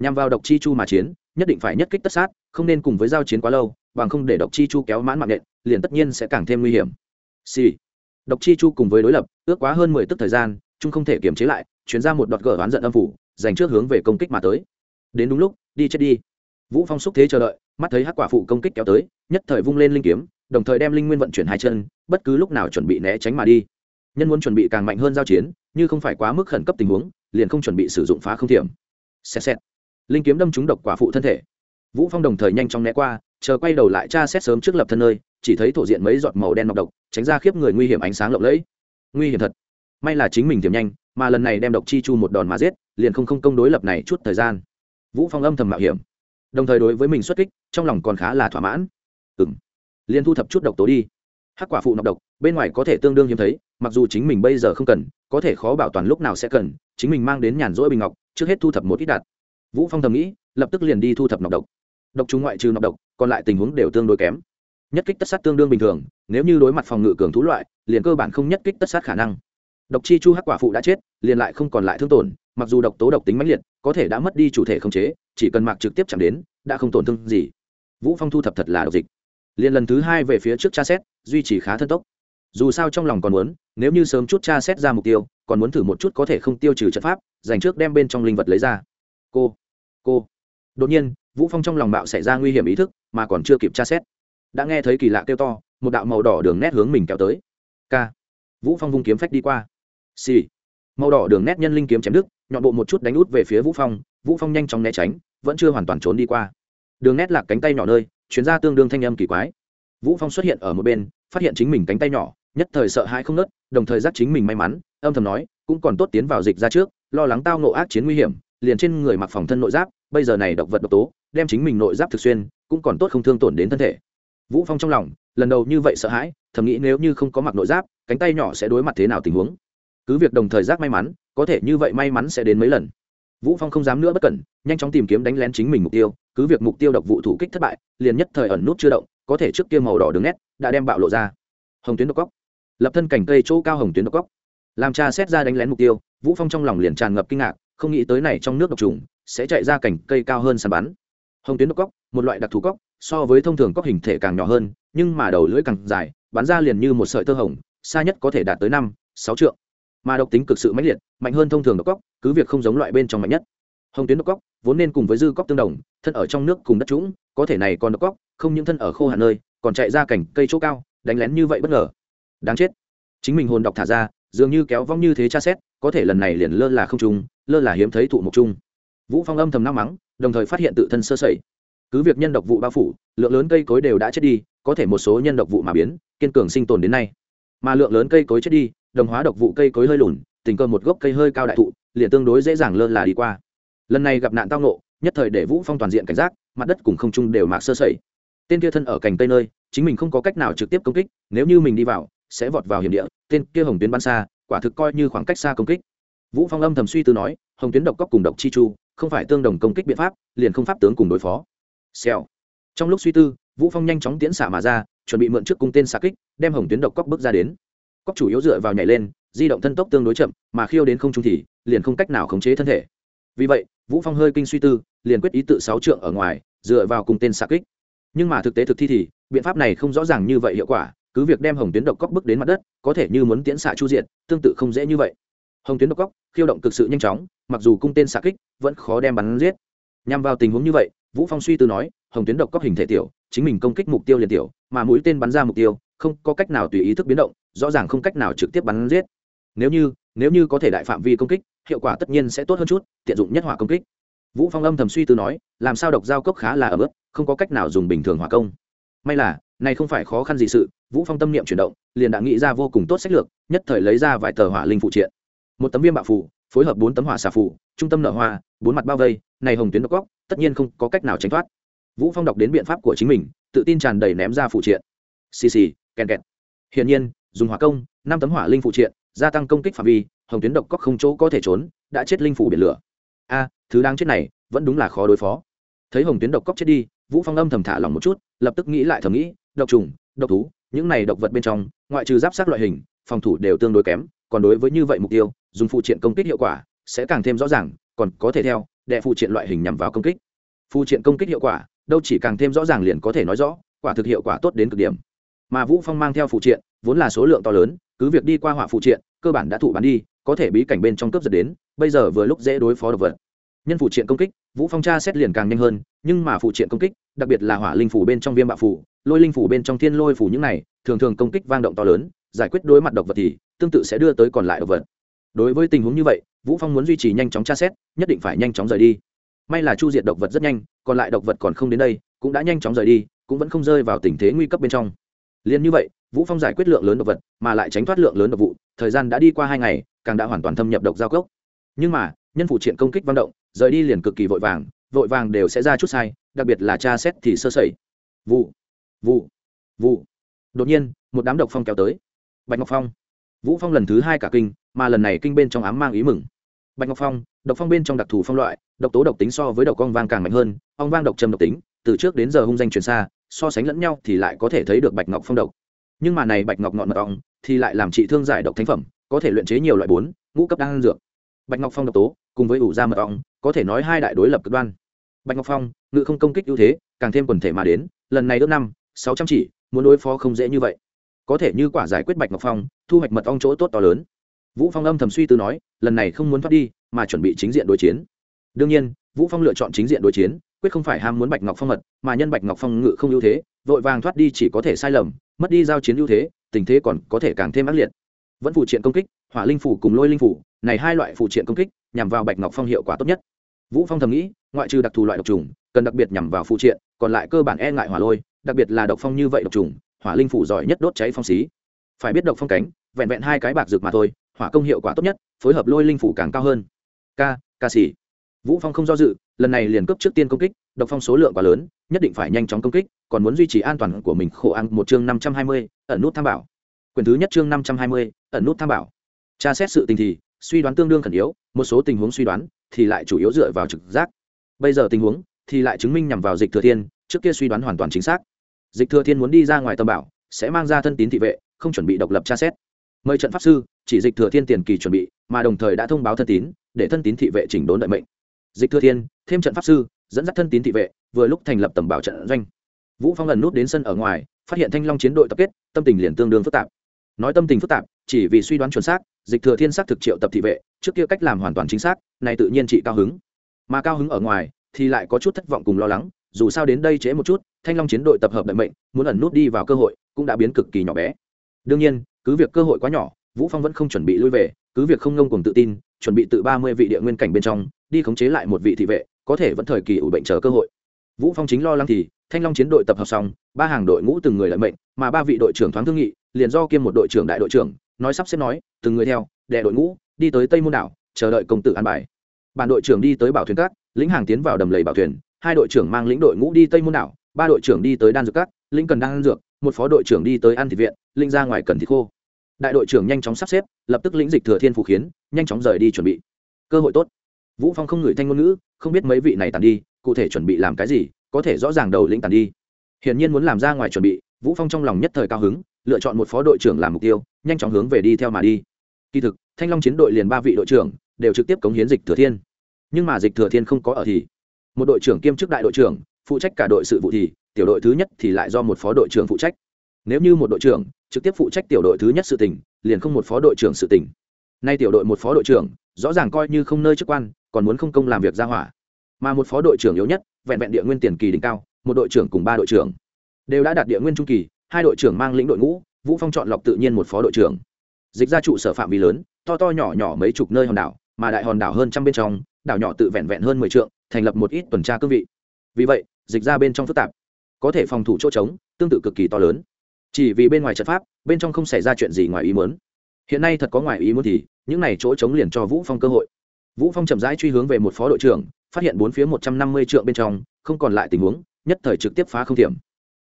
Nhằm vào độc chi chu mà chiến, nhất định phải nhất kích tất sát, không nên cùng với giao chiến quá lâu, bằng không để độc chi chu kéo mãn mạng nện liền tất nhiên sẽ càng thêm nguy hiểm. Xì、sì. độc chi chu cùng với đối lập, ước quá hơn mười tức thời gian trung không thể kiềm chế lại, chuyển ra một đọt gở oán giận âm phủ, dành trước hướng về công kích mà tới. Đến đúng lúc, đi chết đi. Vũ phong xúc thế chờ đợi, mắt thấy hắc quả phụ công kích kéo tới, nhất thời vung lên linh kiếm, đồng thời đem linh nguyên vận chuyển hai chân, bất cứ lúc nào chuẩn bị né tránh mà đi. Nhân muốn chuẩn bị càng mạnh hơn giao chiến, như không phải quá mức khẩn cấp tình huống, liền không chuẩn bị sử dụng phá không thiểm. Xét xét linh kiếm đâm trúng độc quả phụ thân thể. Vũ phong đồng thời nhanh chóng né qua, chờ quay đầu lại tra xét sớm trước lập thân nơi chỉ thấy thổ diện mấy giọt màu đen nọc độc, tránh ra khiếp người nguy hiểm ánh sáng lộng lẫy. Nguy hiểm thật. May là chính mình tiềm nhanh, mà lần này đem độc chi chu một đòn mà giết, liền không không công đối lập này chút thời gian. Vũ phong âm thầm mạo hiểm. Đồng thời đối với mình xuất kích, trong lòng còn khá là thỏa mãn. Ừm. Liền thu thập chút độc tố đi. Hắc quả phụ nọc độc, bên ngoài có thể tương đương hiếm thấy, mặc dù chính mình bây giờ không cần, có thể khó bảo toàn lúc nào sẽ cần, chính mình mang đến nhàn rỗi bình ngọc, trước hết thu thập một ít đạt vũ phong thầm nghĩ, lập tức liền đi thu thập nọc độc. Độc chúng ngoại trừ nọc độc, còn lại tình huống đều tương đối kém nhất kích tất sát tương đương bình thường, nếu như đối mặt phòng ngự cường thú loại, liền cơ bản không nhất kích tất sát khả năng. Độc chi chu hắc quả phụ đã chết, liền lại không còn lại thương tổn, mặc dù độc tố độc tính mãnh liệt, có thể đã mất đi chủ thể khống chế, chỉ cần mạc trực tiếp chạm đến, đã không tổn thương gì. Vũ phong thu thập thật là độc dịch. Liền lần thứ hai về phía trước tra xét, duy trì khá thân tốc. Dù sao trong lòng còn muốn, nếu như sớm chút tra xét ra mục tiêu, còn muốn thử một chút có thể không tiêu trừ trận pháp, dành trước đem bên trong linh vật lấy ra. Cô cô. Đột nhiên, vũ phong trong lòng bạo xảy ra nguy hiểm ý thức, mà còn chưa kịp tra xét đã nghe thấy kỳ lạ kêu to, một đạo màu đỏ đường nét hướng mình kéo tới. K. Vũ phong vung kiếm phách đi qua. Xì、sì. màu đỏ đường nét nhân linh kiếm chém đứt, nhọn bộ một chút đánh út về phía vũ phong vũ phong nhanh chóng né tránh, vẫn chưa hoàn toàn trốn đi qua. Đường nét lạc cánh tay nhỏ nơi, chuyến ra tương đương thanh âm kỳ quái. Vũ phong xuất hiện ở một bên, phát hiện chính mình cánh tay nhỏ, nhất thời sợ hãi không nớt đồng thời giác chính mình may mắn, âm thầm nói, cũng còn tốt tiến vào dịch ra trước, lo lắng tao nộ ác chiến nguy hiểm, liền trên người mặc phòng thân nội giáp, bây giờ này độc vật độc tố, đem chính mình nội giáp thực xuyên, cũng còn tốt không thương tổn đến thân thể vũ phong trong lòng, lần đầu như vậy sợ hãi, thầm nghĩ nếu như không có mặc nội giáp, cánh tay nhỏ sẽ đối mặt thế nào tình huống. Cứ việc đồng thời giác may mắn, có thể như vậy may mắn sẽ đến mấy lần. Vũ phong không dám nữa bất cẩn, nhanh chóng tìm kiếm đánh lén chính mình mục tiêu, cứ việc mục tiêu độc vụ thủ kích thất bại, liền nhất thời ẩn nút chưa động, có thể trước kia màu đỏ đường nét đã đem bạo lộ ra. Hồng tuyến độc cóc. Lập thân cảnh cây chỗ cao hồng tuyến độc cóc. Làm cha xét ra đánh lén mục tiêu, vũ phong trong lòng liền tràn ngập kinh ngạc, không nghĩ tới này trong nước độc trùng sẽ chạy ra cảnh cây cao hơn sàn bắn. Hồng tuyến độc cóc, một loại đặc thù cóc so với thông thường cóc hình thể càng nhỏ hơn, nhưng mà đầu lưỡi càng dài, bắn ra liền như một sợi tơ hồng, xa nhất có thể đạt tới năm, sáu trượng. Mà độc tính cực sự mãnh liệt, mạnh hơn thông thường độc cóc cứ việc không giống loại bên trong mạnh nhất. Hồng tuyến độc cóc vốn nên cùng với dư cóc tương đồng, thân ở trong nước cùng đất trũng, có thể này còn độc cóc không những thân ở khô hạn nơi, còn chạy ra cảnh cây chỗ cao, đánh lén như vậy bất ngờ. Đáng chết. Chính mình hồn độc thả ra, dường như kéo vong như thế tra xét, có thể lần này liền lơ là không trùng lơ là hiếm thấy thụ mục trùng vũ phong âm thầm nao mắng đồng thời phát hiện tự thân sơ sẩy cứ việc nhân độc vụ bao phủ, lượng lớn cây cối đều đã chết đi, có thể một số nhân độc vụ mà biến, kiên cường sinh tồn đến nay. Mà lượng lớn cây cối chết đi, đồng hóa độc vụ cây cối hơi lùn, tình cờ một gốc cây hơi cao đại thụ, liền tương đối dễ dàng lơ là đi qua. Lần này gặp nạn tao nộ nhất thời để vũ phong toàn diện cảnh giác, mặt đất cùng không trung đều mạc sơ sẩy. Tên kia thân ở cành tây nơi, chính mình không có cách nào trực tiếp công kích, nếu như mình đi vào, sẽ vọt vào hiểm địa, tên kia hồng tuyến bắn xa, quả thực coi như khoảng cách xa công kích. Vũ phong âm thầm suy tư nói, hồng tuyến độc cóc cùng độc chi chu, không phải tương đồng công kích biện pháp, liền không pháp tướng cùng đối phó xèo. Trong lúc suy tư, vũ phong nhanh chóng tiến xả mà ra, chuẩn bị mượn trước cung tên xạ kích, đem hồng tuyến độc cóc bước ra đến. Cóc chủ yếu dựa vào nhảy lên, di động thân tốc tương đối chậm, mà khiêu đến không trung thì liền không cách nào khống chế thân thể. Vì vậy, vũ phong hơi kinh suy tư, liền quyết ý tự sáu trượng ở ngoài, dựa vào cung tên xạ kích. Nhưng mà thực tế thực thi thì, biện pháp này không rõ ràng như vậy hiệu quả, cứ việc đem hồng tuyến độc cóc bước đến mặt đất, có thể như muốn tiễn xạ chu diện tương tự không dễ như vậy. Hồng tuyến độc cóc khiêu động cực sự nhanh chóng, mặc dù cung tên xạ kích vẫn khó đem bắn giết. Nhằm vào tình huống như vậy vũ phong suy tư nói, hồng tuyến độc cóc hình thể tiểu, chính mình công kích mục tiêu liền tiểu, mà mũi tên bắn ra mục tiêu, không có cách nào tùy ý thức biến động, rõ ràng không cách nào trực tiếp bắn giết. Nếu như nếu như có thể đại phạm vi công kích, hiệu quả tất nhiên sẽ tốt hơn chút, tiện dụng nhất hỏa công kích. Vũ phong âm thầm suy tư nói, làm sao độc giao cốc khá là ở mức không có cách nào dùng bình thường hỏa công. May là, này không phải khó khăn gì sự, vũ phong tâm niệm chuyển động, liền đã nghĩ ra vô cùng tốt sách lược, nhất thời lấy ra vài tờ hỏa linh phụ triện. Một tấm viêm bạo phù phối hợp bốn tấm hỏa xà phủ, trung tâm nở hoa, bốn mặt bao vây, này hồng tuyến độc góc, tất nhiên không có cách nào tránh thoát. Vũ phong đọc đến biện pháp của chính mình, tự tin tràn đầy ném ra phụ triện. Xì xì kèn kẹt. Hiển nhiên, dùng hỏa công, năm tấm hỏa linh phụ triện, gia tăng công kích phạm vi, hồng tuyến độc cóc không chỗ có thể trốn, đã chết linh phủ biển lửa. A, thứ đáng chết này, vẫn đúng là khó đối phó. Thấy hồng tuyến độc cóc chết đi, vũ phong âm thầm thả lòng một chút, lập tức nghĩ lại thầm nghĩ, độc trùng, độc thú, những này độc vật bên trong, ngoại trừ giáp sát loại hình, phòng thủ đều tương đối kém còn đối với như vậy mục tiêu, dùng phụ triện công kích hiệu quả sẽ càng thêm rõ ràng, còn có thể theo đệ phụ triện loại hình nhằm vào công kích. Phụ triện công kích hiệu quả, đâu chỉ càng thêm rõ ràng liền có thể nói rõ, quả thực hiệu quả tốt đến cực điểm. Mà vũ phong mang theo phụ triện, vốn là số lượng to lớn, cứ việc đi qua hỏa phụ triện, cơ bản đã thụ bán đi, có thể bí cảnh bên trong cướp giật đến, bây giờ vừa lúc dễ đối phó độc vật. Nhân phụ triện công kích, vũ phong tra xét liền càng nhanh hơn, nhưng mà phụ triện công kích, đặc biệt là hỏa linh phủ bên trong viêm bạo phủ, lôi linh phủ bên trong thiên lôi phủ những này, thường thường công kích vang động to lớn, giải quyết đối mặt độc vật thì tương tự sẽ đưa tới còn lại độc vật. Đối với tình huống như vậy, vũ phong muốn duy trì nhanh chóng tra xét, nhất định phải nhanh chóng rời đi. May là chu diệt độc vật rất nhanh, còn lại độc vật còn không đến đây, cũng đã nhanh chóng rời đi, cũng vẫn không rơi vào tình thế nguy cấp bên trong. Liền như vậy, vũ phong giải quyết lượng lớn độc vật, mà lại tránh thoát lượng lớn độc vụ, thời gian đã đi qua hai ngày, càng đã hoàn toàn thâm nhập độc giao cốc. Nhưng mà, nhân phụ triện công kích văn động, rời đi liền cực kỳ vội vàng vội vàng đều sẽ ra chút sai, đặc biệt là tra xét thì sơ sẩy. Vụ vụ vụ. Đột nhiên, một đám độc phong kéo tới. Bạch ngọc phong vũ phong lần thứ hai cả kinh, mà lần này kinh bên trong ám mang ý mừng. Bạch ngọc phong, độc phong bên trong đặc thù phong loại, độc tố độc tính so với độc ong vang càng mạnh hơn ong vang độc trầm độc tính, từ trước đến giờ hung danh truyền xa, so sánh lẫn nhau thì lại có thể thấy được bạch ngọc phong độc. Nhưng mà này bạch ngọc ngọn mật ong thì lại làm trị thương giải độc thánh phẩm, có thể luyện chế nhiều loại bốn, ngũ cấp đan dược. Bạch ngọc phong độc tố, cùng với ủ da mật ong, có thể nói hai đại đối lập cực đoan. Bạch ngọc phong, ngự không công kích ưu thế, càng thêm quần thể mà đến, lần này đốt năm, sáu trăm chỉ, muốn đối phó không dễ như vậy có thể như quả giải quyết bạch ngọc phong, thu hoạch mật ong chỗ tốt to lớn. Vũ phong âm thầm suy tư nói, lần này không muốn thoát đi, mà chuẩn bị chính diện đối chiến. Đương nhiên, vũ phong lựa chọn chính diện đối chiến, quyết không phải ham muốn bạch ngọc phong mật, mà nhân bạch ngọc phong ngự không ưu thế, vội vàng thoát đi chỉ có thể sai lầm, mất đi giao chiến ưu thế, tình thế còn có thể càng thêm ác liệt. Vẫn phụ triện công kích, hỏa linh phủ cùng lôi linh phủ, này hai loại phụ triện công kích, nhằm vào bạch ngọc phong hiệu quả tốt nhất. Vũ phong thầm nghĩ, ngoại trừ đặc thù loại độc trùng, cần đặc biệt nhằm vào phụ triện, còn lại cơ bản e ngại hỏa lôi, đặc biệt là độc phong như vậy độc trùng hỏa linh phủ giỏi nhất đốt cháy phong xí. Phải biết độc phong cánh, vẹn vẹn hai cái bạc rực mà thôi, hỏa công hiệu quả tốt nhất, phối hợp lôi linh phủ càng cao hơn. K ca sĩ. Vũ phong không do dự, lần này liền cấp trước tiên công kích, độc phong số lượng quá lớn, nhất định phải nhanh chóng công kích, còn muốn duy trì an toàn của mình khổ ăn một chương năm trăm hai mươi, ẩn nút tham bảo. Quyền thứ nhất chương năm trăm hai mươi, ẩn nút tham bảo. Tra xét sự tình thì, suy đoán tương đương khẩn yếu, một số tình huống suy đoán thì lại chủ yếu dựa vào trực giác. Bây giờ tình huống thì lại chứng minh nhằm vào dịch thừa thiên, trước kia suy đoán hoàn toàn chính xác dịch thừa thiên muốn đi ra ngoài tâm bảo, sẽ mang ra thân tín thị vệ, không chuẩn bị độc lập tra xét. Mời trận pháp sư, chỉ dịch thừa thiên tiền kỳ chuẩn bị, mà đồng thời đã thông báo thân tín, để thân tín thị vệ chỉnh đốn đợi mệnh. Dịch thừa thiên, thêm trận pháp sư, dẫn dắt thân tín thị vệ, vừa lúc thành lập tầm bảo trận doanh. Vũ phong lần nút đến sân ở ngoài, phát hiện thanh long chiến đội tập kết, tâm tình liền tương đương phức tạp. Nói tâm tình phức tạp, chỉ vì suy đoán chuẩn xác, dịch thừa thiên xác thực triệu tập thị vệ, trước kia cách làm hoàn toàn chính xác, này tự nhiên chị cao hứng. Mà cao hứng ở ngoài, thì lại có chút thất vọng cùng lo lắng dù sao đến đây trễ một chút, thanh long chiến đội tập hợp đợi mệnh, muốn ẩn nút đi vào cơ hội cũng đã biến cực kỳ nhỏ bé. Đương nhiên, cứ việc cơ hội quá nhỏ, vũ phong vẫn không chuẩn bị lui về, cứ việc không ngông cùng tự tin, chuẩn bị tự ba mươi vị địa nguyên cảnh bên trong, đi khống chế lại một vị thị vệ, có thể vẫn thời kỳ ủ bệnh chờ cơ hội. Vũ phong chính lo lắng thì, thanh long chiến đội tập hợp xong, ba hàng đội ngũ từng người lợi mệnh, mà ba vị đội trưởng thoáng thương nghị, liền do kiêm một đội trưởng đại đội trưởng, nói sắp xếp nói, từng người theo, đệ đội ngũ, đi tới tây môn đảo, chờ đợi công tử an bài. Bản đội trưởng đi tới bảo thuyền cát, lĩnh hàng tiến vào đầm lầy bảo thuyền hai đội trưởng mang lĩnh đội ngũ đi tây môn đảo, ba đội trưởng đi tới đan dược cát lĩnh cần đan dược, một phó đội trưởng đi tới ăn thịt viện linh ra ngoài cần thịt khô. Đại đội trưởng nhanh chóng sắp xếp, lập tức lĩnh dịch thừa thiên phủ khiến nhanh chóng rời đi chuẩn bị. Cơ hội tốt. Vũ phong không ngửi thanh ngôn ngữ, không biết mấy vị này tàn đi, cụ thể chuẩn bị làm cái gì, có thể rõ ràng đầu lĩnh tàn đi. Hiển nhiên muốn làm ra ngoài chuẩn bị, vũ phong trong lòng nhất thời cao hứng, lựa chọn một phó đội trưởng làm mục tiêu, nhanh chóng hướng về đi theo mà đi. Kỳ thực, thanh long chiến đội liền ba vị đội trưởng, đều trực tiếp cống hiến dịch thừa thiên. Nhưng mà dịch thừa thiên không có ở thì một đội trưởng kiêm chức đại đội trưởng, phụ trách cả đội sự vụ thì, tiểu đội thứ nhất thì lại do một phó đội trưởng phụ trách. Nếu như một đội trưởng trực tiếp phụ trách tiểu đội thứ nhất sự tỉnh liền không một phó đội trưởng sự tỉnh nay tiểu đội một phó đội trưởng, rõ ràng coi như không nơi chức quan, còn muốn không công làm việc ra hỏa. Mà một phó đội trưởng yếu nhất, vẹn vẹn địa nguyên tiền kỳ đỉnh cao, một đội trưởng cùng ba đội trưởng đều đã đạt địa nguyên trung kỳ, hai đội trưởng mang lĩnh đội ngũ, vũ phong chọn lọc tự nhiên một phó đội trưởng. Dịch ra trụ sở phạm vi lớn, to to nhỏ nhỏ mấy chục nơi hòn đảo, mà đại hòn đảo hơn trăm bên trong, đảo nhỏ tự vẹn vẹn hơn mười trượng thành lập một ít tuần tra cương vị. Vì vậy, dịch ra bên trong phức tạp, có thể phòng thủ chỗ trống, tương tự cực kỳ to lớn. Chỉ vì bên ngoài trận pháp, bên trong không xảy ra chuyện gì ngoài ý muốn. Hiện nay thật có ngoài ý muốn thì, những này chỗ trống liền cho vũ phong cơ hội. Vũ phong chậm rãi truy hướng về một phó đội trưởng, phát hiện bốn phía một trăm năm mươi trượng bên trong, không còn lại tình huống, nhất thời trực tiếp phá không thiểm.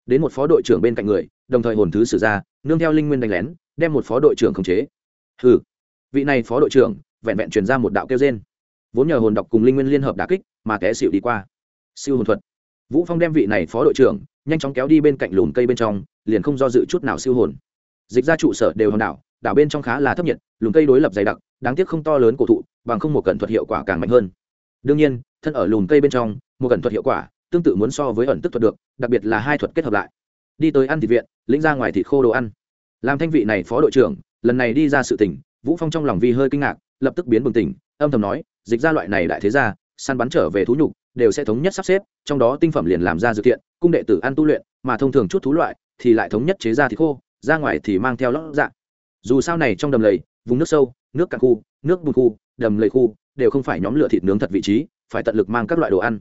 Đến một phó đội trưởng bên cạnh người, đồng thời hồn thứ sử ra, nương theo linh nguyên đánh lén, đem một phó đội trưởng khống chế. Ừ vị này phó đội trưởng, vẹn vẹn truyền ra một đạo kêu trên vốn nhờ hồn đọc cùng linh nguyên liên hợp đà kích mà té xịu đi qua. Siêu hồn thuật. Vũ phong đem vị này phó đội trưởng nhanh chóng kéo đi bên cạnh lùm cây bên trong, liền không do dự chút nào siêu hồn. Dịch ra trụ sở đều hòn đảo đảo bên trong khá là thấp nhiệt, lùm cây đối lập dày đặc, đáng tiếc không to lớn cổ thụ, bằng không một cẩn thuật hiệu quả càng mạnh hơn. Đương nhiên, thân ở lùm cây bên trong, một cẩn thuật hiệu quả tương tự muốn so với ẩn tức thuật được, đặc biệt là hai thuật kết hợp lại. Đi tới ăn thịt viện, lĩnh ra ngoài thịt khô đồ ăn. Làm thanh vị này phó đội trưởng, lần này đi ra sự tỉnh vũ phong trong lòng vi hơi kinh ngạc, lập tức biến bừng tỉnh, âm thầm nói, dịch ra loại này đại thế gia, săn bắn trở về thú nhục, đều sẽ thống nhất sắp xếp, trong đó tinh phẩm liền làm ra dự thiện cung đệ tử ăn tu luyện, mà thông thường chút thú loại thì lại thống nhất chế ra thì khô, ra ngoài thì mang theo lót dạng dù sao này trong đầm lầy, vùng nước sâu, nước cạn khu, nước bùn khu, đầm lầy khu đều không phải nhóm lửa thịt nướng thật vị trí, phải tận lực mang các loại đồ ăn.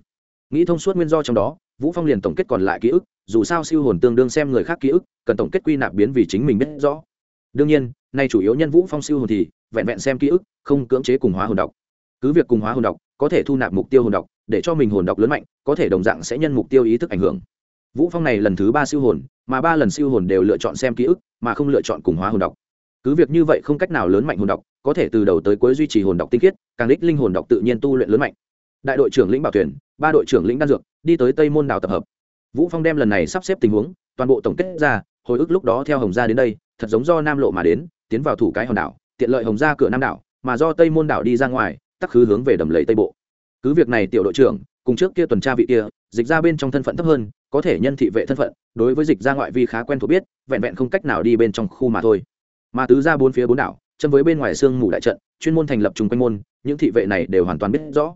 Nghĩ thông suốt nguyên do trong đó, vũ phong liền tổng kết còn lại ký ức, dù sao siêu hồn tương đương xem người khác ký ức, cần tổng kết quy nạp biến vì chính mình biết rõ. Đương nhiên nay chủ yếu nhân vũ phong siêu hồn thì vẹn vẹn xem ký ức, không cưỡng chế cùng hóa hồn độc. Cứ việc cùng hóa hồn độc, có thể thu nạp mục tiêu hồn độc, để cho mình hồn độc lớn mạnh, có thể đồng dạng sẽ nhân mục tiêu ý thức ảnh hưởng. Vũ phong này lần thứ ba siêu hồn, mà ba lần siêu hồn đều lựa chọn xem ký ức, mà không lựa chọn cùng hóa hồn độc. Cứ việc như vậy không cách nào lớn mạnh hồn độc, có thể từ đầu tới cuối duy trì hồn độc tinh khiết, càng đích linh hồn độc tự nhiên tu luyện lớn mạnh. Đại đội trưởng lĩnh bảo tuyển ba đội trưởng lĩnh đan dược, đi tới tây môn đảo tập hợp. Vũ phong đem lần này sắp xếp tình huống, toàn bộ tổng kết ra hồi ức lúc đó theo hồng gia đến đây, thật giống do nam lộ mà đến, tiến vào thủ cái hòn đảo, tiện lợi hồng gia cửa nam đảo, mà do tây môn đảo đi ra ngoài, tắc khứ hướng về đầm lầy tây bộ. Cứ việc này tiểu đội trưởng, cùng trước kia tuần tra vị kia, dịch ra bên trong thân phận thấp hơn, có thể nhân thị vệ thân phận, đối với dịch ra ngoại vi khá quen thuộc biết, vẹn vẹn không cách nào đi bên trong khu mà thôi. Mà tứ ra bốn phía bốn đảo, châm với bên ngoài sương mù đại trận, chuyên môn thành lập chung quanh môn, những thị vệ này đều hoàn toàn biết rõ.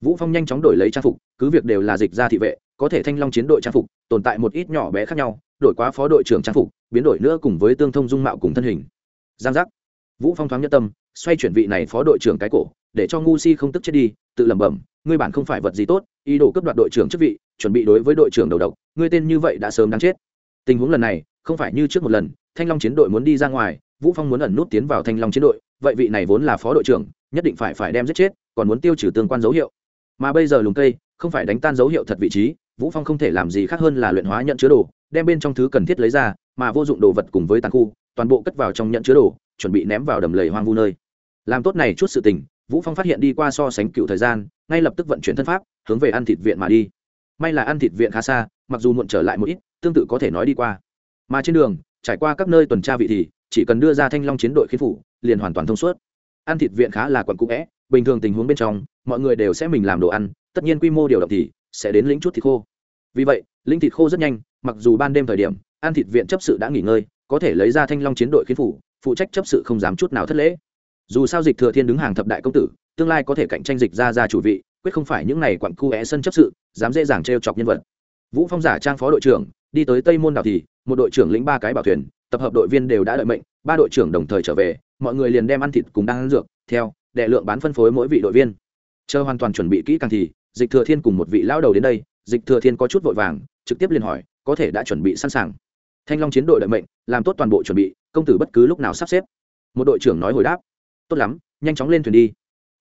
Vũ phong nhanh chóng đổi lấy trang phục, cứ việc đều là dịch ra thị vệ, có thể thanh long chiến đội trang phục, tồn tại một ít nhỏ bé khác nhau đổi quá phó đội trưởng trang phục, biến đổi nữa cùng với tương thông dung mạo cùng thân hình. Giang giác. Vũ phong thoáng nhất tâm, xoay chuyển vị này phó đội trưởng cái cổ, để cho ngu si không tức chết đi, tự lẩm bẩm, ngươi bản không phải vật gì tốt, ý đồ cướp đoạt đội trưởng chức vị, chuẩn bị đối với đội trưởng đầu độc, ngươi tên như vậy đã sớm đáng chết. Tình huống lần này, không phải như trước một lần, thanh long chiến đội muốn đi ra ngoài, vũ phong muốn ẩn nút tiến vào thanh long chiến đội, vậy vị này vốn là phó đội trưởng, nhất định phải phải đem giết chết, còn muốn tiêu trừ tương quan dấu hiệu. Mà bây giờ lùng cây, không phải đánh tan dấu hiệu thật vị trí vũ phong không thể làm gì khác hơn là luyện hóa nhận chứa đồ, đem bên trong thứ cần thiết lấy ra, mà vô dụng đồ vật cùng với tàn khu, toàn bộ cất vào trong nhận chứa đồ, chuẩn bị ném vào đầm lầy hoang vu nơi. Làm tốt này chút sự tình, vũ phong phát hiện đi qua so sánh cựu thời gian, ngay lập tức vận chuyển thân pháp, hướng về ăn thịt viện mà đi. May là ăn thịt viện khá xa, mặc dù muộn trở lại một ít, tương tự có thể nói đi qua. Mà trên đường, trải qua các nơi tuần tra vị thì, chỉ cần đưa ra thanh long chiến đội khiến phủ, liền hoàn toàn thông suốt. Ăn thịt viện khá là quận cũ vẽ, bình thường tình huống bên trong, mọi người đều sẽ mình làm đồ ăn, tất nhiên quy mô điều động thì sẽ đến lĩnh chút thịt khô. Vì vậy linh thịt khô rất nhanh, mặc dù ban đêm thời điểm an thịt viện chấp sự đã nghỉ ngơi, có thể lấy ra thanh long chiến đội khiến phủ, phụ trách chấp sự không dám chút nào thất lễ. Dù sao dịch thừa thiên đứng hàng thập đại công tử, tương lai có thể cạnh tranh dịch ra ra chủ vị, quyết không phải những này quặn cu é sân chấp sự, dám dễ dàng t chọc nhân vật. Vũ phong giả trang phó đội trưởng, đi tới tây môn đảo thì, một đội trưởng lĩnh ba cái bảo thuyền, tập hợp đội viên đều đã đợi mệnh, ba đội trưởng đồng thời trở về, mọi người liền đem ăn thịt cùng đang ăn dược, theo, đệ lượng bán phân phối mỗi vị đội viên. Chờ hoàn toàn chuẩn bị kỹ càng thì dịch thừa thiên cùng một vị lão đầu đến đây, dịch thừa thiên có chút vội vàng, trực tiếp liền hỏi, có thể đã chuẩn bị sẵn sàng. Thanh long chiến đội đợi mệnh, làm tốt toàn bộ chuẩn bị, công tử bất cứ lúc nào sắp xếp. Một đội trưởng nói hồi đáp, tốt lắm, nhanh chóng lên thuyền đi.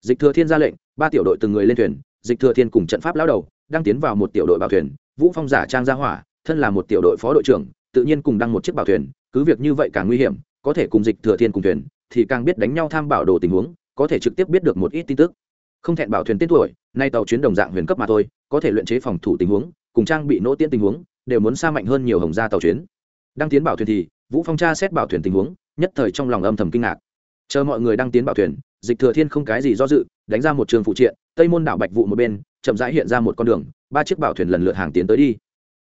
Dịch thừa thiên ra lệnh, ba tiểu đội từng người lên thuyền, dịch thừa thiên cùng trận pháp lão đầu, đang tiến vào một tiểu đội bảo thuyền, vũ phong giả trang ra hỏa, thân là một tiểu đội phó đội trưởng, tự nhiên cùng đăng một chiếc bảo thuyền, cứ việc như vậy càng nguy hiểm, có thể cùng dịch thừa thiên cùng thuyền, thì càng biết đánh nhau tham bảo đồ tình huống, có thể trực tiếp biết được một ít tin tức không thẹn bảo thuyền tên tuổi, nay tàu chuyến đồng dạng huyền cấp mà thôi, có thể luyện chế phòng thủ tình huống, cùng trang bị nỗ tiễn tình huống, đều muốn xa mạnh hơn nhiều hồng gia tàu chuyến. Đang tiến bảo thuyền thì, vũ phong tra xét bảo thuyền tình huống, nhất thời trong lòng âm thầm kinh ngạc. Chờ mọi người đang tiến bảo thuyền, dịch thừa thiên không cái gì do dự, đánh ra một trường phụ triện, tây môn đảo bạch vụ một bên, chậm rãi hiện ra một con đường, ba chiếc bảo thuyền lần lượt hàng tiến tới đi.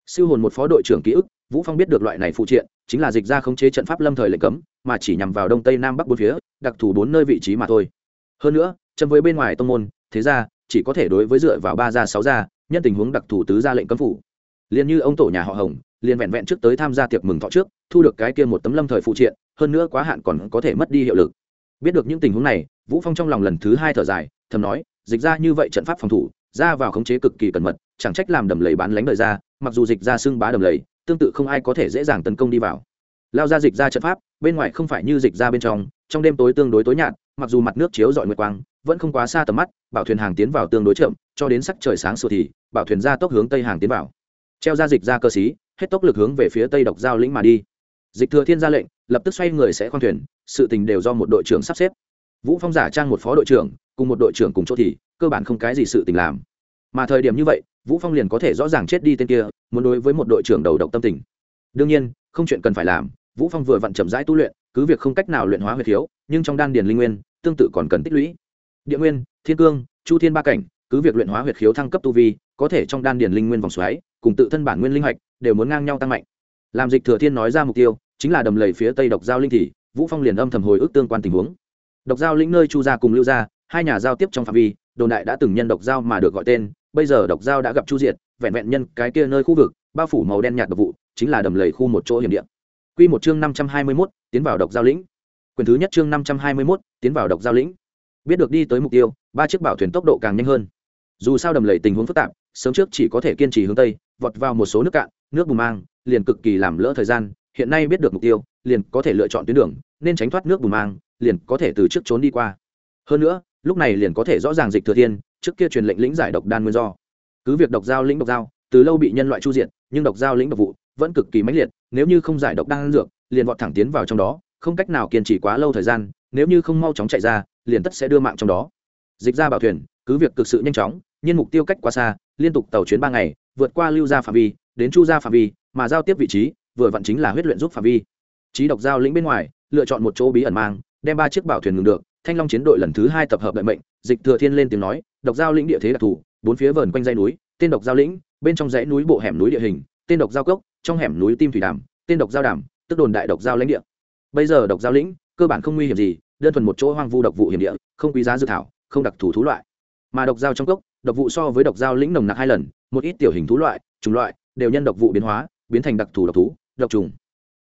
Siêu hồn một phó đội trưởng ký ức, vũ phong biết được loại này phụ triện, chính là dịch ra khống chế trận pháp lâm thời lệnh cấm, mà chỉ nhằm vào đông tây nam bắc bốn phía, đặc thù bốn nơi vị trí mà thôi. Hơn nữa châm với bên ngoài tông môn, thế ra, chỉ có thể đối với dựa vào ba gia, sáu gia, nhân tình huống đặc thù tứ gia lệnh cấm phủ. Liền như ông tổ nhà họ hồng, liền vẹn vẹn trước tới tham gia tiệc mừng thọ trước, thu được cái kia một tấm lâm thời phụ triện, hơn nữa quá hạn còn có thể mất đi hiệu lực. Biết được những tình huống này, vũ phong trong lòng lần thứ hai thở dài, thầm nói, dịch ra như vậy trận pháp phòng thủ, ra vào khống chế cực kỳ cẩn mật, chẳng trách làm đầm lầy bán lánh đời ra, mặc dù dịch ra xưng bá đầm lầy, tương tự không ai có thể dễ dàng tấn công đi vào. Lao ra dịch ra trận pháp, bên ngoài không phải như dịch ra bên trong trong đêm tối tương đối tối nhạt, mặc dù mặt nước chiếu dọi nguyệt quang vẫn không quá xa tầm mắt bảo thuyền hàng tiến vào tương đối chậm cho đến sắc trời sáng sủa thì bảo thuyền ra tốc hướng tây hàng tiến vào. Treo ra dịch ra cơ sĩ, hết tốc lực hướng về phía tây độc giao lĩnh mà đi. Dịch thừa thiên ra lệnh lập tức xoay người sẽ khoan thuyền sự tình đều do một đội trưởng sắp xếp. Vũ phong giả trang một phó đội trưởng cùng một đội trưởng cùng chỗ thì cơ bản không cái gì sự tình làm. Mà thời điểm như vậy vũ phong liền có thể rõ ràng chết đi tên kia muốn đối với một đội trưởng đầu độc tâm tình. Đương nhiên không chuyện cần phải làm vũ phong vừa vặn chậm rãi tu luyện cứ việc không cách nào luyện hóa huyết thiếu nhưng trong đan điền linh nguyên tương tự còn cần tích lũy địa nguyên thiên cương chu thiên ba cảnh cứ việc luyện hóa huyệt khiếu thăng cấp tu vi có thể trong đan điền linh nguyên vòng xoáy cùng tự thân bản nguyên linh hạch đều muốn ngang nhau tăng mạnh. Làm dịch thừa thiên nói ra mục tiêu chính là đầm lầy phía tây độc giao linh thì vũ phong liền âm thầm hồi ức tương quan tình huống. Độc giao lĩnh nơi chu gia cùng lưu gia hai nhà giao tiếp trong phạm vi đồn đại đã từng nhân độc giao mà được gọi tên bây giờ độc giao đã gặp chu diệt vẹn vẹn nhân cái kia nơi khu vực bao phủ màu đen nhạt độc vụ chính là đầm lầy khu một chỗ hiểm địa. Quy một chương năm trăm hai mươi 521, tiến vào độc giao lĩnh. Quyền thứ nhất chương năm trăm hai mươi 521, tiến vào độc giao lĩnh biết được đi tới mục tiêu, ba chiếc bảo thuyền tốc độ càng nhanh hơn. Dù sao đầm lầy tình huống phức tạp, sớm trước chỉ có thể kiên trì hướng tây, vọt vào một số nước cạn, nước bùn mang, liền cực kỳ làm lỡ thời gian, hiện nay biết được mục tiêu, liền có thể lựa chọn tuyến đường, nên tránh thoát nước bùn mang, liền có thể từ trước trốn đi qua. Hơn nữa, lúc này liền có thể rõ ràng dịch thừa thiên, trước kia truyền lệnh lĩnh giải độc đan nguyên do. Cứ việc độc giao lĩnh độc giao, từ lâu bị nhân loại chu diện nhưng độc giao lĩnh độc vụ vẫn cực kỳ mãnh liệt, nếu như không giải độc đan dược, liền vọt thẳng tiến vào trong đó, không cách nào kiên trì quá lâu thời gian nếu như không mau chóng chạy ra, liền tất sẽ đưa mạng trong đó. Dịch ra bảo thuyền, cứ việc cực sự nhanh chóng, nhưng mục tiêu cách quá xa, liên tục tàu chuyến ba ngày, vượt qua lưu gia phạm vi, đến chu gia phạm vi, mà giao tiếp vị trí, vừa vặn chính là huyết luyện giúp phạm vi. Trí độc giao lĩnh bên ngoài, lựa chọn một chỗ bí ẩn mang, đem ba chiếc bảo thuyền ngừng được, thanh long chiến đội lần thứ hai tập hợp đợi mệnh, dịch thừa thiên lên tiếng nói, độc giao lĩnh địa thế đặc thù, bốn phía vờn quanh dãy núi, tên độc giao lĩnh, bên trong dãy núi bộ hẻm núi địa hình, tên độc giao cốc, trong hẻm núi tim thủy đàm, tên độc giao đàm, tức đồn đại độc giao lãnh địa. Bây giờ độc giao lĩnh cơ bản không nguy hiểm gì, đơn thuần một chỗ hoang vu độc vụ hiểm địa, không quý giá dự thảo, không đặc thù thú loại. Mà độc dao trong cốc, độc vụ so với độc dao lĩnh nồng nặc hai lần, một ít tiểu hình thú loại, chủng loại, đều nhân độc vụ biến hóa, biến thành đặc thù độc thú, độc trùng.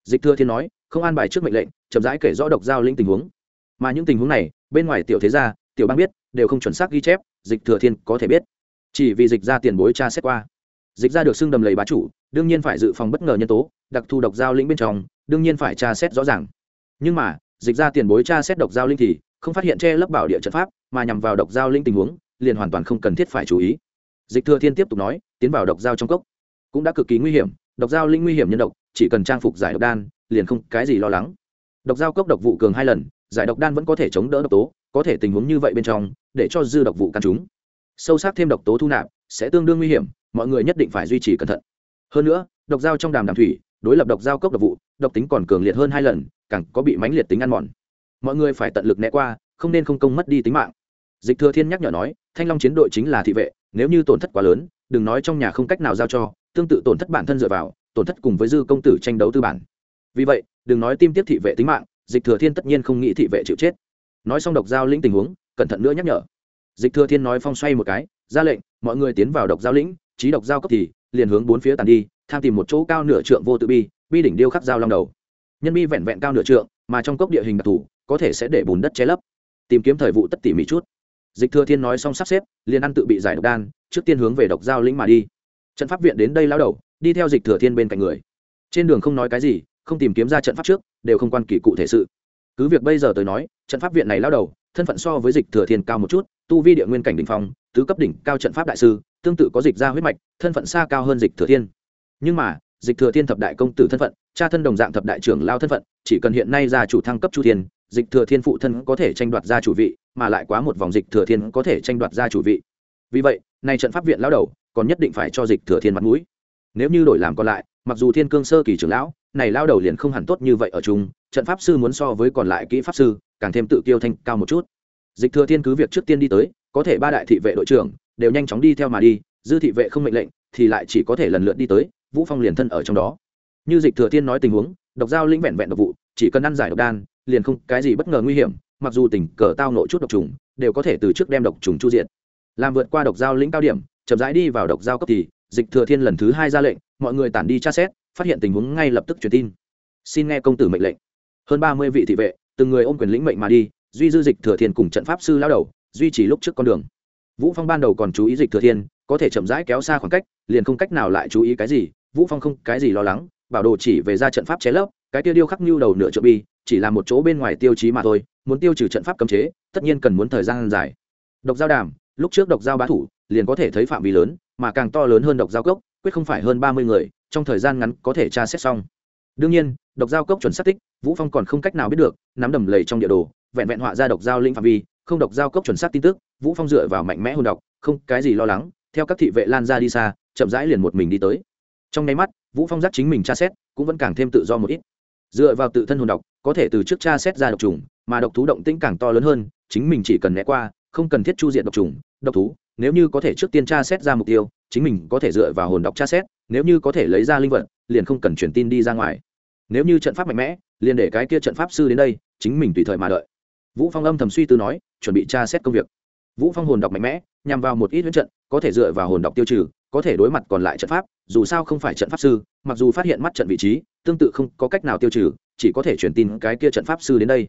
Dịch thừa thiên nói, không an bài trước mệnh lệnh, chậm rãi kể rõ độc dao lĩnh tình huống. Mà những tình huống này, bên ngoài tiểu thế gia, tiểu bang biết, đều không chuẩn xác ghi chép, dịch thừa thiên có thể biết. Chỉ vì dịch ra tiền bối tra xét qua. Dịch ra được xưng đầm lầy bá chủ, đương nhiên phải dự phòng bất ngờ nhân tố, đặc thù độc giao lĩnh bên trong, đương nhiên phải tra xét rõ ràng. Nhưng mà dịch ra tiền bối tra xét độc giao linh thì không phát hiện che lấp bảo địa trận pháp, mà nhằm vào độc giao linh tình huống, liền hoàn toàn không cần thiết phải chú ý. Dịch thừa thiên tiếp tục nói, tiến vào độc giao trong cốc. Cũng đã cực kỳ nguy hiểm, độc giao linh nguy hiểm nhân độc, chỉ cần trang phục giải độc đan, liền không cái gì lo lắng. Độc giao cốc độc vụ cường hai lần, giải độc đan vẫn có thể chống đỡ độc tố, có thể tình huống như vậy bên trong, để cho dư độc vụ căn chúng. Sâu sắc thêm độc tố thu nạp, sẽ tương đương nguy hiểm, mọi người nhất định phải duy trì cẩn thận. Hơn nữa, độc giao trong đàm đàm thủy, đối lập độc giao cốc độc vụ, độc tính còn cường liệt hơn hai lần càng có bị mãnh liệt tính ăn mòn. Mọi người phải tận lực né qua, không nên không công mất đi tính mạng. Dịch thừa thiên nhắc nhở nói, thanh long chiến đội chính là thị vệ, nếu như tổn thất quá lớn, đừng nói trong nhà không cách nào giao cho, tương tự tổn thất bản thân dựa vào, tổn thất cùng với dư công tử tranh đấu tư bản. Vì vậy, đừng nói tim tiếp thị vệ tính mạng, dịch thừa thiên tất nhiên không nghĩ thị vệ chịu chết. Nói xong độc giao lĩnh tình huống, cẩn thận nữa nhắc nhở. Dịch thừa thiên nói phong xoay một cái, ra lệnh, mọi người tiến vào độc giao lĩnh trí độc giao cấp thì, liền hướng bốn phía tàn đi, tham tìm một chỗ cao nửa trượng vô tự bi bi đỉnh điêu khắc giao long đầu nhân bi vẹn vẹn cao nửa trượng, mà trong cốc địa hình đặc thù, có thể sẽ để bùn đất che lấp. Tìm kiếm thời vụ tất tỉ mỉ chút. Dịch thừa thiên nói xong sắp xếp, liền ăn tự bị giải độc đan, trước tiên hướng về độc giao lĩnh mà đi. Trận pháp viện đến đây lao đầu, đi theo dịch thừa thiên bên cạnh người. Trên đường không nói cái gì, không tìm kiếm ra trận pháp trước, đều không quan kỳ cụ thể sự. Cứ việc bây giờ tới nói, trận pháp viện này lao đầu, thân phận so với dịch thừa thiên cao một chút, tu vi địa nguyên cảnh đỉnh phong, tứ cấp đỉnh cao trận pháp đại sư, tương tự có dịch ra huyết mạch, thân phận xa cao hơn dịch thừa thiên. Nhưng mà, dịch thừa thiên thập đại công tử thân phận cha thân đồng dạng thập đại trưởng lao thân phận, chỉ cần hiện nay gia chủ thăng cấp chu thiên, dịch thừa thiên phụ thân có thể tranh đoạt gia chủ vị, mà lại quá một vòng dịch thừa thiên có thể tranh đoạt gia chủ vị. Vì vậy, nay trận pháp viện lao đầu còn nhất định phải cho dịch thừa thiên mặt mũi. Nếu như đổi làm còn lại, mặc dù thiên cương sơ kỳ trưởng lão, này lao đầu liền không hẳn tốt như vậy ở chung, trận pháp sư muốn so với còn lại kỹ pháp sư, càng thêm tự kiêu thanh cao một chút. Dịch thừa thiên cứ việc trước tiên đi tới, có thể ba đại thị vệ đội trưởng đều nhanh chóng đi theo mà đi, dư thị vệ không mệnh lệnh, thì lại chỉ có thể lần lượt đi tới, vũ phong liền thân ở trong đó như dịch thừa thiên nói tình huống, độc giao lĩnh vẹn vẹn độc vụ, chỉ cần ăn giải độc đan, liền không cái gì bất ngờ nguy hiểm, mặc dù tình cờ tao nội chút độc trùng, đều có thể từ trước đem độc trùng chu diện làm vượt qua độc giao lĩnh cao điểm, chậm rãi đi vào độc giao cấp thì, dịch thừa thiên lần thứ hai ra lệnh, mọi người tản đi tra xét, phát hiện tình huống ngay lập tức truyền tin. Xin nghe công tử mệnh lệnh. Hơn ba mươi vị thị vệ, từng người ôm quyền lĩnh mệnh mà đi, duy dư dịch thừa thiên cùng trận pháp sư lao đầu, duy trì lúc trước con đường. Vũ phong ban đầu còn chú ý dịch thừa thiên, có thể chậm rãi kéo xa khoảng cách, liền không cách nào lại chú ý cái gì, vũ phong không cái gì lo lắng bảo đồ chỉ về ra trận pháp chế lấp, cái tiêu điêu khắc như đầu nửa trượng bi, chỉ là một chỗ bên ngoài tiêu chí mà thôi, muốn tiêu trừ trận pháp cấm chế, tất nhiên cần muốn thời gian dài. Độc giao đàm, lúc trước độc giao bá thủ, liền có thể thấy phạm vi lớn, mà càng to lớn hơn độc giao cốc, quyết không phải hơn ba mươi người, trong thời gian ngắn có thể tra xét xong. Đương nhiên, độc giao cốc chuẩn xác tích, vũ phong còn không cách nào biết được, nắm đầm lầy trong địa đồ, vẹn vẹn họa ra độc giao linh phạm vi, không độc giao cốc chuẩn xác tin tức, vũ phong dựa vào mạnh mẽ hồn độc, không cái gì lo lắng, theo các thị vệ lan ra đi xa, chậm rãi liền một mình đi tới. Trong nháy mắt vũ phong giác chính mình tra xét, cũng vẫn càng thêm tự do một ít. Dựa vào tự thân hồn độc, có thể từ trước tra xét ra độc trùng, mà độc thú động tĩnh càng to lớn hơn, chính mình chỉ cần né qua, không cần thiết chu diện độc trùng, độc thú, nếu như có thể trước tiên tra xét ra mục tiêu, chính mình có thể dựa vào hồn độc tra xét, nếu như có thể lấy ra linh vật, liền không cần truyền tin đi ra ngoài. Nếu như trận pháp mạnh mẽ, liền để cái kia trận pháp sư đến đây, chính mình tùy thời mà đợi. Vũ phong âm thầm suy tư nói, chuẩn bị tra xét công việc vũ phong hồn đọc mạnh mẽ, nhằm vào một ít huyết trận, có thể dựa vào hồn đọc tiêu trừ, có thể đối mặt còn lại trận pháp, dù sao không phải trận pháp sư, mặc dù phát hiện mắt trận vị trí, tương tự không có cách nào tiêu trừ, chỉ có thể chuyển tin cái kia trận pháp sư đến đây.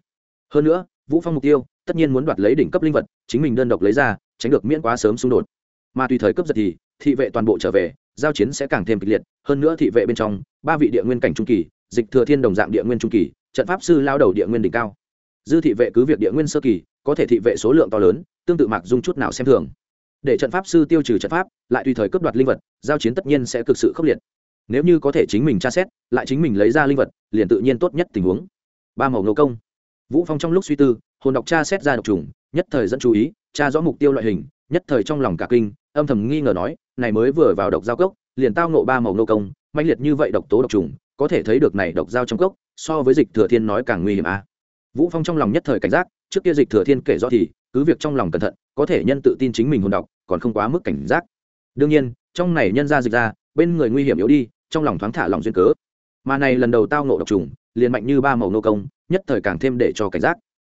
Hơn nữa, vũ phong mục tiêu, tất nhiên muốn đoạt lấy đỉnh cấp linh vật, chính mình đơn độc lấy ra, tránh được miễn quá sớm xung đột. Mà tùy thời cấp giật thì, thị vệ toàn bộ trở về, giao chiến sẽ càng thêm kịch liệt, hơn nữa thị vệ bên trong, ba vị địa nguyên cảnh trung kỳ, dịch thừa thiên đồng dạng địa nguyên trung kỳ, trận pháp sư lao đầu địa nguyên đỉnh cao. Dư thị vệ cứ việc địa nguyên sơ kỳ, có thể thị vệ số lượng to lớn tương tự mạc dung chút nào xem thường. Để trận pháp sư tiêu trừ trận pháp, lại tùy thời cướp đoạt linh vật, giao chiến tất nhiên sẽ cực sự khốc liệt. Nếu như có thể chính mình tra xét, lại chính mình lấy ra linh vật, liền tự nhiên tốt nhất tình huống. Ba màu nô công. Vũ phong trong lúc suy tư, hồn đọc tra xét ra độc trùng, nhất thời dẫn chú ý, tra rõ mục tiêu loại hình, nhất thời trong lòng cả kinh, âm thầm nghi ngờ nói, này mới vừa vào độc giao cốc, liền tao nộ ba màu nô công mạnh liệt như vậy độc tố độc trùng, có thể thấy được này độc giao trong cốc, so với dịch thừa thiên nói càng nguy hiểm a à. vũ phong trong lòng nhất thời cảnh giác, trước kia dịch thừa thiên kể rõ thì cứ việc trong lòng cẩn thận, có thể nhân tự tin chính mình hồn độc còn không quá mức cảnh giác. Đương nhiên, trong này nhân ra dịch ra, bên người nguy hiểm yếu đi, trong lòng thoáng thả lòng duyên cớ. Mà này lần đầu tao nộ độc trùng, liền mạnh như ba màu nô công, nhất thời càng thêm để cho cảnh giác.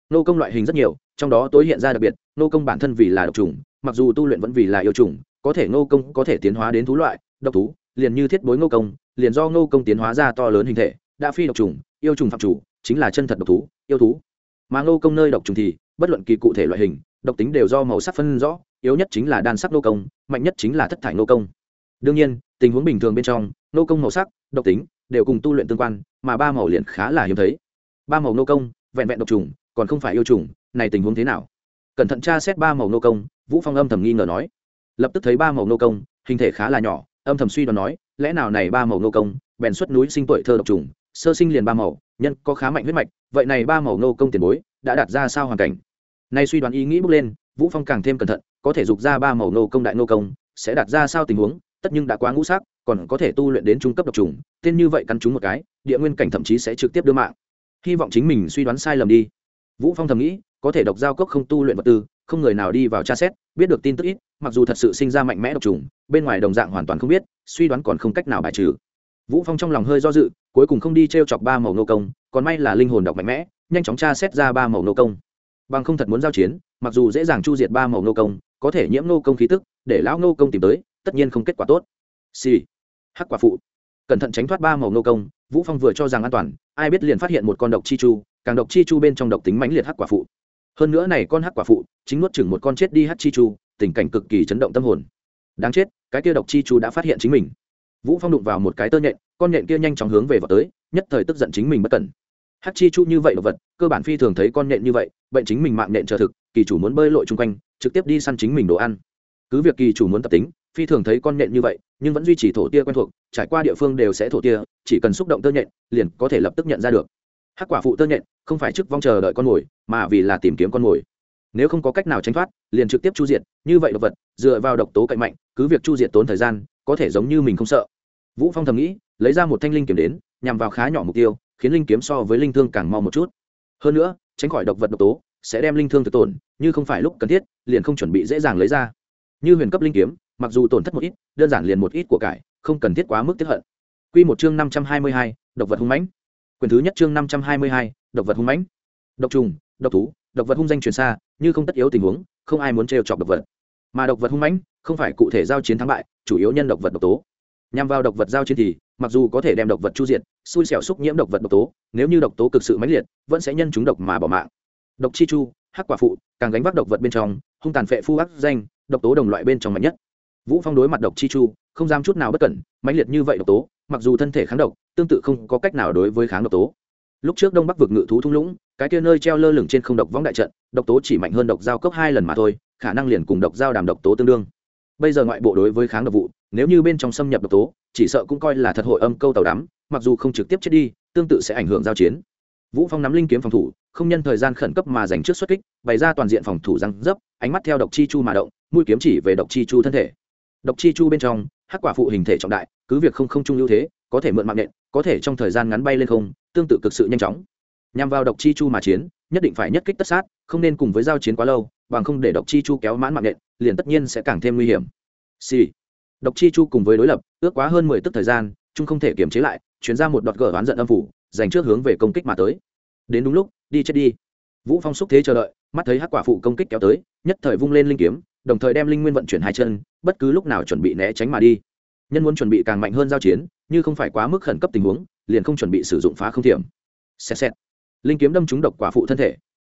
Nô công loại hình rất nhiều, trong đó tối hiện ra đặc biệt, nô công bản thân vì là độc trùng, mặc dù tu luyện vẫn vì là yêu trùng, có thể nô công có thể tiến hóa đến thú loại, độc thú, liền như thiết bối nô công, liền do nô công tiến hóa ra to lớn hình thể, đã phi độc trùng, yêu trùng phạm chủ, chính là chân thật độc thú, yêu thú. Mà nô công nơi độc trùng thì bất luận kỳ cụ thể loại hình, độc tính đều do màu sắc phân rõ, yếu nhất chính là đan sắc nô công, mạnh nhất chính là thất thải nô công. Đương nhiên, tình huống bình thường bên trong, nô công màu sắc, độc tính đều cùng tu luyện tương quan, mà ba màu liền khá là hiếm thấy. Ba màu nô công, vẹn vẹn độc trùng, còn không phải yêu trùng, này tình huống thế nào? Cẩn thận tra xét ba màu nô công, vũ phong âm thầm nghi ngờ nói. Lập tức thấy ba màu nô công, hình thể khá là nhỏ, âm thầm suy đoán nói, lẽ nào này ba màu nô công, bèn xuất núi sinh tuổi thơ độc trùng, sơ sinh liền ba màu, nhân có khá mạnh huyết mạch, vậy này ba màu nô công tiền bối, đã đạt ra sao hoàn cảnh? Nay suy đoán ý nghĩ bước lên, vũ phong càng thêm cẩn thận, có thể dục ra ba màu nô công đại nô công, sẽ đạt ra sao tình huống, tất nhưng đã quá ngũ sắc, còn có thể tu luyện đến trung cấp độc trùng, tên như vậy căn chúng một cái, địa nguyên cảnh thậm chí sẽ trực tiếp đưa mạng. Hy vọng chính mình suy đoán sai lầm đi. Vũ phong thầm nghĩ, có thể độc giao cốc không tu luyện vật tư, không người nào đi vào tra xét, biết được tin tức ít, mặc dù thật sự sinh ra mạnh mẽ độc trùng, bên ngoài đồng dạng hoàn toàn không biết, suy đoán còn không cách nào bài trừ. Vũ phong trong lòng hơi do dự, cuối cùng không đi trêu chọc ba màu nô công, còn may là linh hồn độc mạnh mẽ, nhanh chóng tra xét ra ba màu nô công bằng không thật muốn giao chiến, mặc dù dễ dàng chu diệt ba màu nô công, có thể nhiễm nô công khí tức, để lão nô công tìm tới, tất nhiên không kết quả tốt. Xì、sì. hắc quả phụ. Cẩn thận tránh thoát ba màu nô công, vũ phong vừa cho rằng an toàn, ai biết liền phát hiện một con độc chi chu, càng độc chi chu bên trong độc tính mãnh liệt hắc quả phụ. Hơn nữa này con hắc quả phụ, chính nuốt chừng một con chết đi hắc chi chu, tình cảnh cực kỳ chấn động tâm hồn. Đáng chết, cái kia độc chi chu đã phát hiện chính mình. Vũ phong đụng vào một cái tơ nhện, con nhện kia nhanh chóng hướng về vào tới, nhất thời tức giận chính mình bất cẩn hắc chi chu như vậy vật, cơ bản phi thường thấy con nhện như vậy, bệnh chính mình mạng nhện trở thực, kỳ chủ muốn bơi lội chung quanh, trực tiếp đi săn chính mình đồ ăn. Cứ việc kỳ chủ muốn tập tính, phi thường thấy con nhện như vậy, nhưng vẫn duy trì thổ tia quen thuộc, trải qua địa phương đều sẽ thổ tia, chỉ cần xúc động tơ nhện, liền có thể lập tức nhận ra được. Hắc quả phụ tơ nhện, không phải chức vong chờ đợi con mồi, mà vì là tìm kiếm con mồi. Nếu không có cách nào tránh thoát, liền trực tiếp chu diệt, như vậy độc vật, dựa vào độc tố cạnh mạnh, cứ việc chu diệt tốn thời gian, có thể giống như mình không sợ. Vũ phong thầm nghĩ, lấy ra một thanh linh kiếm đến, nhằm vào khá nhỏ mục tiêu khiến linh kiếm so với linh thương càng mau một chút. Hơn nữa tránh khỏi độc vật độc tố sẽ đem linh thương thực tổn như không phải lúc cần thiết liền không chuẩn bị dễ dàng lấy ra. Như huyền cấp linh kiếm mặc dù tổn thất một ít đơn giản liền một ít của cải không cần thiết quá mức tiếp hận. Quy một chương năm trăm hai mươi hai, độc vật hung mãnh. Quyền thứ nhất chương năm trăm hai mươi hai, độc vật hung mãnh. Độc trùng độc thú độc vật hung danh truyền xa như không tất yếu tình huống không ai muốn trêu chọc độc vật. Mà độc vật hung mãnh không phải cụ thể giao chiến thắng bại chủ yếu nhân độc vật độc tố. Nhằm vào độc vật giao chiến thì mặc dù có thể đem độc vật chu diệt, xui xẻo xúc nhiễm độc vật độc tố, nếu như độc tố cực sự mãnh liệt, vẫn sẽ nhân chúng độc mà bỏ mạng. Độc chi chu, hắc quả phụ, càng gánh vác độc vật bên trong, hung tàn phệ phu ác danh, độc tố đồng loại bên trong mạnh nhất. Vũ phong đối mặt độc chi chu, không dám chút nào bất cẩn, mãnh liệt như vậy độc tố, mặc dù thân thể kháng độc, tương tự không có cách nào đối với kháng độc tố. Lúc trước đông bắc vực ngự thú thung lũng, cái kia nơi treo lơ lửng trên không độc võng đại trận, độc tố chỉ mạnh hơn độc giao cấp hai lần mà thôi, khả năng liền cùng độc giao đàm độc tố tương đương. Bây giờ ngoại bộ đối với kháng độc vụ nếu như bên trong xâm nhập độc tố, chỉ sợ cũng coi là thật hội âm câu tàu đắm, mặc dù không trực tiếp chết đi, tương tự sẽ ảnh hưởng giao chiến. Vũ phong nắm linh kiếm phòng thủ, không nhân thời gian khẩn cấp mà dành trước xuất kích, bày ra toàn diện phòng thủ răng dấp, ánh mắt theo độc chi chu mà động, mũi kiếm chỉ về độc chi chu thân thể. Độc chi chu bên trong, hắc quả phụ hình thể trọng đại, cứ việc không không trung ưu thế, có thể mượn mạng nện có thể trong thời gian ngắn bay lên không, tương tự cực sự nhanh chóng. Nhằm vào độc chi chu mà chiến, nhất định phải nhất kích tất sát, không nên cùng với giao chiến quá lâu, bằng không để độc chi chu kéo mãn mạng nện liền tất nhiên sẽ càng thêm nguy hiểm. Sì độc chi chu cùng với đối lập, ước quá hơn mười tức thời gian trung không thể kiềm chế lại chuyển ra một đọt gở oán giận âm phủ, dành trước hướng về công kích mà tới. Đến đúng lúc, đi chết đi. Vũ phong xúc thế chờ đợi, mắt thấy hắc quả phụ công kích kéo tới, nhất thời vung lên linh kiếm, đồng thời đem linh nguyên vận chuyển hai chân, bất cứ lúc nào chuẩn bị né tránh mà đi. Nhân muốn chuẩn bị càng mạnh hơn giao chiến, như không phải quá mức khẩn cấp tình huống, liền không chuẩn bị sử dụng phá không thiểm. Xét xét linh kiếm đâm trúng độc quả phụ thân thể.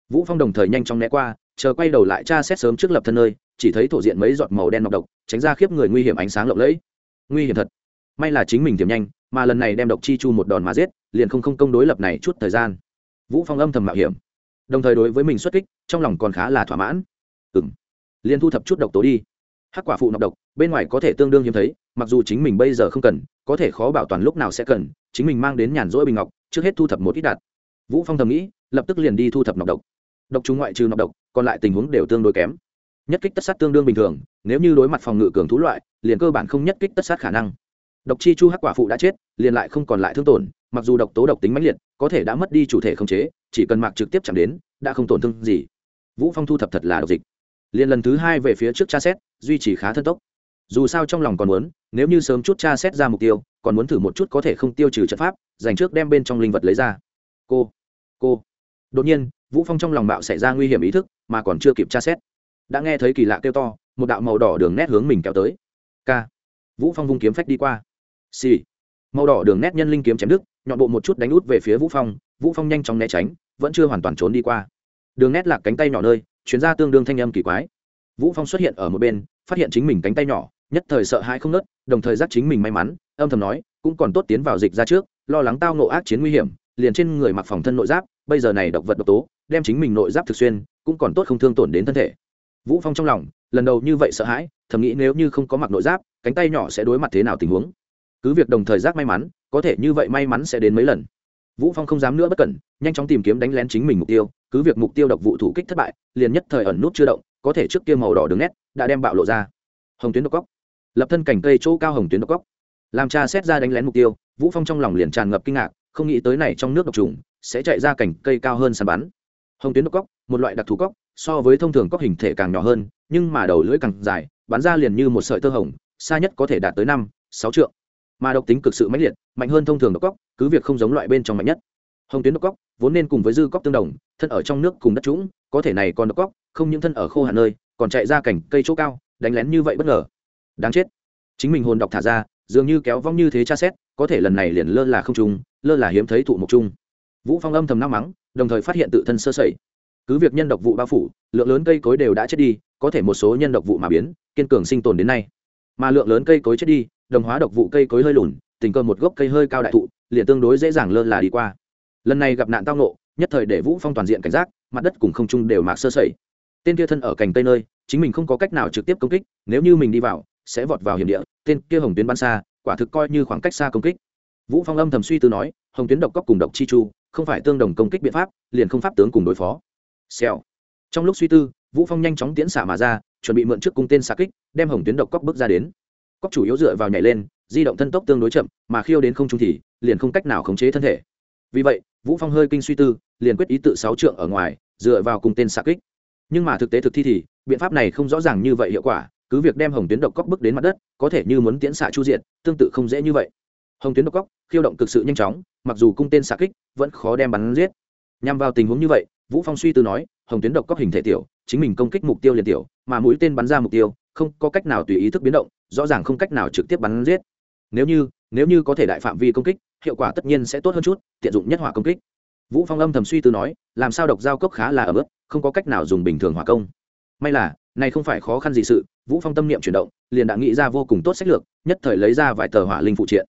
Vũ phong đồng thời nhanh chóng né qua, chờ quay đầu lại tra xét sớm trước lập thân nơi chỉ thấy thổ diện mấy giọt màu đen nọc độc, tránh ra khiếp người nguy hiểm ánh sáng lộng lẫy. Nguy hiểm thật. May là chính mình tiềm nhanh, mà lần này đem độc chi chu một đòn mà giết, liền không không công đối lập này chút thời gian. Vũ phong âm thầm mạo hiểm. Đồng thời đối với mình xuất kích, trong lòng còn khá là thỏa mãn. Ừm. Liền thu thập chút độc tố đi. Hắc quả phụ nọc độc, bên ngoài có thể tương đương hiếm thấy, mặc dù chính mình bây giờ không cần, có thể khó bảo toàn lúc nào sẽ cần, chính mình mang đến nhàn rỗi bình ngọc, trước hết thu thập một ít đạt vũ phong thầm nghĩ, lập tức liền đi thu thập nọc độc. Độc chúng ngoại trừ nọc độc, còn lại tình huống đều tương đối kém nhất kích tất sát tương đương bình thường, nếu như đối mặt phòng ngự cường thú loại, liền cơ bản không nhất kích tất sát khả năng. Độc chi chu hắc quả phụ đã chết, liền lại không còn lại thương tổn, mặc dù độc tố độc tính mãnh liệt, có thể đã mất đi chủ thể không chế, chỉ cần mạc trực tiếp chạm đến, đã không tổn thương gì. Vũ phong thu thập thật là độc dịch. Liền lần thứ hai về phía trước tra xét, duy trì khá thân tốc. Dù sao trong lòng còn muốn, nếu như sớm chút tra xét ra mục tiêu, còn muốn thử một chút có thể không tiêu trừ trận pháp, dành trước đem bên trong linh vật lấy ra. Cô cô. Đột nhiên, vũ phong trong lòng bạo xảy ra nguy hiểm ý thức, mà còn chưa kịp tra xét đã nghe thấy kỳ lạ kêu to, một đạo màu đỏ đường nét hướng mình kéo tới. K. Vũ phong vung kiếm phách đi qua. Xì、sì. màu đỏ đường nét nhân linh kiếm chém đứt, nhọn bộ một chút đánh út về phía vũ phong vũ phong nhanh chóng né tránh, vẫn chưa hoàn toàn trốn đi qua. Đường nét lạc cánh tay nhỏ nơi chuyến ra tương đương thanh âm kỳ quái. Vũ phong xuất hiện ở một bên, phát hiện chính mình cánh tay nhỏ, nhất thời sợ hãi không nớt, đồng thời giác chính mình may mắn, âm thầm nói, cũng còn tốt tiến vào dịch ra trước, lo lắng tao nộ ác chiến nguy hiểm, liền trên người mặc phòng thân nội giáp, bây giờ này độc vật độc tố, đem chính mình nội giáp thực xuyên, cũng còn tốt không thương tổn đến thân thể vũ phong trong lòng, lần đầu như vậy sợ hãi, thầm nghĩ nếu như không có mặc nội giáp, cánh tay nhỏ sẽ đối mặt thế nào tình huống? Cứ việc đồng thời giác may mắn, có thể như vậy may mắn sẽ đến mấy lần. Vũ phong không dám nữa bất cẩn, nhanh chóng tìm kiếm đánh lén chính mình mục tiêu, cứ việc mục tiêu độc vụ thủ kích thất bại, liền nhất thời ẩn nút chưa động, có thể trước kia màu đỏ đứng nét đã đem bạo lộ ra. Hồng tuyến độc cóc. Lập thân cảnh cây chỗ cao hồng tuyến độc cóc. Làm cha xét ra đánh lén mục tiêu, vũ phong trong lòng liền tràn ngập kinh ngạc, không nghĩ tới này trong nước độc trùng sẽ chạy ra cảnh cây cao hơn sàn bắn hồng tuyến độc cóc, một loại đặc thù cóc, so với thông thường cóc hình thể càng nhỏ hơn, nhưng mà đầu lưỡi càng dài, bắn ra liền như một sợi tơ hồng, xa nhất có thể đạt tới năm, sáu trượng. Mà độc tính cực sự mãnh liệt, mạnh hơn thông thường độc cóc, cứ việc không giống loại bên trong mạnh nhất. Hồng tuyến độc cóc, vốn nên cùng với dư cóc tương đồng, thân ở trong nước cùng đất trũng, có thể này còn độc cóc, không những thân ở khô hạn nơi, còn chạy ra cảnh cây chỗ cao, đánh lén như vậy bất ngờ. Đáng chết. Chính mình hồn độc thả ra, dường như kéo vong như thế tra xét, có thể lần này liền lơ là không trung, lơ là hiếm thấy thụ mộc trung. Vũ phong âm thầm nao mắng đồng thời phát hiện tự thân sơ sẩy. Cứ việc nhân độc vụ bao phủ, lượng lớn cây cối đều đã chết đi, có thể một số nhân độc vụ mà biến, kiên cường sinh tồn đến nay. Mà lượng lớn cây cối chết đi, đồng hóa độc vụ cây cối hơi lùn, tình cờ một gốc cây hơi cao đại thụ, liền tương đối dễ dàng lơ là đi qua. Lần này gặp nạn tao nộ nhất thời để vũ phong toàn diện cảnh giác, mặt đất cùng không trung đều mạc sơ sẩy. Tên kia thân ở cành tây nơi, chính mình không có cách nào trực tiếp công kích, nếu như mình đi vào, sẽ vọt vào hiểm địa, tên kia hồng tuyến bắn xa, quả thực coi như khoảng cách xa công kích. Vũ phong âm thầm suy tư nói, hồng tuyến độc cóc cùng độc chi chu không phải tương đồng công kích biện pháp, liền không pháp tướng cùng đối phó. Xèo. Trong lúc suy tư, vũ phong nhanh chóng tiến xả mà ra, chuẩn bị mượn trước cung tên xạ kích, đem hồng tuyến độc cóc bước ra đến. Cóc chủ yếu dựa vào nhảy lên, di động thân tốc tương đối chậm, mà khiêu đến không trung thì liền không cách nào khống chế thân thể. Vì vậy, vũ phong hơi kinh suy tư, liền quyết ý tự sáu trượng ở ngoài, dựa vào cung tên xạ kích. Nhưng mà thực tế thực thi thì, biện pháp này không rõ ràng như vậy hiệu quả, cứ việc đem hồng tuyến độc cóc bước đến mặt đất, có thể như muốn tiễn xạ chu diện tương tự không dễ như vậy hồng tuyến độc góc, khiêu động cực sự nhanh chóng mặc dù cung tên xạ kích vẫn khó đem bắn giết. Nhằm vào tình huống như vậy vũ phong suy tư nói hồng tuyến độc góc hình thể tiểu chính mình công kích mục tiêu liền tiểu mà mũi tên bắn ra mục tiêu không có cách nào tùy ý thức biến động rõ ràng không cách nào trực tiếp bắn giết. Nếu như nếu như có thể đại phạm vi công kích hiệu quả tất nhiên sẽ tốt hơn chút tiện dụng nhất hỏa công kích. Vũ phong âm thầm suy tư nói làm sao độc giao cốc khá là ở mức không có cách nào dùng bình thường hỏa công. May là này không phải khó khăn gì sự vũ phong tâm niệm chuyển động liền đã nghĩ ra vô cùng tốt sách lược nhất thời lấy ra vài tờ hỏa linh phụ triện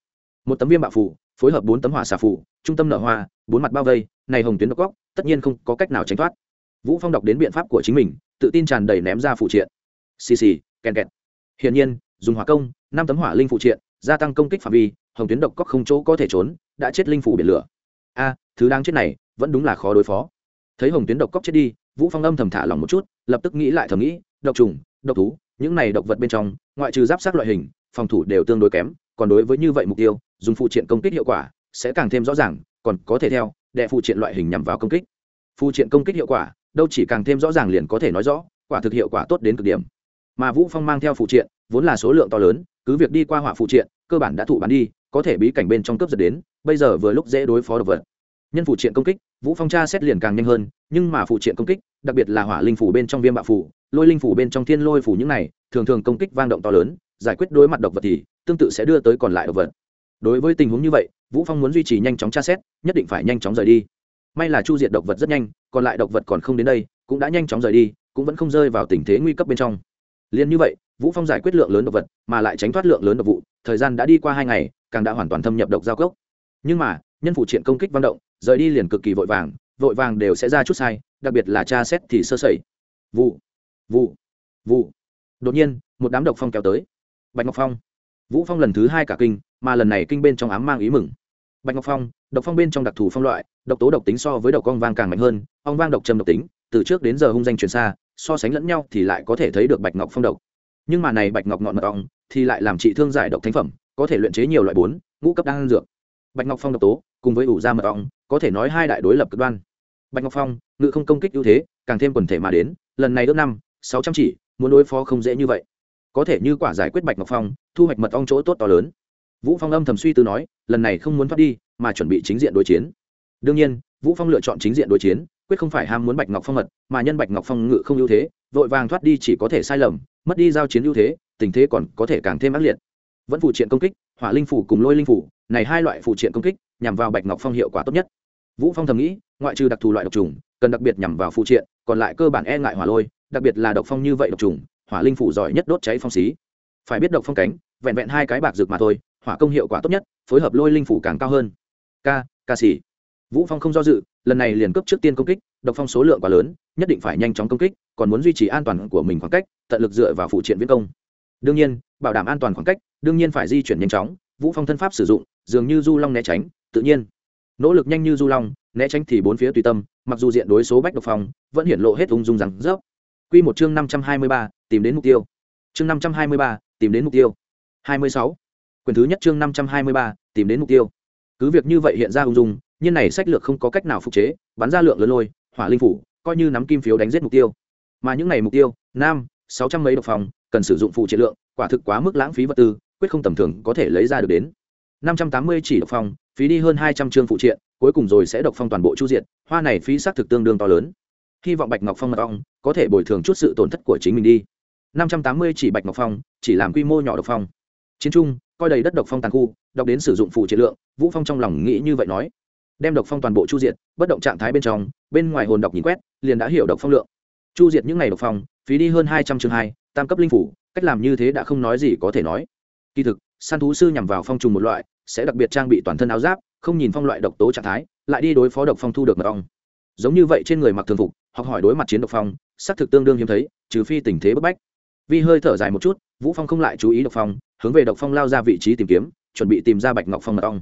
một tấm viêm bạo phù phối hợp bốn tấm hỏa xà phù trung tâm nở hoa, bốn mặt bao vây, này hồng tuyến độc góc, tất nhiên không có cách nào tránh thoát. Vũ phong đọc đến biện pháp của chính mình, tự tin tràn đầy ném ra phụ triện. Xì xì kèn kẹt. Hiển nhiên, dùng hỏa công, năm tấm hỏa linh phụ triện, gia tăng công kích phạm vi, hồng tuyến độc cóc không chỗ có thể trốn, đã chết linh phủ biển lửa. A, thứ đáng chết này, vẫn đúng là khó đối phó. Thấy hồng tuyến độc cóc chết đi, vũ phong âm thầm thả lòng một chút, lập tức nghĩ lại thầm nghĩ, độc trùng, độc thú, những này độc vật bên trong, ngoại trừ giáp sát loại hình, phòng thủ đều tương đối kém còn đối với như vậy mục tiêu, dùng phụ triện công kích hiệu quả sẽ càng thêm rõ ràng, còn có thể theo đệ phụ triện loại hình nhằm vào công kích. Phụ triện công kích hiệu quả, đâu chỉ càng thêm rõ ràng liền có thể nói rõ, quả thực hiệu quả tốt đến cực điểm. Mà vũ phong mang theo phụ triện, vốn là số lượng to lớn, cứ việc đi qua hỏa phụ triện, cơ bản đã thụ bán đi, có thể bí cảnh bên trong cướp giật đến, bây giờ vừa lúc dễ đối phó độc vật. Nhân phụ triện công kích, vũ phong tra xét liền càng nhanh hơn, nhưng mà phụ triện công kích, đặc biệt là hỏa linh phủ bên trong viêm bạo phủ, lôi linh phủ bên trong thiên lôi phủ những này, thường thường công kích vang động to lớn, giải quyết đối mặt độc vật thì tương tự sẽ đưa tới còn lại độc vật. Đối với tình huống như vậy, vũ phong muốn duy trì nhanh chóng tra xét, nhất định phải nhanh chóng rời đi. May là chu diệt độc vật rất nhanh, còn lại độc vật còn không đến đây, cũng đã nhanh chóng rời đi, cũng vẫn không rơi vào tình thế nguy cấp bên trong. Liền như vậy, vũ phong giải quyết lượng lớn độc vật, mà lại tránh thoát lượng lớn độc vụ, thời gian đã đi qua hai ngày, càng đã hoàn toàn thâm nhập độc giao cốc. Nhưng mà, nhân phụ triện công kích văn động, rời đi liền cực kỳ vội vàng vội vàng đều sẽ ra chút sai, đặc biệt là tra xét thì sơ sẩy. Vụ vụ vụ. Đột nhiên, một đám độc phong kéo tới. Bạch ngọc phong vũ phong lần thứ hai cả kinh, mà lần này kinh bên trong ám mang ý mừng. Bạch ngọc phong, độc phong bên trong đặc thù phong loại, độc tố độc tính so với độc ong vang càng mạnh hơn ong vang độc trầm độc tính, từ trước đến giờ hung danh truyền xa, so sánh lẫn nhau thì lại có thể thấy được bạch ngọc phong độc. Nhưng mà này bạch ngọc ngọn mật ong, thì lại làm trị thương giải độc thánh phẩm, có thể luyện chế nhiều loại bốn, ngũ cấp đan dược. Bạch ngọc phong độc tố, cùng với ủ da mật ong, có thể nói hai đại đối lập cực đoan. Bạch ngọc phong, ngự không công kích ưu thế, càng thêm quần thể mà đến, lần này ước năm, sáu trăm chỉ, muốn đối phó không dễ như vậy có thể như quả giải quyết bạch ngọc phong, thu hoạch mật ong chỗ tốt to lớn. Vũ phong âm thầm suy tư nói, lần này không muốn thoát đi, mà chuẩn bị chính diện đối chiến. Đương nhiên, vũ phong lựa chọn chính diện đối chiến, quyết không phải ham muốn bạch ngọc phong mật, mà nhân bạch ngọc phong ngự không ưu thế, vội vàng thoát đi chỉ có thể sai lầm, mất đi giao chiến ưu thế, tình thế còn có thể càng thêm ác liệt. Vẫn phụ triện công kích, hỏa linh phủ cùng lôi linh phủ, này hai loại phụ triện công kích, nhằm vào bạch ngọc phong hiệu quả tốt nhất. Vũ phong thầm nghĩ, ngoại trừ đặc thù loại độc trùng, cần đặc biệt nhằm vào phụ triện, còn lại cơ bản e ngại hỏa lôi, đặc biệt là độc phong như vậy độc trùng hỏa linh phủ giỏi nhất đốt cháy phong xí. Phải biết độc phong cánh, vẹn vẹn hai cái bạc rực mà thôi, hỏa công hiệu quả tốt nhất, phối hợp lôi linh phủ càng cao hơn. Ca ca sĩ. Vũ phong không do dự, lần này liền cấp trước tiên công kích, độc phong số lượng quá lớn, nhất định phải nhanh chóng công kích, còn muốn duy trì an toàn của mình khoảng cách, tận lực dựa vào phụ triện viễn công. Đương nhiên, bảo đảm an toàn khoảng cách, đương nhiên phải di chuyển nhanh chóng, vũ phong thân pháp sử dụng, dường như du long né tránh, tự nhiên. Nỗ lực nhanh như du long, né tránh thì bốn phía tùy tâm, mặc dù diện đối số bách độc phong, vẫn hiển lộ hết ung dung rằng rớp quy một chương năm trăm hai mươi ba, tìm đến mục tiêu. Chương năm trăm hai mươi ba, tìm đến mục tiêu. hai mươi sáu, quyền thứ nhất chương năm trăm hai mươi ba, tìm đến mục tiêu. Cứ việc như vậy hiện ra ung dung nhân này sách lược không có cách nào phục chế bắn ra lượng lớn lôi hỏa linh phủ coi như nắm kim phiếu đánh giết mục tiêu. Mà những này mục tiêu nam sáu trăm mấy độc phòng cần sử dụng phụ chế lượng quả thực quá mức lãng phí vật tư quyết không tầm thường có thể lấy ra được đến. năm trăm tám mươi chỉ độc phong phí đi hơn hai trăm chương phụ triện cuối cùng rồi sẽ độc phong toàn bộ chu diện hoa này phí xác thực tương đương to lớn hy vọng bạch ngọc phong mật ong có thể bồi thường chút sự tổn thất của chính mình đi. năm trăm tám mươi chỉ bạch ngọc phong, chỉ làm quy mô nhỏ độc phong. Chiến trung, coi đầy đất độc phong tàn khu, đọc đến sử dụng phụ chế lượng, vũ phong trong lòng nghĩ như vậy nói. Đem độc phong toàn bộ chu diệt, bất động trạng thái bên trong, bên ngoài hồn độc nhìn quét, liền đã hiểu độc phong lượng. Chu diệt những ngày độc phong, phí đi hơn hai trăm chương hai, tam cấp linh phủ, cách làm như thế đã không nói gì có thể nói. Kỳ thực, săn thú sư nhằm vào phong trùng một loại, sẽ đặc biệt trang bị toàn thân áo giáp, không nhìn phong loại độc tố trạng thái, lại đi đối phó độc phong thu được mật ong. Giống như vậy trên người mặc thường phục học hỏi đối mặt chiến độc phong, xác thực tương đương hiếm thấy, trừ phi tình thế bức bách. Vi hơi thở dài một chút, vũ phong không lại chú ý độc phong, hướng về độc phong lao ra vị trí tìm kiếm, chuẩn bị tìm ra bạch ngọc phong mật ong.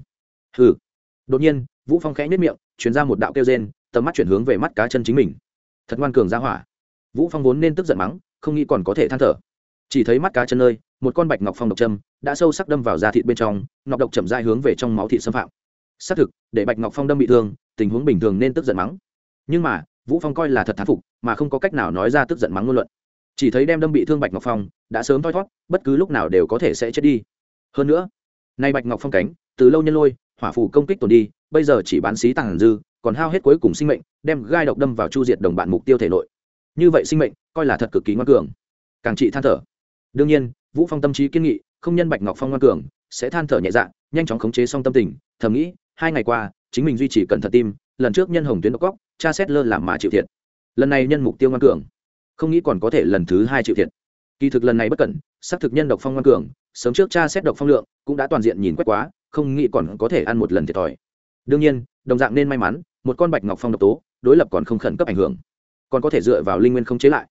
Hừ. Đột nhiên, vũ phong khẽ nhất miệng chuyển ra một đạo kêu rên, tầm mắt chuyển hướng về mắt cá chân chính mình. Thật ngoan cường ra hỏa. Vũ phong vốn nên tức giận mắng, không nghĩ còn có thể than thở. Chỉ thấy mắt cá chân nơi, một con bạch ngọc phong độc châm đã sâu sắc đâm vào da thịt bên trong ngọc độc chậm dai hướng về trong máu thịt xâm phạm. Xác thực, để bạch ngọc phong đâm bị thương, tình huống bình thường nên tức giận mắng. Nhưng mà vũ phong coi là thật thán phục mà không có cách nào nói ra tức giận mắng ngôn luận. Chỉ thấy đem đâm bị thương bạch ngọc phong đã sớm thoi thoát, bất cứ lúc nào đều có thể sẽ chết đi. Hơn nữa nay bạch ngọc phong cánh từ lâu nhân lôi hỏa phủ công kích tồn đi bây giờ chỉ bán xí tàng dư còn hao hết cuối cùng sinh mệnh đem gai độc đâm vào chu diệt đồng bạn mục tiêu thể nội. Như vậy sinh mệnh coi là thật cực kỳ ngoan cường. Càng trị than thở. Đương nhiên vũ phong tâm trí kiên nghị không nhân bạch ngọc phong ngoan cường sẽ than thở nhẹ dạ nhanh chóng khống chế xong tâm tình thầm nghĩ hai ngày qua chính mình duy trì cẩn thận tim lần trước nhân hồng tuyến độc góc cha xét lơ làm mà chịu thiệt. Lần này nhân mục tiêu ngoan cường, không nghĩ còn có thể lần thứ hai chịu thiệt. Kỳ thực lần này bất cẩn, xác thực nhân độc phong ngoan cường, sớm trước cha xét độc phong lượng, cũng đã toàn diện nhìn quét quá, không nghĩ còn có thể ăn một lần thiệt thòi. Đương nhiên, đồng dạng nên may mắn, một con bạch ngọc phong độc tố, đối lập còn không khẩn cấp ảnh hưởng. Còn có thể dựa vào linh nguyên không chế lại.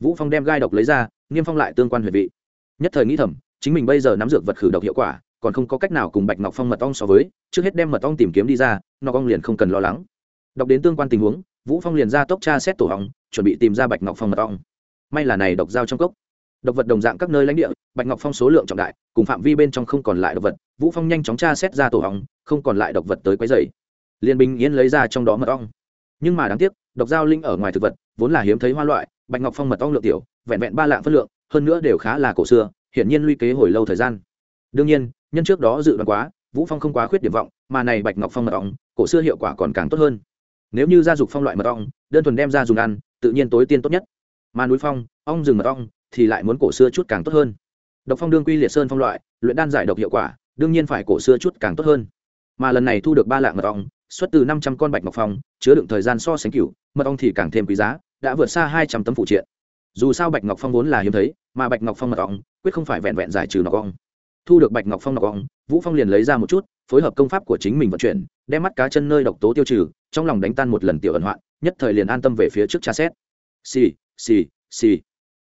Vũ phong đem gai độc lấy ra, niêm phong lại tương quan huyệt vị. Nhất thời nghĩ thầm, chính mình bây giờ nắm dược vật khử độc hiệu quả còn không có cách nào cùng bạch ngọc phong mật ong so với, trước hết đem mật ong tìm kiếm đi ra nó ong liền không cần lo lắng. Đọc đến tương quan tình huống, vũ phong liền ra tốc tra xét tổ hong chuẩn bị tìm ra bạch ngọc phong mật ong. May là này độc giao trong cốc. Độc vật đồng dạng các nơi lãnh địa, bạch ngọc phong số lượng trọng đại, cùng phạm vi bên trong không còn lại độc vật, vũ phong nhanh chóng tra xét ra tổ hong không còn lại độc vật tới quấy dày liên bình yên lấy ra trong đó mật ong. Nhưng mà đáng tiếc, độc giao linh ở ngoài thực vật, vốn là hiếm thấy hoa loại, bạch ngọc phong mật ong lượng tiểu, vẹn vẹn ba lạng phân lượng, hơn nữa đều khá là cổ xưa, hiển nhiên luy kế hồi lâu thời gian. Đương nhiên nhân trước đó dự đoán quá, vũ phong không quá khuyết điểm vọng, mà này bạch ngọc phong mật ong, cổ xưa hiệu quả còn càng tốt hơn. Nếu như gia dục phong loại mật ong, đơn thuần đem ra dùng ăn, tự nhiên tối tiên tốt nhất. Mà núi phong, ong rừng mật ong, thì lại muốn cổ xưa chút càng tốt hơn. Độc phong đương quy liệt sơn phong loại, luyện đan giải độc hiệu quả, đương nhiên phải cổ xưa chút càng tốt hơn. Mà lần này thu được ba lạng mật ong, xuất từ năm trăm con bạch ngọc phong, chứa đựng thời gian so sánh cửu, mật ong thì càng thêm quý giá, đã vượt xa hai trăm tấm phụ triện. Dù sao bạch ngọc phong vốn là hiếm thấy, mà bạch ngọc phong mật ong, quyết không phải vẹn vẹn giải trừ nọc ong thu được bạch ngọc phong nọc gọng vũ phong liền lấy ra một chút, phối hợp công pháp của chính mình vận chuyển, đem mắt cá chân nơi độc tố tiêu trừ, trong lòng đánh tan một lần tiểu ẩn hoạn, nhất thời liền an tâm về phía trước tra xét. Xì xì xì.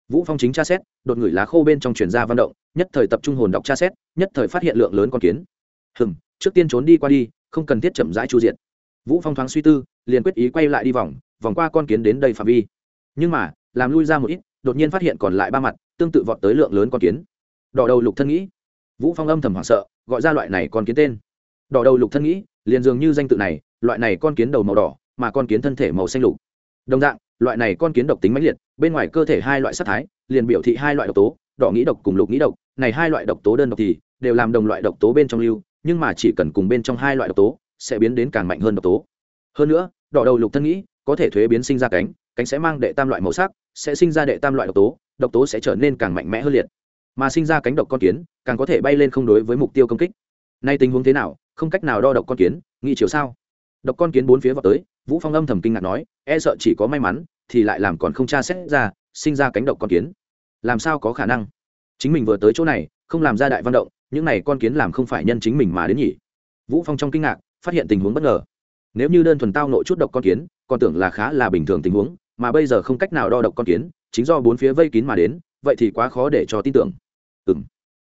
Vũ phong chính tra xét, đột ngửi lá khô bên trong truyền ra văn động, nhất thời tập trung hồn đọc tra xét, nhất thời phát hiện lượng lớn con kiến. Hừm, trước tiên trốn đi qua đi, không cần thiết chậm rãi chu diện vũ phong thoáng suy tư, liền quyết ý quay lại đi vòng vòng qua con kiến đến đây phạm vi. Nhưng mà, làm lui ra một ít, đột nhiên phát hiện còn lại ba mặt, tương tự vọt tới lượng lớn con kiến. Đỏ đầu lục thân nghĩ vũ phong âm thầm hoảng sợ, gọi ra loại này con kiến tên. Đỏ đầu lục thân nghĩ, liền dường như danh tự này, loại này con kiến đầu màu đỏ, mà con kiến thân thể màu xanh lục. Đồng dạng, loại này con kiến độc tính mãnh liệt, bên ngoài cơ thể hai loại sắc thái, liền biểu thị hai loại độc tố, đỏ nghĩ độc cùng lục nghĩ độc. Này hai loại độc tố đơn độc thì đều làm đồng loại độc tố bên trong lưu, nhưng mà chỉ cần cùng bên trong hai loại độc tố, sẽ biến đến càng mạnh hơn độc tố. Hơn nữa, đỏ đầu lục thân nghĩ, có thể thuế biến sinh ra cánh cánh sẽ mang đệ tam loại màu sắc, sẽ sinh ra đệ tam loại độc tố độc tố sẽ trở nên càng mạnh mẽ hơn liệt. Mà sinh ra cánh độc con kiến càng có thể bay lên không đối với mục tiêu công kích. Nay tình huống thế nào, không cách nào đo độc con kiến, nghĩ chiều sao? Độc con kiến bốn phía vào tới, vũ phong âm thầm kinh ngạc nói e sợ chỉ có may mắn, thì lại làm còn không tra xét ra, sinh ra cánh độc con kiến. Làm sao có khả năng? Chính mình vừa tới chỗ này, không làm ra đại văn động, những này con kiến làm không phải nhân chính mình mà đến nhỉ? Vũ phong trong kinh ngạc, phát hiện tình huống bất ngờ. Nếu như đơn thuần tao nội chút độc con kiến, còn tưởng là khá là bình thường tình huống, mà bây giờ không cách nào đo độc con kiến, chính do bốn phía vây kín mà đến, vậy thì quá khó để cho tin tưởng. Ừm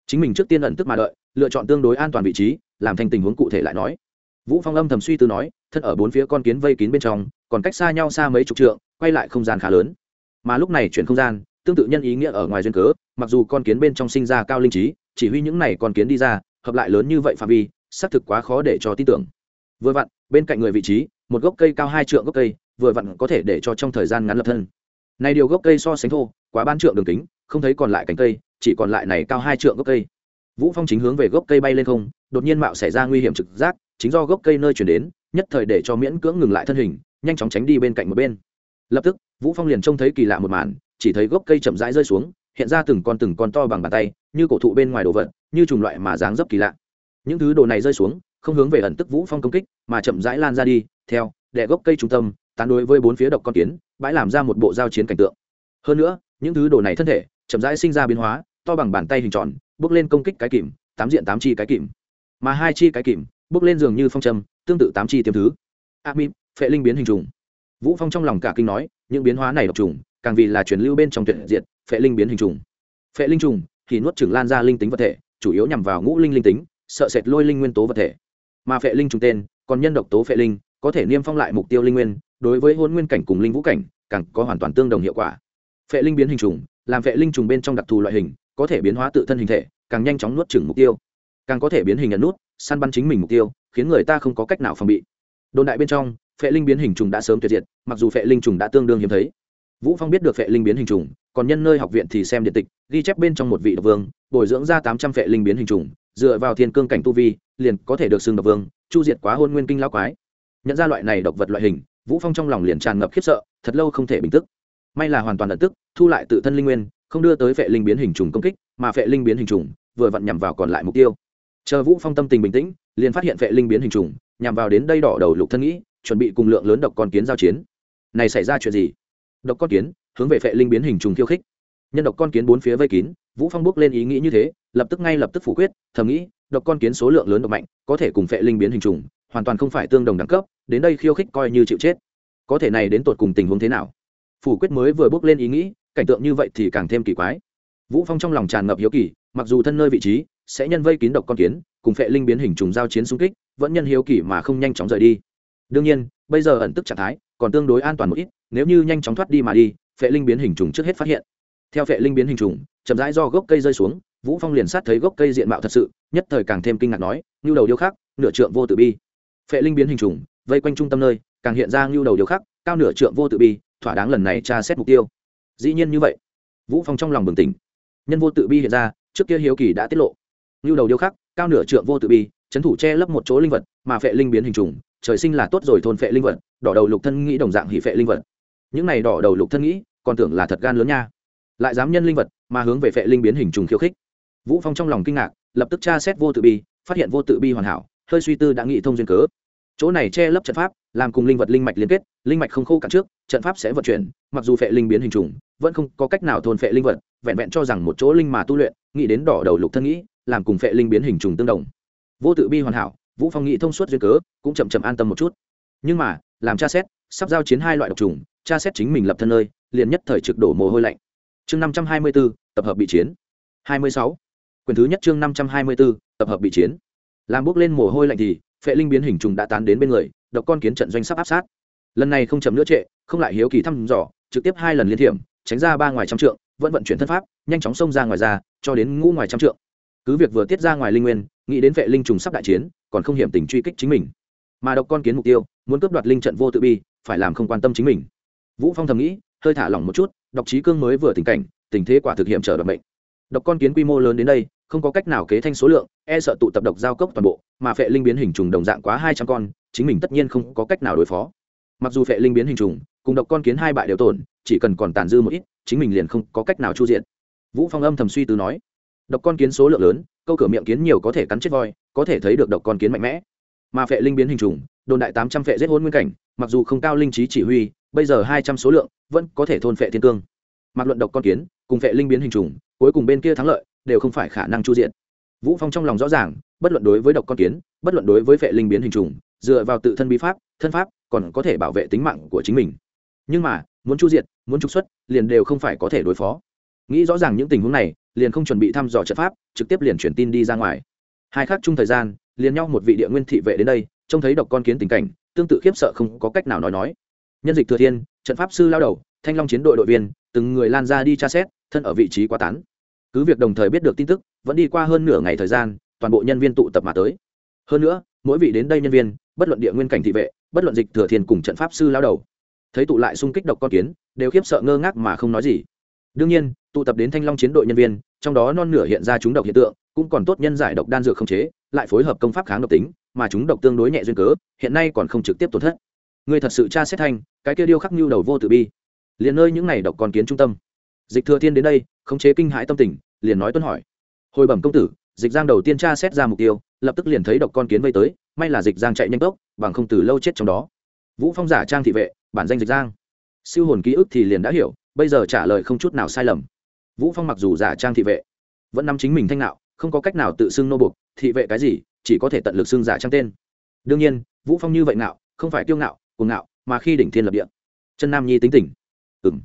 chính mình trước tiên ẩn tức mà đợi, lựa chọn tương đối an toàn vị trí, làm thành tình huống cụ thể lại nói. Vũ phong âm thầm suy tư nói, thân ở bốn phía con kiến vây kín bên trong, còn cách xa nhau xa mấy chục trượng, quay lại không gian khá lớn. Mà lúc này chuyển không gian, tương tự nhân ý nghĩa ở ngoài duyên cớ, mặc dù con kiến bên trong sinh ra cao linh trí, chỉ huy những này con kiến đi ra, hợp lại lớn như vậy phạm vi, xác thực quá khó để cho tin tưởng. Vừa vặn, bên cạnh người vị trí, một gốc cây cao hai trượng gốc cây, vừa vặn có thể để cho trong thời gian ngắn lập thân. Này điều gốc cây so sánh thô, quá ban trượng đường kính, không thấy còn lại cánh cây chỉ còn lại này cao hai trượng gốc cây. Vũ phong chính hướng về gốc cây bay lên không, đột nhiên mạo xảy ra nguy hiểm trực giác, chính do gốc cây nơi chuyển đến, nhất thời để cho miễn cưỡng ngừng lại thân hình, nhanh chóng tránh đi bên cạnh một bên. Lập tức, vũ phong liền trông thấy kỳ lạ một màn, chỉ thấy gốc cây chậm rãi rơi xuống, hiện ra từng con từng con to bằng bàn tay, như cổ thụ bên ngoài đồ vật, như trùng loại mà dáng dấp kỳ lạ. Những thứ đồ này rơi xuống, không hướng về ẩn tức vũ phong công kích, mà chậm rãi lan ra đi, theo đệ gốc cây trung tâm, tán đối với bốn phía độc con kiến, bãi làm ra một bộ giao chiến cảnh tượng. Hơn nữa, những thứ đồ này thân thể chậm rãi sinh ra biến hóa, to bằng bàn tay hình tròn, bước lên công kích cái kìm, tám diện tám chi cái kìm. Mà hai chi cái kìm, bước lên dường như phong trầm tương tự tám chi tiêm thứ. A mi phệ linh biến hình trùng. Vũ phong trong lòng cả kinh nói, những biến hóa này độc trùng, càng vì là truyền lưu bên trong tuyệt diệt, phệ linh biến hình trùng. Phệ linh trùng thì nuốt chửng lan ra linh tính vật thể, chủ yếu nhằm vào ngũ linh linh tính, sợ sệt lôi linh nguyên tố vật thể. Mà phệ linh trùng tên, còn nhân độc tố phệ linh, có thể niêm phong lại mục tiêu linh nguyên, đối với hôn nguyên cảnh cùng linh vũ cảnh, càng có hoàn toàn tương đồng hiệu quả. Phệ linh biến hình trùng làm vệ linh trùng bên trong đặc thù loại hình, có thể biến hóa tự thân hình thể, càng nhanh chóng nuốt chửng mục tiêu. Càng có thể biến hình nhận nút, săn bắn chính mình mục tiêu, khiến người ta không có cách nào phòng bị. Đồn đại bên trong phệ linh biến hình trùng đã sớm tuyệt diệt, mặc dù phệ linh trùng đã tương đương hiếm thấy. Vũ phong biết được phệ linh biến hình trùng, còn nhân nơi học viện thì xem điện tịch, ghi chép bên trong một vị độc vương, bồi dưỡng ra tám trăm phệ linh biến hình trùng, dựa vào thiên cương cảnh tu vi, liền có thể được xưng độc vương, chu diệt quá hôn nguyên kinh lao quái. Nhận ra loại này độc vật loại hình, vũ phong trong lòng liền tràn ngập khiếp sợ, thật lâu không thể bình tức may là hoàn toàn ẩn tức, thu lại tự thân linh nguyên, không đưa tới vệ linh biến hình trùng công kích, mà vệ linh biến hình trùng vừa vặn nhằm vào còn lại mục tiêu. Chờ vũ phong tâm tình bình tĩnh, liền phát hiện vệ linh biến hình trùng nhằm vào đến đây đỏ đầu lục thân nghĩ, chuẩn bị cùng lượng lớn độc con kiến giao chiến. Này xảy ra chuyện gì? Độc con kiến hướng về vệ linh biến hình trùng khiêu khích. Nhân độc con kiến bốn phía vây kín, vũ phong bước lên ý nghĩ như thế, lập tức ngay lập tức phủ quyết, thầm nghĩ, độc con kiến số lượng lớn độc mạnh, có thể cùng vệ linh biến hình trùng hoàn toàn không phải tương đồng đẳng cấp, đến đây khiêu khích coi như chịu chết. Có thể này đến tột cùng tình huống thế nào? Phủ quyết mới vừa bước lên ý nghĩ, cảnh tượng như vậy thì càng thêm kỳ quái. Vũ phong trong lòng tràn ngập hiếu kỳ, mặc dù thân nơi vị trí sẽ nhân vây kín độc con kiến, cùng phệ linh biến hình trùng giao chiến xung kích, vẫn nhân hiếu kỳ mà không nhanh chóng rời đi. Đương nhiên, bây giờ ẩn tức trạng thái còn tương đối an toàn một ít, nếu như nhanh chóng thoát đi mà đi, phệ linh biến hình trùng trước hết phát hiện. Theo phệ linh biến hình trùng, chậm rãi do gốc cây rơi xuống, vũ phong liền sát thấy gốc cây diện mạo thật sự, nhất thời càng thêm kinh ngạc nói như đầu điêu khắc, nửa trượng vô tự bi. Phệ linh biến hình trùng vây quanh trung tâm nơi, càng hiện ra như đầu điêu khắc, cao nửa trượng vô tự bi thỏa đáng lần này tra xét mục tiêu. Dĩ nhiên như vậy, vũ phong trong lòng bừng tỉnh. Nhân vô tự bi hiện ra, trước kia hiếu kỳ đã tiết lộ. Như đầu điêu khắc, cao nửa trượng vô tự bi, chấn thủ che lấp một chỗ linh vật, mà phệ linh biến hình trùng, trời sinh là tốt rồi thôn phệ linh vật, đỏ đầu lục thân nghĩ đồng dạng hỉ phệ linh vật. Những này đỏ đầu lục thân nghĩ, còn tưởng là thật gan lớn nha. Lại dám nhân linh vật, mà hướng về phệ linh biến hình trùng khiêu khích. Vũ phong trong lòng kinh ngạc, lập tức tra xét vô tự bi, phát hiện vô tự bi hoàn hảo, hơi suy tư đã nghĩ thông duyên cớ chỗ này che lấp trận pháp làm cùng linh vật linh mạch liên kết linh mạch không khô cạn trước trận pháp sẽ vận chuyển mặc dù phệ linh biến hình trùng vẫn không có cách nào thôn phệ linh vật vẹn vẹn cho rằng một chỗ linh mà tu luyện nghĩ đến đỏ đầu lục thân nghĩ làm cùng phệ linh biến hình trùng tương đồng. Vô tự bi hoàn hảo vũ phong nghĩ thông suốt duyên cớ cũng chậm chậm an tâm một chút. Nhưng mà làm tra xét sắp giao chiến hai loại độc trùng tra xét chính mình lập thân nơi liền nhất thời trực đổ mồ hôi lạnh. Chương năm trăm hai mươi 524, tập hợp bị chiến. Hai mươi sáu. Quyền thứ nhất chương năm trăm hai mươi 524, tập hợp bị chiến. Làm bước lên mồ hôi lạnh thì phệ linh biến hình trùng đã tán đến bên người, độc con kiến trận doanh sắp áp sát. Lần này không chậm nữa trệ, không lại hiếu kỳ thăm dò, trực tiếp hai lần liên thiểm, tránh ra ba ngoài trăm trượng, vẫn vận chuyển thân pháp, nhanh chóng xông ra ngoài ra, cho đến ngũ ngoài trăm trượng. Cứ việc vừa tiết ra ngoài linh nguyên, nghĩ đến vệ linh trùng sắp đại chiến, còn không hiểm tình truy kích chính mình. Mà độc con kiến mục tiêu, muốn cướp đoạt linh trận vô tự bi, phải làm không quan tâm chính mình. Vũ phong thầm nghĩ, hơi thả lỏng một chút, độc trí cương mới vừa tình cảnh, tình thế quả thực hiểm trở đoạt mệnh. Độc con kiến quy mô lớn đến đây không có cách nào kế thanh số lượng e sợ tụ tập độc giao cốc toàn bộ, mà phệ linh biến hình trùng đồng dạng quá hai trăm con, chính mình tất nhiên không có cách nào đối phó. Mặc dù phệ linh biến hình trùng cùng độc con kiến hai bại đều tổn, chỉ cần còn tàn dư một ít, chính mình liền không có cách nào chu diện. Vũ phong âm thầm suy tư nói, độc con kiến số lượng lớn, câu cửa miệng kiến nhiều có thể cắn chết voi, có thể thấy được độc con kiến mạnh mẽ. Mà phệ linh biến hình trùng, đồn đại tám trăm phệ giết hôn nguyên cảnh, mặc dù không cao linh trí chỉ huy, bây giờ hai trăm số lượng, vẫn có thể thôn phệ thiên cương. Mặc luận độc con kiến cùng phệ linh biến hình trùng, cuối cùng bên kia thắng lợi đều không phải khả năng chu diện. Vũ phong trong lòng rõ ràng bất luận đối với độc con kiến bất luận đối với vệ linh biến hình trùng dựa vào tự thân bí pháp thân pháp còn có thể bảo vệ tính mạng của chính mình. Nhưng mà muốn chu diệt, muốn trục xuất liền đều không phải có thể đối phó. Nghĩ rõ ràng những tình huống này liền không chuẩn bị thăm dò trận pháp trực tiếp liền chuyển tin đi ra ngoài. Hai khác chung thời gian liền nhau một vị địa nguyên thị vệ đến đây trông thấy độc con kiến tình cảnh tương tự khiếp sợ không có cách nào nói nói. Nhân dịch thừa thiên trận pháp sư lao đầu thanh long chiến đội đội viên từng người lan ra đi tra xét thân ở vị trí quá tán cứ việc đồng thời biết được tin tức, vẫn đi qua hơn nửa ngày thời gian, toàn bộ nhân viên tụ tập mà tới. Hơn nữa, mỗi vị đến đây nhân viên, bất luận địa nguyên cảnh thị vệ, bất luận dịch thừa thiên cùng trận pháp sư lao đầu, thấy tụ lại xung kích độc con kiến, đều khiếp sợ ngơ ngác mà không nói gì. Đương nhiên, tụ tập đến thanh long chiến đội nhân viên, trong đó non nửa hiện ra chúng độc hiện tượng, cũng còn tốt nhân giải độc đan dược không chế, lại phối hợp công pháp kháng độc tính, mà chúng độc tương đối nhẹ duyên cớ, hiện nay còn không trực tiếp tổn thất. Người thật sự tra xét thanh, cái kia điêu khắc nhu đầu vô tự bi. Liền nơi những này độc còn kiến trung tâm dịch thừa thiên đến đây, khống chế kinh hãi tâm tình, liền nói tuân hỏi. Hồi bẩm công tử, dịch giang đầu tiên tra xét ra mục tiêu, lập tức liền thấy độc con kiến vây tới, may là dịch giang chạy nhanh tốc, bằng không từ lâu chết trong đó. Vũ phong giả trang thị vệ, bản danh dịch giang. Siêu hồn ký ức thì liền đã hiểu, bây giờ trả lời không chút nào sai lầm. Vũ phong mặc dù giả trang thị vệ, vẫn nắm chính mình thanh nạo, không có cách nào tự xưng nô buộc, thị vệ cái gì, chỉ có thể tận lực xưng giả trang tên. Đương nhiên, vũ phong như vậy nạo, không phải kiêu ngạo, cuồng ngạo, mà khi đỉnh thiên lập địa. Chân nam nhi tính tỉnh ừm.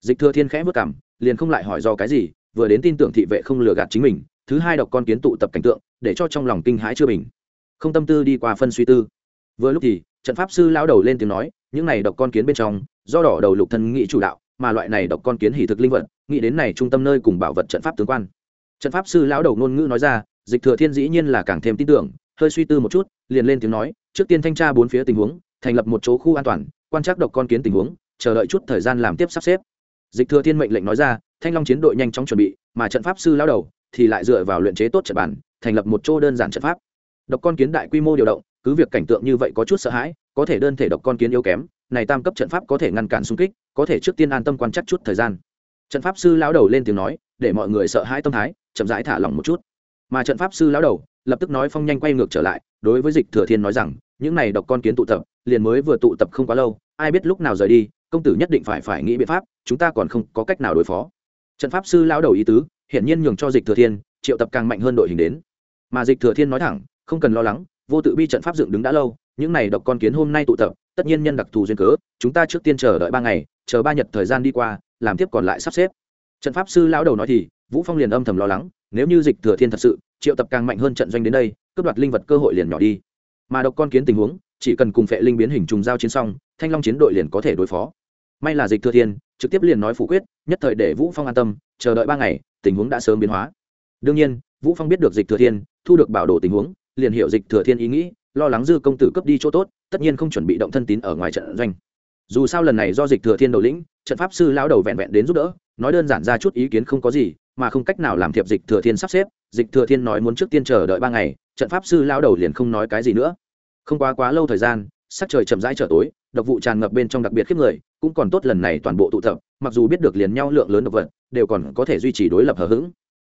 Dịch thừa thiên khẽ vất cảm liền không lại hỏi do cái gì, vừa đến tin tưởng thị vệ không lừa gạt chính mình, thứ hai đọc con kiến tụ tập cảnh tượng, để cho trong lòng kinh hãi chưa bình. Không tâm tư đi qua phân suy tư. Vừa lúc thì, trận pháp sư lao đầu lên tiếng nói, những này độc con kiến bên trong, do đỏ đầu lục thân nghị chủ đạo, mà loại này độc con kiến hỉ thực linh vật, nghĩ đến này trung tâm nơi cùng bảo vật trận pháp tướng quan. Trận pháp sư lão đầu ngôn ngữ nói ra, dịch thừa thiên dĩ nhiên là càng thêm tin tưởng, hơi suy tư một chút, liền lên tiếng nói, trước tiên thanh tra bốn phía tình huống, thành lập một chỗ khu an toàn, quan trắc độc con kiến tình huống, chờ đợi chút thời gian làm tiếp sắp xếp dịch thừa thiên mệnh lệnh nói ra, thanh long chiến đội nhanh chóng chuẩn bị, mà trận pháp sư lão đầu thì lại dựa vào luyện chế tốt trận bản thành lập một chỗ đơn giản trận pháp. Độc con kiến đại quy mô điều động, cứ việc cảnh tượng như vậy có chút sợ hãi, có thể đơn thể độc con kiến yếu kém, này tam cấp trận pháp có thể ngăn cản xung kích, có thể trước tiên an tâm quan chắc chút thời gian. Trận pháp sư lão đầu lên tiếng nói, để mọi người sợ hãi tâm thái, chậm rãi thả lỏng một chút. Mà trận pháp sư lão đầu, lập tức nói phong nhanh quay ngược trở lại, đối với dịch thừa thiên nói rằng, những này độc con kiến tụ tập, liền mới vừa tụ tập không quá lâu, ai biết lúc nào rời đi công tử nhất định phải phải nghĩ biện pháp, chúng ta còn không có cách nào đối phó. Trận pháp sư lão đầu ý tứ, hiển nhiên nhường cho dịch thừa thiên, triệu tập càng mạnh hơn đội hình đến. Mà dịch thừa thiên nói thẳng, không cần lo lắng, vô tự bi trận pháp dựng đứng đã lâu, những này độc con kiến hôm nay tụ tập, tất nhiên nhân đặc thù duyên cớ, chúng ta trước tiên chờ đợi ba ngày, chờ ba nhật thời gian đi qua, làm tiếp còn lại sắp xếp. Trận pháp sư lão đầu nói thì, vũ phong liền âm thầm lo lắng, nếu như dịch thừa thiên thật sự triệu tập càng mạnh hơn trận doanh đến đây, cướp đoạt linh vật cơ hội liền nhỏ đi. Mà độc con kiến tình huống, chỉ cần cùng phệ linh biến hình trùng giao chiến xong, thanh long chiến đội liền có thể đối phó may là dịch thừa thiên, trực tiếp liền nói phủ quyết, nhất thời để vũ phong an tâm, chờ đợi ba ngày, tình huống đã sớm biến hóa. Đương nhiên, vũ phong biết được dịch thừa thiên, thu được bảo đồ tình huống, liền hiểu dịch thừa thiên ý nghĩ, lo lắng dư công tử cấp đi chỗ tốt, tất nhiên không chuẩn bị động thân tín ở ngoài trận doanh. Dù sao lần này do dịch thừa thiên đầu lĩnh, trận pháp sư lão đầu vẹn vẹn đến giúp đỡ, nói đơn giản ra chút ý kiến không có gì, mà không cách nào làm thiệp dịch thừa thiên sắp xếp, dịch thừa thiên nói muốn trước tiên chờ đợi ba ngày, trận pháp sư lão đầu liền không nói cái gì nữa. Không quá quá lâu thời gian, sắc trời chậm rãi trở tối, độc vụ tràn ngập bên trong đặc biệt khiếp người cũng còn tốt lần này toàn bộ tụ tập, mặc dù biết được liền nhau lượng lớn độc vật, đều còn có thể duy trì đối lập hờ hững.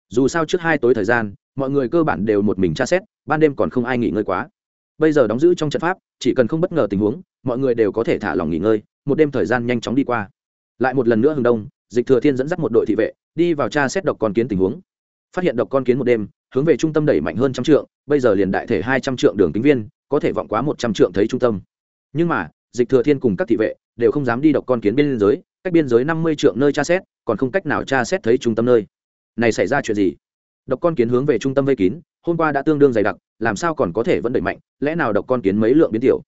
Dù sao trước hai tối thời gian, mọi người cơ bản đều một mình tra xét, ban đêm còn không ai nghỉ ngơi quá. Bây giờ đóng giữ trong trận pháp, chỉ cần không bất ngờ tình huống, mọi người đều có thể thả lòng nghỉ ngơi, một đêm thời gian nhanh chóng đi qua. Lại một lần nữa hừng đông, dịch thừa thiên dẫn dắt một đội thị vệ, đi vào tra xét độc con kiến tình huống. Phát hiện độc con kiến một đêm, hướng về trung tâm đẩy mạnh hơn trăm trượng, bây giờ liền đại thể hai trăm trượng đường kính viên, có thể vọng quá một trăm trượng thấy trung tâm. Nhưng mà, dịch thừa thiên cùng các thị vệ đều không dám đi độc con kiến biên giới, cách biên giới năm mươi trượng nơi tra xét, còn không cách nào tra xét thấy trung tâm nơi. Này xảy ra chuyện gì? Độc con kiến hướng về trung tâm vây kín, hôm qua đã tương đương dày đặc, làm sao còn có thể vẫn đẩy mạnh, lẽ nào độc con kiến mấy lượng biến tiểu?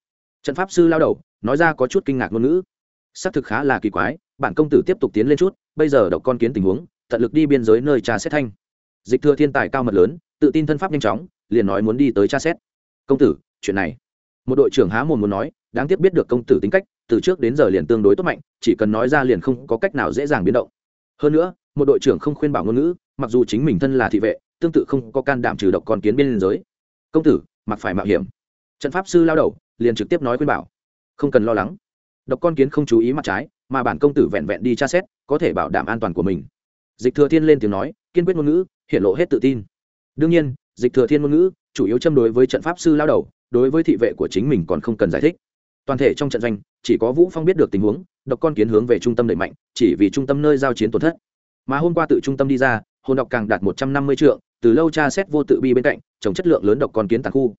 Trận pháp sư lao đầu, nói ra có chút kinh ngạc ngôn ngữ. Xác thực khá là kỳ quái, bản công tử tiếp tục tiến lên chút, bây giờ độc con kiến tình huống, tận lực đi biên giới nơi tra xét thanh. Dịch thừa thiên tài cao mật lớn, tự tin thân pháp nhanh chóng, liền nói muốn đi tới tra xét. Công tử, chuyện này. Một đội trưởng há mồm muốn nói đáng tiếc biết được công tử tính cách, từ trước đến giờ liền tương đối tốt mạnh, chỉ cần nói ra liền không có cách nào dễ dàng biến động. Hơn nữa, một đội trưởng không khuyên bảo ngôn ngữ, mặc dù chính mình thân là thị vệ, tương tự không có can đảm trừ độc con kiến biên giới. Công tử, mặc phải mạo hiểm. Trận pháp sư lao đầu, liền trực tiếp nói khuyên bảo. Không cần lo lắng. Độc con kiến không chú ý mặt trái, mà bản công tử vẹn vẹn đi tra xét, có thể bảo đảm an toàn của mình. Dịch thừa thiên lên tiếng nói, kiên quyết ngôn ngữ, hiện lộ hết tự tin. Đương nhiên, dịch thừa thiên ngôn ngữ, chủ yếu châm đối với trận pháp sư lao đầu, đối với thị vệ của chính mình còn không cần giải thích toàn thể trong trận doanh, chỉ có vũ phong biết được tình huống, độc con kiến hướng về trung tâm đẩy mạnh, chỉ vì trung tâm nơi giao chiến tổn thất. Mà hôm qua tự trung tâm đi ra, hồn độc càng đạt một trăm năm mươi trượng, từ lâu tra xét vô tự bi bên cạnh, trồng chất lượng lớn độc con kiến tàn khu.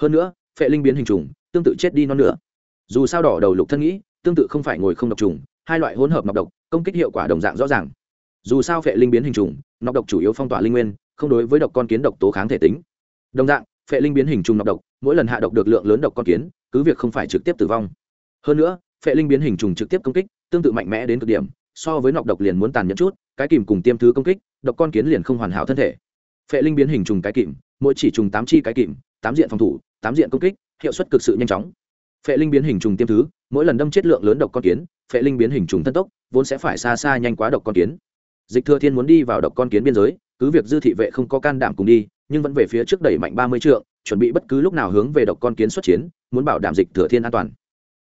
Hơn nữa, phệ linh biến hình trùng, tương tự chết đi non nữa dù sao đỏ đầu lục thân nghĩ, tương tự không phải ngồi không độc trùng, hai loại hỗn hợp nọc độc, công kích hiệu quả đồng dạng rõ ràng. Dù sao phệ linh biến hình trùng, nọc độc chủ yếu phong tỏa linh nguyên, không đối với độc con kiến độc tố kháng thể tính. Đồng dạng, phệ linh biến hình trùng nọc độc, mỗi lần hạ độc được lượng lớn độc con kiến cứ việc không phải trực tiếp tử vong. Hơn nữa, phệ linh biến hình trùng trực tiếp công kích, tương tự mạnh mẽ đến cực điểm, so với nọc độc liền muốn tàn nhẫn chút, cái kìm cùng tiêm thứ công kích, độc con kiến liền không hoàn hảo thân thể. Phệ linh biến hình trùng cái kìm, mỗi chỉ trùng tám chi cái kìm, tám diện phòng thủ, tám diện công kích, hiệu suất cực sự nhanh chóng. Phệ linh biến hình trùng tiêm thứ, mỗi lần đâm chết lượng lớn độc con kiến, phệ linh biến hình trùng thân tốc, vốn sẽ phải xa xa nhanh quá độc con kiến. Dịch thừa thiên muốn đi vào độc con kiến biên giới, cứ việc dư thị vệ không có can đảm cùng đi, nhưng vẫn về phía trước đẩy mạnh ba mươi trượng chuẩn bị bất cứ lúc nào hướng về độc con kiến xuất chiến, muốn bảo đảm dịch thừa thiên an toàn.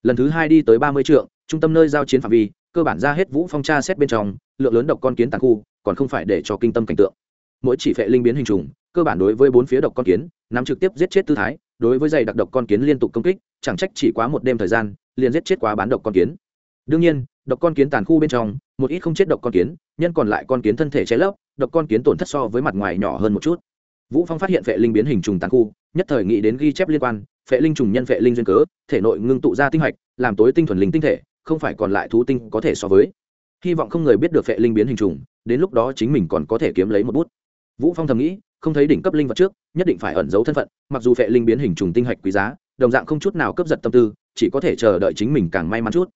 Lần thứ hai đi tới ba mươi trượng, trung tâm nơi giao chiến phạm vi, cơ bản ra hết vũ phong tra xét bên trong, lượng lớn độc con kiến tàn khu, còn không phải để cho kinh tâm cảnh tượng. Mỗi chỉ phệ linh biến hình trùng, cơ bản đối với bốn phía độc con kiến, nắm trực tiếp giết chết tư thái, đối với dày đặc độc con kiến liên tục công kích, chẳng trách chỉ quá một đêm thời gian, liền giết chết quá bán độc con kiến. Đương nhiên, độc con kiến tàn khu bên trong, một ít không chết độc con kiến, nhân còn lại con kiến thân thể cháy lấp, độc con kiến tổn thất so với mặt ngoài nhỏ hơn một chút. Vũ phong phát hiện vệ linh biến hình trùng tàn khu nhất thời nghĩ đến ghi chép liên quan, phệ linh trùng nhân phệ linh duyên cớ, thể nội ngưng tụ ra tinh hạch, làm tối tinh thuần linh tinh thể, không phải còn lại thú tinh có thể so với. Hy vọng không người biết được phệ linh biến hình trùng, đến lúc đó chính mình còn có thể kiếm lấy một bút. Vũ phong thầm nghĩ, không thấy đỉnh cấp linh vật trước, nhất định phải ẩn giấu thân phận, mặc dù phệ linh biến hình trùng tinh hạch quý giá, đồng dạng không chút nào cấp giật tâm tư, chỉ có thể chờ đợi chính mình càng may mắn chút.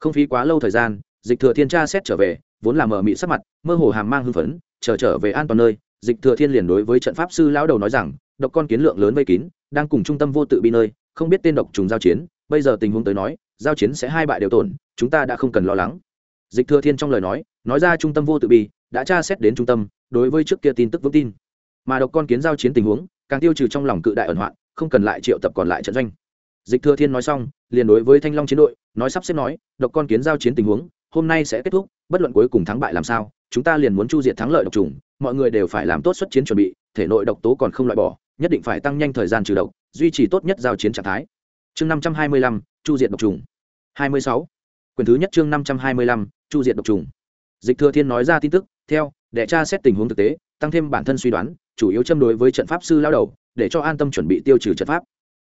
Không phí quá lâu thời gian, dịch thừa thiên tra xét trở về, vốn là mở mị sắc mặt, mơ hồ hàm mang hưng phấn, chờ trở về an toàn nơi, dịch thừa thiên liền đối với trận pháp sư lão đầu nói rằng độc con kiến lượng lớn vây kín, đang cùng trung tâm vô tự bi nơi, không biết tên độc trùng giao chiến, bây giờ tình huống tới nói, giao chiến sẽ hai bại đều tổn, chúng ta đã không cần lo lắng. Dịch thừa thiên trong lời nói nói ra trung tâm vô tự bi, đã tra xét đến trung tâm, đối với trước kia tin tức vững tin. Mà độc con kiến giao chiến tình huống, càng tiêu trừ trong lòng cự đại ẩn hoạn, không cần lại triệu tập còn lại trận doanh. Dịch thừa thiên nói xong, liền đối với thanh long chiến đội, nói sắp xếp nói, độc con kiến giao chiến tình huống, hôm nay sẽ kết thúc, bất luận cuối cùng thắng bại làm sao, chúng ta liền muốn chu diệt thắng lợi độc trùng, mọi người đều phải làm tốt xuất chiến chuẩn bị, thể nội độc tố còn không loại bỏ nhất định phải tăng nhanh thời gian trừ độc, duy trì tốt nhất giao chiến trạng thái. Chương năm trăm hai mươi lăm, chu diệt độc trùng. hai mươi sáu. Quyền thứ nhất chương năm trăm hai mươi lăm, chu diệt độc trùng. Dịch thừa thiên nói ra tin tức, theo, để tra xét tình huống thực tế, tăng thêm bản thân suy đoán, chủ yếu châm đối với trận pháp sư lao đầu, để cho an tâm chuẩn bị tiêu trừ trận pháp.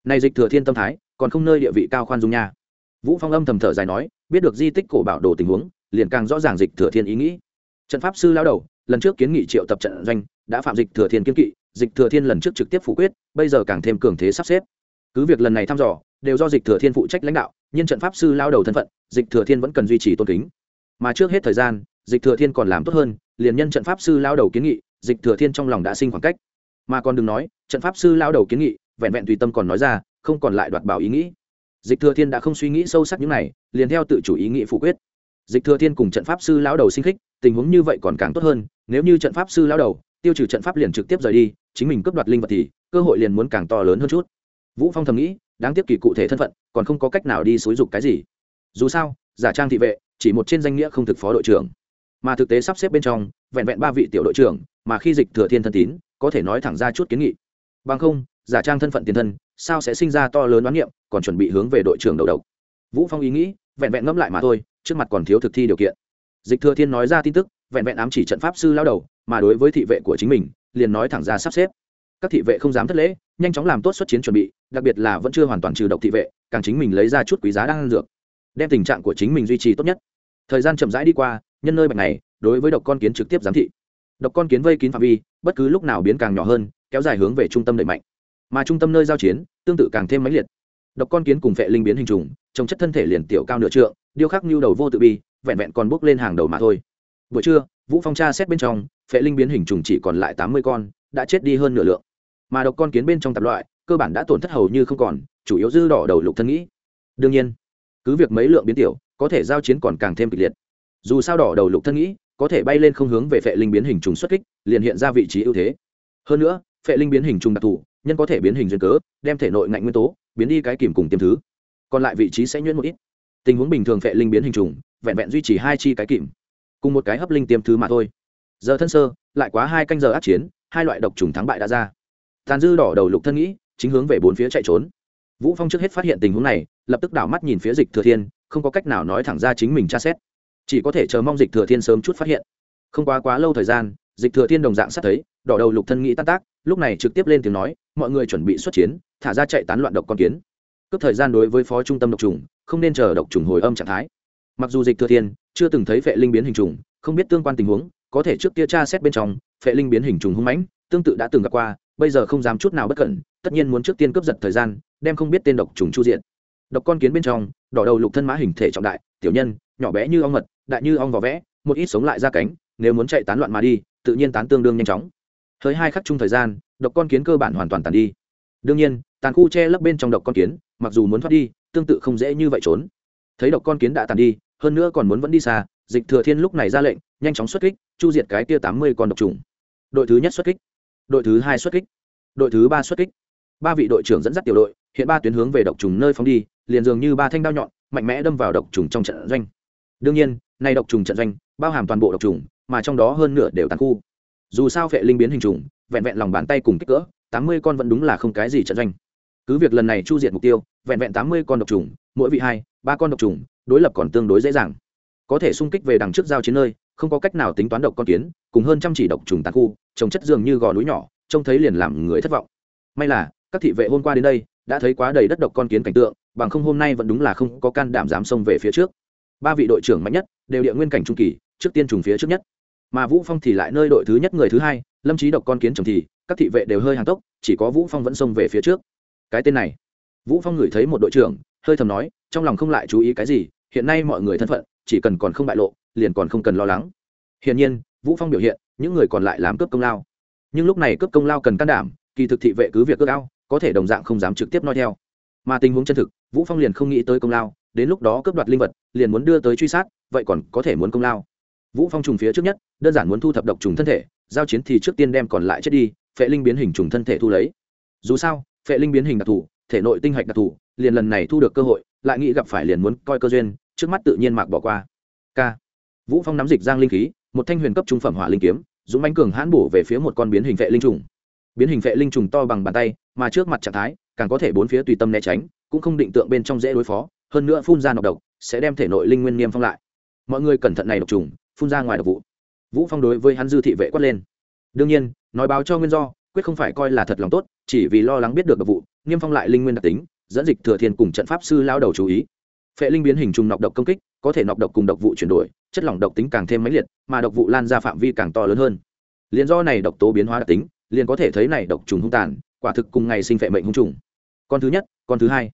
Này dịch thừa thiên tâm thái, còn không nơi địa vị cao khoan dung nha. Vũ phong âm thầm thở dài nói, biết được di tích cổ bảo đồ tình huống, liền càng rõ ràng dịch thừa thiên ý nghĩ. Trận pháp sư lao đầu, lần trước kiến nghị triệu tập trận doanh, đã phạm dịch thừa thiên kiên kỵ dịch thừa thiên lần trước trực tiếp phủ quyết, bây giờ càng thêm cường thế sắp xếp. Cứ việc lần này thăm dò, đều do dịch thừa thiên phụ trách lãnh đạo, nhưng trận pháp sư lao đầu thân phận, dịch thừa thiên vẫn cần duy trì tôn kính. Mà trước hết thời gian, dịch thừa thiên còn làm tốt hơn, liền nhân trận pháp sư lao đầu kiến nghị, dịch thừa thiên trong lòng đã sinh khoảng cách. Mà còn đừng nói, trận pháp sư lao đầu kiến nghị, vẹn vẹn tùy tâm còn nói ra, không còn lại đoạt bảo ý nghĩ. Dịch thừa thiên đã không suy nghĩ sâu sắc những này, liền theo tự chủ ý nghĩ phủ quyết. Dịch thừa thiên cùng trận pháp sư lão đầu sinh khích, tình huống như vậy còn càng tốt hơn, nếu như trận pháp sư lão đầu tiêu trừ trận pháp liền trực tiếp rời đi, chính mình cướp đoạt linh vật thì, cơ hội liền muốn càng to lớn hơn chút. Vũ phong thầm nghĩ, đáng tiếc kỳ cụ thể thân phận, còn không có cách nào đi xúi dục cái gì. Dù sao, giả trang thị vệ, chỉ một trên danh nghĩa không thực phó đội trưởng. Mà thực tế sắp xếp bên trong, vẹn vẹn ba vị tiểu đội trưởng, mà khi dịch thừa thiên thân tín, có thể nói thẳng ra chút kiến nghị. Bằng không, giả trang thân phận tiền thân, sao sẽ sinh ra to lớn đoán niệm, còn chuẩn bị hướng về đội trưởng đầu độc. Vũ phong ý nghĩ, vẹn vẹn ngẫm lại mà thôi, trước mặt còn thiếu thực thi điều kiện. Dịch thừa thiên nói ra tin tức, vẹn vẹn ám chỉ trận pháp sư lao đầu mà đối với thị vệ của chính mình, liền nói thẳng ra sắp xếp. Các thị vệ không dám thất lễ, nhanh chóng làm tốt xuất chiến chuẩn bị, đặc biệt là vẫn chưa hoàn toàn trừ độc thị vệ, càng chính mình lấy ra chút quý giá đang ăn dược, đem tình trạng của chính mình duy trì tốt nhất. Thời gian chậm rãi đi qua, nhân nơi bạch này, đối với độc con kiến trực tiếp giám thị. Độc con kiến vây kín phạm vi, bất cứ lúc nào biến càng nhỏ hơn, kéo dài hướng về trung tâm đẩy mạnh. Mà trung tâm nơi giao chiến, tương tự càng thêm mãnh liệt. Độc con kiến cùng vệ linh biến hình trùng trồng chất thân thể liền tiểu cao nửa trượng, điêu khắc như đầu vô tự bi, vẹn vẹn còn bước lên hàng đầu mà thôi. Buổi trưa, vũ phong tra xét bên trong phệ linh biến hình trùng chỉ còn lại tám mươi con, đã chết đi hơn nửa lượng. Mà độc con kiến bên trong tạp loại, cơ bản đã tổn thất hầu như không còn, chủ yếu dư đỏ đầu lục thân nghĩ. Đương nhiên, cứ việc mấy lượng biến tiểu, có thể giao chiến còn càng thêm kịch liệt. Dù sao đỏ đầu lục thân nghĩ, có thể bay lên không hướng về phệ linh biến hình trùng xuất kích, liền hiện ra vị trí ưu thế. Hơn nữa, phệ linh biến hình trùng đặc thù, nhân có thể biến hình duyên cớ, đem thể nội ngạnh nguyên tố, biến đi cái kìm cùng tiêm thứ. Còn lại vị trí sẽ nhuyễn một ít. Tình huống bình thường phệ linh biến hình trùng, vẹn vẹn duy trì hai chi cái kìm, cùng một cái hấp linh tiêm thứ mà thôi giờ thân sơ, lại quá hai canh giờ át chiến, hai loại độc trùng thắng bại đã ra. Tàn dư đỏ đầu lục thân nghĩ, chính hướng về bốn phía chạy trốn. Vũ phong trước hết phát hiện tình huống này, lập tức đảo mắt nhìn phía dịch thừa thiên, không có cách nào nói thẳng ra chính mình tra xét. Chỉ có thể chờ mong dịch thừa thiên sớm chút phát hiện. Không quá quá lâu thời gian, dịch thừa thiên đồng dạng sát thấy, đỏ đầu lục thân nghĩ tan tác, lúc này trực tiếp lên tiếng nói, mọi người chuẩn bị xuất chiến, thả ra chạy tán loạn độc con kiến. Cướp thời gian đối với phó trung tâm độc trùng, không nên chờ độc trùng hồi âm trạng thái. Mặc dù dịch thừa thiên chưa từng thấy vệ linh biến hình trùng, không biết tương quan tình huống có thể trước kia tra xét bên trong, phệ linh biến hình trùng hung mãnh, tương tự đã từng gặp qua, bây giờ không dám chút nào bất cẩn, tất nhiên muốn trước tiên cướp giật thời gian, đem không biết tên độc trùng chu diện độc con kiến bên trong, đỏ đầu lục thân mã hình thể trọng đại, tiểu nhân, nhỏ bé như ong mật, đại như ong vỏ vẽ, một ít sống lại ra cánh, nếu muốn chạy tán loạn mà đi, tự nhiên tán tương đương nhanh chóng. Hơi hai khắc chung thời gian, độc con kiến cơ bản hoàn toàn tàn đi. Đương nhiên, tàn khu che lấp bên trong độc con kiến, mặc dù muốn thoát đi, tương tự không dễ như vậy trốn. Thấy độc con kiến đã tàn đi, hơn nữa còn muốn vẫn đi xa dịch thừa thiên lúc này ra lệnh, nhanh chóng xuất kích, chu diệt cái kia tám mươi con độc trùng. Đội thứ nhất xuất kích, đội thứ hai xuất kích, đội thứ ba xuất kích. Ba vị đội trưởng dẫn dắt tiểu đội, hiện ba tuyến hướng về độc trùng nơi phóng đi, liền dường như ba thanh đao nhọn, mạnh mẽ đâm vào độc trùng trong trận doanh. Đương nhiên nay độc trùng trận doanh bao hàm toàn bộ độc trùng, mà trong đó hơn nửa đều tàn khu. Dù sao phệ linh biến hình trùng, vẹn vẹn lòng bàn tay cùng kích cỡ, tám mươi con vẫn đúng là không cái gì trận doanh. Cứ việc lần này chu diệt mục tiêu, vẹn vẹn tám mươi con độc trùng, mỗi vị hai, ba con độc trùng, đối lập còn tương đối dễ dàng có thể xung kích về đằng trước giao chiến nơi, không có cách nào tính toán độc con kiến, cùng hơn trăm chỉ độc trùng tàn khu, trồng chất dường như gò núi nhỏ, trông thấy liền làm người thất vọng. May là, các thị vệ hôm qua đến đây, đã thấy quá đầy đất độc con kiến cảnh tượng, bằng không hôm nay vẫn đúng là không có can đảm dám xông về phía trước. Ba vị đội trưởng mạnh nhất, đều địa nguyên cảnh trung kỳ, trước tiên trùng phía trước nhất. Mà vũ phong thì lại nơi đội thứ nhất người thứ hai, lâm trí độc con kiến trồng thì, các thị vệ đều hơi hàng tốc, chỉ có vũ phong vẫn xông về phía trước. Cái tên này. Vũ phong ngửi thấy một đội trưởng, hơi thầm nói, trong lòng không lại chú ý cái gì hiện nay mọi người thân phận, chỉ cần còn không bại lộ, liền còn không cần lo lắng. Hiển nhiên, vũ phong biểu hiện, những người còn lại làm cướp công lao. Nhưng lúc này cướp công lao cần can đảm, kỳ thực thị vệ cứ việc cướp ao, có thể đồng dạng không dám trực tiếp nói theo. Mà tình huống chân thực, vũ phong liền không nghĩ tới công lao, đến lúc đó cướp đoạt linh vật, liền muốn đưa tới truy sát, vậy còn có thể muốn công lao. Vũ phong trùng phía trước nhất, đơn giản muốn thu thập độc trùng thân thể, giao chiến thì trước tiên đem còn lại chết đi, phệ linh biến hình trùng thân thể thu lấy. Dù sao, phệ linh biến hình đặc thù, thể nội tinh hạch đặc thù, liền lần này thu được cơ hội lại nghĩ gặp phải liền muốn coi cơ duyên, trước mắt tự nhiên mạc bỏ qua. K. Vũ phong nắm dịch giang linh khí, một thanh huyền cấp trung phẩm hỏa linh kiếm, dũng bánh cường hãn bổ về phía một con biến hình vệ linh trùng. Biến hình vệ linh trùng to bằng bàn tay, mà trước mặt trạng thái, càng có thể bốn phía tùy tâm né tránh, cũng không định tượng bên trong dễ đối phó, hơn nữa phun ra nọc độc, sẽ đem thể nội linh nguyên niêm phong lại. Mọi người cẩn thận này độc trùng, phun ra ngoài độc vụ. Vũ phong đối với hắn dư thị vệ quát lên. Đương nhiên, nói báo cho nguyên do, quyết không phải coi là thật lòng tốt, chỉ vì lo lắng biết được độc vụ, niêm phong lại linh nguyên đặc tính dẫn dịch thừa thiên cùng trận pháp sư lao đầu chú ý. Phệ linh biến hình trùng nọc độc công kích, có thể nọc độc cùng độc vụ chuyển đổi, chất lỏng độc tính càng thêm mãnh liệt, mà độc vụ lan ra phạm vi càng to lớn hơn. Liền do này độc tố biến hóa đặc tính, liền có thể thấy này độc trùng hung tàn, quả thực cùng ngày sinh phệ mệnh hung trùng. Con thứ nhất, con thứ hai.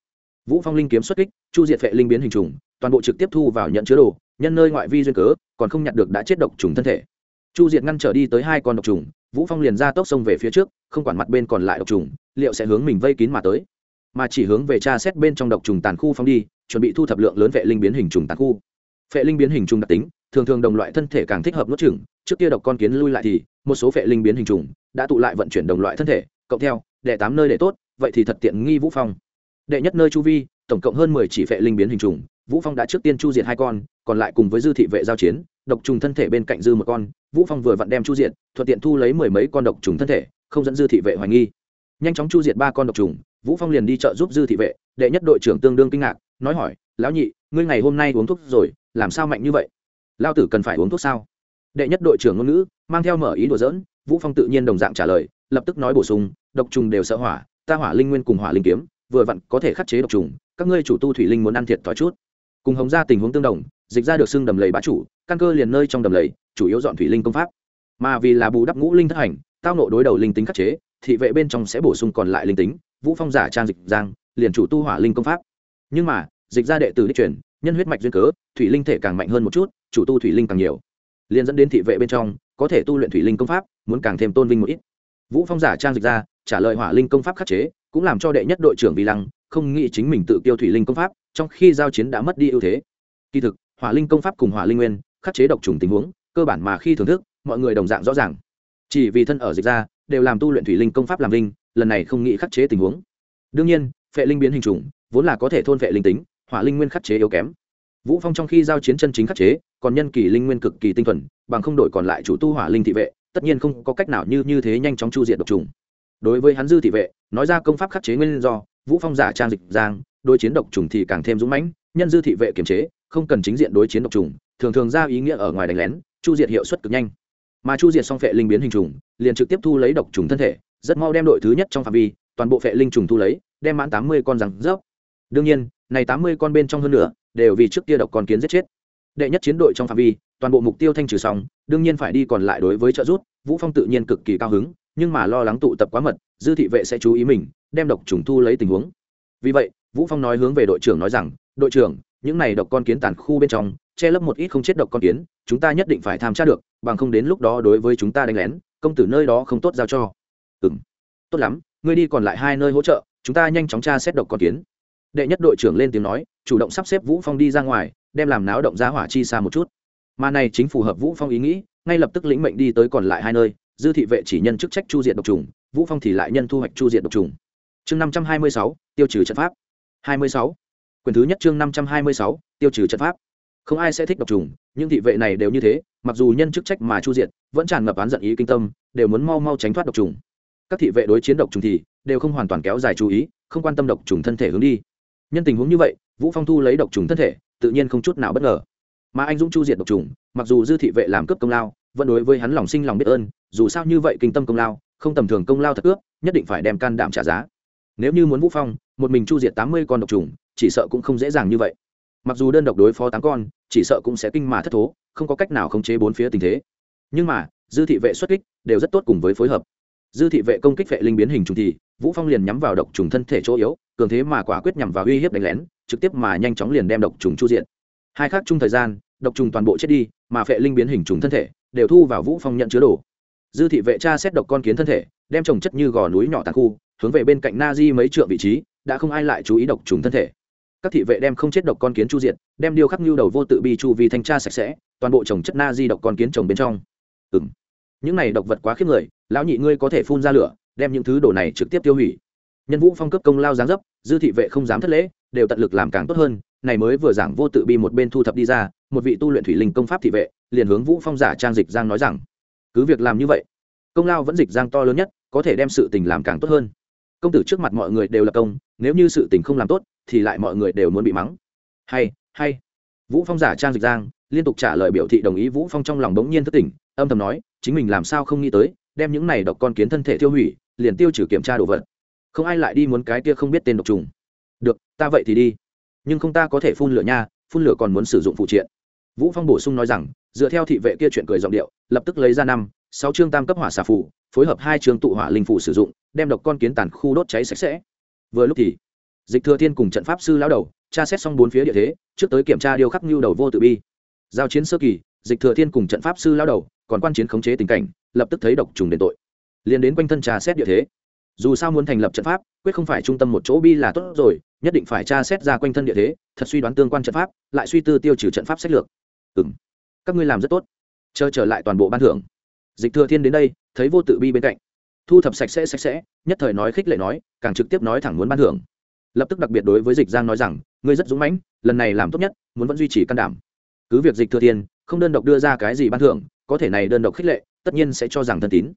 Vũ phong linh kiếm xuất kích, chu diệt phệ linh biến hình trùng, toàn bộ trực tiếp thu vào nhận chứa đồ, nhân nơi ngoại vi duyên cớ, còn không nhặt được đã chết độc trùng thân thể. Chu diệt ngăn trở đi tới hai con độc trùng, vũ phong liền ra tốc sông về phía trước, không quản mặt bên còn lại độc trùng, liệu sẽ hướng mình vây kín mà tới mà chỉ hướng về tra xét bên trong độc trùng tàn khu phong đi, chuẩn bị thu thập lượng lớn vệ linh biến hình trùng tàn khu. Vệ linh biến hình trùng đặc tính, thường thường đồng loại thân thể càng thích hợp nuốt chừng trước kia độc con kiến lui lại thì, một số vệ linh biến hình trùng đã tụ lại vận chuyển đồng loại thân thể, cộng theo, đệ tám nơi để tốt, vậy thì thật tiện nghi vũ phong. Đệ nhất nơi chu vi, tổng cộng hơn mười chỉ vệ linh biến hình trùng, vũ phong đã trước tiên chu diệt hai con, còn lại cùng với dư thị vệ giao chiến, độc trùng thân thể bên cạnh dư một con, vũ phong vừa vặn đem chu diệt, thuận tiện thu lấy mười mấy con độc trùng thân thể, không dẫn dư thị vệ hoài nghi. Nhanh chóng chu diệt ba con độc trùng vũ phong liền đi chợ giúp dư thị vệ, đệ nhất đội trưởng tương đương kinh ngạc, nói hỏi, lão nhị, ngươi ngày hôm nay uống thuốc rồi, làm sao mạnh như vậy? Lao tử cần phải uống thuốc sao? Đệ nhất đội trưởng ngôn ngữ, mang theo mở ý đùa dỡn vũ phong tự nhiên đồng dạng trả lời, lập tức nói bổ sung, độc trùng đều sợ hỏa, ta hỏa linh nguyên cùng hỏa linh kiếm, vừa vặn có thể khắc chế độc trùng, các ngươi chủ tu thủy linh muốn ăn thiệt thòi chút. Cùng hồng ra tình huống tương đồng, dịch ra được xưng đầm lầy bá chủ, căn cơ liền nơi trong đầm lầy, chủ yếu dọn thủy linh công pháp. Mà vì là bù đắp ngũ linh thất hành, tao nộ đối đầu linh tính khắc chế, thị vệ bên trong sẽ bổ sung còn lại linh tính vũ phong giả trang dịch giang, liền chủ tu hỏa linh công pháp. Nhưng mà, dịch ra đệ tử đích truyền, nhân huyết mạch duyên cớ, thủy linh thể càng mạnh hơn một chút, chủ tu thủy linh càng nhiều. Liền dẫn đến thị vệ bên trong, có thể tu luyện thủy linh công pháp, muốn càng thêm tôn vinh một ít. Vũ phong giả trang dịch ra, trả lời hỏa linh công pháp khắc chế, cũng làm cho đệ nhất đội trưởng vi lăng, không nghĩ chính mình tự tiêu thủy linh công pháp, trong khi giao chiến đã mất đi ưu thế. Kỳ thực, hỏa linh công pháp cùng hỏa linh nguyên, khắc chế độc trùng tình huống, cơ bản mà khi thưởng thức, mọi người đồng dạng rõ ràng. Chỉ vì thân ở dịch ra đều làm tu luyện thủy linh công pháp làm linh lần này không nghĩ khắc chế tình huống. Đương nhiên, phệ linh biến hình trùng vốn là có thể thôn phệ linh tính, hỏa linh nguyên khắc chế yếu kém. Vũ phong trong khi giao chiến chân chính khắc chế, còn nhân kỳ linh nguyên cực kỳ tinh thuần, bằng không đổi còn lại chủ tu hỏa linh thị vệ, tất nhiên không có cách nào như như thế nhanh chóng chu diệt độc trùng. Đối với hắn dư thị vệ, nói ra công pháp khắc chế nguyên do, vũ phong giả trang dịch giang, đối chiến độc trùng thì càng thêm dũng mãnh, nhân dư thị vệ kiềm chế, không cần chính diện đối chiến độc trùng, thường thường ra ý nghĩa ở ngoài đánh lén, chu diệt hiệu suất cực nhanh. Mà chu diệt xong phệ linh biến hình trùng, liền trực tiếp thu lấy độc trùng thân thể rất mau đem đội thứ nhất trong phạm vi, toàn bộ phệ linh trùng thu lấy, đem mãn tám mươi con rằng rớp. Đương nhiên, này tám mươi con bên trong hơn nữa, đều vì trước kia độc con kiến giết chết. Đệ nhất chiến đội trong phạm vi, toàn bộ mục tiêu thanh trừ xong, đương nhiên phải đi còn lại đối với trợ rút vũ phong tự nhiên cực kỳ cao hứng, nhưng mà lo lắng tụ tập quá mật, dư thị vệ sẽ chú ý mình, đem độc trùng thu lấy tình huống. Vì vậy, vũ phong nói hướng về đội trưởng nói rằng, đội trưởng, những này độc con kiến tàn khu bên trong, che lấp một ít không chết độc con kiến, chúng ta nhất định phải tham tra được, bằng không đến lúc đó đối với chúng ta đánh lén, công tử nơi đó không tốt giao cho ừng tốt lắm, ngươi đi còn lại hai nơi hỗ trợ, chúng ta nhanh chóng tra xét độc con kiến. Đệ nhất đội trưởng lên tiếng nói, chủ động sắp xếp vũ phong đi ra ngoài, đem làm náo động giá hỏa chi xa một chút. Mà này chính phù hợp vũ phong ý nghĩ, ngay lập tức lĩnh mệnh đi tới còn lại hai nơi, dư thị vệ chỉ nhân chức trách chu diện độc trùng, vũ phong thì lại nhân thu hoạch chu diện độc trùng. Chương năm trăm hai mươi sáu, tiêu trừ trận pháp. Hai mươi sáu. Quyền thứ nhất chương năm trăm hai mươi sáu, tiêu trừ trận pháp. Không ai sẽ thích độc trùng nhưng thị vệ này đều như thế, mặc dù nhân chức trách mà chu diện vẫn tràn ngập án giận ý kinh tâm, đều muốn mau mau tránh thoát độc trùng các thị vệ đối chiến độc trùng thì đều không hoàn toàn kéo dài chú ý, không quan tâm độc trùng thân thể hướng đi. Nhân tình huống như vậy, vũ phong thu lấy độc trùng thân thể, tự nhiên không chút nào bất ngờ. Mà anh dũng chu diệt độc trùng, mặc dù dư thị vệ làm cướp công lao, vẫn đối với hắn lòng sinh lòng biết ơn, dù sao như vậy kinh tâm công lao, không tầm thường công lao thật cướp nhất định phải đem can đảm trả giá. Nếu như muốn vũ phong một mình chu diệt tám mươi con độc trùng, chỉ sợ cũng không dễ dàng như vậy. Mặc dù đơn độc đối phó tám con, chỉ sợ cũng sẽ kinh mà thất thố, không có cách nào khống chế bốn phía tình thế. Nhưng mà, dư thị vệ xuất kích đều rất tốt cùng với phối hợp dư thị vệ công kích vệ linh biến hình trùng thì, vũ phong liền nhắm vào độc trùng thân thể chỗ yếu, cường thế mà quả quyết nhằm vào uy hiếp đánh lén, trực tiếp mà nhanh chóng liền đem độc trùng chu diện. Hai khác chung thời gian, độc trùng toàn bộ chết đi, mà vệ linh biến hình trùng thân thể đều thu vào vũ phong nhận chứa đồ. Dư thị vệ tra xét độc con kiến thân thể, đem trồng chất như gò núi nhỏ tàn khu, hướng về bên cạnh na di mấy trượng vị trí, đã không ai lại chú ý độc trùng thân thể. Các thị vệ đem không chết độc con kiến chu diện, đem điêu khắc nhu đầu vô tự bi chu vì thanh tra sạch sẽ, toàn bộ trồng chất na di độc con kiến trồng bên trong. Ừng những này độc vật quá khiếp người, lão nhị ngươi có thể phun ra lửa, đem những thứ đồ này trực tiếp tiêu hủy. Nhân vũ phong cấp công lao giáng dấp, dư thị vệ không dám thất lễ, đều tận lực làm càng tốt hơn, này mới vừa giảng vô tự bi một bên thu thập đi ra, một vị tu luyện thủy linh công pháp thị vệ, liền hướng vũ phong giả trang dịch giang nói rằng, cứ việc làm như vậy, công lao vẫn dịch giang to lớn nhất, có thể đem sự tình làm càng tốt hơn. Công tử trước mặt mọi người đều là công, nếu như sự tình không làm tốt, thì lại mọi người đều muốn bị mắng. Hay hay. Vũ phong giả trang dịch giang, liên tục trả lời biểu thị đồng ý, vũ phong trong lòng bỗng nhiên thất tỉnh, âm thầm nói chính mình làm sao không nghĩ tới, đem những này độc con kiến thân thể tiêu hủy, liền tiêu trừ kiểm tra đồ vật. Không ai lại đi muốn cái kia không biết tên độc trùng. Được, ta vậy thì đi. Nhưng không ta có thể phun lửa nha, phun lửa còn muốn sử dụng phụ triện. Vũ phong bổ sung nói rằng, dựa theo thị vệ kia chuyện cười giọng điệu, lập tức lấy ra năm, sáu chương tam cấp hỏa xà phủ phối hợp hai chương tụ hỏa linh phủ sử dụng, đem độc con kiến tàn khu đốt cháy sạch sẽ. Vừa lúc thì, dịch thừa thiên cùng trận pháp sư lão đầu, tra xét xong bốn phía địa thế, trước tới kiểm tra điều khắc nhu đầu vô tự bi. Giao chiến sơ kỳ, dịch thừa thiên cùng trận pháp sư lão đầu còn quan chiến khống chế tình cảnh, lập tức thấy độc trùng đền tội. Liền đến quanh thân trà xét địa thế. Dù sao muốn thành lập trận pháp, quyết không phải trung tâm một chỗ bi là tốt rồi, nhất định phải tra xét ra quanh thân địa thế, thật suy đoán tương quan trận pháp, lại suy tư tiêu trừ trận pháp sách lược. Ừng các ngươi làm rất tốt. Chờ trở lại toàn bộ ban thưởng. Dịch thừa thiên đến đây, thấy vô tự bi bên cạnh. Thu thập sạch sẽ sạch sẽ, nhất thời nói khích lệ nói, càng trực tiếp nói thẳng muốn ban thưởng. Lập tức đặc biệt đối với dịch giang nói rằng, ngươi rất dũng mãnh, lần này làm tốt nhất, muốn vẫn duy trì can đảm. Cứ việc dịch thừa thiên không đơn độc đưa ra cái gì ban thưởng có thể này đơn độc khích lệ, tất nhiên sẽ cho rằng thân tín.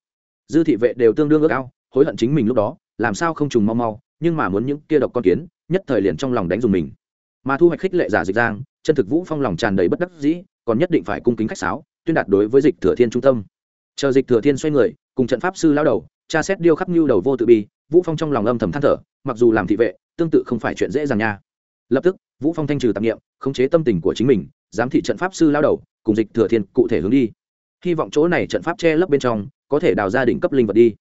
Dư thị vệ đều tương đương ước ao, hối hận chính mình lúc đó, làm sao không trùng mau mau, nhưng mà muốn những kia độc con kiến, nhất thời liền trong lòng đánh dùng mình. Mà thu hoạch khích lệ giả dịch giang, chân thực vũ phong lòng tràn đầy bất đắc dĩ, còn nhất định phải cung kính khách sáo, tuyên đạt đối với dịch thừa thiên trung tâm. Chờ dịch thừa thiên xoay người, cùng trận pháp sư lao đầu, tra xét điêu khắc nhu đầu vô tự bi, vũ phong trong lòng âm thầm than thở, mặc dù làm thị vệ, tương tự không phải chuyện dễ dàng nha. Lập tức, vũ phong thanh trừ tạp nghiệm khống chế tâm tình của chính mình, giám thị trận pháp sư lao đầu, cùng dịch thừa thiên cụ thể hướng đi hy vọng chỗ này trận pháp che lấp bên trong, có thể đào ra đỉnh cấp linh vật đi.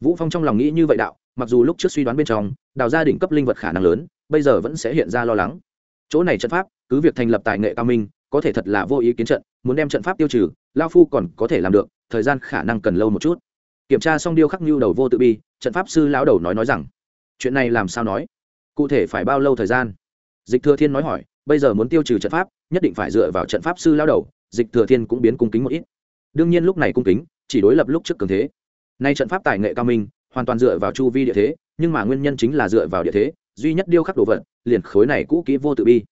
Vũ phong trong lòng nghĩ như vậy đạo, mặc dù lúc trước suy đoán bên trong, đào ra đỉnh cấp linh vật khả năng lớn, bây giờ vẫn sẽ hiện ra lo lắng. Chỗ này trận pháp, cứ việc thành lập tài nghệ cao minh, có thể thật là vô ý kiến trận, muốn đem trận pháp tiêu trừ, lao phu còn có thể làm được, thời gian khả năng cần lâu một chút. Kiểm tra xong điêu khắc nhu đầu vô tự bi, trận pháp sư lão đầu nói nói rằng, chuyện này làm sao nói? Cụ thể phải bao lâu thời gian? Dịch thừa thiên nói hỏi, bây giờ muốn tiêu trừ trận pháp, nhất định phải dựa vào trận pháp sư lão đầu, dịch thừa thiên cũng biến cung kính một ít đương nhiên lúc này cung kính, chỉ đối lập lúc trước cường thế. Nay trận pháp tài nghệ cao minh, hoàn toàn dựa vào chu vi địa thế, nhưng mà nguyên nhân chính là dựa vào địa thế, duy nhất điêu khắc đồ vật, liền khối này cũ kỹ vô tự bi.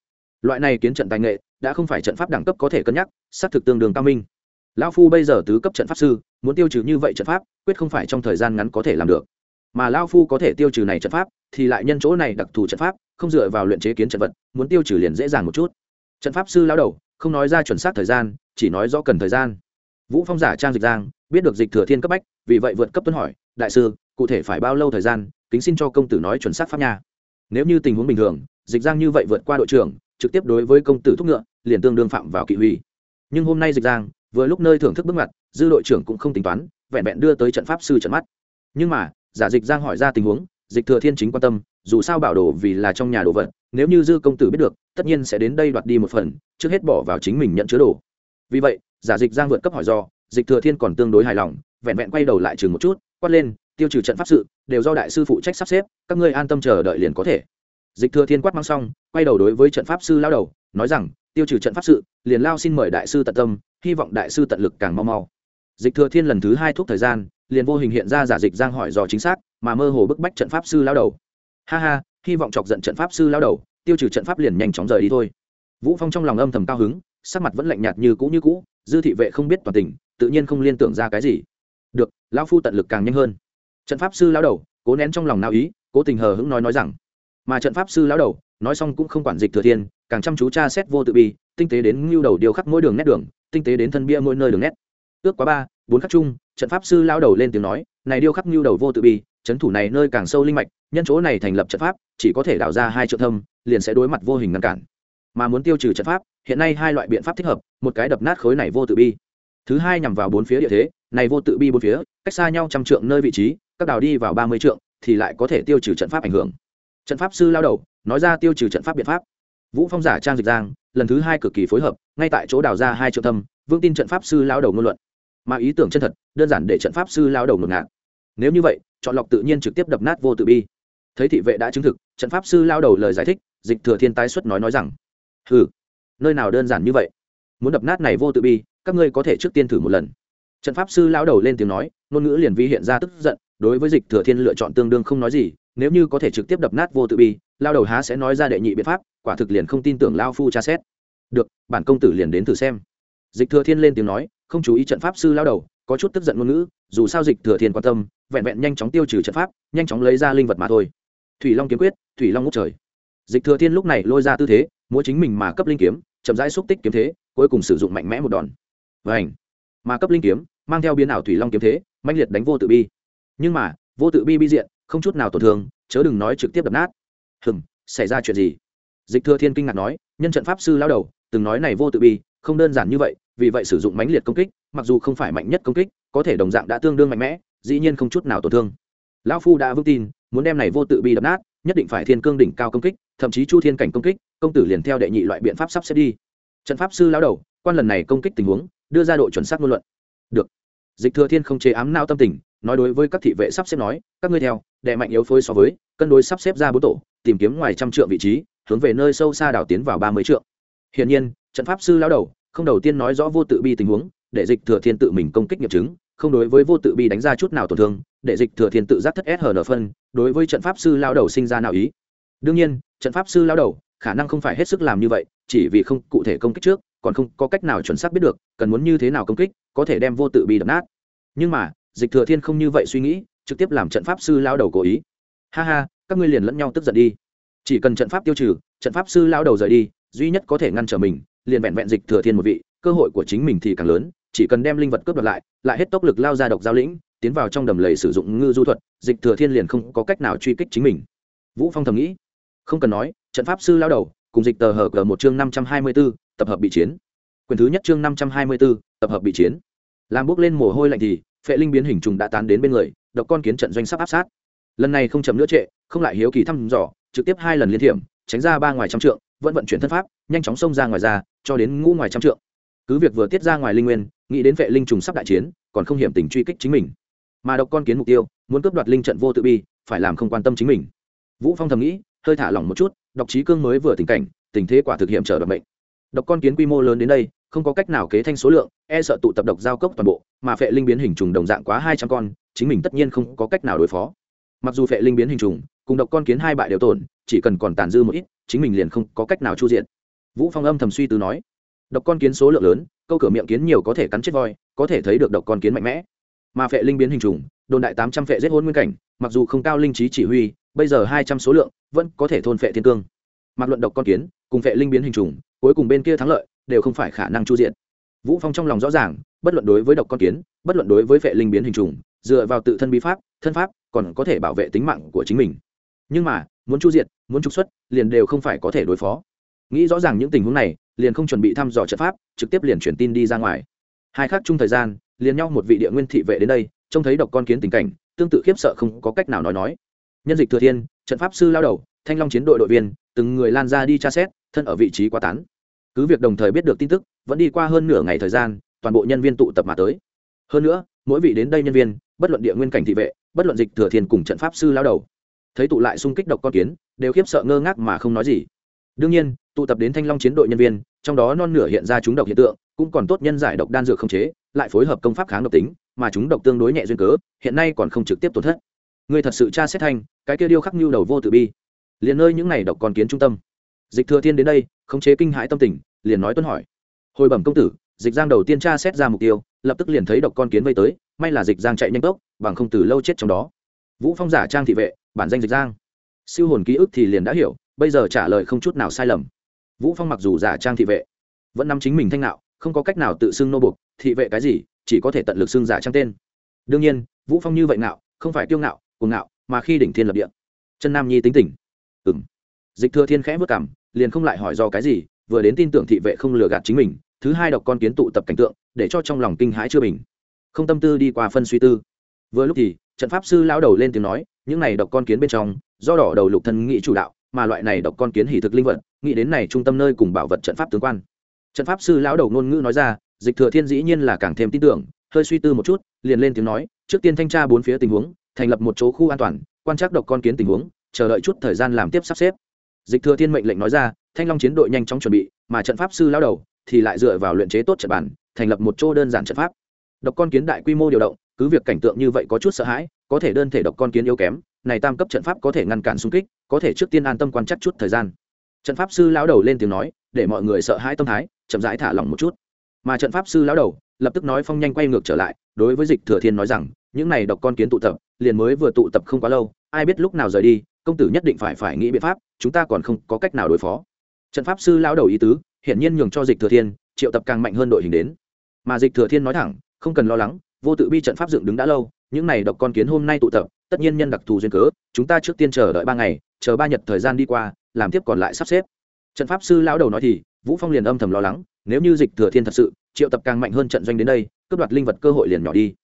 Loại này kiến trận tài nghệ, đã không phải trận pháp đẳng cấp có thể cân nhắc, xác thực tương đương cao minh. Lão phu bây giờ tứ cấp trận pháp sư, muốn tiêu trừ như vậy trận pháp, quyết không phải trong thời gian ngắn có thể làm được. Mà lão phu có thể tiêu trừ này trận pháp, thì lại nhân chỗ này đặc thù trận pháp, không dựa vào luyện chế kiến trận vật, muốn tiêu trừ liền dễ dàng một chút. Trận pháp sư lão đầu, không nói ra chuẩn xác thời gian, chỉ nói rõ cần thời gian vũ phong giả trang dịch giang, biết được dịch thừa thiên cấp bách, vì vậy vượt cấp tuân hỏi, đại sư, cụ thể phải bao lâu thời gian? Kính xin cho công tử nói chuẩn xác pháp nha. Nếu như tình huống bình thường, dịch giang như vậy vượt qua đội trưởng, trực tiếp đối với công tử thúc ngựa, liền tương đương phạm vào kỵ huy. Nhưng hôm nay dịch giang, vừa lúc nơi thưởng thức bước mặt dư đội trưởng cũng không tính toán, vẹn vẹn đưa tới trận pháp sư trận mắt. Nhưng mà, giả dịch giang hỏi ra tình huống, dịch thừa thiên chính quan tâm, dù sao bảo đồ vì là trong nhà đồ vật, nếu như dư công tử biết được, tất nhiên sẽ đến đây đoạt đi một phần, trước hết bỏ vào chính mình nhận chứa đồ. Vì vậy giả dịch giang vượt cấp hỏi do, dịch thừa thiên còn tương đối hài lòng, vẹn vẹn quay đầu lại chừng một chút, quát lên, tiêu trừ trận pháp sự, đều do đại sư phụ trách sắp xếp, các ngươi an tâm chờ đợi liền có thể. Dịch thừa thiên quát mang xong, quay đầu đối với trận pháp sư lao đầu, nói rằng, tiêu trừ trận pháp sự, liền lao xin mời đại sư tận tâm, hy vọng đại sư tận lực càng mau mau. Dịch thừa thiên lần thứ hai thuốc thời gian, liền vô hình hiện ra giả dịch giang hỏi dò chính xác, mà mơ hồ bức bách trận pháp sư lao đầu. Ha ha, hy vọng chọc giận trận pháp sư lao đầu, tiêu trừ trận pháp liền nhanh chóng rời đi thôi. Vũ phong trong lòng âm thầm cao hứng sắc mặt vẫn lạnh nhạt như cũ như cũ, dư thị vệ không biết toàn tình, tự nhiên không liên tưởng ra cái gì. Được, lão phu tận lực càng nhanh hơn. Trận pháp sư lao đầu, cố nén trong lòng nào ý, cố tình hờ hững nói nói rằng, mà trận pháp sư lão đầu, nói xong cũng không quản dịch thừa thiên, càng chăm chú tra xét vô tự bi, tinh tế đến ngưu đầu điều khắc mỗi đường nét đường, tinh tế đến thân bia mỗi nơi đường nét. Ước quá ba, bốn khắc chung, trận pháp sư lao đầu lên tiếng nói, này điêu khắc ngưu đầu vô tự bi trấn thủ này nơi càng sâu linh mạch, nhân chỗ này thành lập trận pháp, chỉ có thể đảo ra hai triệu thâm, liền sẽ đối mặt vô hình ngăn cản. Mà muốn tiêu trừ trận pháp hiện nay hai loại biện pháp thích hợp, một cái đập nát khối này vô tự bi. Thứ hai nhằm vào bốn phía địa thế, này vô tự bi bốn phía, cách xa nhau trăm trượng nơi vị trí, các đào đi vào ba mươi trượng, thì lại có thể tiêu trừ trận pháp ảnh hưởng. Trận pháp sư lao đầu, nói ra tiêu trừ trận pháp biện pháp. Vũ phong giả trang dịch giang, lần thứ hai cực kỳ phối hợp, ngay tại chỗ đào ra hai triệu thâm vương tin trận pháp sư lao đầu ngôn luận. Mà ý tưởng chân thật, đơn giản để trận pháp sư lao đầu ngột ngạt. Nếu như vậy, chọn lọc tự nhiên trực tiếp đập nát vô tự bi. Thấy thị vệ đã chứng thực, trận pháp sư lao đầu lời giải thích, dịch thừa thiên tái xuất nói nói rằng ừ nơi nào đơn giản như vậy? Muốn đập nát này vô tự bi, các ngươi có thể trước tiên thử một lần. Trận pháp sư lao đầu lên tiếng nói, ngôn ngữ liền vi hiện ra tức giận, đối với dịch thừa thiên lựa chọn tương đương không nói gì, nếu như có thể trực tiếp đập nát vô tự bi lao đầu há sẽ nói ra đệ nhị biện pháp, quả thực liền không tin tưởng lao phu tra xét. Được, bản công tử liền đến thử xem. Dịch thừa thiên lên tiếng nói, không chú ý trận pháp sư lao đầu, có chút tức giận ngôn ngữ, dù sao dịch thừa thiên quan tâm, vẹn vẹn nhanh chóng tiêu trừ trận pháp, nhanh chóng lấy ra linh vật mà thôi. Thủy long kiếm quyết, thủy long ngút trời. Dịch thừa thiên lúc này lôi ra tư thế, múa chính mình mà cấp linh kiếm chậm rãi xúc tích kiếm thế, cuối cùng sử dụng mạnh mẽ một đòn. Và ảnh mà cấp linh kiếm, mang theo biến ảo thủy long kiếm thế mạnh liệt đánh vô tự bi. Nhưng mà, vô tự bi bi diện, không chút nào tổn thương, chớ đừng nói trực tiếp đập nát. Hừm, xảy ra chuyện gì? Dịch thừa thiên kinh ngạc nói, nhân trận pháp sư lao đầu, từng nói này vô tự bi, không đơn giản như vậy, vì vậy sử dụng mãnh liệt công kích, mặc dù không phải mạnh nhất công kích, có thể đồng dạng đã tương đương mạnh mẽ, dĩ nhiên không chút nào tổn thương. Lão phu đã vững tin, muốn đem này vô tự bi đập nát nhất định phải thiên cương đỉnh cao công kích, thậm chí chu thiên cảnh công kích, công tử liền theo đệ nhị loại biện pháp sắp xếp đi. Trận pháp sư lao đầu, quan lần này công kích tình huống, đưa ra độ chuẩn xác ngôn luận. Được. Dịch thừa thiên không chế ám nao tâm tình, nói đối với các thị vệ sắp xếp nói, các ngươi theo, đệ mạnh yếu phối so với, cân đối sắp xếp ra bốn tổ, tìm kiếm ngoài trăm trượng vị trí, hướng về nơi sâu xa đảo tiến vào ba mươi trượng. Hiển nhiên, trận pháp sư lao đầu, không đầu tiên nói rõ vô tự bi tình huống, để dịch thừa thiên tự mình công kích nghiệm chứng, không đối với vô tự bi đánh ra chút nào tổn thương để dịch thừa thiên tự giác thất shn phân, đối với trận pháp sư lao đầu sinh ra nào ý. Đương nhiên, trận pháp sư lao đầu khả năng không phải hết sức làm như vậy, chỉ vì không cụ thể công kích trước, còn không có cách nào chuẩn xác biết được cần muốn như thế nào công kích, có thể đem vô tự bị đập nát. Nhưng mà, dịch thừa thiên không như vậy suy nghĩ, trực tiếp làm trận pháp sư lao đầu cố ý. Ha ha, các ngươi liền lẫn nhau tức giận đi. Chỉ cần trận pháp tiêu trừ, trận pháp sư lao đầu rời đi, duy nhất có thể ngăn trở mình, liền vẹn vẹn dịch thừa thiên một vị, cơ hội của chính mình thì càng lớn, chỉ cần đem linh vật cướp đoạt lại lại hết tốc lực lao ra độc giao lĩnh tiến vào trong đầm lầy sử dụng ngư du thuật dịch thừa thiên liền không có cách nào truy kích chính mình. Vũ phong thầm nghĩ không cần nói trận pháp sư lao đầu cùng dịch tờ hở cờ một chương năm trăm hai mươi 524, tập hợp bị chiến. Quyền thứ nhất chương năm trăm hai mươi 524, tập hợp bị chiến. Làm bước lên mồ hôi lạnh thì phệ linh biến hình trùng đã tán đến bên người độc con kiến trận doanh sắp áp sát. Lần này không chậm nữa trệ không lại hiếu kỳ thăm dò trực tiếp hai lần liên thiểm tránh ra ba ngoài trăm trượng vẫn vận chuyển thân pháp nhanh chóng xông ra ngoài ra cho đến ngũ ngoài trăm trượng. Cứ việc vừa tiết ra ngoài linh nguyên nghĩ đến vệ linh trùng sắp đại chiến còn không hiểm tình truy kích chính mình mà độc con kiến mục tiêu, muốn cướp đoạt linh trận vô tự bi, phải làm không quan tâm chính mình. Vũ phong thầm nghĩ, hơi thả lỏng một chút, độc trí cương mới vừa tình cảnh, tình thế quả thực hiện trở đoạt bệnh độc con kiến quy mô lớn đến đây, không có cách nào kế thanh số lượng e sợ tụ tập độc giao cốc toàn bộ, mà phệ linh biến hình trùng đồng dạng quá hai trăm con, chính mình tất nhiên không có cách nào đối phó. Mặc dù phệ linh biến hình trùng cùng độc con kiến hai bại đều tổn, chỉ cần còn tàn dư một ít, chính mình liền không có cách nào chu diện. Vũ phong âm thầm suy tư nói, độc con kiến số lượng lớn, câu cửa miệng kiến nhiều có thể cắn chết voi, có thể thấy được độc con kiến mạnh mẽ mà phệ linh biến hình trùng, đồn đại tám trăm phệ giết hôn nguyên cảnh, mặc dù không cao linh trí chỉ huy, bây giờ hai trăm số lượng, vẫn có thể thôn phệ thiên cương. Mặc luận độc con kiến, cùng phệ linh biến hình trùng, cuối cùng bên kia thắng lợi, đều không phải khả năng chu diện. Vũ phong trong lòng rõ ràng, bất luận đối với độc con kiến, bất luận đối với phệ linh biến hình trùng, dựa vào tự thân bí pháp, thân pháp, còn có thể bảo vệ tính mạng của chính mình. Nhưng mà, muốn chu diện muốn trục xuất, liền đều không phải có thể đối phó. Nghĩ rõ ràng những tình huống này, liền không chuẩn bị thăm dò trận pháp, trực tiếp liền chuyển tin đi ra ngoài. Hai khác chung thời gian liền nhau một vị địa nguyên thị vệ đến đây, trông thấy độc con kiến tình cảnh, tương tự khiếp sợ không có cách nào nói nói. Nhân dịch thừa thiên, trận pháp sư lao đầu, thanh long chiến đội đội viên, từng người lan ra đi tra xét, thân ở vị trí quá tán. Cứ việc đồng thời biết được tin tức, vẫn đi qua hơn nửa ngày thời gian, toàn bộ nhân viên tụ tập mà tới. Hơn nữa, mỗi vị đến đây nhân viên, bất luận địa nguyên cảnh thị vệ, bất luận dịch thừa thiên cùng trận pháp sư lao đầu, thấy tụ lại xung kích độc con kiến, đều khiếp sợ ngơ ngác mà không nói gì. Đương nhiên, tụ tập đến thanh long chiến đội nhân viên, trong đó non nửa hiện ra chúng độc hiện tượng, cũng còn tốt nhân giải độc đan dược không chế lại phối hợp công pháp kháng độc tính, mà chúng độc tương đối nhẹ duyên cớ, hiện nay còn không trực tiếp tổn thất. Người thật sự tra xét thanh, cái kia điêu khắc nhu đầu vô tự bi. Liền nơi những này độc con kiến trung tâm. Dịch thừa thiên đến đây, khống chế kinh hãi tâm tình, liền nói tuân hỏi. Hồi bẩm công tử, dịch giang đầu tiên tra xét ra mục tiêu, lập tức liền thấy độc con kiến vây tới, may là dịch giang chạy nhanh tốc, bằng không từ lâu chết trong đó. Vũ phong giả trang thị vệ, bản danh dịch giang. Siêu hồn ký ức thì liền đã hiểu, bây giờ trả lời không chút nào sai lầm. Vũ phong mặc dù giả trang thị vệ, vẫn nắm chính mình thanh nạo, không có cách nào tự xưng nô buộc thị vệ cái gì, chỉ có thể tận lực xưng giả trang tên. Đương nhiên, vũ phong như vậy ngạo, không phải kiêu ngạo, cuồng ngạo, mà khi đỉnh thiên lập địa. Chân nam nhi tính tỉnh ừm. Dịch thừa thiên khẽ vất cảm liền không lại hỏi do cái gì, vừa đến tin tưởng thị vệ không lừa gạt chính mình, thứ hai đọc con kiến tụ tập cảnh tượng, để cho trong lòng kinh hãi chưa bình. Không tâm tư đi qua phân suy tư. Vừa lúc thì, trận pháp sư lão đầu lên tiếng nói, những này độc con kiến bên trong, do đỏ đầu lục thân nghị chủ đạo, mà loại này độc con kiến hỉ thực linh vật, nghĩ đến này trung tâm nơi cùng bảo vật trận pháp tướng quan. Trận pháp sư lão đầu ngôn ngữ nói ra dịch thừa thiên dĩ nhiên là càng thêm tin tưởng, hơi suy tư một chút, liền lên tiếng nói, trước tiên thanh tra bốn phía tình huống, thành lập một chỗ khu an toàn, quan trắc độc con kiến tình huống, chờ đợi chút thời gian làm tiếp sắp xếp. Dịch thừa thiên mệnh lệnh nói ra, thanh long chiến đội nhanh chóng chuẩn bị, mà trận pháp sư lão đầu thì lại dựa vào luyện chế tốt trận bản thành lập một chỗ đơn giản trận pháp. Độc con kiến đại quy mô điều động, cứ việc cảnh tượng như vậy có chút sợ hãi, có thể đơn thể độc con kiến yếu kém, này tam cấp trận pháp có thể ngăn cản xung kích, có thể trước tiên an tâm quan chắc chút thời gian. Trận pháp sư lão đầu lên tiếng nói, để mọi người sợ hãi tâm thái, chậm rãi thả lỏng một chút mà trận pháp sư lão đầu lập tức nói phong nhanh quay ngược trở lại, đối với dịch thừa thiên nói rằng, những này độc con kiến tụ tập, liền mới vừa tụ tập không quá lâu, ai biết lúc nào rời đi, công tử nhất định phải phải nghĩ biện pháp, chúng ta còn không có cách nào đối phó. Trận pháp sư lão đầu ý tứ, hiển nhiên nhường cho dịch thừa thiên, triệu tập càng mạnh hơn đội hình đến. Mà dịch thừa thiên nói thẳng, không cần lo lắng, vô tự bi trận pháp dựng đứng đã lâu, những này độc con kiến hôm nay tụ tập, tất nhiên nhân đặc thù duyên cớ, chúng ta trước tiên chờ đợi ba ngày, chờ ba nhật thời gian đi qua, làm tiếp còn lại sắp xếp. Trận pháp sư lão đầu nói thì, vũ phong liền âm thầm lo lắng nếu như dịch thừa thiên thật sự, triệu tập càng mạnh hơn trận doanh đến đây, cướp đoạt linh vật cơ hội liền nhỏ đi.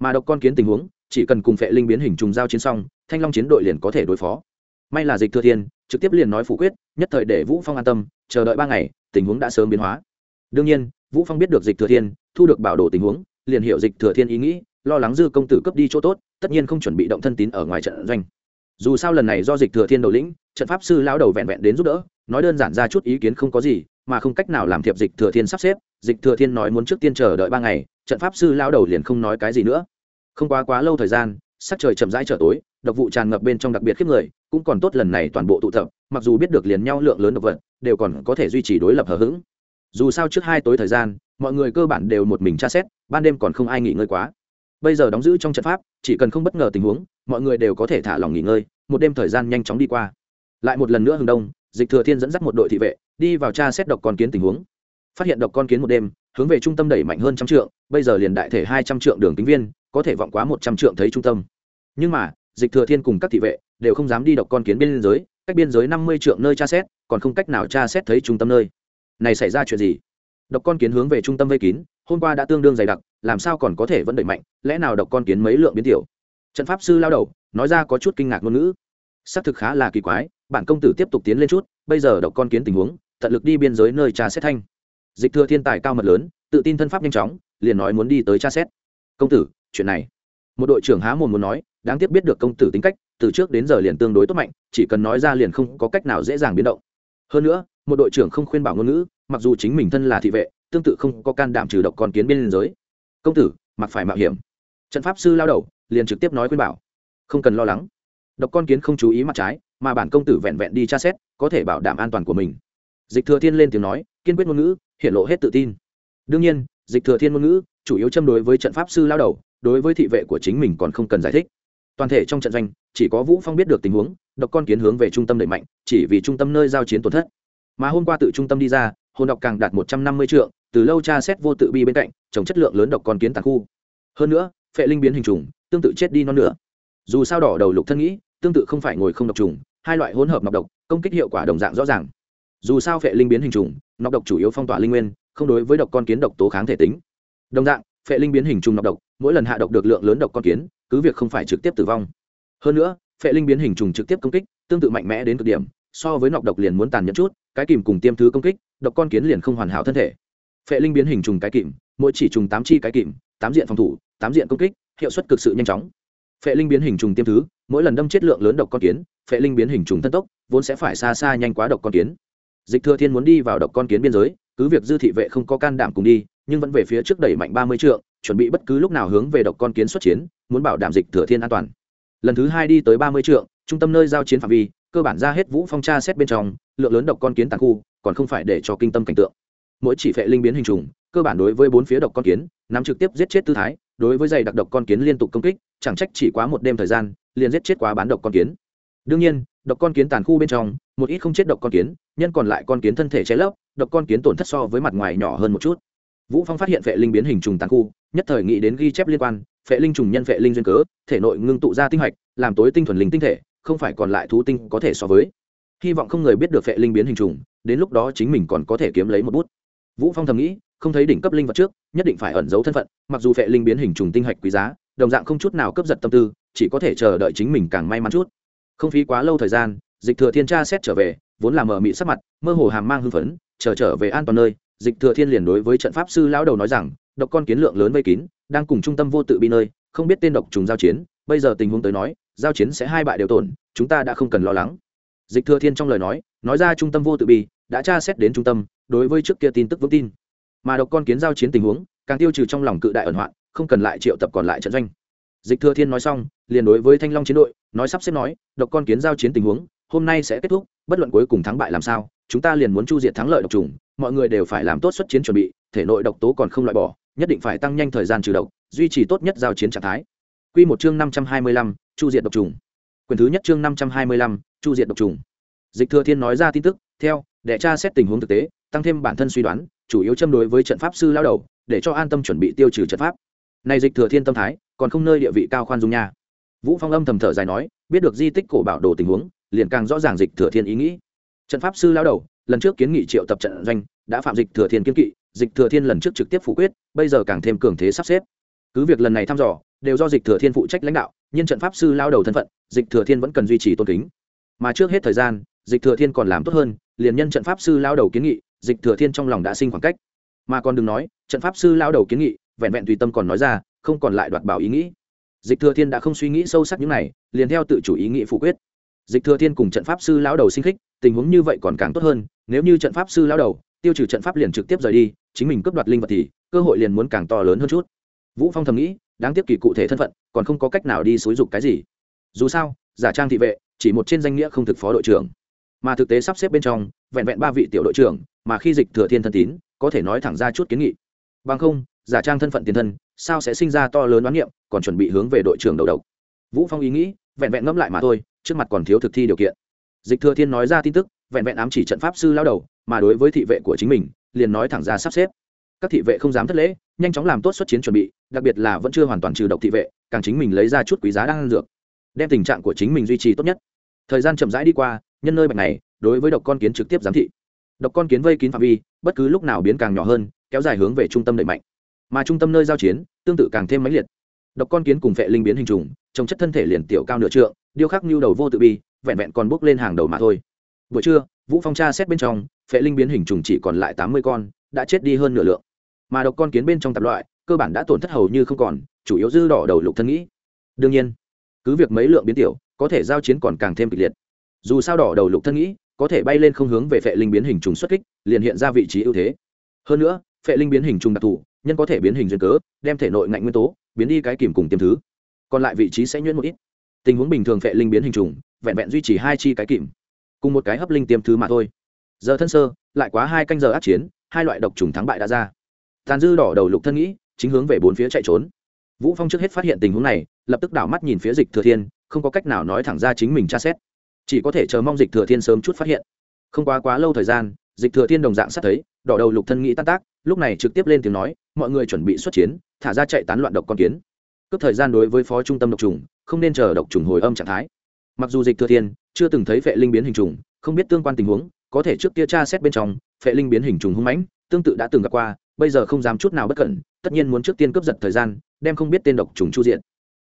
Mà độc con kiến tình huống, chỉ cần cùng phệ linh biến hình trùng giao chiến xong, thanh long chiến đội liền có thể đối phó. May là dịch thừa thiên, trực tiếp liền nói phủ quyết, nhất thời để vũ phong an tâm, chờ đợi ba ngày, tình huống đã sớm biến hóa. Đương nhiên, vũ phong biết được dịch thừa thiên, thu được bảo đồ tình huống, liền hiểu dịch thừa thiên ý nghĩ, lo lắng dư công tử cấp đi chỗ tốt, tất nhiên không chuẩn bị động thân tín ở ngoài trận doanh. Dù sao lần này do dịch thừa thiên đầu lĩnh, trận pháp sư lão đầu vẹn vẹn đến giúp đỡ, nói đơn giản ra chút ý kiến không có gì mà không cách nào làm thiệp dịch thừa thiên sắp xếp, dịch thừa thiên nói muốn trước tiên chờ đợi ba ngày, trận pháp sư lão đầu liền không nói cái gì nữa. Không quá quá lâu thời gian, sắc trời chậm rãi trở tối, độc vụ tràn ngập bên trong đặc biệt khiếp người, cũng còn tốt lần này toàn bộ tụ tập, mặc dù biết được liền nhau lượng lớn độc vật, đều còn có thể duy trì đối lập hờ hững. Dù sao trước hai tối thời gian, mọi người cơ bản đều một mình tra xét, ban đêm còn không ai nghỉ ngơi quá. Bây giờ đóng giữ trong trận pháp, chỉ cần không bất ngờ tình huống, mọi người đều có thể thả lòng nghỉ ngơi, một đêm thời gian nhanh chóng đi qua. Lại một lần nữa hừng đông, dịch thừa thiên dẫn dắt một đội thị vệ đi vào tra xét độc con kiến tình huống. Phát hiện độc con kiến một đêm, hướng về trung tâm đẩy mạnh hơn trăm trượng, bây giờ liền đại thể hai trăm trượng đường kính viên, có thể vọng quá một trăm trượng thấy trung tâm. Nhưng mà, dịch thừa thiên cùng các thị vệ đều không dám đi độc con kiến biên giới, cách biên giới năm mươi trượng nơi tra xét, còn không cách nào tra xét thấy trung tâm nơi. Này xảy ra chuyện gì? Độc con kiến hướng về trung tâm vây kín, hôm qua đã tương đương dày đặc, làm sao còn có thể vẫn đẩy mạnh, lẽ nào độc con kiến mấy lượng biến tiểu? Trận pháp sư lao đầu, nói ra có chút kinh ngạc ngôn ngữ. Xác thực khá là kỳ quái, bản công tử tiếp tục tiến lên chút, bây giờ độc con kiến tình huống tận lực đi biên giới nơi tra xét thanh. Dịch thừa thiên tài cao mật lớn, tự tin thân pháp nhanh chóng, liền nói muốn đi tới tra xét. Công tử, chuyện này. Một đội trưởng há mồm muốn nói, đáng tiếc biết được công tử tính cách, từ trước đến giờ liền tương đối tốt mạnh, chỉ cần nói ra liền không có cách nào dễ dàng biến động. Hơn nữa, một đội trưởng không khuyên bảo ngôn ngữ, mặc dù chính mình thân là thị vệ, tương tự không có can đảm trừ độc con kiến biên giới. Công tử, mặc phải mạo hiểm. Trận pháp sư lao đầu, liền trực tiếp nói khuyên bảo. Không cần lo lắng. Độc con kiến không chú ý mặt trái, mà bản công tử vẹn vẹn đi tra xét, có thể bảo đảm an toàn của mình dịch thừa thiên lên tiếng nói, kiên quyết ngôn ngữ hiện lộ hết tự tin. Đương nhiên, dịch thừa thiên ngôn ngữ chủ yếu châm đối với trận pháp sư lao đầu, đối với thị vệ của chính mình còn không cần giải thích. Toàn thể trong trận doanh, chỉ có vũ phong biết được tình huống, độc con kiến hướng về trung tâm đẩy mạnh, chỉ vì trung tâm nơi giao chiến tổn thất. Mà hôm qua tự trung tâm đi ra, hồn độc càng đạt một trăm năm mươi trượng, từ lâu tra xét vô tự bi bên cạnh, trồng chất lượng lớn độc con kiến tàn khu. Hơn nữa, phệ linh biến hình trùng, tương tự chết đi non nữa dù sao đỏ đầu lục thân nghĩ, tương tự không phải ngồi không độc trùng, hai loại hỗn hợp nọc độc, công kích hiệu quả đồng dạng rõ ràng dù sao phệ linh biến hình trùng, nọc độc chủ yếu phong tỏa linh nguyên, không đối với độc con kiến độc tố kháng thể tính. Đồng dạng, phệ linh biến hình trùng nọc độc, mỗi lần hạ độc được lượng lớn độc con kiến, cứ việc không phải trực tiếp tử vong. Hơn nữa, phệ linh biến hình trùng trực tiếp công kích, tương tự mạnh mẽ đến cực điểm, so với nọc độc liền muốn tàn nhẫn chút, cái kìm cùng tiêm thứ công kích, độc con kiến liền không hoàn hảo thân thể. Phệ linh biến hình trùng cái kìm, mỗi chỉ trùng tám chi cái kìm, tám diện phòng thủ, tám diện công kích, hiệu suất cực sự nhanh chóng. Phệ linh biến hình trùng tiêm thứ, mỗi lần đâm chết lượng lớn độc con kiến, phệ linh biến hình trùng thân tốc, vốn sẽ phải xa xa nhanh quá độc con kiến dịch thừa thiên muốn đi vào độc con kiến biên giới, cứ việc dư thị vệ không có can đảm cùng đi, nhưng vẫn về phía trước đẩy mạnh ba mươi trượng, chuẩn bị bất cứ lúc nào hướng về độc con kiến xuất chiến, muốn bảo đảm dịch thừa thiên an toàn. Lần thứ hai đi tới ba mươi trượng, trung tâm nơi giao chiến phạm vi, cơ bản ra hết vũ phong tra xét bên trong, lượng lớn độc con kiến tàn khu, còn không phải để cho kinh tâm cảnh tượng. Mỗi chỉ phệ linh biến hình trùng, cơ bản đối với bốn phía độc con kiến, nắm trực tiếp giết chết tư thái, đối với dày đặc độc con kiến liên tục công kích, chẳng trách chỉ quá một đêm thời gian, liền giết chết quá bán độc con kiến. Đương nhiên độc con kiến tàn khu bên trong, một ít không chết độc con kiến, nhân còn lại con kiến thân thể cháy lấp, độc con kiến tổn thất so với mặt ngoài nhỏ hơn một chút. Vũ phong phát hiện vệ linh biến hình trùng tàn khu, nhất thời nghĩ đến ghi chép liên quan vệ linh trùng nhân vệ linh duyên cớ, thể nội ngưng tụ ra tinh hạch, làm tối tinh thuần linh tinh thể, không phải còn lại thú tinh có thể so với. Hy vọng không người biết được vệ linh biến hình trùng, đến lúc đó chính mình còn có thể kiếm lấy một bút. Vũ phong thầm nghĩ, không thấy đỉnh cấp linh vật trước, nhất định phải ẩn giấu thân phận, mặc dù vệ linh biến hình trùng tinh hạch quý giá, đồng dạng không chút nào cướp giật tâm tư, chỉ có thể chờ đợi chính mình càng may mắn chút không phí quá lâu thời gian, dịch thừa thiên tra xét trở về, vốn là mờ mị sắc mặt, mơ hồ hàm mang hưng phấn, chờ trở về an toàn nơi, dịch thừa thiên liền đối với trận pháp sư lão đầu nói rằng, độc con kiến lượng lớn vây kín, đang cùng trung tâm vô tự bi nơi, không biết tên độc trùng giao chiến, bây giờ tình huống tới nói, giao chiến sẽ hai bại đều tổn, chúng ta đã không cần lo lắng. Dịch thừa thiên trong lời nói nói ra trung tâm vô tự bi, đã tra xét đến trung tâm, đối với trước kia tin tức vững tin. Mà độc con kiến giao chiến tình huống, càng tiêu trừ trong lòng cự đại ẩn hoạn, không cần lại triệu tập còn lại trận doanh dịch thừa thiên nói xong liền đối với thanh long chiến đội nói sắp xếp nói độc con kiến giao chiến tình huống hôm nay sẽ kết thúc bất luận cuối cùng thắng bại làm sao chúng ta liền muốn chu diệt thắng lợi độc trùng mọi người đều phải làm tốt xuất chiến chuẩn bị thể nội độc tố còn không loại bỏ nhất định phải tăng nhanh thời gian trừ độc duy trì tốt nhất giao chiến trạng thái. Quy một chương năm trăm hai mươi lăm, chu diệt độc trùng quyền thứ nhất chương năm trăm hai mươi lăm, chu diệt độc trùng dịch thừa thiên nói ra tin tức theo để tra xét tình huống thực tế tăng thêm bản thân suy đoán chủ yếu châm đối với trận pháp sư lao đầu để cho an tâm chuẩn bị tiêu trừ trận pháp. Này dịch thừa thiên tâm thái còn không nơi địa vị cao khoan dung nha. Vũ phong âm thầm thở dài nói, biết được di tích cổ bảo đồ tình huống, liền càng rõ ràng dịch thừa thiên ý nghĩ. Trận pháp sư lao đầu, lần trước kiến nghị triệu tập trận doanh, đã phạm dịch thừa thiên kiên kỵ, dịch thừa thiên lần trước trực tiếp phủ quyết, bây giờ càng thêm cường thế sắp xếp. Cứ việc lần này thăm dò, đều do dịch thừa thiên phụ trách lãnh đạo, nhưng trận pháp sư lao đầu thân phận, dịch thừa thiên vẫn cần duy trì tôn kính. Mà trước hết thời gian, dịch thừa thiên còn làm tốt hơn, liền nhân trận pháp sư lao đầu kiến nghị, dịch thừa thiên trong lòng đã sinh khoảng cách. Mà còn đừng nói, trận pháp sư lao đầu kiến nghị, vẹn vẹn tùy tâm còn nói ra không còn lại đoạt bảo ý nghĩ. Dịch thừa thiên đã không suy nghĩ sâu sắc những này, liền theo tự chủ ý nghĩ phủ quyết. Dịch thừa thiên cùng trận pháp sư lao đầu sinh khích, tình huống như vậy còn càng tốt hơn, nếu như trận pháp sư lao đầu tiêu trừ trận pháp liền trực tiếp rời đi, chính mình cướp đoạt linh vật thì cơ hội liền muốn càng to lớn hơn chút. Vũ phong thầm nghĩ, đáng tiếc kỳ cụ thể thân phận, còn không có cách nào đi xúi dục cái gì. Dù sao, giả trang thị vệ, chỉ một trên danh nghĩa không thực phó đội trưởng. Mà thực tế sắp xếp bên trong, vẹn vẹn ba vị tiểu đội trưởng, mà khi dịch thừa thiên thân tín, có thể nói thẳng ra chút kiến nghị. Bằng không giả trang thân phận tiền thân, sao sẽ sinh ra to lớn đoán niệm, còn chuẩn bị hướng về đội trưởng đầu độc. Vũ phong ý nghĩ, vẹn vẹn ngẫm lại mà thôi, trước mặt còn thiếu thực thi điều kiện. Dịch thừa thiên nói ra tin tức, vẹn vẹn ám chỉ trận pháp sư lao đầu, mà đối với thị vệ của chính mình, liền nói thẳng ra sắp xếp. Các thị vệ không dám thất lễ, nhanh chóng làm tốt xuất chiến chuẩn bị, đặc biệt là vẫn chưa hoàn toàn trừ độc thị vệ, càng chính mình lấy ra chút quý giá đang ăn dược, đem tình trạng của chính mình duy trì tốt nhất. Thời gian chậm rãi đi qua, nhân nơi bệnh này, đối với độc con kiến trực tiếp giám thị. Độc con kiến vây kín phạm vi, bất cứ lúc nào biến càng nhỏ hơn, kéo dài hướng về trung tâm đẩy mạnh mà trung tâm nơi giao chiến tương tự càng thêm mãnh liệt. Độc con kiến cùng phệ linh biến hình trùng, trồng chất thân thể liền tiểu cao nửa trượng, điêu khắc nhu đầu vô tự bi, vẹn vẹn còn bước lên hàng đầu mà thôi. Buổi trưa, vũ phong tra xét bên trong, phệ linh biến hình trùng chỉ còn lại tám mươi con, đã chết đi hơn nửa lượng. Mà độc con kiến bên trong tạp loại, cơ bản đã tổn thất hầu như không còn, chủ yếu dư đỏ đầu lục thân nghĩ. Đương nhiên, cứ việc mấy lượng biến tiểu, có thể giao chiến còn càng thêm kịch liệt. Dù sao đỏ đầu lục thân nghĩ, có thể bay lên không hướng về phệ linh biến hình trùng xuất kích, liền hiện ra vị trí ưu thế. Hơn nữa, phệ linh biến hình trùng đặc thù nhân có thể biến hình duyên cớ, đem thể nội ngạnh nguyên tố, biến đi cái kìm cùng tiêm thứ. Còn lại vị trí sẽ nhuyễn một ít. Tình huống bình thường phệ linh biến hình trùng, vẹn vẹn duy trì hai chi cái kìm, cùng một cái hấp linh tiêm thứ mà thôi. Giờ thân sơ, lại quá hai canh giờ át chiến, hai loại độc trùng thắng bại đã ra. Tàn dư đỏ đầu lục thân nghĩ, chính hướng về bốn phía chạy trốn. Vũ phong trước hết phát hiện tình huống này, lập tức đảo mắt nhìn phía dịch thừa thiên, không có cách nào nói thẳng ra chính mình tra xét. Chỉ có thể chờ mong dịch thừa thiên sớm chút phát hiện. Không quá quá lâu thời gian, dịch thừa thiên đồng dạng sát thấy, đỏ đầu lục thân nghĩ tan tác lúc này trực tiếp lên tiếng nói, mọi người chuẩn bị xuất chiến, thả ra chạy tán loạn độc con kiến. Cướp thời gian đối với phó trung tâm độc trùng, không nên chờ độc trùng hồi âm trạng thái. Mặc dù dịch thừa thiên, chưa từng thấy vệ linh biến hình trùng, không biết tương quan tình huống, có thể trước kia tra xét bên trong vệ linh biến hình trùng hung mãnh, tương tự đã từng gặp qua, bây giờ không dám chút nào bất cẩn, tất nhiên muốn trước tiên cướp giật thời gian, đem không biết tên độc trùng chu diện.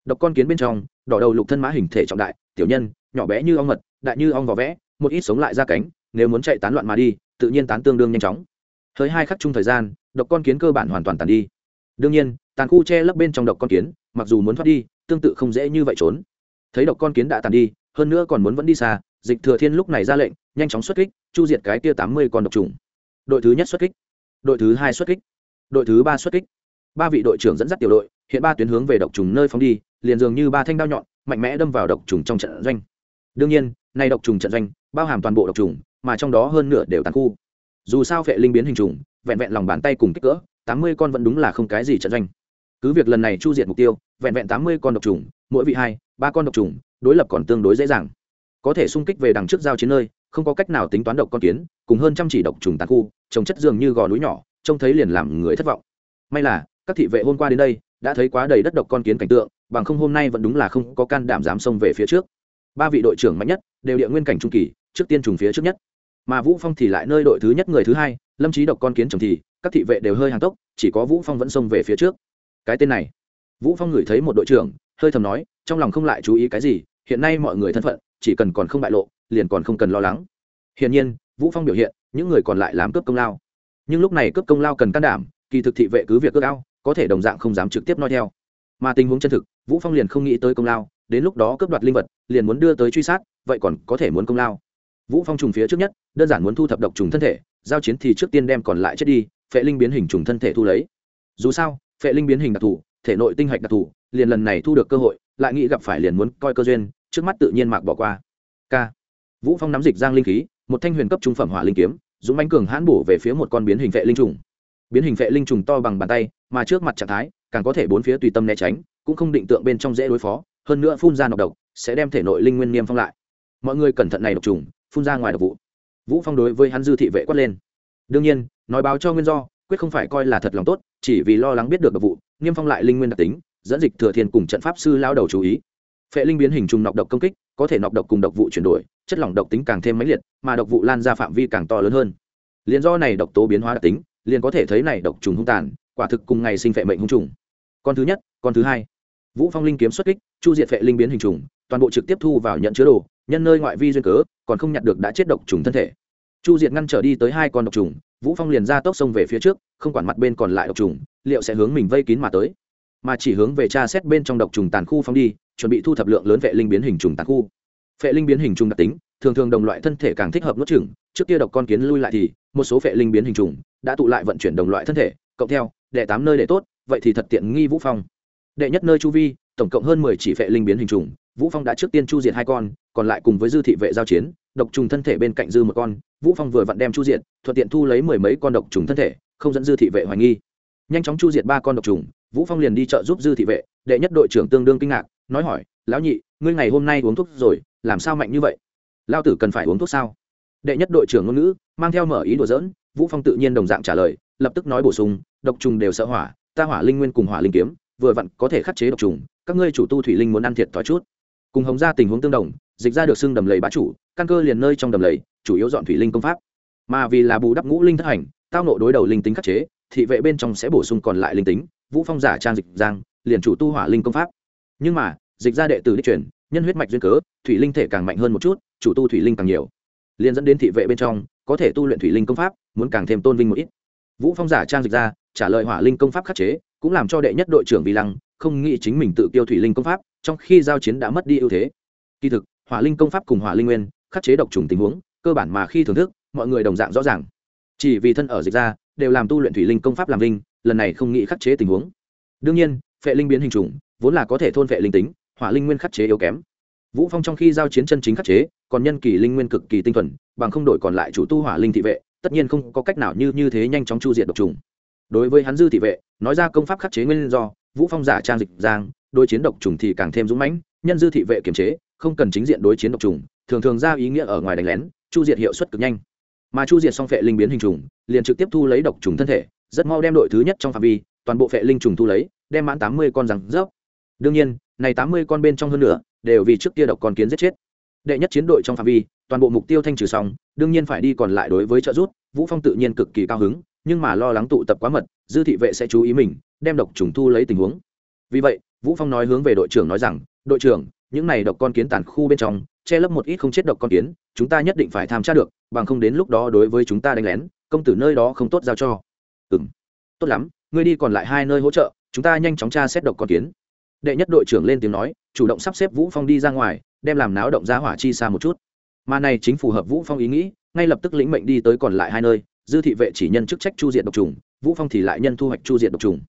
Độc con kiến bên trong, đỏ đầu lục thân mã hình thể trọng đại, tiểu nhân, nhỏ bé như ong mật, đại như ong vỏ vẽ, một ít sống lại ra cánh, nếu muốn chạy tán loạn mà đi, tự nhiên tán tương đương nhanh chóng thời hai khắc chung thời gian, độc con kiến cơ bản hoàn toàn tàn đi. Đương nhiên, tàn khu che lấp bên trong độc con kiến, mặc dù muốn thoát đi, tương tự không dễ như vậy trốn. Thấy độc con kiến đã tàn đi, hơn nữa còn muốn vẫn đi xa, dịch thừa thiên lúc này ra lệnh, nhanh chóng xuất kích, chu diệt cái kia tám mươi con độc trùng. Đội thứ nhất xuất kích, đội thứ hai xuất kích, đội thứ ba xuất kích. Ba vị đội trưởng dẫn dắt tiểu đội, hiện ba tuyến hướng về độc trùng nơi phóng đi, liền dường như ba thanh đao nhọn, mạnh mẽ đâm vào độc trùng trong trận doanh. Đương nhiên nay độc trùng trận doanh bao hàm toàn bộ độc trùng, mà trong đó hơn nửa đều tàn khu dù sao phệ linh biến hình trùng, vẹn vẹn lòng bàn tay cùng kích cỡ, tám mươi con vẫn đúng là không cái gì trận doanh. Cứ việc lần này chu diệt mục tiêu, vẹn vẹn tám mươi con độc trùng, mỗi vị hai, ba con độc trùng, đối lập còn tương đối dễ dàng. Có thể xung kích về đằng trước giao chiến nơi, không có cách nào tính toán độc con kiến, cùng hơn trăm chỉ độc trùng tàn khu, trồng chất dường như gò núi nhỏ, trông thấy liền làm người thất vọng. May là, các thị vệ hôm qua đến đây, đã thấy quá đầy đất độc con kiến cảnh tượng, bằng không hôm nay vẫn đúng là không có can đảm dám xông về phía trước. Ba vị đội trưởng mạnh nhất, đều địa nguyên cảnh trung kỳ, trước tiên trùng phía trước nhất mà vũ phong thì lại nơi đội thứ nhất người thứ hai, lâm trí độc con kiến chồng thì, các thị vệ đều hơi hàng tốc, chỉ có vũ phong vẫn xông về phía trước. Cái tên này. Vũ phong ngửi thấy một đội trưởng, hơi thầm nói, trong lòng không lại chú ý cái gì, hiện nay mọi người thân phận, chỉ cần còn không bại lộ, liền còn không cần lo lắng. Hiển nhiên, vũ phong biểu hiện, những người còn lại làm cướp công lao. Nhưng lúc này cướp công lao cần can đảm, kỳ thực thị vệ cứ việc cướp ao, có thể đồng dạng không dám trực tiếp nói theo. Mà tình huống chân thực, vũ phong liền không nghĩ tới công lao, đến lúc đó cướp đoạt linh vật, liền muốn đưa tới truy sát, vậy còn có thể muốn công lao vũ phong trùng phía trước nhất, đơn giản muốn thu thập độc trùng thân thể, giao chiến thì trước tiên đem còn lại chết đi, phệ linh biến hình trùng thân thể thu lấy. Dù sao, phệ linh biến hình đặc thù, thể nội tinh hạch đặc thù, liền lần này thu được cơ hội, lại nghĩ gặp phải liền muốn coi cơ duyên, trước mắt tự nhiên mạc bỏ qua. K. Vũ phong nắm dịch giang linh khí, một thanh huyền cấp trung phẩm hỏa linh kiếm, dũng bánh cường hãn bổ về phía một con biến hình phệ linh trùng. Biến hình phệ linh trùng to bằng bàn tay, mà trước mặt trạng thái, càng có thể bốn phía tùy tâm né tránh, cũng không định tượng bên trong dễ đối phó, hơn nữa phun ra nọc độc, sẽ đem thể nội linh nguyên niêm phong lại. Mọi người cẩn thận này độc trùng phun ra ngoài độc vụ. Vũ phong đối với hắn dư thị vệ quát lên. Đương nhiên, nói báo cho nguyên do, quyết không phải coi là thật lòng tốt, chỉ vì lo lắng biết được độc vụ niêm phong lại linh nguyên đặc tính, dẫn dịch thừa thiên cùng trận pháp sư lao đầu chú ý. Phệ linh biến hình trùng nọc độc công kích, có thể nọc độc cùng độc vụ chuyển đổi, chất lỏng độc tính càng thêm mãnh liệt, mà độc vụ lan ra phạm vi càng to lớn hơn. Liền do này độc tố biến hóa đặc tính, liền có thể thấy này độc trùng hung tàn, quả thực cùng ngày sinh phệ mệnh hung trùng. Con thứ nhất, con thứ hai. Vũ phong linh kiếm xuất kích, chu diệt phệ linh biến hình trùng, toàn bộ trực tiếp thu vào nhận chứa đồ, nhân nơi ngoại vi duyên cớ còn không nhặt được đã chết độc trùng thân thể. Chu diệt ngăn trở đi tới hai con độc trùng vũ phong liền ra tốc sông về phía trước không quản mặt bên còn lại độc trùng liệu sẽ hướng mình vây kín mà tới. Mà chỉ hướng về tra xét bên trong độc trùng tàn khu phong đi chuẩn bị thu thập lượng lớn vệ linh biến hình trùng tàn khu. Vệ linh biến hình trùng đặc tính thường thường đồng loại thân thể càng thích hợp nuốt chửng, trước kia độc con kiến lui lại thì một số vệ linh biến hình trùng đã tụ lại vận chuyển đồng loại thân thể cộng theo đệ tám nơi để tốt vậy thì thật tiện nghi vũ phong. Đệ nhất nơi chu vi tổng cộng hơn mười chỉ vệ linh biến hình trùng vũ phong đã trước tiên chu diệt hai con còn lại cùng với dư thị vệ giao chiến độc trùng thân thể bên cạnh dư một con vũ phong vừa vặn đem chu diệt thuận tiện thu lấy mười mấy con độc trùng thân thể không dẫn dư thị vệ hoài nghi. Nhanh chóng chu diệt ba con độc trùng vũ phong liền đi chợ giúp dư thị vệ đệ nhất đội trưởng tương đương kinh ngạc nói hỏi lão nhị ngươi ngày hôm nay uống thuốc rồi làm sao mạnh như vậy? Lao tử cần phải uống thuốc sao? Đệ nhất đội trưởng ngôn ngữ mang theo mở ý đùa giỡn, vũ phong tự nhiên đồng dạng trả lời lập tức nói bổ sung độc trùng đều sợ hỏa ta hỏa linh nguyên cùng hỏa linh kiếm vừa vặn có thể khắc chế độc trùng các ngươi chủ tu thủy linh muốn ăn thiệt thòi chút. Cùng hồng gia tình huống tương đồng dịch ra được xưng đầm lầy bá chủ căn cơ liền nơi trong đầm lầy, chủ yếu dọn thủy linh công pháp. Mà vì là bù đắp ngũ linh thất hành, tao nộ đối đầu linh tính khắc chế, thị vệ bên trong sẽ bổ sung còn lại linh tính, vũ phong giả trang dịch giang, liền chủ tu hỏa linh công pháp. Nhưng mà, dịch ra đệ tử đi chuyển, nhân huyết mạch duyên cớ, thủy linh thể càng mạnh hơn một chút, chủ tu thủy linh càng nhiều. Liền dẫn đến thị vệ bên trong, có thể tu luyện thủy linh công pháp, muốn càng thêm tôn vinh một ít. Vũ phong giả trang dịch ra, trả lời hỏa linh công pháp khắc chế, cũng làm cho đệ nhất đội trưởng vi lăng, không nghĩ chính mình tự tiêu thủy linh công pháp, trong khi giao chiến đã mất đi ưu thế. Kỳ thực, hỏa linh công pháp cùng hỏa linh nguyên khắc chế độc trùng tình huống, cơ bản mà khi thưởng thức, mọi người đồng dạng rõ ràng. Chỉ vì thân ở dịch ra đều làm tu luyện thủy linh công pháp làm linh lần này không nghĩ khắc chế tình huống. Đương nhiên, phệ linh biến hình trùng, vốn là có thể thôn phệ linh tính, hỏa linh nguyên khắc chế yếu kém. Vũ phong trong khi giao chiến chân chính khắc chế, còn nhân kỳ linh nguyên cực kỳ tinh thuần, bằng không đổi còn lại chủ tu hỏa linh thị vệ, tất nhiên không có cách nào như như thế nhanh chóng chu diệt độc trùng. Đối với hắn dư thị vệ, nói ra công pháp khắc chế nguyên do, vũ phong giả trang dịch giang, đối chiến độc trùng thì càng thêm dũng mãnh nhân dư thị vệ kiềm chế, không cần chính diện đối chiến độc trùng, thường thường ra ý nghĩa ở ngoài đánh lén, chu diệt hiệu suất cực nhanh. Mà chu diệt xong phệ linh biến hình trùng, liền trực tiếp thu lấy độc trùng thân thể, rất mau đem đội thứ nhất trong phạm vi, toàn bộ phệ linh trùng thu lấy, đem mãn tám mươi con rằng rớp. Đương nhiên, này tám mươi con bên trong hơn nữa đều vì trước kia độc con kiến giết chết. Đệ nhất chiến đội trong phạm vi, toàn bộ mục tiêu thanh trừ xong, đương nhiên phải đi còn lại đối với trợ rút vũ phong tự nhiên cực kỳ cao hứng, nhưng mà lo lắng tụ tập quá mật, dư thị vệ sẽ chú ý mình, đem độc trùng thu lấy tình huống. Vì vậy, vũ phong nói hướng về đội trưởng nói rằng đội trưởng, những này độc con kiến tàn khu bên trong, che lấp một ít không chết độc con kiến, chúng ta nhất định phải tham tra được, bằng không đến lúc đó đối với chúng ta đánh lén, công tử nơi đó không tốt giao cho. Ừm, tốt lắm, ngươi đi còn lại hai nơi hỗ trợ, chúng ta nhanh chóng tra xét độc con kiến. Đệ nhất đội trưởng lên tiếng nói, chủ động sắp xếp vũ phong đi ra ngoài, đem làm náo động giá hỏa chi xa một chút. Mà này chính phù hợp vũ phong ý nghĩ, ngay lập tức lĩnh mệnh đi tới còn lại hai nơi, dư thị vệ chỉ nhân chức trách chu diệt độc trùng, vũ phong thì lại nhân thu hoạch chu diệt độc trùng.